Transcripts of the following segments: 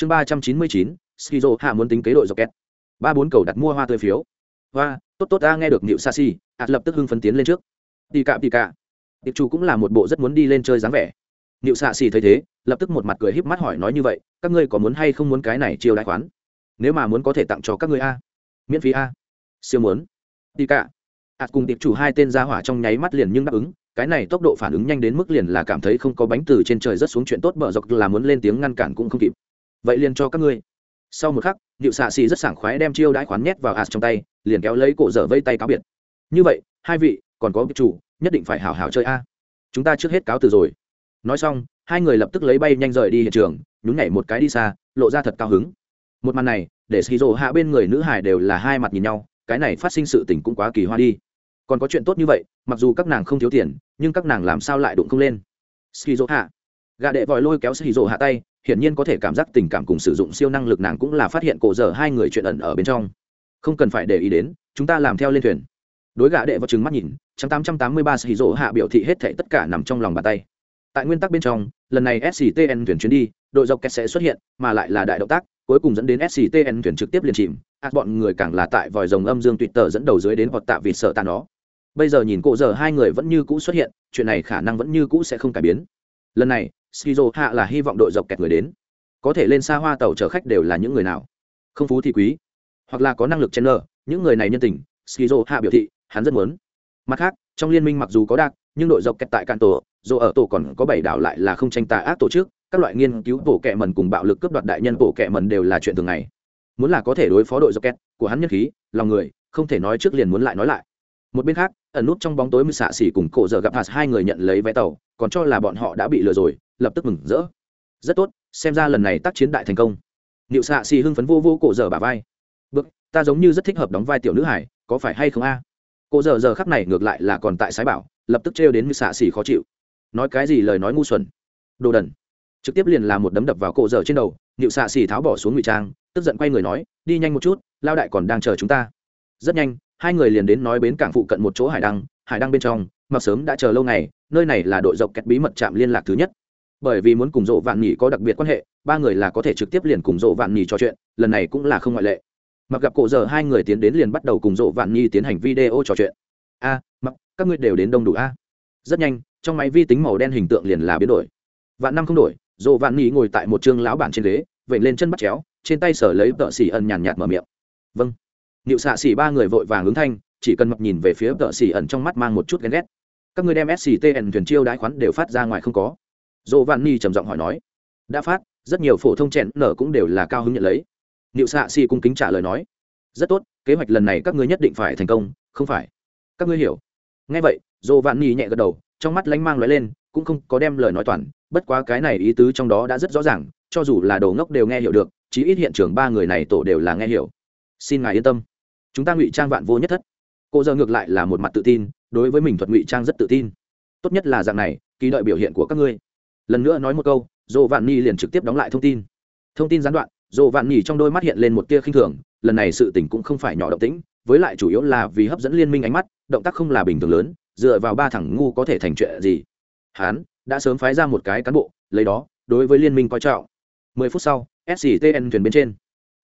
chương ba trăm chín mươi chín, skizo hạ muốn tính kế đội dọc ba bốn cầu đặt mua hoa tươi phiếu. Hoa, tốt tốt ta nghe được nịu sa si ạt lập tức hưng phấn tiến lên trước. Tì cạ tì cạ. Tiệp chủ cũng là một bộ rất muốn đi lên chơi dáng vẻ. Nịu xạ xì thấy thế, lập tức một mặt cười híp mắt hỏi nói như vậy, các ngươi có muốn hay không muốn cái này chiêu đại khoán? Nếu mà muốn có thể tặng cho các ngươi a. Miễn phí a. Siêu muốn. Tì cạ. Ạt cùng tiệp chủ hai tên ra hỏa trong nháy mắt liền nhưng đáp ứng, cái này tốc độ phản ứng nhanh đến mức liền là cảm thấy không có bánh từ trên trời rất xuống chuyện tốt bở dọc là muốn lên tiếng ngăn cản cũng không kịp vậy liền cho các ngươi. Sau một khắc, điệu xạ xì rất sảng khoái đem chiêu đãi khoán nhét vào ạt trong tay, liền kéo lấy cổ dở vây tay cáo biệt. Như vậy, hai vị, còn có chủ, nhất định phải hảo hảo chơi a. Chúng ta trước hết cáo từ rồi. Nói xong, hai người lập tức lấy bay nhanh rời đi hiện trường, nhún nhảy một cái đi xa, lộ ra thật cao hứng. Một màn này, để xì rộ hạ bên người nữ hải đều là hai mặt nhìn nhau, cái này phát sinh sự tình cũng quá kỳ hoa đi. Còn có chuyện tốt như vậy, mặc dù các nàng không thiếu tiền, nhưng các nàng làm sao lại đụng không lên? Skizo hạ gà đệ vòi lôi kéo skizo hạ tay, hiển nhiên có thể cảm giác tình cảm cùng sử dụng siêu năng lực nàng cũng là phát hiện cổ dở hai người chuyện ẩn ở bên trong. Không cần phải để ý đến, chúng ta làm theo lên thuyền. Đối gã đệ vào trừng mắt nhìn trăm tám trăm tám mươi ba skizo hạ biểu thị hết thảy tất cả nằm trong lòng bàn tay. Tại nguyên tắc bên trong, lần này sctn thuyền chuyến đi, đội dọc kẹt sẽ xuất hiện, mà lại là đại động tác, cuối cùng dẫn đến sctn thuyền trực tiếp liền chìm. Ạt bọn người càng là tại vòi rồng âm dương tuyệt tờ dẫn đầu dưới đến hoặc tạ vì sợ tàn nó. Bây giờ nhìn cộ giờ hai người vẫn như cũ xuất hiện, chuyện này khả năng vẫn như cũ sẽ không cải biến. Lần này skizo hạ là hy vọng đội dọc kẹt người đến. Có thể lên xa hoa tàu chở khách đều là những người nào? Không phú thì quý. Hoặc là có năng lực chen nơ những người này nhân tình, skizo hạ biểu thị, hắn rất muốn. Mặt khác, trong liên minh mặc dù có đặc nhưng đội dọc kẹt tại cạn tổ dù ở tổ còn có bảy đảo lại là không tranh tà ác tổ chức, các loại nghiên cứu bộ kệ mần cùng bạo lực cướp đoạt đại nhân bộ kệ mần đều là chuyện thường ngày. Muốn là có thể đối phó đội dọc kẹt, của hắn nhân khí, lòng người, không thể nói trước liền muốn lại nói lại. Một bên khác ẩn nút trong bóng tối mưu xạ xỉ cùng cổ giờ gặp hạt hai người nhận lấy vé tàu, còn cho là bọn họ đã bị lừa rồi, lập tức mừng rỡ. Rất tốt, xem ra lần này tác chiến đại thành công. Niệu xạ xỉ hưng phấn vô vô cổ giờ bà vai. Bước ta giống như rất thích hợp đóng vai tiểu nữ hải, có phải hay không a? Cổ giờ giờ khắc này ngược lại là còn tại sái bảo, lập tức trêu đến mưu xạ xỉ khó chịu. Nói cái gì lời nói ngu xuẩn. Đồ đần. Trực tiếp liền làm một đấm đập vào cổ giờ trên đầu, niệu xạ xỉ tháo bỏ xuống ngụy trang, tức giận quay người nói, đi nhanh một chút, lao đại còn đang chờ chúng ta. Rất nhanh hai người liền đến nói bến cảng phụ cận một chỗ hải đăng hải đăng bên trong, mặc sớm đã chờ lâu ngày, nơi này là đội dọc kẹt bí mật chạm liên lạc thứ nhất. Bởi vì muốn cùng rộ vạn nhì có đặc biệt quan hệ, ba người là có thể trực tiếp liền cùng rộ vạn nhì trò chuyện, lần này cũng là không ngoại lệ. Mặc gặp cổ giờ, hai người tiến đến liền bắt đầu cùng rộ vạn nhi tiến hành video trò chuyện. A, mặc, các ngươi đều đến đông đủ a. Rất nhanh, trong máy vi tính màu đen hình tượng liền là biến đổi. Vạn năm không đổi rộ vạn nhi ngồi tại một chương lão bản trên ghế vậy lên chân bắt chéo, trên tay sở lấy tợ xỉ ẩn nhàn nhạt mở miệng. Vâng. Niệu xạ xỉ ba người vội vàng ứng thanh, chỉ cần mập nhìn về phía tợ xỉ ẩn trong mắt mang một chút ghen ghét. Các ngươi đem SCTN thuyền chiêu đãi khoán đều phát ra ngoài không có? Dỗ Vạn Ni trầm giọng hỏi nói. Đã phát, rất nhiều phổ thông chèn nở cũng đều là cao hứng nhận lấy. Niệu xạ xỉ cung kính trả lời nói. Rất tốt, kế hoạch lần này các ngươi nhất định phải thành công, không phải? Các ngươi hiểu? Nghe vậy, Dỗ Vạn Ni nhẹ gật đầu, trong mắt lánh mang lóe lên, cũng không có đem lời nói toàn, bất quá cái này ý tứ trong đó đã rất rõ ràng, cho dù là đồ ngốc đều nghe hiểu được, chí ít hiện trường ba người này tổ đều là nghe hiểu. Xin ngài yên tâm chúng ta ngụy trang vạn vô nhất thất cô giờ ngược lại là một mặt tự tin đối với mình thuật ngụy trang rất tự tin tốt nhất là dạng này kỳ đợi biểu hiện của các ngươi lần nữa nói một câu dồ vạn ni liền trực tiếp đóng lại thông tin thông tin gián đoạn dồ vạn ni trong đôi mắt hiện lên một tia khinh thường lần này sự tỉnh cũng không phải nhỏ động tĩnh với lại chủ yếu là vì hấp dẫn liên minh ánh mắt động tác không là bình thường lớn dựa vào ba thằng ngu có thể thành chuyện gì hán đã sớm phái ra một cái cán bộ lấy đó đối với liên minh coi trọng mười phút sau sctn thuyền bên trên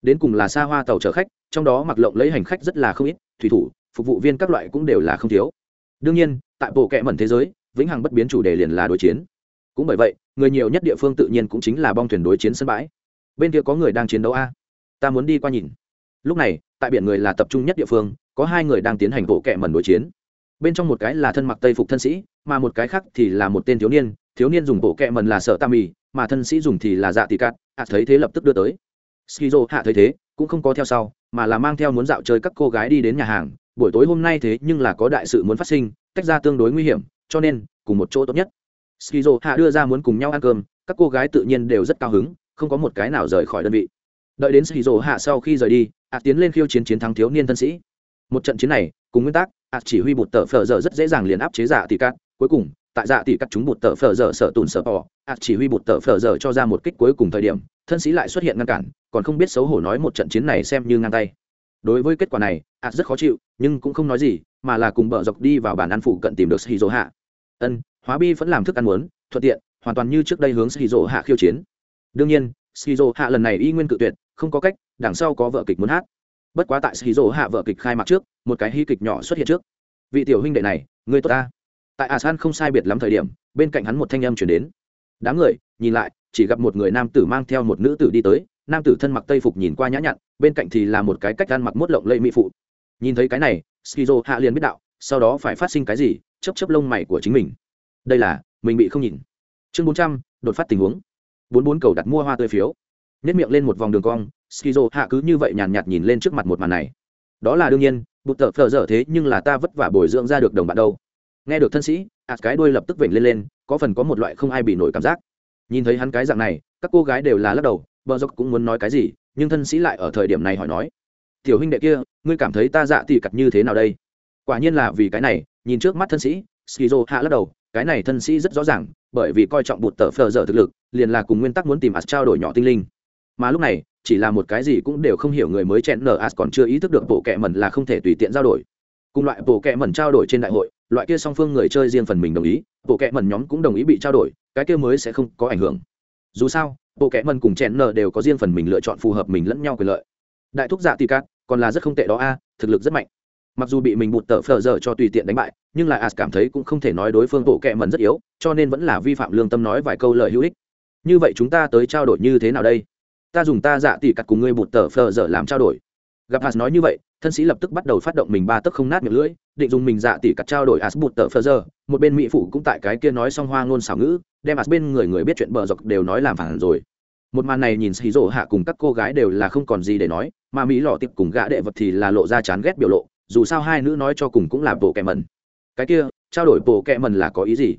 đến cùng là xa hoa tàu chở khách, trong đó mặc lộng lấy hành khách rất là không ít, thủy thủ, phục vụ viên các loại cũng đều là không thiếu. Đương nhiên, tại bộ kệ mẩn thế giới, vĩnh hằng bất biến chủ đề liền là đối chiến. Cũng bởi vậy, người nhiều nhất địa phương tự nhiên cũng chính là bong thuyền đối chiến sân bãi. Bên kia có người đang chiến đấu a. Ta muốn đi qua nhìn. Lúc này, tại biển người là tập trung nhất địa phương, có hai người đang tiến hành bộ kệ mẩn đối chiến. Bên trong một cái là thân mặc tây phục thân sĩ, mà một cái khác thì là một tên thiếu niên. Thiếu niên dùng bộ kệ mẩn là sợ tam mì, mà thân sĩ dùng thì là dạ tì cát. Ạ thấy thế lập tức đưa tới skizo hạ thấy thế, cũng không có theo sau, mà là mang theo muốn dạo chơi các cô gái đi đến nhà hàng. Buổi tối hôm nay thế nhưng là có đại sự muốn phát sinh, tách ra tương đối nguy hiểm, cho nên, cùng một chỗ tốt nhất. Skizo hạ đưa ra muốn cùng nhau ăn cơm, các cô gái tự nhiên đều rất cao hứng, không có một cái nào rời khỏi đơn vị. Đợi đến skizo hạ sau khi rời đi, ạ tiến lên khiêu chiến chiến thắng thiếu niên thân sĩ. Một trận chiến này, cùng nguyên tắc, ạ chỉ huy bột tờ phở giờ rất dễ dàng liền áp chế giả tỷ cát, cuối cùng tại dạ tỷ cắt chúng bột tờ phở giờ sợ tùn sợ bỏ ạ à, chỉ huy bột tờ phở giờ cho ra một kích cuối cùng thời điểm, thân sĩ lại xuất hiện ngăn cản, còn không biết xấu hổ nói một trận chiến này xem như ngang tay. Đối với kết quả này ạt rất khó chịu, nhưng cũng không nói gì, mà là cùng bờ dọc đi vào bàn ăn phụ cận tìm được shizu hạ ân, hóa bi vẫn làm thức ăn muốn, thuận tiện, hoàn toàn như trước đây hướng shizu hạ khiêu chiến. Đương nhiên skizo hạ lần này y nguyên cự tuyệt, không có cách, đằng sau có vợ kịch muốn hát. Bất quá tại skizo hạ vợ kịch khai mạc trước, một cái hy kịch nhỏ xuất hiện trước. Vị tiểu huynh đệ này, người tốt ta tại asan không sai biệt lắm thời điểm, bên cạnh hắn một thanh âm chuyển đến. Đám người, nhìn lại, chỉ gặp một người nam tử mang theo một nữ tử đi tới, nam tử thân mặc tây phục nhìn qua nhã nhặn, bên cạnh thì là một cái cách ăn mặc mốt lộng lây mỹ phụ. Nhìn thấy cái này, skizo hạ liền biết đạo, sau đó phải phát sinh cái gì chấp chấp lông mày của chính mình. Đây là, mình bị không nhìn. Chương bốn trăm, đột phát tình huống. Bốn bốn cầu đặt mua hoa tươi phiếu. Nếp miệng lên một vòng đường cong, skizo hạ cứ như vậy nhàn nhạt nhìn lên trước mặt một màn này. Đó là đương nhiên, bụt tợ phờ dở thế nhưng là ta vất vả bồi dưỡng ra được đồng bạn đâu nghe được thân sĩ ạt cái đuôi lập tức vểnh lên lên, có phần có một loại không ai bị nổi cảm giác. Nhìn thấy hắn cái dạng này, các cô gái đều là lắc đầu bờ dốc cũng muốn nói cái gì, nhưng thân sĩ lại ở thời điểm này hỏi nói, tiểu huynh đệ kia, ngươi cảm thấy ta dạ tỉ cặt như thế nào đây? Quả nhiên là vì cái này, nhìn trước mắt thân sĩ, skizo hạ lắc đầu, cái này thân sĩ rất rõ ràng, bởi vì coi trọng bụt tờ phờ dở thực lực, liền là cùng nguyên tắc muốn tìm ạt trao đổi nhỏ tinh linh. Mà lúc này, chỉ là một cái gì cũng đều không hiểu người mới chẹn nở ạt còn chưa ý thức được bộ kệ mẩn là không thể tùy tiện giao đổi. Cùng loại bộ kệ mẩn trao đổi trên đại hội loại kia song phương người chơi riêng phần mình đồng ý, bộ kệ mần nhóm cũng đồng ý bị trao đổi, cái kia mới sẽ không có ảnh hưởng. Dù sao, bộ kệ mần cùng chẹn nở đều có riêng phần mình lựa chọn phù hợp mình lẫn nhau quyền lợi. Đại thúc dạ tì cát, còn là rất không tệ đó a, thực lực rất mạnh. Mặc dù bị mình bụt tờ phờ giờ cho tùy tiện đánh bại, nhưng lại as cảm thấy cũng không thể nói đối phương bộ kệ mần rất yếu, cho nên vẫn là vi phạm lương tâm nói vài câu lời hữu ích. Như vậy chúng ta tới trao đổi như thế nào đây? Ta dùng ta dạ tì cát cùng ngươi bụt tờ phờ giờ làm trao đổi. Gặp as nói như vậy, thân sĩ lập tức bắt đầu phát động mình ba tấc không nát miệng lưỡi định dùng mình dạ tỉ cặt trao đổi as bụt tờ phơ giờ. Một bên mỹ phụ cũng tại cái kia nói xong hoa ngôn xảo ngữ, đem as bên người người biết chuyện bờ dọc đều nói làm phản rồi. Một màn này nhìn xì rổ hạ cùng các cô gái đều là không còn gì để nói, mà mỹ lọ tiệp cùng gã đệ vật thì là lộ ra chán ghét biểu lộ, dù sao hai nữ nói cho cùng cũng là bộ kẹ mần cái kia, trao đổi bộ kẹ mần là có ý gì?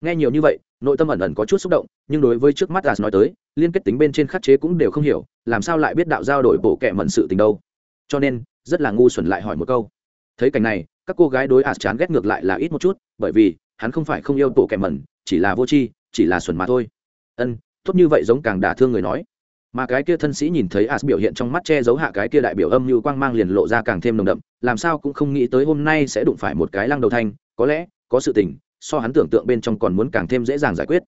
Nghe nhiều như vậy, nội tâm ẩn ẩn có chút xúc động, nhưng đối với trước mắt as nói tới, liên kết tính bên trên khắc chế cũng đều không hiểu, làm sao lại biết đạo giao đổi bộ kẹ mần sự tình đâu? Cho nên, rất là ngu xuẩn lại hỏi một câu. Thấy cảnh này các cô gái đối ạt chán ghét ngược lại là ít một chút, bởi vì, hắn không phải không yêu tổ kẻ mẩn, chỉ là vô tri, chỉ là xuẩn mà thôi. Ân, tốt như vậy giống càng đả thương người nói. Mà cái kia thân sĩ nhìn thấy as biểu hiện trong mắt che giấu hạ cái kia đại biểu âm như quang mang liền lộ ra càng thêm nồng đậm, làm sao cũng không nghĩ tới hôm nay sẽ đụng phải một cái lăng đầu thanh, có lẽ, có sự tình, so hắn tưởng tượng bên trong còn muốn càng thêm dễ dàng giải quyết.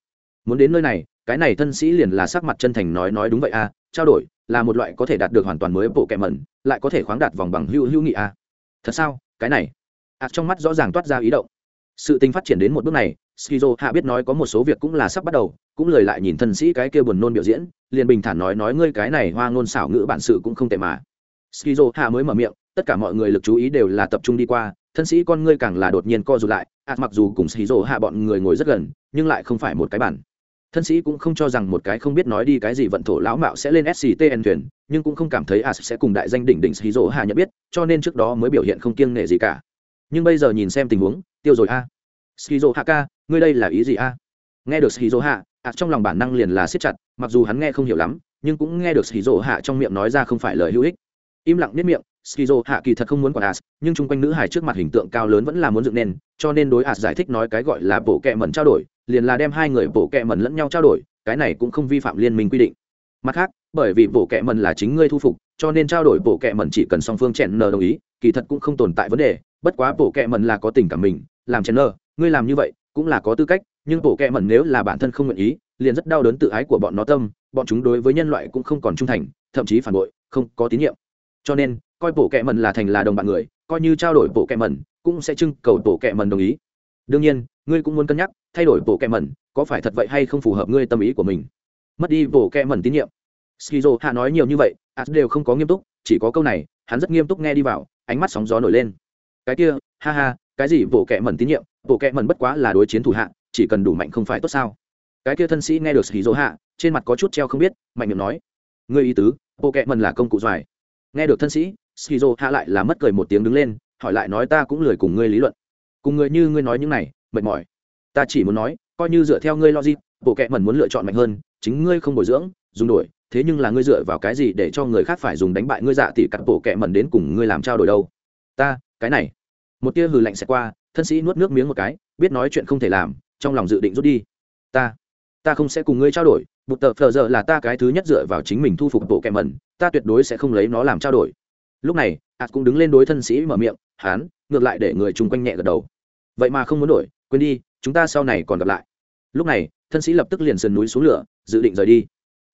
Muốn đến nơi này, cái này thân sĩ liền là sắc mặt chân thành nói nói đúng vậy a trao đổi, là một loại có thể đạt được hoàn toàn mới bộ kẹ mẩn, lại có thể khoáng đạt vòng bằng hữu hữu nghị a thật sao, cái này? Ạt trong mắt rõ ràng toát ra ý động. Sự tình phát triển đến một bước này, skizo hạ biết nói có một số việc cũng là sắp bắt đầu, cũng lời lại nhìn thân sĩ cái kia buồn nôn biểu diễn, liền bình thản nói nói ngươi cái này hoa ngôn xảo ngữ bản sự cũng không tệ mà. Skizo hạ mới mở miệng, tất cả mọi người lực chú ý đều là tập trung đi qua, thân sĩ con ngươi càng là đột nhiên co rụt lại ạt mặc dù cùng skizo hạ bọn người ngồi rất gần, nhưng lại không phải một cái bản. Thân sĩ cũng không cho rằng một cái không biết nói đi cái gì vận thổ lão mạo sẽ lên sctn thuyền, nhưng cũng không cảm thấy as sẽ cùng đại danh đỉnh đỉnh skizo hạ nhận biết, cho nên trước đó mới biểu hiện không kiêng nể gì cả nhưng bây giờ nhìn xem tình huống, tiêu rồi a. Skizo hạ ca ngươi đây là ý gì a? Nghe được skizo hạ ạt trong lòng bản năng liền là siết chặt, mặc dù hắn nghe không hiểu lắm, nhưng cũng nghe được skizo hạ trong miệng nói ra không phải lời hữu ích. Im lặng nếp miệng skizo hạ kỳ thật không muốn quản as, nhưng chung quanh nữ hải trước mặt hình tượng cao lớn vẫn là muốn dựng nên, cho nên đối as giải thích nói cái gọi là bộ kẹ mẩn trao đổi, liền là đem hai người bộ kẹ mẩn lẫn nhau trao đổi, cái này cũng không vi phạm liên minh quy định. Mặt khác, bởi vì bộ kẹ mẩn là chính ngươi thu phục, cho nên trao đổi bộ kẹ mẩn chỉ cần song phương chèn nờ đồng ý, kỳ thật cũng không tồn tại vấn đề bất quá bộ kệ mẩn là có tình cảm mình, làm chèn nờ ngươi làm như vậy cũng là có tư cách, nhưng bộ kệ mẩn nếu là bản thân không nguyện ý, liền rất đau đớn tự ái của bọn nó tâm, bọn chúng đối với nhân loại cũng không còn trung thành, thậm chí phản bội, không có tín nhiệm. Cho nên, coi bộ kệ mẩn là thành là đồng bạn người, coi như trao đổi bộ kệ mẩn, cũng sẽ trưng cầu bộ kệ mẩn đồng ý. Đương nhiên, ngươi cũng muốn cân nhắc, thay đổi bộ kệ mẩn, có phải thật vậy hay không phù hợp ngươi tâm ý của mình? Mất đi bộ kệ mẩn tín nhiệm. Skizo hạ nói nhiều như vậy as đều không có nghiêm túc, chỉ có câu này, hắn rất nghiêm túc nghe đi vào, ánh mắt sóng gió nổi lên cái kia, ha ha, cái gì bộ kệ mẩn tín nhiệm bộ kệ mẩn bất quá là đối chiến thủ hạ, chỉ cần đủ mạnh không phải tốt sao? Cái kia thân sĩ nghe được skizo hạ, trên mặt có chút treo không biết, mạnh miệng nói, ngươi ý tứ bộ kệ mẩn là công cụ doài nghe được thân sĩ skizo hạ lại là mất cười một tiếng đứng lên, hỏi lại nói ta cũng lười cùng ngươi lý luận. Cùng người như ngươi nói những này, mệt mỏi. Ta chỉ muốn nói, coi như dựa theo ngươi logic bộ kệ mẩn muốn lựa chọn mạnh hơn, chính ngươi không bồi dưỡng, dùng đổi, thế nhưng là ngươi dựa vào cái gì để cho người khác phải dùng đánh bại ngươi dạ thì cặn bộ kệ mẩn đến cùng ngươi làm trao đổi đâu? Ta, cái này một tia hừ lạnh sẽ qua, thân sĩ nuốt nước miếng một cái, biết nói chuyện không thể làm, trong lòng dự định rút đi. Ta ta không sẽ cùng ngươi trao đổi, bụt tờ phờ giờ là ta cái thứ nhất dựa vào chính mình thu phục bộ kệ mẩn, ta tuyệt đối sẽ không lấy nó làm trao đổi. Lúc này ạt cũng đứng lên đối thân sĩ mở miệng, hán, ngược lại để người chung quanh nhẹ gật đầu. Vậy mà không muốn đổi, quên đi, chúng ta sau này còn gặp lại. Lúc này, thân sĩ lập tức liền sườn núi xuống lửa, dự định rời đi.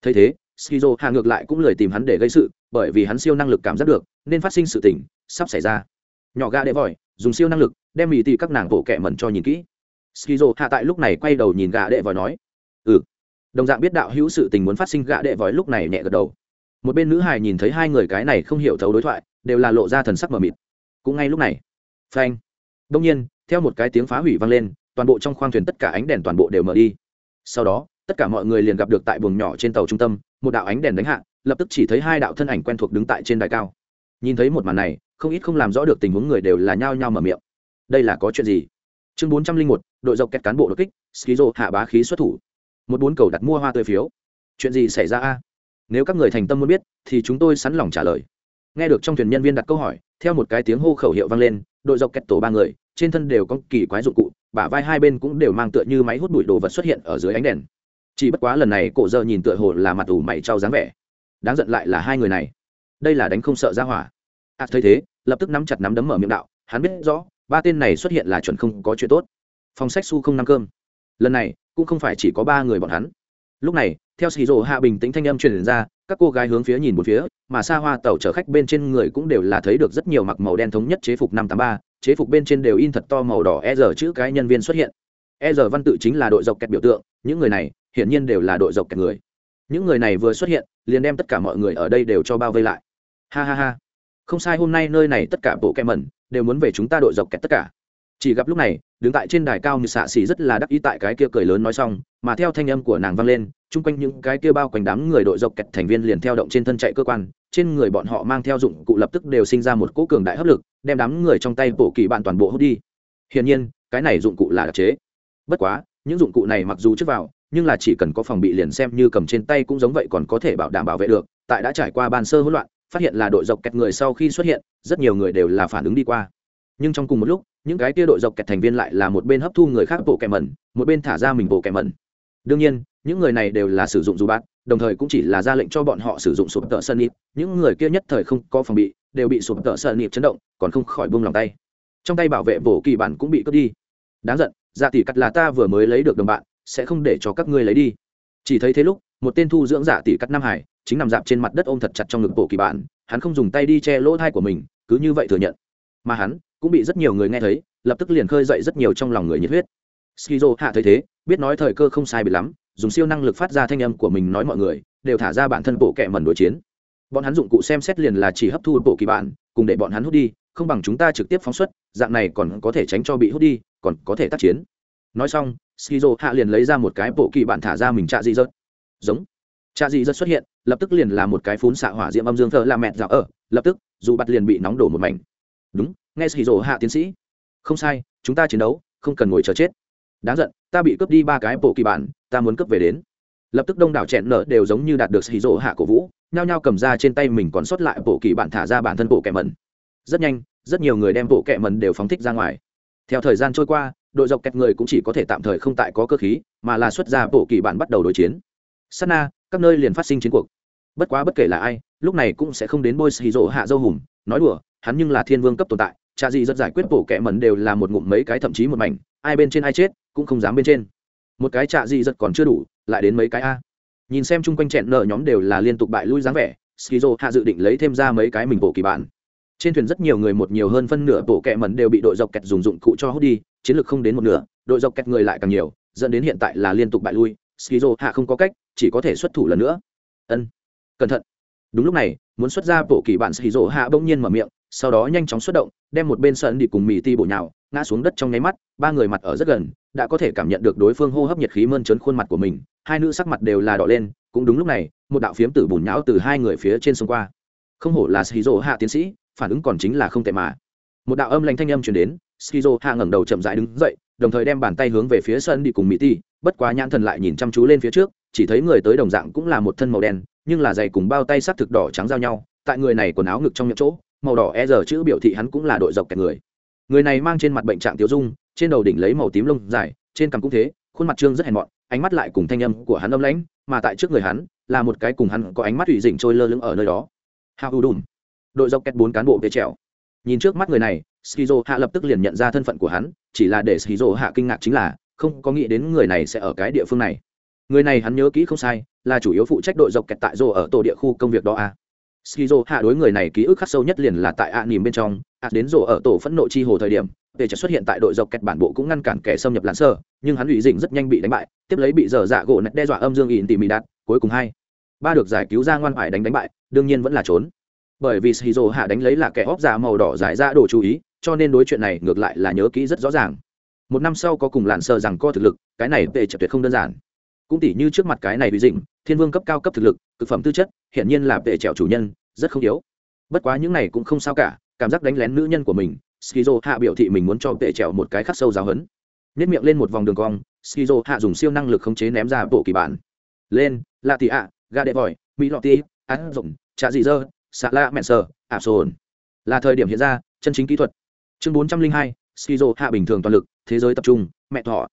Thấy thế, skizo hạ ngược lại cũng lười tìm hắn để gây sự, bởi vì hắn siêu năng lực cảm giác được, nên phát sinh sự tình, sắp xảy ra nhỏ gà đệ vòi, dùng siêu năng lực, đem mì tì các nàng bộ kẹ mẩn cho nhìn kỹ. Skizo hạ tại lúc này quay đầu nhìn gà đệ vòi nói ừ. Đồng dạng biết đạo hữu sự tình muốn phát sinh, gà đệ vòi lúc này nhẹ gật đầu. Một bên nữ hài nhìn thấy hai người cái này không hiểu thấu đối thoại, đều là lộ ra thần sắc mờ mịt. Cũng ngay lúc này, phanh. Đông nhiên, theo một cái tiếng phá hủy vang lên, toàn bộ trong khoang thuyền tất cả ánh đèn toàn bộ đều mở đi. Sau đó, tất cả mọi người liền gặp được tại buồng nhỏ trên tàu trung tâm, một đạo ánh đèn đánh hạ, lập tức chỉ thấy hai đạo thân ảnh quen thuộc đứng tại trên đài cao. Nhìn thấy một màn này không ít không làm rõ được tình huống người đều là nhao nhao mở miệng. Đây là có chuyện gì? Chương bốn trăm linh một, đội dọc kẹt cán bộ đột kích, skizo hạ bá khí xuất thủ. Một bốn cầu đặt mua hoa tươi phiếu. Chuyện gì xảy ra a? Nếu các người thành tâm muốn biết, thì chúng tôi sẵn lòng trả lời. Nghe được trong thuyền nhân viên đặt câu hỏi, theo một cái tiếng hô khẩu hiệu vang lên, đội dọc kẹt tổ ba người, trên thân đều có kỳ quái dụng cụ, bả vai hai bên cũng đều mang tựa như máy hút bụi đồ vật xuất hiện ở dưới ánh đèn. Chỉ bất quá lần này, cổ dơ nhìn tựa hồ là mặt ủ mày trao dáng vẻ. Đáng giận lại là hai người này. Đây là đánh không sợ ra hỏa ạt thấy thế, lập tức nắm chặt nắm đấm mở miệng đạo, hắn biết rõ, ba tên này xuất hiện là chuẩn không có chuyện tốt. Phòng sách su không năm cơm. Lần này, cũng không phải chỉ có ba người bọn hắn. Lúc này, theo xì rộ hạ bình tĩnh thanh âm truyền ra, các cô gái hướng phía nhìn một phía, mà xa hoa tàu chở khách bên trên người cũng đều là thấy được rất nhiều mặc màu đen thống nhất chế phục năm tám ba, chế phục bên trên đều in thật to màu đỏ e giờ chữ cái nhân viên xuất hiện. E giờ văn tự chính là đội dọc kẹt biểu tượng, những người này, hiển nhiên đều là đội dọc kẹt người. Những người này vừa xuất hiện, liền đem tất cả mọi người ở đây đều cho bao vây lại. Ha ha ha không sai, hôm nay nơi này tất cả bộ kem mẩn đều muốn về chúng ta đội dọc kẹt tất cả. Chỉ gặp lúc này, đứng tại trên đài cao như xạ xỉ rất là đắc ý tại cái kia cười lớn nói xong, mà theo thanh âm của nàng vang lên, chung quanh những cái kia bao quanh đám người đội dọc kẹt thành viên liền theo động trên thân chạy cơ quan, trên người bọn họ mang theo dụng cụ lập tức đều sinh ra một cỗ cường đại hấp lực, đem đám người trong tay bộ kỳ bạn toàn bộ hút đi. Hiển nhiên, cái này dụng cụ là đặc chế. Bất quá, những dụng cụ này mặc dù trước vào, nhưng là chỉ cần có phòng bị liền xem như cầm trên tay cũng giống vậy còn có thể bảo đảm bảo vệ được, tại đã trải qua ban sơ hỗn loạn phát hiện là đội dọc kẹt người sau khi xuất hiện, rất nhiều người đều là phản ứng đi qua. Nhưng trong cùng một lúc, những cái kia đội dọc kẹt thành viên lại là một bên hấp thu người khác bộ kẹ mẩn, một bên thả ra mình bộ kẹ mẩn. Đương nhiên, những người này đều là sử dụng dù bát, đồng thời cũng chỉ là ra lệnh cho bọn họ sử dụng sụp tợ sơn nịp. Những người kia nhất thời không có phòng bị, đều bị sụp tợ sơn nịp chấn động, còn không khỏi buông lòng tay. Trong tay bảo vệ bổ kỳ bản cũng bị cướp đi. Đáng giận dạ tỷ cắt là ta vừa mới lấy được đồng bạn, sẽ không để cho các ngươi lấy đi. Chỉ thấy thế lúc một tên thu dưỡng giả tỷ cắt nam hải, chính nằm dạp trên mặt đất ôm thật chặt trong ngực bộ kỳ bản, hắn không dùng tay đi che lỗ thai của mình, cứ như vậy thừa nhận. Mà hắn cũng bị rất nhiều người nghe thấy, lập tức liền khơi dậy rất nhiều trong lòng người nhiệt huyết. Skizo hạ thấy thế, biết nói thời cơ không sai bị lắm, dùng siêu năng lực phát ra thanh âm của mình nói mọi người, đều thả ra bản thân bộ kệ mẩn đối chiến. Bọn hắn dụng cụ xem xét liền là chỉ hấp thu bộ kỳ bản, cùng để bọn hắn hút đi, không bằng chúng ta trực tiếp phóng xuất, dạng này còn có thể tránh cho bị hút đi, còn có thể tác chiến. Nói xong, skizo hạ liền lấy ra một cái bộ kỳ bản thả ra mình trạ dị dợt giống. Cha dị rất xuất hiện, lập tức liền là một cái phun xạ hỏa diễm âm dương thơ là mẹ dạo ở, lập tức, dù bắt liền bị nóng đổ một mảnh. Đúng, nghe skizo hạ tiến sĩ. Không sai, chúng ta chiến đấu, không cần ngồi chờ chết. Đáng giận, ta bị cướp đi ba cái bộ kỳ bản, ta muốn cướp về đến. Lập tức đông đảo chẹn nở đều giống như đạt được xì rổ hạ cổ vũ, nhao nhao cầm ra trên tay mình còn sót lại bộ kỳ bản thả ra bản thân bộ kẻ mẩn. Rất nhanh, rất nhiều người đem bộ kẻ mẩn đều phóng thích ra ngoài. Theo thời gian trôi qua, đội dọc kẹt người cũng chỉ có thể tạm thời không tại có cơ khí, mà là xuất ra bộ kỳ bản bắt đầu đối chiến sát na, các nơi liền phát sinh chiến cuộc. Bất quá bất kể là ai, lúc này cũng sẽ không đến bôi xì rỗ hạ dâu hùm nói đùa, hắn nhưng là thiên vương cấp tồn tại cha gì rất giải quyết bổ kẻ mẩn đều là một ngụm mấy cái thậm chí một mảnh, ai bên trên ai chết, cũng không dám bên trên. Một cái trạ gì rất còn chưa đủ, lại đến mấy cái a. Nhìn xem chung quanh chẹn nợ nhóm đều là liên tục bại lui dáng vẻ, skizo hạ dự định lấy thêm ra mấy cái mình bổ kỳ bản trên thuyền rất nhiều người một nhiều hơn phân nửa bộ kẹ mẩn đều bị đội dọc kẹt dùng dụng cụ cho hút đi, chiến lược không đến một nửa, đội dọc kẹt người lại càng nhiều, dẫn đến hiện tại là liên tục bại lui skizo hạ không có cách, chỉ có thể xuất thủ lần nữa. Ân, cẩn thận. Đúng lúc này, muốn xuất ra bộ kỳ bản skizo hạ bỗng nhiên mở miệng, sau đó nhanh chóng xuất động, đem một bên sân đi cùng mì ti bổ nhào, ngã xuống đất trong nháy mắt, ba người mặt ở rất gần, đã có thể cảm nhận được đối phương hô hấp nhiệt khí mơn trớn khuôn mặt của mình, hai nữ sắc mặt đều là đỏ lên, cũng đúng lúc này, một đạo phiếm tử bùn nhão từ hai người phía trên xông qua. Không hổ là skizo hạ tiến sĩ, phản ứng còn chính là không tệ mà. Một đạo âm lanh thanh âm truyền đến, skizo hạ ngẩng đầu chậm rãi đứng dậy, đồng thời đem bàn tay hướng về phía sân đi cùng mỹ ti bất quá nhãn thần lại nhìn chăm chú lên phía trước, chỉ thấy người tới đồng dạng cũng là một thân màu đen, nhưng là giày cùng bao tay sắt thực đỏ trắng giao nhau, tại người này quần áo ngực trong những chỗ, màu đỏ e giờ chữ biểu thị hắn cũng là đội dọc kẹt người. Người này mang trên mặt bệnh trạng tiêu dung, trên đầu đỉnh lấy màu tím lông dài, trên cằm cũng thế, khuôn mặt trương rất hèn mọn, ánh mắt lại cùng thanh âm của hắn âm lãnh, mà tại trước người hắn, là một cái cùng hắn có ánh mắt ủy dịnh trôi lơ lửng ở nơi đó. Hao hù đùm. Đội dọc kẹt bốn cán bộ về trèo. Nhìn trước mắt người này, skizo hạ lập tức liền nhận ra thân phận của hắn, chỉ là để skizo hạ kinh ngạc chính là không có nghĩ đến người này sẽ ở cái địa phương này. Người này hắn nhớ kỹ không sai, là chủ yếu phụ trách đội dọc kẹt tại rô ở tổ địa khu công việc đó a skizo hạ đối người này ký ức khắc sâu nhất liền là tại a nìm bên trong a đến rô ở tổ phẫn nộ chi hồ thời điểm để trở xuất hiện tại đội dọc kẹt bản bộ cũng ngăn cản kẻ xâm nhập lặn sơ, nhưng hắn ủy dịnh rất nhanh bị đánh bại, tiếp lấy bị dở dạ gỗ nạch đe dọa âm dương ỉn tỉ mì đạt, cuối cùng hai. Ba được giải cứu ra ngoan phải đánh đánh bại, đương nhiên vẫn là trốn. Bởi vì shizu hạ đánh lấy là kẻ óc giả màu đỏ giải ra đồ chú ý, cho nên đối chuyện này ngược lại là nhớ kỹ rất rõ ràng một năm sau có cùng lặn sợ rằng co thực lực, cái này tệ chợt tuyệt không đơn giản. Cũng tỉ như trước mặt cái này bị dĩnh thiên vương cấp cao cấp thực lực thực phẩm tư chất, hiển nhiên là tệ trèo chủ nhân, rất không yếu. Bất quá những này cũng không sao cả, cảm giác đánh lén nữ nhân của mình, skizo hạ biểu thị mình muốn cho tệ trèo một cái khắc sâu giáo hấn nếp miệng lên một vòng đường cong, skizo hạ dùng siêu năng lực khống chế ném ra bộ kỳ bản. Lên lạ tị ạ, gà đệ vòi, mỹ lọ ti án rộng trà dị dơ xạ la mẹn sờ ả sồn. Là thời điểm hiện ra, chân chính kỹ thuật. Chương bốn trăm linh hai skizo hạ bình thường toàn lực, thế giới tập trung, mẹ thọ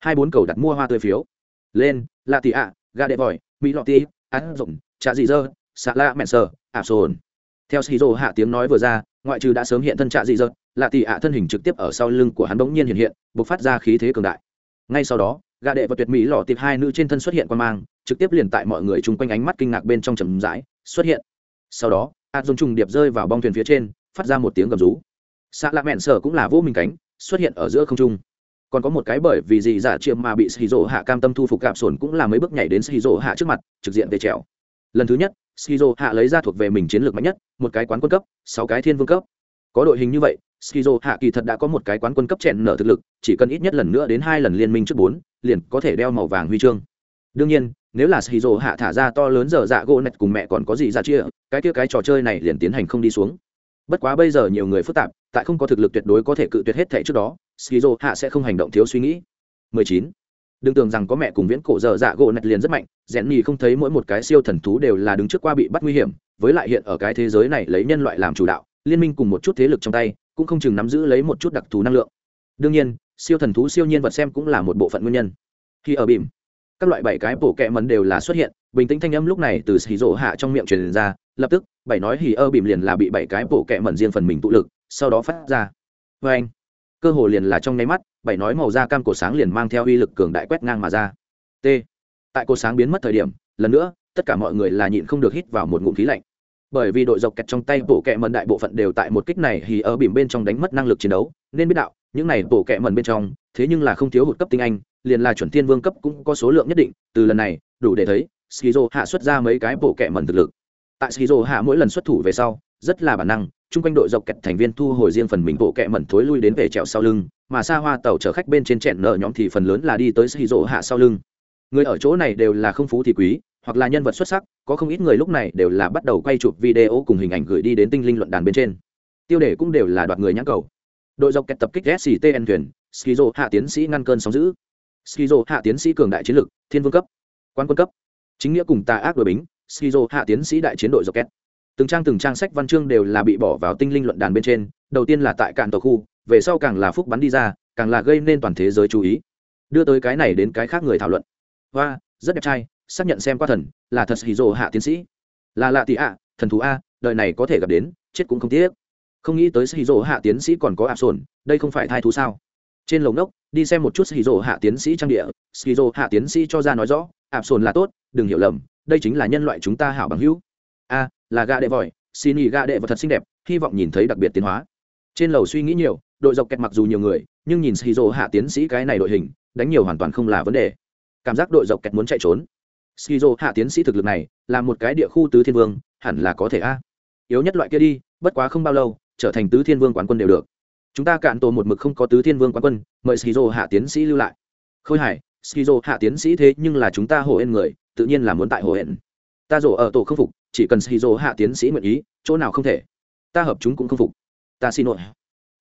hai bốn cầu đặt mua hoa tươi phiếu. Lên lạ tị ạ, gà đệ vòi, mỹ lọ ti án rộng, trà dị dơ xạ la mẹn sờ, ả sồn. Theo skizo hạ tiếng nói vừa ra, ngoại trừ đã sớm hiện thân trạ dị dơ lạ tị ạ thân hình trực tiếp ở sau lưng của hắn bỗng nhiên hiện hiện b ộ c phát ra khí thế cường đại. Ngay sau đó, gà đệ và tuyệt mỹ lọ tiệp hai nữ trên thân xuất hiện quan mang, trực tiếp liền tại mọi người chung quanh ánh mắt kinh ngạc bên trong trầm rãi xuất hiện. Sau đó ạt dùng trùng điệp rơi vào bong thuyền phía trên, phát ra một tiếng gầm rú xạ lạ mẹn sở cũng là vô mình cánh, xuất hiện ở giữa không trung. Còn có một cái bởi vì gì giả chiêm mà bị shizu hạ cam tâm thu phục gạp sồn cũng là mấy bước nhảy đến shizu hạ trước mặt, trực diện về trèo. Lần thứ nhất shizu hạ lấy ra thuộc về mình chiến lược mạnh nhất, một cái quán quân cấp, sáu cái thiên vương cấp. Có đội hình như vậy skizo hạ kỳ thật đã có một cái quán quân cấp chèn nở thực lực, chỉ cần ít nhất lần nữa đến hai lần liên minh trước bốn, liền có thể đeo màu vàng huy chương. Đương nhiên, nếu là skizo hạ thả ra to lớn giờ dạ gỗ nạch cùng mẹ còn có gì ra chia cái kia cái trò chơi này liền tiến hành không đi xuống. Bất quá bây giờ nhiều người phức tạp tại không có thực lực tuyệt đối có thể cự tuyệt hết thể trước đó, skizo hạ sẽ không hành động thiếu suy nghĩ. 19. đừng tưởng rằng có mẹ cùng viễn cổ dở dạ gỗ nạch liền rất mạnh rẽn nhì không thấy mỗi một cái siêu thần thú đều là đứng trước qua bị bắt nguy hiểm, với lại hiện ở cái thế giới này lấy nhân loại làm chủ đạo, liên minh cùng một chút thế lực trong tay, cũng không chừng nắm giữ lấy một chút đặc thù năng lượng. Đương nhiên, siêu thần thú siêu nhiên vật xem cũng là một bộ phận nguyên nhân. Khi ở bìm, các loại bảy cái bổ kẹ mấn đều là xuất hiện, bình tĩnh thanh âm lúc này từ xì rỗ hạ trong miệng truyền ra, lập tức, bảy nói hì ơ bìm liền là bị bảy cái bổ kẹ mẩn riêng phần mình tụ lực sau đó phát ra. Vê anh, cơ hồ liền là trong nháy mắt, bảy nói màu da cam cổ sáng liền mang theo uy lực cường đại quét ngang mà ra. T. Tại cổ sáng biến mất thời điểm, lần nữa, tất cả mọi người là nhịn không được hít vào một ngụm khí lạnh. Bởi vì đội dọc kẹt trong tay bộ kẹ mần đại bộ phận đều tại một kích này thì ở bìm bên trong đánh mất năng lực chiến đấu, nên biết đạo, những này bộ kẹ mần bên trong, thế nhưng là không thiếu hụt cấp tinh anh, liền là chuẩn thiên vương cấp cũng có số lượng nhất định, từ lần này, đủ để thấy, skizo hạ xuất ra mấy cái bộ kẹ mần thực lực. Tại skizo hạ mỗi lần xuất thủ về sau rất là bản năng, chung quanh đội dọc kẹt thành viên thu hồi riêng phần mình bộ kẹ mẩn thối lui đến về trèo sau lưng, mà xa hoa tàu chở khách bên trên trẹn nợ nhóm thì phần lớn là đi tới skizo hạ sau lưng. Người ở chỗ này đều là không phú thì quý, hoặc là nhân vật xuất sắc, có không ít người lúc này đều là bắt đầu quay chụp video cùng hình ảnh gửi đi đến tinh linh luận đàn bên trên. Tiêu đề cũng đều là đoạt người nhãn cầu. Đội dọc kẹt tập kích sctn thuyền skizo hạ tiến sĩ ngăn cơn sóng giữ skizo hạ tiến sĩ cường đại chiến lực, thiên vương cấp quan quân cấp. Chính nghĩa cùng tà ác đội bính skizo hạ tiến sĩ đại chiến đội dọc kẹt từng trang từng trang sách văn chương đều là bị bỏ vào tinh linh luận đàn bên trên, đầu tiên là tại cạn tàu khu, về sau càng là phúc bắn đi ra, càng là gây nên toàn thế giới chú ý. Đưa tới cái này đến cái khác người thảo luận. Và rất đẹp trai, xác nhận xem qua thần, là thật hì rồ hạ tiến sĩ. Là lạ tị ạ, thần thú a, đời này có thể gặp đến, chết cũng không tiếc. Không nghĩ tới hì rồ hạ tiến sĩ còn có ạp sồn, đây không phải thai thú sao? Trên lồng đốc đi xem một chút hì rồ hạ tiến sĩ trang địa. Hì rồ hạ tiến sĩ cho ra nói rõ ạp sồn là tốt, đừng hiểu lầm, đây chính là nhân loại chúng ta hảo bằng hữu a, là gà đệ vòi, xin nghỉ gà đệ và thật xinh đẹp, hy vọng nhìn thấy đặc biệt tiến hóa. Trên lầu suy nghĩ nhiều, đội dọc kẹt mặc dù nhiều người, nhưng nhìn shizu hạ tiến sĩ cái này đội hình, đánh nhiều hoàn toàn không là vấn đề. Cảm giác đội dọc kẹt muốn chạy trốn. Skizo hạ tiến sĩ thực lực này, là một cái địa khu tứ thiên vương, hẳn là có thể a. Yếu nhất loại kia đi, bất quá không bao lâu, trở thành tứ thiên vương quán quân đều được. Chúng ta cạn tổ một mực không có tứ thiên vương quán quân, mời skizo hạ tiến sĩ lưu lại. Khôi hải skizo hạ tiến sĩ thế nhưng là chúng ta hổ hẹn người, tự nhiên là muốn tại hổ hẹn ta rổ ở tổ không phục chỉ cần skizo hạ tiến sĩ nguyện ý, chỗ nào không thể. Ta hợp chúng cũng không phục. Ta xin lỗi.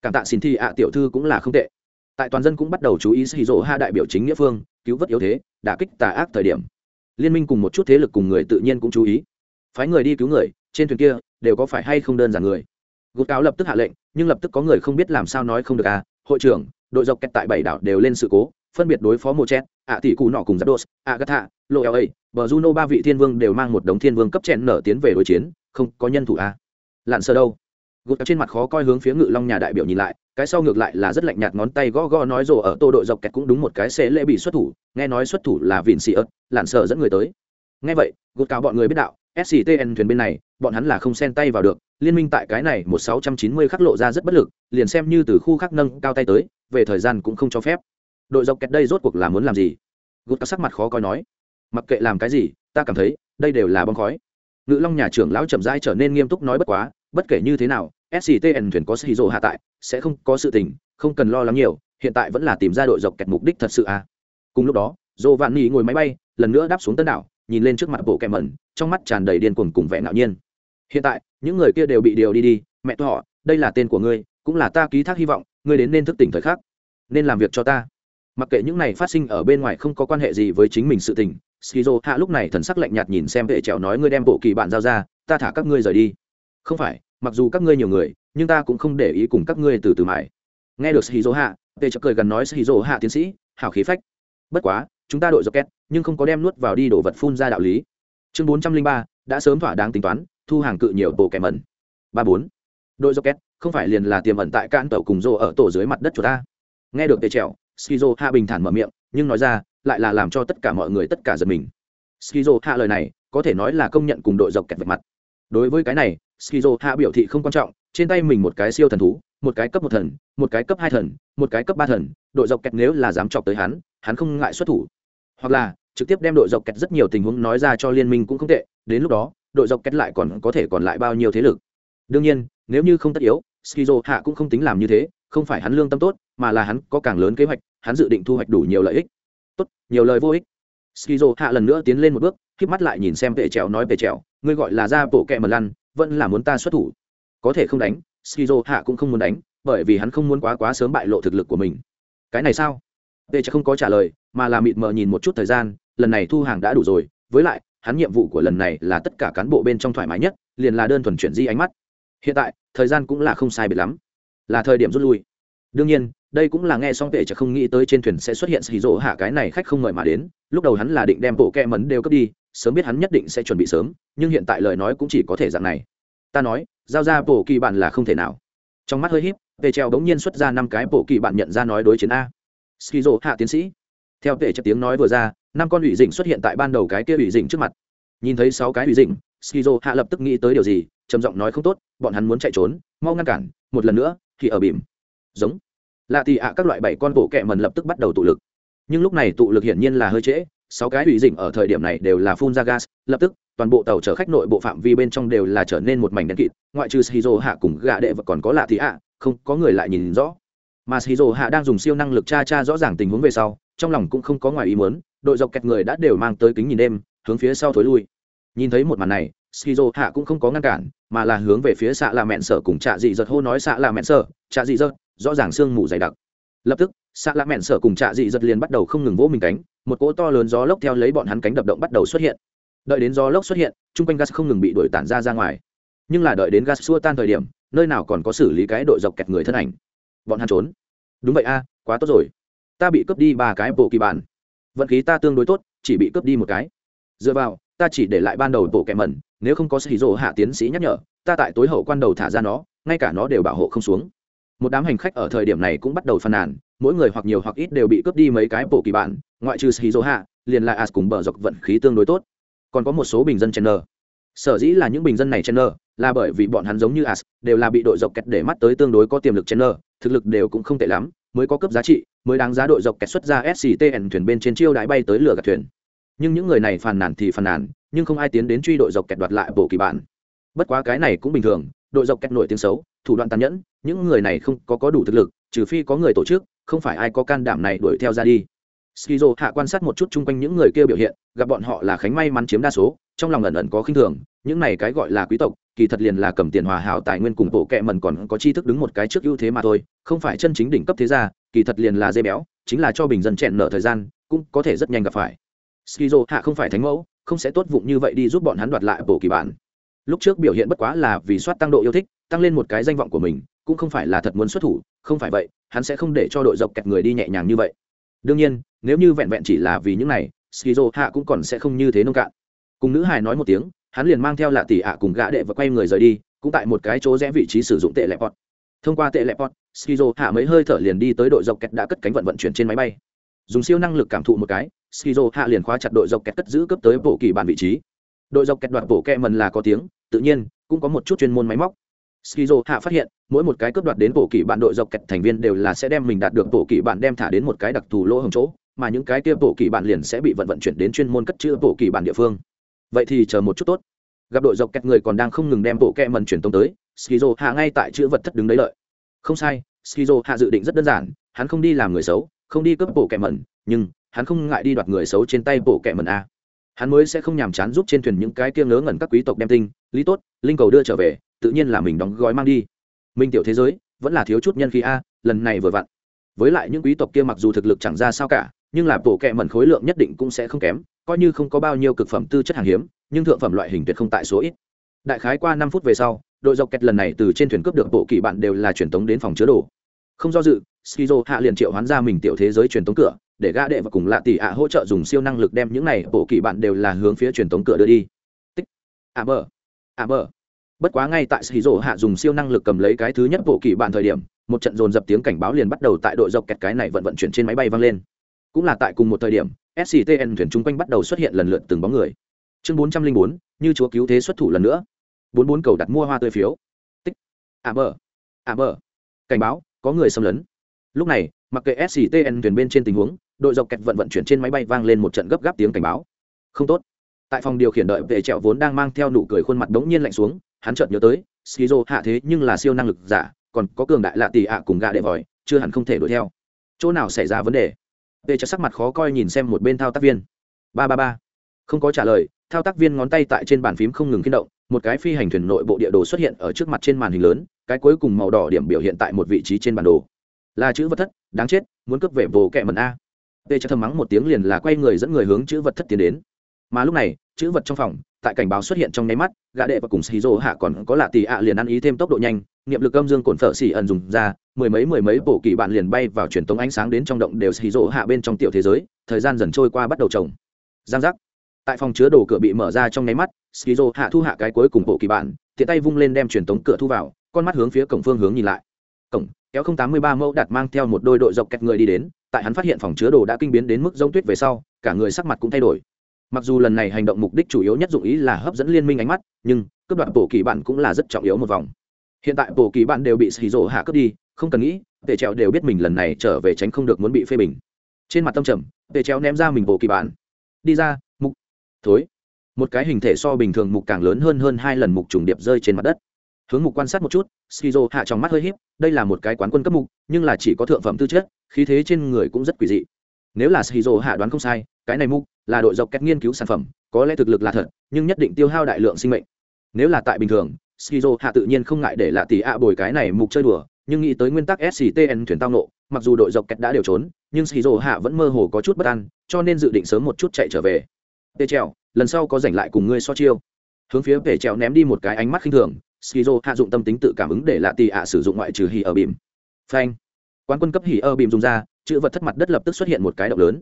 Cảm tạ xin thi ạ, tiểu thư cũng là không tệ. Tại toàn dân cũng bắt đầu chú ý skizo hạ đại biểu chính nghĩa phương, cứu vớt yếu thế, đả kích tà ác thời điểm. Liên minh cùng một chút thế lực cùng người tự nhiên cũng chú ý. Phái người đi cứu người, trên thuyền kia, đều có phải hay không đơn giản người. Gục cáo lập tức hạ lệnh, nhưng lập tức có người không biết làm sao nói không được à. Hội trưởng, đội dọc kẹt tại bảy đảo đều lên sự cố phân biệt đối phó mô chết ạ tỷ cụ nọ cùng giáp đốt ạ gắt hạ lộ la ấy bờ juno ba vị thiên vương đều mang một đống thiên vương cấp chèn nở tiến về đối chiến, không có nhân thủ à lặn sơ đâu? Gục trên mặt khó coi hướng phía ngự long nhà đại biểu nhìn lại, cái sau ngược lại là rất lạnh nhạt ngón tay gõ gõ nói rồ ở tô đội dọc kẹt cũng đúng một cái sẽ lễ bị xuất thủ, nghe nói xuất thủ là vịn xì ớt lặn sợ dẫn người tới. Nghe vậy gục cáo bọn người biết đạo sctn thuyền bên này, bọn hắn là không xen tay vào được, liên minh tại cái này một sáu trăm chín mươi khắc lộ ra rất bất lực, liền xem như từ khu khắc nâng cao tay tới, về thời gian cũng không cho phép đội dọc kẹt đây rốt cuộc là muốn làm gì? Gút các sắc mặt khó coi nói, mặc kệ làm cái gì, ta cảm thấy, đây đều là bom khói. Ngự long nhà trưởng lão chậm rãi trở nên nghiêm túc nói bất quá, bất kể như thế nào sctn thuyền có xì rồ hạ tại, sẽ không có sự tình, không cần lo lắng nhiều, hiện tại vẫn là tìm ra đội dọc kẹt mục đích thật sự à. Cùng lúc đó dồ vạn nỉ ngồi máy bay, lần nữa đáp xuống tân đảo, nhìn lên trước mặt bộ kẹm mẩn, trong mắt tràn đầy điên cuồng cùng vẻ ngạo nhiên. Hiện tại, những người kia đều bị điều đi đi, mẹ tôi họ, đây là tên của ngươi, cũng là ta ký thác hy vọng, ngươi đến nên thức tỉnh thời khắc, nên làm việc cho ta mặc kệ những này phát sinh ở bên ngoài không có quan hệ gì với chính mình sự tình, skizo hạ lúc này thần sắc lạnh nhạt nhìn xem vệ trèo nói ngươi đem bộ kỳ bạn giao ra, ta thả các ngươi rời đi. Không phải, mặc dù các ngươi nhiều người, nhưng ta cũng không để ý cùng các ngươi từ từ mãi. Nghe được skizo hạ, vệ trèo cười gần nói skizo hạ tiến sĩ hảo khí phách. Bất quá, chúng ta đội dọc két, nhưng không có đem nuốt vào đi đổ vật phun ra đạo lý. Chương bốn trăm linh ba, đã sớm thỏa đáng tính toán, thu hàng cự nhiều bộ kẻ mẩn. Ba bốn. Đội dọc két, không phải liền là tiềm ẩn tại cạn tàu cùng rô ở tổ dưới mặt đất chỗ ta. Nghe được tề trèo skizo hạ bình thản mở miệng, nhưng nói ra, lại là làm cho tất cả mọi người tất cả giật mình. Skizo hạ lời này, có thể nói là công nhận cùng đội dọc kẹt vạch mặt. Đối với cái này, skizo hạ biểu thị không quan trọng, trên tay mình một cái siêu thần thú, một cái cấp một thần, một cái cấp hai thần, một cái cấp ba thần, đội dọc kẹt nếu là dám chọc tới hắn hắn không ngại xuất thủ. Hoặc là, trực tiếp đem đội dọc kẹt rất nhiều tình huống nói ra cho liên minh cũng không tệ, đến lúc đó, đội dọc kẹt lại còn có thể còn lại bao nhiêu thế lực. Đương nhiên, nếu như không tất yếu, skizo hạ cũng không tính làm như thế không phải hắn lương tâm tốt, mà là hắn có càng lớn kế hoạch, hắn dự định thu hoạch đủ nhiều lợi ích. Tốt, nhiều lời vô ích. Skizo hạ lần nữa tiến lên một bước k mắt lại nhìn xem vệ trèo nói về trèo, ngươi gọi là ra bộ kẹ mật lăn, vẫn là muốn ta xuất thủ. Có thể không đánh, skizo hạ cũng không muốn đánh, bởi vì hắn không muốn quá quá sớm bại lộ thực lực của mình. Cái này sao? Vệ trèo không có trả lời, mà là mịt mờ nhìn một chút thời gian, lần này thu hàng đã đủ rồi, với lại, hắn nhiệm vụ của lần này là tất cả cán bộ bên trong thoải mái nhất, liền là đơn thuần chuyển di ánh mắt. Hiện tại, thời gian cũng là không sai biệt lắm là thời điểm rút lui. Đương nhiên, đây cũng là nghe xong tệ chả không nghĩ tới trên thuyền sẽ xuất hiện xì rỗ hạ cái này khách không mời mà đến, lúc đầu hắn là định đem bộ kẹ mấn đều cấp đi, sớm biết hắn nhất định sẽ chuẩn bị sớm, nhưng hiện tại lời nói cũng chỉ có thể dạng này. Ta nói, giao ra bộ kỳ bạn là không thể nào. Trong mắt hơi híp, tệ treo bỗng nhiên xuất ra năm cái bộ kỳ bạn nhận ra nói đối chiến a. Skizo hạ tiến sĩ. Theo tệ chợt tiếng nói vừa ra, năm con ủy dĩnh xuất hiện tại ban đầu cái kia ủy dĩnh trước mặt. Nhìn thấy sáu cái ủy dĩnh skizo hạ lập tức nghĩ tới điều gì, trầm giọng nói không tốt, bọn hắn muốn chạy trốn, mau ngăn cản, một lần nữa thì ở bìm. Giống. Lạ tì ạ à, các loại bảy con bộ kẹ mần lập tức bắt đầu tụ lực. Nhưng lúc này tụ lực hiển nhiên là hơi trễ, sáu cái hủy dình ở thời điểm này đều là phun ra gas, lập tức, toàn bộ tàu chở khách nội bộ phạm vi bên trong đều là trở nên một mảnh đen kịt, ngoại trừ shizu hạ cùng gạ đệ và còn có lạ tì ạ, không có người lại nhìn rõ. Mà shizu hạ đang dùng siêu năng lực tra tra rõ ràng tình huống về sau, trong lòng cũng không có ngoài ý muốn, đội dọc kẹt người đã đều mang tới kính nhìn đêm, hướng phía sau thối lui. Nhìn thấy một màn này skizo hạ cũng không có ngăn cản, mà là hướng về phía xạ là mẹn sở cùng trạ dị giật hô nói xạ là mẹn sở, trạ dị giật, rõ ràng sương mù dày đặc. Lập tức xạ là mẹn sở cùng trạ dị giật liền bắt đầu không ngừng vỗ mình cánh, một cỗ to lớn gió lốc theo lấy bọn hắn cánh đập động bắt đầu xuất hiện. Đợi đến gió lốc xuất hiện, chung quanh gas không ngừng bị đuổi tản ra ra ngoài. Nhưng là đợi đến gas xua tan thời điểm, nơi nào còn có xử lý cái đội dọc kẹt người thân ảnh. Bọn hắn trốn. Đúng vậy a, quá tốt rồi. Ta bị cướp đi ba cái bộ kỳ bản. Vận khí ta tương đối tốt, chỉ bị cướp đi một cái. Dựa vào ta chỉ để lại ban đầu bộ kẹ mẩn, nếu không có sĩ rỗ hạ tiến sĩ nhắc nhở, ta tại tối hậu quan đầu thả ra nó, ngay cả nó đều bảo hộ không xuống. Một đám hành khách ở thời điểm này cũng bắt đầu phàn nàn, mỗi người hoặc nhiều hoặc ít đều bị cướp đi mấy cái bộ kỳ bản, ngoại trừ sĩ rỗ hạ, liền lại as cùng bờ dọc vận khí tương đối tốt. Còn có một số bình dân chen nơ sở dĩ là những bình dân này chen nơ là bởi vì bọn hắn giống như as, đều là bị đội dọc kẹt để mắt tới tương đối có tiềm lực chen nơ thực lực đều cũng không tệ lắm, mới có cấp giá trị, mới đáng giá đội dọc kẹt xuất ra sctn thuyền bên trên chiêu đãi bay tới lửa gạt thuyền nhưng những người này phàn nàn thì phàn nàn, nhưng không ai tiến đến truy đội dọc kẹt đoạt lại bộ kỳ bản. Bất quá cái này cũng bình thường, đội dọc kẹt nổi tiếng xấu, thủ đoạn tàn nhẫn, những người này không có có đủ thực lực, trừ phi có người tổ chức, không phải ai có can đảm này đuổi theo ra đi. Skizo hạ quan sát một chút chung quanh những người kia biểu hiện, gặp bọn họ là khánh may mắn chiếm đa số, trong lòng ẩn ẩn có khinh thường, những này cái gọi là quý tộc, kỳ thật liền là cầm tiền hòa hảo tài nguyên cùng bộ kệ mần còn có tri thức đứng một cái trước ưu thế mà thôi, không phải chân chính đỉnh cấp thế gia, kỳ thật liền là dây béo, chính là cho bình dân chẹn nở thời gian, cũng có thể rất nhanh gặp phải skizo hạ không phải thánh mẫu, không sẽ tốt vụng như vậy đi giúp bọn hắn đoạt lại bộ kỳ bản. Lúc trước biểu hiện bất quá là vì soát tăng độ yêu thích, tăng lên một cái danh vọng của mình, cũng không phải là thật muốn xuất thủ, không phải vậy, hắn sẽ không để cho đội dọc kẹt người đi nhẹ nhàng như vậy. Đương nhiên, nếu như vẹn vẹn chỉ là vì những này, skizo hạ cũng còn sẽ không như thế nông cạn. Cùng nữ hài nói một tiếng, hắn liền mang theo lạ tỷ ạ cùng gã đệ và quay người rời đi, cũng tại một cái chỗ rẽ vị trí sử dụng tệ lệ bọt. Thông qua tệ lệ bọt, skizo hạ mấy hơi thở liền đi tới đội dọc kẹt đã cất cánh vận vận chuyển trên máy bay. Dùng siêu năng lực cảm thụ một cái skizo hạ liền khóa chặt đội dọc kẹt cất giữ cấp tới bộ kỳ bản vị trí. Đội dọc kẹt đoạt bộ kẹ mần là có tiếng, tự nhiên, cũng có một chút chuyên môn máy móc. Skizo hạ phát hiện, mỗi một cái cướp đoạt đến bộ kỳ bản đội dọc kẹt thành viên đều là sẽ đem mình đạt được bộ kỳ bản đem thả đến một cái đặc thù lỗ hồng chỗ, mà những cái kia bộ kỳ bản liền sẽ bị vận vận chuyển đến chuyên môn cất chữ bộ kỳ bản địa phương. Vậy thì chờ một chút tốt. Gặp đội dọc kẹt người còn đang không ngừng đem bộ kẹ mần chuyển tông tới, skizo hạ ngay tại chữ vật thất đứng đấy lợi. Không sai, skizo hạ dự định rất đơn giản, hắn không đi làm người xấu, không đi cướp bộ kẹ mần, nhưng hắn không ngại đi đoạt người xấu trên tay bộ kẹ mần a. Hắn mới sẽ không nhàm chán giúp trên thuyền những cái kia ngớ ngẩn các quý tộc đem tinh, lý tốt, linh cầu đưa trở về, tự nhiên là mình đóng gói mang đi. Minh tiểu thế giới, vẫn là thiếu chút nhân khí a, lần này vừa vặn. Với lại những quý tộc kia mặc dù thực lực chẳng ra sao cả, nhưng là bộ kệ mẩn khối lượng nhất định cũng sẽ không kém, coi như không có bao nhiêu cực phẩm tư chất hàng hiếm, nhưng thượng phẩm loại hình tuyệt không tại số ít. Đại khái qua năm phút về sau, đội dọc kẹt lần này từ trên thuyền cướp được bộ kỳ bạn đều là truyền tống đến phòng chứa đồ. Không do dự, skizo hạ liền triệu hoán ra mình tiểu thế giới truyền tống cửa để gã đệ và cùng lạ tỷ ạ hỗ trợ dùng siêu năng lực đem những này bộ kỳ bạn đều là hướng phía truyền tống cửa đưa đi. Tích. Ạ bờ. Ạ bờ. Bất quá ngay tại skizo hạ dùng siêu năng lực cầm lấy cái thứ nhất bộ kỳ bạn thời điểm, một trận dồn dập tiếng cảnh báo liền bắt đầu tại đội dọc kẹt cái này vận vận chuyển trên máy bay vang lên. Cũng là tại cùng một thời điểm sctn thuyền chung quanh bắt đầu xuất hiện lần lượt từng bóng người. Chương bốn trăm linh bốn, như chúa cứu thế xuất thủ lần nữa. bốn bốn cầu đặt mua hoa tươi phiếu. Tích. Ạ mờ ạ mờ cảnh báo, có người xâm lấn. Lúc này, mặc kệ sctn thuyền bên trên tình huống đội dọc kẹt vận vận chuyển trên máy bay vang lên một trận gấp gáp tiếng cảnh báo. Không tốt. Tại phòng điều khiển đợi vệ trẹo vốn đang mang theo nụ cười khuôn mặt đống nhiên lạnh xuống, hắn chợt nhớ tới, skizo hạ thế nhưng là siêu năng lực giả, còn có cường đại lạ tỷ ạ cùng gà đệ vòi, chưa hẳn không thể đuổi theo. Chỗ nào xảy ra vấn đề? Vệ cho sắc mặt khó coi nhìn xem một bên thao tác viên. Ba ba ba. Không có trả lời, thao tác viên ngón tay tại trên bàn phím không ngừng kinh động, một cái phi hành thuyền nội bộ địa đồ xuất hiện ở trước mặt trên màn hình lớn, cái cuối cùng màu đỏ điểm biểu hiện tại một vị trí trên bản đồ. Là chữ vật thất, đáng chết, muốn cướp về vồ kẹ mần a tê cho thầm mắng một tiếng liền là quay người dẫn người hướng chữ vật thất tiến đến. Mà lúc này, chữ vật trong phòng, tại cảnh báo xuất hiện trong nháy mắt, gã đệ và cùng xì rô hạ còn có lạ tỷ ạ liền ăn ý thêm tốc độ nhanh, niệm lực âm dương cổn phở xì ẩn dùng ra, mười mấy mười mấy bộ kỳ bạn liền bay vào truyền tống ánh sáng đến trong động đều xì rô hạ bên trong tiểu thế giới, thời gian dần trôi qua bắt đầu trồng. Giang giác. Tại phòng chứa đồ cửa bị mở ra trong nháy mắt skizo hạ thu hạ cái cuối cùng bộ kỳ bản tiện tay vung lên đem truyền tống cửa thu vào, con mắt hướng phía cổng phương hướng nhìn lại. Cổng, kéo không tám mươi ba mẫu đặt mang theo một đôi đội dọc kẹt người đi đến tại hắn phát hiện phòng chứa đồ đã kinh biến đến mức giống tuyết về sau, cả người sắc mặt cũng thay đổi. Mặc dù lần này hành động mục đích chủ yếu nhất dụng ý là hấp dẫn liên minh ánh mắt, nhưng cướp đoạt bộ kỳ bản cũng là rất trọng yếu một vòng. Hiện tại bộ kỳ bản đều bị xì rổ hạ cướp đi, không cần nghĩ, tề trèo đều biết mình lần này trở về tránh không được muốn bị phê bình. Trên mặt tâm trầm, tề trèo ném ra mình bộ kỳ bản đi ra, mục. Thối. Một cái hình thể so bình thường mục càng lớn hơn hơn hai lần mục trùng điệp rơi trên mặt đất. Hướng mục quan sát một chút skizo hạ trong mắt hơi h í p đây là một cái quán quân cấp mục, nhưng là chỉ có thượng phẩm tư chất khí thế trên người cũng rất quỷ dị. Nếu là shizu hạ đoán không sai, cái này mục là đội dọc cách nghiên cứu sản phẩm, có lẽ thực lực là thật, nhưng nhất định tiêu hao đại lượng sinh mệnh. Nếu là tại bình thường, shizu hạ tự nhiên không ngại để lạ tỷ ạ bồi cái này mục chơi đùa, nhưng nghĩ tới nguyên tắc sctn thuyền tao nộ, mặc dù đội dọc kẹt đã đều trốn, nhưng shizu hạ vẫn mơ hồ có chút bất an, cho nên dự định sớm một chút chạy trở về. Tê trèo, lần sau có giành lại cùng ngươi so chiêu. Hướng phía tê trèo ném đi một cái ánh mắt khinh thường, shizu hạ dụng tâm tính tự cảm ứng để lạ tỷ ạ sử dụng ngoại trừ hì ở bìm. Phanh quán quân cấp hỉ ơ bìm dùng ra, chữ vật thất mặt đất lập tức xuất hiện một cái động lớn.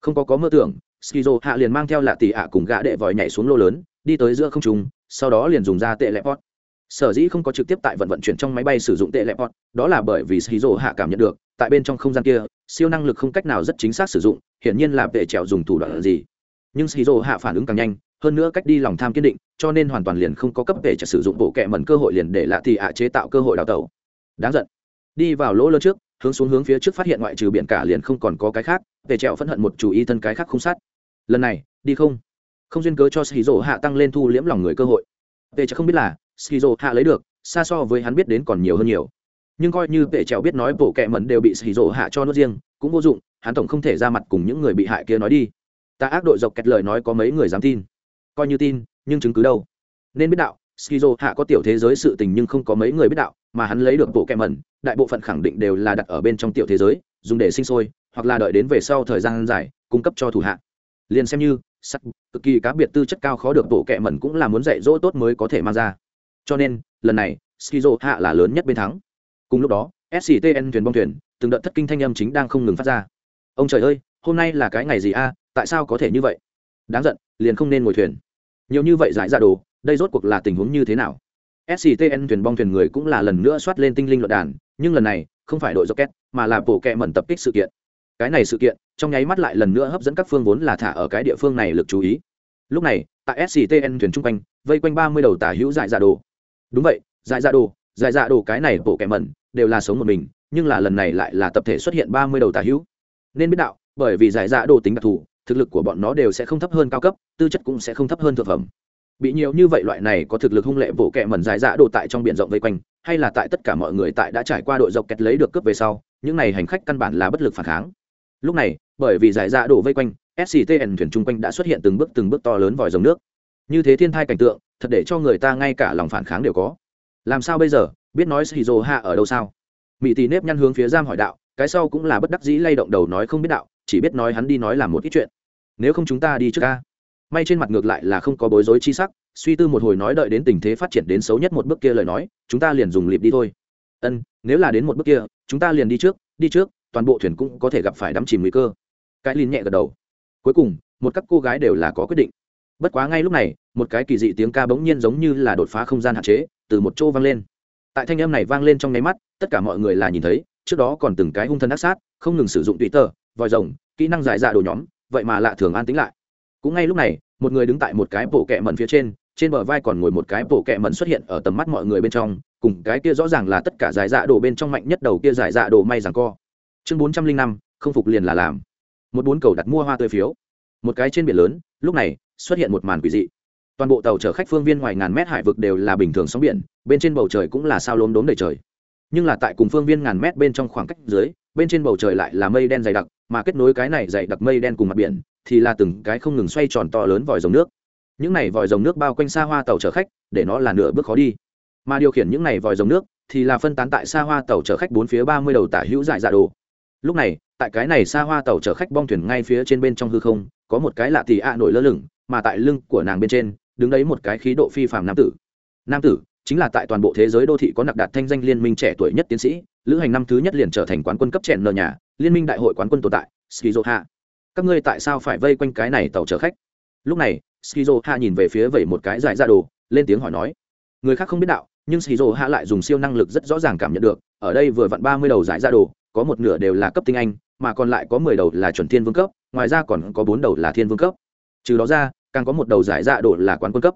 Không có có mơ tưởng, skizo hạ liền mang theo lạ tỷ ạ cùng gã đệ vòi nhảy xuống lô lớn, đi tới giữa không trung, sau đó liền dùng ra tệ lẹp pot. Sở dĩ không có trực tiếp tại vận vận chuyển trong máy bay sử dụng tệ lẹp pot, đó là bởi vì skizo hạ cảm nhận được, tại bên trong không gian kia, siêu năng lực không cách nào rất chính xác sử dụng, hiển nhiên là vệ trèo dùng thủ đoạn gì. Nhưng skizo hạ phản ứng càng nhanh, hơn nữa cách đi lòng tham kiên định, cho nên hoàn toàn liền không có cấp vệ trèo sử dụng bộ kẹ mẩn cơ hội liền để lạ tỷ ạ chế tạo cơ hội đào tẩu. Đáng giận. Đi vào lỗ lơ trước hướng xuống hướng phía trước phát hiện ngoại trừ biển cả liền không còn có cái khác về trèo phẫn hận một chủ y thân cái khác không sát. Lần này, đi không? Không duyên cớ cho skizo hạ tăng lên thu liễm lòng người cơ hội. Về trợ không biết là skizo hạ lấy được, xa so với hắn biết đến còn nhiều hơn nhiều. Nhưng coi như vệ trèo biết nói bộ kệ mẩn đều bị skizo hạ cho nuốt riêng, cũng vô dụng, hắn tổng không thể ra mặt cùng những người bị hại kia nói đi. Ta ác đội dọc kẹt lời nói có mấy người dám tin? Coi như tin, nhưng chứng cứ đâu? Nên biết đạo, skizo hạ có tiểu thế giới sự tình nhưng không có mấy người biết đạo mà hắn lấy được bộ kẹm mẩn đại bộ phận khẳng định đều là đặt ở bên trong tiểu thế giới, dùng để sinh sôi, hoặc là đợi đến về sau thời gian dài, cung cấp cho thủ hạ. Liền xem như, sắc, cực kỳ cá biệt tư chất cao khó được bộ kẹm mẩn cũng là muốn dạy dỗ tốt mới có thể mang ra. Cho nên, lần này, skizo hạ là lớn nhất bên thắng. Cùng lúc đó sctn thuyền bong thuyền, từng đợt thất kinh thanh âm chính đang không ngừng phát ra. Ông trời ơi, hôm nay là cái ngày gì a? Tại sao có thể như vậy? Đáng giận, liền không nên ngồi thuyền. Nhiều như vậy giải ra đồ, đây rốt cuộc là tình huống như thế nào? Sctn thuyền bong thuyền người cũng là lần nữa soát lên tinh linh luận đàn, nhưng lần này, không phải đội rocket, mà là bộ kẹ mẩn tập kích sự kiện. Cái này sự kiện, trong nháy mắt lại lần nữa hấp dẫn các phương vốn là thả ở cái địa phương này lực chú ý. Lúc này, tại sctn thuyền chung quanh, vây quanh ba mươi đầu tả hữu dại dạ đồ. Đúng vậy, dại dạ đồ, dại dạ đồ cái này bộ kẹ mẩn, đều là sống một mình, nhưng là lần này lại là tập thể xuất hiện ba mươi đầu tả hữu. Nên biết đạo, bởi vì giải dạ đồ tính đặc thù, thực lực của bọn nó đều sẽ không thấp hơn cao cấp, tư chất cũng sẽ không thấp hơn thực phẩm bị nhiều như vậy loại này có thực lực hung lệ bộ kẹ mẩn dài dã đồ tại trong biển rộng vây quanh, hay là tại tất cả mọi người tại đã trải qua đội dọc kẹt lấy được cướp về sau, những này hành khách căn bản là bất lực phản kháng. Lúc này, bởi vì giải dã đồ vây quanh sctn thuyền chung quanh đã xuất hiện từng bước từng bước to lớn vòi dòng nước. Như thế thiên thai cảnh tượng, thật để cho người ta ngay cả lòng phản kháng đều có. Làm sao bây giờ? Biết nói shizu hạ ở đâu sao? Mỹ tì nếp nhăn hướng phía giam hỏi đạo, cái sau cũng là bất đắc dĩ lay động đầu nói không biết đạo, chỉ biết nói hắn đi nói làm một ít chuyện. Nếu không chúng ta đi trước ca may trên mặt ngược lại là không có bối rối chi sắc, suy tư một hồi nói đợi đến tình thế phát triển đến xấu nhất một bước kia lời nói, chúng ta liền dùng lịp đi thôi. Ân, nếu là đến một bước kia, chúng ta liền đi trước đi trước, toàn bộ thuyền cũng có thể gặp phải đắm chìm nguy cơ. Cái lin nhẹ gật đầu. Cuối cùng, một các cô gái đều là có quyết định. Bất quá ngay lúc này, một cái kỳ dị tiếng ca bỗng nhiên giống như là đột phá không gian hạn chế, từ một chỗ vang lên. Tại thanh âm này vang lên trong nháy mắt, tất cả mọi người là nhìn thấy, trước đó còn từng cái hung thân ác sát, không ngừng sử dụng tùy tờ, vòi rồng, kỹ năng giải dạ đồ nhóm, vậy mà lạ thường an tính lại cũng ngay lúc này, một người đứng tại một cái bộ kẹ mẩn phía trên trên bờ vai còn ngồi một cái bộ kẹ mẩn xuất hiện ở tầm mắt mọi người bên trong, cùng cái kia rõ ràng là tất cả giải dạ đồ bên trong mạnh nhất đầu kia giải dạ đồ may rằng co. Chương bốn trăm linh năm, không phục liền là làm. Một bốn cầu đặt mua hoa tươi phiếu. Một cái trên biển lớn, lúc này, xuất hiện một màn quỷ dị. Toàn bộ tàu chở khách phương viên ngoài ngàn mét hải vực đều là bình thường sóng biển, bên trên bầu trời cũng là sao lốm đốm đầy trời. Nhưng là tại cùng phương viên ngàn mét bên trong khoảng cách dưới, bên trên bầu trời lại là mây đen dày đặc, mà kết nối cái này dày đặc mây đen cùng mặt biển thì là từng cái không ngừng xoay tròn to lớn vòi rồng nước. Những này vòi rồng nước bao quanh xa hoa tàu chở khách, để nó là nửa bước khó đi. Mà điều khiển những này vòi rồng nước thì là phân tán tại xa hoa tàu chở khách bốn phía ba mươi đầu tả hữu dại dạ đồ. Lúc này, tại cái này xa hoa tàu chở khách bong thuyền ngay phía trên bên trong hư không, có một cái lạ tì ạ nổi lơ lửng, mà tại lưng của nàng bên trên, đứng đấy một cái khí độ phi phàm nam tử. Nam tử chính là tại toàn bộ thế giới đô thị có nặc đạt thanh danh liên minh trẻ tuổi nhất tiến sĩ, lữ hành năm thứ nhất liền trở thành quán quân cấp trẻ nợ nhà, liên minh đại hội quán quân tồn tại skizo hạ các ngươi tại sao phải vây quanh cái này tàu chở khách? Lúc này skizo hạ nhìn về phía vẩy một cái dài ra đồ, lên tiếng hỏi nói. Người khác không biết đạo, nhưng skizo hạ lại dùng siêu năng lực rất rõ ràng cảm nhận được, ở đây vừa vặn ba mươi đầu giải ra đồ, có một nửa đều là cấp tinh anh, mà còn lại có mười đầu là chuẩn thiên vương cấp, ngoài ra còn có bốn đầu là thiên vương cấp. Trừ đó ra, càng có một đầu giải ra đồ là quán quân cấp.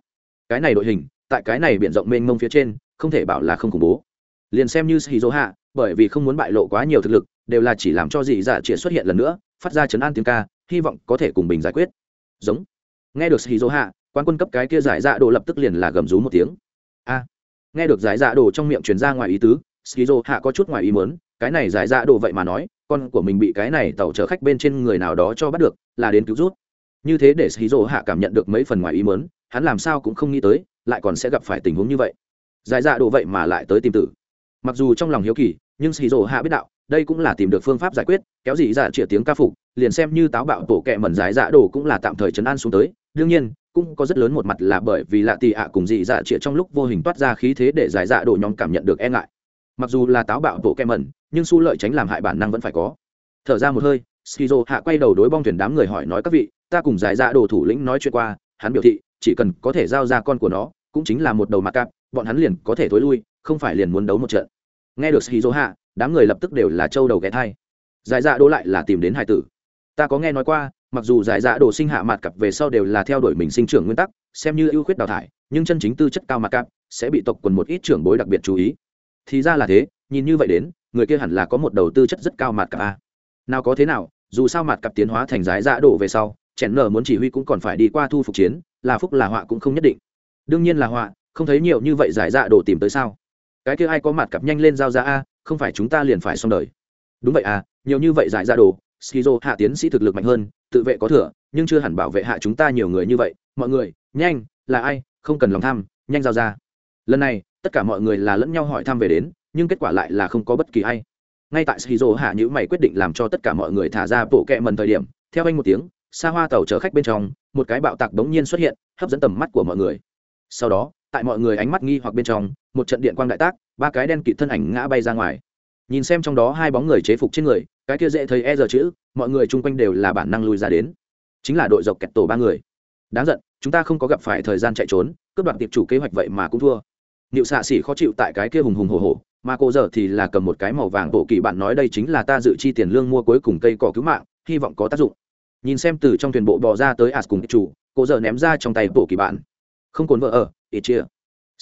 Cái này đội hình, tại cái này biển rộng mênh mông phía trên, không thể bảo là không khủng bố. Liền xem như skizo hạ bởi vì không muốn bại lộ quá nhiều thực lực, đều là chỉ làm cho dị dạ chỉ xuất hiện lần nữa phát ra chấn an tiếng ca, hy vọng có thể cùng bình giải quyết. Giống. Nghe được shizu hạ quan quân cấp cái kia giải dạ đồ lập tức liền là gầm rú một tiếng. A. Nghe được giải dạ đồ trong miệng truyền ra ngoài ý tứ shizu hạ có chút ngoài ý muốn, cái này giải dạ đồ vậy mà nói, con của mình bị cái này tàu chở khách bên trên người nào đó cho bắt được, là đến cứu rút như thế để shizu hạ cảm nhận được mấy phần ngoài ý muốn, hắn làm sao cũng không nghĩ tới, lại còn sẽ gặp phải tình huống như vậy. Giải dạ đồ vậy mà lại tới tìm tử. Mặc dù trong lòng hiếu kỳ, nhưng xì hạ biết đạo đây cũng là tìm được phương pháp giải quyết, kéo dị dạ chĩa tiếng ca phục, liền xem như táo bạo tổ kẹ mẩn giải dạ đồ cũng là tạm thời chấn an xuống tới. Đương nhiên, cũng có rất lớn một mặt là bởi vì lạ tì ạ cùng dị dạ chĩa trong lúc vô hình toát ra khí thế để giải dạ đồ nhóm cảm nhận được e ngại. Mặc dù là táo bạo tổ kẹ mẩn, nhưng su lợi tránh làm hại bản năng vẫn phải có. Thở ra một hơi, skizo hạ quay đầu đối bong thuyền đám người hỏi nói các vị, ta cùng giải dạ đồ thủ lĩnh nói chuyện qua, hắn biểu thị, chỉ cần có thể giao ra con của nó, cũng chính là một đầu mặt cạp, bọn hắn liền có thể thối lui, không phải liền muốn đấu một trận. Nghe được Skizo hạ đám người lập tức đều là châu đầu ghé thai. Giải dạ đỗ lại là tìm đến hải tử. Ta có nghe nói qua, mặc dù giải dạ đồ sinh hạ mặt cặp về sau đều là theo đuổi mình sinh trưởng nguyên tắc, xem như ưu khuyết đào thải, nhưng chân chính tư chất cao mặt cặp sẽ bị tộc quần một ít trưởng bối đặc biệt chú ý. Thì ra là thế, nhìn như vậy đến, người kia hẳn là có một đầu tư chất rất cao mặt cặp a. Nào có thế nào, dù sao mặt cặp tiến hóa thành giải dạ đổ về sau, chèn nở muốn chỉ huy cũng còn phải đi qua thu phục chiến, là phúc là họa cũng không nhất định. Đương nhiên là họa, không thấy nhiều như vậy giải dạ đổ tìm tới sao cái kia ai có mặt cặp nhanh lên giao ra a, không phải chúng ta liền phải xong đời. Đúng vậy à nhiều như vậy giải ra đồ, skizo hạ tiến sĩ thực lực mạnh hơn, tự vệ có thừa, nhưng chưa hẳn bảo vệ hạ chúng ta nhiều người như vậy. Mọi người, nhanh, là ai, không cần lòng tham, nhanh giao ra. Lần này, tất cả mọi người là lẫn nhau hỏi thăm về đến, nhưng kết quả lại là không có bất kỳ ai. Ngay tại skizo hạ nhữ mày quyết định làm cho tất cả mọi người thả ra bộ kẹ mần thời điểm, theo anh một tiếng, xa hoa tàu chở khách bên trong, một cái bạo tạc đống nhiên xuất hiện, hấp dẫn tầm mắt của mọi người. Sau đó, tại mọi người ánh mắt nghi hoặc bên trong một trận điện quang đại tác, ba cái đen kịt thân ảnh ngã bay ra ngoài. Nhìn xem trong đó hai bóng người chế phục trên người, cái kia dễ thấy e giờ chữ, mọi người chung quanh đều là bản năng lùi ra đến. Chính là đội dọc kẹt tổ ba người. Đáng giận, chúng ta không có gặp phải thời gian chạy trốn, cướp đoạt tiệp chủ kế hoạch vậy mà cũng thua. Niệu xạ xỉ khó chịu tại cái kia hùng hùng hổ hổ, mà cô giờ thì là cầm một cái màu vàng bộ kỳ bạn nói đây chính là ta dự chi tiền lương mua cuối cùng cây cỏ cứu mạng, hy vọng có tác dụng. Nhìn xem từ trong thuyền bộ bò ra tới as cùng chủ, cô giờ ném ra trong tay bộ kỳ bạn. Không cồn vợ ở ít chia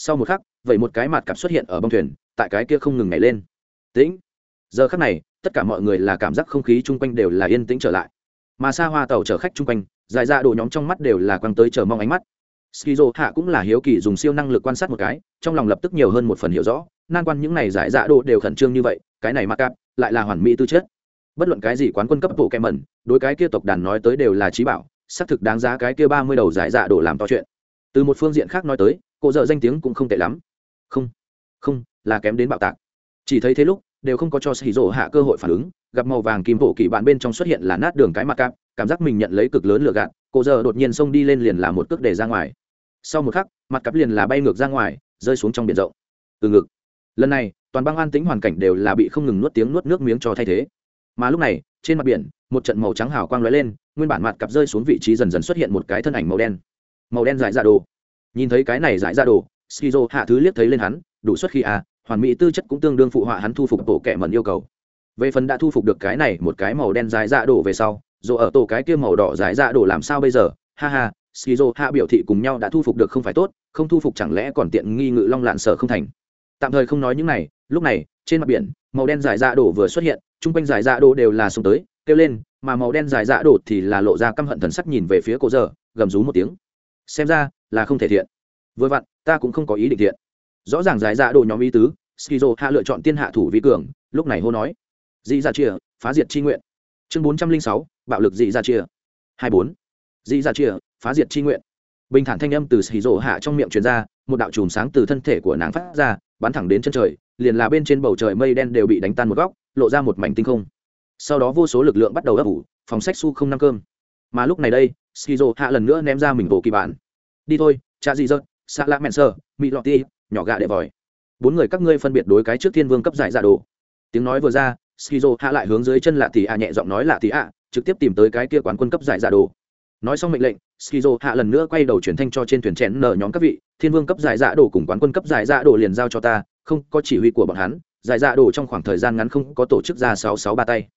sau một khắc vậy một cái mặt cặp xuất hiện ở bông thuyền, tại cái kia không ngừng nhảy lên. Tĩnh. Giờ khắc này, tất cả mọi người là cảm giác không khí chung quanh đều là yên tĩnh trở lại. Mà xa hoa tàu chở khách chung quanh, dài ra đồ nhóm trong mắt đều là quăng tới chờ mong ánh mắt. Skizo hạ cũng là hiếu kỳ dùng siêu năng lực quan sát một cái, trong lòng lập tức nhiều hơn một phần hiểu rõ, nan quan những này giải dạ đồ đều khẩn trương như vậy, cái này mặc cạp lại là hoàn mỹ tư chất. Bất luận cái gì quán quân cấp bộ kem mẩn, đối cái kia tộc đàn nói tới đều là trí bảo, xác thực đáng giá cái kia ba mươi đầu giải dạ đồ làm to chuyện. Từ một phương diện khác nói tới, cô dợ danh tiếng cũng không tệ lắm không không, là kém đến bạo tạc. Chỉ thấy thế lúc, đều không có cho xì rổ hạ cơ hội phản ứng, gặp màu vàng kim bộ kỳ bạn bên trong xuất hiện là nát đường cái mặt cạp, cảm giác mình nhận lấy cực lớn lửa gạt, cô giờ đột nhiên xông đi lên liền là một cước để ra ngoài. Sau một khắc, mặt cặp liền là bay ngược ra ngoài, rơi xuống trong biển rộng. Từ ngực. Lần này, toàn băng an tĩnh hoàn cảnh đều là bị không ngừng nuốt tiếng nuốt nước miếng cho thay thế. Mà lúc này, trên mặt biển, một trận màu trắng hào quang lóe lên, nguyên bản mặt cặp rơi xuống vị trí dần dần xuất hiện một cái thân ảnh màu đen. Màu đen giải ra đồ. Nhìn thấy cái này giải ra đồ skizo hạ thứ liếc thấy lên hắn, đủ suất khi à hoàn mỹ tư chất cũng tương đương phụ họa hắn thu phục tổ kệ mẩn yêu cầu. Về phần đã thu phục được cái này một cái màu đen dài dạ đổ về sau rồi ở tổ cái kia màu đỏ dài dạ đổ làm sao bây giờ? Ha ha, skizo hạ biểu thị cùng nhau đã thu phục được không phải tốt, không thu phục chẳng lẽ còn tiện nghi ngự long lạn sở không thành? Tạm thời không nói những này, lúc này, trên mặt biển, màu đen dài dạ đổ vừa xuất hiện, chung quanh dài dạ đổ đều là xuống tới, kêu lên, mà màu đen dài dạ đổ thì là lộ ra căm hận thần sắc nhìn về phía cô giờ gầm rú một tiếng. Xem ra, là không thể thiện vừa vặn, ta cũng không có ý định thiện. Rõ ràng giải dạ đồ nhóm ý tứ, skizo hạ lựa chọn tiên hạ thủ vi cường, lúc này hô nói. Dị dạ ra chia phá diệt chi nguyện. Chương bốn trăm linh sáu, bạo lực dị dạ ra chia hai bốn. Dị dạ ra chia phá diệt chi nguyện. Bình thản thanh âm từ Skizo hạ trong miệng truyền ra, một đạo chùm sáng từ thân thể của nàng phát ra, bắn thẳng đến chân trời, liền là bên trên bầu trời mây đen đều bị đánh tan một góc, lộ ra một mảnh tinh không. Sau đó vô số lực lượng bắt đầu ấp ủ, phòng sách su không năm cơm. Mà lúc này đây, skizo hạ lần nữa ném ra mình bộ kỳ bản. Đi thôi, cha dị dợt xạ lạ mẹn sơ mỹ lọt ti nhỏ gạ đệ vòi. Bốn người các ngươi phân biệt đối cái trước thiên vương cấp giải giả đồ. Tiếng nói vừa ra, skizo hạ lại hướng dưới chân lạ tỷ ạ nhẹ giọng nói lạ tỷ ạ trực tiếp tìm tới cái kia quán quân cấp giải giả đồ. Nói xong mệnh lệnh, skizo hạ lần nữa quay đầu chuyển thanh cho trên thuyền chèn nở nhóm các vị, thiên vương cấp giải giả đồ cùng quán quân cấp giải giả đồ liền giao cho ta, không có chỉ huy của bọn hắn, giải giả đồ trong khoảng thời gian ngắn không có tổ chức ra sáu sáu ba tay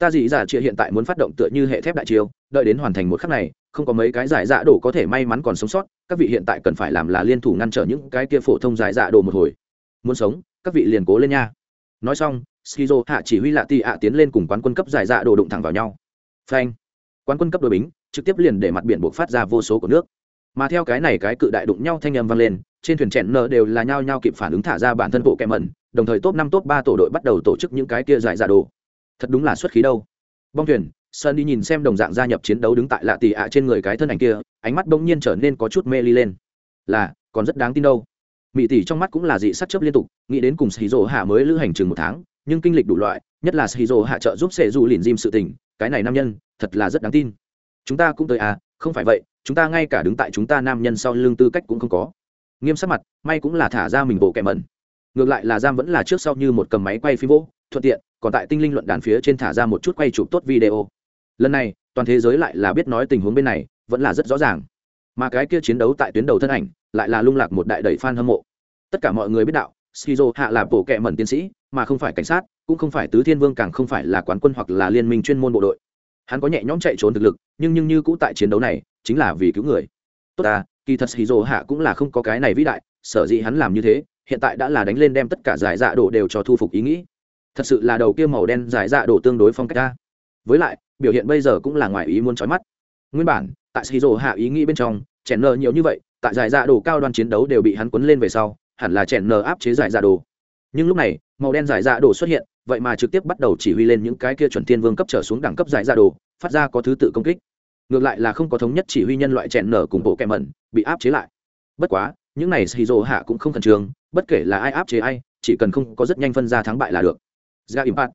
ta dị giả dạ chia hiện tại muốn phát động tựa như hệ thép đại chiêu, đợi đến hoàn thành một khắc này, không có mấy cái giải dạ đồ có thể may mắn còn sống sót, các vị hiện tại cần phải làm là liên thủ ngăn trở những cái kia phổ thông giải dạ đồ một hồi. Muốn sống, các vị liền cố lên nha. Nói xong, skizo hạ chỉ huy lạ tì ạ tiến lên cùng quán quân cấp giải dạ đồ đụng thẳng vào nhau. Phanh. Quán quân cấp đội bính trực tiếp liền để mặt biển buộc phát ra vô số của nước. Mà theo cái này cái cự đại đụng nhau thanh âm vang lên, trên thuyền chèn nở đều là nhao nhao kịp phản ứng thả ra bản thân bộ kẹm mẩn, đồng thời top năm, top ba tổ đội bắt đầu tổ chức những cái kia giải dạ đồ thật đúng là xuất khí đâu. Bong thuyền, sơn đi nhìn xem đồng dạng gia nhập chiến đấu đứng tại lạ tì ạ trên người cái thân ảnh kia, ánh mắt bỗng nhiên trở nên có chút mê ly lên. Là, còn rất đáng tin đâu. Mỹ tỷ trong mắt cũng là dị sắc chấp liên tục, nghĩ đến cùng xì rỗ hạ mới lữ hành chừng một tháng, nhưng kinh lịch đủ loại, nhất là xì rỗ hạ trợ giúp sệ dù lìn dìm sự tình, cái này nam nhân, thật là rất đáng tin. Chúng ta cũng tới à không phải vậy, chúng ta ngay cả đứng tại chúng ta nam nhân sau lưng tư cách cũng không có. Nghiêm sắc mặt, may cũng là thả ra mình bộ kẻ mẩn. Ngược lại là giam vẫn là trước sau như một cầm máy quay phim vô thuận tiện, còn tại tinh linh luận đàn phía trên thả ra một chút quay chụp tốt video. Lần này, toàn thế giới lại là biết nói tình huống bên này, vẫn là rất rõ ràng. Mà cái kia chiến đấu tại tuyến đầu thân ảnh, lại là lung lạc một đại đầy fan hâm mộ. Tất cả mọi người biết đạo, skizo hạ là bộ kẹ mẩn tiến sĩ, mà không phải cảnh sát, cũng không phải tứ thiên vương càng không phải là quán quân hoặc là liên minh chuyên môn bộ đội. Hắn có nhẹ nhõm chạy trốn thực lực, nhưng nhưng như cũ tại chiến đấu này, chính là vì cứu người. Tốt à kỳ thật hì hạ cũng là không có cái này vĩ đại, sở dĩ hắn làm như thế, hiện tại đã là đánh lên đem tất cả giải dạ đồ đều cho thu phục ý nghĩ thật sự là đầu kia màu đen giải dạ đổ tương đối phong cách ta. Với lại, biểu hiện bây giờ cũng là ngoài ý muốn trói mắt. Nguyên bản, tại hì hạ ý nghĩ bên trong chèn nờ nhiều như vậy, tại giải dạ đồ cao đoan chiến đấu đều bị hắn quấn lên về sau, hẳn là chèn nờ áp chế giải dạ đồ. Nhưng lúc này, màu đen giải dạ đồ xuất hiện, vậy mà trực tiếp bắt đầu chỉ huy lên những cái kia chuẩn thiên vương cấp trở xuống đẳng cấp giải dạ đồ, phát ra có thứ tự công kích. Ngược lại là không có thống nhất chỉ huy nhân loại chèn nở cùng bộ kẹm mẩn, bị áp chế lại. Bất quá, những này shizu hạ cũng không khẩn trương, bất kể là ai áp chế ai, chỉ cần không có rất nhanh phân ra thắng bại là được. Dạ ra impact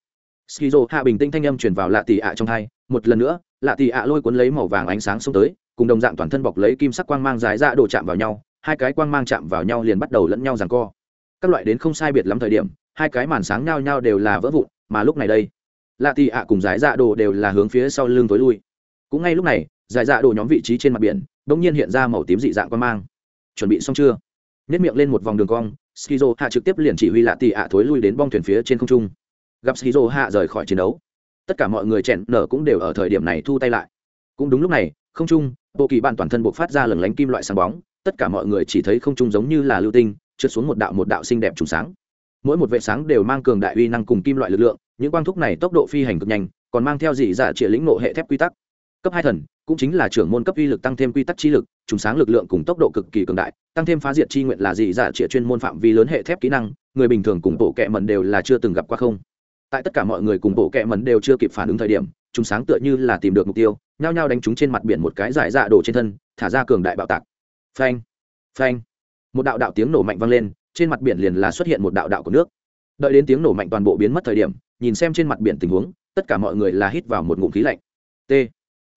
Skizo hạ bình tĩnh thanh âm chuyển vào lạ tỷ ạ trong hai. Một lần nữa, lạ tỷ ạ lôi cuốn lấy màu vàng ánh sáng xông tới, cùng đồng dạng toàn thân bọc lấy kim sắc quang mang dài ra đổ chạm vào nhau. Hai cái quang mang chạm vào nhau liền bắt đầu lẫn nhau giằng co. Các loại đến không sai biệt lắm thời điểm, hai cái màn sáng nhau nhau đều là vỡ vụn, mà lúc này đây, lạ tì ạ cùng giải dạ đồ đều là hướng phía sau lưng tối lui. Cũng ngay lúc này giải dạ đồ nhóm vị trí trên mặt biển đ ỗ n g nhiên hiện ra màu tím dị dạng quan mang. Chuẩn bị xong chưa? Nếp miệng lên một vòng đường cong, skizo hạ trực tiếp liền chỉ huy lạ tì ạ thối lui đến bong thuyền phía trên không trung gặp skizo hạ rời khỏi chiến đấu. Tất cả mọi người chèn nở cũng đều ở thời điểm này thu tay lại. Cũng đúng lúc này, không trung, bộ kỳ bạn toàn thân buộc phát ra lừng lánh kim loại sáng bóng. Tất cả mọi người chỉ thấy không trung giống như là lưu tinh, trượt xuống một đạo một đạo xinh đẹp trùng sáng. Mỗi một vệ sáng đều mang cường đại uy năng cùng kim loại lực lượng, những quang thúc này tốc độ phi hành cực nhanh, còn mang theo dị dạ giả trịa lĩnh nộ hệ thép quy tắc. Cấp hai thần, cũng chính là trưởng môn cấp uy lực tăng thêm quy tắc chi lực, trùng sáng lực lượng cùng tốc độ cực kỳ cường đại, tăng thêm phá diệt chi nguyện là dị dạ giả trịa chuyên môn phạm vi lớn hệ thép kỹ năng, người bình thường cùng bộ kệ mẩn đều là chưa từng gặp qua không tại tất cả mọi người cùng bộ kẹ mẩn đều chưa kịp phản ứng thời điểm, chúng sáng tựa như là tìm được mục tiêu, nhao nhao đánh chúng trên mặt biển một cái giải dạ đổ trên thân, thả ra cường đại bạo tạc. Phanh phanh. Một đạo đạo tiếng nổ mạnh vang lên, trên mặt biển liền là xuất hiện một đạo đạo của nước. Đợi đến tiếng nổ mạnh toàn bộ biến mất thời điểm, nhìn xem trên mặt biển tình huống, tất cả mọi người là hít vào một ngụm khí lạnh. T.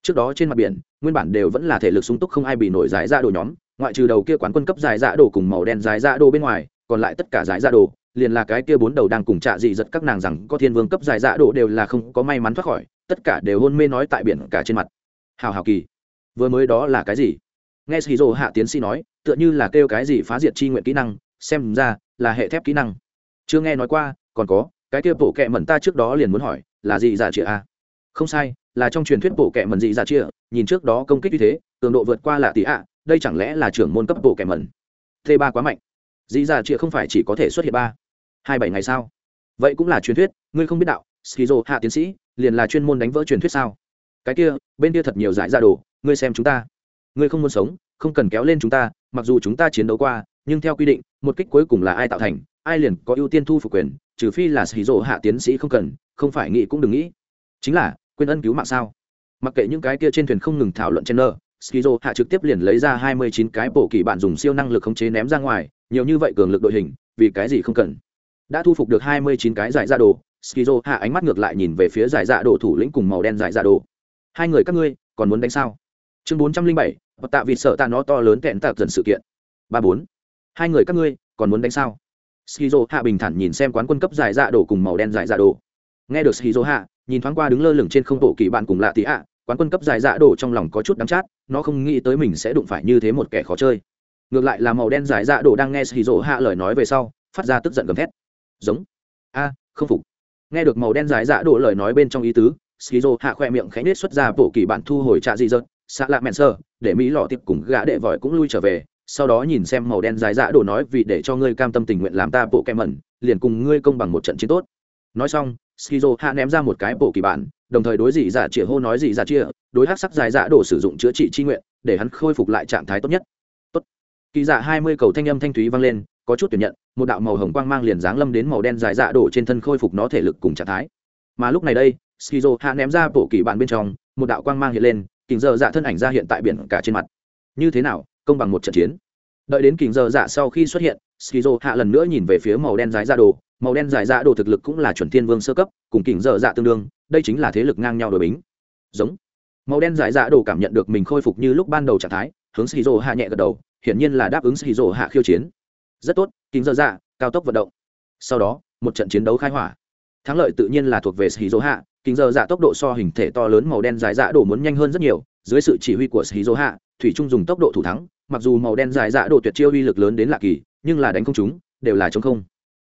Trước đó trên mặt biển, nguyên bản đều vẫn là thể lực sung túc không ai bị nổi giải dạ ra đồ nhóm, ngoại trừ đầu kia quán quân cấp giải dạ đồ cùng màu đen giải dạ đồ bên ngoài, còn lại tất cả giải dạ đồ liền là cái kia bốn đầu đang cùng trạ dị giật các nàng rằng có thiên vương cấp dài dạ độ đều là không có may mắn thoát khỏi, tất cả đều hôn mê nói tại biển cả trên mặt. Hào hào kỳ. Vừa mới đó là cái gì? Nghe xì rồ hạ tiến sĩ nói, tựa như là kêu cái gì phá diệt chi nguyện kỹ năng, xem ra là hệ thép kỹ năng. Chưa nghe nói qua, còn có, cái kia bộ kệ mẩn ta trước đó liền muốn hỏi, là gì giả dạ chịa a à? không sai, là trong truyền thuyết bộ kệ mẩn gì giả dạ chịa nhìn trước đó công kích như thế, cường độ vượt qua là tỷ ạ, đây chẳng lẽ là trưởng môn cấp bộ kệ mẩn? T ba quá mạnh dĩ ra dạ chịa không phải chỉ có thể xuất hiện ba, hai bảy ngày sao? Vậy cũng là truyền thuyết, ngươi không biết đạo, skizo hạ tiến sĩ, liền là chuyên môn đánh vỡ truyền thuyết sao? Cái kia, bên kia thật nhiều giải ra đồ, ngươi xem chúng ta. Ngươi không muốn sống, không cần kéo lên chúng ta, mặc dù chúng ta chiến đấu qua, nhưng theo quy định, một kích cuối cùng là ai tạo thành, ai liền có ưu tiên thu phục quyền, trừ phi là xì rỗ hạ tiến sĩ không cần, không phải nghĩ cũng đừng nghĩ. Chính là, quên ân cứu mạng sao? Mặc kệ những cái kia trên thuyền không ngừng thảo luận trên nơ skizo hạ trực tiếp liền lấy ra hai mươi chín cái bổ kỳ bạn dùng siêu năng lực khống chế ném ra ngoài nhiều như vậy cường lực đội hình, vì cái gì không cần? Đã thu phục được hai mươi chín cái giải ra đồ, skizo hạ ánh mắt ngược lại nhìn về phía giải dạ đồ thủ lĩnh cùng màu đen giải dạ đồ. Hai người các ngươi, còn muốn đánh sao? Chương bốn trăm linh bảy và tạ vì sợ ta nó to lớn kẹn tạc dần sự kiện. Ba bốn. Hai người các ngươi, còn muốn đánh sao? Skizo hạ bình thản nhìn xem quán quân cấp giải dạ đồ cùng màu đen giải dạ đồ. Nghe được skizo hạ, nhìn thoáng qua đứng lơ lửng trên không tổ kỳ bạn cùng lạ tí ạ, quán quân cấp giải dạ đồ trong lòng có chút đắng chát, nó không nghĩ tới mình sẽ đụng phải như thế một kẻ khó chơi ngược lại là màu đen giải dạ đồ đang nghe skizo hạ lời nói về sau, phát ra tức giận gầm thét. Giống. A, không phục. Nghe được màu đen giải dạ đồ lời nói bên trong ý tứ skizo hạ khoe miệng khẽ nết xuất ra bộ kỳ bản thu hồi trạ dị dợt xạ lạ mẹn sơ, để mỹ lọ tiếp cùng gã đệ vòi cũng lui trở về, sau đó nhìn xem màu đen dài dạ đồ nói vì để cho ngươi cam tâm tình nguyện làm ta bộ kem mẩn, liền cùng ngươi công bằng một trận chiến tốt. Nói xong skizo hạ ném ra một cái bộ kỳ bản, đồng thời đối dị dạ chĩa hô nói dị dạ chia đối hát sắc dài dạ đồ sử dụng chữa trị chi nguyện, để hắn khôi phục lại trạng thái tốt nhất kỳ dạ hai mươi cầu thanh âm thanh thúy vang lên, có chút tuyển nhận, một đạo màu hồng quang mang liền dáng lâm đến màu đen dài dạ đổ trên thân khôi phục nó thể lực cùng trạng thái. Mà lúc này đây, skizo hạ ném ra bộ kỳ bạn bên trong, một đạo quang mang hiện lên kình giờ dạ thân ảnh ra hiện tại biển cả trên mặt. Như thế nào, công bằng một trận chiến. Đợi đến kình giờ dạ sau khi xuất hiện, skizo hạ lần nữa nhìn về phía màu đen dài dạ đồ màu đen dài dạ đồ thực lực cũng là chuẩn thiên vương sơ cấp, cùng kình giờ dạ tương đương, đây chính là thế lực ngang nhau đổi bính. Giống. Màu đen dài dạ đồ cảm nhận được mình khôi phục như lúc ban đầu trạng thái, hướng skizo hạ nhẹ gật đầu hiển nhiên là đáp ứng skizo hạ khiêu chiến. Rất tốt kình dơ dạ cao tốc vận động. Sau đó, một trận chiến đấu khai hỏa. Thắng lợi tự nhiên là thuộc về skizo hạ kình dơ dạ tốc độ so hình thể to lớn màu đen dài dạ đồ muốn nhanh hơn rất nhiều, dưới sự chỉ huy của skizo hạ, thủy trung dùng tốc độ thủ thắng, mặc dù màu đen dài dạ đổ tuyệt chiêu uy lực lớn đến lạ kỳ, nhưng là đánh không chúng đều là chống không.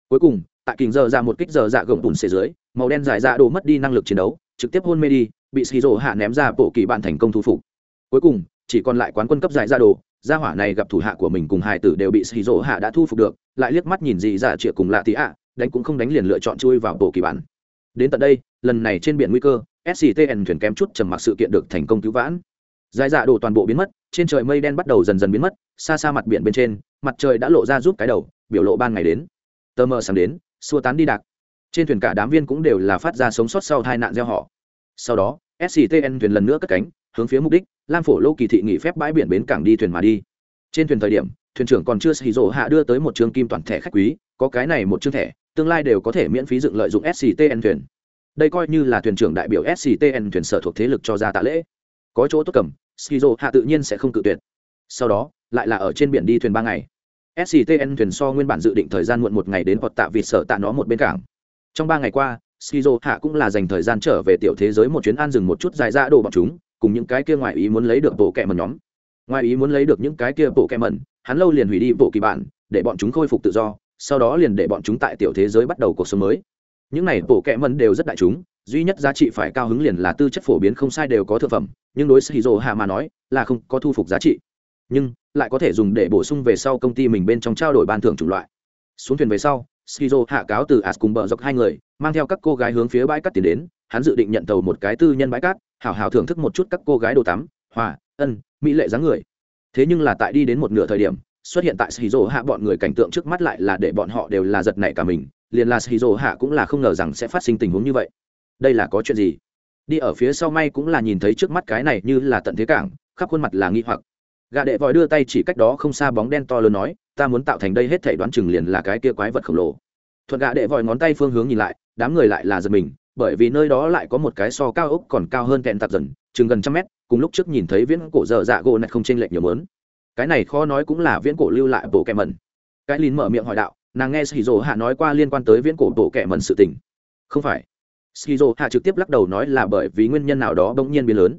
Cuối cùng, tại kình dơ dạ một kích dơ dạ gồng bùn xề dưới, màu đen dài dạ đổ mất đi năng lực chiến đấu, trực tiếp hôn mê đi, bị xì rổ hạ ném ra bộ kỳ bạn thành công thu phục. Cuối cùng, chỉ còn lại quán quân cấp dài dạ đồ gia hỏa này gặp thủ hạ của mình cùng hải tử đều bị xì rỗ hạ đã thu phục được, lại liếc mắt nhìn gì dạ chĩa cùng lạ tí ạ, đánh cũng không đánh liền lựa chọn chui vào bộ kỳ bản. Đến tận đây, lần này trên biển nguy cơ sctn thuyền kém chút trầm mặc sự kiện được thành công cứu vãn. Dài dạ đổ toàn bộ biến mất, trên trời mây đen bắt đầu dần dần biến mất, xa xa mặt biển bên trên, mặt trời đã lộ ra giúp cái đầu, biểu lộ ban ngày đến. Tờ mờ sáng đến, xua tán đi đạc. Trên thuyền cả đám viên cũng đều là phát ra sống sót sau hai nạn gieo họ. Sau đó sctn thuyền lần nữa cất cánh, hướng phía mục đích lam phổ lô kỳ thị nghỉ phép bãi biển bến cảng đi thuyền mà đi. Trên thuyền thời điểm, thuyền trưởng còn chưa xì rộ hạ đưa tới một chương kim toàn thẻ khách quý, có cái này một chương thẻ, tương lai đều có thể miễn phí dựng lợi dụng sctn thuyền. Đây coi như là thuyền trưởng đại biểu sctn thuyền sở thuộc thế lực cho ra tạ lễ. Có chỗ tốt cầm skizo hạ tự nhiên sẽ không cự tuyệt. Sau đó, lại là ở trên biển đi thuyền ba ngày. Sctn thuyền so nguyên bản dự định thời gian muộn một ngày đến hoặc tạ vịt sở tạ nó một bên cảng. Trong ba ngày qua skizo hạ cũng là dành thời gian trở về tiểu thế giới một chuyến an dừng một chút dài ra đồ bọn chúng cùng những cái kia ngoài ý muốn lấy được bộ kẹ mần nhóm. Ngoài ý muốn lấy được những cái kia bộ kẹ mần hắn lâu liền hủy đi bộ kỳ bản, để bọn chúng khôi phục tự do, sau đó liền để bọn chúng tại tiểu thế giới bắt đầu cuộc sống mới. Những này bộ kẹ mần đều rất đại chúng, duy nhất giá trị phải cao hứng liền là tư chất phổ biến không sai đều có thượng phẩm, nhưng đối với dỗ hạ mà nói, là không có thu phục giá trị. Nhưng, lại có thể dùng để bổ sung về sau công ty mình bên trong trao đổi ban thưởng chủng loại. Xuống thuyền về sau skizo hạ cáo từ as cùng bờ dọc hai người, mang theo các cô gái hướng phía bãi cát tiến đến, hắn dự định nhận tàu một cái tư nhân bãi cát hảo hảo thưởng thức một chút các cô gái đồ tắm, hòa, ân, mỹ lệ dáng người. Thế nhưng là tại đi đến một nửa thời điểm, xuất hiện tại shizu hạ bọn người cảnh tượng trước mắt lại là để bọn họ đều là giật nảy cả mình, liền là shizu hạ cũng là không ngờ rằng sẽ phát sinh tình huống như vậy. Đây là có chuyện gì? Đi ở phía sau may cũng là nhìn thấy trước mắt cái này như là tận thế cảng, khắp khuôn mặt là nghi hoặc. Gà đệ vòi đưa tay chỉ cách đó không xa bóng đen to lớn nói, ta muốn tạo thành đây hết thể đoán chừng liền là cái kia quái vật khổng lồ. Thuận gà đệ vòi ngón tay phương hướng nhìn lại, đám người lại là giật mình bởi vì nơi đó lại có một cái so cao ốc còn cao hơn kẹn tạc dần, chừng gần trăm mét, cùng lúc trước nhìn thấy viễn cổ dở dạ gỗ này không chênh lệch nhiều mớn. Cái này khó nói cũng là viễn cổ lưu lại bộ kẹ mẩn. Cái lìn mở miệng hỏi đạo, nàng nghe shizu hạ nói qua liên quan tới viễn cổ bộ kẹ mẩn sự tình. Không phải. Shizu hạ trực tiếp lắc đầu nói là bởi vì nguyên nhân nào đó bỗng nhiên biến lớn.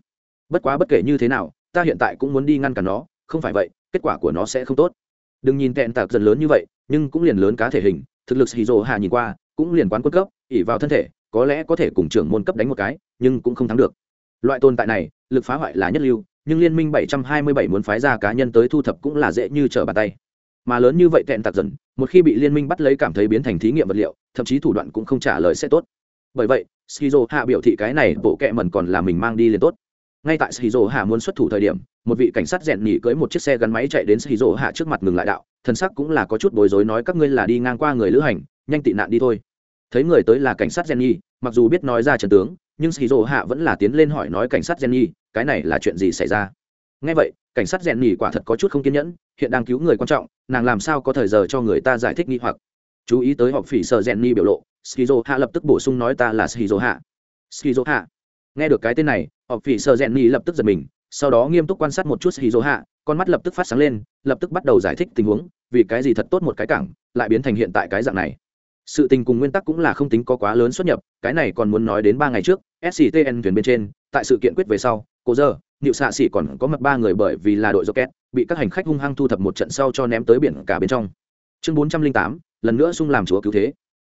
Bất quá bất kể như thế nào, ta hiện tại cũng muốn đi ngăn cản nó, không phải vậy, kết quả của nó sẽ không tốt. Đừng nhìn tẹn tạc dần lớn như vậy, nhưng cũng liền lớn cá thể hình, thực lực shizu hạ nhìn qua, cũng liền quán quân cấp ỉ vào thân thể có lẽ có thể cùng trưởng môn cấp đánh một cái, nhưng cũng không thắng được. Loại tồn tại này, lực phá hoại là nhất lưu, nhưng liên minh 727 muốn phái ra cá nhân tới thu thập cũng là dễ như trở bàn tay. Mà lớn như vậy tẹn tạc dần, một khi bị liên minh bắt lấy cảm thấy biến thành thí nghiệm vật liệu, thậm chí thủ đoạn cũng không trả lời sẽ tốt. Bởi vậy, skizo hạ biểu thị cái này bộ kệ mẩn còn là mình mang đi liền tốt. Ngay tại skizo hạ muốn xuất thủ thời điểm, một vị cảnh sát rèn nhỉ cưỡi một chiếc xe gắn máy chạy đến skizo hạ trước mặt ngừng lại đạo thân sắc cũng là có chút bối rối nói các ngươi là đi ngang qua người lữ hành, nhanh tị nạn đi thôi thấy người tới là cảnh sát Jenny, mặc dù biết nói ra trận tướng, nhưng Shizuo Hạ vẫn là tiến lên hỏi nói cảnh sát Jenny, cái này là chuyện gì xảy ra? Nghe vậy, cảnh sát Jenny quả thật có chút không kiên nhẫn, hiện đang cứu người quan trọng, nàng làm sao có thời giờ cho người ta giải thích nghi hoặc. Chú ý tới họp phỉ sợ Jenny biểu lộ, Shizuo Hạ lập tức bổ sung nói ta là Shizuo Hạ. Shizuo Hạ. Nghe được cái tên này, họp phỉ sợ Jenny lập tức giật mình, sau đó nghiêm túc quan sát một chút Shizuo Hạ, con mắt lập tức phát sáng lên, lập tức bắt đầu giải thích tình huống, vì cái gì thật tốt một cái cảng, lại biến thành hiện tại cái dạng này sự tình cùng nguyên tắc cũng là không tính có quá lớn xuất nhập, cái này còn muốn nói đến ba ngày trước sctn thuyền bên trên, tại sự kiện quyết về sau, cô giờ nịu xạ xỉ còn có mặt ba người bởi vì là đội rocket, bị các hành khách hung hăng thu thập một trận sau cho ném tới biển cả bên trong. Chương bốn trăm linh tám, lần nữa sung làm chúa cứu thế.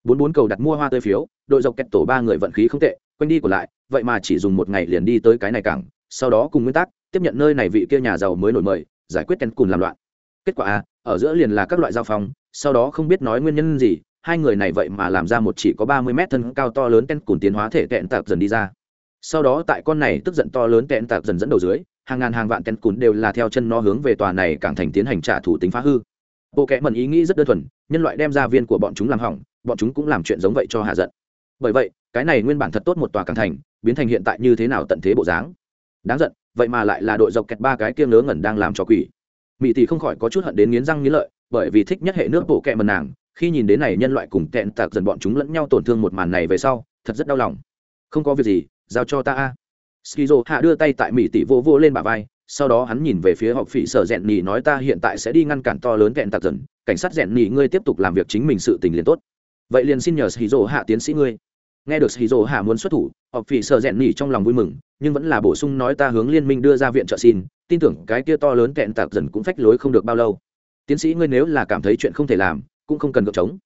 Bốn bốn cầu đặt mua hoa tươi phiếu, đội dọc kẹt tổ ba người vận khí không tệ, quanh đi của lại, vậy mà chỉ dùng một ngày liền đi tới cái này cảng, sau đó cùng nguyên tắc, tiếp nhận nơi này vị kia nhà giàu mới nổi mời, giải quyết ken cùng làm loạn. Kết quả a ở giữa liền là các loại giao phong, sau đó không biết nói nguyên nhân gì hai người này vậy mà làm ra một chỉ có ba mươi mét thân cao to lớn ten cùn tiến hóa thể tẹn tạc dần đi ra. Sau đó tại con này tức giận to lớn tẹn tạc dần dẫn đầu dưới, hàng ngàn hàng vạn ten cùn đều là theo chân nó hướng về tòa này càng thành tiến hành trả thủ tính phá hư. Bộ kẽ mần ý nghĩ rất đơn thuần, nhân loại đem ra viên của bọn chúng làm hỏng, bọn chúng cũng làm chuyện giống vậy cho hạ giận. Bởi vậy, cái này nguyên bản thật tốt một tòa càng thành, biến thành hiện tại như thế nào tận thế bộ dáng. Đáng giận, vậy mà lại là đội dọc kẹt ba cái kiêng ngớ ngẩn đang làm cho quỷ. Mỹ tỷ không khỏi có chút hận đến nghiến răng nghiến lợi, bởi vì thích nhất hệ nước bộ kẹ mần nàng khi nhìn đến này nhân loại cùng tẹn tạc dần bọn chúng lẫn nhau tổn thương một màn này về sau, thật rất đau lòng. Không có việc gì, giao cho ta a. Skizo hạ đưa tay tại mỹ tỷ vô vô lên bà vai, sau đó hắn nhìn về phía học phỉ sở rèn nhì nói ta hiện tại sẽ đi ngăn cản to lớn tẹn tạc dần, cảnh sát rèn nhì ngươi tiếp tục làm việc chính mình sự tình liền tốt. Vậy liền xin nhờ skizo hạ tiến sĩ ngươi. Nghe được skizo hạ muốn xuất thủ học phỉ sở rèn nhì trong lòng vui mừng, nhưng vẫn là bổ sung nói ta hướng liên minh đưa ra viện trợ xin, tin tưởng cái kia to lớn tẹn tạc dần cũng phách lối không được bao lâu. Tiến sĩ ngươi nếu là cảm thấy chuyện không thể làm cũng không cần gợp trống.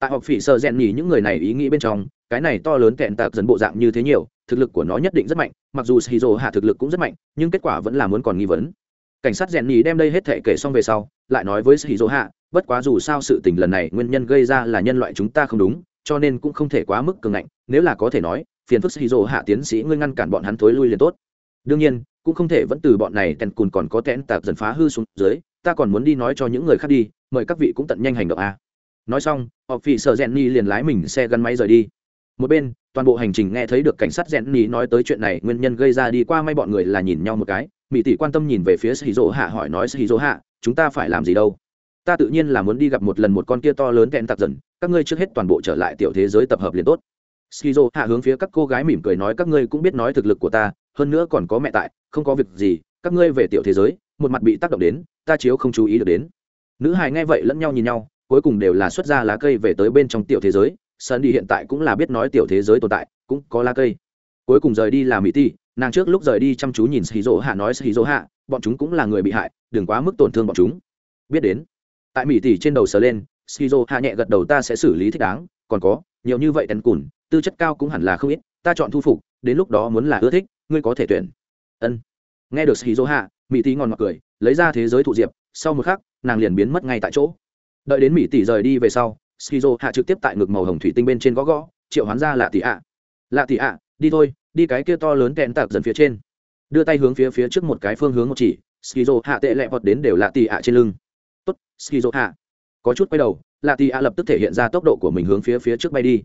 Tại học phỉ sợ rèn nhỉ những người này ý nghĩ bên trong, cái này to lớn kẹn tạc dần bộ dạng như thế nhiều, thực lực của nó nhất định rất mạnh, mặc dù shizu hạ thực lực cũng rất mạnh, nhưng kết quả vẫn là muốn còn nghi vấn. Cảnh sát rèn nhỉ đem đây hết thể kể xong về sau, lại nói với shizu hạ, bất quá dù sao sự tình lần này nguyên nhân gây ra là nhân loại chúng ta không đúng, cho nên cũng không thể quá mức cường ngạnh, nếu là có thể nói, phiền phức shizu hạ tiến sĩ ngươi ngăn cản bọn hắn thối lui liền tốt. Đương nhiên, cũng không thể vẫn từ bọn này tèn cùn còn có tẽn tạc dần phá hư xuống dưới, ta còn muốn đi nói cho những người khác đi, mời các vị cũng tận nhanh hành động a nói xong, họ phỉ sợ rèn ni liền lái mình xe gắn máy rời đi. Một bên, toàn bộ hành trình nghe thấy được cảnh sát rèn ni nói tới chuyện này, nguyên nhân gây ra đi qua may bọn người là nhìn nhau một cái. Mỹ tỷ quan tâm nhìn về phía sĩ dỗ hạ, hỏi nói, sĩ dỗ hạ, chúng ta phải làm gì đâu? Ta tự nhiên là muốn đi gặp một lần một con kia to lớn kẹn tặc dần. Các ngươi trước hết toàn bộ trở lại tiểu thế giới tập hợp liền tốt. Skizo hạ hướng phía các cô gái mỉm cười nói, các ngươi cũng biết nói thực lực của ta, hơn nữa còn có mẹ tại, không có việc gì. Các ngươi về tiểu thế giới, một mặt bị tác động đến, ta chiếu không chú ý được đến. Nữ hài nghe vậy lẫn nhau nhìn nhau cuối cùng đều là xuất ra lá cây về tới bên trong tiểu thế giới, sơn đi hiện tại cũng là biết nói tiểu thế giới tồn tại, cũng có lá cây. Cuối cùng rời đi là mỹ ti, nàng trước lúc rời đi chăm chú nhìn xì hạ nói xì hạ bọn chúng cũng là người bị hại, đừng quá mức tổn thương bọn chúng. Biết đến. Tại mỹ tỷ trên đầu sờ lên skizo hạ nhẹ gật đầu ta sẽ xử lý thích đáng, còn có, nhiều như vậy tèn cùn, tư chất cao cũng hẳn là không ít, ta chọn thu phục, đến lúc đó muốn là ưa thích, ngươi có thể tuyển. Ân. Nghe được skizo hạ mỹ tỷ ngon mặc cười, lấy ra thế giới thụ diệp, sau một khắc, nàng liền biến mất ngay tại chỗ đợi đến mỹ tỷ rời đi về sau, skizo hạ trực tiếp tại ngực màu hồng thủy tinh bên trên gõ gõ, triệu hoán ra lạ tỷ ạ. Lạ tỷ ạ, đi thôi, đi cái kia to lớn kẹn tạc dần phía trên. Đưa tay hướng phía phía trước một cái phương hướng một chỉ, skizo hạ tệ lẹ vọt đến đều lạ tỷ ạ trên lưng. Tốt, skizo hạ. Có chút quay đầu, lạ tỷ ạ lập tức thể hiện ra tốc độ của mình hướng phía phía trước bay đi.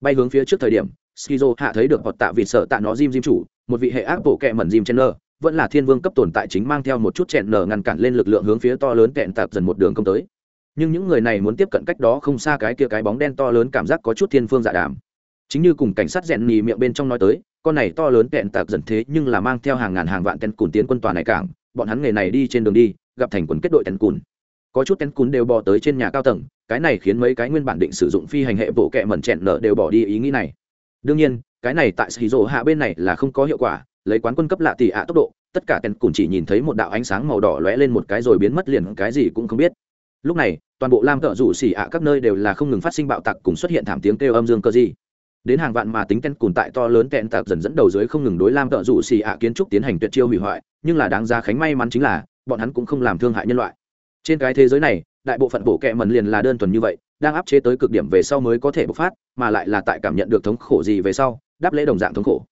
Bay hướng phía trước thời điểm, skizo hạ thấy được vọt tạ vì sợ tạ nó diêm diêm chủ, một vị hệ ác bộ kẹ mẩn diêm chen lơ vẫn là thiên vương cấp tồn tại chính mang theo một chút chẹn nở ngăn cản lên lực lượng hướng phía to lớn kẹn tạc dần một đường công tới nhưng những người này muốn tiếp cận cách đó không xa cái kia cái bóng đen to lớn cảm giác có chút thiên phương dạ đàm. Chính như cùng cảnh sát rèn nhì miệng bên trong nói tới, con này to lớn kẹn tạc dần thế nhưng là mang theo hàng ngàn hàng vạn tên cùn tiến quân tòa này cảng, bọn hắn nghề này đi trên đường đi, gặp thành quần kết đội tên cùn. Có chút tên cùn đều bò tới trên nhà cao tầng, cái này khiến mấy cái nguyên bản định sử dụng phi hành hệ bộ kẹ mẩn chẹn nở đều bỏ đi ý nghĩ này. Đương nhiên, cái này tại xì rộ hạ bên này là không có hiệu quả, lấy quán quân cấp lạ tỷ ạ tốc độ, tất cả tên cùn chỉ nhìn thấy một đạo ánh sáng màu đỏ lóe lên một cái rồi biến mất liền, cái gì cũng không biết. Lúc này toàn bộ lam cỡ rủ xỉ ạ các nơi đều là không ngừng phát sinh bạo tặc cùng xuất hiện thảm tiếng kêu âm dương cơ gì đến hàng vạn mà tính tên cùn tại to lớn kẹn tạc dần dẫn đầu dưới không ngừng đối lam cỡ rủ xỉ ạ kiến trúc tiến hành tuyệt chiêu hủy hoại, nhưng là đáng ra khánh may mắn chính là, bọn hắn cũng không làm thương hại nhân loại. Trên cái thế giới này, đại bộ phận bộ kệ mần liền là đơn thuần như vậy, đang áp chế tới cực điểm về sau mới có thể bộc phát, mà lại là tại cảm nhận được thống khổ gì về sau, đáp lễ đồng dạng thống khổ.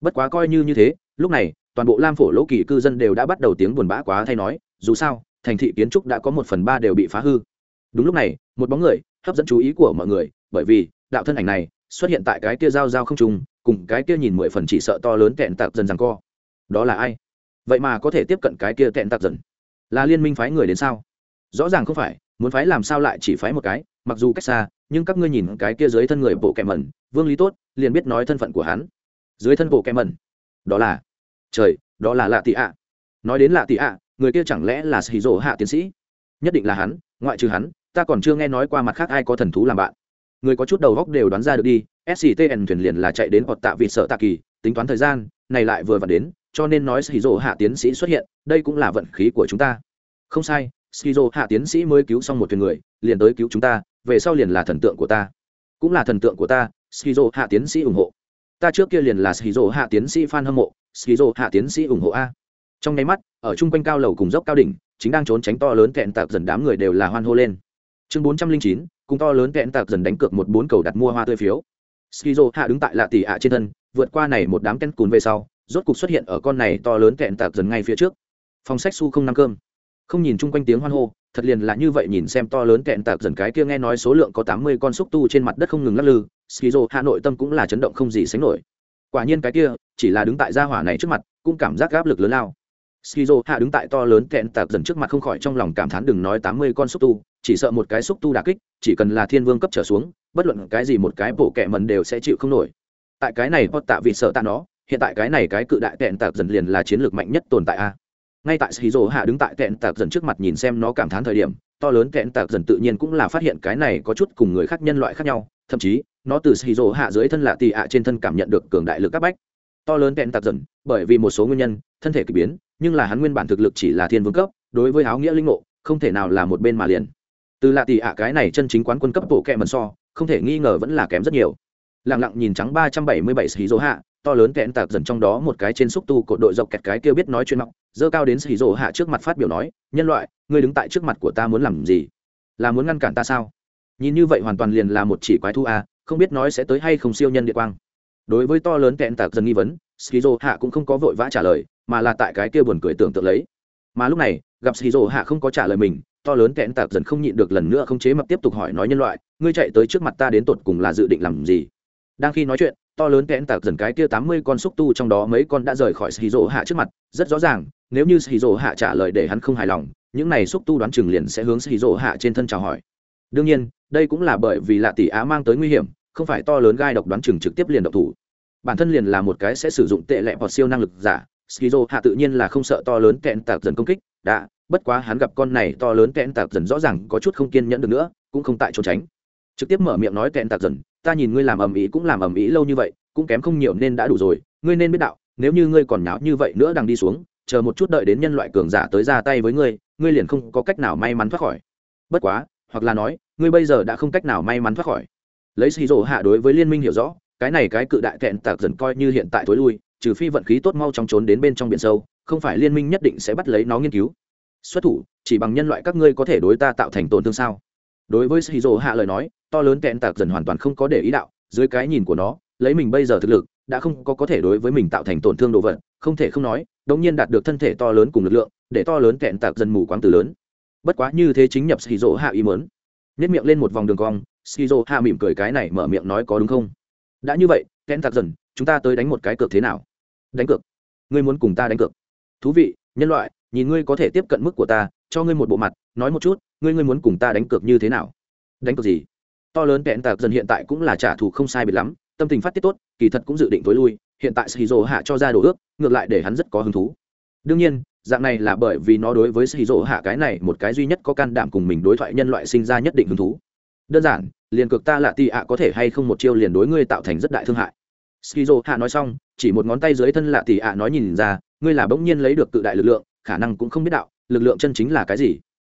Bất quá coi như như thế, lúc này, toàn bộ lam phổ lỗ kỳ cư dân đều đã bắt đầu tiếng buồn bã quá thay nói, dù sao, thành thị kiến trúc đã có một phần ba đều bị phá hư đúng lúc này, một bóng người hấp dẫn chú ý của mọi người, bởi vì đạo thân ảnh này xuất hiện tại cái kia giao giao không trùng, cùng cái kia nhìn mười phần chỉ sợ to lớn kẹn tạc dần rằng co. Đó là ai? Vậy mà có thể tiếp cận cái kia kẹn tạc dần. Là liên minh phái người đến sao? Rõ ràng không phải, muốn phái làm sao lại chỉ phái một cái, mặc dù cách xa, nhưng các ngươi nhìn cái kia dưới thân người bộ kẹm mẩn, vương lý tốt liền biết nói thân phận của hắn. Dưới thân bộ kẹm mẩn. Đó là, trời, đó là lạ tị ạ. Nói đến lạ tị ạ, người kia chẳng lẽ là sĩ dỗ hạ tiến sĩ? Nhất định là hắn, ngoại trừ hắn ta còn chưa nghe nói qua mặt khác ai có thần thú làm bạn. Người có chút đầu góc đều đoán ra được đi sctn thuyền liền là chạy đến hoặc tạ vị sợ tạ kỳ, tính toán thời gian, này lại vừa vặn đến, cho nên nói shizu hạ tiến sĩ xuất hiện, đây cũng là vận khí của chúng ta. Không sai shizu hạ tiến sĩ mới cứu xong một thuyền người, liền tới cứu chúng ta, về sau liền là thần tượng của ta. Cũng là thần tượng của ta shizu hạ tiến sĩ ủng hộ. Ta trước kia liền là shizu hạ tiến sĩ fan hâm mộ shizu hạ tiến sĩ ủng hộ a. Trong nháy mắt, ở chung quanh cao lầu cùng dốc cao đỉnh, chính đang trốn tránh to lớn kẹn tạc dần đám người đều là hoan hô lên chương bốn trăm linh chín, cùng to lớn kẹn tạc dần đánh cược một bốn cầu đặt mua hoa tươi phiếu. Skizo hạ đứng tại lạ tỷ ạ trên thân, vượt qua này một đám ken cùn về sau, rốt cục xuất hiện ở con này to lớn kẹn tạc dần ngay phía trước. Phòng sách su không năm cơm. Không nhìn chung quanh tiếng hoan hô, thật liền là như vậy nhìn xem to lớn kẹn tạc dần cái kia nghe nói số lượng có tám mươi con xúc tu trên mặt đất không ngừng lắc lư, skizo hạ nội tâm cũng là chấn động không gì sánh nổi. Quả nhiên cái kia, chỉ là đứng tại gia hỏa này trước mặt, cũng cảm giác áp lực lớn lao skizo hạ đứng tại to lớn kẹn tạc dần trước mặt không khỏi trong lòng cảm thán đừng nói tám mươi con xúc tu, chỉ sợ một cái xúc tu đà kích, chỉ cần là thiên vương cấp trở xuống, bất luận cái gì một cái bộ kẹ mần đều sẽ chịu không nổi. Tại cái này pot tạ vì sợ tạ nó, hiện tại cái này cái cự đại kẹn tạc dần liền là chiến lược mạnh nhất tồn tại a. Ngay tại skizo hạ đứng tại kẹn tạc dần trước mặt nhìn xem nó cảm thán thời điểm, to lớn kẹn tạc dần tự nhiên cũng là phát hiện cái này có chút cùng người khác nhân loại khác nhau, thậm chí, nó từ skizo hạ dưới thân lạ tì ạ trên thân cảm nhận được cường đại lực các bách to lớn kẹn tạc dần, bởi vì một số nguyên nhân, thân thể k ỳ biến, nhưng là hắn nguyên bản thực lực chỉ là thiên vương cấp, đối với áo nghĩa linh ngộ, không thể nào là một bên mà liền. Từ lạ tỷ ạ, cái này chân chính quán quân cấp bộ kẹ mần so, không thể nghi ngờ vẫn là kém rất nhiều. Lẳng lặng nhìn trắng ba trăm bảy mươi bảy xì dỗ hạ to lớn kẹn tạc dần trong đó một cái trên xúc tu cột đội dọc kẹt cái kia biết nói chuyện mọc dơ cao đến xì dỗ hạ trước mặt phát biểu nói, nhân loại, ngươi đứng tại trước mặt của ta muốn làm gì? Là muốn ngăn cản ta sao? Nhìn như vậy hoàn toàn liền là một chỉ quái thu a, không biết nói sẽ tới hay không siêu nhân địa quang đối với to lớn kẹn tạc dần nghi vấn skizo hạ cũng không có vội vã trả lời, mà là tại cái kia buồn cười tưởng tượng lấy. Mà lúc này, gặp skizo hạ không có trả lời mình, to lớn kẹn tạc dần không nhịn được lần nữa không chế mập tiếp tục hỏi nói nhân loại, ngươi chạy tới trước mặt ta đến tột cùng là dự định làm gì? Đang khi nói chuyện, to lớn kẽn tạc dần cái kia tám mươi con xúc tu trong đó mấy con đã rời khỏi shizu hạ trước mặt, rất rõ ràng, nếu như shizu hạ trả lời để hắn không hài lòng, những này xúc tu đoán chừng liền sẽ hướng shizu hạ trên thân chào hỏi. Đương nhiên, đây cũng là bởi vì lạ tỷ á mang tới nguy hiểm không phải to lớn gai độc đoán chừng trực tiếp liền độc thủ. Bản thân liền là một cái sẽ sử dụng tệ lệ hoặc siêu năng lực giả, skizo hạ tự nhiên là không sợ to lớn kẹn tạc dần công kích, đã, bất quá hắn gặp con này to lớn kẹn tạc dần rõ ràng có chút không kiên nhẫn được nữa, cũng không tại trốn tránh. Trực tiếp mở miệng nói kẹn tạc dần, ta nhìn ngươi làm ầm ĩ cũng làm ầm ĩ lâu như vậy, cũng kém không nhiều nên đã đủ rồi, ngươi nên biết đạo, nếu như ngươi còn nháo như vậy nữa đang đi xuống, chờ một chút đợi đến nhân loại cường giả tới ra tay với ngươi ngươi liền không có cách nào may mắn thoát khỏi. Bất quá, hoặc là nói, ngươi bây giờ đã không cách nào may mắn thoát khỏi lấy xì rổ hạ đối với liên minh hiểu rõ, cái này cái cự đại kẹn tạc dần coi như hiện tại thối lui, trừ phi vận khí tốt mau chóng trốn đến bên trong biển sâu, không phải liên minh nhất định sẽ bắt lấy nó nghiên cứu. Xuất thủ, chỉ bằng nhân loại các ngươi có thể đối ta tạo thành tổn thương sao? Đối với xì rổ hạ lời nói, to lớn kẹn tạc dần hoàn toàn không có để ý đạo, dưới cái nhìn của nó, lấy mình bây giờ thực lực, đã không có có thể đối với mình tạo thành tổn thương đồ vật, không thể không nói đống nhiên đạt được thân thể to lớn cùng lực lượng, để to lớn kẹn tạc dần mù quáng từ lớn. Bất quá như thế chính nhập xì rỗ hạ ý mớn nhất miệng lên một vòng đường cong skizo hạ mỉm cười cái này mở miệng nói có đúng không? Đã như vậy kẽn thạc dần chúng ta tới đánh một cái cược thế nào? Đánh cược. Ngươi muốn cùng ta đánh cược. Thú vị, nhân loại, nhìn ngươi có thể tiếp cận mức của ta, cho ngươi một bộ mặt, nói một chút, ngươi ngươi muốn cùng ta đánh cược như thế nào? Đánh cược gì? To lớn kẽn thạc dần hiện tại cũng là trả thù không sai biệt lắm, tâm tình phát tiết tốt, kỳ thật cũng dự định tối lui, hiện tại skizo hạ cho ra đồ ước, ngược lại để hắn rất có hứng thú. Đương nhiên, dạng này là bởi vì nó đối với shizu hạ cái này một cái duy nhất có can đảm cùng mình đối thoại nhân loại sinh ra nhất định hứng thú. Đơn giản liền cực ta lạ tì ạ có thể hay không một chiêu liền đối ngươi tạo thành rất đại thương hại. Skizo hạ nói xong, chỉ một ngón tay dưới thân lạ tì ạ nói nhìn ra, ngươi là bỗng nhiên lấy được tự đại lực lượng, khả năng cũng không biết đạo, lực lượng chân chính là cái gì.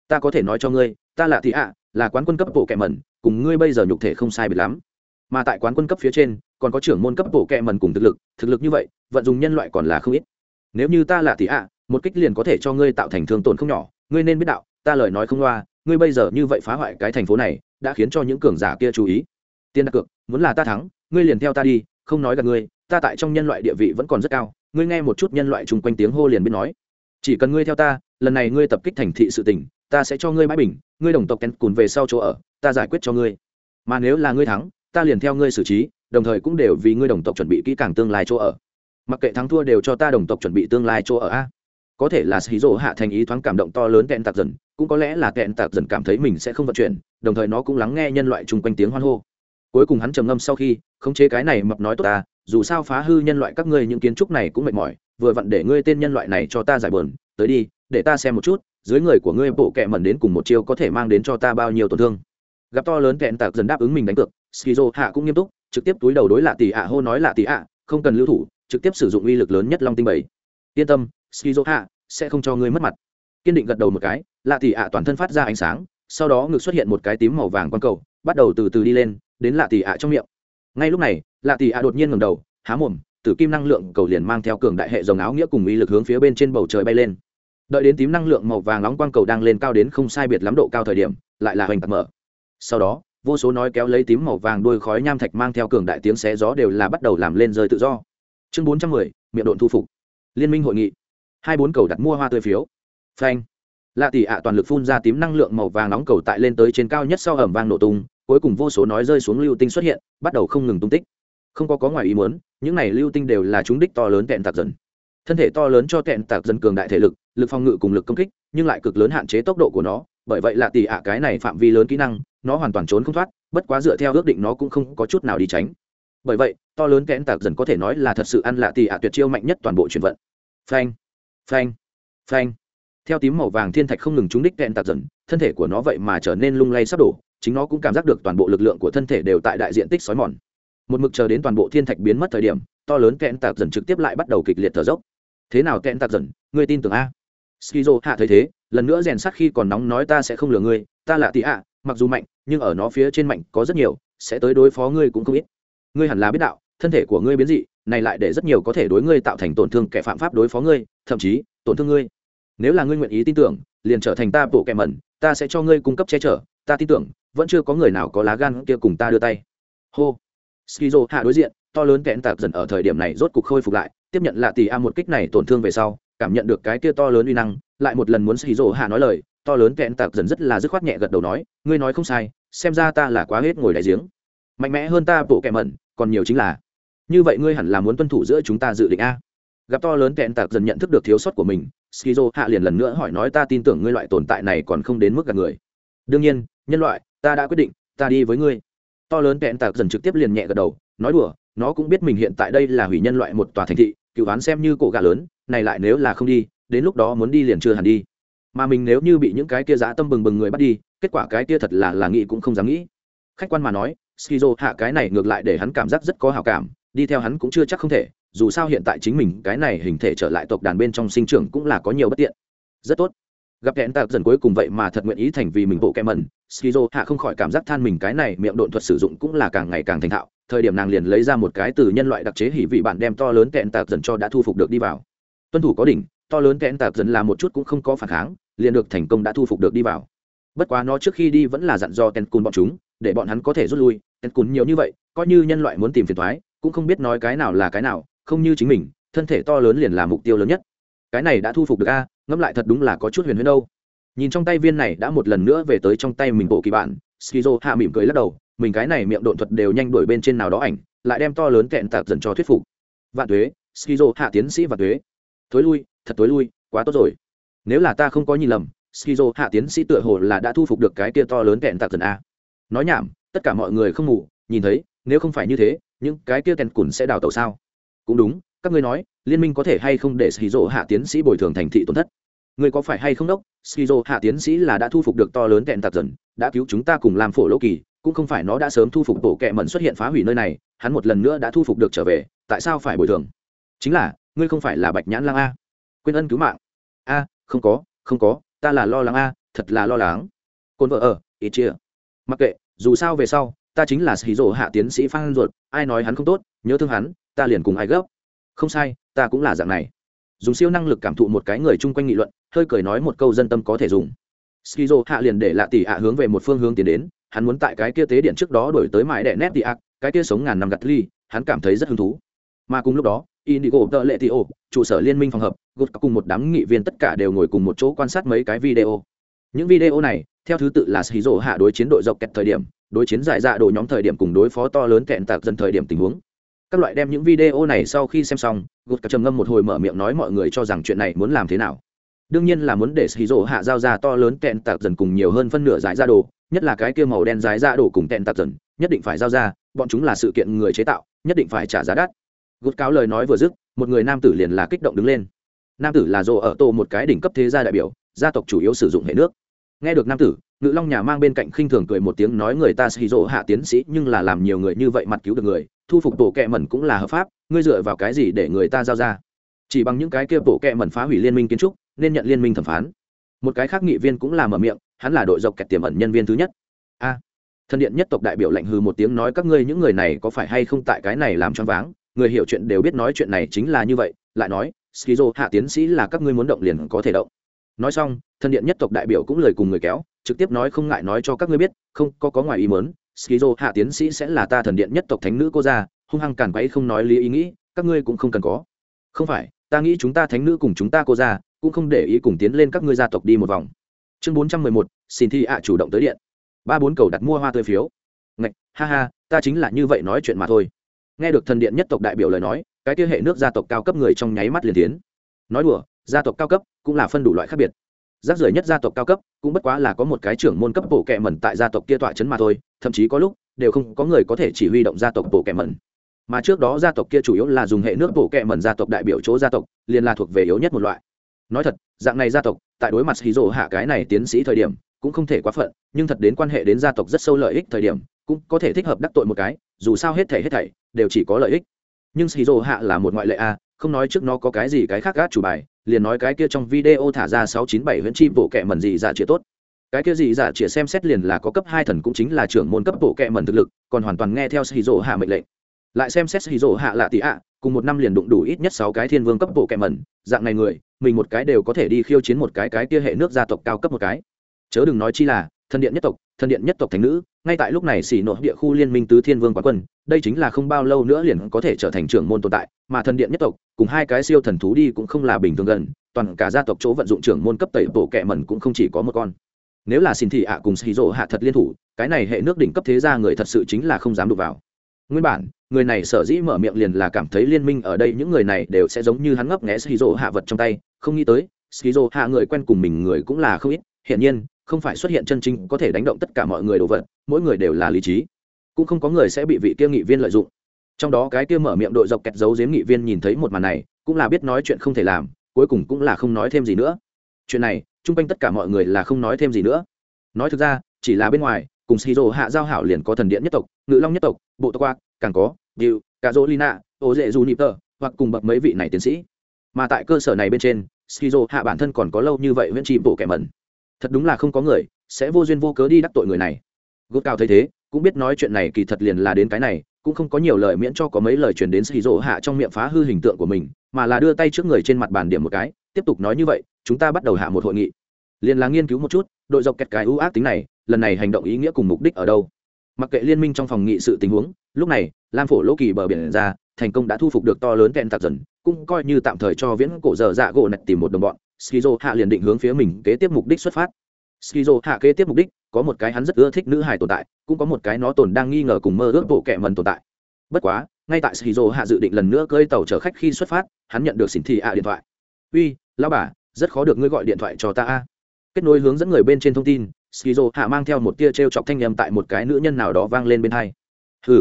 Ta có thể nói cho ngươi, ta lạ tì ạ là quán quân cấp bộ kẹ mẩn, cùng ngươi bây giờ nhục thể không sai biệt lắm. Mà tại quán quân cấp phía trên, còn có trưởng môn cấp bộ kẹ mần cùng thực lực thực lực như vậy, vận dụng nhân loại còn là không ít. Nếu như ta là tỷ ạ, một kích liền có thể cho ngươi tạo thành thương tổn không nhỏ, ngươi nên biết đạo, ta lời nói không loa ngươi bây giờ như vậy phá hoại cái thành phố này, đã khiến cho những cường giả kia chú ý. Tiền đặt cược, muốn là ta thắng, ngươi liền theo ta đi, không nói gặp ngươi, ta tại trong nhân loại địa vị vẫn còn rất cao, ngươi nghe một chút nhân loại chung quanh tiếng hô liền biết nói. Chỉ cần ngươi theo ta, lần này ngươi tập kích thành thị sự tình, ta sẽ cho ngươi bãi bình, ngươi đồng tộc kén cùn về sau chỗ ở, ta giải quyết cho ngươi. Mà nếu là ngươi thắng, ta liền theo ngươi xử trí, đồng thời cũng đều vì ngươi đồng tộc chuẩn bị kỹ càng tương lai chỗ ở. Mặc kệ thắng thua đều cho ta đồng tộc chuẩn bị tương lai chỗ ở a có thể là xí rỗ hạ thành ý thoáng cảm động to lớn kẹn tạc dần, cũng có lẽ là kẹn tạc dần cảm thấy mình sẽ không vận chuyển, đồng thời nó cũng lắng nghe nhân loại chung quanh tiếng hoan hô. Cuối cùng hắn trầm ngâm sau khi, khống chế cái này mập nói tốt ta, dù sao phá hư nhân loại các ngươi những kiến trúc này cũng mệt mỏi, vừa vặn để ngươi tên nhân loại này cho ta giải bờn tới đi, để ta xem một chút, dưới người của ngươi bộ kẹ mẩn đến cùng một chiêu có thể mang đến cho ta bao nhiêu tổn thương. Gặp to lớn kẹn tạc dần đáp ứng mình đánh cược skizo hạ cũng nghiêm túc, trực tiếp túi đầu đối lạ tỷ ạ hô nói lạ tỷ ạ, không cần lưu thủ, trực tiếp sử dụng uy lực lớn nhất long tinh bảy. Yên tâm skizo hạ sẽ không cho ngươi mất mặt. Kiên định gật đầu một cái, lạ tỷ ạ toàn thân phát ra ánh sáng, sau đó ngực xuất hiện một cái tím màu vàng quang cầu, bắt đầu từ từ đi lên, đến lạ tỷ ạ trong miệng. Ngay lúc này, lạ tỷ ạ đột nhiên ngẩng đầu, há mồm, tử kim năng lượng cầu liền mang theo cường đại hệ dòng áo nghĩa cùng uy lực hướng phía bên trên bầu trời bay lên. Đợi đến tím năng lượng màu vàng nóng quang cầu đang lên cao đến không sai biệt lắm độ cao thời điểm, lại là hoành tạc mở. Sau đó, vô số nói kéo lấy tím màu vàng đuôi khói nham thạch mang theo cường đại tiếng xé gió đều là bắt đầu làm lên rơi tự do. Chương bốn trăm mười, miệng độn thu phục. Liên minh hội nghị hai bốn cầu đặt mua hoa tươi phiếu. Phanh. Lạ tỷ ạ toàn lực phun ra tím năng lượng màu vàng nóng cầu tại lên tới trên cao nhất sau ẩm vang nổ tung, cuối cùng vô số nói rơi xuống lưu tinh xuất hiện, bắt đầu không ngừng tung tích. Không có có ngoài ý muốn, những này lưu tinh đều là chúng đích to lớn kẹn tạc dần. Thân thể to lớn cho kẹn tạc dần cường đại thể lực lực phòng ngự cùng lực công kích, nhưng lại cực lớn hạn chế tốc độ của nó, bởi vậy là tỷ ạ cái này phạm vi lớn kỹ năng, nó hoàn toàn trốn không thoát, bất quá dựa theo ước định nó cũng không có chút nào đi tránh. Bởi vậy, to lớn kẽn tạc dần có thể nói là thật sự ăn lạ tỷ ạ tuyệt chiêu mạnh nhất toàn bộ chuyển vận. Phanh phanh. Phanh. Theo tím màu vàng thiên thạch không ngừng trúng đích kẹn tạc dần, thân thể của nó vậy mà trở nên lung lay sắp đổ, chính nó cũng cảm giác được toàn bộ lực lượng của thân thể đều tại đại diện tích xói mòn. Một mực chờ đến toàn bộ thiên thạch biến mất thời điểm, to lớn kẹn tạc dần trực tiếp lại bắt đầu kịch liệt thở dốc. Thế nào kẹn tạc dần, ngươi tin tưởng a? Skizo hạ thấy thế, lần nữa rèn sát khi còn nóng nói ta sẽ không lừa ngươi, ta là tỷ ạ, mặc dù mạnh, nhưng ở nó phía trên mạnh có rất nhiều, sẽ tới đối phó ngươi cũng không ít. Ngươi hẳn là biết đạo, thân thể của ngươi biến dị, này lại để rất nhiều có thể đối ngươi tạo thành tổn thương kẻ phạm pháp đối phó ngươi thậm chí, tổn thương ngươi. Nếu là ngươi nguyện ý tin tưởng, liền trở thành ta bộ kẻ mẩn, ta sẽ cho ngươi cung cấp che chở. Ta tin tưởng, vẫn chưa có người nào có lá gan kia cùng ta đưa tay. Hô. Skizo hạ đối diện, to lớn kẽn tạc dần ở thời điểm này rốt cục khôi phục lại, tiếp nhận lạ tỷ a một kích này tổn thương về sau, cảm nhận được cái kia to lớn uy năng, lại một lần muốn skizo hạ nói lời, to lớn kẽn tạc dần rất là dứt khoát nhẹ gật đầu nói, ngươi nói không sai, xem ra ta là quá hết ngồi đại giếng. Mạnh mẽ hơn ta bộ kẻ mẩn, còn nhiều chính là. Như vậy ngươi hẳn là muốn tuân thủ giữa chúng ta dự định a gặp to lớn kẹn tạc dần nhận thức được thiếu sót của mình, skizo hạ liền lần nữa hỏi nói ta tin tưởng ngươi loại tồn tại này còn không đến mức gặp người. Đương nhiên, nhân loại, ta đã quyết định, ta đi với ngươi. To lớn kẹn tạc dần trực tiếp liền nhẹ gật đầu, nói đùa, nó cũng biết mình hiện tại đây là hủy nhân loại một tòa thành thị, cựu đoán xem như cổ gà lớn, này lại nếu là không đi, đến lúc đó muốn đi liền chưa hẳn đi. Mà mình nếu như bị những cái kia dã tâm bừng bừng người bắt đi, kết quả cái kia thật là là nghĩ cũng không dám nghĩ. Khách quan mà nói, skizo hạ cái này ngược lại để hắn cảm giác rất có hào cảm đi theo hắn cũng chưa chắc không thể, dù sao hiện tại chính mình cái này hình thể trở lại tộc đàn bên trong sinh trưởng cũng là có nhiều bất tiện. Rất tốt. Gặp hẹn tạc dần cuối cùng vậy mà thật nguyện ý thành vì mình bộ kẹ mần skizo hạ không khỏi cảm giác than mình cái này miệng độn thuật sử dụng cũng là càng ngày càng thành thạo, thời điểm nàng liền lấy ra một cái từ nhân loại đặc chế hỉ vị bạn đem to lớn kẹn tạc dần cho đã thu phục được đi vào. Tuân thủ có đỉnh, to lớn kẹn tạc dần là một chút cũng không có phản kháng, liền được thành công đã thu phục được đi vào. Bất quá nó trước khi đi vẫn là dặn do tên cùn bọn chúng, để bọn hắn có thể rút lui tên cùn nhiều như vậy, coi như nhân loại muốn tìm phiền thoái cũng không biết nói cái nào là cái nào, không như chính mình, thân thể to lớn liền là mục tiêu lớn nhất. Cái này đã thu phục được a, ngẫm lại thật đúng là có chút huyền huyền đâu. Nhìn trong tay viên này đã một lần nữa về tới trong tay mình bộ kỳ bản, skizo hạ mỉm cười lắc đầu, mình cái này miệng độn thuật đều nhanh đuổi bên trên nào đó ảnh, lại đem to lớn kẹn tạc dần cho thuyết phục. Vạn thuế skizo hạ tiến sĩ vạn thuế thối lui, thật thối lui, quá tốt rồi. Nếu là ta không có nhìn lầm, skizo hạ tiến sĩ tựa hồ là đã thu phục được cái kia to lớn kẹn tạc dần a. Nói nhảm, tất cả mọi người không ngủ, nhìn thấy, nếu không phải như thế những cái kia kẹn cùn sẽ đào tẩu sao? Cũng đúng, các ngươi nói, liên minh có thể hay không để skizo hạ tiến sĩ bồi thường thành thị tổn thất? Người có phải hay không đốc? Skizo hạ tiến sĩ là đã thu phục được to lớn kẹn tạc dần, đã cứu chúng ta cùng làm phổ lỗ kỳ, cũng không phải nó đã sớm thu phục bộ kẹ mẩn xuất hiện phá hủy nơi này, hắn một lần nữa đã thu phục được trở về, tại sao phải bồi thường? Chính là, ngươi không phải là bạch nhãn lang a. Quên ân cứu mạng. A, không có không có, ta là lo lắng a, thật là lo lắng. Cồn vợ ở ít chia. Mặc kệ, dù sao về sau ta chính là sĩ dỗ hạ tiến sĩ phan ruột, ai nói hắn không tốt, nhớ thương hắn, ta liền cùng ai gấp. Không sai, ta cũng là dạng này. Dùng siêu năng lực cảm thụ một cái người chung quanh nghị luận, hơi cười nói một câu dân tâm có thể dùng. Skizo hạ liền để lạ tỷ ạ hướng về một phương hướng tiến đến, hắn muốn tại cái kia tế điện trước đó đổi tới mãi đẻ nét tỷ ạ, cái kia sống ngàn năm gặt ly, hắn cảm thấy rất hứng thú. Mà cùng lúc đó, indigo tợ lệ tỷ ô, trụ sở liên minh phòng hợp, gột cùng một đám nghị viên tất cả đều ngồi cùng một chỗ quan sát mấy cái video. Những video này, theo thứ tự là skizo hạ đối chiến đội dọc kẹt thời điểm đối chiến giải dạ đồ nhóm thời điểm cùng đối phó to lớn kẹn tạc dần thời điểm tình huống. Các loại đem những video này sau khi xem xong, gột trầm ngâm một hồi mở miệng nói mọi người cho rằng chuyện này muốn làm thế nào. Đương nhiên là muốn để xì rổ hạ giao ra to lớn kẹn tạc dần cùng nhiều hơn phân nửa giải ra đồ, nhất là cái kia màu đen giải ra đồ cùng kẹn tạc dần nhất định phải giao ra, bọn chúng là sự kiện người chế tạo, nhất định phải trả giá đắt. Gột cáo lời nói vừa dứt, một người nam tử liền là kích động đứng lên. Nam tử là rồ ở tô một cái đỉnh cấp thế gia đại biểu, gia tộc chủ yếu sử dụng hệ nước. Nghe được nam tử ngự long nhà mang bên cạnh khinh thường cười một tiếng nói người ta xì rộ hạ tiến sĩ nhưng là làm nhiều người như vậy mặt cứu được người thu phục tổ kẹ mẩn cũng là hợp pháp ngươi dựa vào cái gì để người ta giao ra? Chỉ bằng những cái kia bộ kẹ mẩn phá hủy liên minh kiến trúc nên nhận liên minh thẩm phán. Một cái khác nghị viên cũng là mở miệng hắn là đội dọc kẹt tiềm ẩn nhân viên thứ nhất. A à, thân điện nhất tộc đại biểu lạnh hư một tiếng nói các ngươi những người này có phải hay không tại cái này làm cho váng? Người hiểu chuyện đều biết nói chuyện này chính là như vậy lại nói skizo hạ tiến sĩ là các ngươi muốn động liền có thể động. Nói xong thân điện nhất tộc đại biểu cũng lời cùng người kéo trực tiếp nói không ngại nói cho các ngươi biết, không có có ngoài ý mớn skizo hạ tiến sĩ sẽ là ta thần điện nhất tộc thánh nữ cô gia, hung hăng cản quấy không nói lý ý nghĩ, các ngươi cũng không cần có. Không phải, ta nghĩ chúng ta thánh nữ cùng chúng ta cô gia, cũng không để ý cùng tiến lên các ngươi gia tộc đi một vòng. Chương bốn trăm mười một, xin thi ạ chủ động tới điện. Ba bốn cầu đặt mua hoa tươi phiếu. Ngạch, ha ha, ta chính là như vậy nói chuyện mà thôi. Nghe được thần điện nhất tộc đại biểu lời nói, cái kia hệ nước gia tộc cao cấp người trong nháy mắt liền tiến. Nói đùa, gia tộc cao cấp cũng là phân đủ loại khác biệt rác rưởi nhất gia tộc cao cấp, cũng bất quá là có một cái trưởng môn cấp bộ kệ mẩn tại gia tộc kia tọa chấn mà thôi, thậm chí có lúc, đều không có người có thể chỉ huy động gia tộc bộ kệ mẩn. Mà trước đó gia tộc kia chủ yếu là dùng hệ nước bộ kệ mẩn gia tộc đại biểu chỗ gia tộc, liền là thuộc về yếu nhất một loại. Nói thật, dạng này gia tộc, tại đối mặt hí rộ hạ cái này tiến sĩ thời điểm, cũng không thể quá phận, nhưng thật đến quan hệ đến gia tộc rất sâu lợi ích thời điểm, cũng có thể thích hợp đắc tội một cái, dù sao hết thảy hết thảy, đều chỉ có lợi ích. Nhưng hí rộ hạ là một ngoại lệ a, không nói trước nó có cái gì cái khác gác chủ bài liền nói cái kia trong video thả ra sáu chín bảy chi bộ kệ mẩn gì dạ chĩa tốt. Cái kia gì dạ chĩa xem xét liền là có cấp hai thần cũng chính là trưởng môn cấp bộ kệ mẩn thực lực, còn hoàn toàn nghe theo hí rỗ hạ mệnh lệnh. Lại xem xét hí rỗ hạ lạ tỷ ạ, cùng một năm liền đụng đủ ít nhất sáu cái thiên vương cấp bộ kệ mẩn, dạng này người, mình một cái đều có thể đi khiêu chiến một cái cái kia hệ nước gia tộc cao cấp một cái. Chớ đừng nói chi là thần điện nhất tộc, thần điện nhất tộc thành nữ, ngay tại lúc này xỉ nội địa khu liên minh tứ thiên vương quán quân, đây chính là không bao lâu nữa liền có thể trở thành trưởng môn tồn tại, mà thần điện nhất tộc, cùng hai cái siêu thần thú đi cũng không là bình thường gần, toàn cả gia tộc chỗ vận dụng trưởng môn cấp tẩy bổ kẹ mẩn cũng không chỉ có một con. Nếu là xin thị ạ cùng xì rộ hạ thật liên thủ, cái này hệ nước đỉnh cấp thế gia người thật sự chính là không dám đụng vào. Nguyên bản, người này sở dĩ mở miệng liền là cảm thấy liên minh ở đây những người này đều sẽ giống như hắn ngấp nghé rộ hạ vật trong tay, không nghĩ tới skizo hạ người quen cùng mình người cũng là không ít hiện nhiên không phải xuất hiện chân chính có thể đánh động tất cả mọi người đồ vật mỗi người đều là lý trí cũng không có người sẽ bị vị kia nghị viên lợi dụng trong đó cái kia mở miệng đội dọc kẹt giấu giếm nghị viên nhìn thấy một màn này cũng là biết nói chuyện không thể làm cuối cùng cũng là không nói thêm gì nữa chuyện này chung quanh tất cả mọi người là không nói thêm gì nữa nói thực ra chỉ là bên ngoài cùng shizu hạ giao hảo liền có thần điện nhất tộc ngự long nhất tộc bộ tộc qua càng có Bill, cả dỗ Lina, ô dễ hoặc cùng bậc mấy vị này tiến sĩ. Mà tại cơ sở này bên trên, Skizo hạ bản thân còn có lâu như vậy huyễn chi bộ kẻ mẩn. Thật đúng là không có người, sẽ vô duyên vô cớ đi đắc tội người này. Gốc cao thấy thế cũng biết nói chuyện này kỳ thật liền là đến cái này cũng không có nhiều lời miễn cho có mấy lời truyền đến xì rỗ hạ trong miệng phá hư hình tượng của mình mà là đưa tay trước người trên mặt bàn điểm một cái tiếp tục nói như vậy chúng ta bắt đầu hạ một hội nghị. Liền là nghiên cứu một chút đội dọc kẹt cái ưu ác tính này lần này hành động ý nghĩa cùng mục đích ở đâu. Mặc kệ liên minh trong phòng nghị sự tình huống lúc này lam phổ lỗ kỳ bờ biển ra thành công đã thu phục được to lớn kẹn tạc dần cũng coi như tạm thời cho viễn cổ dở dạ gỗ nạch tìm một đồng bọn skizo hạ liền định hướng phía mình kế tiếp mục đích xuất phát. Skizo hạ kế tiếp mục đích, có một cái hắn rất ưa thích nữ hài tồn tại, cũng có một cái nó tồn đang nghi ngờ cùng mơ ước bộ kẹ mần tồn tại. Bất quá, ngay tại skizo hạ dự định lần nữa cưỡi tàu chở khách khi xuất phát, hắn nhận được xỉn thị ạ điện thoại. Uy lao bà, rất khó được ngươi gọi điện thoại cho ta a. Kết nối hướng dẫn người bên trên thông tin, skizo hạ mang theo một tia t r e o chọc thanh â m tại một cái nữ nhân nào đó vang lên bên hai. Hừ.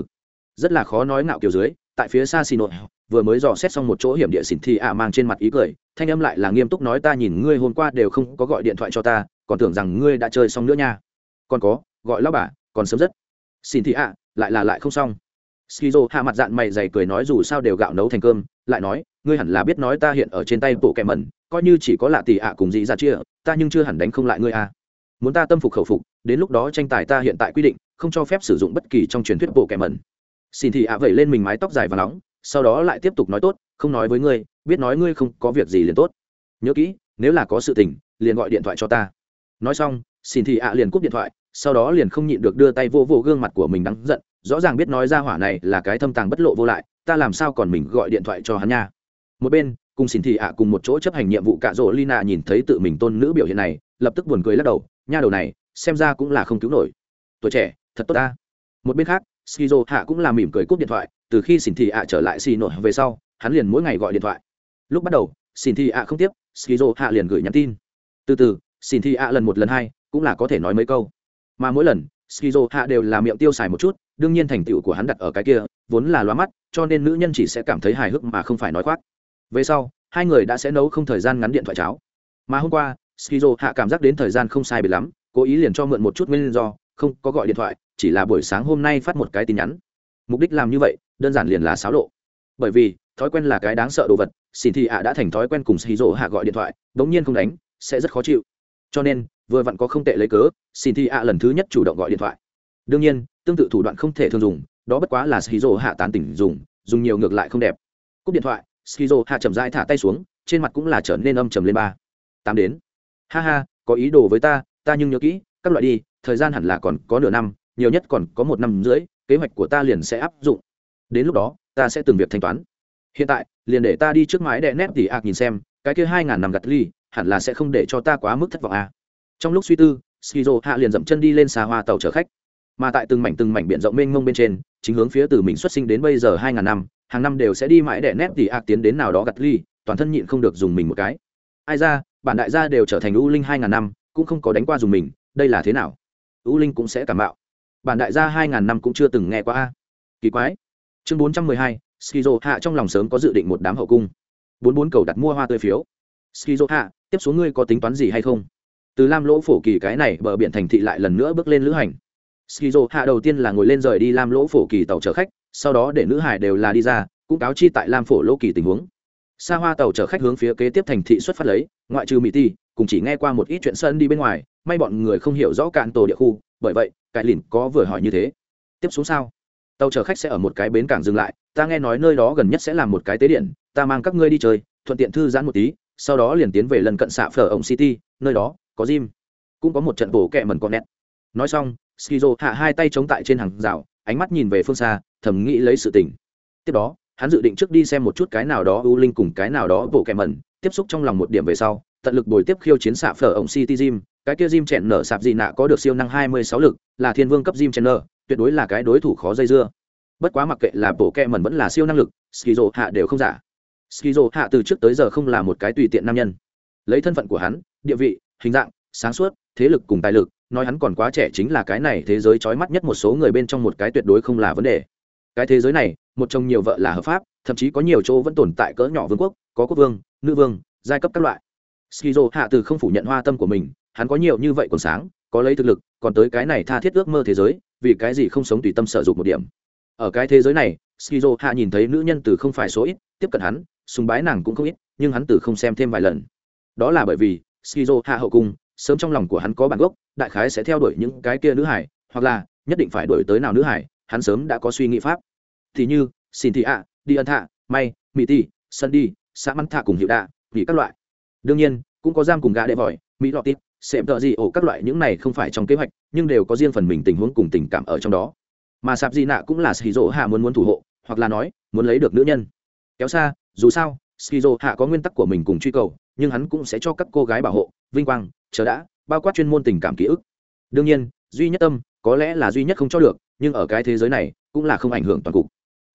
Rất là khó nói ngạo kiểu dưới, tại phía xa xì nội vừa mới dò xét xong một chỗ hiểm địa xỉn thì ạ à mang trên mặt ý cười, thanh âm lại là nghiêm túc nói ta nhìn ngươi hôm qua đều không có gọi điện thoại cho ta, còn tưởng rằng ngươi đã chơi xong nữa nha. Còn có, gọi lao bà, còn sớm rất. Xin thị ạ, lại là lại không xong. Skizo hạ mặt dạng mày dày cười nói dù sao đều gạo nấu thành cơm, lại nói, ngươi hẳn là biết nói ta hiện ở trên tay bộ kẹ mẩn, coi như chỉ có lạ tỷ ạ cùng dị ra dạ chia, ta nhưng chưa hẳn đánh không lại ngươi à. muốn ta tâm phục khẩu phục, đến lúc đó tranh tài ta hiện tại quy định, không cho phép sử dụng bất kỳ trong truyền thuyết bộ kẹ mẩn. Xin thị ạ vẩy lên mình mái tóc dài và nóng sau đó lại tiếp tục nói tốt, không nói với ngươi, biết nói ngươi không có việc gì liền tốt. Nhớ kỹ, nếu là có sự tình, liền gọi điện thoại cho ta. Nói xong, xin thị ạ liền cúp điện thoại, sau đó liền không nhịn được đưa tay vô vô gương mặt của mình đắng giận, rõ ràng biết nói ra hỏa này là cái thâm tàng bất lộ vô lại, ta làm sao còn mình gọi điện thoại cho hắn nha. Một bên, cùng xin thị ạ cùng một chỗ chấp hành nhiệm vụ cạ rỗ lina nhìn thấy tự mình tôn nữ biểu hiện này, lập tức buồn cười lắc đầu, nha đầu này, xem ra cũng là không cứu nổi. Tuổi trẻ, thật tốt ta. Một bên khác, skizo hạ cũng là mỉm cười cúp điện thoại từ khi xin thị ạ trở lại xì nội về sau, hắn liền mỗi ngày gọi điện thoại. Lúc bắt đầu xin thị ạ không tiếp, skizo hạ liền gửi nhắn tin. Từ từ xin thị ạ lần một lần hai cũng là có thể nói mấy câu. Mà mỗi lần, skizo hạ đều là miệng tiêu xài một chút, đương nhiên thành tựu của hắn đặt ở cái kia, vốn là loa mắt, cho nên nữ nhân chỉ sẽ cảm thấy hài hước mà không phải nói khoác. Về sau, hai người đã sẽ nấu không thời gian ngắn điện thoại cháo. Mà hôm qua, skizo hạ cảm giác đến thời gian không sai biệt lắm, cố ý liền cho mượn một chút nguyên do, không có gọi điện thoại, chỉ là buổi sáng hôm nay phát một cái tin nhắn. Mục đích làm như vậy đơn giản liền là xáo lộ. Bởi vì, thói quen là cái đáng sợ đồ vật xin thì ạ đã thành thói quen cùng xì rỗ hạ gọi điện thoại đ ố n g nhiên không đánh, sẽ rất khó chịu. Cho nên, vừa vặn có không tệ lấy cớ xin thì ạ lần thứ nhất chủ động gọi điện thoại. Đương nhiên, tương tự thủ đoạn không thể thường dùng, đó bất quá là xì rỗ hạ tán tỉnh dùng dùng nhiều ngược lại không đẹp. Cúp điện thoại xì rỗ hạ chậm rãi thả tay xuống, trên mặt cũng là trở nên âm trầm lên ba. Tám đến. Ha ha, có ý đồ với ta ta nhưng nhớ kỹ, các loại đi, thời gian hẳn là còn có nửa năm, nhiều nhất còn có một năm rưỡi, kế hoạch của ta liền sẽ áp dụng đến lúc đó, ta sẽ từng việc thanh toán. Hiện tại, liền để ta đi trước mái đệ nét tỉ ạc nhìn xem, cái kia hai ngàn năm gặt ly, hẳn là sẽ không để cho ta quá mức thất vọng à. trong lúc suy tư, skizo hạ liền dậm chân đi lên xa hoa tàu chở khách. Mà tại từng mảnh từng mảnh biển rộng mênh mông bên trên, chính hướng phía từ mình xuất sinh đến bây giờ hai ngàn năm, hàng năm đều sẽ đi mãi đệ nét tỉ ạc tiến đến nào đó gặt ly, toàn thân nhịn không được dùng mình một cái. Ai ra, bản đại gia đều trở thành u linh hai ngàn năm, cũng không có đánh qua dùng mình, đây là thế nào? U linh cũng sẽ cảm bạo bản đại gia hai ngàn năm cũng chưa từng nghe qua a. Kỳ quái chương bốn trăm mười hai, skizo hạ trong lòng sớm có dự định một đám hậu cung. bốn bốn cầu đặt mua hoa tươi phiếu. Skizo hạ, tiếp xuống ngươi có tính toán gì hay không? Từ lam lỗ phổ kỳ cái này bờ biển thành thị lại lần nữa bước lên lữ hành. Skizo hạ đầu tiên là ngồi lên rời đi lam lỗ phổ kỳ tàu chở khách, sau đó để nữ hải đều là đi ra, cũng cáo chi tại lam phổ lỗ kỳ tình huống. Xa hoa tàu chở khách hướng phía kế tiếp thành thị xuất phát lấy, ngoại trừ mỹ ti, cùng chỉ nghe qua một ít chuyện sân đi bên ngoài, may bọn người không hiểu rõ cạn tổ địa khu, bởi vậy, cải lìn có vừa hỏi như thế. Tiếp xuống sao? Tàu chở khách sẽ ở một cái bến cảng dừng lại, ta nghe nói nơi đó gần nhất sẽ là một cái tế điện, ta mang các ngươi đi chơi, thuận tiện thư giãn một tí, sau đó liền tiến về lần cận xạ phở ổng city, nơi đó, có gym, cũng có một trận bổ kẹ mần con nét nói xong, skizo hạ hai tay chống tại trên hàng rào, ánh mắt nhìn về phương xa, thầm nghĩ lấy sự tỉnh. tiếp đó, hắn dự định trước đi xem một chút cái nào đó ưu linh cùng cái nào đó bổ kẹ mần tiếp xúc trong lòng một điểm về sau, tận lực bồi tiếp khiêu chiến xạ phở ổng city gym, cái kia gym chẹn nở sạp gì nạ có được siêu năng hai mươi sáu lực, là thiên vương cấp gym chẹn nở tuyệt đối là cái đối thủ khó dây dưa. Bất quá mặc kệ là bộ kẹ mẩn vẫn là siêu năng lực, skizo hạ đều không giả. Skizo hạ từ trước tới giờ không là một cái tùy tiện nam nhân. Lấy thân phận của hắn, địa vị, hình dạng, sáng suốt, thế lực cùng tài lực, nói hắn còn quá trẻ chính là cái này thế giới trói mắt nhất một số người bên trong một cái tuyệt đối không là vấn đề. Cái thế giới này, một trong nhiều vợ là hợp pháp, thậm chí có nhiều chỗ vẫn tồn tại cỡ nhỏ vương quốc, có quốc vương, nữ vương, giai cấp các loại. Skizo hạ từ không phủ nhận hoa tâm của mình, hắn có nhiều như vậy còn sáng, có lấy thực lực, còn tới cái này tha thiết ước mơ thế giới vì cái gì không sống tùy tâm sở dục một điểm. Ở cái thế giới này, skizo hạ nhìn thấy nữ nhân từ không phải số ít, tiếp cận hắn, sùng bái nàng cũng không ít, nhưng hắn từ không xem thêm vài lần. Đó là bởi vì skizo hạ hậu cung, sớm trong lòng của hắn có bản gốc, đại khái sẽ theo đuổi những cái kia nữ hải, hoặc là nhất định phải đuổi tới nào nữ hải, hắn sớm đã có suy nghĩ pháp. Thì như xin thị ạ đi ân thạ may mỹ ti sân đi xã mắn thạ cùng hiệu đạ, vì các loại. Đương nhiên, cũng có giam cùng gã đệ vòi mỹ lọt tít xem tợ gì ổ các loại những này không phải trong kế hoạch, nhưng đều có riêng phần mình tình huống cùng tình cảm ở trong đó. Mà sạp di nạ cũng là xì rỗ hạ muốn muốn thủ hộ, hoặc là nói, muốn lấy được nữ nhân. Kéo xa, dù sao skizo hạ có nguyên tắc của mình cùng truy cầu, nhưng hắn cũng sẽ cho các cô gái bảo hộ, vinh quang, chờ đã, bao quát chuyên môn tình cảm ký ức. Đương nhiên, duy nhất tâm, có lẽ là duy nhất không cho được, nhưng ở cái thế giới này, cũng là không ảnh hưởng toàn cục.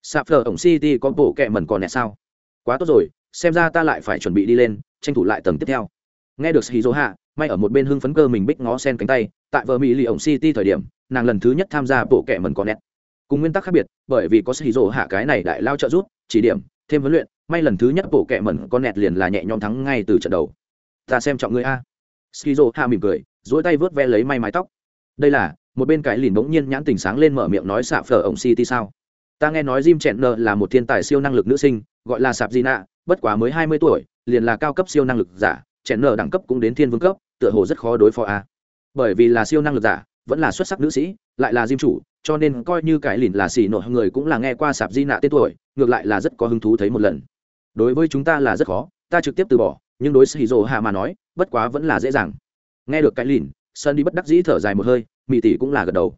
Sạp thờ ổng city có bộ kẹ mẩn còn nẹ sao? Quá tốt rồi, xem ra ta lại phải chuẩn bị đi lên, tranh thủ lại tầng tiếp theo. Nghe được shizu hạ may ở một bên hưng phấn cơ mình bích ngó sen cánh tay, tại vợ mỹ lì ổng city thời điểm, nàng lần thứ nhất tham gia bộ kẻ mần con nẹt. Cùng nguyên tắc khác biệt, bởi vì có shizu hạ cái này đại lao trợ giúp, chỉ điểm, thêm huấn luyện, may lần thứ nhất bộ kẻ mẩn con nẹt liền là nhẹ nhõm thắng ngay từ trận đầu. Ta xem trọng ngươi a. Skizo hạ mỉm cười dỗi tay vớt ve lấy may mái tóc. Đây là, một bên cái lìn bỗng nhiên nhãn tình sáng lên mở miệng nói xạ phở ổng city sao? Ta nghe nói jim chẹn nợ là một thiên tài siêu năng lực nữ sinh, gọi là sạp di nạ bất quá mới hai mươi tuổi, liền là cao cấp siêu năng lực giả chèn nở đẳng cấp cũng đến thiên vương cấp, tựa hồ rất khó đối phó a. Bởi vì là siêu năng lực giả, vẫn là xuất sắc nữ sĩ, lại là diêm chủ, cho nên coi như cái lìn là xì nổi người cũng là nghe qua sạp di nạ tên tuổi, ngược lại là rất có hứng thú thấy một lần. Đối với chúng ta là rất khó, ta trực tiếp từ bỏ, nhưng đối xì rồ hạ mà nói, bất quá vẫn là dễ dàng. Nghe được cái lìn, sơn đi bất đắc dĩ thở dài một hơi mỹ tỷ cũng là gật đầu.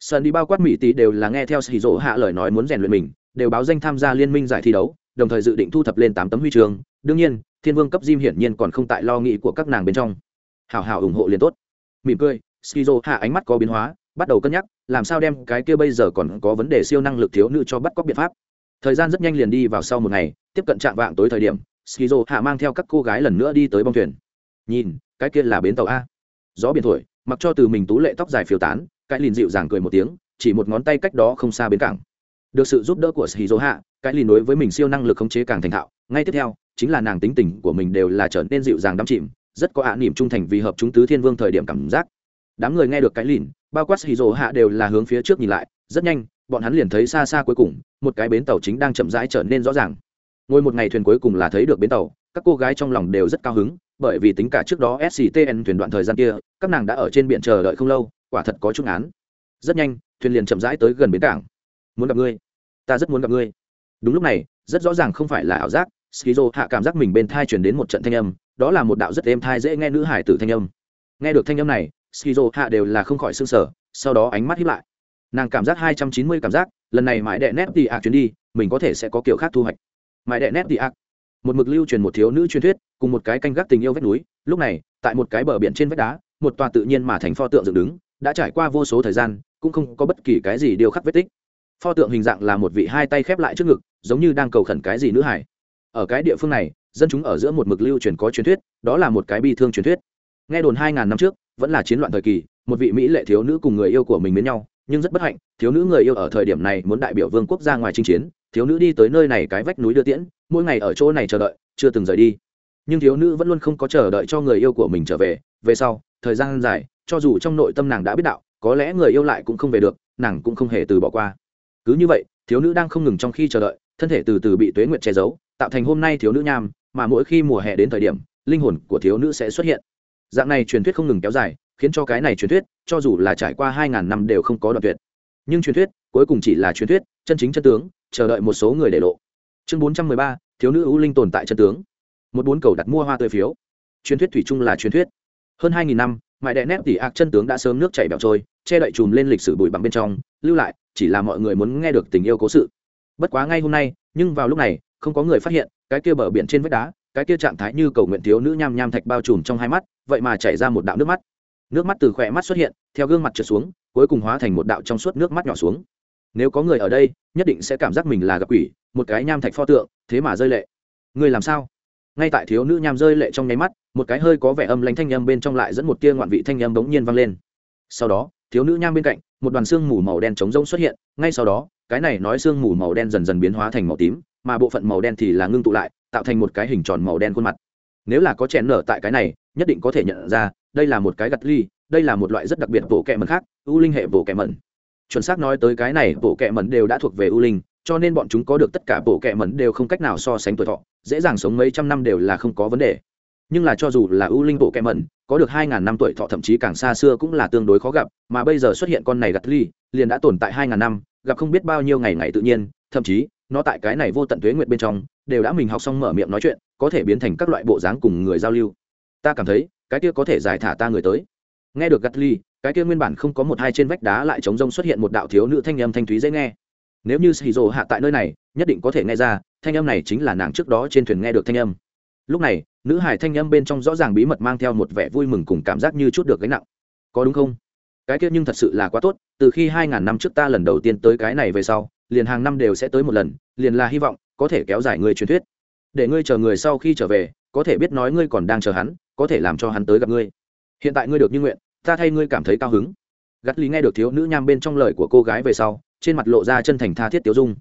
Sơn đi bao quát mỹ tỷ đều là nghe theo xì rồ hạ lời nói muốn rèn luyện mình, đều báo danh tham gia liên minh giải thi đấu, đồng thời dự định thu thập lên tám tấm huy chương. Đương nhiên thiên vương cấp diêm hiển nhiên còn không tại lo nghĩ của các nàng bên trong. Hào hào ủng hộ liền tốt. Mỉm cười, skizo hạ ánh mắt có biến hóa, bắt đầu cân nhắc, làm sao đem cái kia bây giờ còn có vấn đề siêu năng lực thiếu nữ cho bắt cóc biện pháp. Thời gian rất nhanh liền đi vào sau một ngày, tiếp cận trạm vạng tối thời điểm, skizo hạ mang theo các cô gái lần nữa đi tới bong thuyền. Nhìn, cái kia là bến tàu a. Gió biển thổi, mặc cho từ mình tú lệ tóc dài phiêu tán, cái liền dịu dàng cười một tiếng, chỉ một ngón tay cách đó không xa bến cảng. Được sự giúp đỡ của skizo hạ cái lìn đối với mình siêu năng lực khống chế càng thành thạo. Ngay tiếp theo, chính là nàng tính tình của mình đều là trở nên dịu dàng đắm chìm, rất có ạ niềm trung thành vì hợp chúng tứ thiên vương thời điểm cảm giác. Đám người nghe được cái lìn, bao quát hì rồ hạ đều là hướng phía trước nhìn lại, rất nhanh, bọn hắn liền thấy xa xa cuối cùng, một cái bến tàu chính đang chậm rãi trở nên rõ ràng. Ngồi một ngày thuyền cuối cùng là thấy được bến tàu, các cô gái trong lòng đều rất cao hứng, bởi vì tính cả trước đó sctn thuyền đoạn thời gian kia, các nàng đã ở trên biển chờ đợi không lâu, quả thật có chút án rất nhanh, thuyền liền chậm rãi tới gần bến cảng. Muốn gặp ngươi, ta rất muốn gặp ngươi đúng lúc này, rất rõ ràng không phải là ảo giác, skizo hạ cảm giác mình bên thai chuyển đến một trận thanh âm, đó là một đạo rất êm thai dễ nghe nữ hải tử thanh âm. Nghe được thanh âm này, skizo hạ đều là không khỏi s ư n g sở sau đó ánh mắt hiếp lại. Nàng cảm giác hai trăm chín mươi cảm giác, lần này mãi đệ nét đi ạc chuyến đi, mình có thể sẽ có kiểu khác thu hoạch. Mãi đệ nét đi ạc một mực lưu truyền một thiếu nữ truyền thuyết, cùng một cái canh gác tình yêu vách núi, lúc này, tại một cái bờ biển trên vách đá, một tòa tự nhiên mà thành pho tượng dựng đứng, đã trải qua vô số thời gian, cũng không có bất kỳ cái gì điều khắc vết tích. Pho tượng hình dạng là một vị hai tay khép lại trước ngực giống như đang cầu khẩn cái gì nữ hải. Ở cái địa phương này, dân chúng ở giữa một mực lưu truyền có truyền thuyết, đó là một cái bi thương truyền thuyết. Nghe đồn hai ngàn năm trước, vẫn là chiến loạn thời kỳ, một vị mỹ lệ thiếu nữ cùng người yêu của mình đến nhau, nhưng rất bất hạnh, thiếu nữ người yêu ở thời điểm này muốn đại biểu vương quốc ra ngoài chinh chiến, thiếu nữ đi tới nơi này cái vách núi đưa tiễn, mỗi ngày ở chỗ này chờ đợi, chưa từng rời đi. Nhưng thiếu nữ vẫn luôn không có chờ đợi cho người yêu của mình trở về về sau, thời gian dài, cho dù trong nội tâm nàng đã biết đạo, có lẽ người yêu lại cũng không về được, nàng cũng không hề từ bỏ qua. Cứ như vậy, thiếu nữ đang không ngừng trong khi chờ đợi thân thể từ từ bị tuế nguyệt che giấu, tạo thành hôm nay thiếu nữ nham, mà mỗi khi mùa hè đến thời điểm, linh hồn của thiếu nữ sẽ xuất hiện. Dạng này truyền thuyết không ngừng kéo dài, khiến cho cái này truyền thuyết, cho dù là trải qua hai ngàn năm đều không có đoạn tuyệt. Nhưng truyền thuyết, cuối cùng chỉ là truyền thuyết, chân chính chân tướng, chờ đợi một số người để lộ. Chương bốn trăm mười ba, thiếu nữ ưu linh tồn tại chân tướng. Một bốn cầu đặt mua hoa tươi phiếu. Truyền thuyết thủy chung là truyền thuyết. Hơn hai nghìn năm, mãi đệ nét tỉ ạc chân tướng đã sớm nước chảy bẹo trôi, che đậy chùm lên lịch sử bụi bằng bên trong. Lưu lại, chỉ là mọi người muốn nghe được tình yêu cố sự bất quá ngay hôm nay, nhưng vào lúc này, không có người phát hiện, cái kia bờ biển trên vách đá, cái kia trạng thái như cầu nguyện thiếu nữ nham nham thạch bao trùm trong hai mắt, vậy mà chảy ra một đạo nước mắt. Nước mắt từ khỏe mắt xuất hiện, theo gương mặt trượt xuống, cuối cùng hóa thành một đạo trong suốt nước mắt nhỏ xuống. Nếu có người ở đây, nhất định sẽ cảm giác mình là gặp quỷ, một cái nham thạch pho tượng, thế mà rơi lệ. Người làm sao? Ngay tại thiếu nữ nham rơi lệ trong nháy mắt, một cái hơi có vẻ âm lánh thanh âm bên trong lại dẫn một tia ngoạn vị thanh âm bỗng nhiên vang lên. Sau đó, thiếu nữ nham bên cạnh, một đoàn xương mù màu đen trống rỗng xuất hiện, ngay sau đó cái này nói xương mù màu đen dần dần biến hóa thành màu tím, mà bộ phận màu đen thì là ngưng tụ lại, tạo thành một cái hình tròn màu đen khuôn mặt. Nếu là có chèn nở tại cái này, nhất định có thể nhận ra, đây là một cái gặt ly, đây là một loại rất đặc biệt bộ kẹ mẩn khác, u linh hệ bộ kẹ mẩn. Chuẩn xác nói tới cái này bộ kẹ mẩn đều đã thuộc về u linh, cho nên bọn chúng có được tất cả bộ kẹ mẩn đều không cách nào so sánh tuổi thọ, dễ dàng sống mấy trăm năm đều là không có vấn đề. Nhưng là cho dù là u linh bộ kẹ mẩn, có được hai ngàn năm tuổi thọ thậm chí càng xa xưa cũng là tương đối khó gặp, mà bây giờ xuất hiện con này gặt ly, liền đã tồn tại hai ngàn năm gặp không biết bao nhiêu ngày ngày tự nhiên thậm chí nó tại cái này vô tận tuế nguyệt bên trong đều đã mình học xong mở miệng nói chuyện có thể biến thành các loại bộ dáng cùng người giao lưu. Ta cảm thấy cái kia có thể giải thả ta người tới. Nghe được Gatly, cái kia nguyên bản không có một hai trên vách đá lại chống rông xuất hiện một đạo thiếu nữ thanh âm thanh thúy dễ nghe. Nếu như xì rồ hạ tại nơi này nhất định có thể nghe ra thanh âm này chính là nàng trước đó trên thuyền nghe được thanh âm. Lúc này nữ hải thanh âm bên trong rõ ràng bí mật mang theo một vẻ vui mừng cùng cảm giác như chút được gánh nặng. Có đúng không? Cái kia nhưng thật sự là quá tốt, từ khi hai ngàn năm trước ta lần đầu tiên tới cái này về sau, liền hàng năm đều sẽ tới một lần, liền là hy vọng có thể kéo dài người truyền thuyết. Để ngươi chờ người sau khi trở về, có thể biết nói ngươi còn đang chờ hắn, có thể làm cho hắn tới gặp ngươi. Hiện tại ngươi được như nguyện, ta thay ngươi cảm thấy cao hứng. Gắt lý nghe được thiếu nữ nham bên trong lời của cô gái về sau, trên mặt lộ ra chân thành tha thiết tiêu dung.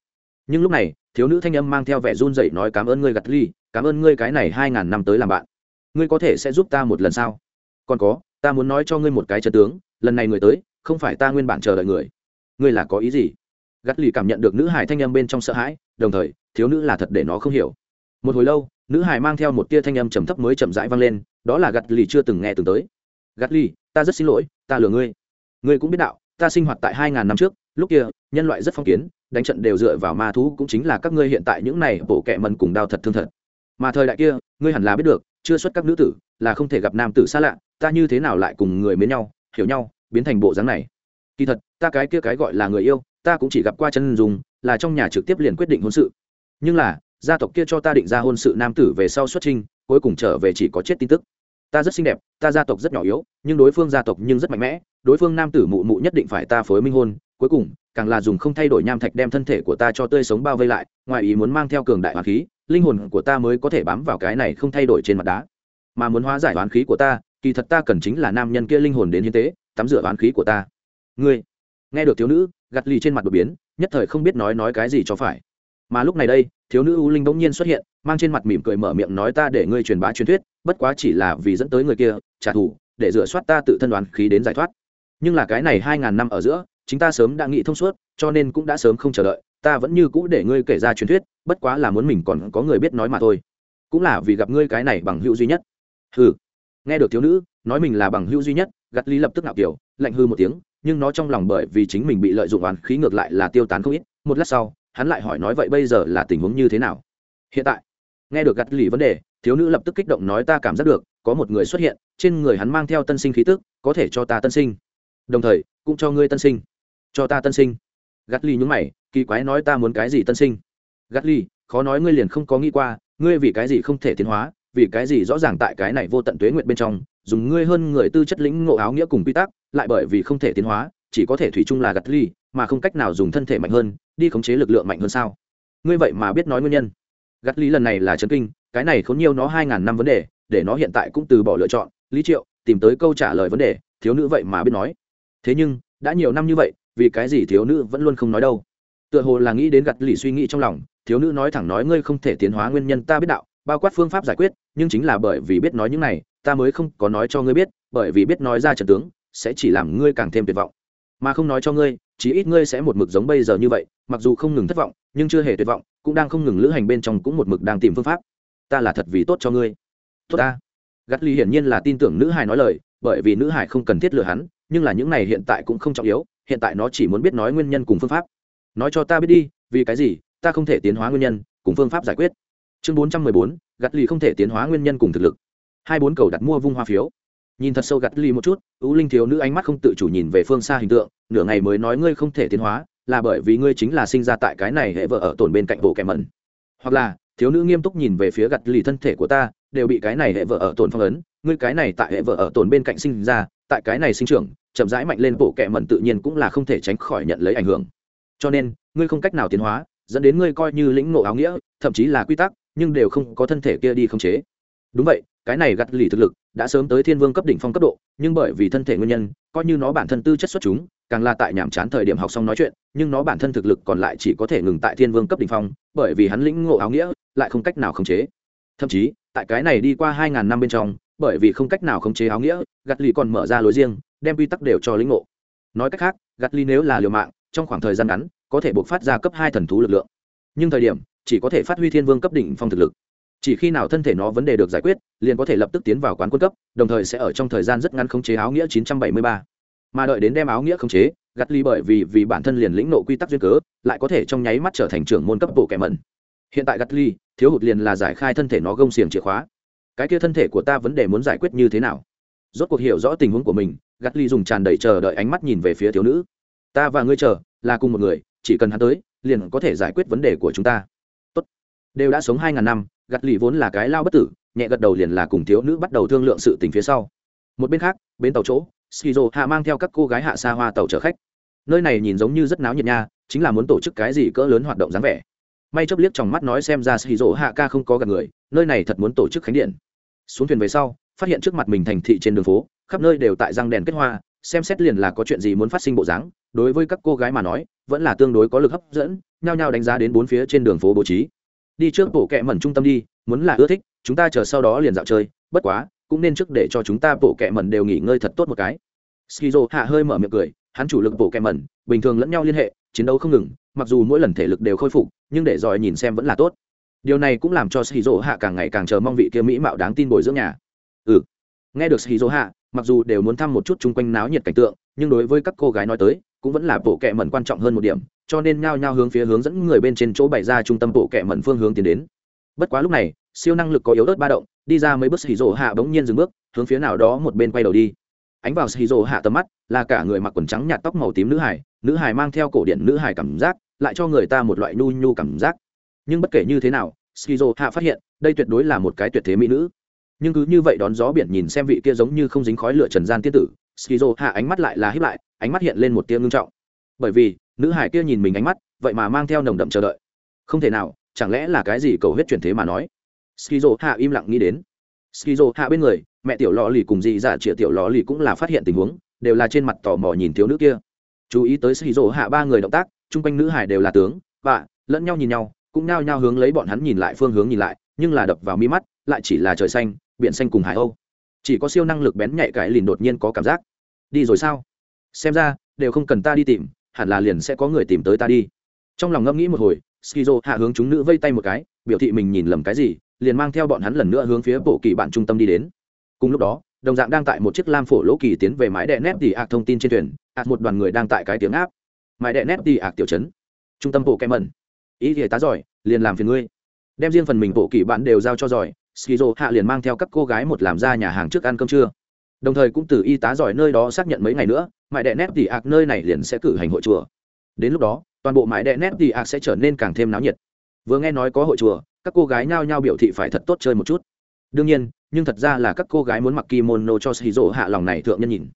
Nhưng lúc này, thiếu nữ thanh âm mang theo vẻ run dậy nói cảm ơn ngươi gặt ly, cảm ơn ngươi cái này hai ngàn năm tới làm bạn. Ngươi có thể sẽ giúp ta một lần sao? Còn có, ta muốn nói cho ngươi một cái chân tướng lần này người tới, không phải ta nguyên bản chờ đợi người. Ngươi là có ý gì? Gắt lì cảm nhận được nữ hải thanh âm bên trong sợ hãi, đồng thời, thiếu nữ là thật để nó không hiểu. Một hồi lâu, nữ hải mang theo một tia thanh âm trầm thấp mới chậm rãi vang lên, đó là gắt lì chưa từng nghe từng tới. Gắt lì, ta rất xin lỗi, ta lừa ngươi. Ngươi cũng biết đạo, ta sinh hoạt tại hai ngàn năm trước, lúc kia, nhân loại rất phong kiến, đánh trận đều dựa vào ma thú cũng chính là các ngươi hiện tại những này bộ kệ mần cùng đao thật thương thật. Mà thời đại kia, ngươi hẳn là biết được, chưa xuất các nữ tử, là không thể gặp nam tử xa lạ, ta như thế nào lại cùng người mến nhau hiểu nhau, biến thành bộ dáng này. Kỳ thật, ta cái kia cái gọi là người yêu, ta cũng chỉ gặp qua chân dùng là trong nhà trực tiếp liền quyết định hôn sự. Nhưng là, gia tộc kia cho ta định ra hôn sự nam tử về sau xuất trinh cuối cùng trở về chỉ có chết tin tức. Ta rất xinh đẹp, ta gia tộc rất nhỏ yếu, nhưng đối phương gia tộc nhưng rất mạnh mẽ, đối phương nam tử mụ mụ nhất định phải ta phối minh hôn, cuối cùng, càng là dùng không thay đổi nham thạch đem thân thể của ta cho tươi sống bao vây lại, ngoài ý muốn mang theo cường đại hoàn khí, linh hồn của ta mới có thể bám vào cái này không thay đổi trên mặt đá. Mà muốn hóa giải oán khí của ta kỳ thật ta cần chính là nam nhân kia linh hồn đến hiến tế, tắm rửa oán khí của ta. Ngươi, nghe được thiếu nữ gặt lì trên mặt đột biến, nhất thời không biết nói nói cái gì cho phải. Mà lúc này đây, thiếu nữ u linh bỗng nhiên xuất hiện, mang trên mặt mỉm cười mở miệng nói ta để ngươi truyền bá truyền thuyết, bất quá chỉ là vì dẫn tới người kia, trả thù, để rửa soát ta tự thân đoán khí đến giải thoát. Nhưng là cái này hai ngàn năm ở giữa, chính ta sớm đã nghĩ thông suốt, cho nên cũng đã sớm không chờ đợi, ta vẫn như cũ để ngươi kể ra truyền thuyết, bất quá là muốn mình còn có người biết nói mà thôi. Cũng là vì gặp ngươi cái này bằng hữu duy nhất. Hừ nghe được thiếu nữ, nói mình là bằng hữu duy nhất gắt lý lập tức ngạo kiểu, lạnh hư một tiếng, nhưng nó trong lòng bởi vì chính mình bị lợi dụng oán khí ngược lại là tiêu tán không ít. Một lát sau, hắn lại hỏi nói vậy bây giờ là tình huống như thế nào? Hiện tại, nghe được gắt lì vấn đề, thiếu nữ lập tức kích động nói ta cảm giác được, có một người xuất hiện, trên người hắn mang theo tân sinh khí tức, có thể cho ta tân sinh. Đồng thời, cũng cho ngươi tân sinh. Cho ta tân sinh. Gắt ly nhúng mày, kỳ quái nói ta muốn cái gì tân sinh? Gắt ly khó nói ngươi liền không có nghĩ qua, ngươi vì cái gì không thể tiến hóa vì cái gì rõ ràng tại cái này vô tận tuế nguyện bên trong, dùng ngươi hơn người tư chất lĩnh ngộ áo nghĩa cùng quy tắc, lại bởi vì không thể tiến hóa, chỉ có thể thủy chung là gặt ly, mà không cách nào dùng thân thể mạnh hơn, đi khống chế lực lượng mạnh hơn sao? Ngươi vậy mà biết nói nguyên nhân. Gắt ly lần này là chấn kinh, cái này khốn nhiều nó hai ngàn năm vấn đề, để nó hiện tại cũng từ bỏ lựa chọn, lý triệu, tìm tới câu trả lời vấn đề, thiếu nữ vậy mà biết nói. Thế nhưng, đã nhiều năm như vậy, vì cái gì thiếu nữ vẫn luôn không nói đâu? Tựa hồ là nghĩ đến gặt lì suy nghĩ trong lòng, thiếu nữ nói thẳng nói ngươi không thể tiến hóa nguyên nhân ta biết đạo bao quát phương pháp giải quyết, nhưng chính là bởi vì biết nói những này, ta mới không có nói cho ngươi biết, bởi vì biết nói ra trận tướng, sẽ chỉ làm ngươi càng thêm tuyệt vọng. Mà không nói cho ngươi, chí ít ngươi sẽ một mực giống bây giờ như vậy, mặc dù không ngừng thất vọng, nhưng chưa hề tuyệt vọng, cũng đang không ngừng lữ hành bên trong cũng một mực đang tìm phương pháp. Ta là thật vì tốt cho ngươi. Tốt ta. Gắt ly hiển nhiên là tin tưởng nữ hải nói lời, bởi vì nữ hải không cần thiết lừa hắn, nhưng là những này hiện tại cũng không trọng yếu, hiện tại nó chỉ muốn biết nói nguyên nhân cùng phương pháp. Nói cho ta biết đi, vì cái gì, ta không thể tiến hóa nguyên nhân, cùng phương pháp giải quyết chương bốn trăm mười bốn gặt lì không thể tiến hóa nguyên nhân cùng thực lực. Hai bốn cầu đặt mua vung hoa phiếu. Nhìn thật sâu gặt lì một chút ưu linh thiếu nữ ánh mắt không tự chủ nhìn về phương xa hình tượng, nửa ngày mới nói ngươi không thể tiến hóa, là bởi vì ngươi chính là sinh ra tại cái này hệ vợ ở tổn bên cạnh bộ kẻ mẩn. Hoặc là, thiếu nữ nghiêm túc nhìn về phía gặt lì thân thể của ta, đều bị cái này hệ vợ ở tổn phong ấn, ngươi cái này tại hệ vợ ở tổn bên cạnh sinh ra, tại cái này sinh trưởng, chậm rãi mạnh lên bộ kệ mẩn tự nhiên cũng là không thể tránh khỏi nhận lấy ảnh hưởng. Cho nên, ngươi không cách nào tiến hóa, dẫn đến ngươi coi như lĩnh ngộ áo nghĩa, thậm chí là quy tắc nhưng đều không có thân thể kia đi khống chế. Đúng vậy, cái này gặt lì thực lực đã sớm tới thiên vương cấp đỉnh phong cấp độ, nhưng bởi vì thân thể nguyên nhân, coi như nó bản thân tư chất xuất chúng, càng là tại nhàm chán thời điểm học xong nói chuyện, nhưng nó bản thân thực lực còn lại chỉ có thể ngừng tại thiên vương cấp đỉnh phong, bởi vì hắn lĩnh ngộ áo nghĩa, lại không cách nào khống chế. Thậm chí, tại cái này đi qua hai ngàn năm bên trong, bởi vì không cách nào khống chế áo nghĩa gặt lì còn mở ra lối riêng, đem quy tắc đều cho lĩnh ngộ. Nói cách khác gặt lì nếu là liều mạng, trong khoảng thời gian ngắn, có thể buộc phát ra cấp hai thần thú lực lượng. Nhưng thời điểm chỉ có thể phát huy thiên vương cấp đỉnh phong thực lực. Chỉ khi nào thân thể nó vấn đề được giải quyết, liền có thể lập tức tiến vào quán quân cấp, đồng thời sẽ ở trong thời gian rất ngắn khống chế áo nghĩa 973. mà đợi đến đem áo nghĩa khống chế gắt ly bởi vì vì bản thân liền lĩnh nộ quy tắc duyên cớ, lại có thể trong nháy mắt trở thành trưởng môn cấp bộ kẻ mẩn. Hiện tại gắt ly, thiếu hụt liền là giải khai thân thể nó gông xiềng chìa khóa. Cái kia thân thể của ta vấn đề muốn giải quyết như thế nào? Rốt cuộc hiểu rõ tình huống của mình gắt ly dùng tràn đầy chờ đợi ánh mắt nhìn về phía thiếu nữ. Ta và ngươi chờ, là cùng một người, chỉ cần hắn tới, liền có thể giải quyết vấn đề của chúng ta đều đã sống hai ngàn năm gặt lì vốn là cái lao bất tử, nhẹ gật đầu liền là cùng thiếu nữ bắt đầu thương lượng sự tình phía sau. Một bên khác bên tàu chỗ, skizo hạ mang theo các cô gái hạ xa hoa tàu chở khách. Nơi này nhìn giống như rất náo nhiệt nha, chính là muốn tổ chức cái gì cỡ lớn hoạt động dáng vẻ. May chấp liếc trong mắt nói xem ra skizo hạ ca không có gặp người, nơi này thật muốn tổ chức khánh điện. Xuống thuyền về sau, phát hiện trước mặt mình thành thị trên đường phố, khắp nơi đều tại răng đèn kết hoa, xem xét liền là có chuyện gì muốn phát sinh bộ dáng, đối với các cô gái mà nói, vẫn là tương đối có lực hấp dẫn, nhao nhao đánh giá đến bốn phía trên đường phố bố trí đi trước bộ kệ mẩn trung tâm đi, muốn là ưa thích, chúng ta chờ sau đó liền dạo chơi, bất quá, cũng nên trước để cho chúng ta bộ kệ mẩn đều nghỉ ngơi thật tốt một cái. Skizo hạ hơi mở miệng cười, hắn chủ lực bộ kệ mẩn, bình thường lẫn nhau liên hệ, chiến đấu không ngừng, mặc dù mỗi lần thể lực đều khôi phục, nhưng để giỏi nhìn xem vẫn là tốt. Điều này cũng làm cho skizo hạ càng ngày càng chờ mong vị kia mỹ mạo đáng tin bồi dưỡng nhà. Ừ. Nghe được skizo hạ, mặc dù đều muốn thăm một chút chung quanh náo nhiệt cảnh tượng, nhưng đối với các cô gái nói tới, cũng vẫn là bộ kệ mẩn quan trọng hơn một điểm cho nên nhao nhao hướng phía hướng dẫn người bên trên chỗ bày ra trung tâm bộ kệ mẩn phương hướng tiến đến. Bất quá lúc này, siêu năng lực có yếu ớt ba động, đi ra mấy bước xì rổ hạ bỗng nhiên dừng bước, hướng phía nào đó một bên quay đầu đi. Ánh vào xì rổ hạ tầm mắt, là cả người mặc quần trắng nhạt tóc màu tím nữ hải nữ hải mang theo cổ điện nữ hải cảm giác, lại cho người ta một loại nhu nhu cảm giác. Nhưng bất kể như thế nào skizo hạ phát hiện, đây tuyệt đối là một cái tuyệt thế mỹ nữ. Nhưng cứ như vậy đón gió biển nhìn xem vị kia giống như không dính khói lửa trần gian tiên tử skizo hạ ánh mắt lại là híp lại, ánh mắt hiện lên một tia ngưng trọng. Bởi vì nữ hải kia nhìn mình ánh mắt, vậy mà mang theo nồng đậm chờ đợi. Không thể nào, chẳng lẽ là cái gì cầu huyết chuyển thế mà nói? Skizo hạ im lặng nghĩ đến. Skizo hạ bên người, mẹ tiểu lò lì cùng dì dạ chĩa tiểu lò lì cũng là phát hiện tình huống, đều là trên mặt tò mò nhìn thiếu nữ kia. Chú ý tới skizo hạ ba người động tác, chung quanh nữ hải đều là tướng và lẫn nhau nhìn nhau, cũng nao nhao hướng lấy bọn hắn nhìn lại phương hướng nhìn lại, nhưng là đập vào mi mắt, lại chỉ là trời xanh, biển xanh cùng hải âu. Chỉ có siêu năng lực bén nhạy cái lìn đột nhiên có cảm giác. Đi rồi sao? Xem ra, đều không cần ta đi tìm hẳn là liền sẽ có người tìm tới ta đi. Trong lòng ngẫm nghĩ một hồi, skizo hạ hướng chúng nữ vây tay một cái, biểu thị mình nhìn lầm cái gì, liền mang theo bọn hắn lần nữa hướng phía bộ kỳ bạn trung tâm đi đến. Cùng lúc đó, đồng dạng đang tại một chiếc lam phổ lỗ kỳ tiến về mái đệ nét tỉ ạc thông tin trên thuyền, ạc một đoàn người đang tại cái tiếng áp. Mái đệ nét tỉ ạc tiểu chấn trung tâm bộ kem mẩn. Ý thì tá giỏi, liền làm phiền ngươi. Đem riêng phần mình bộ kỳ bạn đều giao cho giỏi, skizo hạ liền mang theo các cô gái một làm ra nhà hàng trước ăn cơm trưa. Đồng thời cũng từ y tá giỏi nơi đó xác nhận mấy ngày nữa mãi đệ nét tỷ ạc nơi này liền sẽ cử hành hội chùa. Đến lúc đó, toàn bộ mãi đệ nét tỷ ạc sẽ trở nên càng thêm náo nhiệt. Vừa nghe nói có hội chùa, các cô gái nhao nhao biểu thị phải thật tốt chơi một chút. Đương nhiên, nhưng thật ra là các cô gái muốn mặc kimono cho shizu hạ lòng này thượng nhân nhìn.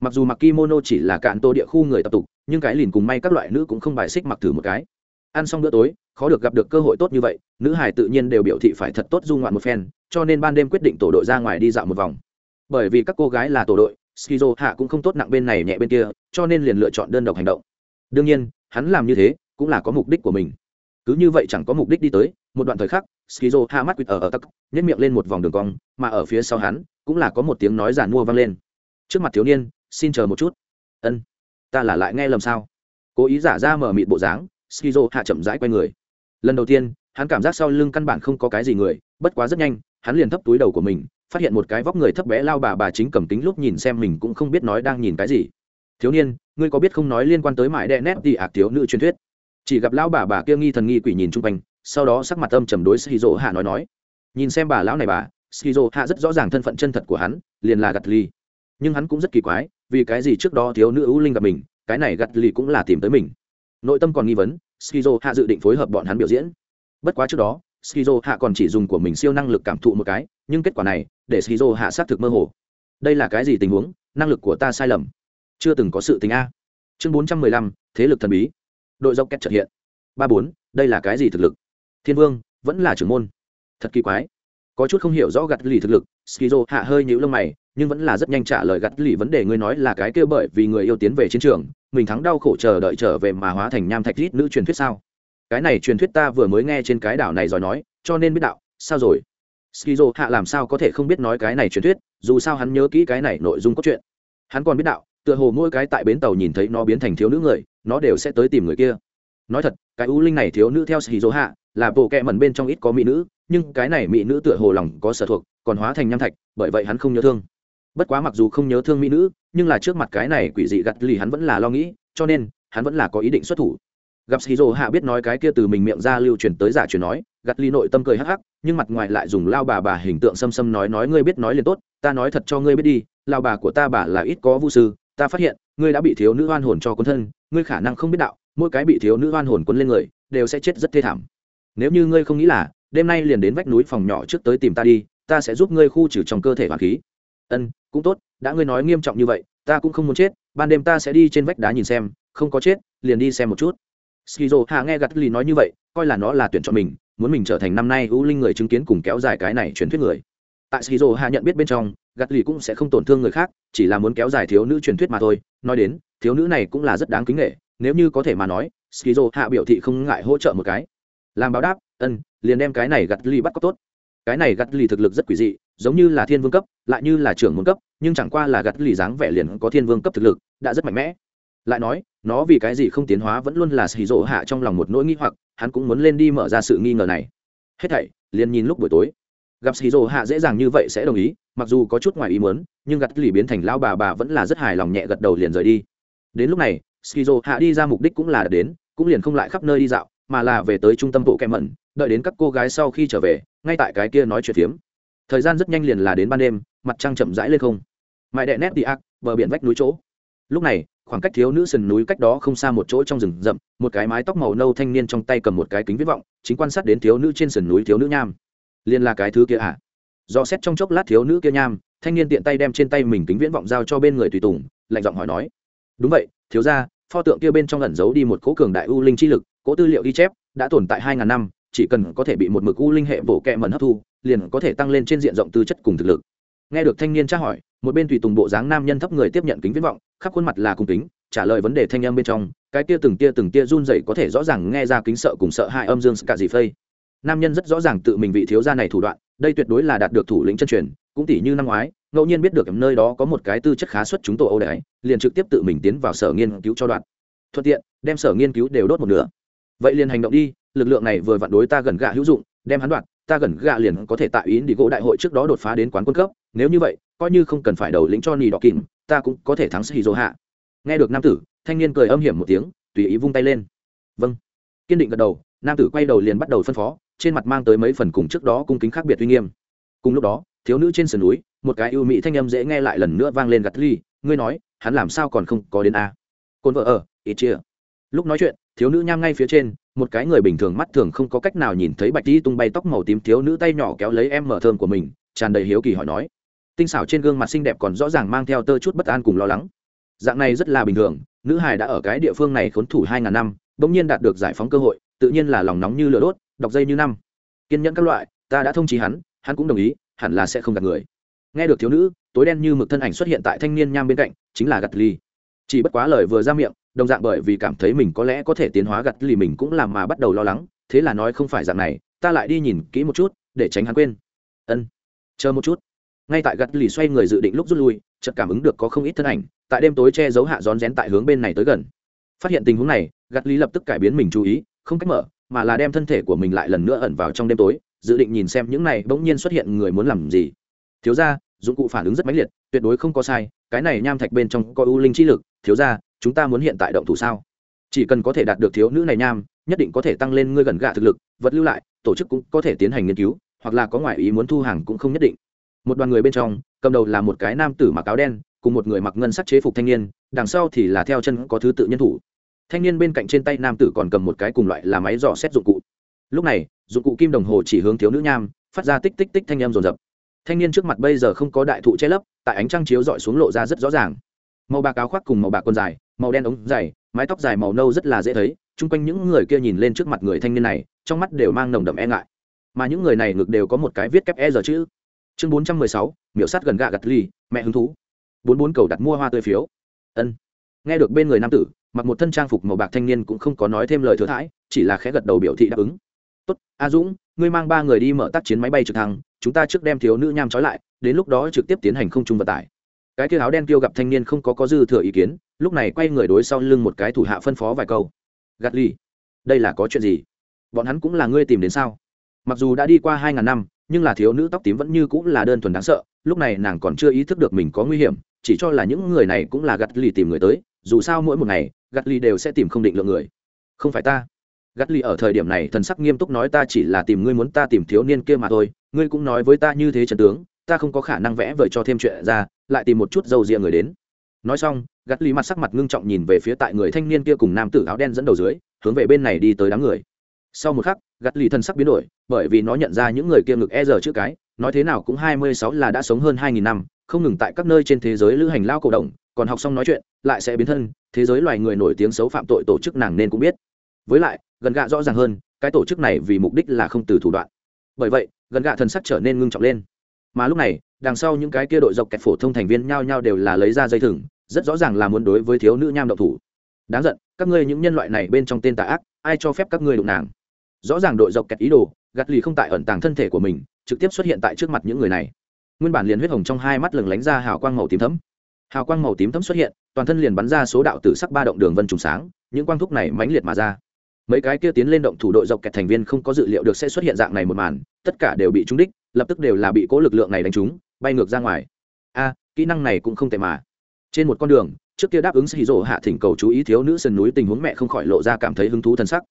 Mặc dù mặc kimono chỉ là cạn tô địa khu người tập tục, nhưng cái liền cùng may các loại nữ cũng không bài xích mặc thử một cái. Ăn xong bữa tối, khó được gặp được cơ hội tốt như vậy, nữ hải tự nhiên đều biểu thị phải thật tốt du ngoạn một phen, cho nên ban đêm quyết định tổ đội ra ngoài đi dạo một vòng. Bởi vì các cô gái là tổ đội skizo hạ cũng không tốt nặng bên này nhẹ bên kia, cho nên liền lựa chọn đơn độc hành động. Đương nhiên, hắn làm như thế cũng là có mục đích của mình. Cứ như vậy chẳng có mục đích đi tới, một đoạn thời khắc, skizo hạ mắt quýt ở ở tắc nhét miệng lên một vòng đường cong, mà ở phía sau hắn cũng là có một tiếng nói giản mua vang lên. Trước mặt thiếu niên, xin chờ một chút. Ân, ta là lại nghe lầm sao? Cố ý giả ra mở mịt bộ dáng, skizo hạ chậm rãi quay người. Lần đầu tiên, hắn cảm giác sau lưng căn bản không có cái gì người, bất quá rất nhanh, hắn liền thấp túi đầu của mình phát hiện một cái vóc người thấp bé lao bà bà chính cầm kính lúc nhìn xem mình cũng không biết nói đang nhìn cái gì. Thiếu niên, ngươi có biết không nói liên quan tới mãi đệ nét đi ạc thiếu nữ truyền thuyết? Chỉ gặp lão bà bà kia nghi thần nghi quỷ nhìn chung quanh, sau đó sắc mặt âm trầm đối shizu hạ nói nói, nhìn xem bà lão này bà shizu hạ rất rõ ràng thân phận chân thật của hắn, liền là gặt ly nhưng hắn cũng rất kỳ quái, vì cái gì trước đó thiếu nữ ưu linh gặp mình, cái này gặt ly cũng là tìm tới mình. Nội tâm còn nghi vấn shizu hạ dự định phối hợp bọn hắn biểu diễn. Bất quá trước đó skizo hạ còn chỉ dùng của mình siêu năng lực cảm thụ một cái, nhưng kết quả này, để skizo hạ xác thực mơ hồ. Đây là cái gì tình huống? Năng lực của ta sai lầm. Chưa từng có sự tình a. Chương bốn trăm mười lăm, thế lực thần bí. Đội dốc kẹt trật hiện. Ba bốn, đây là cái gì thực lực? Thiên vương, vẫn là trưởng môn. Thật kỳ quái. Có chút không hiểu rõ gặt lì thực lực skizo hạ hơi nhũ lông mày, nhưng vẫn là rất nhanh trả lời gặt lì vấn đề ngươi nói là cái kêu bởi vì người yêu tiến về chiến trường, mình thắng đau khổ chờ đợi trở về mà hóa thành nham thạch rít nữ truyền thuyết sao? Cái này truyền thuyết ta vừa mới nghe trên cái đảo này rồi nói, cho nên biết đạo, sao rồi? Skizo, hạ làm sao có thể không biết nói cái này truyền thuyết, dù sao hắn nhớ kỹ cái này nội dung cốt truyện. Hắn còn biết đạo, tựa hồ mỗi cái tại bến tàu nhìn thấy nó biến thành thiếu nữ người, nó đều sẽ tới tìm người kia. Nói thật, cái ưu linh này thiếu nữ theo skizo hạ, là bộ kẹ mẩn bên trong ít có mỹ nữ, nhưng cái này mỹ nữ tựa hồ lòng có sở thuộc, còn hóa thành nham thạch, bởi vậy hắn không nhớ thương. Bất quá mặc dù không nhớ thương mỹ nữ, nhưng là trước mặt cái này quỷ dị gặt lì hắn vẫn là lo nghĩ, cho nên, hắn vẫn là có ý định xuất thủ gặp shizu hạ biết nói cái kia từ mình miệng ra lưu truyền tới giả truyền nói gặt ly nội tâm cười hắc hắc, nhưng mặt ngoài lại dùng lao bà bà hình tượng xâm xâm nói nói ngươi biết nói liền tốt, ta nói thật cho ngươi biết đi, lao bà của ta bà là ít có vu sư, ta phát hiện, ngươi đã bị thiếu nữ oan hồn cho cuốn thân, ngươi khả năng không biết đạo, mỗi cái bị thiếu nữ oan hồn cuốn lên người, đều sẽ chết rất thê thảm. Nếu như ngươi không nghĩ là, đêm nay liền đến vách núi phòng nhỏ trước tới tìm ta đi, ta sẽ giúp ngươi khu trừ trong cơ thể hoàng khí. Ân, cũng tốt, đã ngươi nói nghiêm trọng như vậy, ta cũng không muốn chết, ban đêm ta sẽ đi trên vách đá nhìn xem, không có chết, liền đi xem một chút skizo hạ nghe gặt lì nói như vậy, coi là nó là tuyển chọn mình, muốn mình trở thành năm nay ưu linh người chứng kiến cùng kéo dài cái này truyền thuyết người. Tại skizo hạ nhận biết bên trong gặt lì cũng sẽ không tổn thương người khác, chỉ là muốn kéo dài thiếu nữ truyền thuyết mà thôi. Nói đến, thiếu nữ này cũng là rất đáng kính nghệ nếu như có thể mà nói, skizo hạ biểu thị không ngại hỗ trợ một cái. Làm báo đáp, ân, liền đem cái này gặt lì bắt có tốt. Cái này gặt lì thực lực rất quỷ dị, giống như là thiên vương cấp, lại như là trưởng môn cấp, nhưng chẳng qua là gặt lì dáng vẻ liền có thiên vương cấp thực lực, đã rất mạnh mẽ lại nói, nó vì cái gì không tiến hóa vẫn luôn là xì rỗ hạ trong lòng một nỗi nghi hoặc, hắn cũng muốn lên đi mở ra sự nghi ngờ này. Hết thảy, liền nhìn lúc buổi tối. Gặp xì rỗ hạ dễ dàng như vậy sẽ đồng ý, mặc dù có chút ngoài ý muốn, nhưng gặt lì biến thành lao bà bà vẫn là rất hài lòng nhẹ gật đầu liền rời đi. Đến lúc này skizo hạ đi ra mục đích cũng là đến, cũng liền không lại khắp nơi đi dạo, mà là về tới trung tâm bộ kem mẩn, đợi đến các cô gái sau khi trở về, ngay tại cái kia nói chuyện phiếm. Thời gian rất nhanh liền là đến ban đêm, mặt trăng chậm rãi lên không. Mãi đệ nét đi ác, bờ biển vách núi chỗ lúc này, khoảng cách thiếu nữ sườn núi cách đó không xa một chỗ trong rừng rậm, một cái mái tóc màu nâu thanh niên trong tay cầm một cái kính viết vọng, chính quan sát đến thiếu nữ trên sườn núi thiếu nữ nham. Liền là cái thứ kia ạ à. do xét trong chốc lát thiếu nữ kia nham, thanh niên tiện tay đem trên tay mình kính viễn vọng giao cho bên người tùy tùng, lạnh giọng hỏi nói. Đúng vậy, thiếu ra pho tượng kia bên trong ẩn giấu đi một cố cường đại u linh chi lực, cố tư liệu ghi chép, đã tồn tại hai ngàn năm, chỉ cần có thể bị một mực u linh hệ bổ kẹ mẩn hấp thu, liền có thể tăng lên trên diện rộng tư chất cùng thực lực nghe được thanh niên tra hỏi một bên tùy tùng bộ dáng nam nhân thấp người tiếp nhận kính viễn vọng khắp khuôn mặt là cung kính trả lời vấn đề thanh âm bên trong cái tia từng tia từng tia run rẩy có thể rõ ràng nghe ra kính sợ cùng sợ hãi âm dương cả gì phây. Nam nhân rất rõ ràng tự mình vị thiếu gia này thủ đoạn đây tuyệt đối là đạt được thủ lĩnh chân truyền cũng tỷ như năm ngoái ngẫu nhiên biết được nơi đó có một cái tư chất khá xuất chúng tổ âu đại liền trực tiếp tự mình tiến vào sở nghiên cứu cho đoạn. Thuận tiện đem sở nghiên cứu đều đốt một nửa. Vậy liền hành động đi lực lượng này vừa vặn đối ta gần gạ hữu dụng đem hắn đoạn, ta gần gạ liền có thể tại ý đi gỗ đại hội trước đó đột phá đến quán quân cấp nếu như vậy, coi như không cần phải đầu lĩnh cho nì đỏ kìm ta cũng có thể thắng sĩ dỗ hạ. Nghe được nam tử, thanh niên cười âm hiểm một tiếng, tùy ý vung tay lên. Vâng. Kiên định gật đầu, nam tử quay đầu liền bắt đầu phân phó, trên mặt mang tới mấy phần cùng trước đó cung kính khác biệt uy nghiêm. Cùng lúc đó, thiếu nữ trên sườn núi, một cái ưu mỹ thanh âm dễ nghe lại lần nữa vang lên gặt ly, ngươi nói, hắn làm sao còn không có đến a? Côn vợ ở, ít chia. Lúc nói chuyện, thiếu nữ nham ngay phía trên, một cái người bình thường mắt thường không có cách nào nhìn thấy bạch đi tung bay tóc màu tím thiếu nữ tay nhỏ kéo lấy em mở thơm của mình, tràn đầy hiếu kỳ hỏi nói tinh xảo trên gương mặt xinh đẹp còn rõ ràng mang theo tơ chút bất an cùng lo lắng. Dạng này rất là bình thường, nữ hài đã ở cái địa phương này khốn thủ hai ngàn năm, bỗng nhiên đạt được giải phóng cơ hội, tự nhiên là lòng nóng như lửa đốt, đọc dây như năm. Kiên nhẫn các loại, ta đã thông trí hắn hắn cũng đồng ý, hẳn là sẽ không gạt người. Nghe được thiếu nữ, tối đen như mực thân ảnh xuất hiện tại thanh niên nham bên cạnh, chính là gặt ly chỉ bất quá lời vừa ra miệng, đồng dạng bởi vì cảm thấy mình có lẽ có thể tiến hóa gặt ly mình cũng làm mà bắt đầu lo lắng, thế là nói không phải dạng này, ta lại đi nhìn kỹ một chút, để tránh hắn quên. Ân, chờ một chút ngay tại gặt lì xoay người dự định lúc rút lui, chợt cảm ứng được có không ít thân ảnh, tại đêm tối che giấu hạ rón rén tại hướng bên này tới gần. Phát hiện tình huống này gặt lì lập tức cải biến mình chú ý, không cách mở, mà là đem thân thể của mình lại lần nữa ẩn vào trong đêm tối, dự định nhìn xem những này bỗng nhiên xuất hiện người muốn làm gì. Thiếu ra dụng cụ phản ứng rất mãnh liệt, tuyệt đối không có sai, cái này nham thạch bên trong có ưu linh chi lực, thiếu ra chúng ta muốn hiện tại động thủ sao? Chỉ cần có thể đạt được thiếu nữ này nham, nhất định có thể tăng lên ngươi gần gạ thực lực, vật lưu lại, tổ chức cũng có thể tiến hành nghiên cứu, hoặc là có ngoại ý muốn thu hàng cũng không nhất định một đoàn người bên trong, cầm đầu là một cái nam tử mặc áo đen, cùng một người mặc ngân sắc chế phục thanh niên, đằng sau thì là theo chân có thứ tự nhân thủ. Thanh niên bên cạnh trên tay nam tử còn cầm một cái cùng loại là máy dò xét dụng cụ. Lúc này, dụng cụ kim đồng hồ chỉ hướng thiếu nữ nham, phát ra tích tích tích thanh âm rồn rập. Thanh niên trước mặt bây giờ không có đại thụ che lấp, tại ánh trăng chiếu dọi xuống lộ ra rất rõ ràng. Màu bạc áo khoác cùng màu bạc quần dài, màu đen ống dày, mái tóc dài màu nâu rất là dễ thấy, chung quanh những người kia nhìn lên trước mặt người thanh niên này, trong mắt đều mang nồng đậm e ngại. Mà những người này ngực đều có một cái viết kép e giờ chữ chương bốn trăm mười sáu, miểu sát gần gạ gặt ly mẹ hứng thú. bốn bốn cầu đặt mua hoa tươi phiếu. Ân. Nghe được bên người nam tử, mặc một thân trang phục màu bạc thanh niên cũng không có nói thêm lời thừa thãi, chỉ là khẽ gật đầu biểu thị đáp ứng. Tốt, a dũng, ngươi mang ba người đi mở tác chiến máy bay trực thăng, chúng ta trước đem thiếu nữ nham trói lại, đến lúc đó trực tiếp tiến hành không trung vận tải. Cái kia áo đen kêu gặp thanh niên không có có dư thừa ý kiến, lúc này quay người đối sau lưng một cái thủ hạ phân phó vài câu. Gạt ly đây là có chuyện gì? Bọn hắn cũng là ngươi tìm đến sao? Mặc dù đã đi qua hai ngàn năm nhưng là thiếu nữ tóc tím vẫn như cũng là đơn thuần đáng sợ, lúc này nàng còn chưa ý thức được mình có nguy hiểm, chỉ cho là những người này cũng là gặt lì tìm người tới, dù sao mỗi một ngày gặt lì đều sẽ tìm không định lượng người. Không phải ta. Gắt ly ở thời điểm này thần sắc nghiêm túc nói ta chỉ là tìm ngươi muốn ta tìm thiếu niên kia mà thôi, ngươi cũng nói với ta như thế trần tướng, ta không có khả năng vẽ vời cho thêm chuyện ra, lại tìm một chút dầu rịa người đến. Nói xong gắt ly mặt sắc mặt ngưng trọng nhìn về phía tại người thanh niên kia cùng nam tử áo đen dẫn đầu dưới, hướng về bên này đi tới đám người. Sau một khắc gắt lì thần sắc biến đổi, bởi vì nó nhận ra những người kia ngực e giờ chữ cái, nói thế nào cũng hai mươi sáu là đã sống hơn hai nghìn năm, không ngừng tại các nơi trên thế giới lữ hành lao cổ động, còn học xong nói chuyện, lại sẽ biến thân, thế giới loài người nổi tiếng xấu phạm tội tổ chức nàng nên cũng biết. Với lại, gần gạ rõ ràng hơn, cái tổ chức này vì mục đích là không từ thủ đoạn. Bởi vậy, gần gạ thần sắc trở nên ngưng trọng lên. Mà lúc này, đằng sau những cái kia đội dọc kẹt phổ thông thành viên nhao nhao đều là lấy ra dây thừng, rất rõ ràng là muốn đối với thiếu nữ nham độc thủ. Đáng giận, các ngươi những nhân loại này bên trong tên tà ác, ai cho phép các ngươi đụng nàng? Rõ ràng đội dọc kẹt ý đồ, gạt lì không tại ẩn tàng thân thể của mình, trực tiếp xuất hiện tại trước mặt những người này. Nguyên bản liền huyết hồng trong hai mắt lừng lánh ra hào quang màu tím thấm hào quang màu tím thấm xuất hiện, toàn thân liền bắn ra số đạo tử sắc ba động đường vân trùng sáng, những quang thúc này mãnh liệt mà ra. Mấy cái kia tiến lên động thủ đội dọc kẹt thành viên không có dự liệu được sẽ xuất hiện dạng này một màn, tất cả đều bị trúng đích, lập tức đều là bị cố lực lượng này đánh trúng, bay ngược ra ngoài. A, kỹ năng này cũng không tệ mà. Trên một con đường, trước kia đáp ứng xì rộ hạ thỉnh cầu chú ý thiếu nữ sườn núi tình huống mẹ không khỏi lộ ra cảm thấy hứng thú thân sắc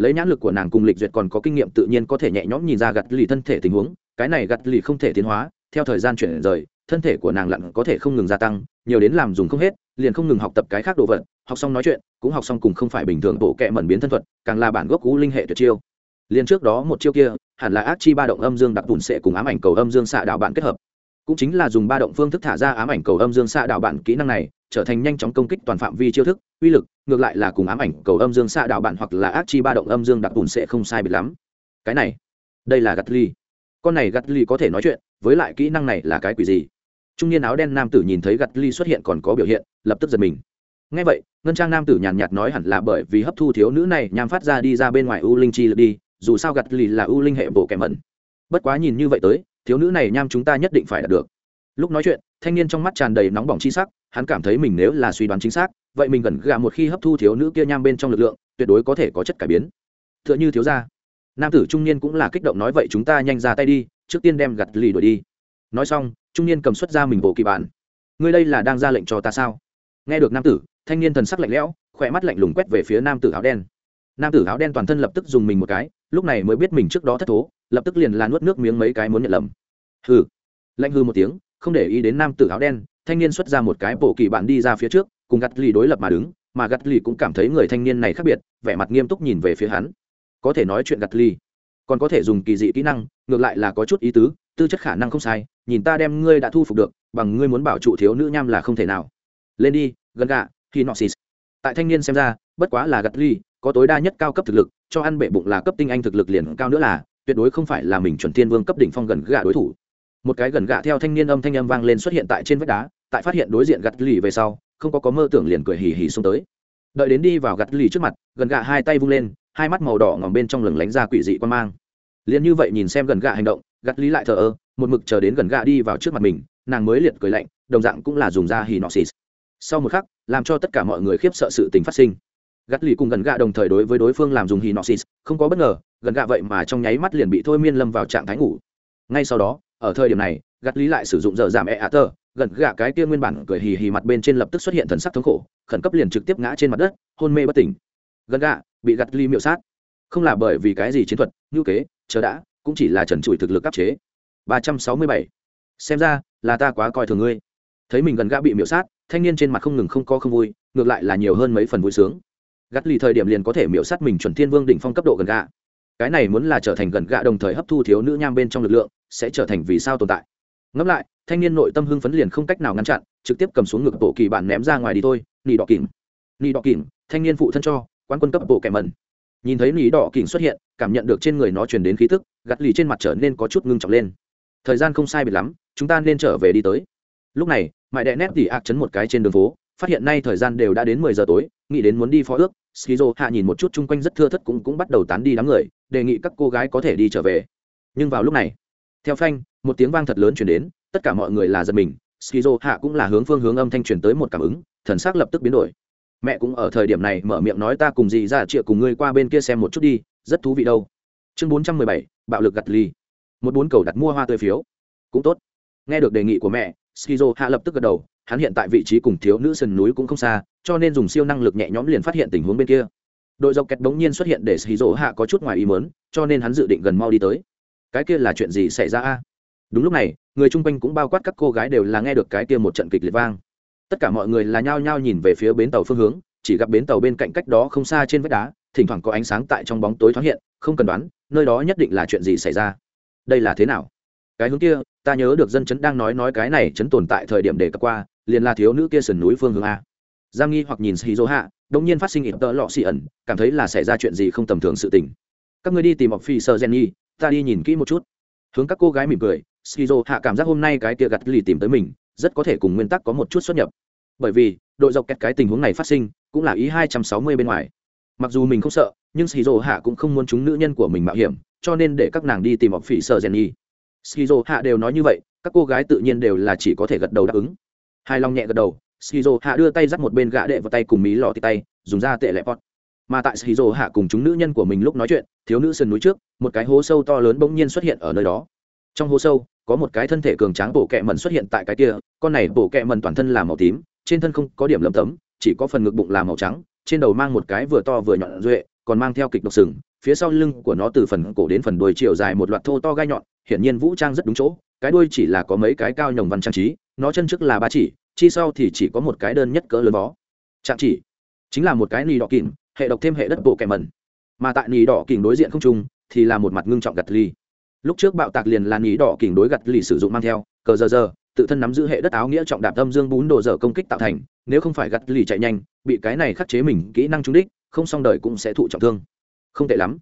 lấy nhãn lực của nàng cùng lịch duyệt còn có kinh nghiệm tự nhiên có thể nhẹ nhõm nhìn ra gặt lì thân thể tình huống, cái này gặt lì không thể tiến hóa, theo thời gian chuyển rời, thân thể của nàng lặn có thể không ngừng gia tăng, nhiều đến làm dùng không hết, liền không ngừng học tập cái khác đồ vật, học xong nói chuyện, cũng học xong cùng không phải bình thường bộ kệ mẩn biến thân thuật, càng là bản gốc cũ linh hệ tuyệt chiêu. Liền trước đó một chiêu kia, hẳn là ác chi ba động âm dương đặc bùn sẽ cùng ám ảnh cầu âm dương xạ đạo bạn kết hợp. Cũng chính là dùng ba động phương thức thả ra ám ảnh cầu âm dương xạ đạo bạn kỹ năng này, trở thành nhanh chóng công kích toàn phạm vi chiêu thức, uy lực ngược lại là cùng ám ảnh cầu âm dương xạ đạo bạn hoặc là ác chi ba động âm dương đặc bùn sẽ không sai biệt lắm. Cái này, đây là gắt ly con này gắt ly có thể nói chuyện, với lại kỹ năng này là cái quỷ gì? Trung niên áo đen nam tử nhìn thấy gắt ly xuất hiện còn có biểu hiện, lập tức giật mình. Ngay vậy, ngân trang nam tử nhàn nhạt nói hẳn là bởi vì hấp thu thiếu nữ này nhằm phát ra đi ra bên ngoài u linh chi lực đi, dù sao gặt lì là u linh hệ bộ kẻ mẩn. Bất quá nhìn như vậy tới, thiếu nữ này nham chúng ta nhất định phải đạt được. Lúc nói chuyện, thanh niên trong mắt tràn đầy nóng bỏng chi sắc hắn cảm thấy mình nếu là suy đoán chính xác, vậy mình gần gà một khi hấp thu thiếu nữ kia nham bên trong lực lượng, tuyệt đối có thể có chất cải biến. T h ư ợ n h ư thiếu gia. Nam tử trung niên cũng là kích động nói vậy chúng ta nhanh ra tay đi, trước tiên đem gặt lì đuổi đi. Nói xong, trung niên cầm xuất ra mình bộ kỳ bản. Ngươi đây là đang ra lệnh cho ta sao? Nghe được nam tử, thanh niên thần sắc lạnh lẽo, khỏe mắt lạnh lùng quét về phía nam tử áo đen. Nam tử áo đen toàn thân lập tức dùng mình một cái, lúc này mới biết mình trước đó thất thố, lập tức liền là nuốt nước miếng mấy cái muốn nhận lầm. Hừ. Lạnh hư một tiếng, không để ý đến nam tử áo đen thanh niên xuất ra một cái bộ kỳ bạn đi ra phía trước, cùng gắt lì đối lập mà đứng, mà gắt lì cũng cảm thấy người thanh niên này khác biệt, vẻ mặt nghiêm túc nhìn về phía hắn. Có thể nói chuyện gắt lì, còn có thể dùng kỳ dị kỹ năng, ngược lại là có chút ý tứ, tư chất khả năng không sai, nhìn ta đem ngươi đã thu phục được, bằng ngươi muốn bảo trụ thiếu nữ nham là không thể nào. Lên đi, gần gạ khi nọ xì tại thanh niên xem ra, bất quá là gắt ly có tối đa nhất cao cấp thực lực, cho ăn bệ bụng là cấp tinh anh thực lực liền cao nữa là, tuyệt đối không phải là mình chuẩn thiên vương cấp đỉnh phong gần gạ đối thủ. Một cái gần gạ theo thanh niên âm thanh âm vang lên xuất hiện tại trên vách đá tại phát hiện đối diện gặt lì về sau, không có có mơ tưởng liền cười hì hì xuống tới. Đợi đến đi vào gặt lì trước mặt, gần gạ hai tay vung lên, hai mắt màu đỏ ngòm bên trong lừng lánh ra quỷ dị quan mang. Liền như vậy nhìn xem gần gạ hành động gặt lý lại thờ ơ, một mực chờ đến gần gạ đi vào trước mặt mình, nàng mới liệt cười lạnh, đồng dạng cũng là dùng da hì nọ xì. Sau một khắc, làm cho tất cả mọi người khiếp sợ sự tình phát sinh. Gắt lì cùng gần gạ đồng thời đối với đối phương làm dùng hì nọ xì, không có bất ngờ, gần gạ vậy mà trong nháy mắt liền bị thôi miên lâm vào trạng thái ngủ. Ngay sau đó, ở thời điểm này gắt lý lại sử dụng giờ giảm e ạ tơ gần gạ cái kia nguyên bản cười hì hì mặt bên trên lập tức xuất hiện thần sắc thống khổ, khẩn cấp liền trực tiếp ngã trên mặt đất, hôn mê bất tỉnh. Gần gạ, bị gắt ly miệu sát. Không là bởi vì cái gì chiến thuật, ngữ kế, chờ đã, cũng chỉ là trần trụi thực lực áp chế. ba trăm sáu mươi bảy. Xem ra, là ta quá coi thường ngươi. Thấy mình gần gã bị miệu sát, thanh niên trên mặt không ngừng không có không vui, ngược lại là nhiều hơn mấy phần vui sướng. Gắt lì thời điểm liền có thể miễu sát mình chuẩn thiên vương đỉnh phong cấp độ gần gạ. Cái này muốn là trở thành gần gạ đồng thời hấp thu thiếu nữ nham bên trong lực lượng, sẽ trở thành vì sao tồn tại ngẫm lại, thanh niên nội tâm hưng phấn liền không cách nào ngăn chặn, trực tiếp cầm xuống ngực bộ kỳ bản ném ra ngoài đi thôi, nỉ đỏ kỉnh. Nỉ đỏ kỉnh, thanh niên phụ thân cho quan quân cấp bộ kẻ mẩn. Nhìn thấy nỉ đỏ kỉnh xuất hiện, cảm nhận được trên người nó truyền đến khí tức gắt lì trên mặt trở nên có chút ngưng trọng lên. Thời gian không sai biệt lắm, chúng ta nên trở về đi tới. Lúc này, mại đệ nét tỉ ác chấn một cái trên đường phố, phát hiện nay thời gian đều đã đến mười giờ tối, nghĩ đến muốn đi phó ước, skizo hạ nhìn một chút chung quanh rất thưa thất cũng cũng bắt đầu tán đi đám người, đề nghị các cô gái có thể đi trở về. Nhưng vào lúc này, theo phanh một tiếng vang thật lớn chuyển đến, tất cả mọi người là giật mình, skizo hạ cũng là hướng phương hướng âm thanh truyền tới một cảm ứng, thần sắc lập tức biến đổi. Mẹ cũng ở thời điểm này mở miệng nói ta cùng dì ra chịa cùng ngươi qua bên kia xem một chút đi, rất thú vị đâu. Chương bốn trăm mười bảy, bạo lực gặt ly một bốn cầu đặt mua hoa tươi phiếu. Cũng tốt. Nghe được đề nghị của mẹ, skizo hạ lập tức gật đầu, hắn hiện tại vị trí cùng thiếu nữ sườn núi cũng không xa, cho nên dùng siêu năng lực nhẹ nhõm liền phát hiện tình huống bên kia. Đội dọc kẹt bỗng nhiên xuất hiện để skizo hạ có chút ngoài ý mớn cho nên hắn dự định gần mau đi tới. Cái kia là chuyện gì xảy ra a? Đúng lúc này, người chung quanh cũng bao quát các cô gái đều là nghe được cái kia một trận kịch liệt vang. Tất cả mọi người là nhao nhao nhìn về phía bến tàu phương hướng, chỉ gặp bến tàu bên cạnh cách đó không xa trên vách đá, thỉnh thoảng có ánh sáng tại trong bóng tối thoáng hiện, không cần đoán, nơi đó nhất định là chuyện gì xảy ra. Đây là thế nào? Cái hướng kia, ta nhớ được dân chấn đang nói nói cái này chấn tồn tại thời điểm để cập qua, liền là thiếu nữ kia sườn núi phương hướng a. Giam nghi hoặc nhìn xì dỗ hạ đống nhiên phát sinh ít tợ lọ xì ẩn, cảm thấy là xảy ra chuyện gì không tầm thường sự tình. Các người đi tìm học phi sơ gen nhi, ta đi nhìn kỹ một chút. Hướng các cô gái mỉm cười skizo hạ cảm giác hôm nay cái kia gặt lì tìm tới mình, rất có thể cùng nguyên tắc có một chút xuất nhập. Bởi vì, đội dọc kẹt cái tình huống này phát sinh, cũng là ý hai trăm sáu mươi bên ngoài. Mặc dù mình không sợ, nhưng skizo hạ cũng không muốn chúng nữ nhân của mình mạo hiểm, cho nên để các nàng đi tìm học phỉ sợ jenny skizo hạ đều nói như vậy, các cô gái tự nhiên đều là chỉ có thể gật đầu đáp ứng. Hai long nhẹ gật đầu, skizo hạ đưa tay dắt một bên gã đệ vào tay cùng mí lò tít tay, dùng ra tệ lẹ pot mà tại skizo hạ cùng chúng nữ nhân của mình lúc nói chuyện, thiếu nữ sườn núi trước, một cái hố sâu to lớn bỗng nhiên xuất hiện ở nơi đó trong hố sâu, có một cái thân thể cường tráng bổ kẹ mần xuất hiện tại cái kia, con này bổ kẹ mần toàn thân là màu tím, trên thân không có điểm lấm tấm, chỉ có phần ngực bụng là màu trắng, trên đầu mang một cái vừa to vừa nhọn duệ, còn mang theo kịch độc sừng, phía sau lưng của nó từ phần cổ đến phần đuôi chiều dài một loạt thô to gai nhọn, hiển nhiên vũ trang rất đúng chỗ, cái đuôi chỉ là có mấy cái cao nhồng văn trang trí, nó chân trước là ba chỉ, chi sau thì chỉ có một cái đơn nhất cỡ lớn bó trạng chỉ, chính là một cái nì đỏ kìm, hệ độc thêm hệ đất bộ kẻ mẩn. Mà tại nì đỏ kìm đối diện không trung, thì là một mặt ngưng trọng gặt ly lúc trước bạo tạc liền làn ý đỏ kỉnh đối gặt lì sử dụng mang theo, cờ giờ giờ, tự thân nắm giữ hệ đất áo nghĩa trọng đạp âm dương bún đồ dở công kích tạo thành, nếu không phải gặt lì chạy nhanh, bị cái này khắc chế mình, kỹ năng trúng đích, không xong đời cũng sẽ thụ trọng thương. Không tệ lắm.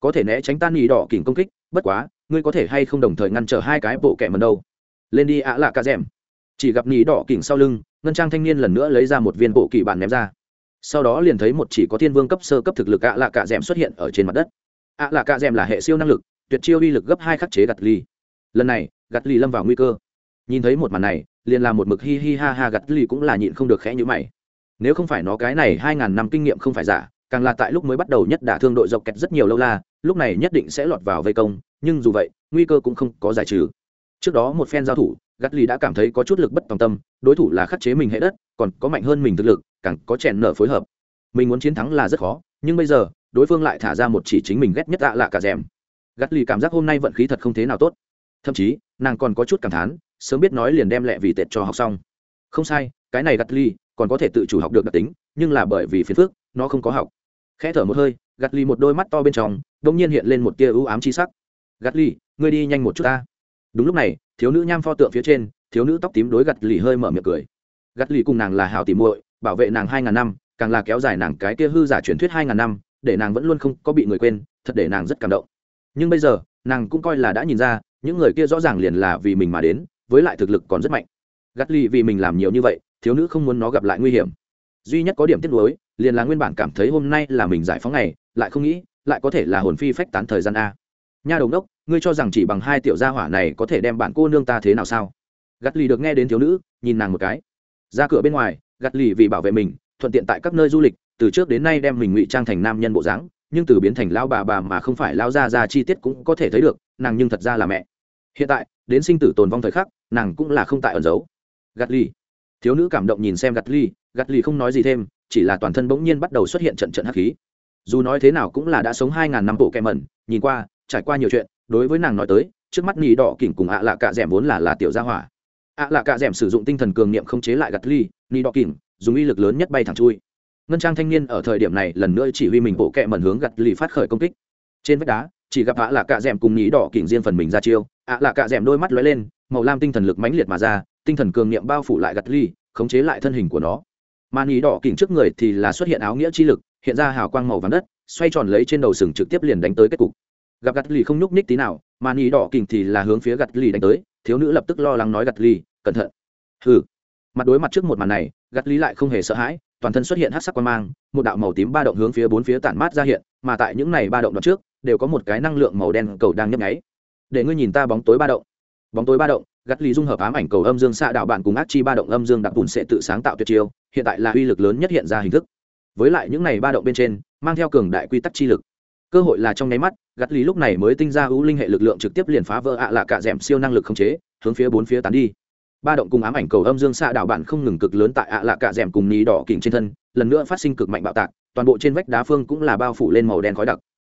Có thể né tránh tan ý đỏ kỉnh công kích, bất quá, ngươi có thể hay không đồng thời ngăn trở hai cái bộ kẻ mần đâu. Lên đi ạ lạ ca rèm. Chỉ gặp ý đỏ kỉnh sau lưng, ngân trang thanh niên lần nữa lấy ra một viên bộ kỳ bản ném ra. Sau đó liền thấy một chỉ có thiên vương cấp sơ cấp thực lực ạ lạ cạ d xuất hiện ở trên mặt đất. ạ lạ cạ d là hệ siêu năng lực tuyệt chiêu uy lực gấp hai khắc chế gặt ly lần này gặt ly lâm vào nguy cơ. Nhìn thấy một màn này, liền làm một mực hi hi ha ha gặt ly cũng là nhịn không được khẽ nhữ mày. Nếu không phải nó cái này hai ngàn năm kinh nghiệm không phải giả, càng là tại lúc mới bắt đầu nhất đả thương đội dọc kẹt rất nhiều lâu la, lúc này nhất định sẽ lọt vào vây công, nhưng dù vậy, nguy cơ cũng không có giải trừ. Trước đó một phen giao thủ gắt lì đã cảm thấy có chút lực bất tòng tâm, đối thủ là khắc chế mình hệ đất, còn có mạnh hơn mình thực lực, càng có chèn nở phối hợp. Mình muốn chiến thắng là rất khó, nhưng bây giờ, đối phương lại thả ra một chỉ chính mình ghét nhất ạ lạ cả rèm gắt lì cảm giác hôm nay vận khí thật không thế nào tốt. Thậm chí, nàng còn có chút cảm thán, sớm biết nói liền đem lẹ vì tệt cho học xong. Không sai, cái này gắt lì còn có thể tự chủ học được đặc tính, nhưng là bởi vì phiền phước nó không có học. Khẽ thở một hơi, gắt lì một đôi mắt to bên trong đ ỗ n g nhiên hiện lên một tia ưu ám chi sắc. Gắt lì, ngươi đi nhanh một chút ta. Đúng lúc này, thiếu nữ nham pho tượng phía trên, thiếu nữ tóc tím đối gặt lì hơi mở miệng cười. Gắt lì cùng nàng là hảo tìm muội, bảo vệ nàng hai ngàn năm, càng là kéo dài nàng cái kia hư giả truyền thuyết hai ngàn năm, để nàng vẫn luôn không có bị người quên, thật để nàng rất cảm động nhưng bây giờ, nàng cũng coi là đã nhìn ra, những người kia rõ ràng liền là vì mình mà đến, với lại thực lực còn rất mạnh. Gắt ly vì mình làm nhiều như vậy, thiếu nữ không muốn nó gặp lại nguy hiểm. Duy nhất có điểm tiếc nuối, liền là nguyên bản cảm thấy hôm nay là mình giải phóng này lại không nghĩ, lại có thể là hồn phi phách tán thời gian a. Nha đồng đốc, ngươi cho rằng chỉ bằng hai tiểu gia hỏa này có thể đem bạn cô nương ta thế nào sao? Gắt lì được nghe đến thiếu nữ, nhìn nàng một cái. Ra cửa bên ngoài, gắt lì vì bảo vệ mình, thuận tiện tại các nơi du lịch, từ trước đến nay đem mình ngụy trang thành nam nhân bộ dáng nhưng từ biến thành lao bà bà mà không phải lao ra ra chi tiết cũng có thể thấy được, nàng nhưng thật ra là mẹ. Hiện tại, đến sinh tử tồn vong thời khắc, nàng cũng là không tại ẩn giấu. Gạt ly. Thiếu nữ cảm động nhìn xem gạt ly gạt ly không nói gì thêm, chỉ là toàn thân bỗng nhiên bắt đầu xuất hiện trận trận hắc khí. Dù nói thế nào cũng là đã sống hai ngàn năm bộ kẹ mẩn nhìn qua, trải qua nhiều chuyện, đối với nàng nói tới, trước mắt nhì đỏ kỉnh cùng ạ lạ cạ d ẻ m vốn là là tiểu gia hỏa. Ạ lạ cạ d ẻ m sử dụng tinh thần cường niệm không chế lại gắt ly nhì đỏ kỉnh, dùng uy lực lớn nhất bay thẳng chui ngân trang thanh niên ở thời điểm này lần nữa chỉ huy mình bộ kẹ mẩn hướng gặt lì phát khởi công kích. Trên vách đá, chỉ gặp ạ là cạ d ẻ m cùng nhí đỏ kỉnh riêng phần mình ra chiêu. Ạ là cạ d ẻ m đôi mắt lóe lên, màu lam tinh thần lực mãnh liệt mà ra, tinh thần cường niệm bao phủ lại gặt ly khống chế lại thân hình của nó. Mà nhí đỏ kỉnh trước người thì là xuất hiện áo nghĩa chi lực, hiện ra hào quang màu vàng đất, xoay tròn lấy trên đầu sừng trực tiếp liền đánh tới kết cục. Gặp gặt lì không nhúc ních tí nào, mà nhí đỏ kỉnh thì là hướng phía gặt lì đánh tới, thiếu nữ lập tức lo lắng nói gặt lì, cẩn thận. Hừ. Mặt đối mặt trước một màn này, gặt lì lại không hề sợ hãi toàn thân xuất hiện hắc sắc quan mang, một đạo màu tím ba động hướng phía bốn phía tản mát ra hiện, mà tại những này ba động đoạn trước, đều có một cái năng lượng màu đen cầu đang nhấp nháy. Để ngươi nhìn ta bóng tối ba động. Bóng tối ba động, gắt lý dung hợp ám ảnh cầu âm dương xạ đạo bạn cùng ác chi ba động âm dương đặc bùn sẽ tự sáng tạo tuyệt chiêu, hiện tại là uy lực lớn nhất hiện ra hình thức. Với lại những này ba động bên trên, mang theo cường đại quy tắc chi lực. Cơ hội là trong nháy mắt, gắt lý lúc này mới tinh ra ưu linh hệ lực lượng trực tiếp liền phá vỡ ạ lạ cả dẻm siêu năng lực khống chế, hướng phía bốn phía tán đi ba động cùng ám ảnh cầu âm dương xạ đảo bản không ngừng cực lớn tại ạ lạ cả d cùng ní đỏ kỉnh trên thân, lần nữa phát sinh cực mạnh bạo tạc, toàn bộ trên vách đá phương cũng là bao phủ lên màu đen khói đặc.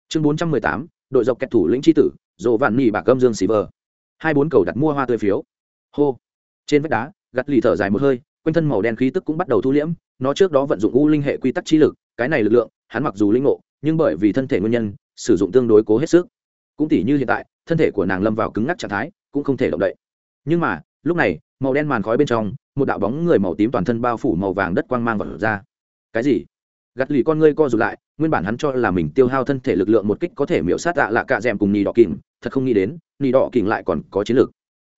Chương bốn trăm mười tám, đội dọc kẹt thủ lĩnh tri tử dồ vạn nỉ bạc âm dương xì vờ. Hai bốn cầu đặt mua hoa tươi phiếu. Hô. Trên vách đá gặt lì thở dài một hơi, quanh thân màu đen khí tức cũng bắt đầu thu liễm, nó trước đó vận dụng u linh hệ quy tắc trí lực, cái này lực lượng, hắn mặc dù linh ngộ, nhưng bởi vì thân thể nguyên nhân, sử dụng tương đối cố hết sức. Cũng tỉ như hiện tại, thân thể của nàng lâm vào cứng ngắc trạng thái, cũng không thể động đậy. Nhưng mà, lúc này màu đen màn khói bên trong, một đạo bóng người màu tím toàn thân bao phủ màu vàng đất quang mang vật ra. Cái gì? Gặt lì con ngươi co rụt lại, nguyên bản hắn cho là mình tiêu hao thân thể lực lượng một kích có thể miễu sát tạ lạ cạ d è m cùng nì đỏ kình, thật không nghĩ đến, nì đỏ kình lại còn có chiến lược.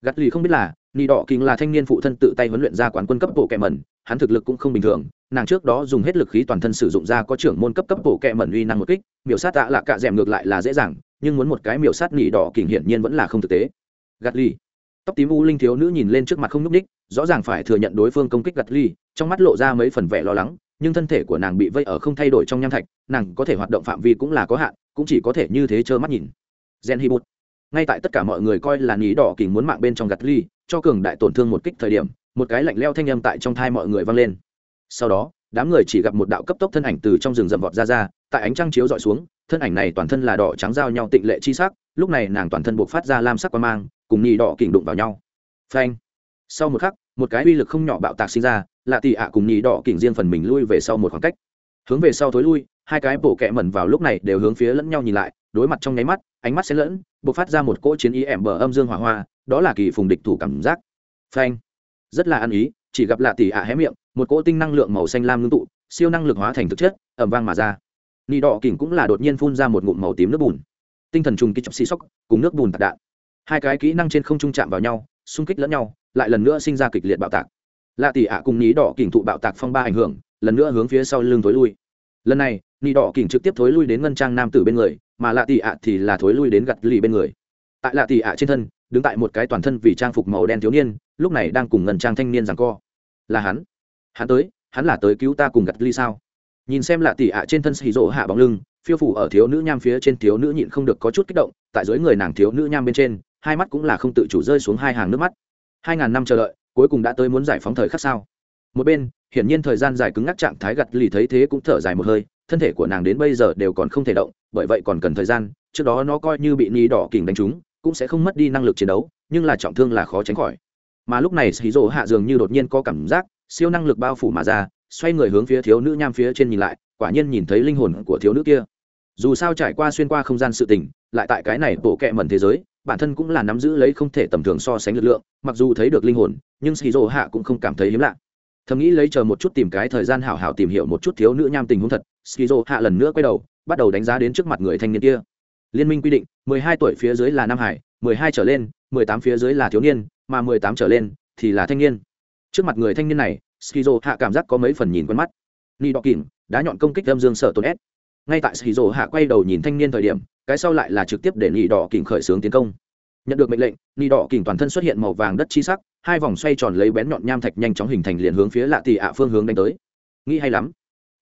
Gặt lì không biết là, nì đỏ kình là thanh niên phụ thân tự tay huấn luyện ra quán quân cấp bộ kẹ mẩn, hắn thực lực cũng không bình thường, nàng trước đó dùng hết lực khí toàn thân sử dụng ra có trưởng môn cấp cấp bộ kẹ mẩn uy năng một kích miễu sát tạ lạ cạ d è m ngược lại là dễ dàng, nhưng muốn một cái miễu sát nì đỏ kình hiển nhiên vẫn là không thực tế. Gặt lì tóc tím u linh thiếu nữ nhìn lên trước mặt không n ú c ních rõ ràng phải thừa nhận đối phương công kích gặt ly trong mắt lộ ra mấy phần vẻ lo lắng, nhưng thân thể của nàng bị vây ở không thay đổi trong nham thạch, nàng có thể hoạt động phạm vi cũng là có hạn, cũng chỉ có thể như thế trơ mắt nhìn. Gen hi bút ngay tại tất cả mọi người coi là ní đỏ kình muốn mạng bên trong gặt ly cho cường đại tổn thương một kích thời điểm, một cái lạnh leo thanh âm tại trong thai mọi người vang lên. Sau đó, đám người chỉ gặp một đạo cấp tốc thân ảnh từ trong rừng rậm vọt ra ra, tại ánh trăng chiếu dọi xuống thân ảnh này toàn thân là đỏ trắng giao nhau tịnh lệ chi sắc, lúc này nàng toàn thân buộc phát ra lam sắc qua mang, cùng nhì đỏ kình đụng vào nhau. Phanh. Sau một khắc, một cái uy lực không nhỏ bạo tạc sinh ra, lạ tị ạ cùng nhì đỏ kỉnh riêng phần mình lui về sau một khoảng cách. Hướng về sau thối lui, hai cái bổ kẹ mẩn vào lúc này đều hướng phía lẫn nhau nhìn lại, đối mặt trong nháy mắt, ánh mắt xen lẫn, buộc phát ra một cỗ chiến ý ẻm bờ âm dương hỏa hoa, đó là kỳ phùng địch thủ cảm giác. Phanh. Rất là ăn ý, chỉ gặp lạ tỉ ạ hé miệng, một cỗ tinh năng lượng màu xanh lam ngưng tụ, siêu năng lực hóa thành thực chất ẩm vang mà ra nị đỏ kỉnh cũng là đột nhiên phun ra một ngụm màu tím nước bùn. Tinh thần trùng kích chọc xì sóc cùng nước bùn tạc đạn. Hai cái kỹ năng trên không trung chạm vào nhau, xung kích lẫn nhau, lại lần nữa sinh ra kịch liệt bạo tạc. Lạ tỷ ạ cùng nị đỏ kỉnh thụ bạo tạc phong ba ảnh hưởng, lần nữa hướng phía sau lưng thối lui. Lần này nị đỏ kỉnh trực tiếp thối lui đến ngân trang nam tử bên người, mà lạ tỷ ạ thì là thối lui đến gặt lì bên người. Tại lạ tỷ ạ trên thân, đứng tại một cái toàn thân vì trang phục màu đen thiếu niên, lúc này đang cùng ngân trang thanh niên rằng co. Là hắn. Hắn tới, hắn là tới cứu ta cùng gặt ly sao? Nhìn xem lạ tỷ ạ trên thân xì rộ hạ bóng lưng, phiêu phủ ở thiếu nữ nham phía trên thiếu nữ nhịn không được có chút kích động, tại dưới người nàng thiếu nữ nham bên trên, hai mắt cũng là không tự chủ rơi xuống hai hàng nước mắt. Hai ngàn năm chờ đợi, cuối cùng đã tới muốn giải phóng thời khắc sao? Một bên, hiển nhiên thời gian dài cứng ngắc trạng thái gặt lì thấy thế cũng thở dài một hơi, thân thể của nàng đến bây giờ đều còn không thể động, bởi vậy còn cần thời gian, trước đó nó coi như bị ni đỏ kình đánh trúng, cũng sẽ không mất đi năng lực chiến đấu, nhưng là trọng thương là khó tránh khỏi. Mà lúc này xì rộ hạ dường như đột nhiên có cảm giác, siêu năng lực bao phủ mà ra xoay người hướng phía thiếu nữ nham phía trên nhìn lại, quả nhiên nhìn thấy linh hồn của thiếu nữ kia. Dù sao trải qua xuyên qua không gian sự tình, lại tại cái này bộ kẹ mẩn thế giới, bản thân cũng là nắm giữ lấy không thể tầm thường so sánh lực lượng, mặc dù thấy được linh hồn, nhưng shizu hạ cũng không cảm thấy hiếm lạ. Thầm nghĩ lấy chờ một chút tìm cái thời gian hảo hảo tìm hiểu một chút thiếu nữ nham tình huống thật, shizu hạ lần nữa quay đầu, bắt đầu đánh giá đến trước mặt người thanh niên kia. Liên minh quy định 12 tuổi phía dưới là nam hải 12 trở lên 18 phía dưới là thiếu niên, mà 18 trở lên thì là thanh niên. Trước mặt người thanh niên này skizo hạ cảm giác có mấy phần nhìn quen mắt. Ni đọ kìm đá nhọn công kích âm dương sở tổn s. Ngay tại skizo hạ quay đầu nhìn thanh niên thời điểm, cái sau lại là trực tiếp để nỉ đỏ kình khởi xướng tiến công. Nhận được mệnh lệnh nỉ đỏ kình toàn thân xuất hiện màu vàng đất chi sắc, hai vòng xoay tròn lấy bén nhọn nham thạch nhanh chóng hình thành liền hướng phía lạ tỷ ạ phương hướng đánh tới. Nghĩ hay lắm.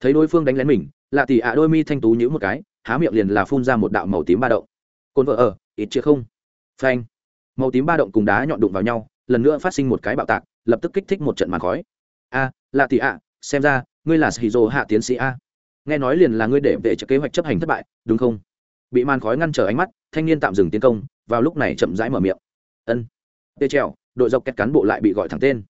Thấy đối phương đánh lén mình, lạ tỷ ạ đôi mi thanh tú nhữ một cái, há miệng liền là phun ra một đạo màu tím ba động. Cồn vợ ở, ít chưa không? Phanh. Màu tím ba động cùng đá nhọn đụng vào nhau, lần nữa phát sinh một cái bạo tạc, lập tức kích thích một trận màn khói a lạ tỷ ạ, xem ra, ngươi là shizu hạ tiến sĩ a. Nghe nói liền là ngươi để về cho kế hoạch chấp hành thất bại, đúng không? Bị màn khói ngăn trở ánh mắt, thanh niên tạm dừng tiến công, vào lúc này chậm rãi mở miệng. Ân. Tê trèo, đội dọc kẹt cán bộ lại bị gọi thẳng tên.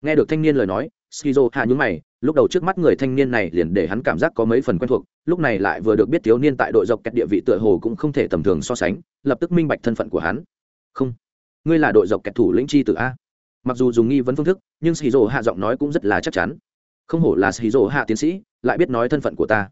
Nghe được thanh niên lời nói skizo hạ nhún mày, lúc đầu trước mắt người thanh niên này liền để hắn cảm giác có mấy phần quen thuộc, lúc này lại vừa được biết thiếu niên tại đội dọc kẹt địa vị tựa hồ cũng không thể tầm thường so sánh, lập tức minh bạch thân phận của hắn. Không, ngươi là đội dọc kẹt thủ lĩnh chi từ a mặc dù dùng nghi vấn phương thức, nhưng skizo hạ giọng nói cũng rất là chắc chắn. Không hổ là skizo hạ tiến sĩ, lại biết nói thân phận của ta.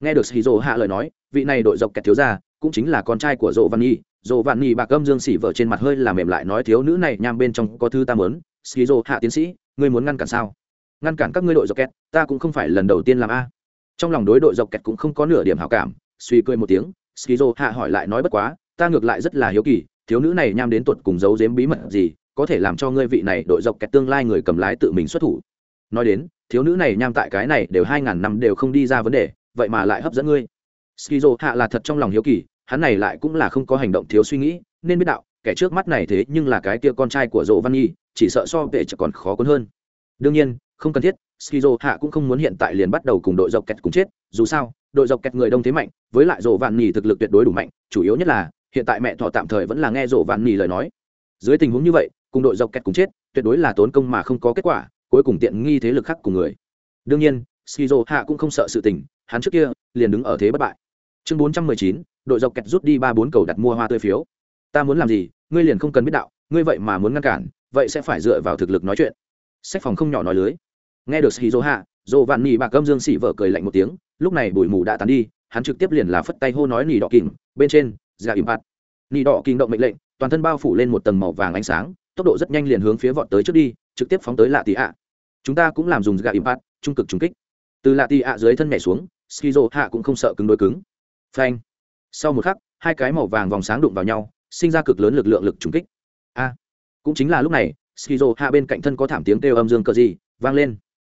Nghe được skizo hạ lời nói, vị này đội dọc kẹt thiếu ra cũng chính là con trai của dỗ văn nhi. Dỗ văn nhi bạc âm dương xỉ vợ trên mặt hơi làm mềm lại nói thiếu nữ này nham bên trong có thư ta mớn skizo hạ tiến sĩ, ngươi muốn ngăn cản sao? Ngăn cản các ngươi đội dọc kẹt, ta cũng không phải lần đầu tiên làm a. Trong lòng đối đội dọc kẹt cũng không có nửa điểm hảo cảm, suy cười một tiếng skizo hạ hỏi lại nói bất quá, ta ngược lại rất là hiếu kỳ, thiếu nữ này nham đến tuột cùng giấu giếm bí mật gì có thể làm cho ngươi vị này đội dọc kẹt tương lai người cầm lái tự mình xuất thủ. Nói đến, thiếu nữ này nham tại cái này đều hai ngàn năm đều không đi ra vấn đề, vậy mà lại hấp dẫn ngươi. Skizo hạ là thật trong lòng hiếu kỳ, hắn này lại cũng là không có hành động thiếu suy nghĩ, nên biết đạo, kẻ trước mắt này thế nhưng là cái kia con trai của dỗ văn nhi, chỉ sợ so vệ chợ còn khó cuốn hơn. Đương nhiên, không cần thiết, skizo hạ cũng không muốn hiện tại liền bắt đầu cùng đội dọc kẹt cùng chết, dù sao, đội dọc kẹt người đông thế mạnh, với lại dỗ văn nhi thực lực tuyệt đối đủ mạnh, chủ yếu nhất là, hiện tại mẹ thọ tạm thời vẫn là nghe dỗ văn nhi lời nói. Dưới tình huống như vậy cùng đội dọc kẹt cùng chết, tuyệt đối là tốn công mà không có kết quả, cuối cùng tiện nghi thế lực khác cùng người. Đương nhiên shizu hạ cũng không sợ sự tình, hắn trước kia liền đứng ở thế bất bại. Chương bốn trăm mười chín, đội dọc kẹt rút đi ba bốn cầu đặt mua hoa tươi phiếu. Ta muốn làm gì, ngươi liền không cần biết đạo, ngươi vậy mà muốn ngăn cản, vậy sẽ phải dựa vào thực lực nói chuyện. Sách phòng không nhỏ nói lưới. Nghe được shizu hạ dồ vạn nỉ bạc cơm dương xỉ vợ cười lạnh một tiếng, lúc này bụi mù đã tán đi, hắn trực tiếp liền là phất tay hô nói nỉ đỏ kìm, bên trên dạ ra im bạt. Nỉ đỏ kìm động mệnh lệnh, toàn thân bao phủ lên một tầng màu vàng ánh sáng tốc độ rất nhanh liền hướng phía vọt tới trước đi, trực tiếp phóng tới lạ tị ạ. Chúng ta cũng làm dùng gà impact trung cực trung kích. Từ lạ tị ạ dưới thân nhảy xuống, skizo hạ cũng không sợ cứng đôi cứng. Phanh. Sau một khắc, hai cái màu vàng vòng sáng đụng vào nhau, sinh ra cực lớn lực lượng lực trùng kích. A. Cũng chính là lúc này, skizo hạ bên cạnh thân có thảm tiếng kêu âm dương cờ gì, vang lên.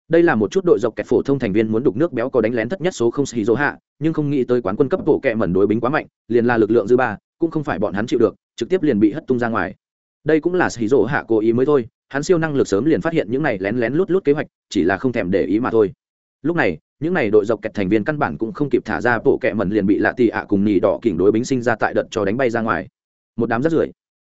Đây là một chút đội dọc kẹt phổ thông thành viên muốn đục nước béo có đánh lén thất nhất số không skizo hạ, nhưng không nghĩ tới quán quân cấp bộ kẹ mẩn đối bính quá mạnh, liền là lực lượng dư ba, cũng không phải bọn hắn chịu được, trực tiếp liền bị hất tung ra ngoài đây cũng là xì rỗ hạ cố ý mới thôi, hắn siêu năng lực sớm liền phát hiện những này lén lén lút lút kế hoạch, chỉ là không thèm để ý mà thôi. Lúc này, những này đội dọc kẹt thành viên căn bản cũng không kịp thả ra, bộ kẹ mẩn liền bị lạ tì ạ cùng nhì đỏ kỉnh đối bính sinh ra tại đợt cho đánh bay ra ngoài. Một đám rất rưởi.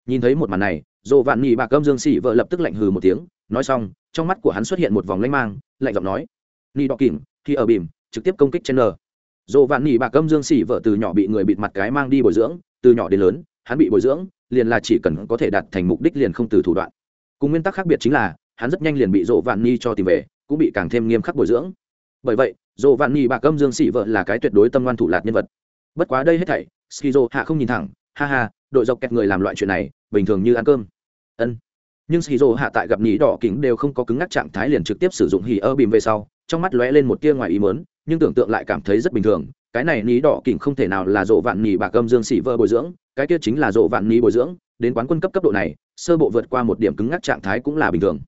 Nhìn thấy một màn này dồ vạn nhì bạc cơm dương xỉ vợ lập tức lạnh hừ một tiếng, nói xong, trong mắt của hắn xuất hiện một vòng lanh mang, lạnh giọng nói nhì đỏ kỉnh, khi ở bìm, trực tiếp công kích chen nờ dồ vạn nhì bạc cơm dương xỉ vợ từ nhỏ bị người bịt mặt cái mang đi bồi dưỡng, từ nhỏ đến lớn hắn bị bồi dưỡng, liền là chỉ cần có thể đạt thành mục đích liền không từ thủ đoạn. Cùng nguyên tắc khác biệt chính là, hắn rất nhanh liền bị rộ vạn ni cho tìm về, cũng bị càng thêm nghiêm khắc bồi dưỡng. Bởi vậy rộ vạn ni bạc âm dương sĩ vợ là cái tuyệt đối tâm ngoan thủ lạc nhân vật. Bất quá đây hết thảy, skizo hạ không nhìn thẳng, ha ha, đội dọc kẹt người làm loại chuyện này, bình thường như ăn cơm. Ân. Nhưng skizo hạ tại gặp nhĩ đỏ kính đều không có cứng ngắc trạng thái liền trực tiếp sử dụng hì ơ bìm về sau, trong mắt lóe lên một tia ngoài ý mớn nhưng tưởng tượng lại cảm thấy rất bình thường, cái này ní đỏ kỉnh không thể nào là rộ vạn nhì bạc âm dương sĩ vợ bồi dưỡng cái kia chính là rộ vạn ni bồi dưỡng, đến quán quân cấp cấp độ này, sơ bộ vượt qua một điểm cứng ngắc trạng thái cũng là bình thường.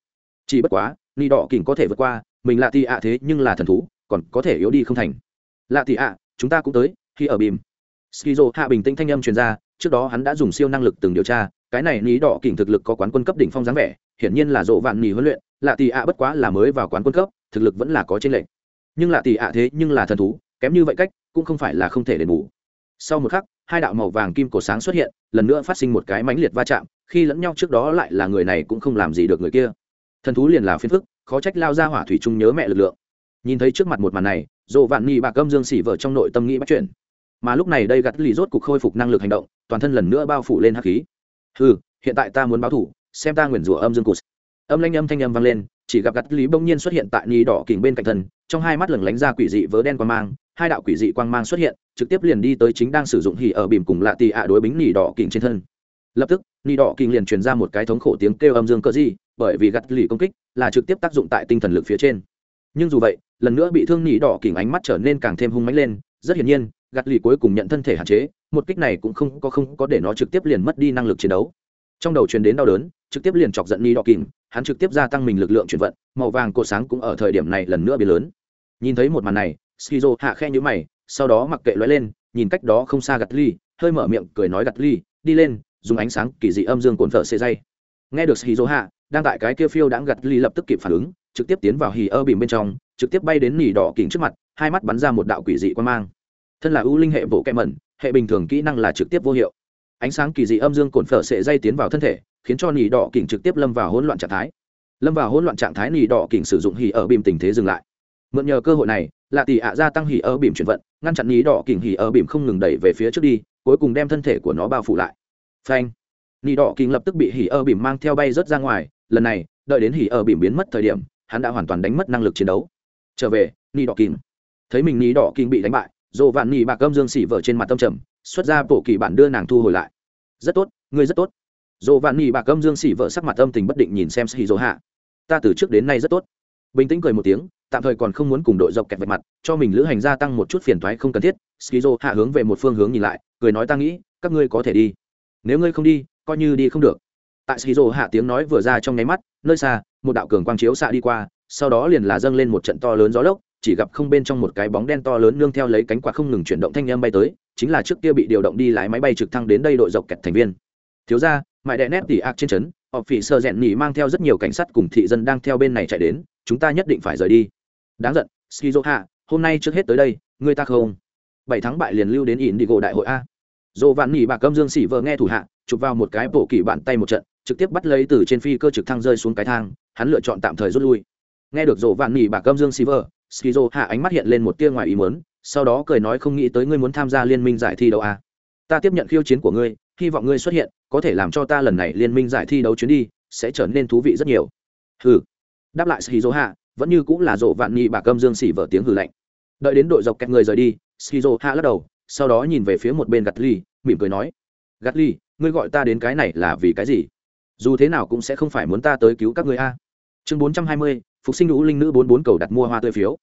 Chỉ bất quá ní đỏ kỉnh có thể vượt qua, mình lạ thì ạ thế nhưng là thần thú, còn có thể yếu đi không thành. Lạ thì ạ, chúng ta cũng tới, khi ở bìm. Skizo hạ bình tĩnh thanh âm truyền ra, trước đó hắn đã dùng siêu năng lực từng điều tra, cái này ní đỏ kỉnh thực lực có quán quân cấp đỉnh phong dáng vẻ, hiển nhiên là dỗ vạn nhì huấn luyện, lạ thì ạ bất quá là mới vào quán quân cấp, thực lực vẫn là có trên lệnh nhưng lạ thì ạ thế nhưng là thần thú, kém như vậy cách, cũng không phải là không thể đền bù. Sau một khắc hai đạo màu vàng kim cổ sáng xuất hiện, lần nữa phát sinh một cái mãnh liệt va chạm, khi lẫn nhau trước đó lại là người này cũng không làm gì được người kia. Thần thú liền là phiền phức, khó trách lao ra hỏa thủy chung nhớ mẹ lực lượng. Nhìn thấy trước mặt một màn này dồ vạn nghi bạc âm dương xỉ vợ trong nội tâm nghĩ bắt chuyển mà lúc này đây gặt lì rốt cục khôi phục năng lực hành động, toàn thân lần nữa bao phủ lên hắc khí. Ừ hiện tại ta muốn báo thủ, xem ta nguyền rủa âm dương cụt âm lanh âm thanh âm vang lên, chỉ gặp gặt lý bỗng nhiên xuất hiện tại ni đỏ kình bên cạnh thân, trong hai mắt lửng lánh ra quỷ dị vớ đen qua mang hai đạo quỷ dị quang mang xuất hiện, trực tiếp liền đi tới chính đang sử dụng hỉ ở bìm cùng lạ tì ạ đối bính nỉ đỏ kình trên thân. Lập tức, nỉ đỏ kình liền truyền ra một cái thống khổ tiếng kêu âm dương cỡ gì bởi vì gặt lì công kích, là trực tiếp tác dụng tại tinh thần lực phía trên. Nhưng dù vậy, lần nữa bị thương nỉ đỏ kình ánh mắt trở nên càng thêm hung mãnh lên, rất hiển nhiên gặt lì cuối cùng nhận thân thể hạn chế, một kích này cũng không có không có để nó trực tiếp liền mất đi năng lực chiến đấu. Trong đầu truyền đến đau đớn, trực tiếp liền chọc giận ni đỏ kìm hắn trực tiếp gia tăng mình lực lượng chuyển vận, màu vàng cột sáng cũng ở thời điểm này lần nữa biến lớn. Nhìn thấy một màn này skizo hạ khe nhữ mày, sau đó mặc kệ lóe lên, nhìn cách đó không xa gặt ly hơi mở miệng cười nói gặt ly đi lên, dùng ánh sáng kỳ dị âm dương cồn phở xê dây. Nghe được skizo hạ, đang tại cái kia phiêu đãng gặt ly lập tức kịp phản ứng, trực tiếp tiến vào hì ơ bìm bên trong, trực tiếp bay đến nỉ đỏ kính trước mặt, hai mắt bắn ra một đạo quỷ dị quan mang. Thân là ưu linh hệ bộ kẹ mẩn, hệ bình thường kỹ năng là trực tiếp vô hiệu. Ánh sáng kỳ dị âm dương cồn phở sệ dây tiến vào thân thể, khiến cho nỉ đỏ kỉnh trực tiếp lâm vào hỗn loạn trạng thái. Lâm vào hỗn loạn trạng thái, nỉ đỏ kỉnh sử dụng hỉ ở bìm tình thế dừng lại mượn nhờ cơ hội này, lạ tỷ ạ gia tăng hỉ ở bìm chuyển vận, ngăn chặn ní đỏ kình hỉ ở bìm không ngừng đẩy về phía trước đi, cuối cùng đem thân thể của nó bao phủ lại. Phanh! Ní đỏ kình lập tức bị hỉ ở bìm mang theo bay rớt ra ngoài, lần này, đợi đến hỉ ở bìm biến mất thời điểm, hắn đã hoàn toàn đánh mất năng lực chiến đấu. Trở về ní đỏ kình. Thấy mình ní đỏ kình bị đánh bại dồ vạn nỉ bạc gâm dương xỉ vở trên mặt tâm trầm, xuất ra bộ kỳ bản đưa nàng thu hồi lại. Rất tốt, ngươi rất tốt. Dồ vạn nỉ bạc gâm dương xỉ vợ sắc mặt âm tình bất định nhìn xem xỉ dỗ hạ. Ta từ trước đến nay rất tốt. Bình tĩnh cười một tiếng tạm thời còn không muốn cùng đội dọc kẹt vạch mặt, cho mình lữ hành gia tăng một chút phiền thoái không cần thiết, skizo hạ hướng về một phương hướng nhìn lại, cười nói ta nghĩ, các ngươi có thể đi. Nếu ngươi không đi, coi như đi không được. Tại skizo hạ tiếng nói vừa ra trong nháy mắt, nơi xa, một đạo cường quang chiếu xạ đi qua, sau đó liền là dâng lên một trận to lớn gió lốc, chỉ gặp không bên trong một cái bóng đen to lớn nương theo lấy cánh quạt không ngừng chuyển động thanh âm bay tới, chính là trước kia bị điều động đi lái máy bay trực thăng đến đây đội dọc kẹt thành viên. Thiếu ra mãi đẻ nét tỉ ạc trên trấn, họ phỉ sơ rèn nhỉ mang theo rất nhiều cảnh sát cùng thị dân đang theo bên này chạy đến, chúng ta nhất định phải rời đi đáng giận skizo hạ hôm nay trước hết tới đây ngươi ta không? Bảy tháng bại liền lưu đến ỉn đi gỗ đại hội a. Dồ vạn nỉ bà cơm dương xỉ vợ nghe thủ hạ chụp vào một cái bổ kỳ bàn tay một trận trực tiếp bắt lấy từ trên phi cơ trực thăng rơi xuống cái thang hắn lựa chọn tạm thời rút lui. Nghe được dồ vạn nỉ bà cơm dương xỉ vợ skizo hạ ánh mắt hiện lên một tia ngoài ý muốn sau đó cười nói không nghĩ tới ngươi muốn tham gia liên minh giải thi đấu a. Ta tiếp nhận khiêu chiến của ngươi hy vọng ngươi xuất hiện có thể làm cho ta lần này liên minh giải thi đấu chuyến đi sẽ trở nên thú vị rất nhiều. Ừ, đáp lại skizo hạ vẫn như cũng là rộ vạn nhị bà cơm dương xỉ vợ tiếng hừ lạnh. Đợi đến đội dọc kẹt người rời đi, skizo hạ lắc đầu, sau đó nhìn về phía một bên gạt ly mỉm cười nói gạt ly ngươi gọi ta đến cái này là vì cái gì? Dù thế nào cũng sẽ không phải muốn ta tới cứu các ngươi a. Chương bốn trăm hai mươi, phục sinh lũ linh nữ bốn bốn cầu đặt mua hoa tươi phiếu.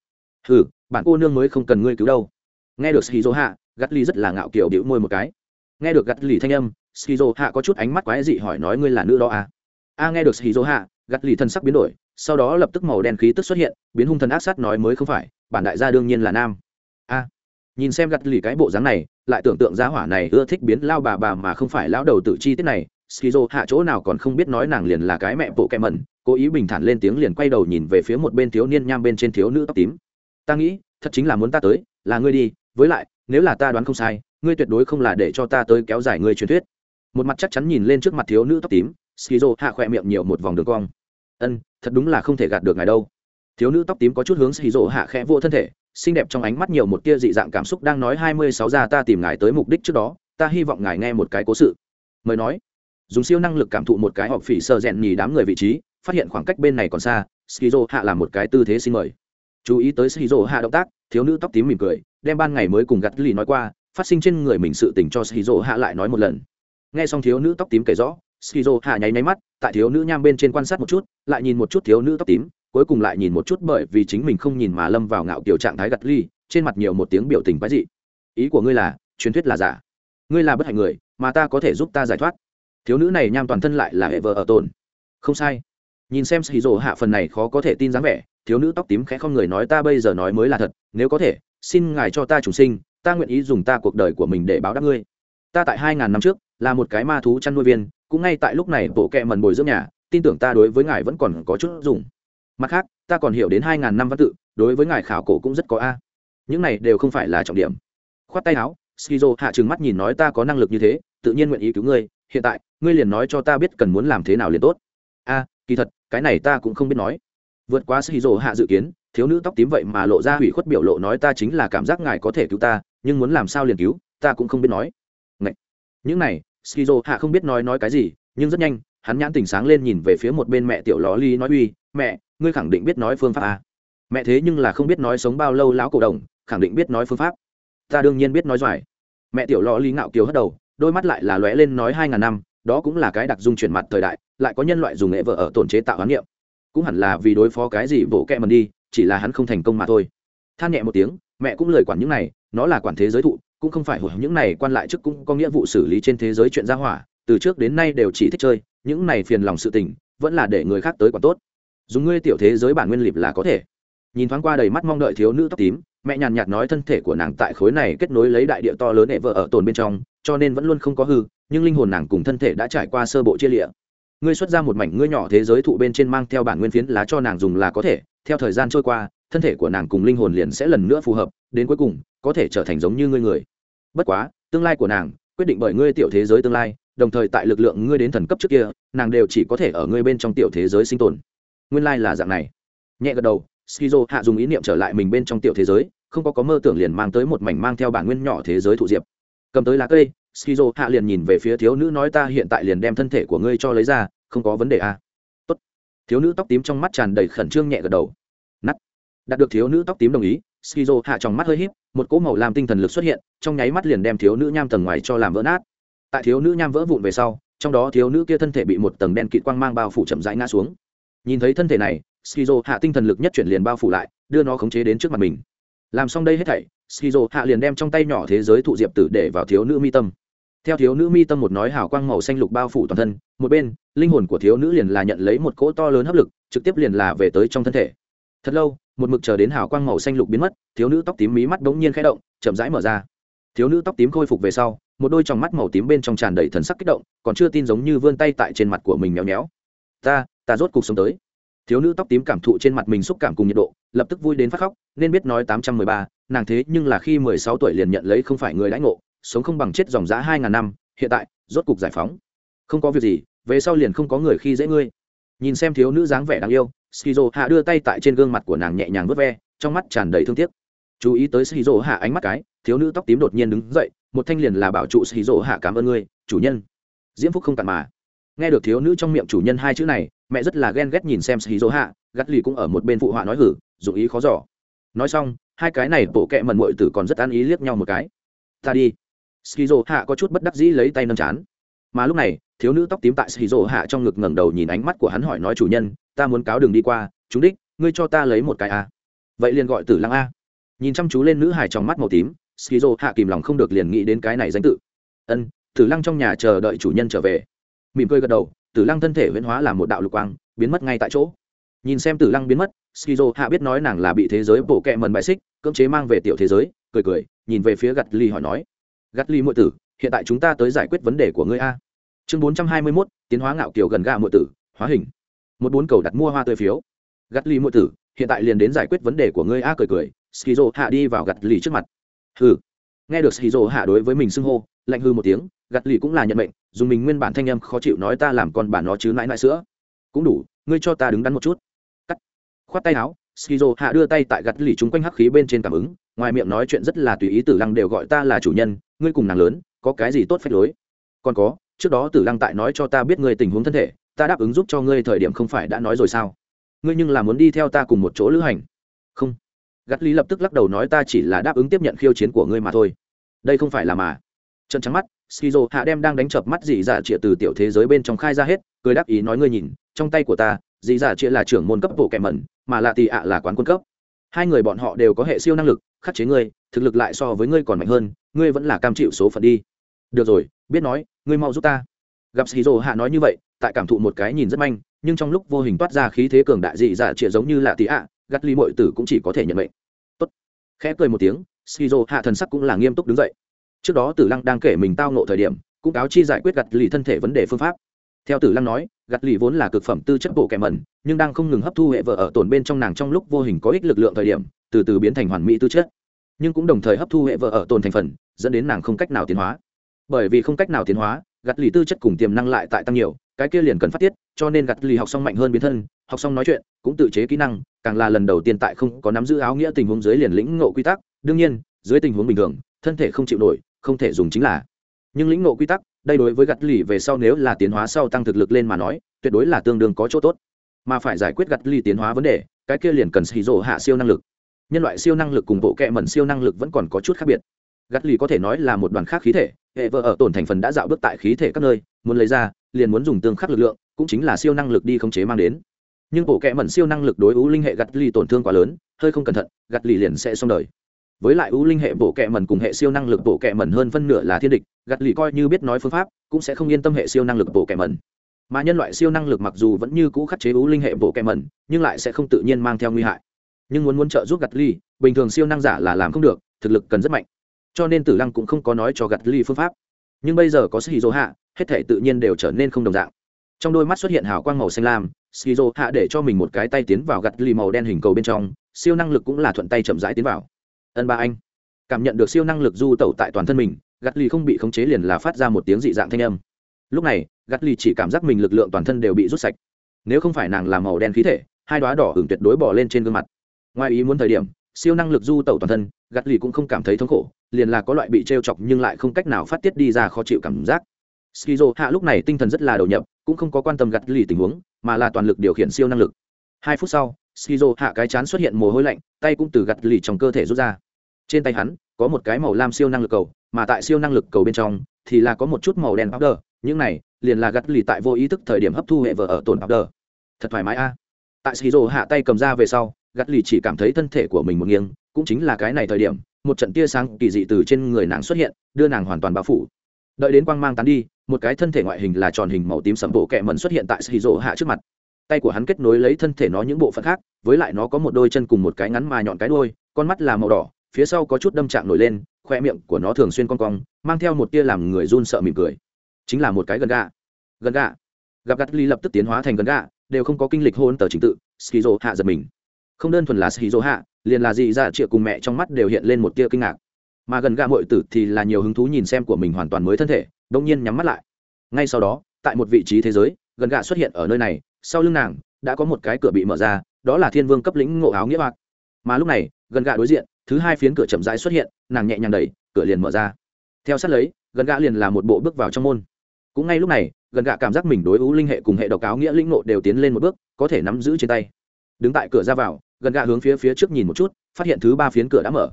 Hừ bản cô nương mới không cần ngươi cứu đâu. Nghe được skizo hạ gạt ly rất là ngạo kiểu điệu môi một cái. Nghe được gạt ly thanh âm, skizo hạ có chút ánh mắt quái dị hỏi nói, ngươi là nữ đó à? A, nghe được skizo hạ gạt lì thân sắc biến đổi, sau đó lập tức màu đen khí tức xuất hiện, biến hung thần ác sát nói mới không phải, bản đại gia đương nhiên là nam. A à, nhìn xem gắt lì cái bộ dáng này, lại tưởng tượng giá hỏa này ưa thích biến lao bà bà mà không phải lão đầu tự chi tiết này, skizo hạ chỗ nào còn không biết nói nàng liền là cái mẹ bộ kẹ mẩn, cố ý bình thản lên tiếng liền quay đầu nhìn về phía một bên thiếu niên nham bên trên thiếu nữ tóc tím. Ta nghĩ, thật chính là muốn ta tới, là ngươi đi, với lại, nếu là ta đoán không sai, ngươi tuyệt đối không là để cho ta tới kéo dài ngươi truyền thuyết. Một mặt chắc chắn nhìn lên trước mặt thiếu nữ tóc tím, skizo hạ khỏe miệng nhiều một vòng đường cong ân thật đúng là không thể gạt được ngài đâu thiếu nữ tóc tím có chút hướng skizo hạ khẽ vô thân thể xinh đẹp trong ánh mắt nhiều một tia dị dạng cảm xúc đang nói hai mươi sáu ra ta tìm ngài tới mục đích trước đó ta hy vọng ngài nghe một cái cố sự mời nói dùng siêu năng lực cảm thụ một cái họp phỉ sợ rèn nhì đám người vị trí phát hiện khoảng cách bên này còn xa skizo hạ làm một cái tư thế xin mời chú ý tới skizo hạ động tác thiếu nữ tóc tím mỉm cười đem ban ngày mới cùng gặt lì nói qua phát sinh trên người mình sự tình cho skizo hạ lại nói một lần nghe xong thiếu nữ tóc tím kể rõ skizo hạ nháy nháy mắt, tại thiếu nữ nham bên trên quan sát một chút, lại nhìn một chút thiếu nữ tóc tím, cuối cùng lại nhìn một chút bởi vì chính mình không nhìn mà lâm vào ngạo kiểu trạng thái gặt ly trên mặt nhiều một tiếng biểu tình quái dị. Ý của ngươi là, truyền thuyết là giả. Ngươi là bất hạnh người, mà ta có thể giúp ta giải thoát. Thiếu nữ này nham toàn thân lại là hệ vợ ở tồn. Không sai. Nhìn xem xì rổ hạ phần này khó có thể tin dáng vẻ, thiếu nữ tóc tím khẽ không người nói ta bây giờ nói mới là thật, nếu có thể, xin ngài cho ta chủ sinh, ta nguyện ý dùng ta cuộc đời của mình để báo đáp ngươi. Ta tại hai ngàn năm trước, là một cái ma thú chăn nuôi viên cũng ngay tại lúc này, bộ kệ mần bồi dưỡng nhà, tin tưởng ta đối với ngài vẫn còn có chút dùng. Mặt khác, ta còn hiểu đến hai ngàn năm văn tự, đối với ngài khảo cổ cũng rất có a. Những này đều không phải là trọng điểm. Khoát tay áo, skizo hạ trừng mắt nhìn nói ta có năng lực như thế, tự nhiên nguyện ý cứu ngươi, hiện tại, ngươi liền nói cho ta biết cần muốn làm thế nào liền tốt. A, kỳ thật, cái này ta cũng không biết nói. Vượt qua skizo hạ dự kiến, thiếu nữ tóc tím vậy mà lộ ra hủy khuất biểu lộ nói ta chính là cảm giác ngài có thể cứu ta, nhưng muốn làm sao liền cứu, ta cũng không biết nói. Ngậy! những này skizo hạ không biết nói nói cái gì, nhưng rất nhanh, hắn nhãn tình sáng lên nhìn về phía một bên mẹ tiểu ló ly nói uy, mẹ, ngươi khẳng định biết nói phương pháp à? mẹ thế nhưng là không biết nói sống bao lâu lão cổ đồng, khẳng định biết nói phương pháp. Ta đương nhiên biết nói giỏi. Mẹ tiểu ló ly ngạo kiều hất đầu, đôi mắt lại là lóe lên nói hai ngàn năm, đó cũng là cái đặc dung chuyển mặt thời đại, lại có nhân loại dùng nghệ vợ ở tổn chế tạo hoán niệm. Cũng hẳn là vì đối phó cái gì vỗ kẹ mần đi, chỉ là hắn không thành công mà thôi. Than nhẹ một tiếng, mẹ cũng lời quản những này, nó là quản thế giới thụ cũng không phải hồi những này quan lại trước cũng có nghĩa vụ xử lý trên thế giới chuyện gia hỏa, từ trước đến nay đều chỉ thích chơi, những này phiền lòng sự tình, vẫn là để người khác tới quản tốt. Dùng ngươi tiểu thế giới bản nguyên lịp là có thể. Nhìn thoáng qua đầy mắt mong đợi thiếu nữ tóc tím, mẹ nhàn nhạt nói thân thể của nàng tại khối này kết nối lấy đại địa to lớn hệ vợ ở tồn bên trong, cho nên vẫn luôn không có hư, nhưng linh hồn nàng cùng thân thể đã trải qua sơ bộ chia lịa. Ngươi xuất ra một mảnh ngươi nhỏ thế giới thụ bên trên mang theo bản nguyên phiến lá cho nàng dùng là có thể, theo thời gian trôi qua, thân thể của nàng cùng linh hồn liền sẽ lần nữa phù hợp, đến cuối cùng có thể trở thành giống như ngươi người. Bất quá, tương lai của nàng, quyết định bởi ngươi tiểu thế giới tương lai, đồng thời tại lực lượng ngươi đến thần cấp trước kia, nàng đều chỉ có thể ở ngươi bên trong tiểu thế giới sinh tồn. Nguyên lai là dạng này. Nhẹ gật đầu, skizo hạ dùng ý niệm trở lại mình bên trong tiểu thế giới, không có có mơ tưởng liền mang tới một mảnh mang theo bản nguyên nhỏ thế giới thụ diệp. Cầm tới lá cây, skizo hạ liền nhìn về phía thiếu nữ nói ta hiện tại liền đem thân thể của ngươi cho lấy ra, không có vấn đề à. Tốt. thiếu nữ tóc tím trong mắt tràn đầy khẩn trương nhẹ gật đầu. Nắt đạt được thiếu nữ tóc tím đồng ý, skizo hạ trong mắt hơi híp một cỗ màu làm tinh thần lực xuất hiện, trong nháy mắt liền đem thiếu nữ nham tầng ngoài cho làm vỡ nát. Tại thiếu nữ nham vỡ vụn về sau, trong đó thiếu nữ kia thân thể bị một tầng đen kịt quang mang bao phủ chậm rãi ngã xuống. Nhìn thấy thân thể này, skizo hạ tinh thần lực nhất chuyển liền bao phủ lại, đưa nó khống chế đến trước mặt mình. Làm xong đây hết thảy, skizo hạ liền đem trong tay nhỏ thế giới thụ diệp tử để vào thiếu nữ mi tâm. Theo thiếu nữ mi tâm một nói hào quang màu xanh lục bao phủ toàn thân, một bên, linh hồn của thiếu nữ liền là nhận lấy một cỗ to lớn hấp lực, trực tiếp liền là về tới trong thân thể. Thật lâu một mực chờ đến hào quang màu xanh lục biến mất, thiếu nữ tóc tím mí mắt bỗng nhiên khẽ động, chậm rãi mở ra. Thiếu nữ tóc tím khôi phục về sau, một đôi tròng mắt màu tím bên trong tràn đầy thần sắc kích động, còn chưa tin giống như vươn tay tại trên mặt của mình méo méo. Ta ta rốt cuộc sống tới. Thiếu nữ tóc tím cảm thụ trên mặt mình xúc cảm cùng nhiệt độ, lập tức vui đến phát khóc, nên biết nói tám trăm mười ba, nàng thế nhưng là khi mười sáu tuổi liền nhận lấy không phải người đãi ngộ, sống không bằng chết dòng giã hai ngàn năm, hiện tại rốt cục giải phóng. Không có việc gì, về sau liền không có người khi dễ ngươi nhìn xem thiếu nữ dáng vẻ đáng yêu, skizo hạ đưa tay tại trên gương mặt của nàng nhẹ nhàng vớt ve, trong mắt tràn đầy thương tiếc. Chú ý tới skizo hạ ánh mắt cái, thiếu nữ tóc tím đột nhiên đứng dậy, một thanh liền là bảo trụ skizo hạ cảm ơn ngươi, chủ nhân. Diễm phúc không cặn mà. Nghe được thiếu nữ trong miệng chủ nhân hai chữ này, mẹ rất là ghen ghét nhìn xem skizo hạ, gắt lì cũng ở một bên phụ họa nói hử, dụng ý khó giỏ nói xong, hai cái này bộ kẹ mần mội tử còn rất ăn ý liếc nhau một cái. Ta đi. Skizo hạ có chút bất đắc dĩ lấy tay nâng chán. Mà lúc này thiếu nữ tóc tím tại skizo hạ trong ngực ngẩng đầu nhìn ánh mắt của hắn hỏi nói, chủ nhân, ta muốn cáo đường đi qua, chúng đích, ngươi cho ta lấy một cái a. Vậy liền gọi tử lăng a. Nhìn chăm chú lên nữ hải trong mắt màu tím skizo hạ kìm lòng không được liền nghĩ đến cái này danh tự. Ân, tử lăng trong nhà chờ đợi chủ nhân trở về. Mỉm cười gật đầu, tử lăng thân thể huyễn hóa làm một đạo lục quang, biến mất ngay tại chỗ. Nhìn xem tử lăng biến mất skizo hạ biết nói nàng là bị thế giới bổ kẹ mần bại xích, cưỡng chế mang về tiểu thế giới, cười cười, nhìn về phía gặt ly hỏi nói gặt ly muội tử, hiện tại chúng ta tới giải quyết vấn đề của ngươi a chương bốn trăm hai mươi mốt, tiến hóa ngạo kiều gần gà muội tử, hóa hình. Một bốn cầu đặt mua hoa tươi phiếu. Gặt ly muội tử, hiện tại liền đến giải quyết vấn đề của ngươi a, cười cười. Skizo hạ đi vào gặt lì trước mặt. Hừ. Nghe được skizo hạ đối với mình xưng hô, lạnh hư một tiếng gặt lì cũng là nhận mệnh, dùng mình nguyên bản thanh âm khó chịu nói ta làm con bản nó chứ nãi nãi sữa. Cũng đủ, ngươi cho ta đứng đắn một chút. Cắt. Khoát tay áo, skizo hạ đưa tay tại gặt lì chúng quanh hắc khí bên trên cảm ứng, ngoài miệng nói chuyện rất là tùy ý tử lăng đều gọi ta là chủ nhân, ngươi cùng nàng lớn, có cái gì tốt phép lối? Còn có trước đó tử lăng tại nói cho ta biết ngươi tình huống thân thể, ta đáp ứng giúp cho ngươi thời điểm không phải đã nói rồi sao? Ngươi nhưng là muốn đi theo ta cùng một chỗ lữ hành. Không. Gắt lý lập tức lắc đầu nói ta chỉ là đáp ứng tiếp nhận khiêu chiến của ngươi mà thôi. Đây không phải là mà. Trận trắng mắt, skizo hạ đem đang đánh chập mắt dị dạ trịa từ tiểu thế giới bên trong khai ra hết, cười đáp ý nói ngươi nhìn, trong tay của ta dị dạ trịa là trưởng môn cấp bộ kẻ mẩn, mà lạ tì ạ là quán quân cấp. Hai người bọn họ đều có hệ siêu năng lực, khắc chế ngươi, thực lực lại so với ngươi còn mạnh hơn, ngươi vẫn là cam chịu số phận đi. Được rồi biết nói, ngươi mau giúp ta. Gặp shizu hạ nói như vậy, tại cảm thụ một cái nhìn rất manh, nhưng trong lúc vô hình toát ra khí thế cường đại dị dạ chĩa giống như là tì ạ, gắt ly mọi tử cũng chỉ có thể nhận mệnh. Tốt. Khẽ cười một tiếng shizu hạ thần sắc cũng là nghiêm túc đứng dậy. Trước đó tử lăng đang kể mình tao nộ thời điểm, cũng cáo chi giải quyết gặt lì thân thể vấn đề phương pháp. Theo tử lăng nói gặt lì vốn là cực phẩm tư chất bộ kẻ mẩn, nhưng đang không ngừng hấp thu hệ vợ ở tổn bên trong nàng trong lúc vô hình có ích lực lượng thời điểm, từ từ biến thành hoàn mỹ tư chất. Nhưng cũng đồng thời hấp thu hệ vợ ở tồn thành phần, dẫn đến nàng không cách nào tiến hóa bởi vì không cách nào tiến hóa gặt lì tư chất cùng tiềm năng lại tại tăng nhiều, cái kia liền cần phát tiết, cho nên gặt lì học xong mạnh hơn biến thân, học xong nói chuyện, cũng tự chế kỹ năng, càng là lần đầu tiên tại không có nắm giữ áo nghĩa tình huống dưới liền lĩnh ngộ quy tắc. Đương nhiên, dưới tình huống bình thường, thân thể không chịu nổi, không thể dùng chính là. Nhưng lĩnh ngộ quy tắc, đây đối với gặt lì về sau nếu là tiến hóa sau tăng thực lực lên mà nói, tuyệt đối là tương đương có chỗ tốt. Mà phải giải quyết gặt lì tiến hóa vấn đề, cái kia liền cần xì rộ hạ siêu năng lực. Nhân loại siêu năng lực cùng bộ kệ mẩn siêu năng lực vẫn còn có chút khác biệt gắt lì có thể nói là một đoàn khác khí thể, hệ vợ ở tổn thành phần đã dạo bước tại khí thể các nơi, muốn lấy ra, liền muốn dùng tương khắc lực lượng, cũng chính là siêu năng lực đi khống chế mang đến. Nhưng bộ kẽ mẩn siêu năng lực đối ưu linh hệ gắt lì tổn thương quá lớn, hơi không cẩn thận, gắt lì liền sẽ xong đời. Với lại ưu linh hệ bộ kệ mẩn cùng hệ siêu năng lực bộ kệ mẩn hơn phân nửa là thiên địch gặt lì coi như biết nói phương pháp, cũng sẽ không yên tâm hệ siêu năng lực bộ kệ mẩn. Mà nhân loại siêu năng lực mặc dù vẫn như cũ khắc chế ưu linh hệ bộ kệ mẩn, nhưng lại sẽ không tự nhiên mang theo nguy hại. Nhưng muốn muốn trợ giúp gặt lì, bình thường siêu năng giả là làm không được, thực lực cần rất mạnh cho nên tử lăng cũng không có nói cho gặt Ly phương pháp. Nhưng bây giờ có sĩ dỗ hạ, hết thể tự nhiên đều trở nên không đồng dạng. Trong đôi mắt xuất hiện hào quang màu xanh lam skizo hạ để cho mình một cái tay tiến vào gặt Ly màu đen hình cầu bên trong, siêu năng lực cũng là thuận tay chậm rãi tiến vào. Ân ba anh, cảm nhận được siêu năng lực du tẩu tại toàn thân mình gặt ly không bị khống chế liền là phát ra một tiếng dị dạng thanh âm. Lúc này gặt ly chỉ cảm giác mình lực lượng toàn thân đều bị rút sạch. Nếu không phải nàng làm màu đen khí thể, hai đoá đỏ hưởng tuyệt đối bỏ lên trên gương mặt. Ngoài ý muốn thời điểm siêu năng lực du tẩu toàn thân, gắt lì cũng không cảm thấy thống khổ, liền là có loại bị t chọc nhưng lại không cách nào phát tiết đi ra khó chịu cảm giác. Skizo hạ lúc này tinh thần rất là đầu nhập, cũng không có quan tâm gắt lì tình huống, mà là toàn lực điều khiển siêu năng lực. Hai phút sau, skizo hạ cái chán xuất hiện mồ hôi lạnh, tay cũng từ gắt lì trong cơ thể rút ra. Trên tay hắn, có một cái màu lam siêu năng lực cầu, mà tại siêu năng lực cầu bên trong, thì là có một chút màu đen powder, những này, liền là gắt lì tại vô ý thức thời điểm hấp thu hệ vợ ở tổn powder. Thật thoải mái a. Tại Skizo hạ tay cầm ra về sau gắt lì chỉ cảm thấy thân thể của mình một nghiêng, cũng chính là cái này thời điểm, một trận tia sáng kỳ dị từ trên người nàng xuất hiện, đưa nàng hoàn toàn bao phủ. Đợi đến quang mang tán đi, một cái thân thể ngoại hình là tròn hình màu tím sầm bộ kẹ mẩn xuất hiện tại shizu hạ trước mặt. Tay của hắn kết nối lấy thân thể nó những bộ phận khác, với lại nó có một đôi chân cùng một cái ngắn mà nhọn cái đôi con mắt là màu đỏ, phía sau có chút đâm chạm nổi lên, khoe miệng của nó thường xuyên con cong, mang theo một tia làm người run sợ mỉm cười. Chính là một cái gần gà. Gần gà. Gặp gắt ly lập tức tiến hóa thành gần gà, đều không có kinh lịch hôn tờ trình tự skizo hạ giật mình không đơn thuần là skizo hạ, liền là dị dạ triệu cùng mẹ trong mắt đều hiện lên một tia kinh ngạc. Mà gần gà mội tử thì là nhiều hứng thú nhìn xem của mình hoàn toàn mới thân thể đông nhiên nhắm mắt lại. Ngay sau đó, tại một vị trí thế giới, gần gà xuất hiện ở nơi này, sau lưng nàng, đã có một cái cửa bị mở ra, đó là thiên vương cấp lĩnh ngộ áo nghĩa bạc. Mà lúc này, gần gà đối diện, thứ hai phiến cửa chậm rãi xuất hiện, nàng nhẹ nhàng đẩy, cửa liền mở ra. Theo sát lấy, gần gà liền là một bộ bước vào trong môn. Cũng ngay lúc này, gần gà cảm giác mình đối ưu linh hệ cùng hệ độc áo nghĩa lĩnh ngộ đều tiến lên một bước, có thể nắm giữ trên tay. Đứng tại cửa ra vào gần gạ hướng phía phía trước nhìn một chút, phát hiện thứ ba phiến cửa đã mở.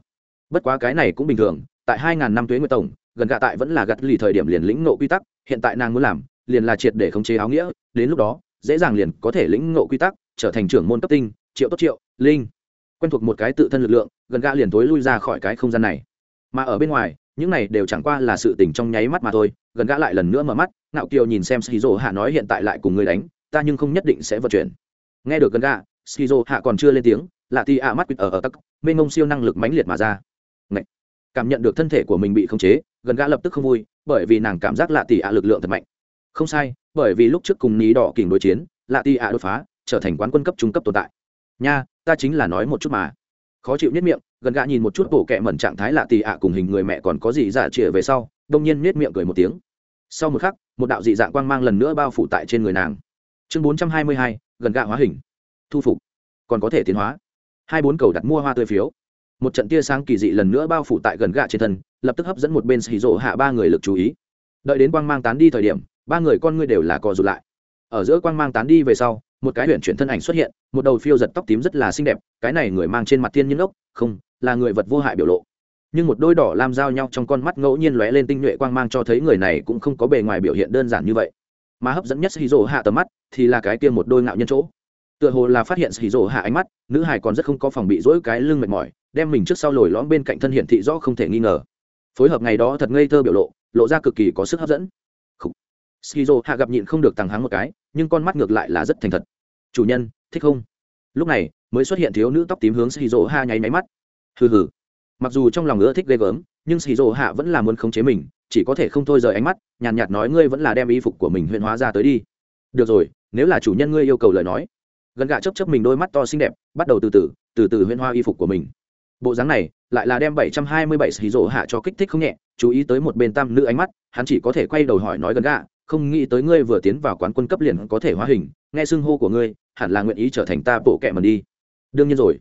Bất quá cái này cũng bình thường, tại hai ngàn năm tuế nguyệt tổng, gần gạ tại vẫn là gặt lì thời điểm liền lĩnh ngộ quy tắc, hiện tại nàng muốn làm, liền là triệt để khống chế áo nghĩa, đến lúc đó, dễ dàng liền có thể lĩnh ngộ quy tắc, trở thành trưởng môn cấp tinh, triệu tốt triệu, linh. Quen thuộc một cái tự thân lực lượng, gần gạ liền tối lui ra khỏi cái không gian này. Mà ở bên ngoài, những này đều chẳng qua là sự tình trong nháy mắt mà thôi, gần gã lại lần nữa mở mắt, ngạo kiều nhìn xem shizu hạ nói hiện tại lại cùng người đánh, ta nhưng không nhất định sẽ vận chuyển. Nghe được gần gã skizo hạ còn chưa lên tiếng, lạ ti ạ mắt ở ở tắc, mênh mông siêu năng lực mãnh liệt mà ra. Ngậy. cảm nhận được thân thể của mình bị khống chế, gần gã lập tức không vui, bởi vì nàng cảm giác lạ tỷ ạ lực lượng thật mạnh. Không sai, bởi vì lúc trước cùng ní đỏ kình đối chiến, lạ ti ạ đột phá, trở thành quán quân cấp trung cấp tồn tại. Nha, ta chính là nói một chút mà. Khó chịu nhất miệng, gần gạ nhìn một chút bộ kẹ mẩn trạng thái lạ tì ạ cùng hình người mẹ còn có gì giả trịa về sau, đông nhiên nết miệng cười một tiếng. Sau một khắc, một đạo dị dạng quang mang lần nữa bao phủ tại trên người nàng. Chương bốn trăm hai mươi hai, gần gạ hóa hình thu phục. Còn có thể tiến hóa. Hai bốn cầu đặt mua hoa tươi phiếu. Một trận tia sáng kỳ dị lần nữa bao phủ tại gần gạ trên thân, lập tức hấp dẫn một bên xì rộ hạ ba người lực chú ý. Đợi đến quang mang tán đi thời điểm, ba người con ngươi đều là co rụt lại. Ở giữa quang mang tán đi về sau, một cái huyện chuyển thân ảnh xuất hiện, một đầu phiêu giật tóc tím rất là xinh đẹp, cái này người mang trên mặt thiên nhiên ốc, không, là người vật vô hại biểu lộ. Nhưng một đôi đỏ lam giao nhau trong con mắt ngẫu nhiên lóe lên tinh nhuệ quang mang cho thấy người này cũng không có bề ngoài biểu hiện đơn giản như vậy. Mà hấp dẫn nhất hí rỗ hạ tầm mắt thì là cái kia một đôi ngạo nhân chỗ tựa hồ là phát hiện hì rỗ hạ ánh mắt, nữ hải còn rất không có phòng bị dỗi cái lưng mệt mỏi, đem mình trước sau lồi lõm bên cạnh thân hiện thị rõ không thể nghi ngờ. Phối hợp ngày đó thật ngây thơ biểu lộ lộ ra cực kỳ có sức hấp dẫn. Skizo hạ gặp nhịn không được tàng háng một cái, nhưng con mắt ngược lại là rất thành thật. Chủ nhân, thích không? Lúc này, mới xuất hiện thiếu nữ tóc tím hướng skizo hạ nháy máy mắt. Hừ hừ. Mặc dù trong lòng ưa thích ghê gớm, nhưng skizo hạ vẫn là muốn khống chế mình, chỉ có thể không thôi rời ánh mắt, nhàn nhạt nói ngươi vẫn là đem y phục của mình huyện hóa ra tới đi. Được rồi, nếu là chủ nhân ngươi yêu cầu lời nói gần gạ chấp chấp mình đôi mắt to xinh đẹp, bắt đầu từ từ từ từ huyên hoa y phục của mình. Bộ dáng này lại là đem bảy trăm hai mươi bảy xì hạ cho kích thích không nhẹ, chú ý tới một bên tam nữ ánh mắt, hắn chỉ có thể quay đầu hỏi nói gần gạ, không nghĩ tới ngươi vừa tiến vào quán quân cấp liền có thể hóa hình, nghe xưng hô của ngươi, hẳn là nguyện ý trở thành ta bộ kệ mà đi. Đương nhiên rồi.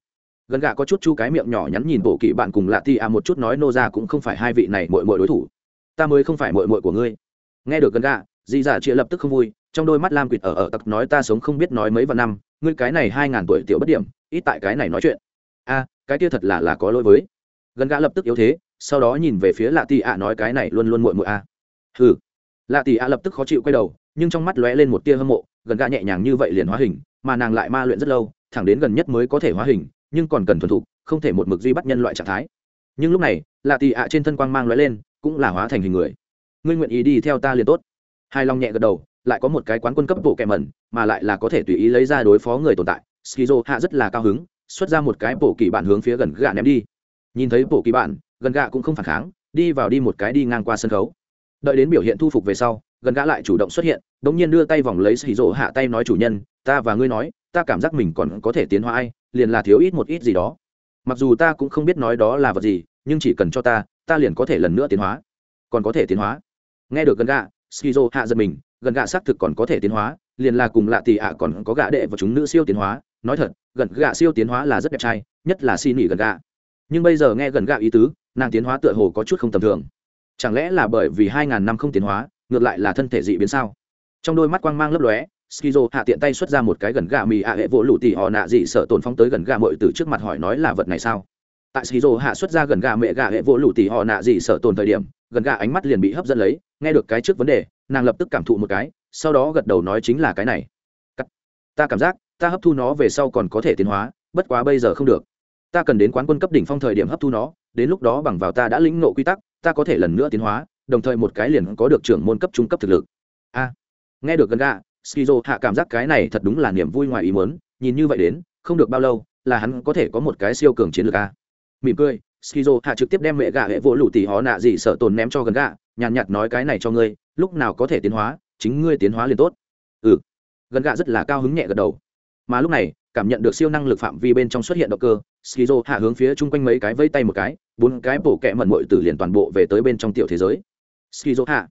Gần gạ có chút chu cái miệng nhỏ nhắn nhìn bộ kỵ bạn cùng lạ ti à một chút nói nô ra cũng không phải hai vị này mội mội đối thủ. Ta mới không phải mội mội của ngươi. Nghe được gần gạ dị giả dạ chia lập tức không vui, trong đôi mắt lam quỵt ở ở tặc nói ta sống không biết nói mấy vạn năm ngươi cái này hai ngàn tuổi tiểu bất điểm, ít tại cái này nói chuyện. A, cái kia thật là là có lỗi với. Gần gã lập tức yếu thế, sau đó nhìn về phía lạ tì ạ nói cái này luôn luôn muội muội a. À. hừ. Lạ tì ạ lập tức khó chịu quay đầu, nhưng trong mắt lóe lên một tia hâm mộ, gần gã nhẹ nhàng như vậy liền hóa hình, mà nàng lại ma luyện rất lâu, thẳng đến gần nhất mới có thể hóa hình, nhưng còn cần thuần thục, không thể một mực duy bắt nhân loại trạng thái. Nhưng lúc này, lạ tì ạ trên thân quang mang lóe lên, cũng là hóa thành hình người. Ngươi nguyện ý đi theo ta liền tốt. Hai long nhẹ gật đầu lại có một cái quán quân cấp bộ kẹ mẩn, mà lại là có thể tùy ý lấy ra đối phó người tồn tại. Skizo hạ rất là cao hứng, xuất ra một cái bộ kỳ bản hướng phía gần gạ ném đi. Nhìn thấy bộ kỳ bản, gần gạ cũng không phản kháng, đi vào đi một cái đi ngang qua sân khấu. Đợi đến biểu hiện thu phục về sau, gần gã lại chủ động xuất hiện đ ỗ n g nhiên đưa tay vòng lấy xì rỗ hạ tay nói chủ nhân, ta và ngươi nói, ta cảm giác mình còn có thể tiến hóa ai, liền là thiếu ít một ít gì đó. Mặc dù ta cũng không biết nói đó là vật gì, nhưng chỉ cần cho ta ta liền có thể lần nữa tiến hóa. Còn có thể tiến hóa. Nghe được gần gã skizo hạ giật mình gần gạ xác thực còn có thể tiến hóa, liền là cùng lạ tì ạ còn có gạ đệ và chúng nữ siêu tiến hóa. Nói thật, gần gạ siêu tiến hóa là rất đẹp trai, nhất là xin nghỉ gần gạ. Nhưng bây giờ nghe gần gạ ý tứ, nàng tiến hóa tựa hồ có chút không tầm thường. Chẳng lẽ là bởi vì hai ngàn năm không tiến hóa, ngược lại là thân thể dị biến sao? Trong đôi mắt quang mang lấp lóe, skizo hạ tiện tay xuất ra một cái gần gà mì ạ hệ vỗ lụ tỉ họ nạ dị sợ tồn phong tới gần gà mội từ trước mặt hỏi nói là vật này sao? Tại skizo hạ xuất ra gần gà mẹ gà hệ vỗ lụ tỉ họ nạ dị sợ tồn thời điểm, gần gà ánh mắt liền bị hấp dẫn lấy, nghe được cái trước vấn đề nàng lập tức cảm thụ một cái, sau đó gật đầu nói chính là cái này. Ta cảm giác, ta hấp thu nó về sau còn có thể tiến hóa, bất quá bây giờ không được. Ta cần đến quán quân cấp đỉnh phong thời điểm hấp thu nó, đến lúc đó bằng vào ta đã lĩnh nộ quy tắc, ta có thể lần nữa tiến hóa, đồng thời một cái liền có được trưởng môn cấp trung cấp thực lực. A. Nghe được gần gạ, skizo hạ cảm giác cái này thật đúng là niềm vui ngoài ý muốn, nhìn như vậy đến, không được bao lâu, là hắn có thể có một cái siêu cường chiến lược a. Mỉm cười skizo hạ trực tiếp đem mẹ gà hệ vỗ lụ tỉ họ nạ gì sợ tồn ném cho gần gà, nhàn nhạt nói cái này cho ngươi, lúc nào có thể tiến hóa, chính ngươi tiến hóa liền tốt. Ừ. Gần gà rất là cao hứng nhẹ gật đầu. Mà lúc này, cảm nhận được siêu năng lực phạm vi bên trong xuất hiện động cơ, skizo hạ hướng phía chung quanh mấy cái vây tay một cái, bốn cái bổ kẹ mận mội tử liền toàn bộ về tới bên trong tiểu thế giới. Skizo hạ.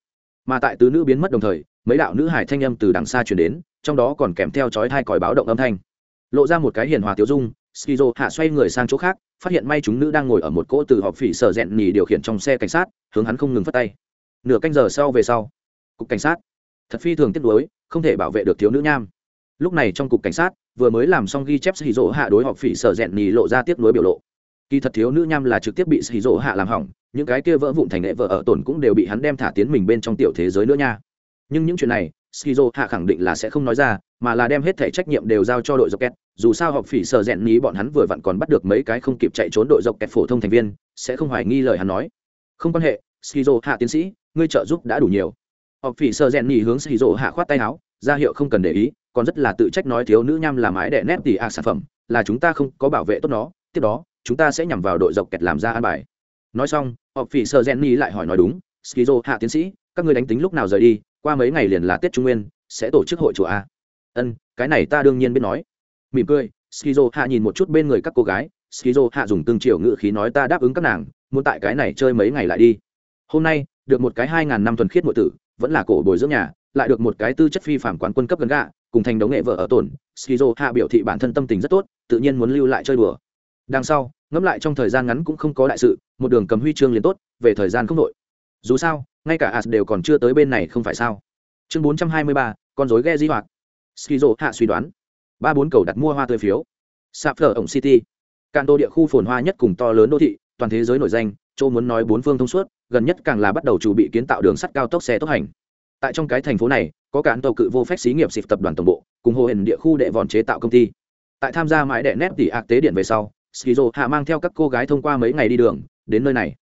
Mà tại tứ nữ biến mất đồng thời, mấy đạo nữ hải thanh âm từ đằng xa chuyển đến, trong đó còn kèm theo chói thai còi báo động âm thanh. Lộ ra một cái hiền hòa tiêu dung, skizo hạ xoay người sang chỗ khác phát hiện may chúng nữ đang ngồi ở một cỗ từ họp phỉ sở rẹn nhì điều khiển trong xe cảnh sát, hướng hắn không ngừng phát tay. Nửa canh giờ sau về sau, cục cảnh sát, thật phi thường tiếc nuối, không thể bảo vệ được thiếu nữ nham. Lúc này trong cục cảnh sát, vừa mới làm xong ghi chép xì rỗ hạ đối họp phỉ sở rẹn nhì lộ ra tiếc nuối biểu lộ. Kỳ thật thiếu nữ nham là trực tiếp bị xì rỗ hạ làm hỏng, những cái kia vỡ vụn thành nghệ vợ ở tổn cũng đều bị hắn đem thả tiến mình bên trong tiểu thế giới nữa nha. Nhưng những chuyện này skizo hạ khẳng định là sẽ không nói ra, mà là đem hết thể trách nhiệm đều giao cho đội dọc kẹt. Dù sao học phỉ sợ rẽn ní bọn hắn vừa vặn còn bắt được mấy cái không kịp chạy trốn đội dọc kẹt phổ thông thành viên, sẽ không hoài nghi lời hắn nói. Không quan hệ, skizo hạ tiến sĩ, ngươi trợ giúp đã đủ nhiều. Học phỉ sợ rẽn ní hướng skizo hạ khoát tay áo, ra hiệu không cần để ý, còn rất là tự trách nói thiếu nữ nham là mái đẻ nét tỉ a sản phẩm, là chúng ta không có bảo vệ tốt nó, tiếp đó, chúng ta sẽ nhằm vào đội dọc kẹt làm ra an bài. Nói xong học phỉ sợ rẽn ní lại hỏi nói đúng, skizo hạ tiến sĩ, các ngươi đánh tính lúc nào rời đi qua mấy ngày liền là tết trung nguyên, sẽ tổ chức hội chùa a. Ân, cái này ta đương nhiên biết nói. Mỉm cười, skizo hạ nhìn một chút bên người các cô gái. Skizo hạ dùng tương triều ngự khí nói ta đáp ứng các nàng, muốn tại cái này chơi mấy ngày lại đi. Hôm nay, được một cái hai ngàn năm thuần khiết nội tử, vẫn là cổ bồi dưỡng nhà, lại được một cái tư chất phi phạm quán quân cấp gần gạ, cùng thành đấu nghệ vợ ở tổn. Skizo hạ biểu thị bản thân tâm tình rất tốt, tự nhiên muốn lưu lại chơi đùa. Đằng sau, ngẫm lại trong thời gian ngắn cũng không có đại sự, một đường cầm huy chương liền tốt, về thời gian không đội dù sao, ngay cả as đều còn chưa tới bên này không phải sao. Chương bốn trăm hai mươi ba, con dối ghe di hoạt. Skizo hạ suy đoán. Ba bốn cầu đặt mua hoa tươi phiếu. Sạp phở ổng city. Cạn tô địa khu phồn hoa nhất cùng to lớn đô thị, toàn thế giới nổi danh châu muốn nói bốn phương thông suốt, gần nhất càng là bắt đầu chuẩn bị kiến tạo đường sắt cao tốc xe tốc hành. Tại trong cái thành phố này, có cạn tàu cự vô phép xí nghiệp xịp tập đoàn tổng bộ, cùng hồ hình địa khu đệ vòn chế tạo công ty. Tại tham gia mãi đệ nét tỷ ạc tế điện về sau, skizo hạ mang theo các cô gái thông qua mấy ngày đi đường, đến nơi này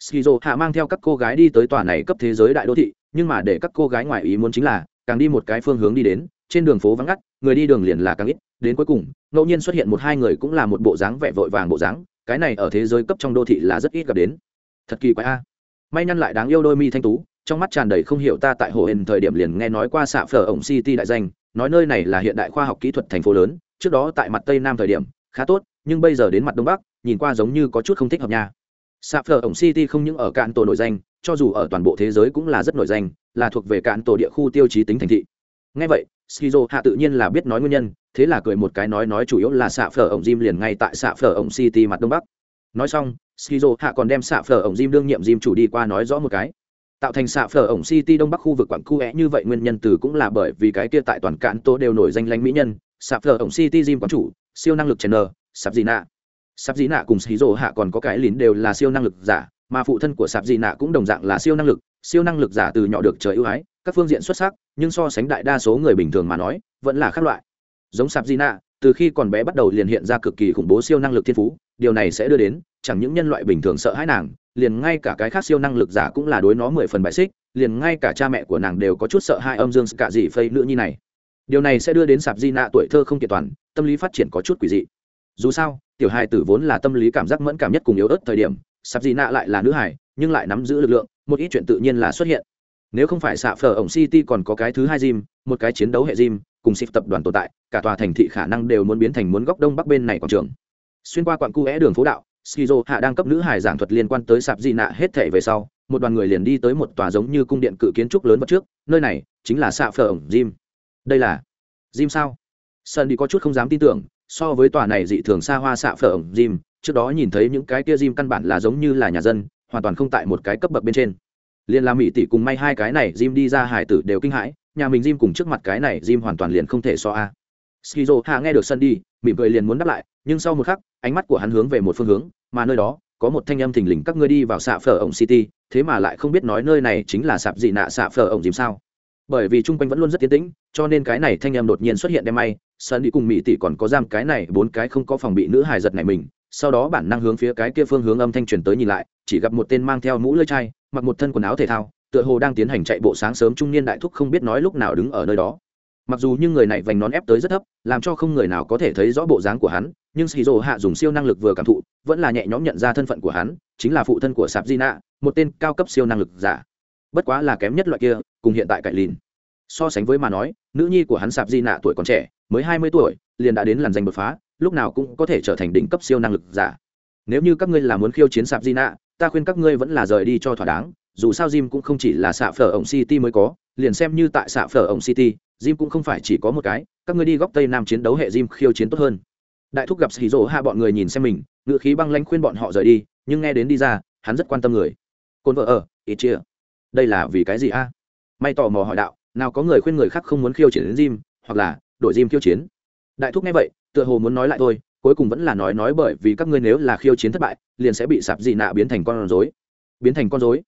skizo hạ mang theo các cô gái đi tới tòa này cấp thế giới đại đô thị, nhưng mà để các cô gái ngoài ý muốn chính là, càng đi một cái phương hướng đi đến, trên đường phố vắng ngắt, người đi đường liền là càng ít, đến cuối cùng, ngẫu nhiên xuất hiện một hai người cũng là một bộ dáng vẻ vội vàng bộ dáng, cái này ở thế giới cấp trong đô thị là rất ít gặp đến. Thật kỳ quái a. May nhăn lại đáng yêu đôi mi thanh tú, trong mắt tràn đầy không hiểu ta tại hồ hên thời điểm liền nghe nói qua xạ phở ổng city đại danh, nói nơi này là hiện đại khoa học kỹ thuật thành phố lớn, trước đó tại mặt tây nam thời điểm, khá tốt, nhưng bây giờ đến mặt đông bắc, nhìn qua giống như có chút không thích hợp nha sạp phở ổng city không những ở cạn tổ nổi danh cho dù ở toàn bộ thế giới cũng là rất nổi danh là thuộc về cạn tổ địa khu tiêu chí tính thành thị ngay vậy skizo hạ tự nhiên là biết nói nguyên nhân thế là cười một cái nói nói chủ yếu là sạp phở ổng Jim liền ngay tại sạp phở ổng City mặt đông bắc. Nói xong, Skizo hạ còn đem sạp phở ổng Jim đương nhiệm Jim chủ đi qua nói rõ một cái. Tạo thành xạ phở ổng City đông bắc khu vực quảng khu é như vậy nguyên nhân từ cũng là bởi vì cái kia tại toàn cạn tổ đều nổi danh lãnh mỹ nhân, xạ phở ổng City Jim quán chủ, siêu năng lực Chenner, sạp gì nạ. Sạp dị nạ cùng Skizo hạ còn có cái lín đều là siêu năng lực giả, mà phụ thân của sạp dị nạ cũng đồng dạng là siêu năng lực, siêu năng lực giả từ nhỏ được trời ưu ái, các phương diện xuất sắc, nhưng so sánh đại đa số người bình thường mà nói, vẫn là khác loại. Giống sạp dị nạ từ khi còn bé bắt đầu liền hiện ra cực kỳ khủng bố siêu năng lực thiên phú điều này sẽ đưa đến chẳng những nhân loại bình thường sợ hãi nàng liền ngay cả cái khác siêu năng lực giả cũng là đối nó mười phần bài xích liền ngay cả cha mẹ của nàng đều có chút sợ hai âm dương cả gì phây nữ nhi này. Điều này sẽ đưa đến sạp di nạ tuổi thơ không kiện toàn tâm lý phát triển có chút quỷ dị. Dù sao tiểu hài tử vốn là tâm lý cảm giác mẫn cảm nhất cùng yếu ớt thời điểm, sạp dị nạ lại là nữ hài, nhưng lại nắm giữ lực lượng, một ít chuyện tự nhiên là xuất hiện. Nếu không phải xạ phở ổng city còn có cái thứ hai gym, một cái chiến đấu hệ gym, cùng xịp tập đoàn tồn tại, cả tòa thành thị khả năng đều muốn biến thành muốn góc đông bắc bên này quảng trường. Xuyên qua quặng cu é đường phố đạo, skizo hạ đang cấp nữ hải giảng thuật liên quan tới sạp dị nạ hết thể về sau, một đoàn người liền đi tới một tòa giống như cung điện cự kiến trúc lớn vật trước, nơi này chính là xạ phở ổng gym. Đây là gym sao? Sơn đi có chút không dám tin tưởng so với tòa này dị thường xa hoa xạ phở ổng gym, trước đó nhìn thấy những cái kia gym căn bản là giống như là nhà dân, hoàn toàn không tại một cái cấp bậc bên trên. Liền làm mỹ tỷ cùng may hai cái này jim đi ra hải tử đều kinh hãi, nhà mình jim cùng trước mặt cái này jim hoàn toàn liền không thể so a. Skizo hạ nghe được sân đi mỉm cười liền muốn đáp lại, nhưng sau một khắc, ánh mắt của hắn hướng về một phương hướng, mà nơi đó, có một thanh âm thình lình, các ngươi đi vào xạ phở ổng city, thế mà lại không biết nói nơi này chính là sạp dị nạ xạ phở ổng dìm sao? Bởi vì chung quanh vẫn luôn rất tiến tĩnh, cho nên cái này thanh em đột nhiên xuất hiện đem may, Sơn đi cùng mỹ tỷ còn có giam cái này, bốn cái không có phòng bị nữ hài giật này mình. Sau đó bản năng hướng phía cái kia phương hướng âm thanh truyền tới nhìn lại, chỉ gặp một tên mang theo mũ lưỡi chai, mặc một thân quần áo thể thao, tựa hồ đang tiến hành chạy bộ sáng sớm trung niên đại thúc không biết nói lúc nào đứng ở nơi đó. Mặc dù nhưng người này vành nón ép tới rất thấp, làm cho không người nào có thể thấy rõ bộ dáng của hắn, nhưng shizu hạ dùng siêu năng lực vừa cảm thụ, vẫn là nhẹ nhõm nhận ra thân phận của hắn, chính là phụ thân của sạp di nạ một tên cao cấp siêu năng lực giả bất quá là kém nhất loại kia cùng hiện tại cải lìn so sánh với mà nói nữ nhi của hắn sạp di nạ tuổi còn trẻ mới hai mươi tuổi liền đã đến làn danh đột phá lúc nào cũng có thể trở thành đỉnh cấp siêu năng lực giả nếu như các ngươi là muốn khiêu chiến sạp di nạ ta khuyên các ngươi vẫn là rời đi cho thỏa đáng dù sao Jim cũng không chỉ là xạ phở ổng City mới có, liền xem như tại xạ phở ổng City, Jim cũng không phải chỉ có một cái, các ngươi đi góc tây nam chiến đấu hệ Jim khiêu chiến tốt hơn. Đại thúc gặp xì rỗ hạ bọn người nhìn xem mình, ngựa khí băng lãnh khuyên bọn họ rời đi, nhưng nghe đến đi ra, hắn rất quan tâm người. Côn vợ ở, ít chia. Đây là vì cái gì a? May tò mò hỏi đạo, nào có người khuyên người khác không muốn khiêu chiến đến Jim, hoặc là đổi Jim khiêu chiến. Đại thúc nghe vậy, tựa hồ muốn nói lại thôi, cuối cùng vẫn là nói nói bởi vì các ngươi nếu là khiêu chiến thất bại, liền sẽ bị sạp dị nạ biến thành con rối. Biến thành con rối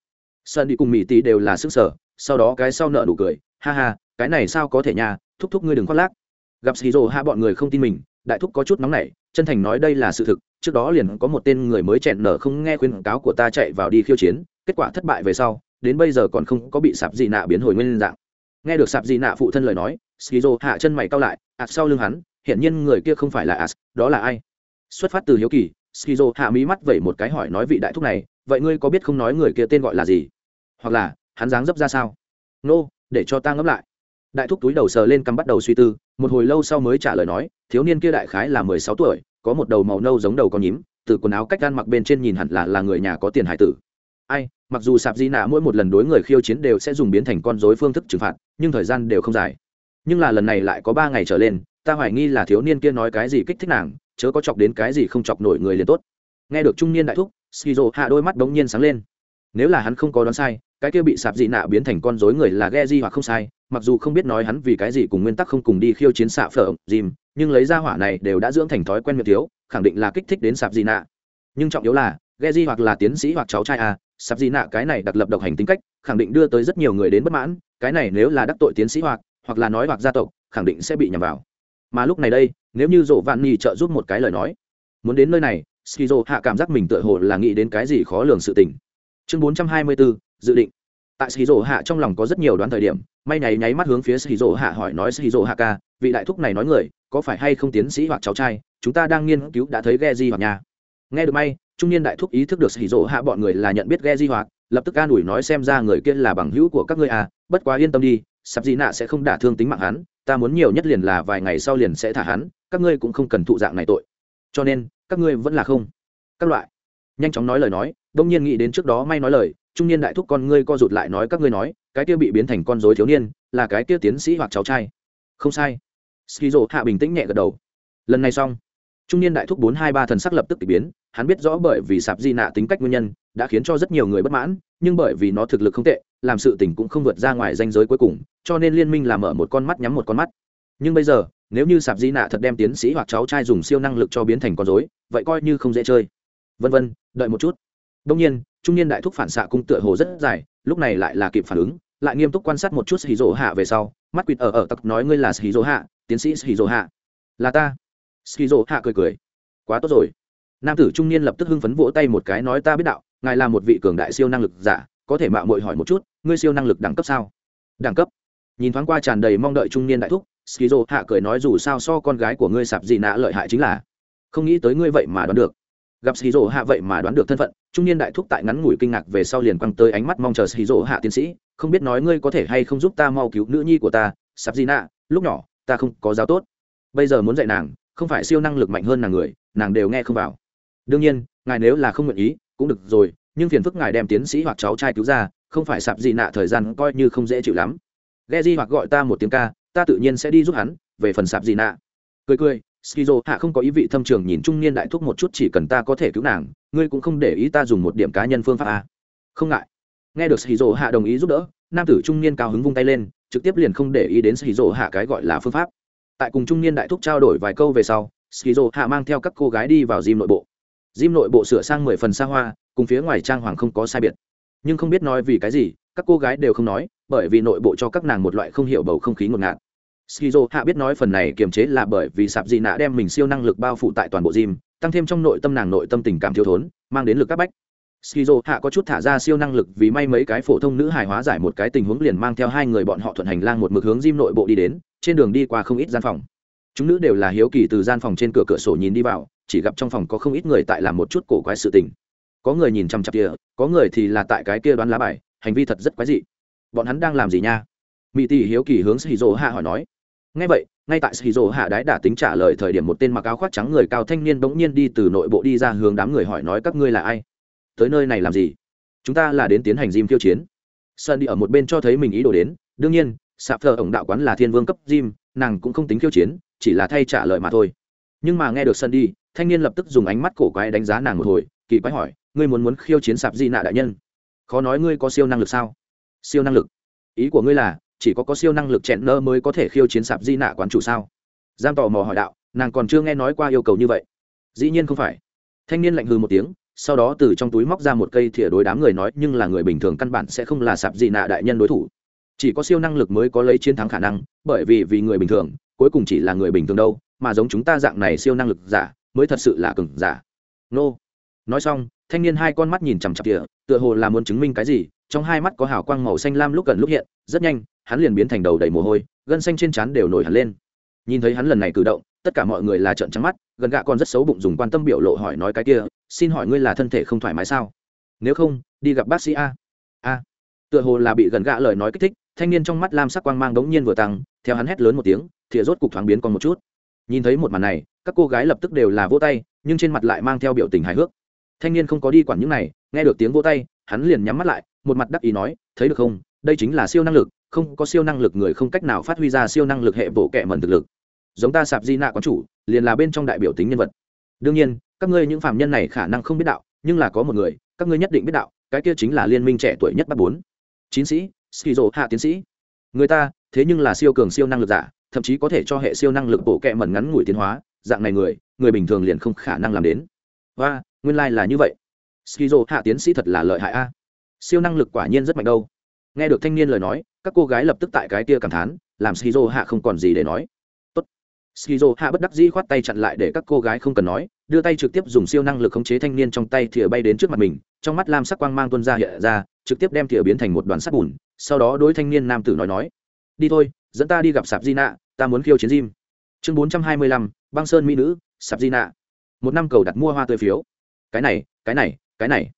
sơn đi cùng mỹ tỷ đều là sức sở sau đó cái sau nợ đủ cười ha ha cái này sao có thể nhà? thúc thúc ngươi đừng khoác lác gặp xì rồ hạ bọn người không tin mình đại thúc có chút nóng nảy chân thành nói đây là sự thực trước đó liền có một tên người mới chẹn nở không nghe khuyên cáo của ta chạy vào đi khiêu chiến kết quả thất bại về sau đến bây giờ còn không có bị sạp dị nạ biến hồi nguyên dạng. Nghe được sạp dị nạ phụ thân lời nói skizo hạ chân mày cao lại ạt sau lưng hắn hiển nhiên người kia không phải là ạt đó là ai? Xuất phát từ hiếu kỳ skizo hạ mí mắt vẩy một cái hỏi nói vị đại thúc này vậy ngươi có biết không nói người kia tên gọi là gì? Hoặc là hắn dáng dấp ra sao? Nô、no, để cho ta ngẫm lại. Đại thúc túi đầu sờ lên cằm bắt đầu suy tư một hồi lâu sau mới trả lời nói thiếu niên kia đại khái là mười sáu tuổi có một đầu màu nâu giống đầu con nhím từ quần áo cách gan mặc bên trên nhìn hẳn là là người nhà có tiền hải tử ai mặc dù sạp di nạ mỗi một lần đối người khiêu chiến đều sẽ dùng biến thành con dối phương thức trừng phạt nhưng thời gian đều không dài. Nhưng là lần này lại có ba ngày trở lên ta hoài nghi là thiếu niên kia nói cái gì kích thích nàng chớ có chọc đến cái gì không chọc nổi người liền tốt. Nghe được trung niên đại thúc skizo hạ đôi mắt đ ố n g nhiên sáng lên. Nếu là hắn không có đoán sai cái kia bị sạp dị nạ biến thành con rối người là ghe di hoặc không sai mặc dù không biết nói hắn vì cái gì cùng nguyên tắc không cùng đi khiêu chiến xạ phở dìm nhưng lấy ra hỏa này đều đã dưỡng thành thói quen miệng thiếu khẳng định là kích thích đến sạp dị nạ. Nhưng trọng yếu là ghe di hoặc là tiến sĩ hoặc cháu trai à, sạp gì nạ cái này đặc lập độc hành tính cách, khẳng định đưa tới rất nhiều người đến bất mãn, cái này nếu là đắc tội tiến sĩ hoặc hoặc là nói hoặc gia tộc, khẳng định sẽ bị nhầm vào. Mà lúc này đây, nếu như dỗ vạn nhì trợ giúp một cái lời nói, muốn đến nơi này, skizo hạ cảm giác mình tựa hồ là nghĩ đến cái gì khó lường sự tình. Chương bốn trăm hai mươi bốn dự định. Tại sĩ hạ trong lòng có rất nhiều đoán thời điểm, may nháy nháy mắt hướng phía sĩ hạ hỏi nói sĩ hạ ca, vị đại thúc này nói người, có phải hay không tiến sĩ hoặc cháu trai? Chúng ta đang nghiên cứu đã thấy ghe di hoặc nhà. Nghe được may trung niên đại thúc ý thức được sĩ dỗ hạ bọn người là nhận biết ghe di hoạt, lập tức an ủi nói xem ra người kia là bằng hữu của các ngươi à bất quá yên tâm đi sắp gì nạ sẽ không đả thương tính mạng hắn, ta muốn nhiều nhất liền là vài ngày sau liền sẽ thả hắn, các ngươi cũng không cần thụ dạng này tội. Cho nên, các ngươi vẫn là không. Các loại. Nhanh chóng nói lời nói, đông nhiên nghĩ đến trước đó may nói lời, trung niên đại thúc con ngươi co rụt lại nói các ngươi nói, cái kia bị biến thành con dối thiếu niên, là cái kia tiến sĩ hoặc cháu trai. Không sai. Skizo hạ bình tĩnh nhẹ gật đầu. Lần này xong trung niên đại thúc bốn hai ba thần sắc lập tức k ỳ biến, hắn biết rõ bởi vì sạp di nạ tính cách nguyên nhân, đã khiến cho rất nhiều người bất mãn, nhưng bởi vì nó thực lực không tệ, làm sự tình cũng không vượt ra ngoài danh giới cuối cùng, cho nên liên minh làm mở một con mắt nhắm một con mắt. Nhưng bây giờ, nếu như sạp di nạ thật đem tiến sĩ hoặc cháu trai dùng siêu năng lực cho biến thành con dối vậy coi như không dễ chơi. Vân vân, đợi một chút. Đông nhiên, trung niên đại thúc phản xạ cung tựa hồ rất dài, lúc này lại là kịp phản ứng, lại nghiêm túc quan sát một chút hì dỗ hạ về sau, mắt quýt ở ở tặc nói ngươi là hì dỗ hạ, tiến sĩ hì dỗ hạ. Là ta skizo hạ cười cười. Quá tốt rồi. Nam tử trung niên lập tức hưng phấn vỗ tay một cái nói ta biết đạo, ngài là một vị cường đại siêu năng lực giả, có thể mạo muội hỏi một chút, ngươi siêu năng lực đẳng cấp sao? Đẳng cấp. Nhìn thoáng qua tràn đầy mong đợi trung niên đại thúc, skizo hạ cười nói dù sao so con gái của ngươi sạp gì nã lợi hại chính là. Không nghĩ tới ngươi vậy mà đoán được. Gặp skizo hạ vậy mà đoán được thân phận, trung niên đại thúc tại ngắn ngủi kinh ngạc về sau liền quăng tới ánh mắt mong chờ skizo hạ tiến sĩ, không biết nói ngươi có thể hay không giúp ta mau cứu nữ nhi của ta, Sạp gì nạ, lúc nhỏ, ta không có giáo tốt. Bây giờ muốn dạy nàng không phải siêu năng lực mạnh hơn nàng người, nàng đều nghe không vào. Đương nhiên, ngài nếu là không nguyện ý, cũng được rồi, nhưng phiền phức ngài đem tiến sĩ hoặc cháu trai cứu ra, không phải sạp gì nạ thời gian coi như không dễ chịu lắm. Ghe di hoặc gọi ta một tiếng ca, ta tự nhiên sẽ đi giúp hắn, về phần sạp gì nạ. Cười cười, skizo, hạ không có ý vị thâm trường nhìn trung niên đại thúc một chút, chỉ cần ta có thể cứu nàng, ngươi cũng không để ý ta dùng một điểm cá nhân phương pháp a không ngại. Nghe được skizo, hạ đồng ý giúp đỡ, nam tử trung niên cao hứng vung tay lên, trực tiếp liền không để ý đến skizo, hạ cái gọi là phương pháp tại cùng trung niên đại thúc trao đổi vài câu về sau, skizo hạ mang theo các cô gái đi vào gym nội bộ. Gym nội bộ sửa sang mười phần xa hoa, cùng phía ngoài trang hoàng không có sai biệt. Nhưng không biết nói vì cái gì, các cô gái đều không nói, bởi vì nội bộ cho các nàng một loại không hiểu bầu không khí ngột ngạt. Skizo hạ biết nói phần này kiềm chế là bởi vì sạp dị nạ đem mình siêu năng lực bao phủ tại toàn bộ gym, tăng thêm trong nội tâm nàng nội tâm tình cảm thiếu thốn, mang đến lực các bách skizo hạ có chút thả ra siêu năng lực vì may mấy cái phổ thông nữ hài hóa giải một cái tình huống liền mang theo hai người bọn họ thuận hành lang một mực hướng gym nội bộ đi đến, trên đường đi qua không ít gian phòng. Chúng nữ đều là hiếu kỳ từ gian phòng trên cửa cửa sổ nhìn đi vào, chỉ gặp trong phòng có không ít người tại làm một chút cổ quái sự tình. Có người nhìn chằm chặp kia có người thì là tại cái kia đoán lá bài, hành vi thật rất quái dị. Bọn hắn đang làm gì nha? Mỹ tỷ hiếu kỳ hướng sĩ hạ hỏi nói. Ngay vậy, ngay tại sĩ hạ đái đã tính trả lời thời điểm một tên mặc áo khoác trắng người cao thanh niên bỗng nhiên đi từ nội bộ đi ra hướng đám người hỏi nói các ngươi là ai? Tới nơi này làm gì? Chúng ta là đến tiến hành gym khiêu chiến. Sơn đi ở một bên cho thấy mình ý đồ đến, đương nhiên, sạp thờ ổng đạo quán là thiên vương cấp gym, nàng cũng không tính khiêu chiến, chỉ là thay trả lời mà thôi. Nhưng mà nghe được sơn đi, thanh niên lập tức dùng ánh mắt cổ quái đánh giá nàng một hồi, kỳ quái hỏi, ngươi muốn muốn khiêu chiến sạp di nạ đại nhân? Khó nói ngươi có siêu năng lực sao? Siêu năng lực? Ý của ngươi là, chỉ có có siêu năng lực chẹn nơ mới có thể khiêu chiến sạp di nạ quán chủ sao? Giam tò mò hỏi đạo, nàng còn chưa nghe nói qua yêu cầu như vậy. Dĩ nhiên không phải. Thanh niên lạnh hư một tiếng sau đó từ trong túi móc ra một cây thìa đối đám người nói, nhưng là người bình thường căn bản sẽ không là sạp gì nạ đại nhân đối thủ. Chỉ có siêu năng lực mới có lấy chiến thắng khả năng, bởi vì vì người bình thường, cuối cùng chỉ là người bình thường đâu, mà giống chúng ta dạng này siêu năng lực giả, mới thật sự là cừng giả. Nô. Nói xong, thanh niên hai con mắt nhìn chằm chặp tỉa tựa hồ là muốn chứng minh cái gì, trong hai mắt có hào quang màu xanh lam lúc gần lúc hiện, rất nhanh, hắn liền biến thành đầu đầy mồ hôi, gân xanh trên trán đều nổi hẳn lên nhìn thấy hắn lần này cử động, tất cả mọi người là trợn trắng mắt, gần gạ còn rất xấu bụng dùng quan tâm biểu lộ hỏi nói cái kia, xin hỏi ngươi là thân thể không thoải mái sao? Nếu không, đi gặp bác sĩ a. A? Tựa hồ là bị gần gạ lời nói kích thích, thanh niên trong mắt lam sắc quang mang đống nhiên vừa tăng, theo hắn hét lớn một tiếng, thìa rốt cục thoáng biến còn một chút. Nhìn thấy một màn này, các cô gái lập tức đều là vỗ tay, nhưng trên mặt lại mang theo biểu tình hài hước. Thanh niên không có đi quản những này, nghe được tiếng vỗ tay, hắn liền nhắm mắt lại, một mặt đắc ý nói, thấy được không? Đây chính là siêu năng lực, không có siêu năng lực người không cách nào phát huy ra siêu năng lực hệ bộ kệ mẩn thực lực giống ta sạp di nạ có chủ, liền là bên trong đại biểu tính nhân vật. Đương nhiên, các ngươi những phạm nhân này khả năng không biết đạo, nhưng là có một người, các ngươi nhất định biết đạo, cái kia chính là liên minh trẻ tuổi nhất bắt bốn. Chiến sĩ, skizo hạ tiến sĩ. Người ta, thế nhưng là siêu cường siêu năng lực giả, thậm chí có thể cho hệ siêu năng lực bổ kẹ mẩn ngắn ngủi tiến hóa, dạng này người người bình thường liền không khả năng làm đến. Và, nguyên lai、like、là như vậy. Skizo hạ tiến sĩ thật là lợi hại a. Siêu năng lực quả nhiên rất mạnh đâu. Nghe được thanh niên lời nói, các cô gái lập tức tại cái kia cảm thán, làm skizo hạ không còn gì để nói skizo hạ bất đắc dĩ khoát tay chặn lại để các cô gái không cần nói, đưa tay trực tiếp dùng siêu năng lực khống chế thanh niên trong tay thìa bay đến trước mặt mình, trong mắt lam sắc quang mang tuân ra hiện ra, trực tiếp đem thìa biến thành một đoàn sắt bùn, sau đó đối thanh niên nam tử nói nói, đi thôi, dẫn ta đi gặp sạp di nạ ta muốn khiêu chiến diêm chương bốn trăm hai mươi lăm, băng sơn mỹ nữ sạp di nạ một năm cầu đặt mua hoa tươi phiếu. Cái này cái này cái này.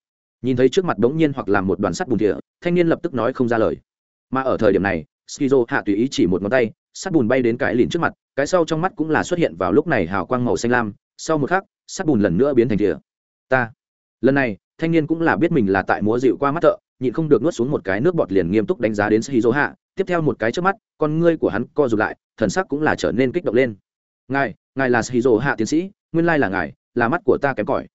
Nhìn thấy trước mặt bỗng nhiên hoặc làm một đoàn sắt bùn thìa, thanh niên lập tức nói không ra lời. Mà ở thời điểm này, skizo hạ tùy ý chỉ một ngón tay sắt bùn bay đến cái lìn trước mặt, cái sau trong mắt cũng là xuất hiện vào lúc này hào quang màu xanh lam, sau một khắc, sắt bùn lần nữa biến thành thìa. Ta. Lần này, thanh niên cũng là biết mình là tại múa dịu qua mắt thợ, nhịn không được nuốt xuống một cái nước bọt liền nghiêm túc đánh giá đến skizo hạ tiếp theo một cái trước mắt, con ngươi của hắn co rụt lại, thần sắc cũng là trở nên kích động lên. Ngài ngài là shizu hạ tiến sĩ, nguyên lai là ngài, là mắt của ta kém cỏi.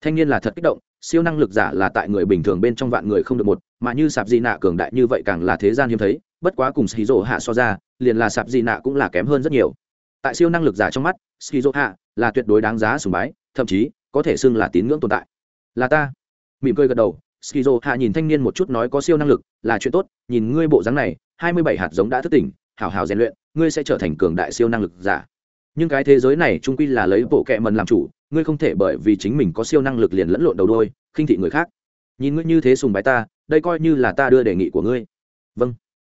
Thanh niên là thật kích động, siêu năng lực giả là tại người bình thường bên trong vạn người không được một, mà như sạp di nạ cường đại như vậy càng là thế gian hiếm thấy bất quá cùng shizu hạ so ra liền là sạp gì nạ cũng là kém hơn rất nhiều. Tại siêu năng lực giả trong mắt shizu hạ là tuyệt đối đáng giá sùng bái thậm chí có thể xưng là tín ngưỡng tồn tại. Là ta. Mỉm cười gật đầu skizo hạ nhìn thanh niên một chút nói có siêu năng lực là chuyện tốt nhìn ngươi bộ dáng này hai mươi bảy hạt giống đã thức tỉnh hảo hảo rèn luyện ngươi sẽ trở thành cường đại siêu năng lực giả. Nhưng cái thế giới này chung quy là lấy bộ kệ mần làm chủ ngươi không thể bởi vì chính mình có siêu năng lực liền lẫn lộn đầu đuôi, khinh thị người khác. Nhìn ngươi như thế sùng bái ta đây coi như là ta đưa đề nghị của ngươi. Vâng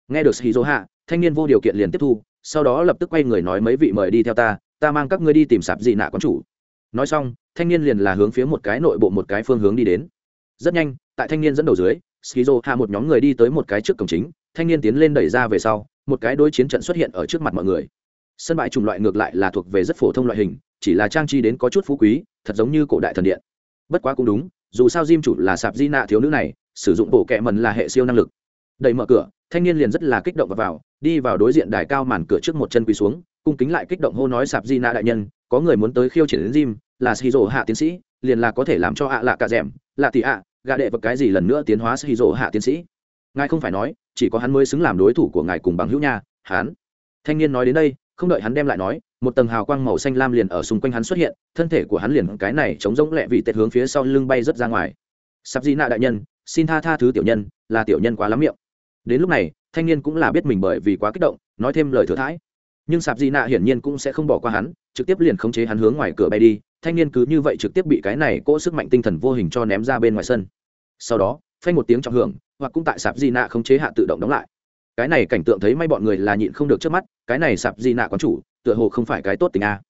nghe được shizu hạ, thanh niên vô điều kiện liền tiếp thu, sau đó lập tức quay người nói mấy vị mời đi theo ta ta mang các ngươi đi tìm sạp dị nạ quán chủ. Nói xong, thanh niên liền là hướng phía một cái nội bộ một cái phương hướng đi đến. Rất nhanh, tại thanh niên dẫn đầu dưới skizo hạ một nhóm người đi tới một cái trước cổng chính, thanh niên tiến lên đẩy ra về sau, một cái đối chiến trận xuất hiện ở trước mặt mọi người. Sân bãi chủng loại ngược lại là thuộc về rất phổ thông loại hình, chỉ là trang trí đến có chút phú quý, thật giống như cổ đại thần điện. Bất quá cũng đúng, dù sao diêm chủ là sạp di nạ thiếu nữ này, sử dụng bộ kẹ mần là hệ siêu năng lực. Đẩy mở cửa thanh niên liền rất là kích động và vào, đi vào đối diện đài cao màn cửa trước một chân quỳ xuống, cung kính lại kích động hô nói sạp di nạ đại nhân, có người muốn tới khiêu triển đến gym, là shizu hạ tiến sĩ, liền là có thể làm cho ạ lạ cả rẻm lạ tỷ ạ, gạ đệ vật cái gì lần nữa tiến hóa shizu hạ tiến sĩ. Ngài không phải nói, chỉ có hắn mới xứng làm đối thủ của ngài cùng bằng hữu nha, hắn. Thanh niên nói đến đây, không đợi hắn đem lại nói, một tầng hào quang màu xanh lam liền ở xung quanh hắn xuất hiện, thân thể của hắn liền cái này chống rỗng lẹ vị tết hướng phía sau lưng bay rất ra ngoài. Sạp di nạ đại nhân, xin tha tha thứ tiểu nhân, là tiểu nhân quá lắm miệng đến lúc này, thanh niên cũng là biết mình bởi vì quá kích động, nói thêm lời thừa thãi. Nhưng sạp di nạ hiển nhiên cũng sẽ không bỏ qua hắn, trực tiếp liền khống chế hắn hướng ngoài cửa bay đi, thanh niên cứ như vậy trực tiếp bị cái này cỗ sức mạnh tinh thần vô hình cho ném ra bên ngoài sân. Sau đó, phanh một tiếng trọng hưởng, hoặc cũng tại sạp di nạ khống chế hạ tự động đóng lại. Cái này cảnh tượng thấy may bọn người là nhịn không được trước mắt, cái này sạp di nạ quán chủ, tựa hồ không phải cái tốt tình a.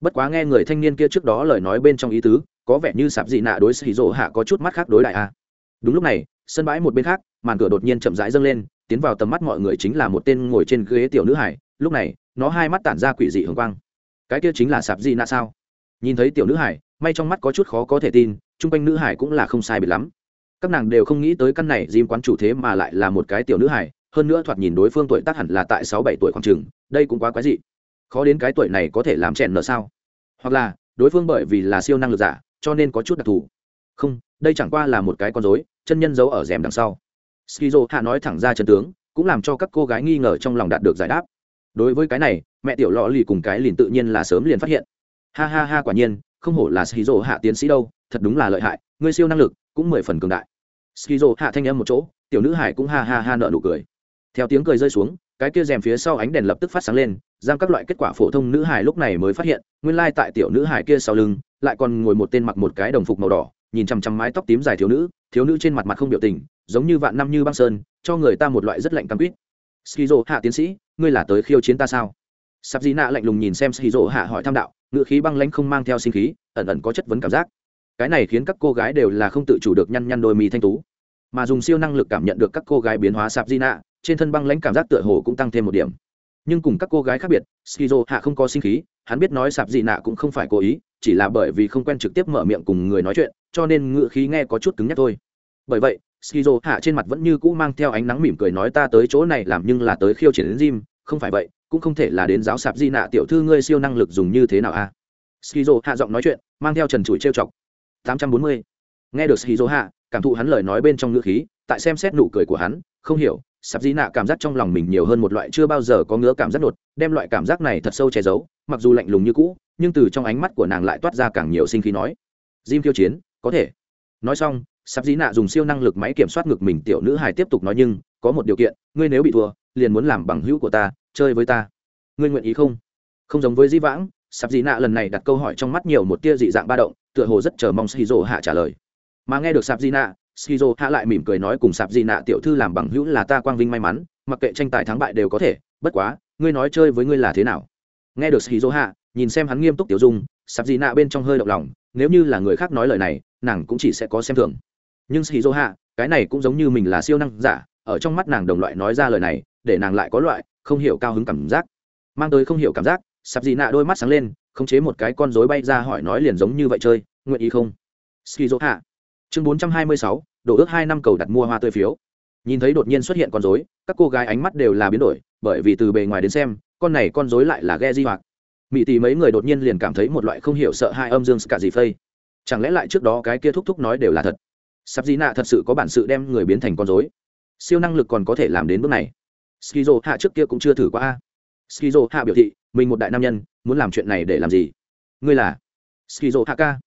Bất quá nghe người thanh niên kia trước đó lời nói bên trong ý tứ, có vẻ như sạp di nạ đối xì rỗ hạ có chút mắt khác đối đại a. Đúng lúc này sân bãi một bên khác, màn cửa đột nhiên chậm rãi dâng lên, tiến vào tầm mắt mọi người chính là một tên ngồi trên ghế tiểu nữ hải lúc này, nó hai mắt tản ra quỷ dị hồng quang. Cái kia chính là sạp di nạ sao? Nhìn thấy tiểu nữ hải may trong mắt có chút khó có thể tin, chung quanh nữ hải cũng là không sai biệt lắm. Các nàng đều không nghĩ tới căn này diêm quán chủ thế mà lại là một cái tiểu nữ hải hơn nữa thoạt nhìn đối phương tuổi tác hẳn là tại sáu bảy tuổi khoảng trường đây cũng quá quái dị. Khó đến cái tuổi này có thể làm chèn nợ sao? Hoặc là, đối phương bởi vì là siêu năng lực giả, cho nên có chút đặc thù. Không, đây chẳng qua là một cái con dối chân nhân giấu ở rèm đằng sau. Skizo hạ nói thẳng ra chân tướng, cũng làm cho các cô gái nghi ngờ trong lòng đạt được giải đáp. Đối với cái này, mẹ tiểu lọ lì cùng cái liền tự nhiên là sớm liền phát hiện. Ha ha ha, quả nhiên, không hổ là skizo hạ tiến sĩ đâu, thật đúng là lợi hại, ngươi siêu năng lực, cũng mười phần cường đại. Skizo hạ thanh âm một chỗ, tiểu nữ hải cũng ha ha ha nợ nụ cười. Theo tiếng cười rơi xuống, cái kia rèm phía sau ánh đèn lập tức phát sáng lên, giam các loại kết quả phổ thông nữ hải lúc này mới phát hiện, nguyên lai tại tiểu nữ hải kia sau lưng, lại còn ngồi một tên mặc một cái đồng phục màu đỏ nhìn chằm chằm mái tóc tím dài thiếu nữ thiếu nữ trên mặt mặt không biểu tình, giống như vạn năm như băng sơn, cho người ta một loại rất lạnh cam quýt. Skizo, hạ tiến sĩ, ngươi là tới khiêu chiến ta sao? Sắp dĩ nạ lạnh lùng nhìn xem skizo, hạ hỏi tham đạo ngựa khí băng lãnh không mang theo sinh khí, ẩn ẩn có chất vấn cảm giác. Cái này khiến các cô gái đều là không tự chủ được nhăn nhăn đôi mi thanh tú. Mà dùng siêu năng lực cảm nhận được các cô gái biến hóa sạp di nạ trên thân băng lãnh cảm giác tựa hồ cũng tăng thêm một điểm nhưng cùng các cô gái khác biệt, skizo hạ không có sinh khí, hắn biết nói sạp dị nạ cũng không phải cố ý, chỉ là bởi vì không quen trực tiếp mở miệng cùng người nói chuyện, cho nên ngựa khí nghe có chút cứng nhắc thôi bởi vậy, skizo hạ trên mặt vẫn như cũ mang theo ánh nắng mỉm cười nói ta tới chỗ này làm nhưng là tới khiêu chiến đến gym, không phải vậy, cũng không thể là đến giáo sạp di nạ tiểu thư ngươi siêu năng lực dùng như thế nào a à? skizo hạ giọng nói chuyện, mang theo trần trụi trêu chọc 840. nghe được skizo hạ, cảm thụ hắn lời nói bên trong ngữ khí, tại xem xét nụ cười của hắn, không hiểu sạp dĩ nạ cảm giác trong lòng mình nhiều hơn một loại chưa bao giờ có ngứa cảm giác đột, đem loại cảm giác này thật sâu che giấu, mặc dù lạnh lùng như cũ, nhưng từ trong ánh mắt của nàng lại toát ra càng nhiều sinh khí nói, Jim khiêu chiến, có thể. Nói xong, sạp dĩ nạ dùng siêu năng lực máy kiểm soát ngực mình tiểu nữ hài tiếp tục nói, nhưng, có một điều kiện, ngươi nếu bị thua, liền muốn làm bằng hữu của ta, chơi với ta. Ngươi nguyện ý không? Không giống với di vãng. Sạp dĩ nạ lần này đặt câu hỏi trong mắt nhiều một tia dị dạng ba động, tựa hồ rất chờ mong shizu hạ trả lời. Mà nghe được sạp dĩ nạ shizu hạ lại mỉm cười nói cùng sạp di nạ tiểu thư làm bằng hữu là ta quang vinh may mắn, mặc kệ tranh tài thắng bại đều có thể, bất quá, ngươi nói chơi với ngươi là thế nào? Nghe được shizu hạ, nhìn xem hắn nghiêm túc tiểu dung, sạp di nạ bên trong hơi động lòng, nếu như là người khác nói lời này, nàng cũng chỉ sẽ có xem thường. Nhưng shizu hạ, cái này cũng giống như mình là siêu năng giả, ở trong mắt nàng đồng loại nói ra lời này, để nàng lại có loại không hiểu cao hứng cảm giác. Mang tới không hiểu cảm giác, sạp dị nạ đôi mắt sáng lên, khống chế một cái con rối bay ra hỏi nói liền giống như vậy chơi, nguyện ý không? Skizo hạ chương bốn trăm hai mươi sáu, đổ ước hai năm cầu đặt mua hoa tươi phiếu. Nhìn thấy đột nhiên xuất hiện con rối, các cô gái ánh mắt đều là biến đổi, bởi vì từ bề ngoài đến xem, con này con rối lại là ghe di hoạt. Mỹ tỷ mấy người đột nhiên liền cảm thấy một loại không hiểu sợ hai âm dương cả gì phây. Chẳng lẽ lại trước đó cái kia thúc thúc nói đều là thật? Sắp gì nạ thật sự có bản sự đem người biến thành con rối? Siêu năng lực còn có thể làm đến bước này. Skizo hạ trước kia cũng chưa thử qua a. Skizo hạ biểu thị, mình một đại nam nhân, muốn làm chuyện này để làm gì? Ngươi là skizo hạ ca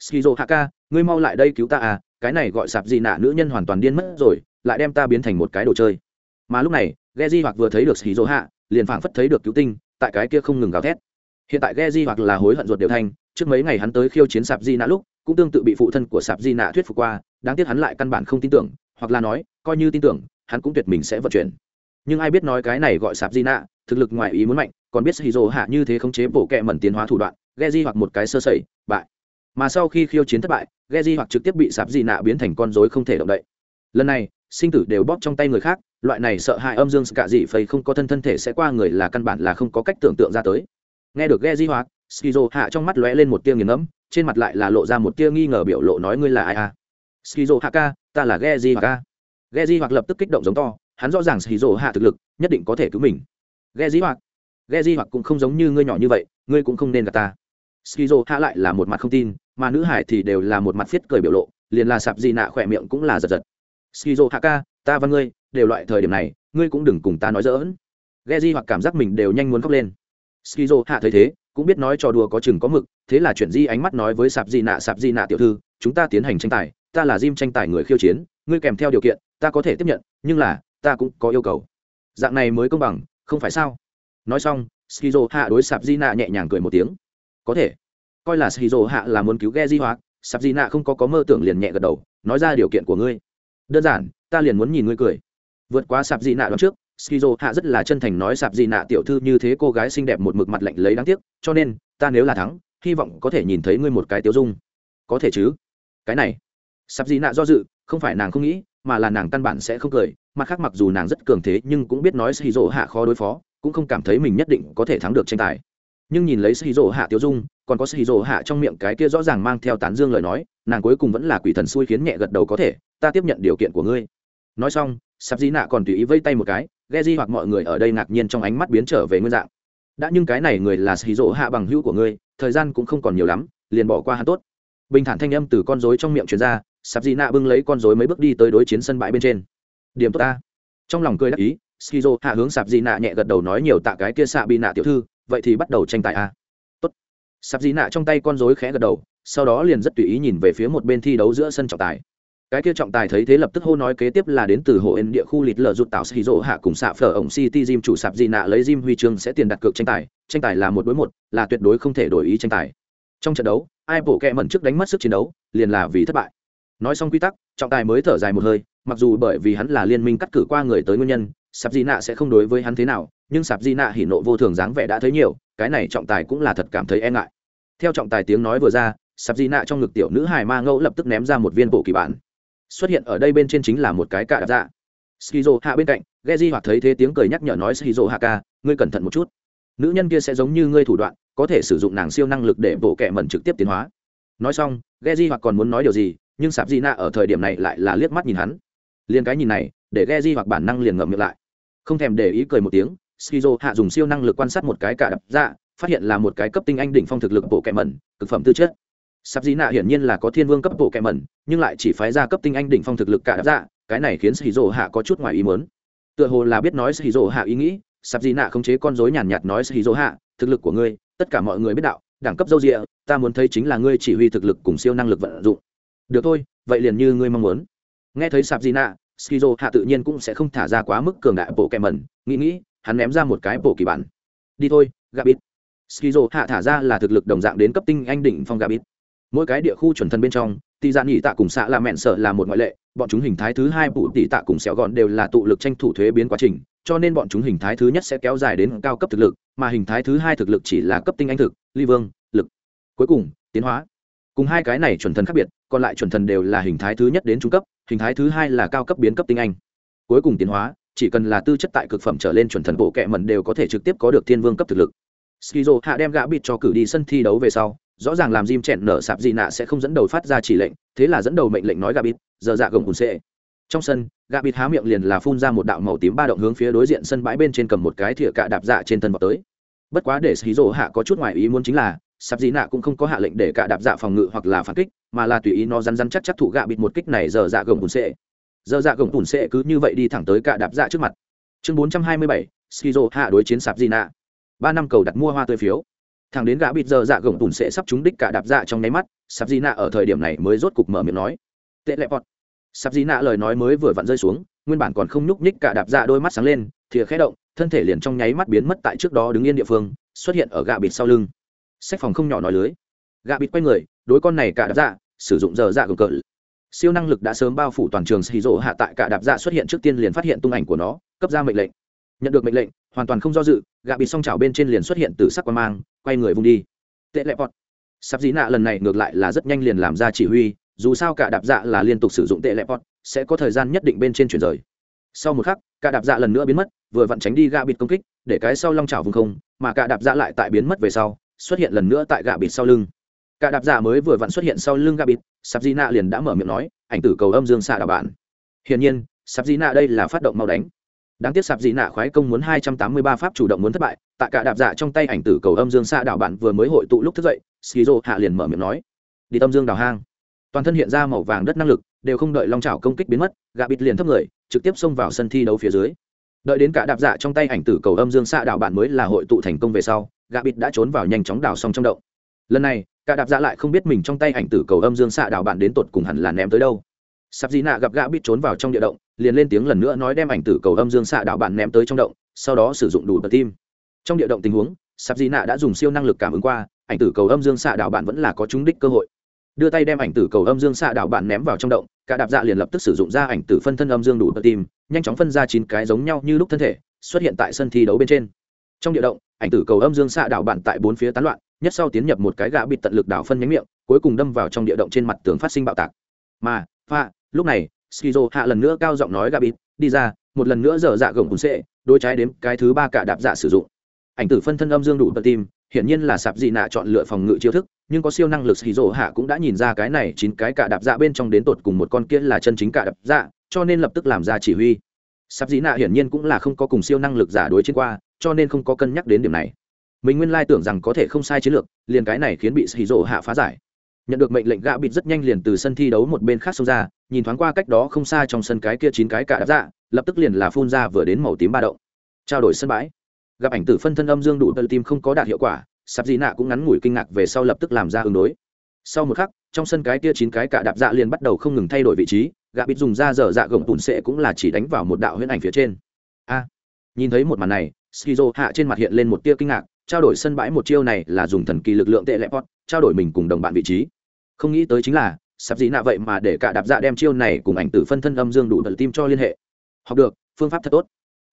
skizo Haka, ngươi mau lại đây cứu ta à cái này gọi sạp gì nạ nữ nhân hoàn toàn điên mất rồi lại đem ta biến thành một cái đồ chơi. Mà lúc này Geji hoặc vừa thấy được skizo hạ liền phảng phất thấy được cứu tinh tại cái kia không ngừng gào thét. Hiện tại Geji hoặc là hối hận ruột đều thanh trước mấy ngày hắn tới khiêu chiến sạp di nạ lúc cũng tương tự bị phụ thân của sạp di nạ thuyết phục qua đáng tiếc hắn lại căn bản không tin tưởng hoặc là nói coi như tin tưởng hắn cũng tuyệt mình sẽ vận chuyển. Nhưng ai biết nói cái này gọi sạp di nạ thực lực ngoài ý muốn mạnh còn biết hì dồ hạ như thế khống chế bộ kẹ mẩn tiến hóa thủ đoạn ghe di hoặc một cái sơ sẩy bại mà sau khi khiêu chiến thất bại ghe di hoặc trực tiếp bị sạp di nạ biến thành con dối không thể động đậy. Lần này, sinh tử đều bóp trong tay người khác, loại này sợ hãi âm dương cả dị phầy không có thân thân thể sẽ qua người là căn bản là không có cách tưởng tượng ra tới. Nghe được ghe di hoặc, skizo hạ trong mắt lóe lên một tia nghiền ngẫm, trên mặt lại là lộ ra một tia nghi ngờ biểu lộ nói ngươi là ai à? Skizo hạ ca, ta là ghe di hoặc ca. Ghe di hoặc lập tức kích động giống to, hắn rõ ràng skizo hạ thực lực, nhất định có thể cứu mình. Ghe di hoặc ghe di hoặc cũng không giống như ngươi nhỏ như vậy, ngươi cũng không nên gặp ta skizo hạ lại là một mặt không tin, mà nữ hải thì đều là một mặt phiết cười biểu lộ, liền là sạp di nạ khỏe miệng cũng là giật giật. Skizo hạ ca, ta và ngươi, đều loại thời điểm này, ngươi cũng đừng cùng ta nói dỡn ghe di hoặc cảm giác mình đều nhanh muốn khóc lên. Skizo hạ thấy thế, cũng biết nói trò đùa có chừng có mực, thế là chuyển di ánh mắt nói với sạp di nạ, sạp di nạ tiểu thư, chúng ta tiến hành tranh tài, ta là Jim tranh tài người khiêu chiến, ngươi kèm theo điều kiện, ta có thể tiếp nhận, nhưng là, ta cũng có yêu cầu. Dạng này mới công bằng, không phải sao? Nói xong, skizo hạ đối sạp di nạ nhẹ nhàng cười một tiếng có thể. Coi là shizu hạ là muốn cứu ghe di hoạt sạp di nạ không có có mơ tưởng liền nhẹ gật đầu, nói ra điều kiện của ngươi. Đơn giản, ta liền muốn nhìn ngươi cười. Vượt qua sạp di nạ đoạn trước skizo hạ rất là chân thành nói sạp Dị nạ tiểu thư như thế cô gái xinh đẹp một mực mặt lạnh lấy đáng tiếc, cho nên, ta nếu là thắng, hy vọng có thể nhìn thấy ngươi một cái tiêu dung. Có thể chứ? Cái này. Sạp Dị nạ do dự, không phải nàng không nghĩ, mà là nàng căn bản sẽ không cười. Mặt khác mặc dù nàng rất cường thế, nhưng cũng biết nói skizo hạ khó đối phó, cũng không cảm thấy mình nhất định có thể thắng được tranh tài nhưng nhìn lấy skizo hạ tiêu dung, còn có skizo hạ trong miệng cái kia rõ ràng mang theo tán dương lời nói, nàng cuối cùng vẫn là quỷ thần xui khiến nhẹ gật đầu có thể, ta tiếp nhận điều kiện của ngươi. Nói xong, sạp di nạ còn tùy ý vây tay một cái ghe di hoặc mọi người ở đây ngạc nhiên trong ánh mắt biến trở về nguyên dạng. Đã, nhưng cái này người là xì rỗ hạ bằng hữu của ngươi, thời gian cũng không còn nhiều lắm, liền bỏ qua hắn tốt. Bình thản thanh âm từ con rối trong miệng truyền ra, sạp di nạ bưng lấy con rối mấy bước đi tới đối chiến sân bãi bên trên. Điểm tốt ta. Trong lòng cười đắc ý skizo hạ hướng sạp di nạ nhẹ gật đầu nói nhiều tạ cái kia xạ bị nạ tiểu thư vậy thì bắt đầu tranh tài a. Tốt. Sạp dĩ nạ trong tay con rối khẽ gật đầu, sau đó liền rất tùy ý nhìn về phía một bên thi đấu giữa sân trọng tài. Cái kia trọng tài thấy thế lập tức hô nói kế tiếp là đến từ hồ ên địa khu lịt lờ rụt tạo xì rỗ hạ cùng xạ phở ổng city gym chủ sạp dị nạ lấy gym huy chương sẽ tiền đặt cược tranh tài. Tranh tài là một đối một, là tuyệt đối không thể đổi ý tranh tài. Trong trận đấu, ai bổ kẹ mẩn trước đánh mất sức chiến đấu, liền là vì thất bại. Nói xong quy tắc, trọng tài mới thở dài một hơi, mặc dù bởi vì hắn là liên minh cắt cử qua người tới nguyên nhân sạp di nạ sẽ không đối với hắn thế nào, nhưng sạp di nạ hỉ nộ vô thường dáng vẻ đã thấy nhiều, cái này trọng tài cũng là thật cảm thấy e ngại. Theo trọng tài tiếng nói vừa ra, sạp di nạ trong ngực tiểu nữ hài ma ngẫu lập tức ném ra một viên bộ kỳ bản. Xuất hiện ở đây bên trên chính là một cái cạ đạp dạ. Skizo hạ bên cạnh, geji hoặc thấy thế tiếng cười nhắc nhở nói skizo hạ ca, ngươi cẩn thận một chút. Nữ nhân kia sẽ giống như ngươi thủ đoạn, có thể sử dụng nàng siêu năng lực để bộ kẻ mẩn trực tiếp tiến hóa. Nói xong, geji hoặc còn muốn nói điều gì, nhưng sạp di nạ ở thời điểm này lại là liếc mắt nhìn hắn. Liền cái nhìn này, để geji hoặc bản năng liền ngậm miệng lại không thèm để ý cười một tiếng, skizo hạ dùng siêu năng lực quan sát một cái cả đập dạ phát hiện là một cái cấp tinh anh đỉnh phong thực lực bộ kẹ mẩn, cực phẩm tư chất. Sắp dĩ nạ hiển nhiên là có thiên vương cấp bộ kẹ mẩn, nhưng lại chỉ phái ra cấp tinh anh đỉnh phong thực lực cả đập dạ cái này khiến skizo hạ có chút ngoài ý mớn tựa hồ là biết nói skizo hạ ý nghĩ sắp dĩ nạ khống chế con dối nhàn nhạt nói skizo hạ, thực lực của ngươi, tất cả mọi người biết đạo, đẳng cấp dâu rịa ta muốn thấy chính là ngươi chỉ huy thực lực cùng siêu năng lực vận dụng. Được thôi, vậy liền như ngươi mong muốn. Nghe thấy sạp di nạ skizo hạ tự nhiên cũng sẽ không thả ra quá mức cường đại bộ kẹ mẩn. Nghĩ nghĩ, hắn ném ra một cái bộ kỳ bản. Đi thôi, gabit. Skizo hạ thả ra là thực lực đồng dạng đến cấp tinh anh đỉnh phong gabit. Mỗi cái địa khu chuẩn thân bên trong, tỷ dạ nhị tạ cùng xạ là mẹn sợ là một ngoại lệ, bọn chúng hình thái thứ hai bụ tỷ tạ cùng xẻo gọn đều là tụ lực tranh thủ thuế biến quá trình, cho nên bọn chúng hình thái thứ nhất sẽ kéo dài đến cao cấp thực lực, mà hình thái thứ hai thực lực chỉ là cấp tinh anh thực, ly vương, lực. Cuối cùng, tiến hóa. Cùng hai cái này chuẩn thần khác biệt còn lại chuẩn thần đều là hình thái thứ nhất đến trung cấp hình thái thứ hai là cao cấp biến cấp tinh anh cuối cùng tiến hóa chỉ cần là tư chất tại cực phẩm trở lên chuẩn thần bộ kệ mẩn đều có thể trực tiếp có được thiên vương cấp thực lực skizo hạ đem gã bịt cho cử đi sân thi đấu về sau rõ ràng làm Jim chẹn nở sạp gì nạ sẽ không dẫn đầu phát ra chỉ lệnh, thế là dẫn đầu mệnh lệnh nói Gabit, giờ dạ gồng cùn sẽ. Trong sân, Gabit há miệng liền là phun ra một đạo màu tím ba động hướng phía đối diện sân bãi bên trên cầm một cái thìa cạ đạp dạ trên thân vào tới. Bất quá để Skizo hạ có chút ngoài ý muốn chính là, sạp gì nạ cũng không có hạ lệnh để cả đạp dạ phòng ngự hoặc là phản kích, mà là tùy ý nó rắn rắn chắc chắc thủ bịt một kích này giờ dạ gồng bùn sệ. Giờ dạ gồng bùn sệ cứ như vậy đi thẳng tới cả đạp dạ trước mặt. Chương 427, Skizo hạ đối chiến sạp gì nạ. ba năm cầu đặt mua hoa tươi phiếu. Thằng đến gã bịt giờ dạ gồng bùn sệ sắp trúng đích cả đạp dạ trong nháy mắt sạp di nạ ở thời điểm này mới rốt cục mở miệng nói. Tệ lẹp bọt sạp di nạ lời nói mới vừa vặn rơi xuống nguyên bản còn không nhúc nhích cả đạp dạ đôi mắt sáng lên thìa khẽ động thân thể liền trong nháy mắt biến mất tại trước đó đứng yên địa phương xuất hiện ở gạ bịt sau lưng sách phòng không nhỏ nói lưới. Gạ bịt quay người, đối con này cả đạp dạ sử dụng giờ dạ gồng cỡ. Siêu năng lực đã sớm bao phủ toàn trường xì rộ hạ tại cả đạp dạ xuất hiện trước tiên liền phát hiện tung ảnh của nó, cấp ra mệnh lệnh. Nhận được mệnh lệnh, hoàn toàn không do dự, gạ bị song trào bên trên liền xuất hiện từ sắc quan mang, quay người vung đi. Tệ lẹp bọt. Sắp dĩ nạ lần này ngược lại là rất nhanh liền làm ra chỉ huy, dù sao cả đạp dạ là liên tục sử dụng tệ lẹp bọt, sẽ có thời gian nhất định bên trên chuyển rời. Sau một khắc, cả đạp dạ lần nữa biến mất, vừa vặn tránh đi gạ bịt công kích, để cái sau long trào vùng không, mà cả đạp dạ lại tại biến mất về sau xuất hiện lần nữa tại gạ bịt sau lưng. Cả đạp giả mới vừa vặn xuất hiện sau lưng gạ bịt sạp di nạ liền đã mở miệng nói, ảnh tử cầu âm dương xạ đạo bạn. hiển nhiên sạp di nạ đây là phát động mau đánh. Đáng tiếc sạp di nạ khoái công muốn hai trăm tám mươi ba pháp chủ động muốn thất bại, tại cả đạp giả trong tay ảnh tử cầu âm dương xạ đảo bạn vừa mới hội tụ lúc thức dậy, skizo hạ liền mở miệng nói, đi tâm dương đào hang. Toàn thân hiện ra màu vàng đất năng lực, đều không đợi long trào công kích biến mất, gạ bịt liền thấp người, trực tiếp xông vào sân thi đấu phía dưới. Đợi đến cả đạp dạ trong tay ảnh tử cầu âm dương xạ đảo bạn mới là hội tụ thành công về sau gạ bịt đã trốn vào nhanh chóng đào xong trong động. Lần này, cả đạp dạ lại không biết mình trong tay ảnh tử cầu âm dương xạ đảo bạn đến tột cùng hẳn là ném tới đâu. Sắp dị nạ gặp gã bịt trốn vào trong địa động, liền lên tiếng lần nữa nói đem ảnh tử cầu âm dương xạ đào bạn ném tới trong động, sau đó sử dụng đủ bật tim. Trong địa động tình huống sắp dị nạ đã dùng siêu năng lực cảm ứng qua, ảnh tử cầu âm dương xạ đảo bạn vẫn là có trúng đích cơ hội. Đưa tay đem ảnh tử cầu âm dương xạ đảo bạn ném vào trong động, cả đạp dạ liền lập tức sử dụng ra ảnh tử phân thân âm dương đủ bật tim, nhanh chóng phân ra chín cái giống nhau như lúc thân thể, xuất hiện tại sân thi đấu bên trên. Trong địa động ảnh tử cầu âm dương xạ đảo bạn tại bốn phía tán loạn, nhất sau tiến nhập một cái gã bịt tận lực đảo phân nhánh miệng, cuối cùng đâm vào trong địa động trên mặt tường phát sinh bạo tạc. Mà, pha, lúc này, skizo hạ lần nữa cao giọng nói gã bịt, đi ra, một lần nữa dở dạ gồng cùn sệ đôi trái đếm cái thứ ba cả đạp dạ sử dụng. Ảnh tử phân thân âm dương đủ bật tim hiển nhiên là sạp dị nạ chọn lựa phòng ngự chiêu thức, nhưng có siêu năng lực hì rỗ hạ cũng đã nhìn ra cái này chín cái cả đạp dạ bên trong đến tột cùng một con kia là chân chính cả đạp dạ cho nên lập tức làm ra chỉ huy. Sạp dị nạ hiển nhiên cũng là không có cùng siêu năng lực giả đối chiến qua cho nên không có cân nhắc đến điểm này. Mình nguyên lai tưởng rằng có thể không sai chiến lược, liền cái này khiến bị xì rộ hạ phá giải. Nhận được mệnh lệnh gạ bịt rất nhanh liền từ sân thi đấu một bên khác xông ra, nhìn thoáng qua cách đó không xa trong sân cái kia chín cái cả đạp dạ lập tức liền là phun ra vừa đến màu tím ba động. Trao đổi sân bãi. Gặp ảnh tử phân thân âm dương đủ tờ tim không có đạt hiệu quả, sạp dị nạ cũng ngắn ngủi kinh ngạc về sau lập tức làm ra ứng đối. Sau một khắc, trong sân cái kia chín cái cả đạp dạ liền bắt đầu không ngừng thay đổi vị trí gạ bịt dùng ra dở dạ gồng tùn sệ cũng là chỉ đánh vào một đạo huyễn ảnh phía trên. A, nhìn thấy một màn này skizo hạ trên mặt hiện lên một tia kinh ngạc, trao đổi sân bãi một chiêu này là dùng thần kỳ lực lượng tệ lệ pot, trao đổi mình cùng đồng bạn vị trí. Không nghĩ tới chính là, sắp dị nạ vậy mà để cả đạp dạ đem chiêu này cùng ảnh tử phân thân âm dương đủ đợt tim cho liên hệ. Học được, phương pháp thật tốt.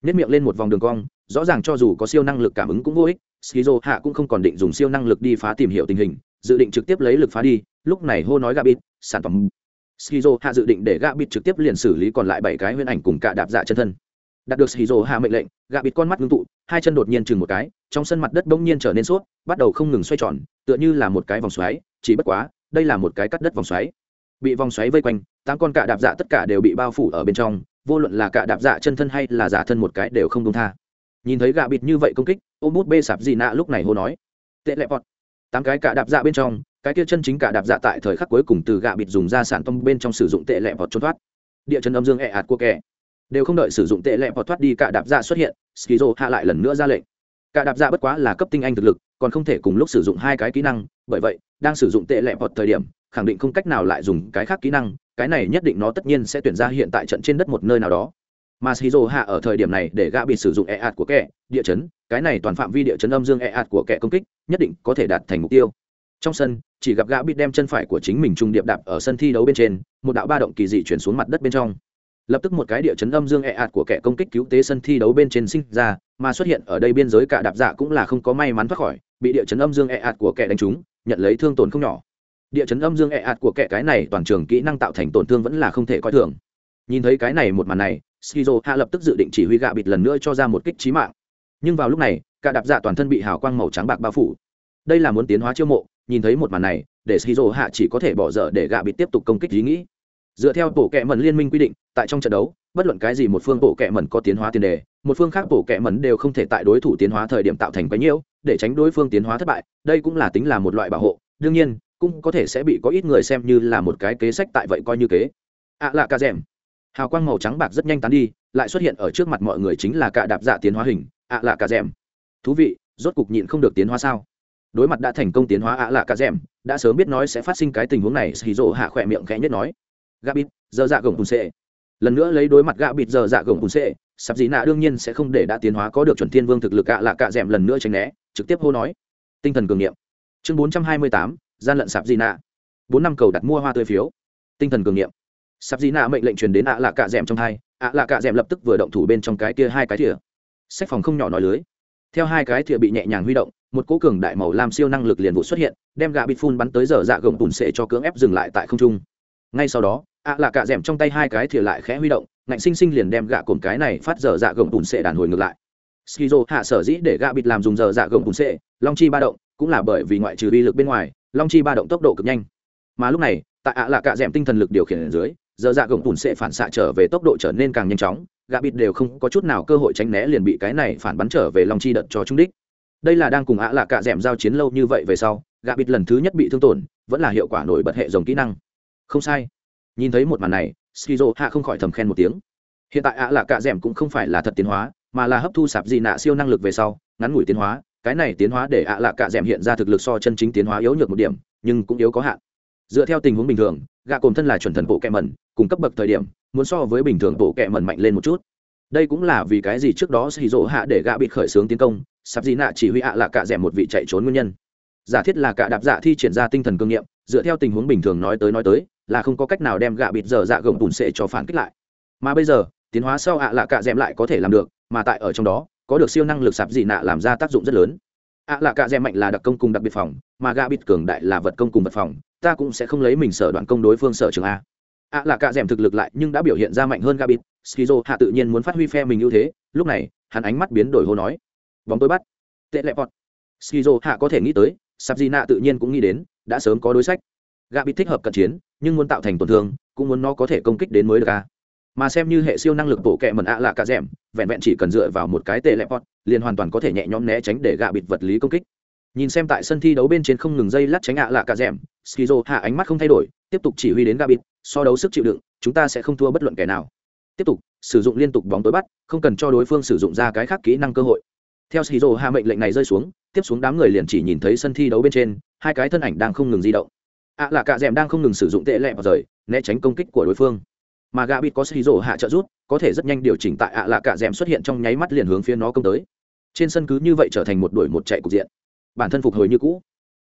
Nếp miệng lên một vòng đường cong, rõ ràng cho dù có siêu năng lực cảm ứng cũng vô ích, skizo hạ cũng không còn định dùng siêu năng lực đi phá tìm hiểu tình hình, dự định trực tiếp lấy lực phá đi, lúc này hô nói gabit, sản phẩm. Skizo hạ dự định để gabit trực tiếp liền xử lý còn lại bảy cái huyễn ảnh cùng cả đạp dạ chân thân đạt được skizo hạ mệnh lệnh gabit con mắt ngưng tụ, hai chân đột nhiên chừng một cái, trong sân mặt đất bỗng nhiên trở nên suốt bắt đầu không ngừng xoay tròn, tựa như là một cái vòng xoáy, chỉ bất quá, đây là một cái cắt đất vòng xoáy. Bị vòng xoáy vây quanh, tám con cạ đạp dạ tất cả đều bị bao phủ ở bên trong, vô luận là cạ đạp dạ chân thân hay là giả thân một cái đều không công tha. Nhìn thấy gạ bịt như vậy công kích ôm bút bê sạp gì nạ lúc này hô nói, tệ lẹ bọt tám cái cạ đạp dạ bên trong, cái kia chân chính cạ đạp dạ tại thời khắc cuối cùng từ gạ bịt dùng ra sản tông bên trong sử dụng tệ lẹ bọt trốn thoát. Địa chân âm dương ẹ ạt của kẻ đều không đợi sử dụng tệ lẹ bọt thoát đi, cả đạp dạ xuất hiện, skizo hạ lại lần nữa ra lệnh. Cả đạp dạ bất quá là cấp tinh anh thực lực, còn không thể cùng lúc sử dụng hai cái kỹ năng, bởi vậy, đang sử dụng tệ lẹ bọt thời điểm, khẳng định không cách nào lại dùng cái khác kỹ năng, cái này nhất định nó tất nhiên sẽ tuyển ra hiện tại trận trên đất một nơi nào đó. Mà shizu hạ ở thời điểm này để gã bị sử dụng e ạt của kẻ, địa chấn, cái này toàn phạm vi địa chấn âm dương e ạt của kẻ công kích, nhất định có thể đạt thành mục tiêu. Trong sân, chỉ gặp gã bị đem chân phải của chính mình trung điệp đạp ở sân thi đấu bên trên, một đạo ba động kỳ dị chuyển xuống mặt đất bên trong lập tức một cái địa chấn âm dương e ạt của kẻ công kích cứu tế sân thi đấu bên trên sinh ra, mà xuất hiện ở đây biên giới cả đạp dạ cũng là không có may mắn thoát khỏi, bị địa chấn âm dương e ạt của kẻ đánh trúng, nhận lấy thương tổn không nhỏ. Địa chấn âm dương e ạt của kẻ cái này toàn trường kỹ năng tạo thành tổn thương vẫn là không thể coi thường. Nhìn thấy cái này một màn này, skizo hạ lập tức dự định chỉ huy gạ bịt lần nữa cho ra một kích trí mạng. Nhưng vào lúc này, cả đạp dạ toàn thân bị hào quang màu trắng bạc bao phủ. Đây là muốn tiến hóa chiêu mộ, nhìn thấy một màn này, để skizo hạ chỉ có thể bỏ dở để gạ bịt tiếp tục công kích ý nghĩ. Dựa theo tổ kẹ mẩn liên minh quy định tại trong trận đấu, bất luận cái gì một phương bộ kệ mẩn có tiến hóa tiền đề, một phương khác bộ kệ mẩn đều không thể tại đối thủ tiến hóa thời điểm tạo thành quấy nhiễu để tránh đối phương tiến hóa thất bại, đây cũng là tính là một loại bảo hộ. Đương nhiên, cũng có thể sẽ bị có ít người xem như là một cái kế sách tại vậy coi như kế. Ạ à lạ ca rèm. Hào quang màu trắng bạc rất nhanh tán đi, lại xuất hiện ở trước mặt mọi người chính là cả đạp dạ tiến hóa hình ạ à lạ ca rèm. Thú vị, rốt cục nhịn không được tiến hóa sao? Đối mặt đã thành công tiến hóa ạ à lạ ca rèm, đã sớm biết nói sẽ phát sinh cái tình huống này xì rộ hạ khỏe miệng khẽ nhất nói. Gabit, giờ dạ gồng cùng sệ lần nữa lấy đối mặt gạ bịt giờ dạ gồng cùng sệ sắp dĩ nạ đương nhiên sẽ không để đã tiến hóa có được chuẩn thiên vương thực lực ạ lạ cạ d lần nữa tránh né, trực tiếp hô nói. Tinh thần cường nghiệm chương bốn trăm hai mươi tám, gian lận sạp dĩ nạ. Bốn năm cầu đặt mua hoa tươi phiếu. Tinh thần cường nghiệm sạp dĩ nạ mệnh lệnh truyền đến ạ lạ cạ d trong hai, ạ lạ cạ d lập tức vừa động thủ bên trong cái kia hai cái thìa. Sách phòng không nhỏ nói lưới. Theo hai cái thìa bị nhẹ nhàng huy động, một cố cường đại màu làm siêu năng lực liền vụ xuất hiện, đem gạ bịt phun bắn tới giờ dạ gồng cùn sệ cho cưỡng ép dừng lại tại không trung. Ngay sau đó ạ là cạ d trong tay hai cái thìa lại khẽ huy động, ngạnh sinh sinh liền đem gạ cồn cái này phát giờ dạ gồng bùn sệ đàn hồi ngược lại. Skizo hạ sở dĩ để gạ bịt làm dùng giờ dạ gồng bùn sệ long chi ba động cũng là bởi vì ngoại trừ uy lực bên ngoài, long chi ba động tốc độ cực nhanh. Mà lúc này, tại ạ là cạ d tinh thần lực điều khiển ở dưới giờ dạ gồng bùn sệ phản xạ trở về tốc độ trở nên càng nhanh chóng, gạ bịt đều không có chút nào cơ hội tránh né liền bị cái này phản bắn trở về long chi đợt cho trung đích. Đây là đang cùng ạ là cạ d giao chiến lâu như vậy về sau, gạ bịt lần thứ nhất bị thương tổn, vẫn là hiệu quả nổi bật hệ dòng kỹ năng. Không sai nhìn thấy một màn này, skizo hạ không khỏi thầm khen một tiếng. Hiện tại ạ là cạ d cũng không phải là thật tiến hóa, mà là hấp thu sạp dị nạ siêu năng lực về sau, ngắn ngủi tiến hóa. Cái này tiến hóa để ạ là cạ d hiện ra thực lực so chân chính tiến hóa yếu nhược một điểm, nhưng cũng yếu có hạn. Dựa theo tình huống bình thường, gạ cồn thân là chuẩn thần bộ kẹ mẩn, cùng cấp bậc thời điểm, muốn so với bình thường bộ kẹ mẩn mạnh lên một chút. Đây cũng là vì cái gì trước đó xì rỗ hạ để gạ bị khởi xướng tiến công, sạp dị nạ chỉ huy ạ là cạ rẻ một vị chạy trốn nguyên nhân. Giả thiết là cả đạp dạ thi triển ra tinh thần cương nghiệm, dựa theo tình huống bình thường nói tới nói tới là không có cách nào đem gạ bịt giờ dạ gồng bùn sệ cho phản kích lại. Mà bây giờ, tiến hóa sau ạ à lạ cạ d lại có thể làm được, mà tại ở trong đó, có được siêu năng lực sạp dị nạ làm ra tác dụng rất lớn. Ạ à lạ cạ d mạnh là đặc công cùng đặc biệt phòng, mà gạ bịt cường đại là vật công cùng vật phòng, ta cũng sẽ không lấy mình sở đoạn công đối phương sở trường a. Ạ là cả dẻm thực lực lại nhưng đã biểu hiện ra mạnh hơn gabit skizo hạ tự nhiên muốn phát huy phe mình ưu thế, lúc này, hắn ánh mắt biến đổi hô nói. Bóng tôi bắt. Tệ lệ bọt skizo hạ có thể nghĩ tới, sạp dị nạ tự nhiên cũng nghĩ đến, đã sớm có đối sách gabit thích hợp cận chiến, nhưng muốn tạo thành tổn thương, cũng muốn nó có thể công kích đến mới được a mà xem như hệ siêu năng lực bổ kẹ mần ạ là cả dẻm vẹn vẹn chỉ cần dựa vào một cái tệ lệ pot liền hoàn toàn có thể nhẹ nhõm né tránh để gạ bịt vật lý công kích. Nhìn xem tại sân thi đấu bên trên không ngừng dây lát tránh ạ là cả dẻm skizo hạ ánh mắt không thay đổi, tiếp tục chỉ huy đến gabit so đấu sức chịu đựng, chúng ta sẽ không thua bất luận kẻ nào. Tiếp tục, sử dụng liên tục bóng tối bắt, không cần cho đối phương sử dụng ra cái khác kỹ năng cơ hội. Theo Skizo hạ mệnh lệnh này rơi xuống, tiếp xuống đám người liền chỉ nhìn thấy sân thi đấu bên trên, hai cái thân ảnh đang không ngừng di động ạ là cạ d đang không ngừng sử dụng tệ lẹ vào rời, né tránh công kích của đối phương. Mà gà bịt có shizu hạ trợ rút có thể rất nhanh điều chỉnh tại ạ là cạ d xuất hiện trong nháy mắt liền hướng phía nó công tới. Trên sân cứ như vậy trở thành một đuổi một chạy cục diện. Bản thân phục hồi như cũ.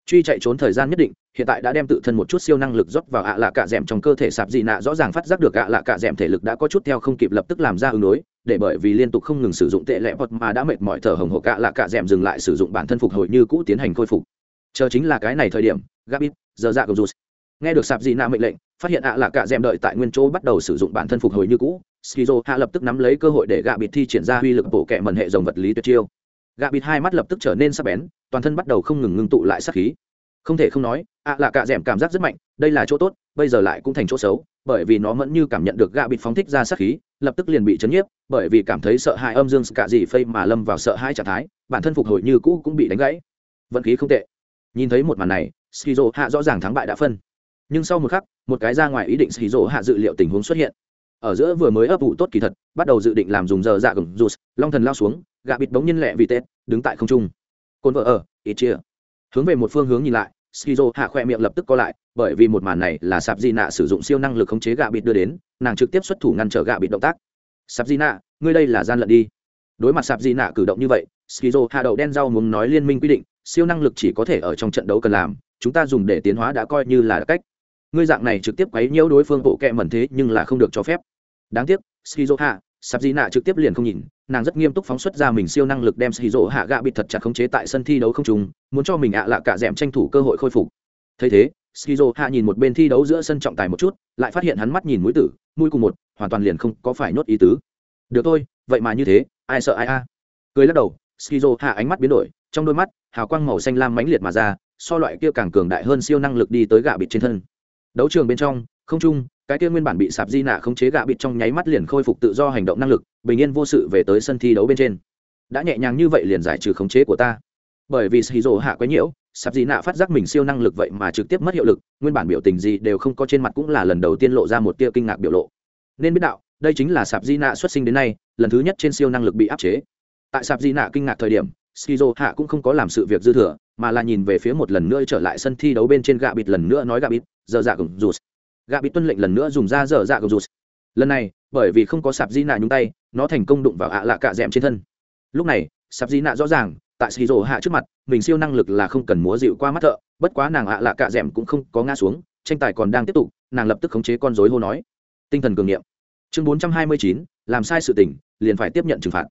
Truy chạy trốn thời gian nhất định, hiện tại đã đem tự thân một chút siêu năng lực rót vào ạ lạ cạ d trong cơ thể sạp dị nạ rõ ràng phát giác được ạ lạ cạ d thể lực đã có chút theo không kịp lập tức làm ra ứng đối, để bởi vì liên tục không ngừng sử dụng tệ lệ vật mà đã mệt mỏi thở hồng hộc ạ lạ cạ d dừng lại sử dụng bản thân phục hồi như cũ tiến hành khôi phục chờ chính là cái này thời điểm gabit giờ dạ gầm nghe được sạp dị nạ mệnh lệnh, phát hiện ạ là cạ d đợi tại nguyên chỗ bắt đầu sử dụng bản thân phục hồi như cũ, skizo hạ lập tức nắm lấy cơ hội để gạ bịt thi triển ra uy lực bổ kẹ mần hệ dòng vật lý tuyệt chiêu. Gạ bịt hai mắt lập tức trở nên sắc bén, toàn thân bắt đầu không ngừng ngưng tụ lại sát khí. Không thể không nói, ạ là cạ d cảm giác rất mạnh, đây là chỗ tốt, bây giờ lại cũng thành chỗ xấu, bởi vì nó vẫn như cảm nhận được gạ bịt phóng thích ra sát khí, lập tức liền bị chấn nhiếp, bởi vì cảm thấy sợ hãi âm dương cả gì phây mà lâm vào sợ hãi trạng thái, bản thân phục hồi như cũ cũng bị đánh gãy. Vận khí không tệ nhìn thấy một màn này, skizo hạ rõ ràng thắng bại đã phân. Nhưng sau một khắc, một cái ra ngoài ý định skizo hạ dự liệu tình huống xuất hiện. Ở giữa vừa mới ấp ủ tốt kỳ thật, bắt đầu dự định làm dùng giờ dạ gừng rụt, long thần lao xuống, gạ bịt bóng nhân lẹ vì tết, đứng tại không trung. Cồn vợ ở ít chia hướng về một phương hướng nhìn lại, skizo hạ khoe miệng lập tức co lại, bởi vì một màn này là sạp di nạ sử dụng siêu năng lực khống chế gạ bịt đưa đến, nàng trực tiếp xuất thủ ngăn trở gạ bịt động tác. Sạp di nạ ngươi đây là gian lận đi. Đối mặt sạp di nạ cử động như vậy, skizo hạ đậu đen rau muốn nói liên minh quy định siêu năng lực chỉ có thể ở trong trận đấu cần làm, chúng ta dùng để tiến hóa đã coi như là cách. Ngươi dạng này trực tiếp quấy nhiễu đối phương bộ kệ mẩn thế nhưng là không được cho phép. Đáng tiếc skizo hạ sạp di nạ trực tiếp liền không nhìn, nàng rất nghiêm túc phóng xuất ra mình siêu năng lực đem xì hạ gạ bị thật chặt khống chế tại sân thi đấu không trùng muốn cho mình ạ lạ cả d tranh thủ cơ hội khôi phục. Thấy thế skizo hạ nhìn một bên thi đấu giữa sân trọng tài một chút, lại phát hiện hắn mắt nhìn mũi tử, mũi cùng một, hoàn toàn liền không có phải nhốt ý tứ. Được thôi, vậy mà như thế, ai sợ ai a? Cười lắc đầu skizo hạ ánh mắt biến đổi trong đôi mắt, hào quang màu xanh lam mãnh liệt mà ra, so loại kia càng cường đại hơn siêu năng lực đi tới gạ bịt trên thân. Đấu trường bên trong, không trung, cái kia nguyên bản bị sạp di nạ khống chế gạ bịt trong nháy mắt liền khôi phục tự do hành động năng lực, bình yên vô sự về tới sân thi đấu bên trên. Đã nhẹ nhàng như vậy liền giải trừ khống chế của ta. Bởi vì shizu hạ quấy nhiễu, sạp di nạ phát giác mình siêu năng lực vậy mà trực tiếp mất hiệu lực, nguyên bản biểu tình gì đều không có trên mặt cũng là lần đầu tiên lộ ra một tia kinh ngạc biểu lộ. Nên biết đạo, đây chính là sạp di nạ xuất sinh đến nay, lần thứ nhất trên siêu năng lực bị áp chế. Tại sạp di nạ kinh ngạc thời điểm skizo hạ cũng không có làm sự việc dư thừa, mà là nhìn về phía một lần nữa trở lại sân thi đấu bên trên gạ bịt lần nữa nói gạ bịt giờ dạ gồng rụt. Gạ bịt tuân lệnh lần nữa dùng ra giờ dạ gồng rụt. Lần này, bởi vì không có sạp di nạ nhúng tay, nó thành công đụng vào ạ lạ cạ d trên thân. Lúc này, sạp di nạ rõ ràng, tại xì rổ hạ trước mặt, mình siêu năng lực là không cần múa dịu qua mắt thợ, bất quá nàng ạ lạ cạ d cũng không có ngã xuống, tranh tài còn đang tiếp tục, nàng lập tức khống chế con dối hô nói. Tinh thần cường nghiệm chương bốn trăm hai mươi chín, làm sai sự tỉnh liền phải tiếp nhận trừng phạt.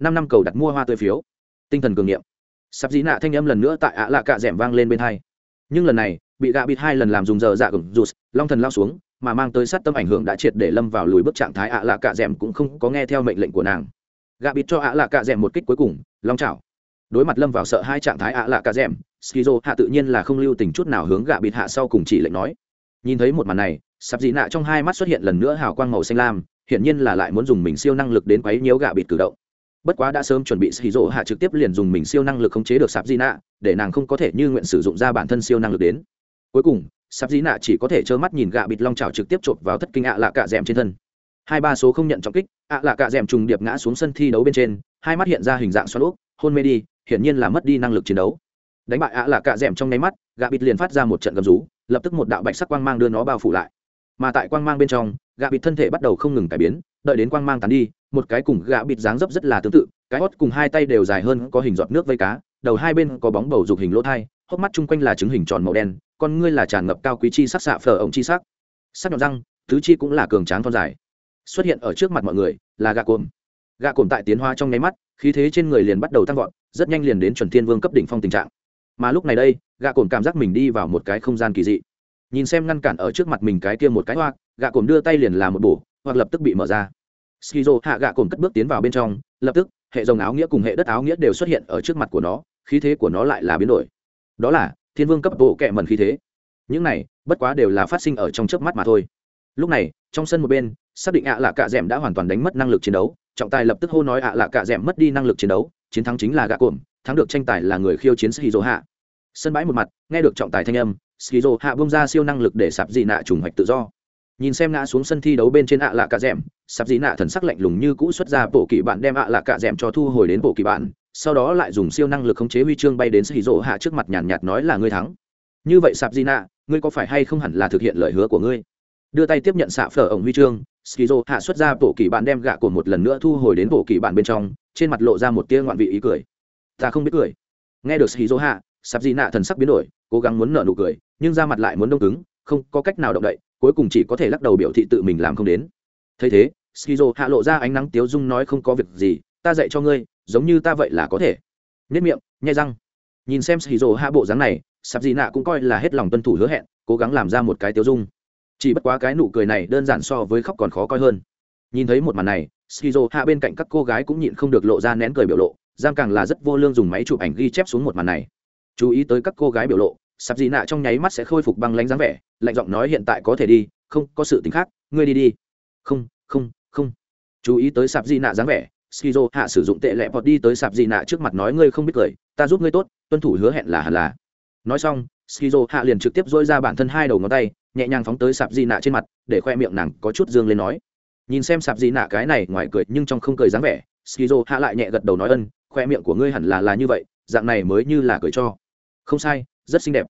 Năm năm cầu đặt mua hoa tươi phiếu tinh thần cường nghiệm sạp dĩ nạ thanh âm lần nữa tại ạ lạ cạ d vang lên bên hai. Nhưng lần này, bị gạ bịt hai lần làm dùng giờ dạ gừng rụt, long thần lao xuống, mà mang tới sát tâm ảnh hưởng đã triệt để lâm vào lùi bước trạng thái ạ lạ cạ d cũng không có nghe theo mệnh lệnh của nàng. Gạ bịt cho ạ lạ cạ d một kích cuối cùng, long chảo. Đối mặt lâm vào sợ hai trạng thái ạ lạ cạ d skizo hạ tự nhiên là không lưu tình chút nào hướng gạ bịt hạ sau cùng chỉ lệnh nói. Nhìn thấy một màn này, sạp dị nạ trong hai mắt xuất hiện lần nữa hào quang màu xanh lam, hiển nhiên là lại muốn dùng mình siêu năng lực đến quấy nhiễu gạ bịt cử động bất quá đã sớm chuẩn bị xì rỗ hạ trực tiếp liền dùng mình siêu năng lực khống chế được sạp di nạ để nàng không có thể như nguyện sử dụng ra bản thân siêu năng lực đến. Cuối cùng, sạp di nạ chỉ có thể trơ mắt nhìn gạ bịt long trào trực tiếp chộp vào thất kinh ạ lạ cạ d trên thân. Hai ba số không nhận trọng kích, ạ lạ cạ d trùng điệp ngã xuống sân thi đấu bên trên, hai mắt hiện ra hình dạng xoắn úp hôn mê đi, hiển nhiên là mất đi năng lực chiến đấu. Đánh bại ạ lạ cạ d trong nháy mắt, gạ bịt liền phát ra một trận gầm rú, lập tức một đạo bạch sắc quang mang đưa nó bao phủ lại. Mà tại quang mang bên trong, gạ bịt thân thể bắt đầu không ngừng cải biến đợi đến quang mang tán đi, một cái cùng gạ bịt dáng dấp rất là tương tự, cái hót cùng hai tay đều dài hơn, có hình giọt nước vây cá, đầu hai bên có bóng bầu dục hình lỗ thai, hốc mắt chung quanh là trứng hình tròn màu đen, con ngươi là tràn ngập cao quý chi sắc xạ phở ổng chi sắc. Sắc nhọn răng, tứ chi cũng là cường tráng thon dài. Xuất hiện ở trước mặt mọi người là gạ cồn gạ cồn tại tiến hóa trong nháy mắt, khí thế trên người liền bắt đầu tăng vọt, rất nhanh liền đến chuẩn thiên vương cấp đỉnh phong tình trạng. Mà lúc này đây, gạ cồn cảm giác mình đi vào một cái không gian kỳ dị. Nhìn xem ngăn cản ở trước mặt mình cái kia một cái hoa, gạ cồn đưa tay liền làm một bổ hoặc lập tức bị mở ra. Skizo hạ gạ cồn cất bước tiến vào bên trong, lập tức, hệ dòng áo nghĩa cùng hệ đất áo nghĩa đều xuất hiện ở trước mặt của nó, khí thế của nó lại là biến đổi. Đó là, thiên vương cấp bộ kệ mần khí thế. Những này, bất quá đều là phát sinh ở trong chớp mắt mà thôi. Lúc này, trong sân một bên, xác định ạ là cạ d đã hoàn toàn đánh mất năng lực chiến đấu, trọng tài lập tức hô nói ạ là cạ d mất đi năng lực chiến đấu, chiến thắng chính là gạ cuộm thắng được tranh tài là người khiêu chiến skizo hạ. Sân bãi một mặt, nghe được trọng tài thanh âm, skizo hạ bông ra siêu năng lực để sạp dị nạ trùng hoạch tự do nhìn xem ngã xuống sân thi đấu bên trên ạ lạ cạ d sạp dĩ nạ thần sắc lạnh lùng như cũ xuất ra bộ kỳ bạn đem ạ lạ cạ d cho thu hồi đến bộ kỳ bạn, sau đó lại dùng siêu năng lực khống chế huy chương bay đến skizo hạ trước mặt nhàn nhạt nói là ngươi thắng. Như vậy sạp dĩ nạ, ngươi có phải hay không hẳn là thực hiện lời hứa của ngươi? Đưa tay tiếp nhận xạ phở ổng huy chương skizo hạ xuất ra bộ kỳ bạn đem gạ của một lần nữa thu hồi đến bộ kỳ bạn bên trong, trên mặt lộ ra một tia ngoạn vị ý cười. Ta không biết cười. Nghe được skizo hạ, sạp dĩ nạ thần sắc biến đổi, cố gắng muốn nở nụ cười, nhưng ra mặt lại muốn đông cứng không có cách nào động đậy, cuối cùng chỉ có thể lắc đầu biểu thị tự mình làm không đến. Thấy thế, skizo hạ lộ ra ánh nắng tiếu dung nói không có việc gì, ta dạy cho ngươi, giống như ta vậy là có thể. Nếp miệng, nhai răng. Nhìn xem skizo hạ bộ dáng này sạp dị nạ cũng coi là hết lòng tuân thủ hứa hẹn, cố gắng làm ra một cái tiếu dung. Chỉ bất quá cái nụ cười này đơn giản so với khóc còn khó coi hơn. Nhìn thấy một màn này, skizo hạ bên cạnh các cô gái cũng nhịn không được lộ ra nén cười biểu lộ giang càng là rất vô lương dùng máy chụp ảnh ghi chép xuống một màn này. Chú ý tới các cô gái biểu lộ sạp dị nạ trong nháy mắt sẽ khôi phục băng lánh dáng vẻ, lạnh giọng nói, hiện tại có thể đi, không, có sự tính khác, ngươi đi đi. Không không không. Chú ý tới sạp dị nạ dáng vẻ, skizo hạ sử dụng tệ lẹ vọt đi tới sạp dị nạ trước mặt nói, ngươi không biết cười, ta giúp ngươi tốt, tuân thủ hứa hẹn là hẳn là. Nói xong, skizo hạ liền trực tiếp dôi ra bản thân hai đầu ngón tay, nhẹ nhàng phóng tới sạp dị nạ trên mặt, để khoe miệng nàng có chút dương lên nói. Nhìn xem sạp dị nạ cái này ngoài cười nhưng trong không cười dáng vẻ, skizo hạ lại nhẹ gật đầu nói, ân, khoe miệng của ngươi hẳn là là như vậy, dạng này mới như là cười cho. Không sai rất xinh đẹp.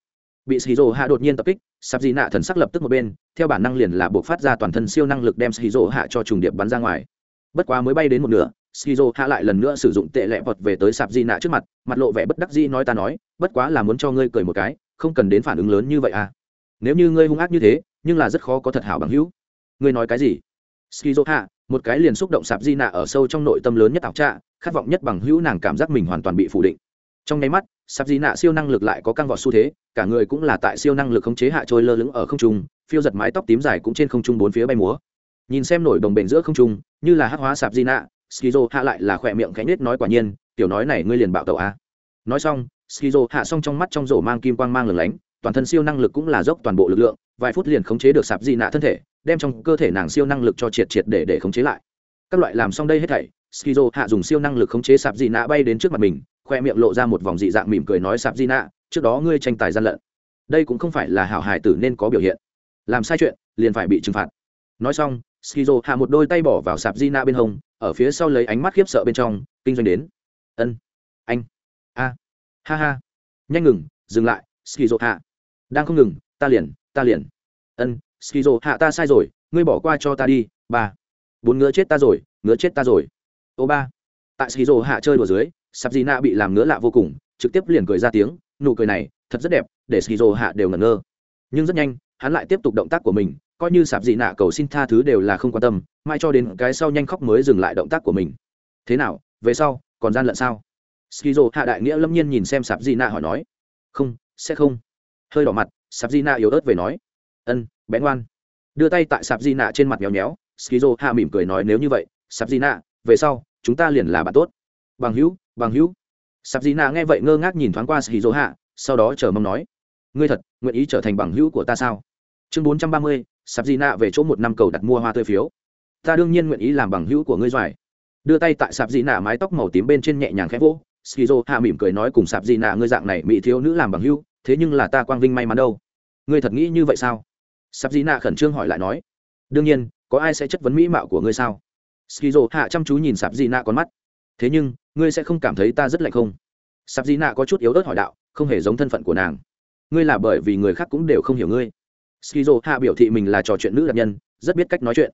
Bị skizo hạ đột nhiên tập kích sạp di nạ thần sắc lập tức một bên, theo bản năng liền là buộc phát ra toàn thân siêu năng lực đem skizo hạ cho trùng điệp bắn ra ngoài. Bất quá mới bay đến một nửa skizo hạ lại lần nữa sử dụng tệ lẹ vọt về tới sạp di nạ trước mặt mặt lộ vẻ bất đắc dĩ nói ta nói, bất quá là muốn cho ngươi cười một cái, không cần đến phản ứng lớn như vậy à. Nếu như ngươi hung ác như thế, nhưng là rất khó có thật hảo bằng hữu. Ngươi nói cái gì? Skizo hạ, một cái liền xúc động sạp di nạ ở sâu trong nội tâm lớn nhất ảo trạ, khát vọng nhất bằng hữu nàng cảm giác mình hoàn toàn bị phủ định. Trong nháy mắt sạp di nạ siêu năng lực lại có căng vọt xu thế, cả người cũng là tại siêu năng lực khống chế hạ trôi lơ lửng ở không trung, phiêu giật mái tóc tím dài cũng trên không trung bốn phía bay múa. Nhìn xem nổi đồng bền giữa không trung, như là hắc hóa sạp di nạ, skizo hạ lại là khỏe miệng khẽ nết nói quả nhiên, tiểu nói này ngươi liền bạo tẩu a nói xong, skizo hạ xong trong mắt trong rổ mang kim quang mang lửng lánh, toàn thân siêu năng lực cũng là dốc toàn bộ lực lượng, vài phút liền khống chế được sạp di nạ thân thể, đem trong cơ thể nàng siêu năng lực cho triệt triệt để để khống chế lại. Các loại làm xong đây hết thảy, skizo hạ dùng siêu năng lực khống chế sạp di nạ bay đến trước mặt mình khoe miệng lộ ra một vòng dị dạng mỉm cười nói sạp di nạ, trước đó ngươi tranh tài gian lận. Đây cũng không phải là hảo hải tử nên có biểu hiện. Làm sai chuyện, liền phải bị trừng phạt. Nói xong, skizo hạ một đôi tay bỏ vào sạp di nạ bên hông, ở phía sau lấy ánh mắt khiếp sợ bên trong, kinh doanh đến. Ân, anh, a, ha ha. Nhanh ngừng, dừng lại, skizo hạ. Đang không ngừng, ta liền ta liền. Ân, skizo hạ, ta sai rồi, ngươi bỏ qua cho ta đi, ba. Bốn ngứa chết ta rồi, ngứa chết ta rồi. Ô ba. Tại skizo hạ chơi đùa dưới sắp di bị làm ngứa lạ vô cùng, trực tiếp liền cười ra tiếng, nụ cười này thật rất đẹp, để skizo hạ đều ngẩn ngơ. Nhưng rất nhanh, hắn lại tiếp tục động tác của mình, coi như sạp dị nạ cầu xin tha thứ đều là không quan tâm mai cho đến cái sau nhanh khóc mới dừng lại động tác của mình. Thế nào, về sau, còn gian lận sao? Skizo hạ đại nghĩa lâm nhiên nhìn xem sạp dị nạ hỏi nói. Không, sẽ không. Hơi đỏ mặt, sạp di nạ yếu ớt về nói. Ân bén ngoan. Đưa tay tại sạp di nạ trên mặt nhéo nhéo skizo hạ mỉm cười nói nếu như vậy, sạp di nạ về sau, chúng ta liền là bạn tốt. Bằng hữu bằng hữu. Sạp Dị nạ nghe vậy ngơ ngác nhìn thoáng qua sĩ dỗ hạ, sau đó chờ mong nói, ngươi thật nguyện ý trở thành bằng hữu của ta sao? Chương bốn trăm ba mươi, sạp Dị nạ về chỗ một năm cầu đặt mua hoa tươi phiếu. Ta đương nhiên nguyện ý làm bằng hữu của ngươi doài. Đưa tay tại sạp Dị nạ mái tóc màu tím bên trên nhẹ nhàng khẽ vỗ skizo hạ mỉm cười nói cùng sạp Dị nạ ngươi dạng này mỹ thiếu nữ làm bằng hữu, thế nhưng là ta quang vinh may mắn đâu. Ngươi thật nghĩ như vậy sao? Sạp Dị nạ khẩn trương hỏi lại nói, đương nhiên, có ai sẽ chất vấn mỹ mạo của ngươi sao? Skizo hạ chăm chú nhìn sạp dị nạ con mắt thế nhưng, ngươi sẽ không cảm thấy ta rất lạnh không? Sạp Dĩ nạ có chút yếu ớt hỏi đạo, không hề giống thân phận của nàng. Ngươi là bởi vì người khác cũng đều không hiểu ngươi. Skizo hạ biểu thị mình là trò chuyện nữ đặc nhân, rất biết cách nói chuyện.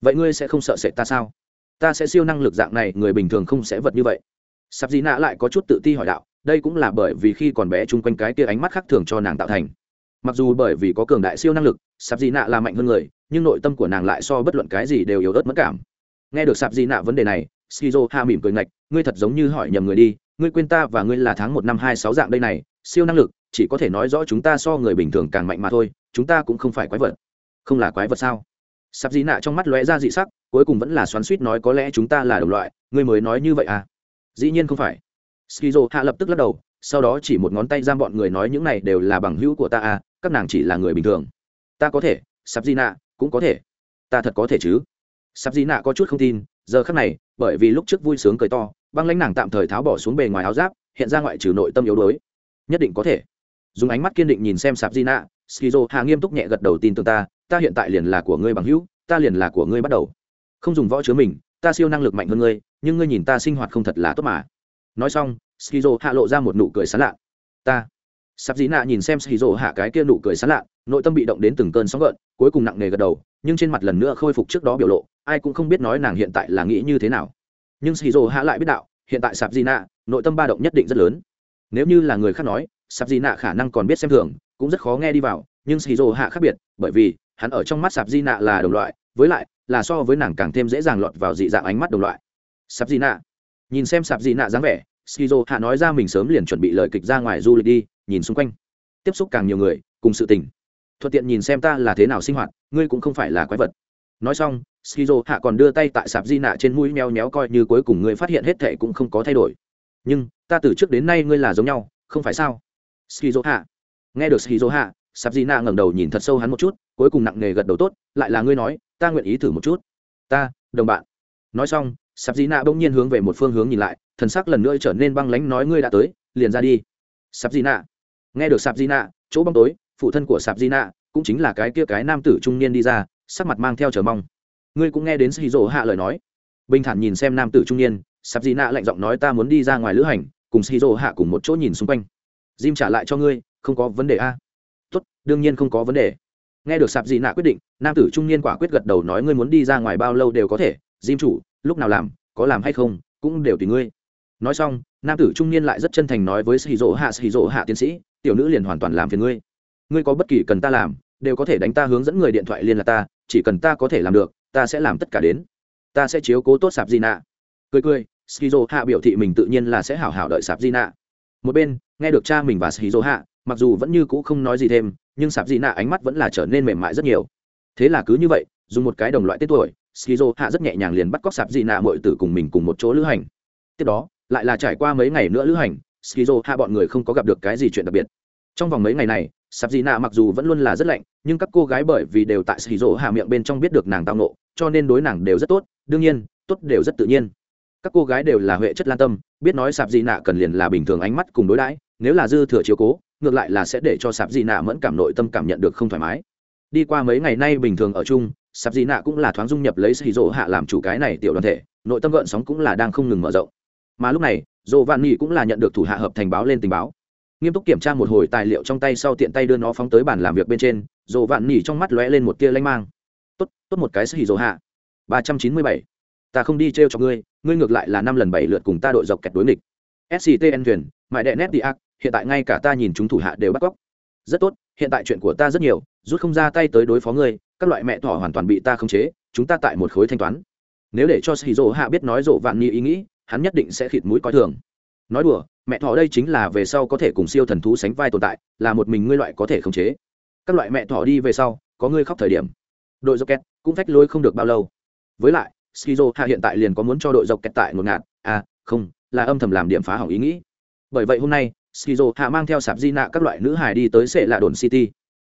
Vậy ngươi sẽ không sợ sệt ta sao? Ta sẽ siêu năng lực dạng này, người bình thường không sẽ vật như vậy. Sạp Dĩ nạ lại có chút tự ti hỏi đạo, đây cũng là bởi vì khi còn bé chung quanh cái kia ánh mắt khác thường cho nàng tạo thành. Mặc dù bởi vì có cường đại siêu năng lực, sạp Dĩ nạ là mạnh hơn người, nhưng nội tâm của nàng lại so bất luận cái gì đều yếu ớt mất cảm. Nghe được sạp Dĩ nạ vấn đề này skizo hạ mỉm cười ngạch, ngươi thật giống như hỏi nhầm người đi, ngươi quên ta và ngươi là tháng một năm hai sáu dạng đây này, siêu năng lực, chỉ có thể nói rõ chúng ta so người bình thường càng mạnh mà thôi, chúng ta cũng không phải quái vật. Không là quái vật sao? Sắp dí nạ trong mắt lóe ra dị sắc, cuối cùng vẫn là xoắn suýt nói, có lẽ chúng ta là đồng loại, ngươi mới nói như vậy à? Dĩ nhiên không phải. Skizo hạ lập tức lắc đầu, sau đó chỉ một ngón tay giam bọn người nói, những này đều là bằng hữu của ta à các nàng chỉ là người bình thường. Ta có thể sắp di nạ, cũng có thể. Ta thật có thể chứ. Sắp di nạ có chút không tin giờ khắc này, bởi vì lúc trước vui sướng cười to, băng lãnh nàng tạm thời tháo bỏ xuống bề ngoài áo giáp, hiện ra ngoại trừ nội tâm yếu đuối. Nhất định có thể. Dùng ánh mắt kiên định nhìn xem sạp di nạ skizo, hà nghiêm túc nhẹ gật đầu tin tưởng ta ta hiện tại liền là của ngươi bằng hữu, ta liền là của ngươi bắt đầu. Không dùng võ chứa mình, ta siêu năng lực mạnh hơn ngươi, nhưng ngươi nhìn ta sinh hoạt không thật là tốt mà. Nói xong, skizo hạ lộ ra một nụ cười sán lạ. Ta. Sạp dĩ nạ nhìn xem skizo hạ cái kia nụ cười sán lạ, nội tâm bị động đến từng cơn sóng gợn, cuối cùng nặng nề gật đầu, nhưng trên mặt lần nữa khôi phục trước đó biểu lộ ai cũng không biết nói nàng hiện tại là nghĩ như thế nào. Nhưng skizo hạ lại biết đạo, hiện tại sạp di nạ nội tâm ba động nhất định rất lớn. Nếu như là người khác nói sạp di nạ khả năng còn biết xem thường, cũng rất khó nghe đi vào, nhưng skizo hạ khác biệt, bởi vì, hắn ở trong mắt sạp di nạ là đồng loại, với lại, là so với nàng càng thêm dễ dàng lọt vào dị dạng ánh mắt đồng loại. Sạp di nạ nhìn xem sạp di nạ dáng vẻ skizo hạ nói ra mình sớm liền chuẩn bị lời kịch ra ngoài du lịch đi, nhìn xung quanh. Tiếp xúc càng nhiều người, cùng sự tình. Thuận tiện nhìn xem ta là thế nào sinh hoạt, ngươi cũng không phải là quái vật nói xong, skizo hạ còn đưa tay tại sạp di nạ trên mũi meo méo coi như cuối cùng ngươi phát hiện hết thệ cũng không có thay đổi. Nhưng, ta từ trước đến nay ngươi là giống nhau, không phải sao? Skizo hạ. Nghe được skizo hạ, sạp di nạ ngẩng đầu nhìn thật sâu hắn một chút, cuối cùng nặng nề gật đầu tốt, lại là ngươi nói, ta nguyện ý thử một chút. Ta, đồng bạn. Nói xong, sạp di nạ bỗng nhiên hướng về một phương hướng nhìn lại, thần sắc lần nữa trở nên băng lánh nói ngươi đã tới, liền ra đi. Sạp di nạ. Nghe được sạp di nạ, chỗ bóng tối, phụ thân của sạp di nạ cũng chính là cái kia cái nam tử trung niên đi ra sắc mặt mang theo chờ mong. Ngươi cũng nghe đến xì rỗ hạ lời nói. Bình thản nhìn xem nam tử trung niên sạp Dị nạ lạnh giọng nói ta muốn đi ra ngoài lữ hành, cùng xì rỗ hạ cùng một chỗ nhìn xung quanh. Jim trả lại cho ngươi, không có vấn đề a. Tốt, đương nhiên không có vấn đề. Nghe được sạp Dị nạ quyết định, nam tử trung niên quả quyết gật đầu nói ngươi muốn đi ra ngoài bao lâu đều có thể. Jim chủ, lúc nào làm, có làm hay không, cũng đều tùy ngươi. Nói xong, nam tử trung niên lại rất chân thành nói với sĩ dỗ hạ sĩ dỗ hạ tiến sĩ, tiểu nữ liền hoàn toàn làm phiền ngươi. Ngươi có bất kỳ cần ta làm đều có thể đánh ta hướng dẫn người điện thoại liên lạc ta, chỉ cần ta có thể làm được, ta sẽ làm tất cả đến. Ta sẽ chiếu cố tốt sạp di nạ. Cười cười, skizo hạ biểu thị mình tự nhiên là sẽ hảo hảo đợi sạp di nạ. Một bên, nghe được cha mình và skizo hạ, mặc dù vẫn như cũ không nói gì thêm, nhưng sạp di nạ ánh mắt vẫn là trở nên mềm mại rất nhiều. Thế là cứ như vậy, dùng một cái đồng loại tết tuổi, skizo hạ rất nhẹ nhàng liền bắt cóc sạp di nạ mọi tử cùng mình cùng một chỗ lữ hành. Tiếp đó, lại là trải qua mấy ngày nữa lữ hành, skizo hạ bọn người không có gặp được cái gì chuyện đặc biệt. Trong vòng mấy ngày này sạp dị nạ mặc dù vẫn luôn là rất lạnh, nhưng các cô gái bởi vì đều tại skizo hạ miệng bên trong biết được nàng tao nộ cho nên đối nàng đều rất tốt, đương nhiên, tốt đều rất tự nhiên. Các cô gái đều là huệ chất lan tâm, biết nói sạp dị nạ cần liền là bình thường ánh mắt cùng đối đãi, nếu là dư thừa chiếu cố, ngược lại là sẽ để cho sạp dị nạ mẫn cảm nội tâm cảm nhận được không thoải mái. Đi qua mấy ngày nay bình thường ở chung, sạp dị nạ cũng là thoáng dung nhập lấy xì rỗ hạ làm chủ cái này tiểu đoàn thể, nội tâm gợn sóng cũng là đang không ngừng mở rộng. Mà lúc này dồ vạn nghị cũng là nhận được thủ hạ hợp thành báo lên tình báo nghiêm túc kiểm tra một hồi tài liệu trong tay sau tiện tay đưa nó phóng tới bàn làm việc bên trên dồ vạn nỉ trong mắt lóe lên một tia lanh mang. Tốt tốt một cái xì dồ hạ. ba trăm chín mươi bảy. Ta không đi t r e o cho ngươi ngươi ngược lại là năm lần bảy lượt cùng ta đội dọc kẹt đối nghịch. Sctn thuyền mại đệ nét đi ác, hiện tại ngay cả ta nhìn chúng thủ hạ đều bắt cóc. Rất tốt, hiện tại chuyện của ta rất nhiều, rút không ra tay tới đối phó ngươi, các loại mẹ thỏ hoàn toàn bị ta khống chế, chúng ta tại một khối thanh toán. Nếu để cho xì dồ hạ biết nói rộ vạn nghi ý nghĩ, hắn nhất định sẽ khịt mũi coi thường. Nói đùa mẹ thỏ đây chính là về sau có thể cùng siêu thần thú sánh vai tồn tại, là một mình ngươi loại có thể khống chế. Các loại mẹ thỏ đi về sau, có ngươi khóc thời điểm. Đội dọc kẹt cũng phách lối không được bao lâu. Với lại, skizo hạ hiện tại liền có muốn cho đội dọc kẹt tại một ngạt. À không, là âm thầm làm điểm phá hỏng ý nghĩ. Bởi vậy hôm nay, skizo hạ mang theo sạp di nạ các loại nữ hài đi tới sệ lạ đồn city.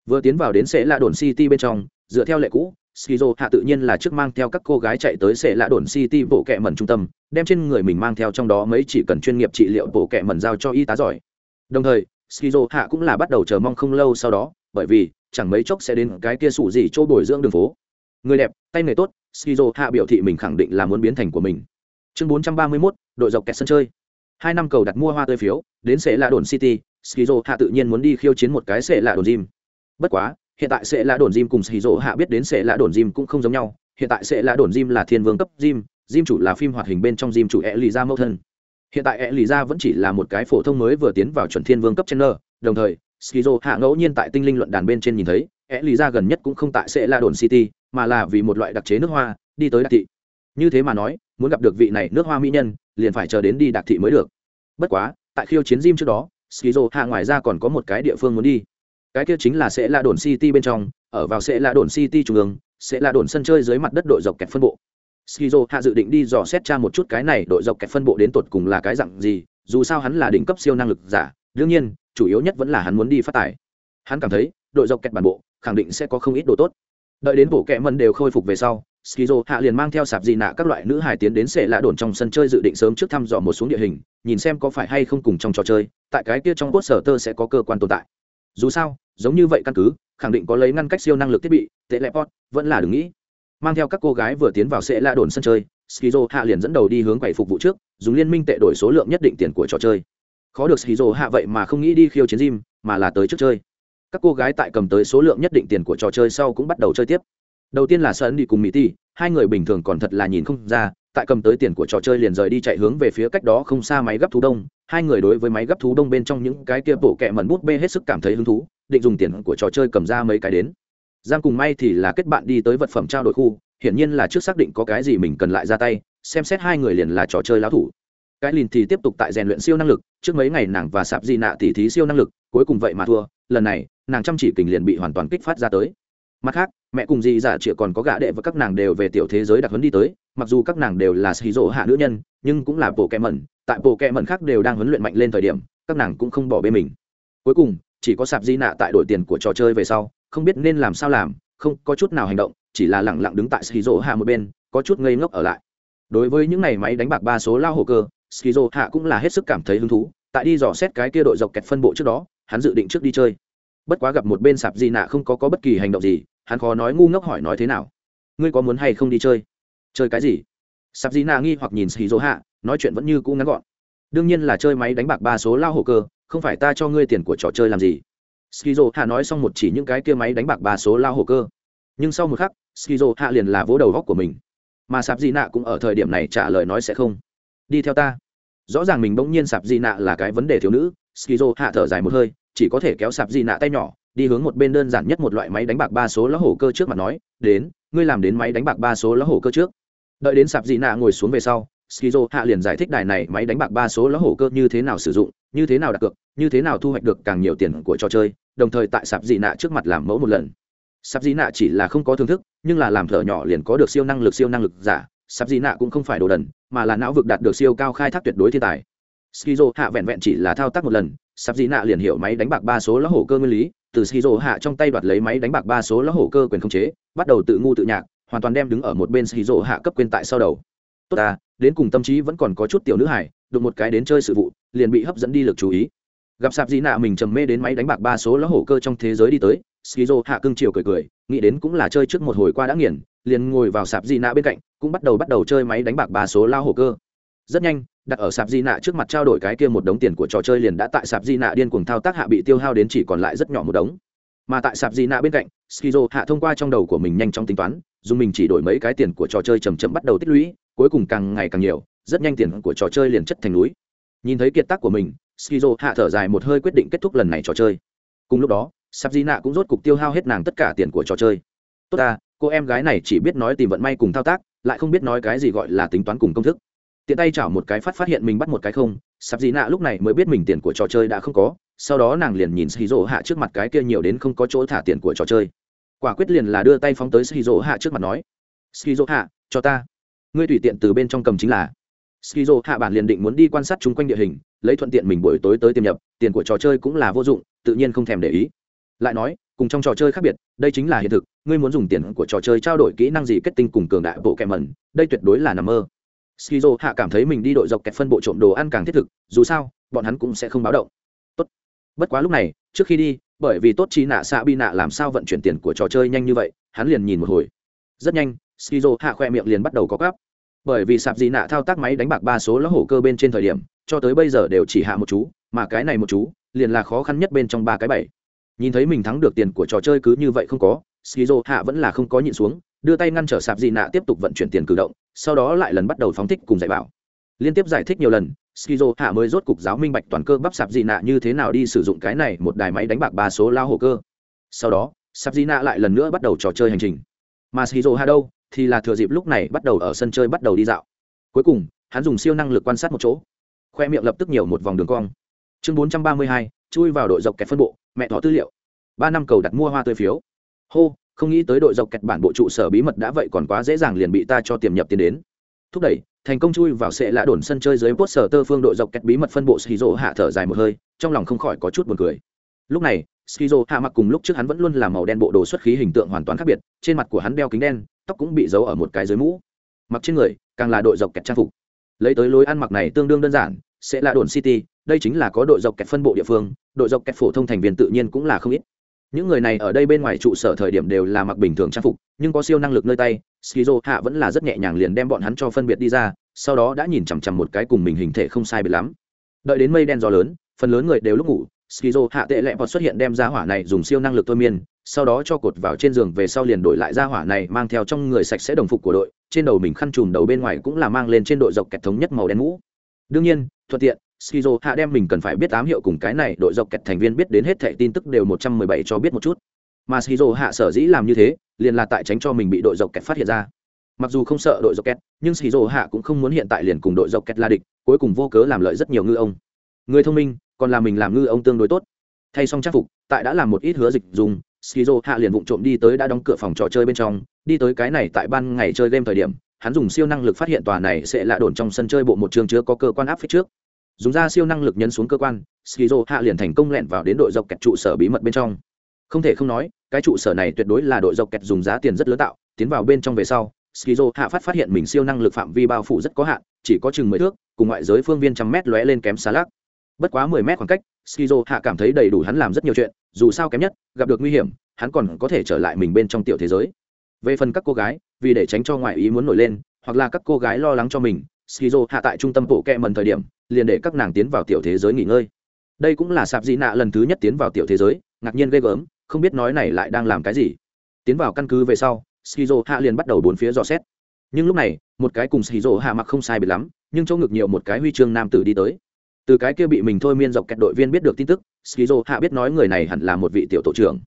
Vừa tiến vào đến sệ lạ đồn city bên trong, dựa theo lệ cũ skizo hạ tự nhiên là trước mang theo các cô gái chạy tới sẽ lạ đồn city bộ kệ mẩn trung tâm đem trên người mình mang theo trong đó mấy chỉ cần chuyên nghiệp trị liệu bộ kệ mẩn giao cho y tá giỏi. Đồng thời skizo hạ cũng là bắt đầu chờ mong không lâu sau đó bởi vì chẳng mấy chốc sẽ đến cái kia sủ gì chỗ bồi dưỡng đường phố. Người đẹp tay nghề tốt skizo hạ biểu thị mình khẳng định là muốn biến thành của mình. Chương 431, đội dọc kẹt sân chơi. Hai năm cầu đặt mua hoa tươi phiếu đến sẽ lạ đồn city skizo hạ tự nhiên muốn đi khiêu chiến một cái sẽ lạ đồn gym. Bất quá hiện tại sẽ là đồn Jim cùng skizo hạ biết đến sẽ là đồn Jim cũng không giống nhau. Hiện tại sẽ là đồn Jim là thiên vương cấp Jim, Jim chủ là phim hoạt hình bên trong Jim chủ e mẫu thân. Hiện tại e vẫn chỉ là một cái phổ thông mới vừa tiến vào chuẩn thiên vương cấp channel, đồng thời, skizo hạ ngẫu nhiên tại tinh linh luận đàn bên trên nhìn thấy é gần nhất cũng không tại sẽ là đồn city mà là vì một loại đặc chế nước hoa đi tới đặc thị. Như thế mà nói muốn gặp được vị này nước hoa mỹ nhân liền phải chờ đến đi đặc thị mới được. Bất quá tại khiêu chiến Jim trước đó skizo hạ ngoài ra còn có một cái địa phương muốn đi cái kia chính là sẽ là đồn city bên trong, ở vào sẽ là đồn city trung ương, sẽ là đồn sân chơi dưới mặt đất đội dọc kẹt phân bộ. Skizo hạ dự định đi dò xét tra một chút cái này đội dọc kẹt phân bộ đến tột cùng là cái dạng gì, dù sao hắn là đỉnh cấp siêu năng lực giả, đương nhiên, chủ yếu nhất vẫn là hắn muốn đi phát tài. Hắn cảm thấy, đội dọc kẹt bản bộ, khẳng định sẽ có không ít đồ tốt. Đợi đến bộ kẹ mân đều khôi phục về sau skizo hạ liền mang theo sạp dị nạ các loại nữ hải tiến đến sẽ lạ đồn trong sân chơi dự định sớm trước thăm dò một xuống địa hình, nhìn xem có phải hay không cùng trong trò chơi, tại cái kia trong cốt sở tơ sẽ có cơ quan tồn tại. Dù sao giống như vậy căn cứ, khẳng định có lấy ngăn cách siêu năng lực thiết bị tệ lẹp pot vẫn là đừng nghĩ. Mang theo các cô gái vừa tiến vào sẽ lạ đồn sân chơi, skizo hạ liền dẫn đầu đi hướng quầy phục vụ trước, dùng liên minh tệ đổi số lượng nhất định tiền của trò chơi. Khó được skizo hạ vậy mà không nghĩ đi khiêu chiến gym, mà là tới trước chơi. Các cô gái tại cầm tới số lượng nhất định tiền của trò chơi sau cũng bắt đầu chơi tiếp. Đầu tiên là sơn đi cùng mỹ ti, hai người bình thường còn thật là nhìn không ra, tại cầm tới tiền của trò chơi liền rời đi chạy hướng về phía cách đó không xa máy gấp thú đông, hai người đối với máy gấp thú đông bên trong những cái kia bộ kẹ mẩn bút bê hết sức cảm thấy hứng thú định dùng tiền của trò chơi cầm ra mấy cái đến. Giang cùng may thì là kết bạn đi tới vật phẩm trao đổi khu, hiển nhiên là trước xác định có cái gì mình cần lại ra tay, xem xét hai người liền là trò chơi lão thủ. Cái lìn thì tiếp tục tại rèn luyện siêu năng lực, trước mấy ngày nàng và sạp di nạ tỉ thí siêu năng lực, cuối cùng vậy mà thua, lần này, nàng chăm chỉ kình liền bị hoàn toàn kích phát ra tới. Mặt khác, mẹ cùng dì giả chịa còn có gã đệ và các nàng đều về tiểu thế giới đặc huấn đi tới, mặc dù các nàng đều là xì rỗ hạ nữ nhân, nhưng cũng là bộ kẹ mẩn, tại bộ kẹ mẩn khác đều đang huấn luyện mạnh lên thời điểm, các nàng cũng không bỏ bê mình. Cuối cùng chỉ có sạp di nạ tại đổi tiền của trò chơi về sau không biết nên làm sao làm không có chút nào hành động chỉ là lẳng lặng đứng tại skizo hạ một bên có chút ngây ngốc ở lại. Đối với những này máy đánh bạc ba số lao hồ cơ skizo hạ cũng là hết sức cảm thấy hứng thú tại đi dò xét cái kia đội dọc kẹt phân bộ trước đó hắn dự định trước đi chơi. Bất quá gặp một bên sạp di nạ không có, có bất kỳ hành động gì hắn khó nói ngu ngốc hỏi nói thế nào. Ngươi có muốn hay không đi chơi? Chơi cái gì? Sạp di nạ nghi hoặc nhìn skizo hạ nói chuyện vẫn như cũ ngắn gọn. Đương nhiên là chơi máy đánh bạc ba số lao hồ cơ không phải ta cho ngươi tiền của trò chơi làm gì. Skizo hạ nói xong một chỉ những cái kia máy đánh bạc ba số lao hồ cơ. Nhưng sau một khắc, skizo hạ liền là vỗ đầu góc của mình. Mà sạp di nạ cũng ở thời điểm này trả lời nói sẽ không. Đi theo ta. Rõ ràng mình bỗng nhiên sạp di nạ là cái vấn đề thiếu nữ, skizo hạ thở dài một hơi, chỉ có thể kéo sạp di nạ tay nhỏ, đi hướng một bên đơn giản nhất một loại máy đánh bạc ba số lá hổ cơ trước mặt nói, đến, ngươi làm đến máy đánh bạc ba số lá hổ cơ trước. Đợi đến sạp di nạ ngồi xuống về sau, skizo hạ liền giải thích đài này máy đánh bạc ba số lá hổ cơ như thế nào sử dụng như thế nào đặt cược, như thế nào thu hoạch được càng nhiều tiền của trò chơi, đồng thời tại sạp dị nạ trước mặt làm mẫu một lần. Sạp dị nạ chỉ là không có thưởng thức, nhưng là làm thợ nhỏ liền có được siêu năng lực, siêu năng lực giả. Sạp dị nạ cũng không phải đồ đần, mà là não vực đạt được siêu cao khai thác tuyệt đối thiên tài. Skizo hạ vẹn vẹn chỉ là thao tác một lần, sạp dị nạ liền hiểu máy đánh bạc ba số lá hổ cơ nguyên lý, từ skizo hạ trong tay đoạt lấy máy đánh bạc ba số lá hổ cơ quyền khống chế, bắt đầu tự ngu tự nhạc, hoàn toàn đem đứng ở một bên skizo hạ cấp quyền tại sau đầu. Tốt ta, đến cùng tâm trí vẫn còn có chút tiểu nữ hải đụng một cái đến chơi sự vụ liền bị hấp dẫn đi lực chú ý. Gặp sạp di nạ mình trầm mê đến máy đánh bạc ba số lá hổ cơ trong thế giới đi tới, skizo hạ cưng chiều cười cười, nghĩ đến cũng là chơi trước một hồi qua đã nghiền, liền ngồi vào sạp di nạ bên cạnh, cũng bắt đầu bắt đầu chơi máy đánh bạc ba số lao hổ cơ. Rất nhanh, đặt ở sạp di nạ trước mặt trao đổi cái kia một đống tiền của trò chơi liền đã tại sạp di nạ điên cuồng thao tác hạ bị tiêu hao đến chỉ còn lại rất nhỏ một đống. Mà tại sạp di nạ bên cạnh, skizo hạ thông qua trong đầu của mình nhanh chóng tính toán, dùng mình chỉ đổi mấy cái tiền của trò chơi chầm chậm bắt đầu tích lũy, cuối cùng càng ngày càng nhiều, rất nhanh tiền của trò chơi liền chất thành núi nhìn thấy kiệt tác của mình, skizo hạ thở dài một hơi quyết định kết thúc lần này trò chơi. Cùng lúc đó sắp di nạ cũng rốt cục tiêu hao hết nàng tất cả tiền của trò chơi. Tốt ta, cô em gái này chỉ biết nói tìm vận may cùng thao tác, lại không biết nói cái gì gọi là tính toán cùng công thức. Tiện tay chảo một cái phát phát hiện mình bắt một cái không sắp di nạ lúc này mới biết mình tiền của trò chơi đã không có, sau đó nàng liền nhìn shizu hạ trước mặt cái kia nhiều đến không có chỗ thả tiền của trò chơi. Quả quyết liền là đưa tay phóng tới shizu hạ trước mặt nói shizu hạ, cho ta. Ngươi tùy tiện từ bên trong cầm chính là skizo hạ bản liền định muốn đi quan sát chung quanh địa hình, lấy thuận tiện mình buổi tối tới tiêm nhập, tiền của trò chơi cũng là vô dụng, tự nhiên không thèm để ý. Lại nói, cùng trong trò chơi khác biệt, đây chính là hiện thực, ngươi muốn dùng tiền của trò chơi trao đổi kỹ năng gì kết tinh cùng cường đại bộ kẹm mẩn, đây tuyệt đối là nằm mơ. Skizo hạ cảm thấy mình đi đội dọc kẹt phân bộ trộm đồ ăn càng thiết thực, dù sao, bọn hắn cũng sẽ không báo động. Tốt. bất quá lúc này, trước khi đi, bởi vì tốt chi nạ xạ bi nạ làm sao vận chuyển tiền của trò chơi nhanh như vậy, hắn liền nhìn một hồi. Rất nhanh, skizo hạ khoe miệng liền bắt đầu có cắp bởi vì sạp dị nạ thao tác máy đánh bạc ba số lá hổ cơ bên trên thời điểm, cho tới bây giờ đều chỉ hạ một chú, mà cái này một chú, liền là khó khăn nhất bên trong ba cái bảy. Nhìn thấy mình thắng được tiền của trò chơi cứ như vậy không có, skizo hạ vẫn là không có nhịn xuống, đưa tay ngăn trở sạp dị nạ tiếp tục vận chuyển tiền cử động, sau đó lại lần bắt đầu phóng thích cùng dạy bảo. Liên tiếp giải thích nhiều lần, skizo hạ mới rốt cục giáo minh bạch toàn cơ bắp sạp dị nạ như thế nào đi sử dụng cái này một đài máy đánh bạc ba số lao hổ cơ. Sau đó, sạp dị nạ lại lần nữa bắt đầu trò chơi hành trình. Mà skizo hạ đâu? Thì là thừa dịp lúc này bắt đầu ở sân chơi bắt đầu đi dạo. Cuối cùng, hắn dùng siêu năng lực quan sát một chỗ. Khoe miệng lập tức nhiều một vòng đường cong. Chương bốn trăm ba mươi hai, chui vào đội dọc kẹt phân bộ, mẹ thỏ tư liệu. Ba năm cầu đặt mua hoa tươi phiếu. Hô, không nghĩ tới đội dọc kẹt bản bộ trụ sở bí mật đã vậy còn quá dễ dàng liền bị ta cho tiềm nhập tiền đến. Thúc đẩy, thành công chui vào sẽ lã đồn sân chơi dưới post sở tơ phương đội dọc kẹt bí mật phân bộ skizo hạ thở dài một hơi, trong lòng không khỏi có chút buồn cười. Lúc này, skizo hạ mặc cùng lúc trước hắn vẫn luôn là màu đen bộ đồ xuất khí hình tượng hoàn toàn khác biệt, trên mặt của hắn đeo kính đen tóc cũng bị giấu ở một cái dưới mũ. Mặc trên người, càng là đội dọc kẹt trang phục. Lấy tới lối ăn mặc này tương đương đơn giản, sẽ là đồn city, đây chính là có đội dọc kẹt phân bộ địa phương, đội dọc kẹt phổ thông thành viên tự nhiên cũng là không ít. Những người này ở đây bên ngoài trụ sở thời điểm đều là mặc bình thường trang phục, nhưng có siêu năng lực nơi tay, skizo hạ vẫn là rất nhẹ nhàng liền đem bọn hắn cho phân biệt đi ra, sau đó đã nhìn chằm chằm một cái cùng mình hình thể không sai biệt lắm. Đợi đến mây đen gió lớn, phần lớn người đều lúc ngủ skizo hạ tệ lẹ vọt xuất hiện đem ra hỏa này dùng siêu năng lực thôi miên, sau đó cho cột vào trên giường về sau liền đổi lại ra hỏa này mang theo trong người sạch sẽ đồng phục của đội, trên đầu mình khăn trùm đầu bên ngoài cũng là mang lên trên đội dọc kẹt thống nhất màu đen mũ. Đương nhiên, thuận tiện, skizo hạ đem mình cần phải biết ám hiệu cùng cái này đội dọc kẹt thành viên biết đến hết thẻ tin tức đều một trăm mười bảy cho biết một chút. Mà skizo hạ sở dĩ làm như thế, liền là tại tránh cho mình bị đội dọc kẹt phát hiện ra. Mặc dù không sợ đội dọc kẹt, nhưng skizo hạ cũng không muốn hiện tại liền cùng đội dọc kẹt la địch, cuối cùng vô cớ làm lợi rất nhiều ngư ông người thông minh, còn là mình làm ngư ông tương đối tốt. Thay xong trang phục, tại đã làm một ít hứa dịch dùng, skizo hạ liền vụng trộm đi tới đã đóng cửa phòng trò chơi bên trong. Đi tới cái này tại ban ngày chơi game thời điểm, hắn dùng siêu năng lực phát hiện tòa này sẽ lạ đồn trong sân chơi bộ một trường chứa có cơ quan áp phích trước. Dùng ra siêu năng lực nhấn xuống cơ quan, skizo hạ liền thành công lẹn vào đến đội dọc kẹt trụ sở bí mật bên trong. Không thể không nói, cái trụ sở này tuyệt đối là đội dọc kẹt dùng giá tiền rất lớn tạo. Tiến vào bên trong về sau, skizo hạ phát phát hiện mình siêu năng lực phạm vi bao phủ rất có hạn, chỉ có chừng mười thước, cùng ngoại giới phương viên trăm mét lóe lên kém xa lắc bất quá mười mét khoảng cách, skizo hạ cảm thấy đầy đủ hắn làm rất nhiều chuyện, dù sao kém nhất, gặp được nguy hiểm, hắn còn có thể trở lại mình bên trong tiểu thế giới. Về phần các cô gái, vì để tránh cho ngoại ý muốn nổi lên, hoặc là các cô gái lo lắng cho mình, skizo hạ tại trung tâm bộ kẹ mần thời điểm, liền để các nàng tiến vào tiểu thế giới nghỉ ngơi. Đây cũng là sạp dị nạ lần thứ nhất tiến vào tiểu thế giới, ngạc nhiên ghê gớm, không biết nói này lại đang làm cái gì. Tiến vào căn cứ về sau, skizo hạ liền bắt đầu bốn phía dò xét. Nhưng lúc này, một cái cùng skizo hạ mặc không sai biệt lắm, nhưng chỗ ngực nhiều một cái huy chương nam tử đi tới từ cái kia bị mình thôi miên dọc kẹt đội viên biết được tin tức, skizo hạ biết nói người này hẳn là một vị tiểu tổ trưởng.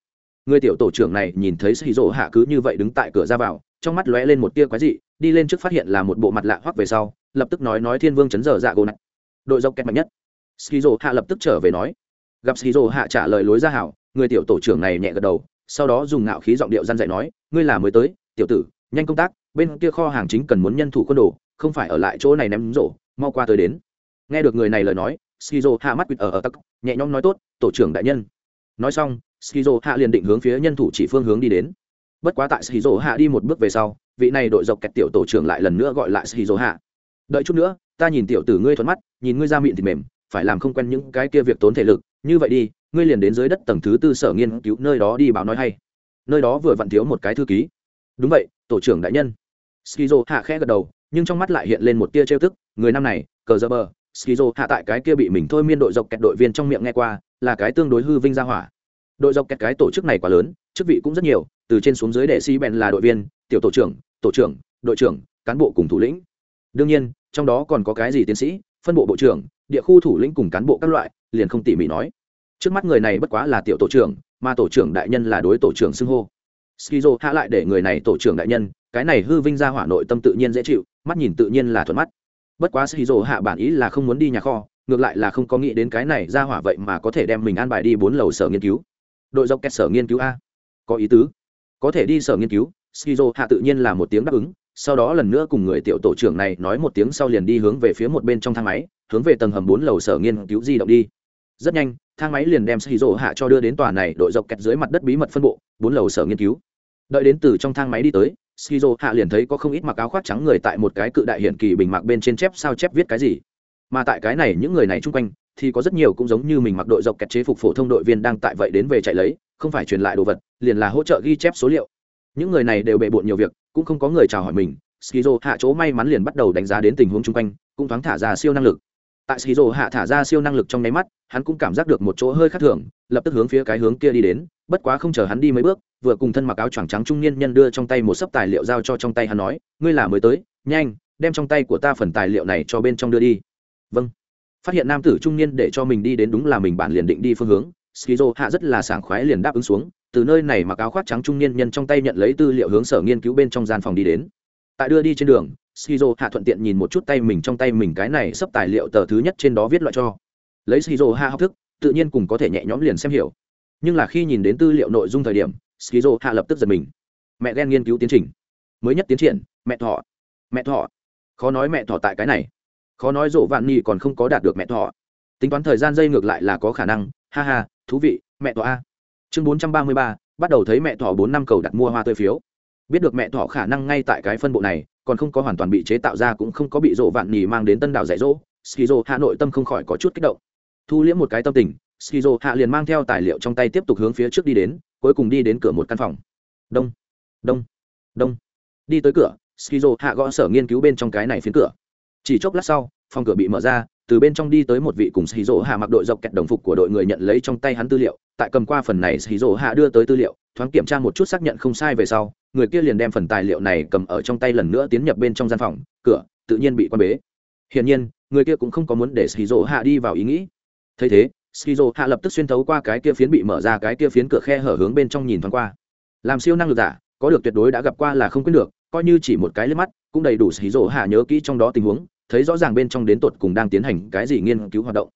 Người tiểu tổ trưởng này nhìn thấy skizo hạ cứ như vậy đứng tại cửa ra vào, trong mắt lóe lên một tia quái dị, đi lên trước phát hiện là một bộ mặt lạ hoắc về sau, lập tức nói nói thiên vương chấn dở dạ gỗ nặng đội dọc kẹt mạnh nhất. Skizo hạ lập tức trở về nói. Gặp skizo hạ trả lời lối ra hảo, người tiểu tổ trưởng này nhẹ gật đầu, sau đó dùng ngạo khí giọng điệu gian dạy nói, ngươi là mới tới, tiểu tử, nhanh công tác, bên kia kho hàng chính cần muốn nhân thủ quân đồ, không phải ở lại chỗ này ném rổ, mau qua tới đến nghe được người này lời nói, skizo hạ mắt quýt ở ở tắc, nhẹ nhõm nói tốt, tổ trưởng đại nhân. Nói xong, skizo hạ liền định hướng phía nhân thủ chỉ phương hướng đi đến. Bất quá tại skizo hạ đi một bước về sau, vị này đội dọc kẹt tiểu tổ trưởng lại lần nữa gọi lại skizo hạ. Đợi chút nữa, ta nhìn tiểu tử ngươi thuận mắt, nhìn ngươi ra miệng thịt mềm, phải làm không quen những cái kia việc tốn thể lực, như vậy đi, ngươi liền đến dưới đất tầng thứ tư sở nghiên cứu, nơi đó đi báo nói hay. Nơi đó vừa vặn thiếu một cái thư ký. Đúng vậy, tổ trưởng đại nhân. Skizo hạ khẽ gật đầu, nhưng trong mắt lại hiện lên một tia trêu tức, người năm này, cờ dơ bờ skizo hạ tại cái kia bị mình thôi miên đội dọc kẹt đội viên trong miệng nghe qua, là cái tương đối hư vinh ra hỏa. Đội dọc kẹt cái tổ chức này quá lớn, chức vị cũng rất nhiều, từ trên xuống dưới đệ sĩ bèn là đội viên, tiểu tổ trưởng tổ trưởng, đội trưởng, cán bộ cùng thủ lĩnh. Đương nhiên, trong đó còn có cái gì tiến sĩ, phân bộ bộ trưởng, địa khu thủ lĩnh cùng cán bộ các loại, liền không tỉ mỉ nói. Trước mắt người này bất quá là tiểu tổ trưởng, mà tổ trưởng đại nhân là đối tổ trưởng xưng hô. Skizo hạ lại để người này tổ trưởng đại nhân, cái này hư vinh ra hỏa nội tâm tự nhiên dễ chịu, mắt nhìn tự nhiên là thuận mắt bất quá skizo hạ bản ý là không muốn đi nhà kho, ngược lại là không có nghĩ đến cái này ra hỏa vậy mà có thể đem mình an bài đi bốn lầu sở nghiên cứu. Đội dọc kẹt sở nghiên cứu a. Có ý tứ. Có thể đi sở nghiên cứu skizo hạ tự nhiên là một tiếng đáp ứng, sau đó lần nữa cùng người tiểu tổ trưởng này nói một tiếng sau liền đi hướng về phía một bên trong thang máy, hướng về tầng hầm bốn lầu sở nghiên cứu di động đi. Rất nhanh, thang máy liền đem skizo hạ cho đưa đến tòa này đội dọc kẹt dưới mặt đất bí mật phân bộ, bốn lầu sở nghiên cứu. Đợi đến từ trong thang máy đi tới skizo hạ liền thấy có không ít mặc áo khoác trắng người tại một cái cự đại hiển kỳ bình mặc bên trên chép sao chép viết cái gì. Mà tại cái này, những người này chung quanh, thì có rất nhiều cũng giống như mình mặc đội dọc kẹt chế phục phổ thông đội viên đang tại vậy đến về chạy lấy, không phải truyền lại đồ vật, liền là hỗ trợ ghi chép số liệu. Những người này đều bề bộn nhiều việc, cũng không có người chào hỏi mình. Skizo hạ chỗ may mắn liền bắt đầu đánh giá đến tình huống chung quanh, cũng thoáng thả ra siêu năng lực. Tại skizo hạ thả ra siêu năng lực trong nháy mắt, hắn cũng cảm giác được một chỗ hơi khác thường, lập tức hướng phía cái hướng kia đi đến bất quá không chờ hắn đi mấy bước, vừa cùng thân mặc áo choàng trắng trung niên nhân đưa trong tay một sấp tài liệu giao cho trong tay hắn nói, ngươi là mới tới, nhanh, đem trong tay của ta phần tài liệu này cho bên trong đưa đi. Vâng. Phát hiện nam tử trung niên để cho mình đi đến đúng là mình bản liền định đi phương hướng, skizo hạ rất là sảng khoái liền đáp ứng xuống, từ nơi này mặc áo khoác trắng trung niên nhân trong tay nhận lấy tư liệu hướng sở nghiên cứu bên trong gian phòng đi đến. Tại đưa đi trên đường, skizo hạ thuận tiện nhìn một chút tay mình trong tay mình cái này sắp tài liệu tờ thứ nhất trên đó viết loại cho. Lấy skizo hạ học thức, tự nhiên cùng có thể nhẹ nhõm liền xem hiểu nhưng là khi nhìn đến tư liệu nội dung thời điểm, skizo hạ lập tức giật mình. Mẹ ghen nghiên cứu tiến trình. Mới nhất tiến triển, mẹ thọ. Mẹ thọ. Khó nói mẹ thọ tại cái này. Khó nói rộ vạn ni còn không có đạt được mẹ thọ. Tính toán thời gian dây ngược lại là có khả năng. Ha ha, thú vị, mẹ thọ a. Chương bốn trăm ba mươi ba, bắt đầu thấy mẹ thọ bốn năm cầu đặt mua hoa tươi phiếu. Biết được mẹ thọ khả năng ngay tại cái phân bộ này, còn không có hoàn toàn bị chế tạo ra cũng không có bị rộ vạn nhì mang đến tân đảo dạy dỗ, skizo hạ nội tâm không khỏi có chút kích động. Thu liễm một cái tâm tình skizo hạ liền mang theo tài liệu trong tay tiếp tục hướng phía trước đi đến, cuối cùng đi đến cửa một căn phòng. Đông đông đông. Đi tới cửa, skizo hạ gõ sở nghiên cứu bên trong cái này phiến cửa. Chỉ chốc lát sau, phòng cửa bị mở ra, từ bên trong đi tới một vị cùng skizo hạ mặc đội dọc kẹt đồng phục của đội người nhận lấy trong tay hắn tư liệu. Tại cầm qua phần này, skizo hạ đưa tới tư liệu, thoáng kiểm tra một chút xác nhận không sai về sau, người kia liền đem phần tài liệu này cầm ở trong tay lần nữa tiến nhập bên trong gian phòng, cửa, tự nhiên bị quan bế. Hiển nhiên, người kia cũng không có muốn để skizo hạ đi vào ý nghĩ. Thấy thế skizo hạ lập tức xuyên thấu qua cái kia phiến bị mở ra cái kia phiến cửa khe hở hướng bên trong nhìn thoáng qua. Làm siêu năng lực giả, có được tuyệt đối đã gặp qua là không quên được, coi như chỉ một cái liếc mắt, cũng đầy đủ skizo hạ nhớ kỹ trong đó tình huống, thấy rõ ràng bên trong đến tột cùng đang tiến hành cái gì nghiên cứu hoạt động.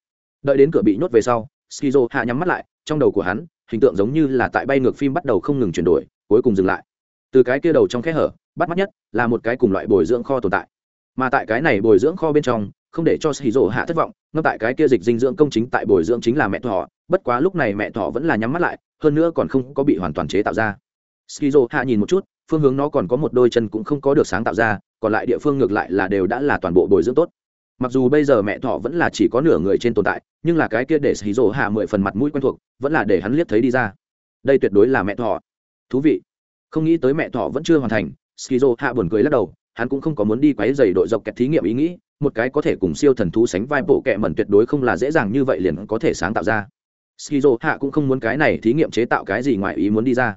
Đợi đến cửa bị nhốt về sau, skizo hạ nhắm mắt lại, trong đầu của hắn, hình tượng giống như là tại bay ngược phim bắt đầu không ngừng chuyển đổi, cuối cùng dừng lại. Từ cái kia đầu trong khe hở, bắt mắt nhất là một cái cùng loại bồi dưỡng kho tồn tại. Mà tại cái này bồi dưỡng kho bên trong không để cho xì rổ hạ thất vọng ngâm tại cái kia dịch dinh dưỡng công chính tại bồi dưỡng chính là mẹ thọ bất quá lúc này mẹ thọ vẫn là nhắm mắt lại, hơn nữa còn không có bị hoàn toàn chế tạo ra. Skizo hạ nhìn một chút, phương hướng nó còn có một đôi chân cũng không có được sáng tạo ra, còn lại địa phương ngược lại là đều đã là toàn bộ bồi dưỡng tốt. Mặc dù bây giờ mẹ thọ vẫn là chỉ có nửa người trên tồn tại, nhưng là cái kia để xì rổ hạ mười phần mặt mũi quen thuộc, vẫn là để hắn liếc thấy đi ra. Đây tuyệt đối là mẹ thọ thú vị. Không nghĩ tới mẹ thọ vẫn chưa hoàn thành skizo hạ buồn cười lắc đầu, hắn cũng không có muốn đi quấy dày đội dọc kẹt thí nghiệm ý nghĩ một cái có thể cùng siêu thần thú sánh vai bộ kệ mẩn tuyệt đối không là dễ dàng như vậy liền có thể sáng tạo ra. Skizo hạ cũng không muốn cái này thí nghiệm chế tạo cái gì ngoài ý muốn đi ra.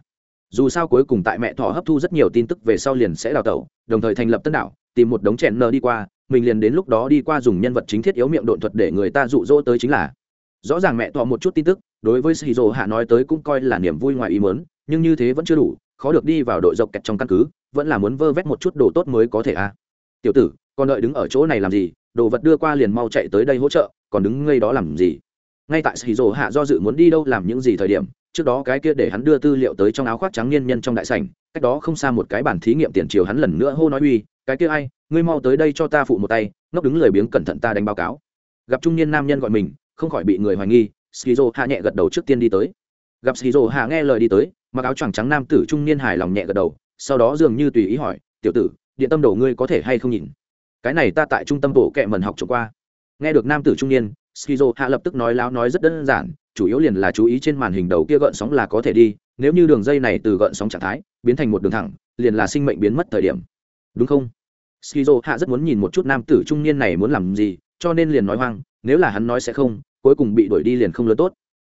Dù sao cuối cùng tại mẹ thọ hấp thu rất nhiều tin tức về sau liền sẽ đào tẩu, đồng thời thành lập tân đảo, tìm một đống chèn nơ đi qua, mình liền đến lúc đó đi qua dùng nhân vật chính thiết yếu miệng độn thuật để người ta dụ dỗ tới chính là. Rõ ràng mẹ thọ một chút tin tức, đối với shizu hạ nói tới cũng coi là niềm vui ngoài ý mớn nhưng như thế vẫn chưa đủ, khó được đi vào đội dọc kẹt trong căn cứ, vẫn là muốn vơ vét một chút đồ tốt mới có thể a à. tiểu tử còn đợi đứng ở chỗ này làm gì, đồ vật đưa qua liền mau chạy tới đây hỗ trợ, còn đứng ngây đó làm gì? Ngay tại shizu hạ do dự muốn đi đâu làm những gì thời điểm, trước đó cái kia để hắn đưa tư liệu tới trong áo khoác trắng niên nhân trong đại sảnh, cách đó không xa một cái bản thí nghiệm tiền chiều hắn lần nữa hô nói uy, cái kia ai, ngươi mau tới đây cho ta phụ một tay, ngốc đứng lười biếng cẩn thận ta đánh báo cáo. Gặp trung niên nam nhân gọi mình, không khỏi bị người hoài nghi skizo hạ nhẹ gật đầu trước tiên đi tới. Gặp skizo hạ nghe lời đi tới, mặc áo choàng trắng nam tử trung niên hài lòng nhẹ gật đầu, sau đó dường như tùy ý hỏi, tiểu tử, điện tâm đồ ngươi có thể hay không nhìn? Cái này ta tại trung tâm bộ kệ mần học trộm qua. Nghe được nam tử trung niên, skizo hạ lập tức nói láo nói rất đơn giản, chủ yếu liền là chú ý trên màn hình đầu kia gợn sóng là có thể đi, nếu như đường dây này từ gợn sóng trạng thái, biến thành một đường thẳng, liền là sinh mệnh biến mất thời điểm. Đúng không? Skizo hạ rất muốn nhìn một chút nam tử trung niên này muốn làm gì, cho nên liền nói hoang, nếu là hắn nói sẽ không, cuối cùng bị đuổi đi liền không lớn tốt.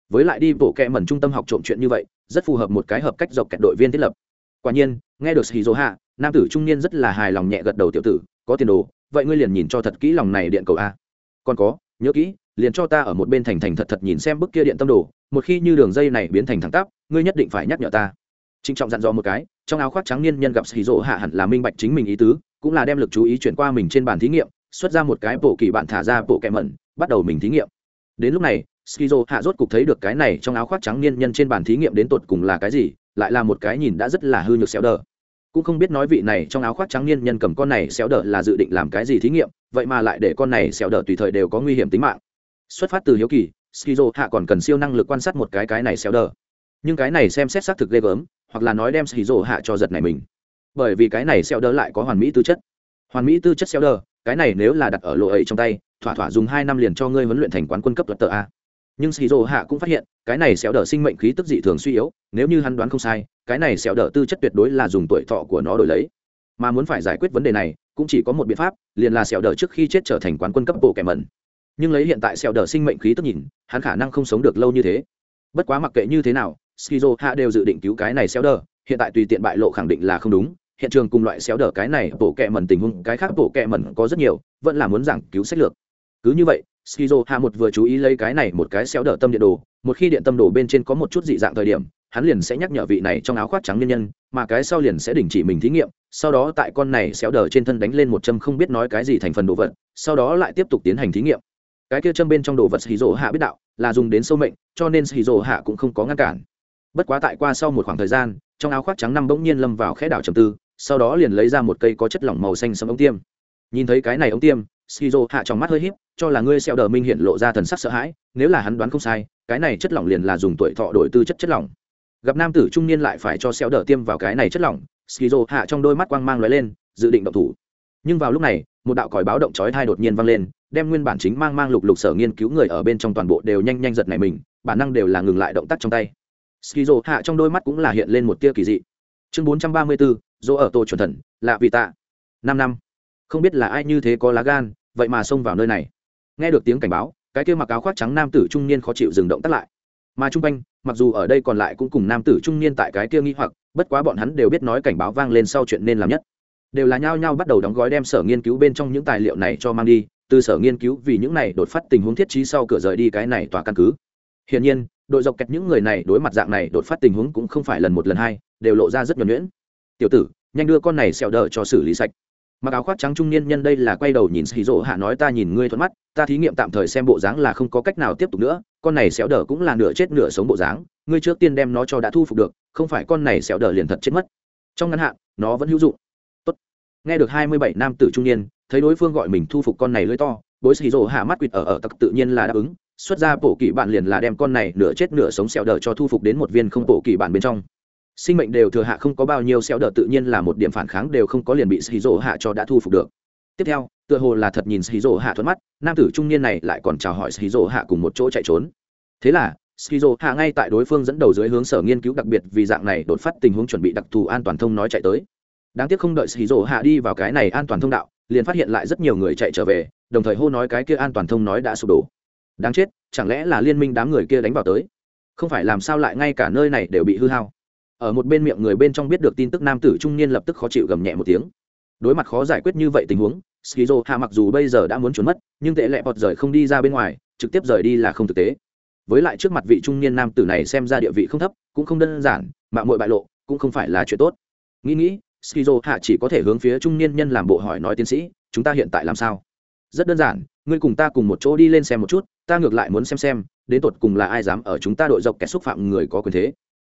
Với lại đi bộ kẹ mẩn trung tâm học trộm chuyện như vậy, rất phù hợp một cái hợp cách dọc kẹt đội viên thiết lập. Quả nhiên, nghe được skizo hạ, nam tử trung niên rất là hài lòng nhẹ gật đầu tiểu tử, có tiền đồ vậy ngươi liền nhìn cho thật kỹ lòng này điện cầu a. Còn có, nhớ kỹ, liền cho ta ở một bên thành thành thật thật nhìn xem bức kia điện tâm đồ, một khi như đường dây này biến thành thẳng tắp, ngươi nhất định phải nhắc nhở ta. Trịnh trọng dặn dò một cái, trong áo khoác trắng niên nhân gặp xì rộ hạ hẳn là minh bạch chính mình ý tứ, cũng là đem lực chú ý chuyển qua mình trên bàn thí nghiệm, xuất ra một cái bộ kỳ bạn thả ra bộ kẹ mẩn, bắt đầu mình thí nghiệm. Đến lúc này skizo hạ rốt cục thấy được cái này trong áo khoác trắng niên nhân trên bàn thí nghiệm đến tột cùng là cái gì, lại là một cái nhìn đã rất là hư nhược xéo đờ cũng không biết nói vị này trong áo khoác trắng niên nhân cầm con này xéo đờ là dự định làm cái gì thí nghiệm, vậy mà lại để con này xéo đờ tùy thời đều có nguy hiểm tính mạng. Xuất phát từ hiếu kỳ, skizo hạ còn cần siêu năng lực quan sát một cái cái này xéo đờ. Nhưng cái này xem xét xác thực ghê gớm, hoặc là nói đem skizo hạ cho giật này mình. Bởi vì cái này xéo đờ lại có hoàn mỹ tư chất. Hoàn mỹ tư chất xéo đờ, cái này nếu là đặt ở lộ ấy trong tay, thỏa thỏa dùng hai năm liền cho ngươi huấn luyện thành quán quân cấp luật tờ a. Nhưng skizo hạ cũng phát hiện, cái này xéo đờ sinh mệnh khí tức dị thường suy yếu, nếu như hắn đoán không sai cái này sẹo đỡ tư chất tuyệt đối là dùng tuổi thọ của nó đổi lấy. Mà muốn phải giải quyết vấn đề này, cũng chỉ có một biện pháp, liền là sẹo đỡ trước khi chết trở thành quán quân cấp bộ kẻ mẩn. Nhưng lấy hiện tại sẹo đỡ sinh mệnh khí tức nhìn, hắn khả năng không sống được lâu như thế. Bất quá mặc kệ như thế nào, skizo hạ đều dự định cứu cái này sẹo đỡ, hiện tại tùy tiện bại lộ khẳng định là không đúng. Hiện trường cùng loại xéo đờ cái này bộ kẹ mẩn tình huống, cái khác bộ kẹ mẩn có rất nhiều, vẫn là muốn giảng cứu sách lược. Cứ như vậy, skizo hạ một vừa chú ý lấy cái này một cái xéo đỡ tâm điện đồ, một khi điện tâm đồ bên trên có một chút dị dạng thời điểm hắn liền sẽ nhắc nhở vị này trong áo khoác trắng nhân nhân, mà cái sau liền sẽ đình chỉ mình thí nghiệm, sau đó tại con này xéo đờ trên thân đánh lên một châm không biết nói cái gì thành phần đồ vật, sau đó lại tiếp tục tiến hành thí nghiệm. Cái kia châm bên trong đồ vật hì rỗ hạ biết đạo, là dùng đến sâu mệnh, cho nên hì rỗ hạ cũng không có ngăn cản. Bất quá tại qua sau một khoảng thời gian, trong áo khoác trắng năm bỗng nhiên lâm vào khẽ đảo trầm tư, sau đó liền lấy ra một cây có chất lỏng màu xanh sẫm ống tiêm. Nhìn thấy cái này ống tiêm skizo hạ trong mắt hơi híp, cho là ngươi xéo đờ minh hiện lộ ra thần sắc sợ hãi, nếu là hắn đoán không sai, cái này chất lỏng liền là dùng tuổi thọ đổi tư chất chất lỏng gặp nam tử trung niên lại phải cho xeo đờ tiêm vào cái này chất lỏng skizo hạ trong đôi mắt quang mang lóe lên, dự định động thủ. Nhưng vào lúc này, một đạo còi báo động chói tai đột nhiên vang lên, đem nguyên bản chính mang mang lục lục sở nghiên cứu người ở bên trong toàn bộ đều nhanh nhanh giật này mình, bản năng đều là ngừng lại động tác trong tay. Skizo hạ trong đôi mắt cũng là hiện lên một tia kỳ dị. Chương bốn trăm ba mươi bốn dỗ ở tô chuẩn thần, lạ vì tạ. Năm năm. Không biết là ai như thế có lá gan, vậy mà xông vào nơi này. Nghe được tiếng cảnh báo, cái kia mặc áo khoác trắng nam tử trung niên khó chịu dừng động tắt lại mà chung quanh, mặc dù ở đây còn lại cũng cùng nam tử trung niên tại cái kia nghi hoặc, bất quá bọn hắn đều biết nói cảnh báo vang lên sau chuyện nên làm nhất. Đều là nhao nhao bắt đầu đóng gói đem sở nghiên cứu bên trong những tài liệu này cho mang đi, từ sở nghiên cứu vì những này đột phát tình huống thiết trí sau cửa rời đi cái này tòa căn cứ. Hiển nhiên, đội dọc kẹt những người này đối mặt dạng này đột phát tình huống cũng không phải lần một lần hai, đều lộ ra rất nhuẩn nhuyễn. Tiểu tử, nhanh đưa con này xẹo đỡ cho xử lý sạch mặc áo khoác trắng trung niên nhân đây là quay đầu nhìn xì rỗ hạ nói ta nhìn ngươi thuận mắt, ta thí nghiệm tạm thời xem bộ dáng là không có cách nào tiếp tục nữa, con này xéo đỡ cũng là nửa chết nửa sống bộ dáng, ngươi trước tiên đem nó cho đã thu phục được, không phải con này xéo đỡ liền thật chết mất. Trong ngắn hạn, nó vẫn hữu dụng. Tốt. nghe được hai mươi bảy nam tử trung niên, thấy đối phương gọi mình thu phục con này lưỡi to, bối xì rỗ hạ mắt quỵt ở ở tặc tự nhiên là đáp ứng, xuất ra bộ kỳ bạn liền là đem con này nửa chết nửa sống xéo đỡ cho thu phục đến một viên không bộ kỳ bạn bên trong sinh mệnh đều thừa hạ không có bao nhiêu xéo đỡ tự nhiên là một điểm phản kháng đều không có liền bị xì rỗ hạ cho đã thu phục được. Tiếp theo, tựa hồ là thật nhìn xì rỗ hạ thuận mắt, nam tử trung niên này lại còn chào hỏi xì rỗ hạ cùng một chỗ chạy trốn. Thế là skizo hạ ngay tại đối phương dẫn đầu dưới hướng sở nghiên cứu đặc biệt vì dạng này đột phát tình huống chuẩn bị đặc thù an toàn thông nói chạy tới. Đáng tiếc không đợi skizo hạ đi vào cái này an toàn thông đạo, liền phát hiện lại rất nhiều người chạy trở về, đồng thời hô nói cái kia an toàn thông nói đã sụp đổ. Đáng chết, chẳng lẽ là liên minh đám người kia đánh vào tới? Không phải làm sao lại ngay cả nơi này đều bị hư hao? Ở một bên miệng người bên trong biết được tin tức nam tử trung niên lập tức khó chịu gầm nhẹ một tiếng. Đối mặt khó giải quyết như vậy tình huống, skizo hạ mặc dù bây giờ đã muốn trốn mất, nhưng tệ lẹ bọt rời không đi ra bên ngoài, trực tiếp rời đi là không thực tế. Với lại trước mặt vị trung niên nam tử này xem ra địa vị không thấp, cũng không đơn giản, mạng mội bại lộ, cũng không phải là chuyện tốt. Nghĩ nghĩ, skizo hạ chỉ có thể hướng phía trung niên nhân làm bộ hỏi nói tiến sĩ, chúng ta hiện tại làm sao? Rất đơn giản, ngươi cùng ta cùng một chỗ đi lên xem một chút, ta ngược lại muốn xem xem, đến tột cùng là ai dám ở chúng ta đội dọc kẻ xúc phạm người có quyền thế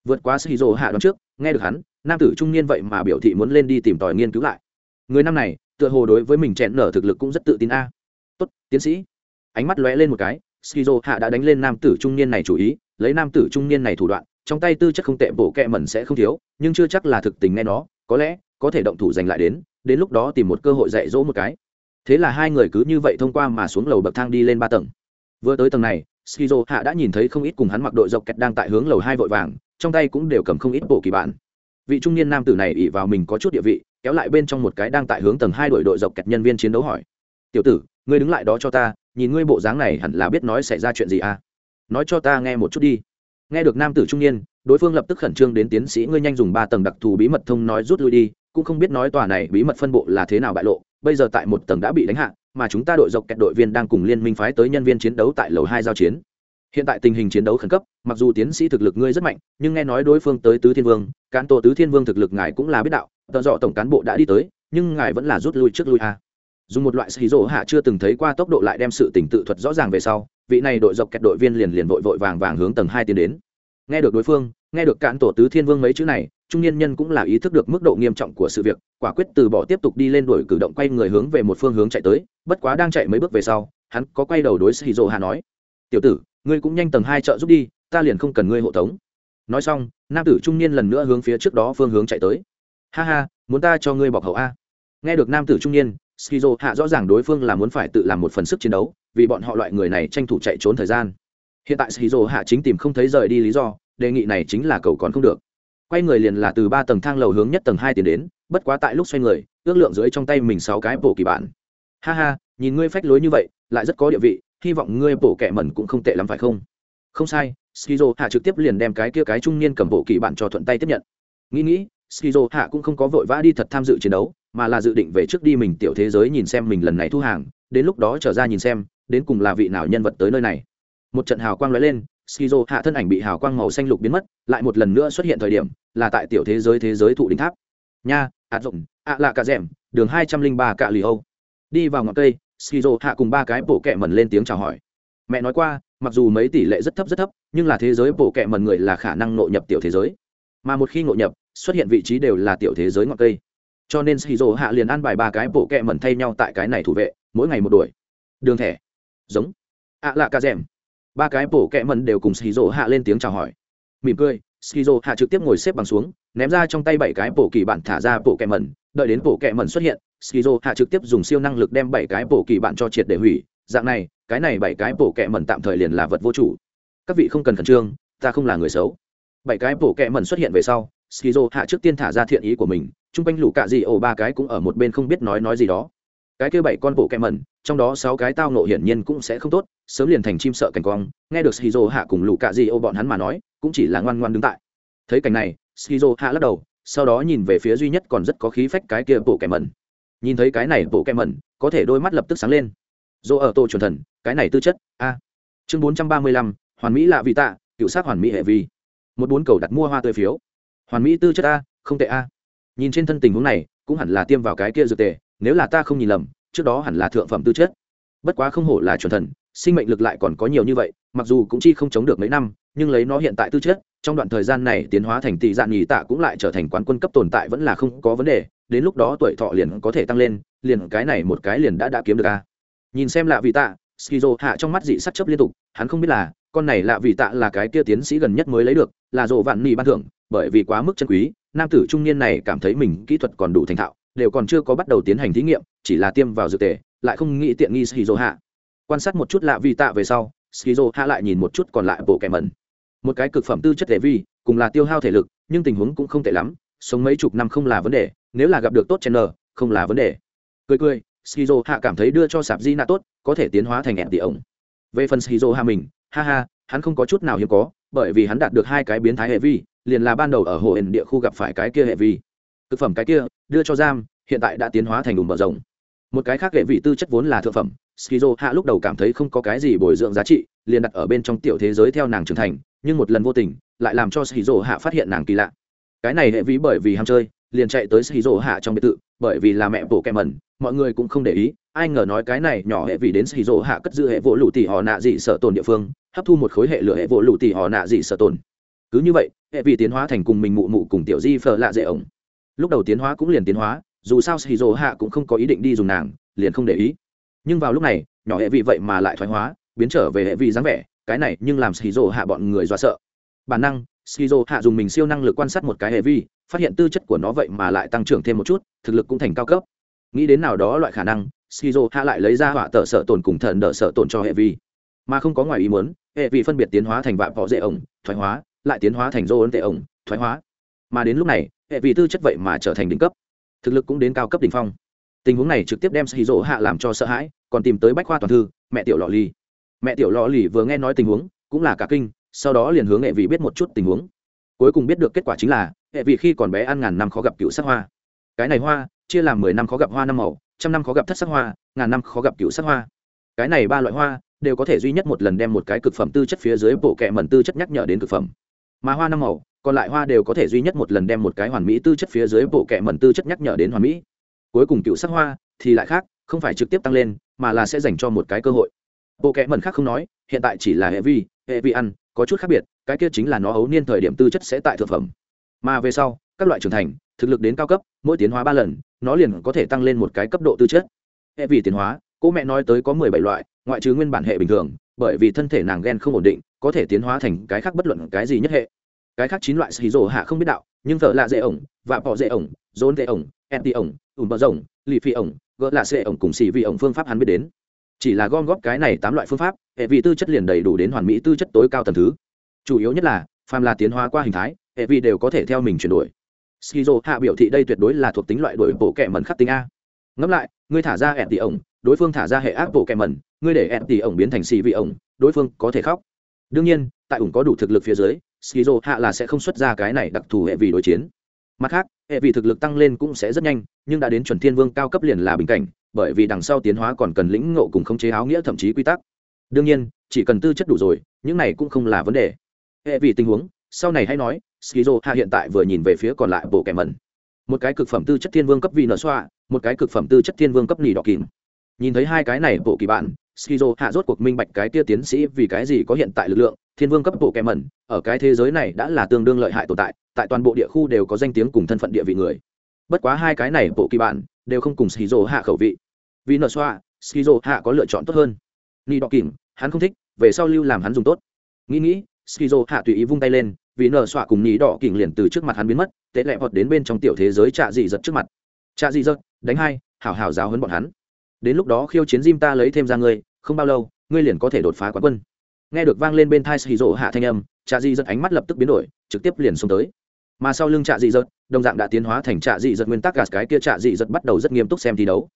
vượt qua dỗ hạ đón trước, nghe được hắn, nam tử trung niên vậy mà biểu thị muốn lên đi tìm tòi nghiên cứu lại. Người năm này, tựa hồ đối với mình chẹn nở thực lực cũng rất tự tin a. Tốt, tiến sĩ. Ánh mắt lóe lên một cái skizo hạ đã đánh lên nam tử trung niên này chủ ý, lấy nam tử trung niên này thủ đoạn, trong tay tư chất không tệ bổ kẹ mẩn sẽ không thiếu, nhưng chưa chắc là thực tình nghe nó, có lẽ, có thể động thủ giành lại đến đến lúc đó tìm một cơ hội dạy dỗ một cái. Thế là hai người cứ như vậy thông qua mà xuống lầu bậc thang đi lên ba tầng. Vừa tới tầng này skizo hạ đã nhìn thấy không ít cùng hắn mặc đội dọc kẹt đang tại hướng lầu hai vội vàng trong tay cũng đều cầm không ít bộ kỳ bản. Vị trung niên nam tử này ỉ vào mình có chút địa vị, kéo lại bên trong một cái đang tại hướng tầng hai đội đội dọc kẹt nhân viên chiến đấu hỏi. Tiểu tử, ngươi đứng lại đó cho ta, nhìn ngươi bộ dáng này hẳn là biết nói xảy ra chuyện gì à? Nói cho ta nghe một chút đi. Nghe được nam tử trung niên, đối phương lập tức khẩn trương đến tiến sĩ, ngươi nhanh dùng ba tầng đặc thù bí mật thông nói rút lui đi, cũng không biết nói tòa này bí mật phân bộ là thế nào bại lộ, bây giờ tại một tầng đã bị đánh hạ, mà chúng ta đội dọc kẹt đội viên đang cùng liên minh phái tới nhân viên chiến đấu tại lầu hai giao chiến hiện tại tình hình chiến đấu khẩn cấp, mặc dù tiến sĩ thực lực ngươi rất mạnh, nhưng nghe nói đối phương tới tứ thiên vương, cán tổ tứ thiên vương thực lực ngài cũng là biết đạo, tợ dọ tổng cán bộ đã đi tới, nhưng ngài vẫn là rút lui trước lui a. Dùng một loại xì rỗ hạ chưa từng thấy qua tốc độ lại đem sự tỉnh tự thuật rõ ràng về sau, vị này đội dọc kẹt đội viên liền liền vội vội vàng vàng hướng tầng hai tiến đến. Nghe được đối phương, nghe được cán tổ tứ thiên vương mấy chữ này, trung niên nhân cũng là ý thức được mức độ nghiêm trọng của sự việc, quả quyết từ bỏ tiếp tục đi lên đổi cử động quay người hướng về một phương hướng chạy tới, bất quá đang chạy mấy bước về sau, hắn có quay đầu đối xì rỗ hạ nói, tiểu tử ngươi cũng nhanh tầng hai chợ giúp đi, ta liền không cần ngươi hộ tống. Nói xong, nam tử trung niên lần nữa hướng phía trước đó phương hướng chạy tới. Ha ha, muốn ta cho ngươi bọc hậu a? Nghe được nam tử trung niên, skizo hạ rõ ràng đối phương là muốn phải tự làm một phần sức chiến đấu, vì bọn họ loại người này tranh thủ chạy trốn thời gian. Hiện tại skizo hạ chính tìm không thấy rời đi lý do, đề nghị này chính là cầu còn không được. Quay người liền là từ ba tầng thang lầu hướng nhất tầng hai tiến đến, bất quá tại lúc xoay người, ước lượng dưới trong tay mình sáu cái bổ kỳ bản. Ha ha, nhìn ngươi phách lối như vậy, lại rất có địa vị hy vọng ngươi bổ kẻ mẩn cũng không tệ lắm phải không? Không sai, skizo hạ trực tiếp liền đem cái kia cái trung niên cầm bộ kỳ bản cho thuận tay tiếp nhận. Nghĩ nghĩ, skizo hạ cũng không có vội vã đi thật tham dự chiến đấu, mà là dự định về trước đi mình tiểu thế giới nhìn xem mình lần này thu hàng, đến lúc đó trở ra nhìn xem, đến cùng là vị nào nhân vật tới nơi này. Một trận hào quang lóe lên, skizo hạ thân ảnh bị hào quang màu xanh lục biến mất, lại một lần nữa xuất hiện thời điểm, là tại tiểu thế giới thế giới thụ đỉnh tháp. Nha ạt rộng ạ lạ cả rèm đường hai trăm linh ba cạ lì âu. Đi vào ngọn cây skizo hạ cùng ba cái bộ kẹ mần lên tiếng chào hỏi. Mẹ nói qua mặc dù mấy tỷ lệ rất thấp rất thấp nhưng là thế giới bộ kẹ mần người là khả năng nội nhập tiểu thế giới. Mà một khi nội nhập xuất hiện vị trí đều là tiểu thế giới ngọn cây. Cho nên shizu hạ liền ăn bài ba cái bộ kẹ mần thay nhau tại cái này thủ vệ mỗi ngày một đuổi. Đường thẻ. Giống. Ạ lạ ca rèm. Ba cái bộ kẹ mần đều cùng shizu hạ lên tiếng chào hỏi. Mỉm cười Skizo hạ trực tiếp ngồi xếp bằng xuống ném ra trong tay bảy cái bộ kỳ bản thả ra bộ kẹ mẩn, đợi đến bộ kẹ mẩn xuất hiện skizo hạ trực tiếp dùng siêu năng lực đem bảy cái bổ kỳ bạn cho triệt để hủy. Dạng này, cái này bảy cái bổ kẹ mẩn tạm thời liền là vật vô chủ. Các vị không cần khẩn trương, ta không là người xấu. Bảy cái bổ kẹ mẩn xuất hiện về sau, skizo hạ trước tiên thả ra thiện ý của mình. Chung quanh lũ cạ dị ổ ba cái cũng ở một bên không biết nói nói gì đó. Cái kia bảy con bộ kẹ mẩn, trong đó sáu cái tao nộ hiển nhiên cũng sẽ không tốt, sớm liền thành chim sợ cảnh quang. Nghe được skizo hạ cùng lũ cạ dị ổ bọn hắn mà nói, cũng chỉ là ngoan ngoan đứng tại. Thấy cảnh này, skizo hạ lắc đầu, sau đó nhìn về phía duy nhất còn rất có khí phách cái kia bộ kẹ mẩn nhìn thấy cái này bộ kem mẩn, có thể đôi mắt lập tức sáng lên. Dỗ ở tổ chuẩn thần, cái này tư chất, a. Chương bốn trăm ba mươi lăm, hoàn mỹ lạ vị tạ, cựu sát hoàn mỹ hệ vi. Một bốn cầu đặt mua hoa tươi phiếu. Hoàn mỹ tư chất a, không tệ a. Nhìn trên thân tình huống này, cũng hẳn là tiêm vào cái kia dược tề, nếu là ta không nhìn lầm, trước đó hẳn là thượng phẩm tư chất. Bất quá không hổ là chuẩn thần, sinh mệnh lực lại còn có nhiều như vậy, mặc dù cũng chi không chống được mấy năm, nhưng lấy nó hiện tại tư chất, trong đoạn thời gian này tiến hóa thành tỷ dạng nhì tạ cũng lại trở thành quán quân cấp tồn tại vẫn là không có vấn đề đến lúc đó tuổi thọ liền có thể tăng lên, liền cái này một cái liền đã đã kiếm được a nhìn xem lạ vị tạ, skizo hạ trong mắt dị sắc chấp liên tục, hắn không biết là, con này lạ vị tạ là cái kia tiến sĩ gần nhất mới lấy được, là rộ vạn nỉ ban thưởng, bởi vì quá mức chân quý, nam tử trung niên này cảm thấy mình kỹ thuật còn đủ thành thạo, đều còn chưa có bắt đầu tiến hành thí nghiệm, chỉ là tiêm vào dược tề, lại không nghĩ tiện nghi skizo hạ. Quan sát một chút lạ vị tạ về sau, skizo hạ lại nhìn một chút còn lại bộ kẻ mẩn. Một cái cực phẩm tư chất thể vi, cùng là tiêu hao thể lực, nhưng tình huống cũng không tệ lắm sống mấy chục năm không là vấn đề, nếu là gặp được tốt chen không là vấn đề. Cười cười, skizo hạ cảm thấy đưa cho sạp di nạ tốt, có thể tiến hóa thành ẹn tỷ ổng. Về phần skizo hạ mình, ha ha, hắn không có chút nào hiếm có, bởi vì hắn đạt được hai cái biến thái hệ vi, liền là ban đầu ở hồ ẩn địa khu gặp phải cái kia hệ vi. Thực phẩm cái kia, đưa cho giam, hiện tại đã tiến hóa thành đùm bờ rồng. Một cái khác hệ vị tư chất vốn là thượng phẩm, skizo hạ lúc đầu cảm thấy không có cái gì bồi dưỡng giá trị, liền đặt ở bên trong tiểu thế giới theo nàng trưởng thành, nhưng một lần vô tình, lại làm cho skizo hạ phát hiện nàng kỳ lạ cái này hệ vĩ bởi vì ham chơi, liền chạy tới xì rỗ hạ trong biệt thự, bởi vì là mẹ bộ kẹ mẩn, mọi người cũng không để ý, ai ngờ nói cái này nhỏ hệ vì đến xì rỗ hạ cất giữ hệ vỗ lụ tỉ họ nạ dị sở tồn địa phương, hấp thu một khối hệ lửa hệ vỗ lụ tỉ họ nạ dị sở tồn. Cứ như vậy, hệ vĩ tiến hóa thành cùng mình mụ mụ cùng tiểu di phở lạ dễ ổng. Lúc đầu tiến hóa cũng liền tiến hóa, dù sao xì rỗ hạ cũng không có ý định đi dùng nàng, liền không để ý. Nhưng vào lúc này, nhỏ hệ vị vậy mà lại thoái hóa, biến trở về hệ vị dáng vẻ, cái này nhưng làm xì rỗ hạ bọn người do sợ. Bản năng skizo hạ dùng mình siêu năng lực quan sát một cái hệ vi, phát hiện tư chất của nó vậy mà lại tăng trưởng thêm một chút, thực lực cũng thành cao cấp. Nghĩ đến nào đó loại khả năng, skizo hạ lại lấy ra họa tờ sợ tổn cùng thần đỡ sợ tổn cho hệ vi. Mà không có ngoài ý muốn, hệ vi phân biệt tiến hóa thành vạn võ dễ ổng, thoái hóa, lại tiến hóa thành dô ấn tệ ổng, thoái hóa. Mà đến lúc này, hệ vi tư chất vậy mà trở thành đỉnh cấp. Thực lực cũng đến cao cấp đỉnh phong. Tình huống này trực tiếp đem skizo hạ làm cho sợ hãi, còn tìm tới bách khoa toàn thư, mẹ tiểu lọ ly mẹ tiểu lọ lì vừa nghe nói tình huống, cũng là cả kinh sau đó liền hướng hệ vị biết một chút tình huống. Cuối cùng biết được kết quả chính là, hệ vị khi còn bé ăn ngàn năm khó gặp cựu sắc hoa. Cái này hoa, chia làm mười năm khó gặp hoa năm màu, trăm năm khó gặp thất sắc hoa, ngàn năm khó gặp cựu sắc hoa. Cái này ba loại hoa đều có thể duy nhất một lần đem một cái cực phẩm tư chất phía dưới bộ kẹ mẩn tư chất nhắc nhở đến cực phẩm. Mà hoa năm màu, còn lại hoa đều có thể duy nhất một lần đem một cái hoàn mỹ tư chất phía dưới bộ kẹ mẩn tư chất nhắc nhở đến hoàn mỹ. Cuối cùng cựu sắc hoa thì lại khác, không phải trực tiếp tăng lên, mà là sẽ dành cho một cái cơ hội. Bộ kẹ mẩn khác không nói, hiện tại chỉ là hệ vi hệ vị ăn, có chút khác biệt, cái kia chính là nó ấu niên thời điểm tư chất sẽ tại thực phẩm. Mà về sau, các loại trưởng thành, thực lực đến cao cấp, mỗi tiến hóa ba lần, nó liền có thể tăng lên một cái cấp độ tư chất. Hệ vị tiến hóa, cô mẹ nói tới có mười bảy loại, ngoại trừ nguyên bản hệ bình thường, bởi vì thân thể nàng ghen không ổn định, có thể tiến hóa thành cái khác bất luận cái gì nhất hệ. Cái khác chín loại xì rổ hạ không biết đạo, nhưng thợ lạ dễ ổng và bỏ dễ ổng rốn dễ ổng enti ổng ủn bờ rồng, lì phi ổng, gỡ lạ dễ ổng cùng xì vi ổng phương pháp hắn biết đến chỉ là gom góp cái này tám loại phương pháp, hệ vị tư chất liền đầy đủ đến hoàn mỹ tư chất tối cao tầm thứ. Chủ yếu nhất là, phàm là tiến hóa qua hình thái, hệ vị đều có thể theo mình chuyển đổi. Skizo hạ biểu thị đây tuyệt đối là thuộc tính loại đổi bộ kẹ mẩn khắc tính a. Ngẫm lại, ngươi thả ra ẹn tỷ ổng, đối phương thả ra hệ ác bộ kẹ mẩn, ngươi để ẹn tỷ ổng biến thành xì vị ổng, đối phương có thể khóc. Đương nhiên, tại ổng có đủ thực lực phía dưới, skizo hạ là sẽ không xuất ra cái này đặc thù hệ vị đối chiến. Mặt khác, hệ vị thực lực tăng lên cũng sẽ rất nhanh, nhưng đã đến chuẩn thiên vương cao cấp liền là bình cảnh bởi vì đằng sau tiến hóa còn cần lĩnh ngộ cùng khống chế áo nghĩa thậm chí quy tắc. Đương nhiên, chỉ cần tư chất đủ rồi, những này cũng không là vấn đề. Hệ vì tình huống, sau này hãy nói, skizo hạ hiện tại vừa nhìn về phía còn lại bộ kẻ mẩn. Một cái cực phẩm tư chất thiên vương cấp vì nở xoa một cái cực phẩm tư chất thiên vương cấp nỉ đỏ kìm nhìn thấy hai cái này bộ kỳ bạn, skizo hạ rốt cuộc minh bạch cái tia tiến sĩ vì cái gì có hiện tại lực lượng, thiên vương cấp bộ kẻ mẩn, ở cái thế giới này đã là tương đương lợi hại tồn tại tại toàn bộ địa khu đều có danh tiếng cùng thân phận địa vị người bất quá hai cái này bộ kỳ bạn đều không cùng skizo hạ khẩu vị. Vì nở xoa, skizo hạ có lựa chọn tốt hơn. Ni đỏ kìm, hắn không thích, về sau lưu làm hắn dùng tốt. Nghĩ nghĩ, skizo hạ tùy ý vung tay lên, vì nở xoa cùng ni đỏ kìm liền từ trước mặt hắn biến mất, tệ lẹ vọt đến bên trong tiểu thế giới trạ dị giật trước mặt. Trạ dị giật đánh hai, hảo hảo giáo hấn bọn hắn. Đến lúc đó khiêu chiến Jim ta lấy thêm ra ngươi, không bao lâu, ngươi liền có thể đột phá quán quân. Nghe được vang lên bên thai xì hạ thanh âm, trạ dị giật ánh mắt lập tức biến đổi, trực tiếp liền xông tới mà sau lưng trạ dị dật, đồng dạng đã tiến hóa thành trạ dị dật nguyên tắc gạt cái kia trạ dị dật bắt đầu rất nghiêm túc xem thi đấu.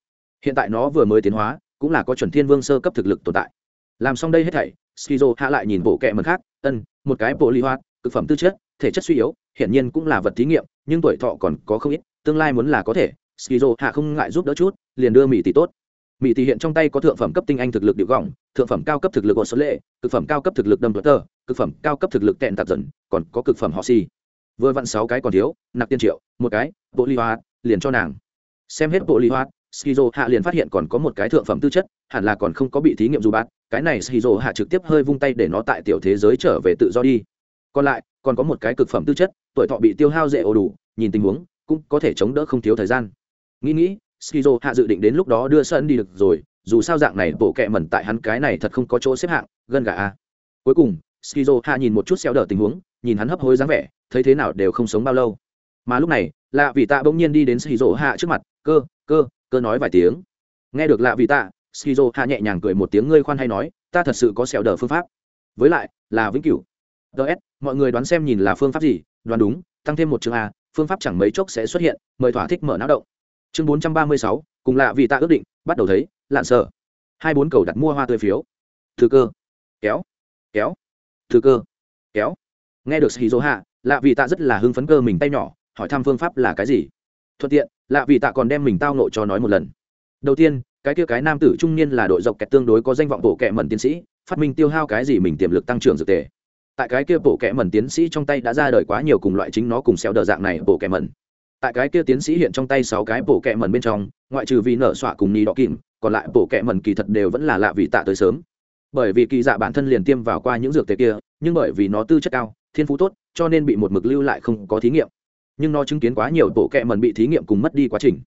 Hiện tại nó vừa mới tiến hóa cũng là có chuẩn thiên vương sơ cấp thực lực tồn tại. Làm xong đây hết thảy skizo hạ lại nhìn bộ kẹ mật khác ân một cái bộ ly hoa, thực phẩm tư chất thể chất suy yếu hiển nhiên cũng là vật thí nghiệm nhưng tuổi thọ còn có không ít tương lai muốn là có thể. Skizo hạ không ngại giúp đỡ chút liền đưa mỹ tỷ tốt. Mỹ tỷ hiện trong tay có thượng phẩm cấp tinh anh thực lực điệu gọng thượng phẩm cao cấp thực lực ổn số lệ cực phẩm cao cấp thực lực đâm tờ cực phẩm cao cấp thực lực tẹn tạp dần còn có cực phẩm họ xì、si vừa vặn sáu cái còn thiếu, nạp tiên triệu, một cái, bộ ly hoa, liền cho nàng. Xem hết bộ ly hoa, skizo hạ liền phát hiện còn có một cái thượng phẩm tư chất, hẳn là còn không có bị thí nghiệm dù bát, cái này skizo hạ trực tiếp hơi vung tay để nó tại tiểu thế giới trở về tự do đi. Còn lại, còn có một cái cực phẩm tư chất, tuổi thọ bị tiêu hao dễ ổ đủ, nhìn tình huống, cũng có thể chống đỡ không thiếu thời gian. Nghĩ nghĩ, skizo hạ dự định đến lúc đó đưa sân đi được rồi, dù sao dạng này bộ kẹ mẩn tại hắn cái này thật không có chỗ xếp hạng, gần gà a. Cuối cùng, skizo hạ nhìn một chút xeo đỡ tình huống, nhìn hắn hấp hối dáng vẻ thấy thế nào đều không sống bao lâu. Mà lúc này, lạ vị tạ bỗng nhiên đi đến skizo hạ trước mặt, cơ cơ cơ nói vài tiếng. Nghe được lạ vị tạ skizo hạ nhẹ nhàng cười một tiếng, ngươi khoan hay nói, ta thật sự có sẹo đỡ phương pháp. Với lại, là vĩnh cửu. Ts mọi người đoán xem nhìn là phương pháp gì? Đoán đúng, tăng thêm một chương a, phương pháp chẳng mấy chốc sẽ xuất hiện, mời thỏa thích mở não động. Chương bốn trăm ba mươi sáu, cùng lạ vì tạ ước định, bắt đầu thấy, lạn sợ hai bốn cầu đặt mua hoa tươi phiếu. Thư cơ. Kéo. Kéo. Thư cơ. Kéo. Nghe được shizu hạ lạ vì tạ rất là hưng phấn cơ mình tay nhỏ, hỏi thăm phương pháp là cái gì. Thuận tiện, lạ vì tạ còn đem mình tao nộ cho nói một lần. Đầu tiên, cái kia cái nam tử trung niên là đội dọc kẹt tương đối có danh vọng bộ kẹ mẩn tiến sĩ, phát minh tiêu hao cái gì mình tiềm lực tăng trưởng dược tề. Tại cái kia bộ kẹ mẩn tiến sĩ trong tay đã ra đời quá nhiều cùng loại chính nó cùng xéo đờ dạng này bộ kẹ mẩn. Tại cái kia tiến sĩ hiện trong tay sáu cái bộ kẹ mẩn bên trong, ngoại trừ vì nở xoa cùng ni đỏ kìm, còn lại bộ kẹ mẩn kỳ thật đều vẫn là lạ vị tạ tới sớm. Bởi vì kỳ dạ bản thân liền tiêm vào qua những dược tề kia, nhưng bởi vì nó tư chất cao, thiên phú tốt cho nên bị một mực lưu lại không có thí nghiệm. Nhưng nó chứng kiến quá nhiều bộ kẹ mần bị thí nghiệm cùng mất đi quá trình.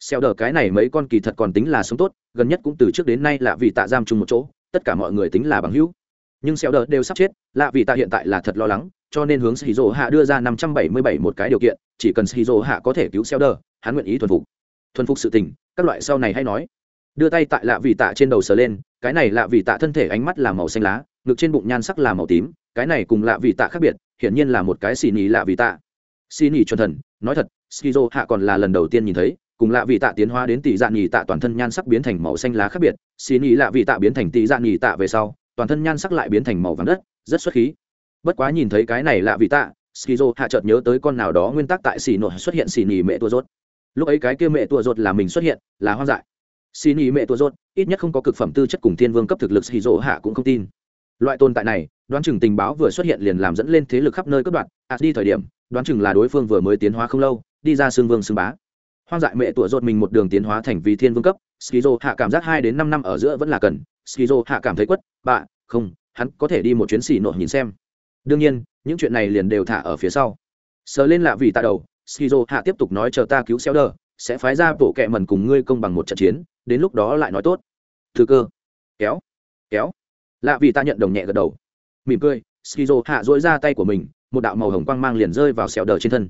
Xeo đờ cái này mấy con kỳ thật còn tính là sống tốt, gần nhất cũng từ trước đến nay là vì tạ giam chung một chỗ, tất cả mọi người tính là bằng hữu. Nhưng xeo đờ đều sắp chết, lạ vì tạ hiện tại là thật lo lắng, cho nên hướng shizu hạ đưa ra năm trăm bảy mươi bảy một cái điều kiện, chỉ cần shizu hạ có thể cứu xeo đờ, hắn nguyện ý thuần phục. Thuần phục sự tình, các loại sau này hay nói. Đưa tay tại lạ vì tạ trên đầu sờ lên, cái này lạ vì tạ thân thể ánh mắt là màu xanh lá ngực trên bụng nhan sắc là màu tím, cái này cùng lạ vì tạ khác biệt, hiển nhiên là một cái xì nhì lạ vì tạ. Xì nhì chuẩn thần, nói thật, skizo hạ còn là lần đầu tiên nhìn thấy, cùng lạ vị tạ tiến hóa đến tỷ dạng nhì tạ toàn thân nhan sắc biến thành màu xanh lá khác biệt, xì nhì lạ vị tạ biến thành tỷ dạng nhì tạ về sau, toàn thân nhan sắc lại biến thành màu vàng đất, rất xuất khí. Bất quá nhìn thấy cái này lạ vị tạ, skizo hạ chợt nhớ tới con nào đó nguyên tắc tại xì nổ xuất hiện xì nhì mẹ tua rốt. Lúc ấy cái kia mẹ tua rốt là mình xuất hiện, là hoang dại. Xì nhì mẹ tua rốt, ít nhất không có cực phẩm tư chất cùng thiên vương cấp thực lực skizo hạ cũng không tin loại tồn tại này, đoán chừng tình báo vừa xuất hiện liền làm dẫn lên thế lực khắp nơi cất đoạn ạt à, đi thời điểm, đoán chừng là đối phương vừa mới tiến hóa không lâu, đi ra xương vương xương bá. Hoang dại mẹ tủa rột mình một đường tiến hóa thành vì thiên vương cấp, skizo hạ cảm giác hai đến năm năm ở giữa vẫn là cần, skizo hạ cảm thấy quất, bạ, không, hắn có thể đi một chuyến xỉ nội nhìn xem. Đương nhiên, những chuyện này liền đều thả ở phía sau. Sờ lên lạ vì tạ đầu, skizo hạ tiếp tục nói chờ ta cứu xéo đờ, sẽ phái ra bộ kẹ mần cùng ngươi công bằng một trận chiến, đến lúc đó lại nói tốt. Thư cơ. Kéo. Kéo lạ vì ta nhận đồng nhẹ gật đầu. Mỉm cười, skizo hạ dỗi ra tay của mình, một đạo màu hồng quang mang liền rơi vào xẻo đờ trên thân.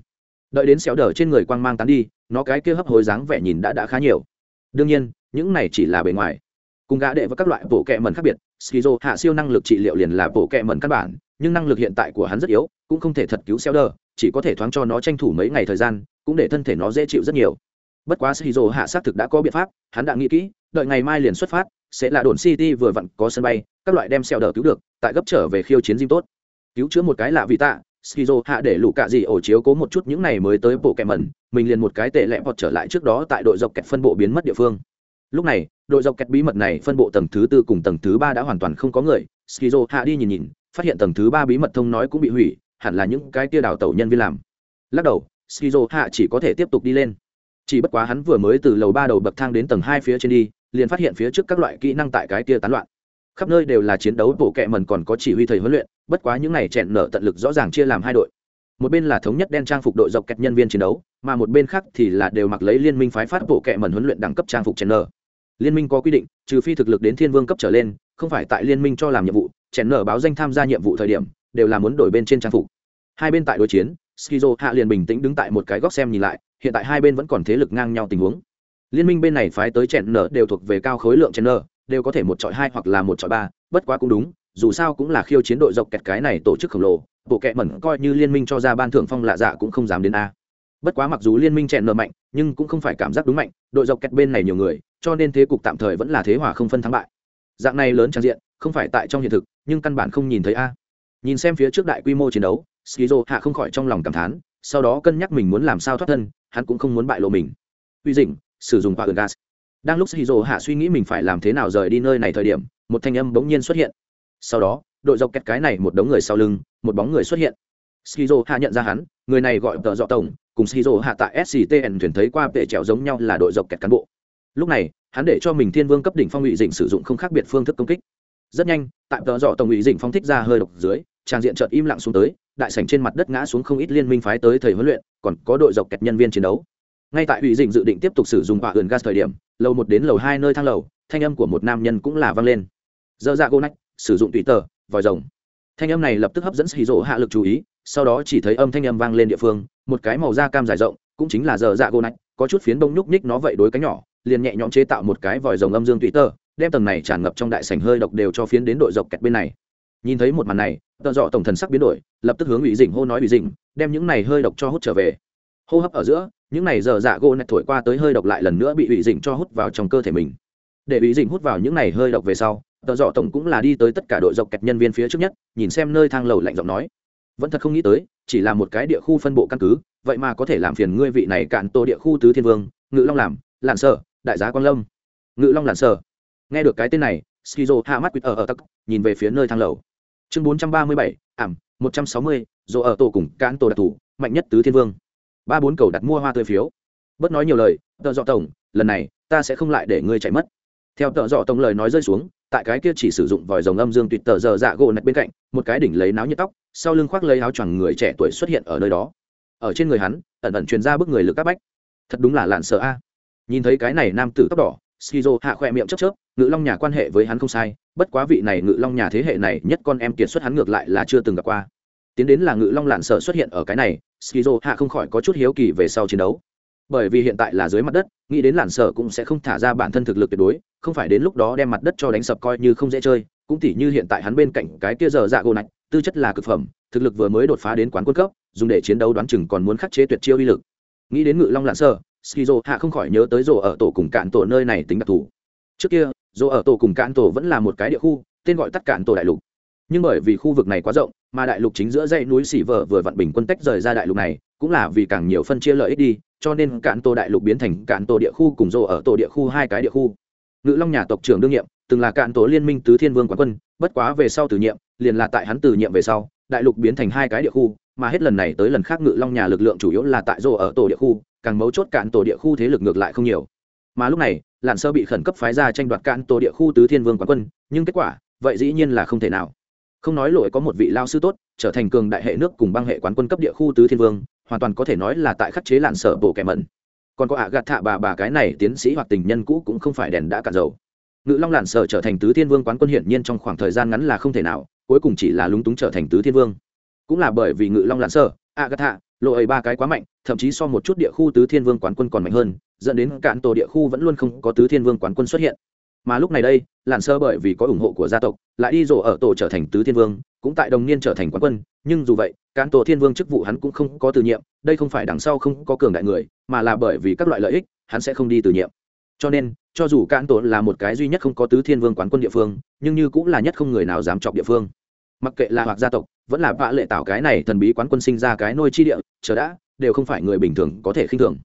Đợi đến xẻo đờ trên người quang mang tán đi, nó cái kia hấp hối dáng vẻ nhìn đã đã khá nhiều. Đương nhiên, những này chỉ là bề ngoài. Cùng gã đệ và các loại bộ kẹ mần khác biệt, skizo hạ siêu năng lực trị liệu liền là bộ kẹ mần căn bản, nhưng năng lực hiện tại của hắn rất yếu, cũng không thể thật cứu xeo đờ, chỉ có thể thoáng cho nó tranh thủ mấy ngày thời gian, cũng để thân thể nó dễ chịu rất nhiều. Bất quá skizo hạ xác thực đã có biện pháp, hắn đã nghĩ kỹ, đợi ngày mai liền xuất phát, sẽ là đồn city vừa vặn có sân bay các loại đem xeo đờ cứu được, tại gấp trở về khiêu chiến diêm tốt. Cứu chữa một cái lạ vị tạ, skizo hạ để lũ cạ gì ổ chiếu cố một chút những này mới tới bộ kẹ mẩn, mình liền một cái tệ lẹ vọt trở lại trước đó tại đội dọc kẹt phân bộ biến mất địa phương. Lúc này, đội dọc kẹt bí mật này phân bộ tầng thứ tư cùng tầng thứ ba đã hoàn toàn không có người, skizo hạ đi nhìn nhìn, phát hiện tầng thứ ba bí mật thông nói cũng bị hủy, hẳn là những cái tia đào tẩu nhân viên làm. Lắc đầu, skizo hạ chỉ có thể tiếp tục đi lên. Chỉ bất quá hắn vừa mới từ lầu ba đầu bậc thang đến tầng hai phía trên đi, liền phát hiện phía trước các loại kỹ năng tại cái tia tán loạn khắp nơi đều là chiến đấu, bộ kệ mần còn có chỉ huy thầy huấn luyện, bất quá những này chẹn nở tận lực rõ ràng chia làm hai đội. Một bên là thống nhất đen trang phục đội dọc kẹt nhân viên chiến đấu, mà một bên khác thì là đều mặc lấy liên minh phái phát bộ kệ mần huấn luyện đẳng cấp trang phục chèn nở. Liên minh có quy định, trừ phi thực lực đến thiên vương cấp trở lên, không phải tại liên minh cho làm nhiệm vụ, chèn nở báo danh tham gia nhiệm vụ thời điểm, đều là muốn đổi bên trên trang phục. Hai bên tại đối chiến, skizo hạ liền bình tĩnh đứng tại một cái góc xem nhìn lại, hiện tại hai bên vẫn còn thế lực ngang nhau tình huống. Liên minh bên này phái tới chèn nở đều thuộc về cao khối lượng chèn nở đều có thể một chọi hai hoặc là một chọi ba, bất quá cũng đúng, dù sao cũng là khiêu chiến đội dọc kẹt cái này tổ chức khổng lồ, bộ kẹ mẩn coi như liên minh cho ra ban thưởng phong lạ dạ cũng không dám đến a. Bất quá mặc dù liên minh chèn nở mạnh, nhưng cũng không phải cảm giác đúng mạnh, đội dọc kẹt bên này nhiều người, cho nên thế cục tạm thời vẫn là thế hòa không phân thắng bại. Dạng này lớn trang diện, không phải tại trong hiện thực, nhưng căn bản không nhìn thấy a. Nhìn xem phía trước đại quy mô chiến đấu, skizo hạ không khỏi trong lòng cảm thán, sau đó cân nhắc mình muốn làm sao thoát thân, hắn cũng không muốn bại lộ mình. Uy dĩnh, sử dụng quả gas đang lúc skizo hạ suy nghĩ mình phải làm thế nào rời đi nơi này thời điểm, một thanh âm bỗng nhiên xuất hiện. Sau đó, đội dọc kẹt cái này một đống người sau lưng, một bóng người xuất hiện. Skizo hạ nhận ra hắn, người này gọi tờ dọ tổng, cùng skizo hạ tại sctn thuyền thấy qua vệ trèo giống nhau là đội dọc kẹt cán bộ. Lúc này, hắn để cho mình thiên vương cấp đỉnh phong ngụy dịnh sử dụng không khác biệt phương thức công kích. Rất nhanh, tại tờ dọ tổng ngụy dịnh phong thích ra hơi độc dưới, trang diện chợt im lặng xuống tới, đại sảnh trên mặt đất ngã xuống không ít liên minh phái tới thầy huấn luyện, còn có đội dọc kẹt nhân viên chiến đấu ngay tại ủy dịnh dự định tiếp tục sử dụng hỏa ườn gas thời điểm, lầu một đến lầu hai nơi thang lầu, thanh âm của một nam nhân cũng là vang lên. Dơ dạ gô nách, sử dụng tùy tờ, vòi rồng. Thanh âm này lập tức hấp dẫn xì rỗ hạ lực chú ý, sau đó chỉ thấy âm thanh âm vang lên địa phương, một cái màu da cam dài rộng, cũng chính là dơ dạ gô nách, có chút phiến bông nhúc nhích nó vậy đối cánh nhỏ, liền nhẹ nhõm chế tạo một cái vòi rồng âm dương tùy tờ, đem tầng này tràn ngập trong đại sảnh hơi độc đều cho phiến đến đội dọc kẹt bên này. Nhìn thấy một màn này, tợ dọ tổng thần sắc biến đổi, lập tức hướng ủy dĩnh hô nói ủy dĩnh, đem những này hơi độc cho hút trở về. Hô hấp ở giữa những này giờ dạ gỗ nạch thổi qua tới hơi độc lại lần nữa bị ủy dĩnh cho hút vào trong cơ thể mình. Để ủy dĩnh hút vào những này hơi độc về sau, tờ dọ tổng cũng là đi tới tất cả đội dọc kẹt nhân viên phía trước nhất, nhìn xem nơi thang lầu lạnh giọng nói. Vẫn thật không nghĩ tới, chỉ là một cái địa khu phân bộ căn cứ, vậy mà có thể làm phiền ngươi vị này cạn tổ địa khu tứ thiên vương, ngự long làm, lạn sở, đại giá quang lâm. Ngự long lạn sở. Nghe được cái tên này, skizo hạ mắt quýt ở ở tắc, nhìn về phía nơi thang lầu. Chương bốn trăm ba mươi bảy, ảm, một trăm sáu mươi dồ ở tổ cùng cán tổ đặc thủ, mạnh nhất tứ thiên vương ba bốn cầu đặt mua hoa tươi phiếu. Bớt nói nhiều lời, tợ dọ tổng, lần này, ta sẽ không lại để ngươi chạy mất. Theo tợ dọ tổng lời nói rơi xuống, tại cái kia chỉ sử dụng vòi rồng âm dương tuyệt tờ giờ dạ gỗ nạch bên cạnh, một cái đỉnh lấy náo nhiệt tóc, sau lưng khoác lấy áo choàng người trẻ tuổi xuất hiện ở nơi đó. Ở trên người hắn, ẩn ẩn truyền ra bức người lực các bách. Thật đúng là lạn sợ a. Nhìn thấy cái này nam tử tóc đỏ, skizo hạ khoe miệng chớp chớp, ngự long nhà quan hệ với hắn không sai, bất quá vị này ngự long nhà thế hệ này nhất con em kiệt xuất hắn ngược lại là chưa từng gặp qua. Tiến đến là ngự long lạn sợ xuất hiện ở cái này skizo hạ không khỏi có chút hiếu kỳ về sau chiến đấu. Bởi vì hiện tại là dưới mặt đất, nghĩ đến lạn sở cũng sẽ không thả ra bản thân thực lực tuyệt đối, không phải đến lúc đó đem mặt đất cho đánh sập coi như không dễ chơi, cũng tỉ như hiện tại hắn bên cạnh cái kia giờ dạ gỗ nạch tư chất là cực phẩm, thực lực vừa mới đột phá đến quán quân cấp, dùng để chiến đấu đoán chừng còn muốn khắc chế tuyệt chiêu uy lực. Nghĩ đến ngự long lạn sợ skizo hạ không khỏi nhớ tới rổ ở tổ cùng cạn tổ nơi này tính đặc thù. Trước kia rổ ở tổ cùng cạn tổ vẫn là một cái địa khu, tên gọi tắt cạn tổ đại lục nhưng bởi vì khu vực này quá rộng, mà đại lục chính giữa dãy núi xỉ vợ vừa vặn bình quân tách rời ra đại lục này, cũng là vì càng nhiều phân chia lợi ích đi, cho nên cạn tổ đại lục biến thành cạn tổ địa khu cùng rổ ở tổ địa khu hai cái địa khu. Ngự long nhà tộc trưởng đương nhiệm, từng là cạn tổ liên minh tứ thiên vương quán quân, bất quá về sau từ nhiệm, liền là tại hắn từ nhiệm về sau, đại lục biến thành hai cái địa khu, mà hết lần này tới lần khác ngự long nhà lực lượng chủ yếu là tại rổ ở tổ địa khu, càng mấu chốt cạn tổ địa khu thế lực ngược lại không nhiều. Mà lúc này, lạn sơ bị khẩn cấp phái ra tranh đoạt cạn tổ địa khu tứ thiên vương quán quân, nhưng kết quả, vậy dĩ nhiên là không thể nào không nói lỗi có một vị lao sư tốt, trở thành cường đại hệ nước cùng băng hệ quán quân cấp địa khu tứ thiên vương, hoàn toàn có thể nói là tại khắc chế lạn sở bộ kẻ mẩn. Còn có ạ gạt thạ bà bà cái này tiến sĩ hoặc tình nhân cũ cũng không phải đèn đã cạn dầu. Ngự long lạn sở trở thành tứ thiên vương quán quân hiển nhiên trong khoảng thời gian ngắn là không thể nào, cuối cùng chỉ là lúng túng trở thành tứ thiên vương. Cũng là bởi vì ngự long lạn sở, ạ gạt thạ, lộ ấy ba cái quá mạnh, thậm chí so một chút địa khu tứ thiên vương quán quân còn mạnh hơn, dẫn đến cạn tổ địa khu vẫn luôn không có tứ thiên vương quán quân xuất hiện mà lúc này đây làn sơ bởi vì có ủng hộ của gia tộc, lại đi rổ ở tổ trở thành tứ thiên vương, cũng tại đồng niên trở thành quán quân. Nhưng dù vậy, cán tổ thiên vương chức vụ hắn cũng không có từ nhiệm, đây không phải đằng sau không có cường đại người, mà là bởi vì các loại lợi ích, hắn sẽ không đi từ nhiệm. Cho nên, cho dù cán tổ là một cái duy nhất không có tứ thiên vương quán quân địa phương, nhưng như cũng là nhất không người nào dám chọc địa phương. Mặc kệ là hoặc gia tộc, vẫn là vạ lệ tạo cái này thần bí quán quân sinh ra cái nôi chi địa, chờ đã, đều không phải người bình thường có thể khinh thường.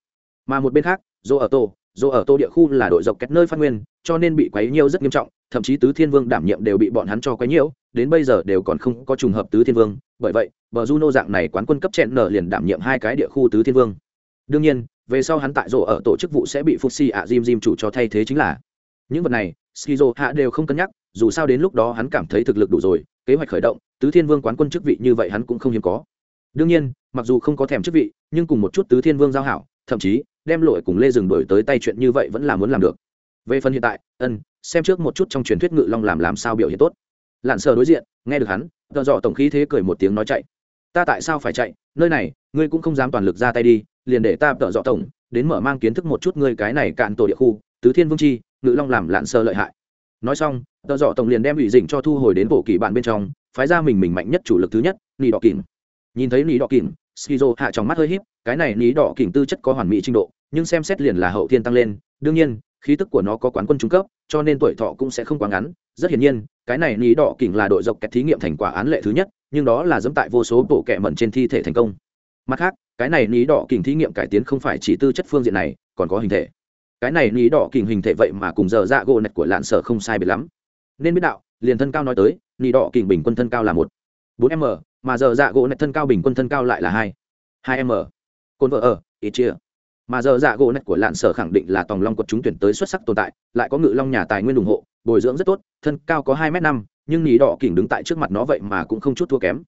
Mà một bên khác dỗ ở tổ dù ở tô địa khu là đội dọc kẹt nơi phát nguyên, cho nên bị quấy nhiêu rất nghiêm trọng, thậm chí tứ thiên vương đảm nhiệm đều bị bọn hắn cho quấy nhiễu đến bây giờ đều còn không có trùng hợp tứ thiên vương. Bởi vậy, bờ juno dạng này quán quân cấp chẹn nở liền đảm nhiệm hai cái địa khu tứ thiên vương. Đương nhiên, về sau hắn tại rổ ở tổ chức vụ sẽ bị Fuxi ạ Jim Jim chủ cho thay thế chính là. Những vật này, Skizo hạ đều không cân nhắc, dù sao đến lúc đó hắn cảm thấy thực lực đủ rồi, kế hoạch khởi động, tứ thiên vương quán quân chức vị như vậy hắn cũng không hiếm có. Đương nhiên, mặc dù không có thèm chức vị, nhưng cùng một chút tứ thiên vương giao hảo, thậm chí đem lội cùng lê rừng đổi tới tay chuyện như vậy vẫn là muốn làm được. Về phần hiện tại, ân, xem trước một chút trong truyền thuyết ngự long làm làm sao biểu hiện tốt. Lặn sờ đối diện, nghe được hắn tợ dọ tổng khí thế cười một tiếng nói chạy. Ta tại sao phải chạy? Nơi này, ngươi cũng không dám toàn lực ra tay đi, liền để ta tợ dọ tổng, đến mở mang kiến thức một chút ngươi cái này cạn tổ địa khu, tứ thiên vương chi, ngự long làm lặn sờ lợi hại. Nói xong tợ dọ tổng liền đem ủy dình cho thu hồi đến bộ kỳ bạn bên trong, phái ra mình mình mạnh nhất chủ lực thứ nhất nỉ đỏ kìm nhìn thấy nỉ đỏ kìm skizo hạ trong mắt hơi híp cái này ní đỏ kình tư chất có hoàn mỹ trình độ, nhưng xem xét liền là hậu thiên tăng lên, đương nhiên, khí tức của nó có quán quân trung cấp, cho nên tuổi thọ cũng sẽ không quá ngắn. Rất hiển nhiên, cái này ní đỏ kình là đội dọc kẹt thí nghiệm thành quả án lệ thứ nhất, nhưng đó là dẫm tại vô số bộ kẹ mẩn trên thi thể thành công. Mặt khác, cái này ní đỏ kình thí nghiệm cải tiến không phải chỉ tư chất phương diện này, còn có hình thể. Cái này ní đỏ kình hình thể vậy mà cùng giờ dạ gỗ nạch của lạn sở không sai biệt lắm. Nên biết đạo, liền thân cao nói tới, ní đỏ kình bình quân thân cao là một. Bốn m, mà giờ dạ gỗ nạch thân cao bình quân thân cao lại là hai. Hai m cồn vợ ở ít chia. Mà giờ dạ gỗ nạch của lạn sở khẳng định là tòng long quật chúng tuyển tới xuất sắc tồn tại, lại có ngự long nhà tài nguyên ủng hộ, bồi dưỡng rất tốt, thân cao có hai m năm, nhưng nỉ đỏ kỉnh đứng tại trước mặt nó vậy mà cũng không chút thua kém.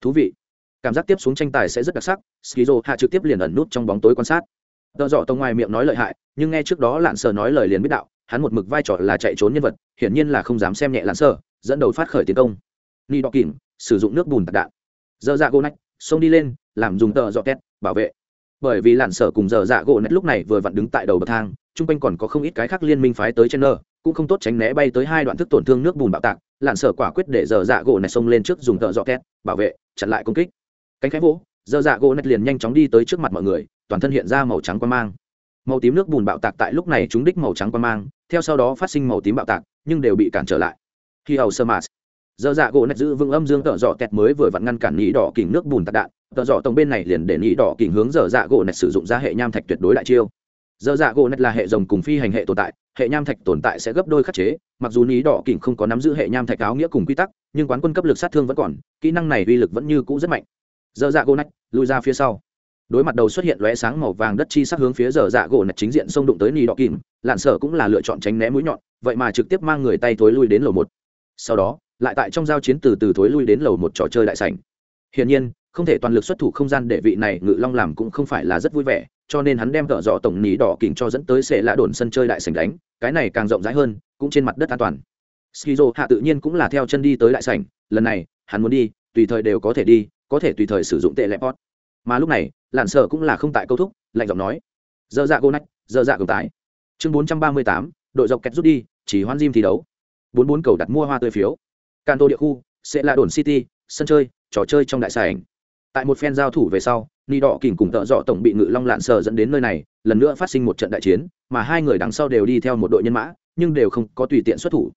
Thú vị. Cảm giác tiếp xuống tranh tài sẽ rất đặc sắc, skizo hạ trực tiếp liền ẩn nút trong bóng tối quan sát. Tờ dọ tông ngoài miệng nói lợi hại, nhưng nghe trước đó lạn sở nói lời liền biết đạo, hắn một mực vai trò là chạy trốn nhân vật, hiển nhiên là không dám xem nhẹ lạn sở, dẫn đầu phát khởi tiến công. Nhì đỏ kỉnh, sử dụng nước bùn tạc đạn. Dơ dạ gỗ nách, xông đi lên, làm dùng tờ dọ két bảo vệ bởi vì lạn sở cùng giờ dạ gỗ nét lúc này vừa vặn đứng tại đầu bậc thang, chung quanh còn có không ít cái khác liên minh phái tới trên nơ, cũng không tốt tránh né bay tới hai đoạn thức tổn thương nước bùn bạo tạc, lạn sở quả quyết để giờ dạ gỗ này xông lên trước dùng tợ dọ két, bảo vệ, chặn lại công kích. Cánh khẽ vỗ, giờ dạ gỗ nét liền nhanh chóng đi tới trước mặt mọi người, toàn thân hiện ra màu trắng quan mang. Màu tím nước bùn bạo tạc tại lúc này chúng đích màu trắng quan mang, theo sau đó phát sinh màu tím bạo tạc, nhưng đều bị cản trở lại. Khi hầu sơ mạt giờ dạ gỗ nạch giữ vững âm dương tợ dọ tẹt mới vừa vặn ngăn cản nhị đỏ kỉnh nước bùn tạc đạn. Tợ dọ tổng bên này liền để nhị đỏ kỉnh hướng giờ dạ gỗ nạch sử dụng ra hệ nham thạch tuyệt đối đại chiêu. Giờ dạ gỗ nạch là hệ rồng cùng phi hành hệ tồn tại, hệ nham thạch tồn tại sẽ gấp đôi khắc chế. Mặc dù nhị đỏ kỉnh không có nắm giữ hệ nham thạch áo nghĩa cùng quy tắc, nhưng quán quân cấp lực sát thương vẫn còn, kỹ năng này uy lực vẫn như cũ rất mạnh. Giờ dạ gỗ nạch lùi ra phía sau. Đối mặt đầu xuất hiện lóe sáng màu vàng đất chi sắc hướng phía giờ dạ gỗ nạch chính diện xông đụng tới nhị đỏ kình, lạn sở cũng là lựa chọn tránh né mũi nhọn, vậy mà trực tiếp mang người tay thối lui đến lầu một. Sau đó lại tại trong giao chiến từ từ thối lui đến lầu một trò chơi đại sảnh. Hiển nhiên, không thể toàn lực xuất thủ không gian để vị này ngự long làm cũng không phải là rất vui vẻ, cho nên hắn đem cỡ dọ tổng nỉ đỏ kình cho dẫn tới sẽ lã đồn sân chơi đại sảnh đánh, cái này càng rộng rãi hơn, cũng trên mặt đất an toàn. Skizo hạ tự nhiên cũng là theo chân đi tới đại sảnh, lần này, hắn muốn đi, tùy thời đều có thể đi, có thể tùy thời sử dụng tệ lệ pot. Mà lúc này, lạn sở cũng là không tại câu thúc, lạnh giọng nói, dơ dạ gô nách, dơ dạ cường tải. Chương bốn trăm ba mươi tám, đội dọc kẹt rút đi, chỉ hoan diêm thi đấu. Bốn bốn cầu đặt mua hoa tươi phiếu. Canto địa khu, sẽ là đồn city, sân chơi, trò chơi trong đại sảnh. Tại một phen giao thủ về sau, ni đỏ Kình cùng tợ dọ tổng bị ngự long lạn sợ dẫn đến nơi này, lần nữa phát sinh một trận đại chiến, mà hai người đằng sau đều đi theo một đội nhân mã, nhưng đều không có tùy tiện xuất thủ.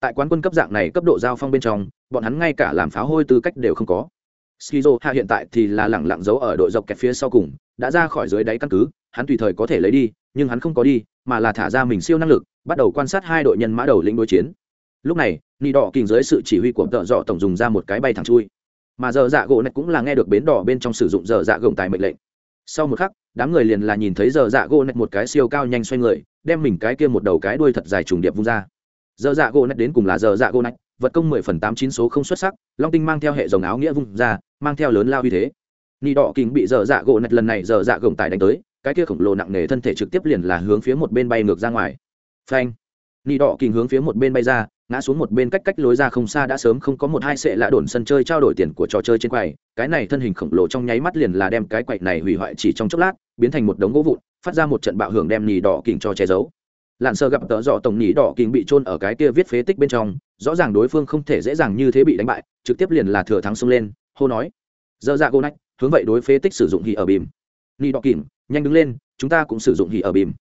Tại quán quân cấp dạng này cấp độ giao phong bên trong, bọn hắn ngay cả làm pháo hôi tư cách đều không có. Skizo hạ hiện tại thì là lẳng lặng giấu ở đội dọc kẹt phía sau cùng, đã ra khỏi dưới đáy căn cứ, hắn tùy thời có thể lấy đi, nhưng hắn không có đi, mà là thả ra mình siêu năng lực, bắt đầu quan sát hai đội nhân mã đầu lĩnh đối chiến lúc này, nị đỏ kình dưới sự chỉ huy của tợ dọ tổng dùng ra một cái bay thẳng chui. Mà giờ dạ gỗ này cũng là nghe được bến đỏ bên trong sử dụng giờ dạ gồng tài mệnh lệnh. Sau một khắc, đám người liền là nhìn thấy giờ dạ gỗ này một cái siêu cao nhanh xoay người, đem mình cái kia một đầu cái đuôi thật dài trùng điệp vung ra. Giờ dạ gỗ này đến cùng là giờ dạ gỗ này, vật công mười phần tám chín số không xuất sắc, long tinh mang theo hệ dòng áo nghĩa vung ra, mang theo lớn lao uy thế. Nị đỏ kình bị dở dạ gỗ này lần này dở dạ gồng tài đánh tới, cái kia khổng lồ nặng nề thân thể trực tiếp liền là hướng phía một bên bay ngược ra ngoài. Phanh! Nị đỏ kình hướng phía một bên bay ra ngã xuống một bên cách cách lối ra không xa đã sớm không có một hai sệ lạ đồn sân chơi trao đổi tiền của trò chơi trên quầy. Cái này thân hình khổng lồ trong nháy mắt liền là đem cái quậy này hủy hoại chỉ trong chốc lát biến thành một đống gỗ vụn phát ra một trận bạo hưởng đem nỉ đỏ kình cho che giấu. Lặn sơ gặp tợ dọ tổng nỉ đỏ kình bị trôn ở cái kia viết phế tích bên trong rõ ràng đối phương không thể dễ dàng như thế bị đánh bại trực tiếp liền là thừa thắng xông lên hô nói. Dơ dạ gô nách hướng vậy đối phế tích sử dụng hì ở bìm. Nỉ đỏ kình, nhanh đứng lên chúng ta cũng sử dụng hì ở bìm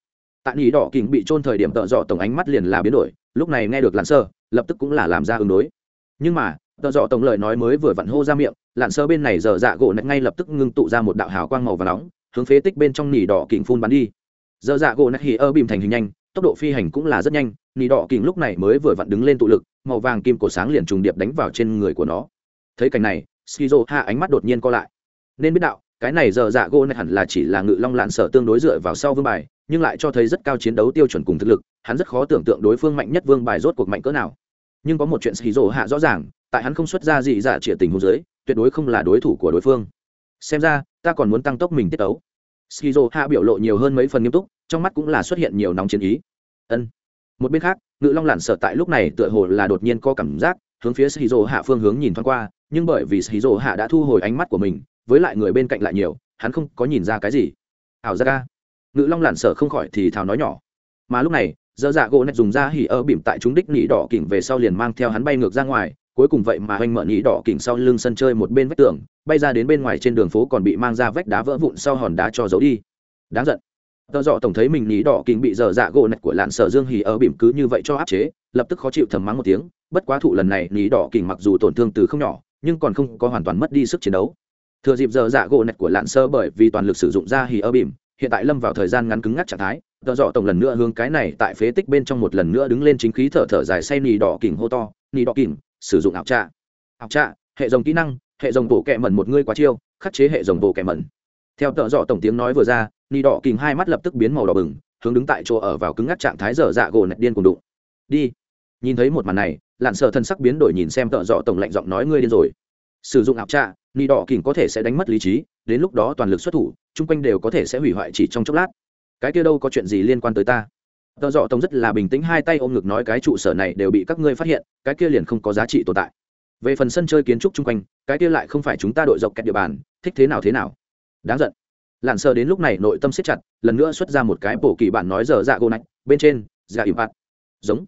tại nỉ đỏ kình bị trôn thời điểm tợ dọ tổng ánh mắt liền là biến đổi, lúc này nghe được lặn sơ, lập tức cũng là làm ra ứng đối. Nhưng mà, tợ dọ tổng lời nói mới vừa vặn hô ra miệng lặn sơ bên này giờ dạ gỗ nách ngay lập tức ngưng tụ ra một đạo hào quang màu và nóng, hướng phế tích bên trong nỉ đỏ kình phun bắn đi. Giờ dạ gỗ nạch hì ơ bìm thành hình nhanh, tốc độ phi hành cũng là rất nhanh nỉ đỏ kình lúc này mới vừa vặn đứng lên tụ lực, màu vàng kim cổ sáng liền trùng điệp đánh vào trên người của nó. Thấy cảnh này, skizo hạ ánh mắt đột nhiên co lại. Nên biết đạo cái này giờ dạ gỗ này hẳn là chỉ là ngự long lạn sở tương đối dựa vào sau vương bài, nhưng lại cho thấy rất cao chiến đấu tiêu chuẩn cùng thực lực, hắn rất khó tưởng tượng đối phương mạnh nhất vương bài rốt cuộc mạnh cỡ nào. Nhưng có một chuyện skizo hạ rõ ràng, tại hắn không xuất ra gì dạ trịa tình hồ dưới, tuyệt đối không là đối thủ của đối phương. Xem ra, ta còn muốn tăng tốc mình tiết tấu. Skizo hạ biểu lộ nhiều hơn mấy phần nghiêm túc, trong mắt cũng là xuất hiện nhiều nóng chiến ý. Ân. Một bên khác, ngự long lạn sở tại lúc này tựa hồ là đột nhiên có cảm giác, hướng phía shizu hạ phương hướng nhìn thoáng qua, nhưng bởi vì shizu hạ đã thu hồi ánh mắt của mình với lại người bên cạnh lại nhiều, hắn không có nhìn ra cái gì. Ảo ra ca. Ngự long lặn sợ không khỏi thì thào nói nhỏ. Mà lúc này dơ dạ gỗ nạch dùng ra hỉ ơ bìm tại chúng đích nỉ đỏ kỉnh về sau liền mang theo hắn bay ngược ra ngoài, cuối cùng vậy mà hoành mở nỉ đỏ kỉnh sau lưng sân chơi một bên vách tường, bay ra đến bên ngoài trên đường phố còn bị mang ra vách đá vỡ vụn sau hòn đá cho giấu đi. Đáng giận. Tờ dọ tổng thấy mình nhí đỏ kỉnh bị dở dạ gỗ nạch của lạn sở dương hỉ ơ bìm cứ như vậy cho áp chế, lập tức khó chịu thầm mắng một tiếng, bất quá thụ lần này nhí đỏ kỉnh mặc dù tổn thương từ không nhỏ, nhưng còn không có hoàn toàn mất đi sức chiến đấu thừa dịp dở dạ gỗ nạch của lạn sơ bởi vì toàn lực sử dụng ra hì ơ bìm, hiện tại lâm vào thời gian ngắn cứng ngắc trạng thái tờ dọ tổng lần nữa hướng cái này tại phế tích bên trong một lần nữa đứng lên chính khí thở thở dài say nì đỏ kỉnh hô to, nì đỏ kỉnh, sử dụng ảo trạ. Ảo trạ, hệ dòng kỹ năng, hệ dòng bổ kẹ mẩn một ngươi quá chiêu, khắc chế hệ dòng bổ kẹ mẩn. Theo tờ dọ tổng tiếng nói vừa ra, nì đỏ kình hai mắt lập tức biến màu đỏ bừng, hướng đứng tại chỗ ở vào cứng ngắc trạng thái dở dạ gỗ nạch điên cùng đụng. Đi. Nhìn thấy một màn này lặn sợ thân sắc biến đổi nhìn xem tợ dọ tổng lạnh giọng nói ngươi điên rồi. Sử dụng ảo trạ nị đỏ kình có thể sẽ đánh mất lý trí, đến lúc đó toàn lực xuất thủ, chung quanh đều có thể sẽ hủy hoại chỉ trong chốc lát. Cái kia đâu có chuyện gì liên quan tới ta. Tợ dọ tông rất là bình tĩnh, hai tay ôm ngực nói cái trụ sở này đều bị các ngươi phát hiện, cái kia liền không có giá trị tồn tại. Về phần sân chơi kiến trúc chung quanh, cái kia lại không phải chúng ta đội dọc kẹt địa bàn, thích thế nào thế nào. Đáng giận. Lặn sờ đến lúc này nội tâm siết chặt, lần nữa xuất ra một cái bổ kỳ bản nói giờ dạ gô nạch, bên trên dạ ỉm bạt. Giống.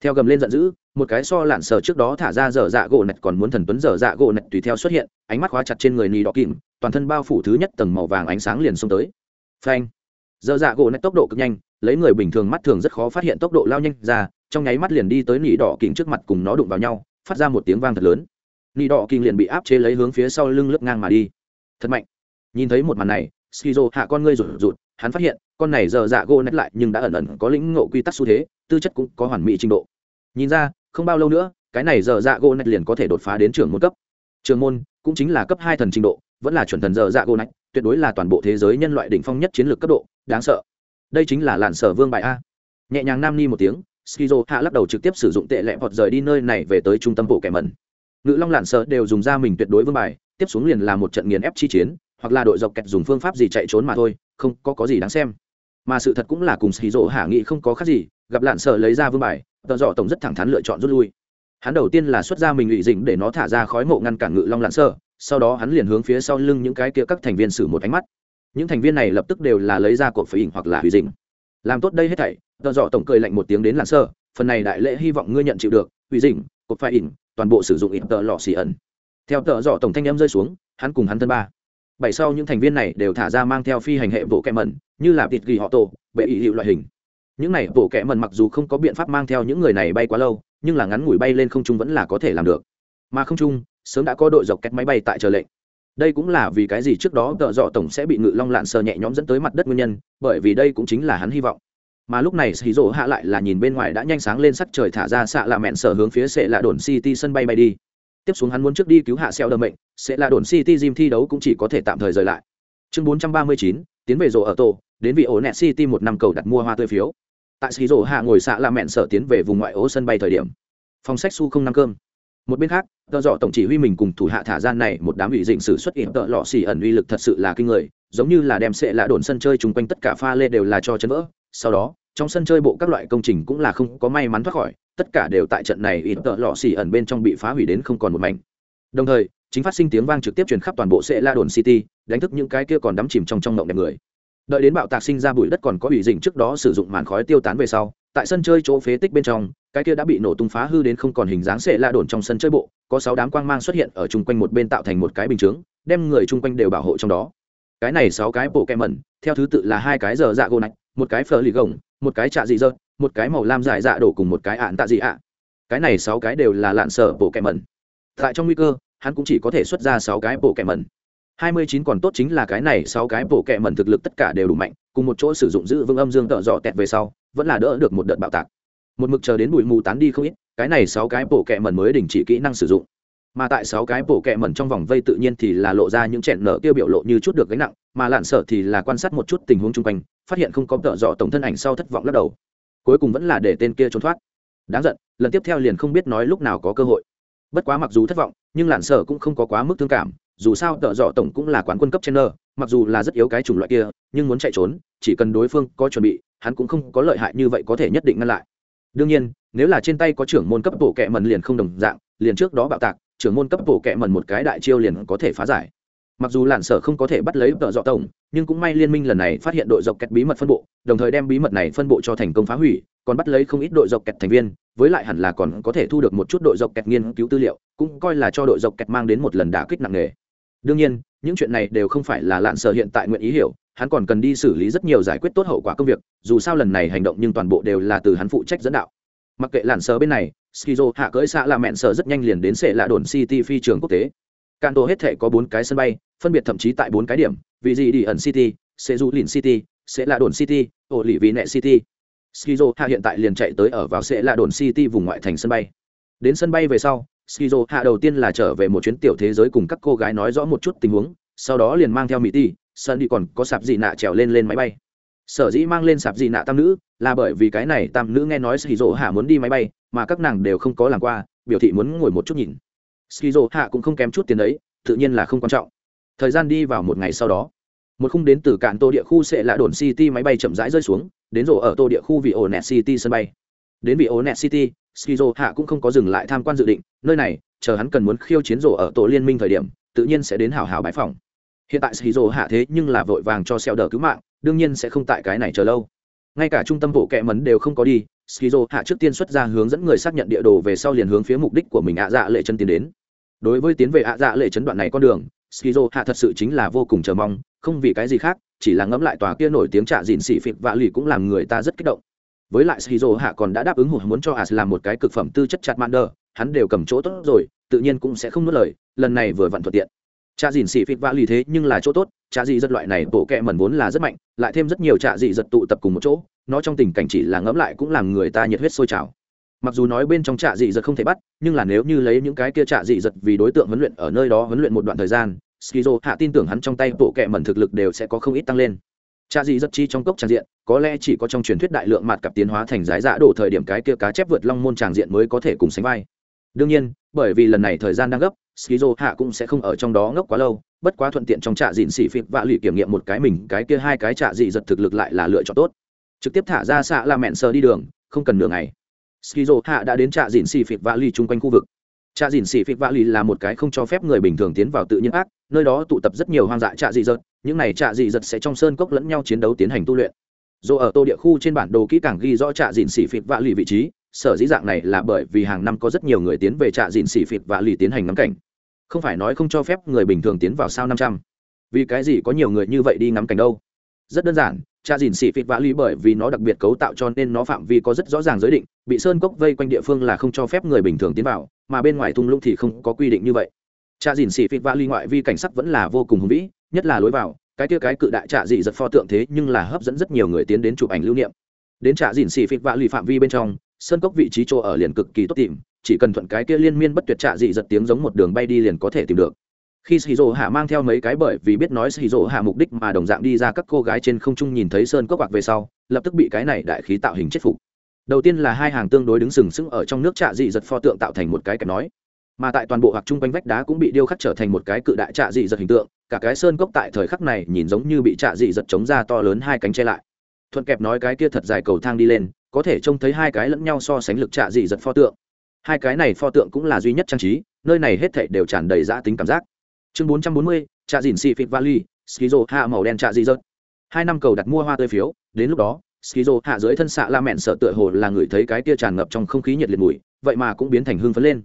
Theo gầm lên giận dữ một cái so lạn sờ trước đó thả ra dở dạ gỗ nạch còn muốn thần tuấn dở dạ gỗ nạch tùy theo xuất hiện, ánh mắt khóa chặt trên người nì đỏ kìm, toàn thân bao phủ thứ nhất tầng màu vàng ánh sáng liền xông tới. Phanh! Dở dạ gỗ nạch tốc độ cực nhanh, lấy người bình thường mắt thường rất khó phát hiện tốc độ lao nhanh ra, trong nháy mắt liền đi tới nỉ đỏ kìm trước mặt cùng nó đụng vào nhau, phát ra một tiếng vang thật lớn. Nỉ đỏ kìm liền bị áp chế lấy hướng phía sau lưng lướt ngang mà đi. Thật mạnh! Nhìn thấy một màn này, skizo hạ con ngươi rụt rụt, hắn phát hiện, con này giờ dạ gỗ nách lại nhưng đã ẩn ẩn có lĩnh ngộ quy tắc xu thế, tư chất cũng có hoàn mỹ trình độ. Nhìn ra không bao lâu nữa, cái này giờ dạ gỗ nạch liền có thể đột phá đến trường môn cấp. Trường môn cũng chính là cấp hai thần trình độ, vẫn là chuẩn thần giờ dạ gỗ nạch, tuyệt đối là toàn bộ thế giới nhân loại đỉnh phong nhất chiến lược cấp độ, đáng sợ. Đây chính là làn sở vương bài a. Nhẹ nhàng nam ni một tiếng, skizo hạ lắc đầu trực tiếp sử dụng tệ lẹ vọt rời đi nơi này về tới trung tâm bộ kẻ mẩn. Ngự long lạn sở đều dùng ra mình tuyệt đối vương bài, tiếp xuống liền là một trận nghiền ép chi chiến, hoặc là đội dọc kẹt dùng phương pháp gì chạy trốn mà thôi, không có có gì đáng xem. Mà sự thật cũng là cùng xì rỗ hạ nghị không có khác gì, gặp lạn sợ lấy ra vương bài tờ dọ tổng rất thẳng thắn lựa chọn rút lui hắn đầu tiên là xuất ra mình ủy dĩnh để nó thả ra khói mộ ngăn cản ngự long lặn sơ. sau đó hắn liền hướng phía sau lưng những cái kia các thành viên xử một ánh mắt những thành viên này lập tức đều là lấy ra cột phải ỉnh hoặc là ủy dĩnh làm tốt đây hết thảy, tờ dọ tổng cười lạnh một tiếng đến lặn sơ. phần này đại lễ hy vọng ngươi nhận chịu được, Ủy dĩnh cột phải ỉnh toàn bộ sử dụng ỉnh tờ lọ xì ẩn theo tờ dọ tổng thanh em rơi xuống, hắn cùng hắn thân ba bảy sau những thành viên này đều thả ra mang theo phi hành hệ bộ kẹm mẩn, như là thịt ghi họ tổ, bệ ý hiệu loại hình những này bộ kẹ mần mặc dù không có biện pháp mang theo những người này bay quá lâu nhưng là ngắn ngủi bay lên không trung vẫn là có thể làm được. Mà không trung sớm đã có đội dọc cách máy bay tại chờ lệnh. Đây cũng là vì cái gì trước đó tợ dọ tổng sẽ bị ngự long lạn sờ nhẹ nhõm dẫn tới mặt đất nguyên nhân bởi vì đây cũng chính là hắn hy vọng. Mà lúc này xì rỗ hạ lại là nhìn bên ngoài đã nhanh sáng lên sắc trời thả ra xạ là mẹn sở hướng phía sệ là đồn city sân bay bay đi. Tiếp xuống hắn muốn trước đi cứu hạ xeo đờ mệnh sẽ là đồn city gym thi đấu cũng chỉ có thể tạm thời rời lại. Chương 439, tiến về rổ ở tổ đến vị ổ net city một năm cầu đặt mua hoa tươi phiếu tại xì rổ hạ ngồi xạ là mẹn sở tiến về vùng ngoại ô sân bay thời điểm. Phòng sách su không năm cơm. Một bên khác, tờ dọ tổng chỉ huy mình cùng thủ hạ thả gian này một đám ủy dịnh sử xuất hiện tợ lọ xỉ ẩn uy lực thật sự là kinh người, giống như là đem sệ lạ đồn sân chơi chung quanh tất cả pha lê đều là cho chân vỡ. Sau đó, trong sân chơi bộ các loại công trình cũng là không có may mắn thoát khỏi, tất cả đều tại trận này ít tợ lọ xỉ ẩn bên trong bị phá hủy đến không còn một mảnh. Đồng thời, chính phát sinh tiếng vang trực tiếp truyền khắp toàn bộ sệ la đồn city, đánh thức những cái kia còn đắm chìm trong trong mộng đẹp người đợi đến bạo tạc sinh ra bụi đất còn có ủy dình trước đó sử dụng màn khói tiêu tán về sau, tại sân chơi chỗ phế tích bên trong, cái kia đã bị nổ tung phá hư đến không còn hình dáng sệ la đồn trong sân chơi bộ, có sáu đám quang mang xuất hiện ở chung quanh một bên tạo thành một cái bình chướng, đem người chung quanh đều bảo hộ trong đó. Cái này sáu cái bộ kem mẩn, theo thứ tự là hai cái giờ dạ gỗ nạch, một cái phở lì gồng, một cái trạ dị dơ, một cái màu lam dại dạ đổ cùng một cái ạn tạ dị ạ. Cái này sáu cái đều là lạn sở bộ kẹ mẩn. Tại trong nguy cơ, hắn cũng chỉ có thể xuất ra sáu cái bộ kẹ mẩn hai mươi chín còn tốt chính là cái này sáu cái bộ kệ mẩn thực lực tất cả đều đủ mạnh, cùng một chỗ sử dụng giữ vương âm dương tợ dọ tẹt về sau, vẫn là đỡ được một đợt bạo tạc. Một mực chờ đến bụi mù tán đi không ít, cái này sáu cái bộ kệ mẩn mới đình chỉ kỹ năng sử dụng. Mà tại sáu cái bộ kệ mẩn trong vòng vây tự nhiên thì là lộ ra những chẹn nở tiêu biểu lộ như chút được gánh nặng, mà lạn sợ thì là quan sát một chút tình huống chung quanh, phát hiện không có tợ dọ tổng thân ảnh sau thất vọng lắc đầu. Cuối cùng vẫn là để tên kia trốn thoát. Đáng giận, lần tiếp theo liền không biết nói lúc nào có cơ hội. Bất quá mặc dù thất vọng, nhưng lạn sợ cũng không có quá mức thương cảm dù sao tợ dọ tổng cũng là quán quân cấp trên nơ mặc dù là rất yếu cái chủng loại kia, nhưng muốn chạy trốn, chỉ cần đối phương có chuẩn bị, hắn cũng không có lợi hại như vậy có thể nhất định ngăn lại. Đương nhiên, nếu là trên tay có trưởng môn cấp bộ kệ mần liền không đồng dạng, liền trước đó bạo tạc, trưởng môn cấp bộ kệ mần một cái đại chiêu liền có thể phá giải. Mặc dù lạn sở không có thể bắt lấy tợ dọ tổng, nhưng cũng may liên minh lần này phát hiện đội dọc kẹt bí mật phân bộ, đồng thời đem bí mật này phân bộ cho thành công phá hủy, còn bắt lấy không ít đội dọc kẹt thành viên, với lại hẳn là còn có thể thu được một chút đội dọc kẹt nghiên cứu tư liệu, cũng coi là cho đội dọc kẹt mang đến một lần đả kích nặng nề đương nhiên những chuyện này đều không phải là lạn sở hiện tại nguyện ý hiểu hắn còn cần đi xử lý rất nhiều giải quyết tốt hậu quả công việc dù sao lần này hành động nhưng toàn bộ đều là từ hắn phụ trách dẫn đạo mặc kệ lạn sở bên này skizo hạ cưỡi xạ là mẹn sở rất nhanh liền đến sẽ lạ đồn city phi trường quốc tế can Tô hết thể có bốn cái sân bay, phân biệt thậm chí tại bốn cái điểm, vì gì đi ẩn City, sẽ du lìn City, sẽ là đồn City, ổ lì vì nẹ City. Skizo hạ hiện tại liền chạy tới ở vào sẽ là đồn City vùng ngoại thành sân bay. Đến sân bay về sau, Skizo hạ đầu tiên là trở về một chuyến tiểu thế giới cùng các cô gái nói rõ một chút tình huống, sau đó liền mang theo Mỹ ti sân đi còn có sạp gì nạ trèo lên lên máy bay. Sở dĩ mang lên sạp gì nạ tam nữ, là bởi vì cái này tam nữ nghe nói Skizo hạ muốn đi máy bay, mà các nàng đều không có làm qua, biểu thị muốn ngồi một chút nhìn. Skizo hạ cũng không kém chút tiền đấy tự nhiên là không quan trọng. Thời gian đi vào một ngày sau đó một khung đến từ cạn tô địa khu sẽ là đồn city máy bay chậm rãi rơi xuống đến rổ ở tô địa khu vị ổ city sân bay. Đến vị ổ city skizo hạ cũng không có dừng lại tham quan dự định, nơi này, chờ hắn cần muốn khiêu chiến rổ ở tổ liên minh thời điểm, tự nhiên sẽ đến hào hào bãi phòng hiện tại skizo hạ thế nhưng là vội vàng cho xeo đờ cứu mạng, đương nhiên sẽ không tại cái này chờ lâu. Ngay cả trung tâm bộ kệ mấn đều không có đi, skizo hạ trước tiên xuất ra hướng dẫn người xác nhận địa đồ về sau liền hướng phía mục đích của mình ạ dạ lệ chân tiến đến. Đối với tiến về ạ dạ lệ chấn đoạn này con đường, skizo hạ thật sự chính là vô cùng chờ mong, không vì cái gì khác, chỉ là ngẫm lại tòa kia nổi tiếng trạ dịn xỉ phịt vạ lì cũng làm người ta rất kích động với lại skizo hạ còn đã đáp ứng hụt muốn cho as làm một cái cực phẩm tư chất chặt mander hắn đều cầm chỗ tốt rồi, tự nhiên cũng sẽ không nuốt lời, lần này vừa vặn thuận tiện. Trạ dịn xỉ phịt vạ lì thế nhưng là chỗ tốt trạ dị giật loại này, bộ kẹ mẩn vốn là rất mạnh, lại thêm rất nhiều trạ dị giật tụ tập cùng một chỗ, nó trong tình cảnh chỉ là ngẫm lại cũng làm người ta nhiệt huyết sôi trào. Mặc dù nói bên trong trạ dị giật không thể bắt, nhưng là nếu như lấy những cái kia trạ dị giật vì đối tượng huấn luyện ở nơi đó huấn luyện một đoạn thời gian skizo hạ tin tưởng hắn trong tay bộ kệ mẩn thực lực đều sẽ có không ít tăng lên trạ dị giật chi trong cốc tràng diện, có lẽ chỉ có trong truyền thuyết đại lượng mặt cặp tiến hóa thành giái giã dạ đổ thời điểm cái kia cá chép vượt long môn tràng diện mới có thể cùng sánh vai. Đương nhiên, bởi vì lần này thời gian đang gấp, skizo hạ cũng sẽ không ở trong đó ngốc quá lâu, bất quá thuận tiện trong trạ dịn xỉ phịt vạ lụy kiểm nghiệm một cái mình, cái kia hai cái trạ dị giật thực lực lại là lựa chọn tốt. Trực tiếp thả ra xạ la mẹn sờ đi đường, không cần nửa ngày. Skizo hạ đã đến trạ dịn xỉ phịt vạ lì chung quanh khu vực trạ dìn xỉ phịt vạ lì là một cái không cho phép người bình thường tiến vào tự nhiên ác, nơi đó tụ tập rất nhiều hoang dại trạ dị dật, những này trạ dị dật sẽ trong sơn cốc lẫn nhau chiến đấu tiến hành tu luyện. Dù ở tô địa khu trên bản đồ kỹ càng ghi rõ trạ dìn xỉ phịt vạ lì vị trí, sở dĩ dạng này là bởi vì hàng năm có rất nhiều người tiến về trạ dìn xỉ phịt vạ lì tiến hành ngắm cảnh. Không phải nói không cho phép người bình thường tiến vào sao năm trăm. Vì cái gì có nhiều người như vậy đi ngắm cảnh đâu? Rất đơn giản cha dìn xỉ phịt vã lý bởi vì nó đặc biệt cấu tạo cho nên nó phạm vi có rất rõ ràng giới định, bị sơn cốc vây quanh địa phương là không cho phép người bình thường tiến vào, mà bên ngoài thung lũng thì không có quy định như vậy. Cha dìn xỉ phịt vã lý ngoại vi cảnh sắc vẫn là vô cùng hùng vĩ, nhất là lối vào, cái kia cái cự đại trạ dị giật pho tượng thế nhưng là hấp dẫn rất nhiều người tiến đến chụp ảnh lưu niệm. Đến trạ dìn xỉ phịt vã lý phạm vi bên trong, sơn cốc vị trí chỗ ở liền cực kỳ tốt tìm, chỉ cần thuận cái kia liên miên bất tuyệt trạ dị giật tiếng giống một đường bay đi liền có thể tìm được khi shizu hạ mang theo mấy cái bởi vì biết nói shizu hạ mục đích mà đồng dạng đi ra các cô gái trên không trung nhìn thấy sơn cốc bạc về sau, lập tức bị cái này đại khí tạo hình chết phục. Đầu tiên là hai hàng tương đối đứng sừng sững ở trong nước trạ dị giật pho tượng tạo thành một cái kẹp nói. Mà tại toàn bộ hoặc chung quanh vách đá cũng bị điêu khắc trở thành một cái cự đại trạ dị giật hình tượng, cả cái sơn cốc tại thời khắc này nhìn giống như bị trạ dị giật chống ra to lớn hai cánh che lại. Thuận kẹp nói cái kia thật dài cầu thang đi lên, có thể trông thấy hai cái lẫn nhau so sánh lực trạ dị giật pho tượng. Hai cái này pho tượng cũng là duy nhất trang trí, nơi này hết thảy đều tràn đầy giã tính cảm giác chương bốn trăm bốn mươi trà dìn xì phịt vali skizo hạ màu đen trà dị dợt hai năm cầu đặt mua hoa tươi phiếu, đến lúc đó skizo hạ dưới thân xạ la mẹn sợ tựa hồ là người thấy cái tia tràn ngập trong không khí nhiệt liệt mùi, vậy mà cũng biến thành hương phấn lên.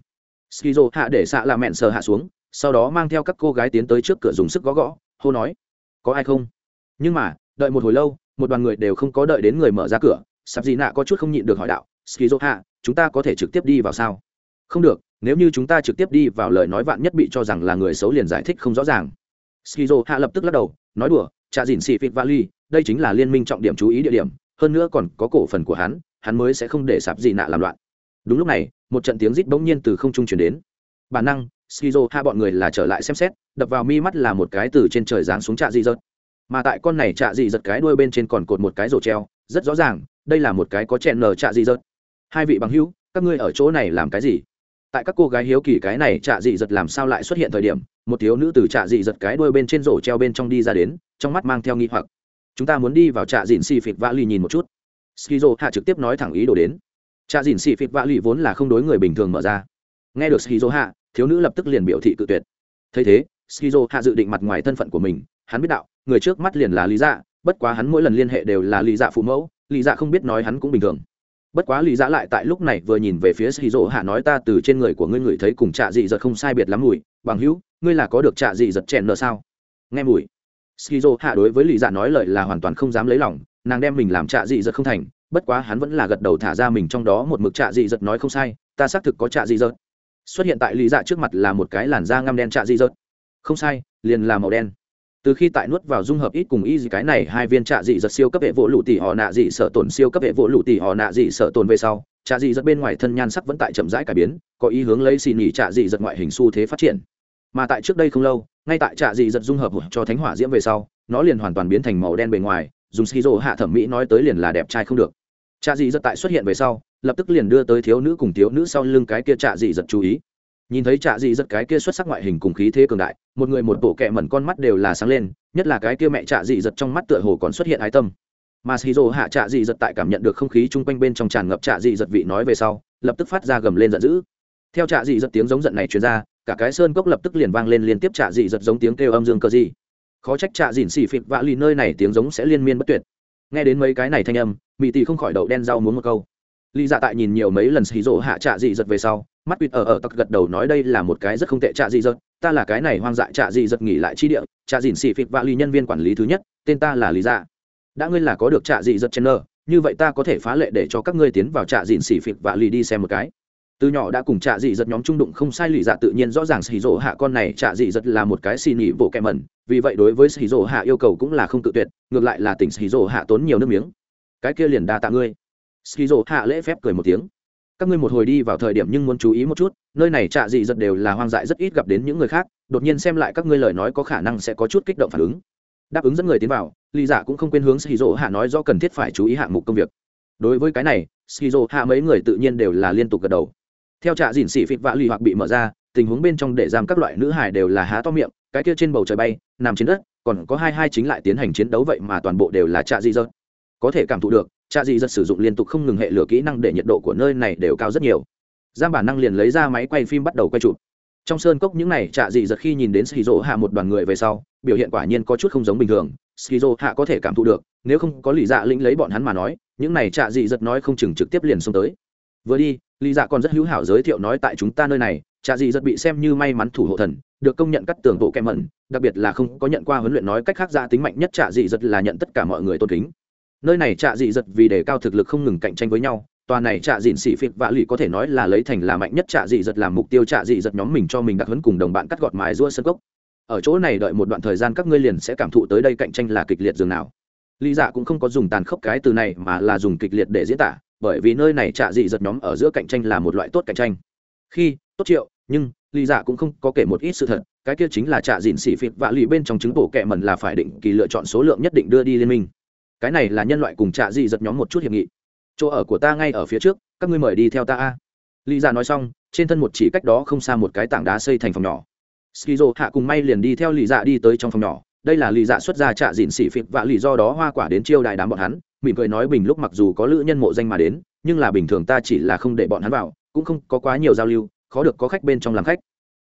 Skizo hạ để xạ la mẹn sợ hạ xuống, sau đó mang theo các cô gái tiến tới trước cửa dùng sức gõ gõ, hô nói, có ai không? Nhưng mà, đợi một hồi lâu, một đoàn người đều không có đợi đến người mở ra cửa sắp gì nạ có chút không nhịn được hỏi đạo skizo hạ, chúng ta có thể trực tiếp đi vào sao? Không được, nếu như chúng ta trực tiếp đi vào lời nói vạn nhất bị cho rằng là người xấu liền giải thích không rõ ràng. Skizo hạ lập tức lắc đầu, nói đùa Trà dìn xì phịt vali đây chính là liên minh trọng điểm chú ý địa điểm, hơn nữa còn có cổ phần của hắn hắn mới sẽ không để sạp gì nạ làm loạn. Đúng lúc này, một trận tiếng rít bỗng nhiên từ không trung chuyển đến. Bản năng, skizo hạ bọn người là trở lại xem xét, đập vào mi mắt là một cái từ trên trời giáng xuống trạ dị dật mà tại con này trạ dị dật cái đuôi bên trên còn cột một cái rổ treo, rất rõ ràng, đây là một cái có chèn nở trạ dị dật hai vị bằng hữu, các ngươi ở chỗ này làm cái gì? Tại các cô gái hiếu kỳ cái này trạ dị giật làm sao lại xuất hiện thời điểm, một thiếu nữ từ trạ dị giật cái đuôi bên trên rổ treo bên trong đi ra đến, trong mắt mang theo nghi hoặc. Chúng ta muốn đi vào trạ dịn xì phịt vã lì nhìn một chút. Skizo hạ trực tiếp nói thẳng ý đồ đến. Trạ dịn xì phịt vã lì vốn là không đối người bình thường mở ra. Nghe được skizo hạ, thiếu nữ lập tức liền biểu thị cự tuyệt. Thấy thế, skizo hạ dự định mặt ngoài thân phận của mình, hắn biết đạo, người trước mắt liền là lý dạ bất quá hắn mỗi lần liên hệ đều là lý dạ phụ mẫu, lý dạ không biết nói hắn cũng bình thường bất quá lý giã lại tại lúc này vừa nhìn về phía skizo hạ nói ta từ trên người của ngươi ngửi thấy cùng trạ dị giật không sai biệt lắm mùi, bằng hữu, ngươi là có được trạ dị giật chèn nợ sao? Nghe mùi. Skizo hạ đối với lý giã nói lời là hoàn toàn không dám lấy lòng, nàng đem mình làm trạ dị giật không thành, bất quá hắn vẫn là gật đầu thả ra mình trong đó một mực trạ dị giật nói không sai, ta xác thực có trạ dị giật. Xuất hiện tại lý dạ trước mặt là một cái làn da ngăm đen trạ dị giật. Không sai, liền là màu đen từ khi tại nuốt vào dung hợp ít cùng y gì cái này, hai viên trạ dị giật siêu cấp hệ vỗ lụ tỷ họ nạ dị sợ tổn siêu cấp hệ vỗ lụ tỷ họ nạ dị sợ tổn về sau, trạ dị giật bên ngoài thân nhan sắc vẫn tại chậm rãi cải biến, có ý hướng lấy xì nhì trạ dị giật ngoại hình xu thế phát triển. Mà tại trước đây không lâu, ngay tại trạ dị giật dung hợp cho thánh hỏa diễm về sau, nó liền hoàn toàn biến thành màu đen bề ngoài, dùng skizo hạ thẩm mỹ nói tới liền là đẹp trai không được. Trạ dị giật tại xuất hiện về sau, lập tức liền đưa tới thiếu nữ cùng thiếu nữ sau lưng cái kia trạ dị giật chú ý nhìn thấy trạ dị giật cái kia xuất sắc ngoại hình cùng khí thế cường đại, một người một bộ kẹ mẩn con mắt đều là sáng lên, nhất là cái kia mẹ trạ dị giật trong mắt tựa hồ còn xuất hiện ái tâm. Mà shizu hạ trạ dị giật tại cảm nhận được không khí chung quanh bên trong tràn ngập trạ dị giật vị nói về sau, lập tức phát ra gầm lên giận dữ. Theo trạ dị giật tiếng giống giận này truyền ra, cả cái sơn cốc lập tức liền vang lên liên tiếp trạ dị giật giống tiếng kêu âm dương cơ gì khó trách trạ dịn xì phịt vạ lì nơi này tiếng giống sẽ liên miên bất tuyệt. Nghe đến mấy cái này thanh âm mỹ tỷ không khỏi đậu đen rau muốn một câu lý dạ tại nhìn nhiều mấy lần xì rỗ hạ trạ dị giật về sau, mắt quýt ở ở tặc gật đầu nói đây là một cái rất không tệ trạ dị giật ta là cái này hoang dại trạ dị giật nghỉ lại chi địa, trạ dịn xì phịt và lý nhân viên quản lý thứ nhất, tên ta là lý dạ. Đã ngươi là có được trạ dị giật chen nơ như vậy ta có thể phá lệ để cho các ngươi tiến vào trạ dịn xì phịt và lý đi xem một cái. Từ nhỏ đã cùng trạ dị giật nhóm trung đụng không sai lì dạ tự nhiên rõ ràng xì rỗ hạ con này trạ dị giật là một cái xì nhị bộ kẹ mẩn, vì vậy đối với xì rỗ hạ yêu cầu cũng là không tự tuyệt, ngược lại là tỉnh xì rỗ hạ tốn nhiều nước miếng. Cái kia liền đa tạ ngươi skizo hạ lễ phép cười một tiếng. Các ngươi một hồi đi vào thời điểm nhưng muốn chú ý một chút, nơi này trạ dị giật đều là hoang dại rất ít gặp đến những người khác, đột nhiên xem lại các ngươi lời nói có khả năng sẽ có chút kích động phản ứng. Đáp ứng dẫn người tiến vào, lý giả cũng không quên hướng skizo hạ nói do cần thiết phải chú ý hạng mục công việc. Đối với cái này, skizo hạ mấy người tự nhiên đều là liên tục gật đầu. Theo trạ dịn xỉ phịt vạ lì hoặc bị mở ra, tình huống bên trong để giam các loại nữ hải đều là há to miệng, cái kia trên bầu trời bay, nằm trên đất, còn có hai hai chính lại tiến hành chiến đấu vậy mà toàn bộ đều là trạ dị dật có thể cảm thụ được trạ dị giật sử dụng liên tục không ngừng hệ lửa kỹ năng để nhiệt độ của nơi này đều cao rất nhiều. Giam bản năng liền lấy ra máy quay phim bắt đầu quay chụp. Trong sơn cốc những này, trạ dị giật khi nhìn đến skizo hạ một đoàn người về sau, biểu hiện quả nhiên có chút không giống bình thường. Skizo hạ có thể cảm thụ được, nếu không có lý dạ lĩnh lấy bọn hắn mà nói, những này trạ dị giật nói không chừng trực tiếp liền xông tới. Vừa đi lý dạ còn rất hữu hảo giới thiệu nói tại chúng ta nơi này, trạ dị giật bị xem như may mắn thủ hộ thần, được công nhận cắt tường bộ kẹm mẩn, đặc biệt là không có nhận qua huấn luyện nói cách khác ra tính mạnh nhất trạ dị giật là nhận tất cả mọi người tôn kính nơi này trạ dị giật vì đề cao thực lực không ngừng cạnh tranh với nhau, tòa này trạ dịn xỉ phịt vạ lụy có thể nói là lấy thành là mạnh nhất trạ dị giật làm mục tiêu trạ dị giật nhóm mình cho mình đặc huấn cùng đồng bạn cắt gọt mái rua sân cốc. Ở chỗ này đợi một đoạn thời gian các ngươi liền sẽ cảm thụ tới đây cạnh tranh là kịch liệt dường nào. Lý dạ cũng không có dùng tàn khốc cái từ này mà là dùng kịch liệt để diễn tả, bởi vì nơi này trạ dị giật nhóm ở giữa cạnh tranh là một loại tốt cạnh tranh. Khi, tốt triệu, nhưng, lý dạ cũng không có kể một ít sự thật, cái kia chính là trạ dịn xỉ phịt vạ lì bên trong chứng bổ kẹ mẩn là phải định kỳ lựa chọn số lượng nhất định đưa đi liên minh cái này là nhân loại cùng trạ dị giật nhóm một chút hiệp nghị. Chỗ ở của ta ngay ở phía trước, các ngươi mời đi theo ta a. Lý dạ nói xong, trên thân một chỉ cách đó không xa một cái tảng đá xây thành phòng nhỏ. Skizo hạ cùng may liền đi theo lý dạ đi tới trong phòng nhỏ. Đây là lý dạ xuất ra trạ dịn xỉ phịt và lý do đó hoa quả đến chiêu đại đám bọn hắn, mỉm cười nói bình lúc mặc dù có lữ nhân mộ danh mà đến, nhưng là bình thường ta chỉ là không để bọn hắn vào, cũng không có quá nhiều giao lưu, khó được có khách bên trong làm khách.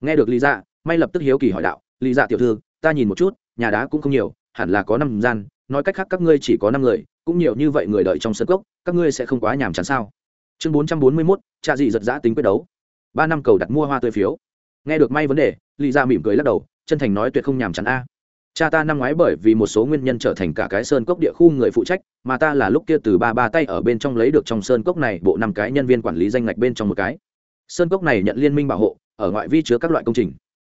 Nghe được lý dạ may lập tức hiếu kỳ hỏi đạo, lý dạ tiểu thư, ta nhìn một chút, nhà đá cũng không nhiều, hẳn là có năm gian nói cách khác các ngươi chỉ có năm người, cũng nhiều như vậy người đợi trong sân cốc, các ngươi sẽ không quá nhàm chán sao? Chương bốn trăm bốn mươi mốt, cha dị giật giã tính quyết đấu. Ba năm cầu đặt mua hoa tươi phiếu. Nghe được may vấn đề lý ra dạ mỉm cười lắc đầu, chân thành nói tuyệt không nhàm chán a. Cha ta năm ngoái bởi vì một số nguyên nhân trở thành cả cái sơn cốc địa khu người phụ trách, mà ta là lúc kia từ ba ba tay ở bên trong lấy được trong sơn cốc này bộ năm cái nhân viên quản lý danh ngạch bên trong một cái. Sơn cốc này nhận liên minh bảo hộ, ở ngoại vi chứa các loại công trình.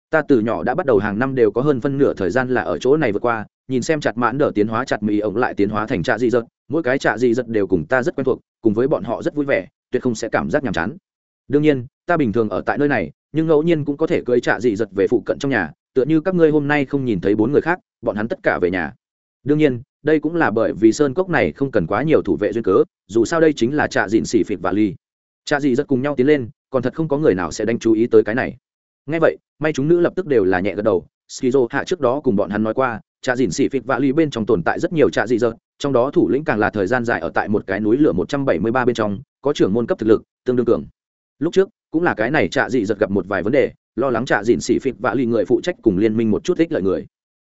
Ta từ nhỏ đã bắt đầu hàng năm đều có hơn phân nửa thời gian là ở chỗ này vượt qua nhìn xem chặt mãn đỡ tiến hóa chặt mỹ ổng lại tiến hóa thành trạ dị dật, mỗi cái trạ dị dật đều cùng ta rất quen thuộc, cùng với bọn họ rất vui vẻ, tuyệt không sẽ cảm giác nhàm chán. Đương nhiên, ta bình thường ở tại nơi này, nhưng ngẫu nhiên cũng có thể cưới trạ dị dật về phụ cận trong nhà, tựa như các ngươi hôm nay không nhìn thấy bốn người khác, bọn hắn tất cả về nhà. Đương nhiên, đây cũng là bởi vì sơn cốc này không cần quá nhiều thủ vệ duyên cớ, dù sao đây chính là trạ dịn xỉ phịt và ly. Trạ dị dật cùng nhau tiến lên, còn thật không có người nào sẽ đánh chú ý tới cái này. Ngay vậy, may chúng nữ lập tức đều là nhẹ gật đầu, skizo hạ trước đó cùng bọn hắn nói qua trạ dìn xỉ phịt vạ lì bên trong tồn tại rất nhiều trạ dị dợt, trong đó thủ lĩnh càng là thời gian dài ở tại một cái núi lửa một trăm bảy mươi ba bên trong có trưởng môn cấp thực lực tương đương cường. Lúc trước cũng là cái này trạ dị dợt gặp một vài vấn đề lo lắng trạ dìn xỉ phịt vạ lì người phụ trách cùng liên minh một chút ích lợi người.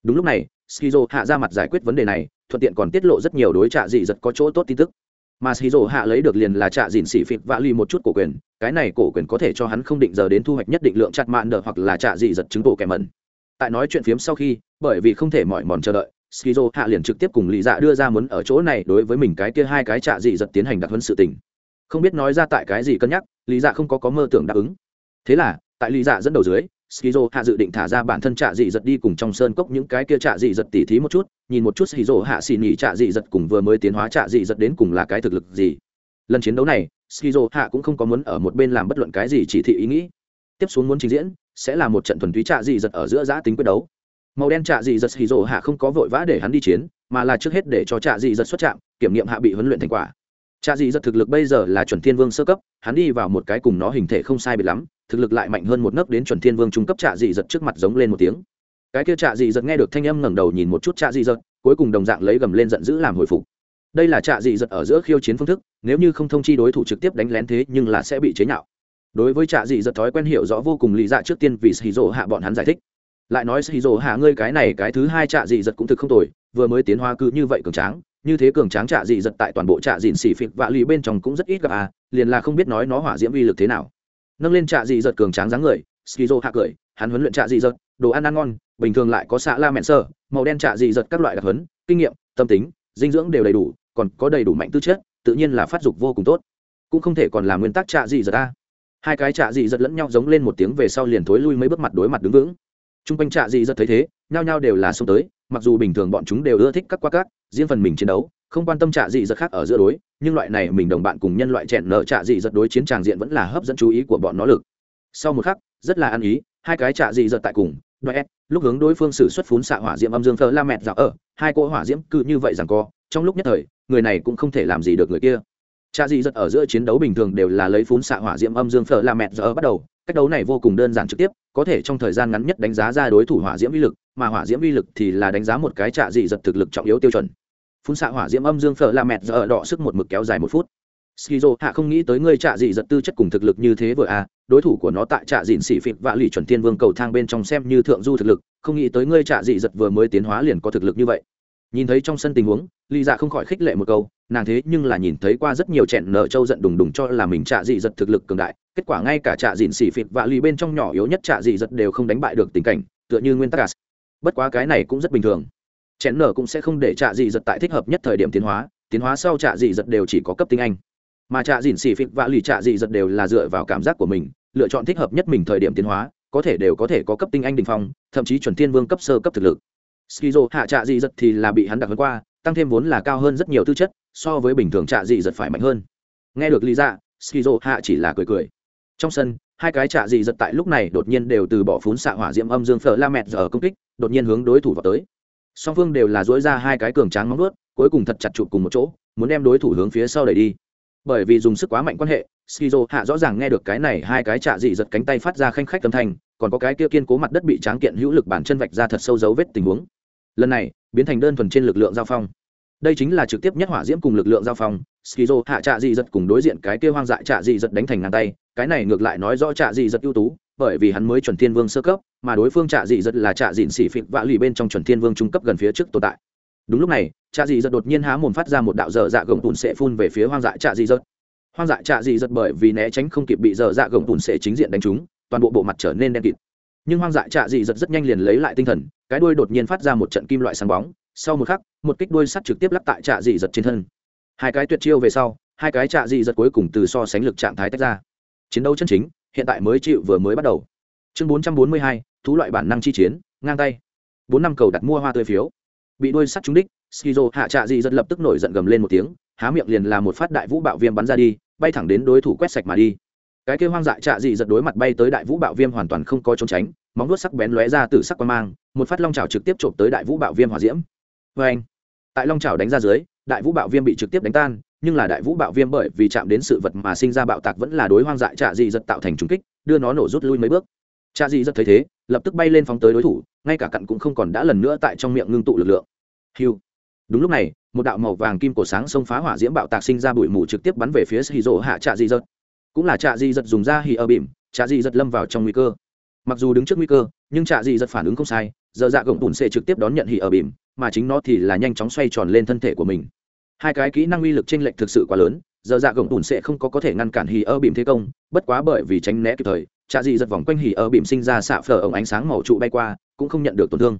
Đúng lúc này skizo hạ ra mặt giải quyết vấn đề này thuận tiện còn tiết lộ rất nhiều đối trạ dị dật có chỗ tốt tin tức. Mà skizo hạ lấy được liền là trạ dìn xỉ phịt vạ lì một chút cổ quyền cái này cổ quyền có thể cho hắn không định giờ đến thu hoạch nhất định lượng chặt mạn nợ hoặc là trạ dị dật chứng bộ kẻ mẩn tại nói chuyện phiếm sau khi, bởi vì không thể mỏi mòn chờ đợi, skizo hạ liền trực tiếp cùng lý dạ đưa ra muốn ở chỗ này đối với mình cái kia hai cái trạ dị dật tiến hành đặc hơn sự tình. Không biết nói ra tại cái gì cân nhắc lý dạ không có có mơ tưởng đáp ứng. Thế là, tại lý dạ dẫn đầu dưới, skizo hạ dự định thả ra bản thân trạ dị giật đi cùng trong sơn cốc những cái kia trạ dị giật tỉ thí một chút, nhìn một chút skizo hạ xì nhỉ trạ dị giật cùng vừa mới tiến hóa trạ dị giật đến cùng là cái thực lực gì. Lần chiến đấu này, skizo hạ cũng không có muốn ở một bên làm bất luận cái gì chỉ thị ý nghĩ tiếp xuống muốn trình diễn, sẽ là một trận thuần túy trạ dị giật ở giữa giã tính quyết đấu. Màu đen trạ dị giật skizo hạ không có vội vã để hắn đi chiến, mà là trước hết để cho trạ dị giật xuất trạm, kiểm nghiệm hạ bị huấn luyện thành quả. Trạ dị giật thực lực bây giờ là chuẩn thiên vương sơ cấp, hắn đi vào một cái cùng nó hình thể không sai biệt lắm, thực lực lại mạnh hơn một nấc đến chuẩn thiên vương trung cấp trạ dị giật trước mặt giống lên một tiếng. Cái kia trạ dị giật nghe được thanh âm ngẩng đầu nhìn một chút trạ dị giật, cuối cùng đồng dạng lấy gầm lên giận dữ làm hồi phục. Đây là trạ dị giật ở giữa khiêu chiến phương thức, nếu như không thông chi đối thủ trực tiếp đánh lén thế nhưng là sẽ bị chế nhạo đối với trạ dị giật thói quen hiểu rõ vô cùng lý dạ trước tiên vì xì rỗ hạ bọn hắn giải thích. Lại nói xì rỗ hạ, ngươi cái này, cái thứ hai trạ dị giật cũng thực không tồi, vừa mới tiến hóa cứ như vậy cường tráng, như thế cường tráng trạ dị giật tại toàn bộ trạ dịn xỉ phịch vạ lì bên trong cũng rất ít gặp à liền là không biết nói nó hỏa diễm uy lực thế nào. Nâng lên trạ dị giật cường tráng dáng người skizo hạ cười, hắn huấn luyện trạ dị giật, đồ ăn ăn ngon, bình thường lại có xạ la mẹn sơ, màu đen trạ dị giật các loại đặc huấn, kinh nghiệm, tâm tính, dinh dưỡng đều đầy đủ, còn có đầy đủ mạnh tư chất, tự nhiên là phát dục vô cùng tốt. Cũng không thể còn là nguyên tắc trạ dị giật ta hai cái trạ dị giật lẫn nhau giống lên một tiếng về sau liền thối lui mấy bước mặt đối mặt đứng vững. T r u n g quanh trạ dị giật thấy thế, nhao nhao đều là xông tới, mặc dù bình thường bọn chúng đều ưa thích các qua cát, riêng phần mình chiến đấu, không quan tâm trạ dị giật khác ở giữa đối, nhưng loại này mình đồng bạn cùng nhân loại chẹn nợ trạ dị giật đối chiến tràng diện vẫn là hấp dẫn chú ý của bọn nó lực. Sau một khắc, rất là ăn ý, hai cái trạ dị giật tại cùng đoẹ lúc hướng đối phương xử xuất phún xạ hỏa diễm âm dương thơ la mẹt dạo ở, hai cỗ hỏa diễm cự như vậy rằng co, trong lúc nhất thời, người này cũng không thể làm gì được người kia cha dị giật ở giữa chiến đấu bình thường đều là lấy phún xạ hỏa diễm âm dương phở la mẹt giờ bắt đầu. Cách đấu này vô cùng đơn giản trực tiếp, có thể trong thời gian ngắn nhất đánh giá ra đối thủ hỏa diễm uy lực, mà hỏa diễm uy lực thì là đánh giá một cái trạ dị giật thực lực trọng yếu tiêu chuẩn. Phun xạ hỏa diễm âm dương phở la mẹt giờ đỏ sức một mực kéo dài một phút. Skizo, hạ không nghĩ tới ngươi trạ dị giật tư chất cùng thực lực như thế vừa à đối thủ của nó tại trạ dịn xỉ phịt và lì chuẩn tiên vương cầu thang bên trong xem như thượng du thực lực, không nghĩ tới ngươi trạ dị giật vừa mới tiến hóa liền có thực lực như vậy nhìn thấy trong sân tình huống, Lý dạ không khỏi khích lệ một câu, nàng thế nhưng là nhìn thấy qua rất nhiều chẹn nợ trâu giận đùng đùng cho là mình trạ dị giật thực lực cường đại, kết quả ngay cả trạ dịn xỉ phịt và lì bên trong nhỏ yếu nhất trạ dị giật đều không đánh bại được tình cảnh, tựa như nguyên tắc gas bất quá cái này cũng rất bình thường. Chẹn nở cũng sẽ không để trạ dị giật tại thích hợp nhất thời điểm tiến hóa tiến hóa sau trạ dị giật đều chỉ có cấp tinh anh. Mà trạ dịn xỉ phịt và lì trạ dị giật đều là dựa vào cảm giác của mình, lựa chọn thích hợp nhất mình thời điểm tiến hóa, có thể đều có thể có cấp tinh anh đình phong, thậm chí chuẩn thiên vương cấp sơ cấp thực lực skizo hạ trạ dị giật thì là bị hắn đặc hơn qua, tăng thêm vốn là cao hơn rất nhiều tư chất, so với bình thường trạ dị giật phải mạnh hơn. Nghe được lý dạ skizo hạ chỉ là cười cười. Trong sân, hai cái trạ dị giật tại lúc này đột nhiên đều từ bỏ phún xạ hỏa diễm âm dương phở la mẹt giờ công kích, đột nhiên hướng đối thủ vào tới. Song phương đều là dối ra hai cái cường tráng móng ướt cuối cùng thật chặt chụp cùng một chỗ, muốn đem đối thủ hướng phía sau đẩy đi. Bởi vì dùng sức quá mạnh quan hệ, skizo hạ rõ ràng nghe được cái này hai cái trạ dị giật cánh tay phát ra khanh khách âm thanh, còn có cái kia kiên cố mặt đất bị tráng kiện hữu lực bản chân vạch ra thật sâu dấu vết tình huống lần này, biến thành đơn thuần trên lực lượng giao phong. Đây chính là trực tiếp nhất hỏa diễm cùng lực lượng giao phong, skizo hạ trạ dị giật cùng đối diện cái kia hoang dại trạ dị giật đánh thành ngang tay, cái này ngược lại nói rõ trạ dị giật ưu tú, bởi vì hắn mới chuẩn thiên vương sơ cấp, mà đối phương trạ dị giật là trạ dịn xỉ phịt vạ lì bên trong chuẩn thiên vương trung cấp gần phía trước tồn tại. Đúng lúc này, trạ dị giật đột nhiên há mồm phát ra một đạo dở dạ gồng tùn sệ phun về phía hoang dại trạ dị giật. Hoang dại trạ dị giật bởi vì né tránh không kịp bị dở dạ gồng tùn sệ chính diện đánh trúng, toàn bộ bộ mặt trở nên đen kịt nhưng hoang dại trạ dị giật rất nhanh liền lấy lại tinh thần, cái đuôi đột nhiên phát ra một trận kim loại sáng bóng, sau một khắc, một kích đuôi sắt trực tiếp lắc tại trạ dị giật trên thân. Hai cái tuyệt chiêu về sau, hai cái trạ dị giật cuối cùng từ so sánh lực trạng thái tách ra. Chiến đấu chân chính, hiện tại mới chịu vừa mới bắt đầu. Chương bốn trăm bốn mươi hai, thú loại bản năng chi chiến, ngang tay. Bốn năm cầu đặt mua hoa tươi phiếu. Bị đuôi sắt trúng đích, skizo hạ trạ dị giật lập tức nổi giận gầm lên một tiếng, há miệng liền là một phát đại vũ bạo viêm bắn ra đi, bay thẳng đến đối thủ quét sạch mà đi cái kêu hoang dại trạ dị giật đối mặt bay tới đại vũ bạo viêm hoàn toàn không có trốn tránh, móng vuốt sắc bén lóe ra từ sắc quan mang, một phát long trào trực tiếp trộm tới đại vũ bạo viêm hỏa diễm. Vê anh, tại long trào đánh ra dưới, đại vũ bạo viêm bị trực tiếp đánh tan, nhưng là đại vũ bạo viêm bởi vì chạm đến sự vật mà sinh ra bạo tạc vẫn là đối hoang dại trạ dị giật tạo thành trùng kích, đưa nó nổ rút lui mấy bước. Trạ dị giật thấy thế, lập tức bay lên phóng tới đối thủ, ngay cả cặn cũng không còn đã lần nữa tại trong miệng ngưng tụ lực lượng. Hiu. Đúng lúc này, một đạo màu vàng kim cổ sáng xông phá hỏa diễm bạo tạc sinh ra bụi mù trực tiếp bắn về phía hì rỗ hạ trạ dị giật cũng là trạ dị giật dùng ra hì ở bìm, trạ dị giật lâm vào trong nguy cơ. Mặc dù đứng trước nguy cơ, nhưng trạ dị giật phản ứng không sai, giờ dạ gồng bùn sẽ trực tiếp đón nhận hì ở bìm, mà chính nó thì là nhanh chóng xoay tròn lên thân thể của mình. Hai cái kỹ năng uy lực t r ê n lệch thực sự quá lớn, giờ dạ gồng bùn sẽ không có có thể ngăn cản hì ở bìm thế công, bất quá bởi vì tránh né kịp thời, trạ dị giật vòng quanh hì ở bìm sinh ra xạ phở ống ánh sáng màu trụ bay qua, cũng không nhận được tổn thương.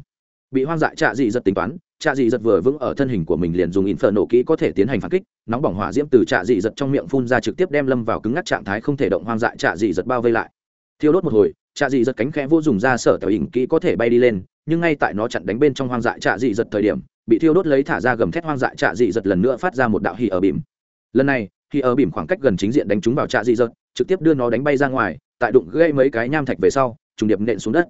Bị hoang dại trạ dị giật tính toán trạ dị giật vừa vững ở thân hình của mình liền dùng in phở nổ kỹ có thể tiến hành phản kích, nóng bỏng hỏa diễm từ trạ dị giật trong miệng phun ra trực tiếp đem lâm vào cứng ngắc trạng thái không thể động hoang dại trạ dị giật bao vây lại. Thiêu đốt một hồi, trạ dị giật cánh khẽ vô dùng ra sở tiểu hình kỹ có thể bay đi lên, nhưng ngay tại nó chặn đánh bên trong hoang dại trạ dị giật thời điểm, bị thiêu đốt lấy thả ra gầm thét hoang dại trạ dị giật lần nữa phát ra một đạo hì ở bìm. Lần này hì ở bìm khoảng cách gần chính diện đánh trúng vào trạ dị giật, trực tiếp đưa nó đánh bay ra ngoài, tại đụng gây mấy cái nham thạch về sau, trùng điệp nện xuống đất.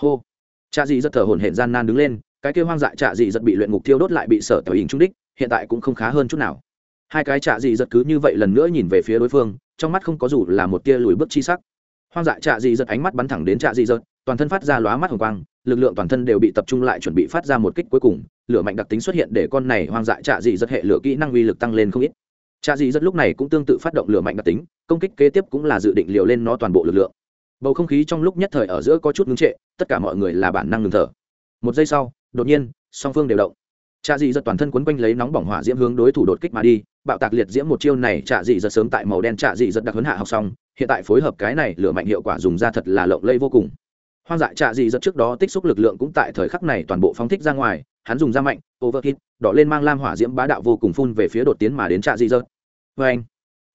Hô! Trạ dị giật thở hổn hển gian nan đứng lên cái kia hoang dại trạ dị giật bị luyện ngục thiêu đốt lại bị sở tiểu hình trung đích, hiện tại cũng không khá hơn chút nào. Hai cái trạ dị giật cứ như vậy lần nữa nhìn về phía đối phương, trong mắt không có dù là một tia lùi bước chi sắc. Hoang dại trạ dị giật ánh mắt bắn thẳng đến trạ dị giật, toàn thân phát ra lóa mắt hồng quang, lực lượng toàn thân đều bị tập trung lại chuẩn bị phát ra một kích cuối cùng, lửa mạnh đặc tính xuất hiện để con này hoang dại trạ dị giật hệ lửa kỹ năng uy lực tăng lên không ít. Trạ dị giật lúc này cũng tương tự phát động lửa mạnh đặc tính, công kích kế tiếp cũng là dự định liều lên nó toàn bộ lực lượng. Bầu không khí trong lúc nhất thời ở giữa có chút ngưng trệ, tất cả mọi người là bản năng ngừng thở. Một giây sau đột nhiên, song phương đều động. Trạ dị giật toàn thân quấn quanh lấy nóng bỏng hỏa diễm hướng đối thủ đột kích mà đi, bạo tạc liệt diễm một chiêu này, trạ dị giật sớm tại màu đen trạ dị giật đặc hấn hạ học xong, hiện tại phối hợp cái này lửa mạnh hiệu quả dùng ra thật là lộng lây vô cùng. Hoang dại trạ dị giật trước đó tích xúc lực lượng cũng tại thời khắc này toàn bộ phóng thích ra ngoài, hắn dùng ra mạnh overkit đỏ lên mang lam hỏa diễm bá đạo vô cùng phun về phía đột tiến mà đến trạ dị giật vê anh,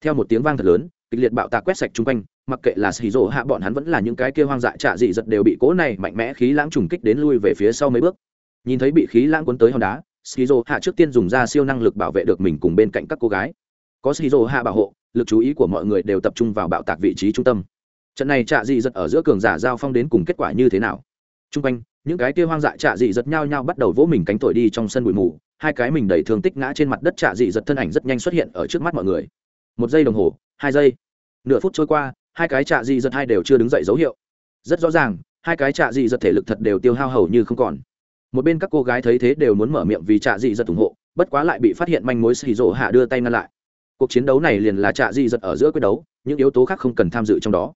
theo một tiếng vang thật lớn, kịch liệt bạo tạc quét sạch chung quanh, mặc kệ là xì rỗ hạ, bọn hắn vẫn là những cái kia hoang dại trạ dị giật đều bị cố này mạnh mẽ khí lãng trùng kích đến lui về phía sau mấy bước nhìn thấy bị khí lãng cuốn tới hòn đá shizu hạ trước tiên dùng ra siêu năng lực bảo vệ được mình cùng bên cạnh các cô gái. Có shizu hạ bảo hộ, lực chú ý của mọi người đều tập trung vào bạo tạc vị trí trung tâm. Trận này trạ dị giật ở giữa cường giả giao phong đến cùng kết quả như thế nào? T r u n g quanh, những cái kia hoang dại trạ dị giật nhau nhau bắt đầu vỗ mình cánh thổi đi trong sân bụi mù, hai cái mình đầy thương tích ngã trên mặt đất trạ dị giật thân ảnh rất nhanh xuất hiện ở trước mắt mọi người. Một giây đồng hồ, hai giây. Nửa phút trôi qua, hai cái trạ dị giật hai đều chưa đứng dậy dấu hiệu. Rất rõ ràng, hai cái trạ dị giật thể lực thật đều tiêu hao hầu như không còn một bên các cô gái thấy thế đều muốn mở miệng vì trạ dị giật ủng hộ, bất quá lại bị phát hiện manh mối xì rỗ hạ đưa tay ngăn lại. Cuộc chiến đấu này liền là trạ dị giật ở giữa quyết đấu, những yếu tố khác không cần tham dự trong đó.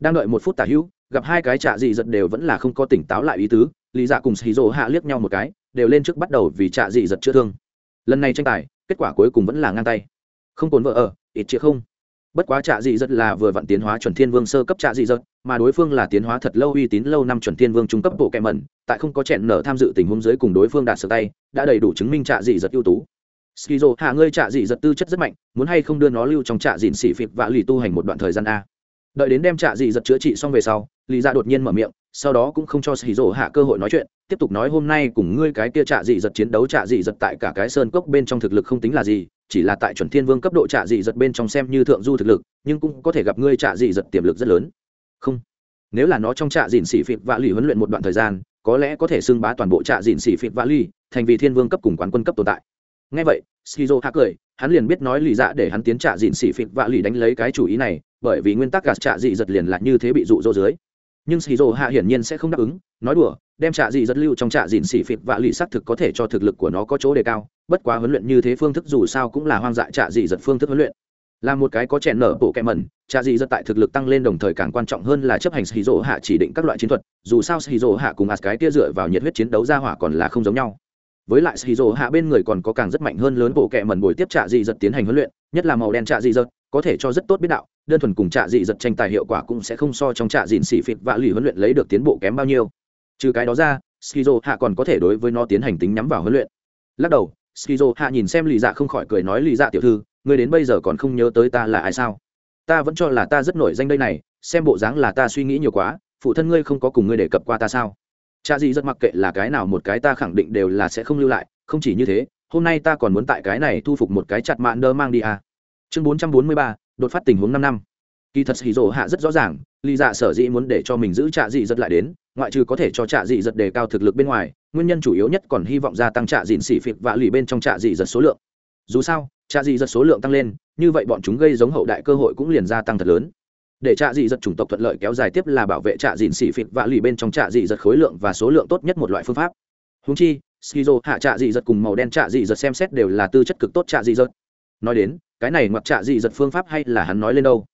Đang đợi một phút tả hữu, gặp hai cái trạ dị giật đều vẫn là không có tỉnh táo lại ý tứ, lý dạ cùng xì rỗ hạ liếc nhau một cái, đều lên trước bắt đầu vì trạ dị giật chữa thương. Lần này tranh tài, kết quả cuối cùng vẫn là ngang tay. Không cồn vợ ở, ít chĩa không? Bất quá trạ dị giật là vừa vặn tiến hóa chuẩn thiên vương sơ cấp trạ dị giật mà đối phương là tiến hóa thật lâu uy tín lâu năm chuẩn thiên vương trung cấp bộ kẹ mẩn, tại không có chẹn nở tham dự tình huống giới cùng đối phương đạt sở tay, đã đầy đủ chứng minh trạ dị giật ưu tú. Skizo, hạ ngươi trạ dị giật tư chất rất mạnh, muốn hay không đưa nó lưu trong trạ dịn xỉ phịp và lì tu hành một đoạn thời gian a. Đợi đến đem trạ dị giật chữa trị xong về sau, lì ra đột nhiên mở miệng, sau đó cũng không cho skizo hạ cơ hội nói chuyện, tiếp tục nói hôm nay cùng ngươi cái kia trạ dị giật chiến đấu trạ dị giật tại cả cái sơn cốc bên trong thực lực không tính là gì chỉ là tại chuẩn thiên vương cấp độ trạ dị giật bên trong xem như thượng du thực lực, nhưng cũng có thể gặp ngươi trạ dị giật tiềm lực rất lớn. Không. Nếu là nó trong trạ dịn xỉ phịt vạ lì huấn luyện một đoạn thời gian, có lẽ có thể xưng bá toàn bộ trạ dịn xỉ phịt vạ lì, thành vì thiên vương cấp cùng quán quân cấp tồn tại. Ngay vậy, skizo hạ cười, hắn liền biết nói lì dạ để hắn tiến trạ dịn xỉ phịt vạ lì đánh lấy cái chủ ý này, bởi vì nguyên tắc gạt trạ dị giật liền là như thế bị dụ dỗ dưới nhưng skizo hạ hiển nhiên sẽ không đáp ứng, nói đùa, đem trạ dị giật lưu trong trạ dịn xỉ phịt vạ lì xác thực có thể cho thực lực của nó có chỗ đề cao, bất quá huấn luyện như thế phương thức dù sao cũng là hoang dại trạ dị giật phương thức huấn luyện. Là một cái có chèn nở bộ kẹ mẩn, trạ dị giật tại thực lực tăng lên đồng thời càng quan trọng hơn là chấp hành shizu hạ chỉ định các loại chiến thuật, dù sao shizu hạ cùng ạt cái tia dựa vào nhiệt huyết chiến đấu ra hỏa còn là không giống nhau. Với lại shizu hạ bên người còn có càng rất mạnh hơn lớn bộ kẹ mẩn bồi tiếp trạ dị giật tiến hành huấn luyện, nhất là màu đen trạ dị giật, có thể cho rất tốt biết đạo đơn thuần cùng trạ dị giật tranh tài hiệu quả cũng sẽ không so trong trạ dịn xỉ phịt và lì huấn luyện lấy được tiến bộ kém bao nhiêu. Trừ cái đó ra, skizo hạ còn có thể đối với nó tiến hành tính nhắm vào huấn luyện. Lắc đầu, skizo hạ nhìn xem lì dạ không khỏi cười nói, lì dạ tiểu thư người đến bây giờ còn không nhớ tới ta là ai sao? Ta vẫn cho là ta rất nổi danh đây này, xem bộ dáng là ta suy nghĩ nhiều quá, phụ thân ngươi không có cùng ngươi đề cập qua ta sao? Cha dị rất mặc kệ là cái nào một cái ta khẳng định đều là sẽ không lưu lại, không chỉ như thế, hôm nay ta còn muốn tại cái này thu phục một cái chặt mạn đơ mang đi à. chương bốn trăm bốn mươi ba đột phát tình huống năm năm kỳ thật hì rỗ hạ rất rõ ràng lý dạ sở dĩ muốn để cho mình giữ trạ dị giật lại đến ngoại trừ có thể cho trạ dị giật đề cao thực lực bên ngoài nguyên nhân chủ yếu nhất còn hy vọng gia tăng trạ dịn xỉ phịt và lì bên trong trạ dị giật số lượng dù sao trạ dị giật số lượng tăng lên như vậy bọn chúng gây giống hậu đại cơ hội cũng liền gia tăng thật lớn để trạ dị giật chủng tộc thuận lợi kéo dài tiếp là bảo vệ trạ dịn xỉ phịt và lì bên trong trạ dị giật khối lượng và số lượng tốt nhất một loại phương pháp húng chi skizo hạ trạ dị giật cùng màu đen trạ dị giật xem xét đều là tư chất cực tốt trạ dị giật nói đến cái này ngoặc trạ dị giật phương pháp hay là hắn nói lên đâu?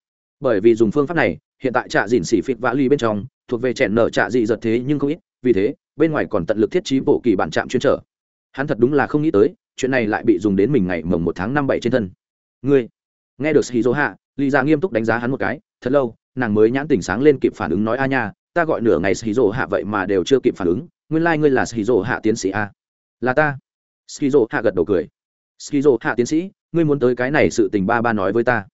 Bởi vì dùng phương pháp này, hiện tại trạ dịn xỉ phịt vã ly bên trong, thuộc về chèn nở trạ dị giật thế nhưng không ít, vì thế, bên ngoài còn tận lực thiết trí bộ kỳ bản trạm chuyên trở. Hắn thật đúng là không nghĩ tới, chuyện này lại bị dùng đến mình ngày mồng một tháng năm bảy trên thân. Ngươi, nghe được shizu hạ lì ra nghiêm túc đánh giá hắn một cái, thật lâu, nàng mới nhãn tỉnh sáng lên kịp phản ứng nói, a nha, ta gọi nửa ngày shizu hạ vậy mà đều chưa kịp phản ứng, nguyên lai、like、ngươi là shizu hạ tiến sĩ a. Là ta. Shizu hạ gật đầu cười. Shizu hạ tiến sĩ ngươi muốn tới cái này sự tình ba ba nói với ta.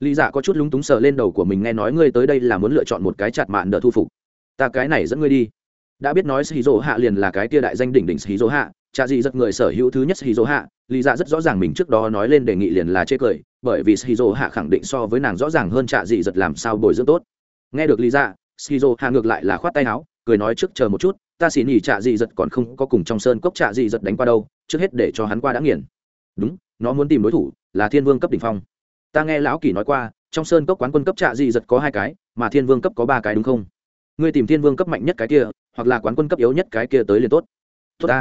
Lý dạ có chút lúng túng sờ lên đầu của mình nghe nói ngươi tới đây là muốn lựa chọn một cái chặt mạn đỡ thu phục. Ta cái này dẫn ngươi đi. Đã biết nói sĩ dỗ hạ liền là cái tia đại danh đỉnh đỉnh sĩ dỗ hạ cha dị giật người sở hữu thứ nhất sĩ dỗ hạ, lý dạ rất rõ ràng mình trước đó nói lên đề nghị liền là chê cười, bởi vì sĩ dỗ hạ khẳng định so với nàng rõ ràng hơn cha Dị giật làm sao bồi dưỡng tốt. Nghe được lý dạ sĩ dỗ hạ ngược lại là khoát tay áo, cười nói trước chờ một chút, ta xỉ nhỉ cha dị giật còn không có cùng trong sơn cốc cha dị giật đánh qua đâu, trước hết để cho hắn qua đã nghiền. Đúng nó muốn tìm đối thủ là thiên vương cấp đ ỉ n h phong. Ta nghe lão kỳ nói qua, trong sơn cốc quán quân cấp trạ dị giật có hai cái, mà thiên vương cấp có ba cái đúng không? Ngươi tìm thiên vương cấp mạnh nhất cái kia, hoặc là quán quân cấp yếu nhất cái kia tới liền tốt. Tốt ta.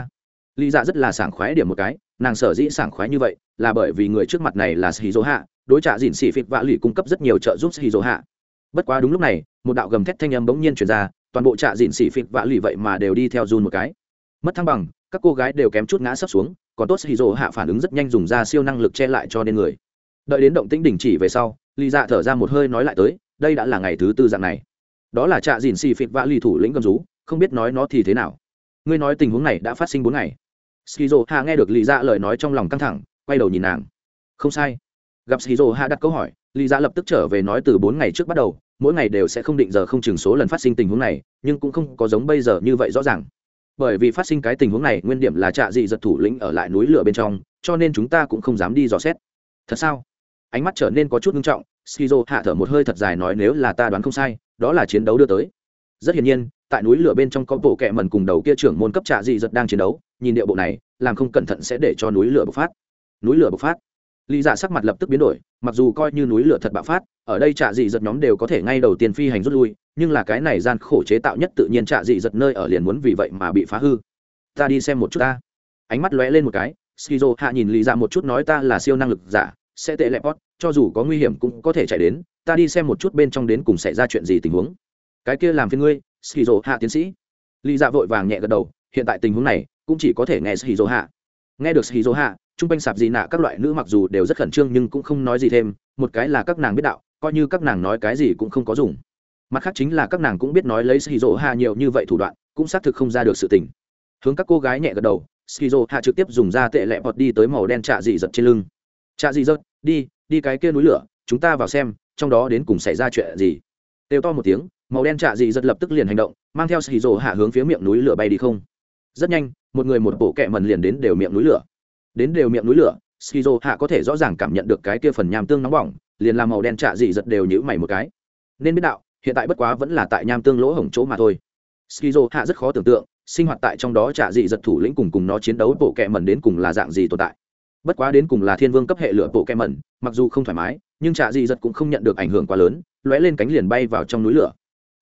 Lý dạ rất là sảng khoái điểm một cái, nàng sở dĩ sảng khoái như vậy là bởi vì người trước mặt này là sĩ dỗ hạ, đối trạ dịn xỉ phịt vạ lụy cung cấp rất nhiều trợ giúp sĩ dỗ hạ. Bất quá đúng lúc này, một đạo gầm thét thanh âm bỗng nhiên chuyển ra, toàn bộ trạ dịn xỉ phịt vạ lụy vậy mà đều đi theo run một cái. Mất thăng bằng, các cô gái đều kém chút ngã sấp xuống còn tốt shizu hạ phản ứng rất nhanh dùng ra siêu năng lực che lại cho nên người. Đợi đến động tĩnh đình chỉ về sau, lì dạ thở ra một hơi nói lại tới, đây đã là ngày thứ tư dạng này. Đó là trạ dìn xì phịt vã lì thủ lĩnh cầm rú, không biết nói nó thì thế nào. Ngươi nói tình huống này đã phát sinh bốn ngày. Skizo hạ nghe được lì dạ lời nói trong lòng căng thẳng, quay đầu nhìn nàng. Không sai. Gặp skizo hạ đặt câu hỏi, lì dạ lập tức trở về nói từ bốn ngày trước bắt đầu, mỗi ngày đều sẽ không định giờ không chừng số lần phát sinh tình huống này, nhưng cũng không có giống bây giờ như vậy rõ ràng bởi vì phát sinh cái tình huống này, nguyên điểm là trạ dị giật thủ lĩnh ở lại núi lửa bên trong, cho nên chúng ta cũng không dám đi dò xét. Thật sao? Ánh mắt trở nên có chút nghiêm trọng, skizo hạ thở một hơi thật dài nói nếu là ta đoán không sai, đó là chiến đấu đưa tới. Rất hiển nhiên, tại núi lửa bên trong có bộ kẹ mần cùng đầu kia trưởng môn cấp trạ dị giật đang chiến đấu, nhìn địa bộ này, làm không cẩn thận sẽ để cho núi lửa bộc phát. Núi lửa bộc phát lý giả dạ sắc mặt lập tức biến đổi, mặc dù coi như núi lửa thật bạo phát, ở đây trạ dị giật nhóm đều có thể ngay đầu tiên phi hành rút lui, nhưng là cái này gian khổ chế tạo nhất tự nhiên trạ dị giật nơi ở liền muốn vì vậy mà bị phá hư. Ta đi xem một chút ta. Ánh mắt lóe lên một cái, skizo hạ nhìn lý giả dạ một chút nói ta là siêu năng lực giả, sẽ tệ lẹp pot cho dù có nguy hiểm cũng có thể chạy đến, ta đi xem một chút bên trong đến cùng xảy ra chuyện gì tình huống. Cái kia làm phiên ngươi, skizo hạ tiến sĩ. Lý dạ vội vàng nhẹ gật đầu, hiện tại tình huống này cũng chỉ có thể nghe skizo hạ. Nghe được skizo hạ chung quanh sạp gì nạ các loại nữ mặc dù đều rất khẩn trương nhưng cũng không nói gì thêm, một cái là các nàng biết đạo, coi như các nàng nói cái gì cũng không có dùng. Mặt khác chính là các nàng cũng biết nói lấy skizo hạ nhiều như vậy thủ đoạn, cũng xác thực không ra được sự tình. Hướng các cô gái nhẹ gật đầu skizo hạ trực tiếp dùng ra tệ lẹ bọt đi tới màu đen trạ dị giật trên lưng. Trạ dị giật, đi đi cái kia núi lửa, chúng ta vào xem, trong đó đến cùng xảy ra chuyện gì. Đều to một tiếng, màu đen trạ dị giật lập tức liền hành động, mang theo xì rồ hạ hướng phía miệng núi lửa bay đi không. Rất nhanh, một người một bộ kẹ mần liền đến đều miệng núi lửa đến đều miệng núi lửa, skizo hạ có thể rõ ràng cảm nhận được cái kia phần nham tương nóng bỏng, liền làm màu đen trạ dị giật đều nhữ mày một cái. Nên biết đạo, hiện tại bất quá vẫn là tại nham tương lỗ hổng chỗ mà thôi. Skizo hạ rất khó tưởng tượng, sinh hoạt tại trong đó trạ dị giật thủ lĩnh cùng cùng nó chiến đấu bộ kẹ mần đến cùng là dạng gì tồn tại. Bất quá đến cùng là thiên vương cấp hệ lửa bộ kẹ mẩn, mặc dù không thoải mái, nhưng trạ dị giật cũng không nhận được ảnh hưởng quá lớn, lóe lên cánh liền bay vào trong núi lửa.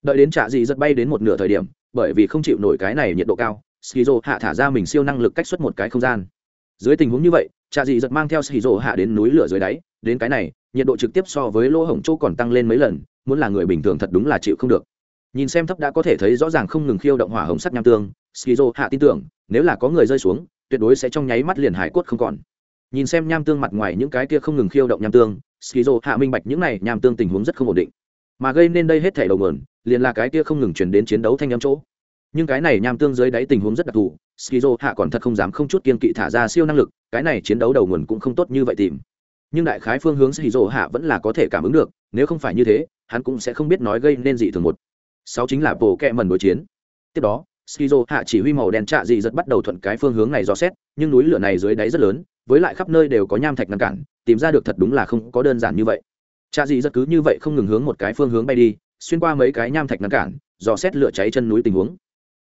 Đợi đến trạ dị giật bay đến một nửa thời điểm, bởi vì không chịu nổi cái này nhiệt độ cao, skizo hạ thả ra mình siêu năng lực cách xuất một cái không gian dưới tình huống như vậy trà dị giật mang theo skizo hạ đến núi lửa dưới đáy, đến cái này, nhiệt độ trực tiếp so với lỗ hổng chỗ còn tăng lên mấy lần, muốn là người bình thường thật đúng là chịu không được. Nhìn xem thấp đã có thể thấy rõ ràng không ngừng khiêu động hỏa hồng sắt nham tương skizo hạ tin tưởng, nếu là có người rơi xuống, tuyệt đối sẽ trong nháy mắt liền hải cốt không còn. Nhìn xem nham tương mặt ngoài những cái kia không ngừng khiêu động nham tương skizo hạ minh bạch những này nham tương tình huống rất không ổn định. Mà gây nên đây hết thể đầu nguồn, liền là cái kia không ngừng chuyển đến chiến đấu thanh âm chỗ. Nhưng cái này nham tương dưới đáy tình huống rất đặc thù skizo hạ còn thật không dám không chút kiên kỵ thả ra siêu năng lực, cái này chiến đấu đầu nguồn cũng không tốt như vậy tìm. Nhưng đại khái phương hướng skizo hạ vẫn là có thể cảm ứng được, nếu không phải như thế, hắn cũng sẽ không biết nói gây nên gì thường một. Sáu chính là bộ kẹ mần đối chiến. Tiếp đó, skizo hạ chỉ huy màu đen trạ dị giật bắt đầu thuận cái phương hướng này dò xét, nhưng núi lửa này dưới đáy rất lớn, với lại khắp nơi đều có nham thạch ngăn cản, tìm ra được thật đúng là không có đơn giản như vậy. Trạ dị giật cứ như vậy không ngừng hướng một cái phương hướng bay đi, xuyên qua mấy cái nham thạch ngăn cản, dò xét lửa cháy chân núi tình huống.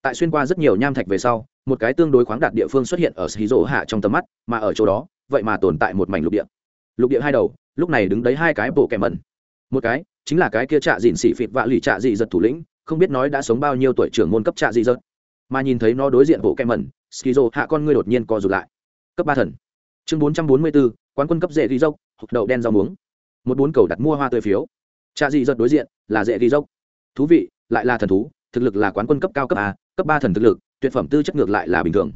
Tại xuyên qua rất nhiều nham thạch về sau một cái tương đối khoáng đạt địa phương xuất hiện ở skizo hạ trong tầm mắt, mà ở chỗ đó, vậy mà tồn tại một mảnh lục địa. Lục địa hai đầu, lúc này đứng đấy hai cái bộ kèm mẩn. Một cái, chính là cái kia trạ dịn xỉ phịt vạ lì trạ dị giật thủ lĩnh, không biết nói đã sống bao nhiêu tuổi trưởng môn cấp trạ dị giật. Mà nhìn thấy nó đối diện bộ kèm mẩn skizo hạ con ngươi đột nhiên co rụt lại. Cấp ba thần. Chương bốn trăm bốn mươi bốn quán quân cấp dễ ghi dốc, hộp đậu đen rau muống. Một bốn cầu đặt mua hoa tươi phiếu. Trạ dị giật đối diện là dễ ghi dốc. Thú vị, lại là thần thú, thực lực là quán quân cấp cao cấp a, cấp ba thần thực lực tuyệt phẩm tư chất ngược lại là bình thường.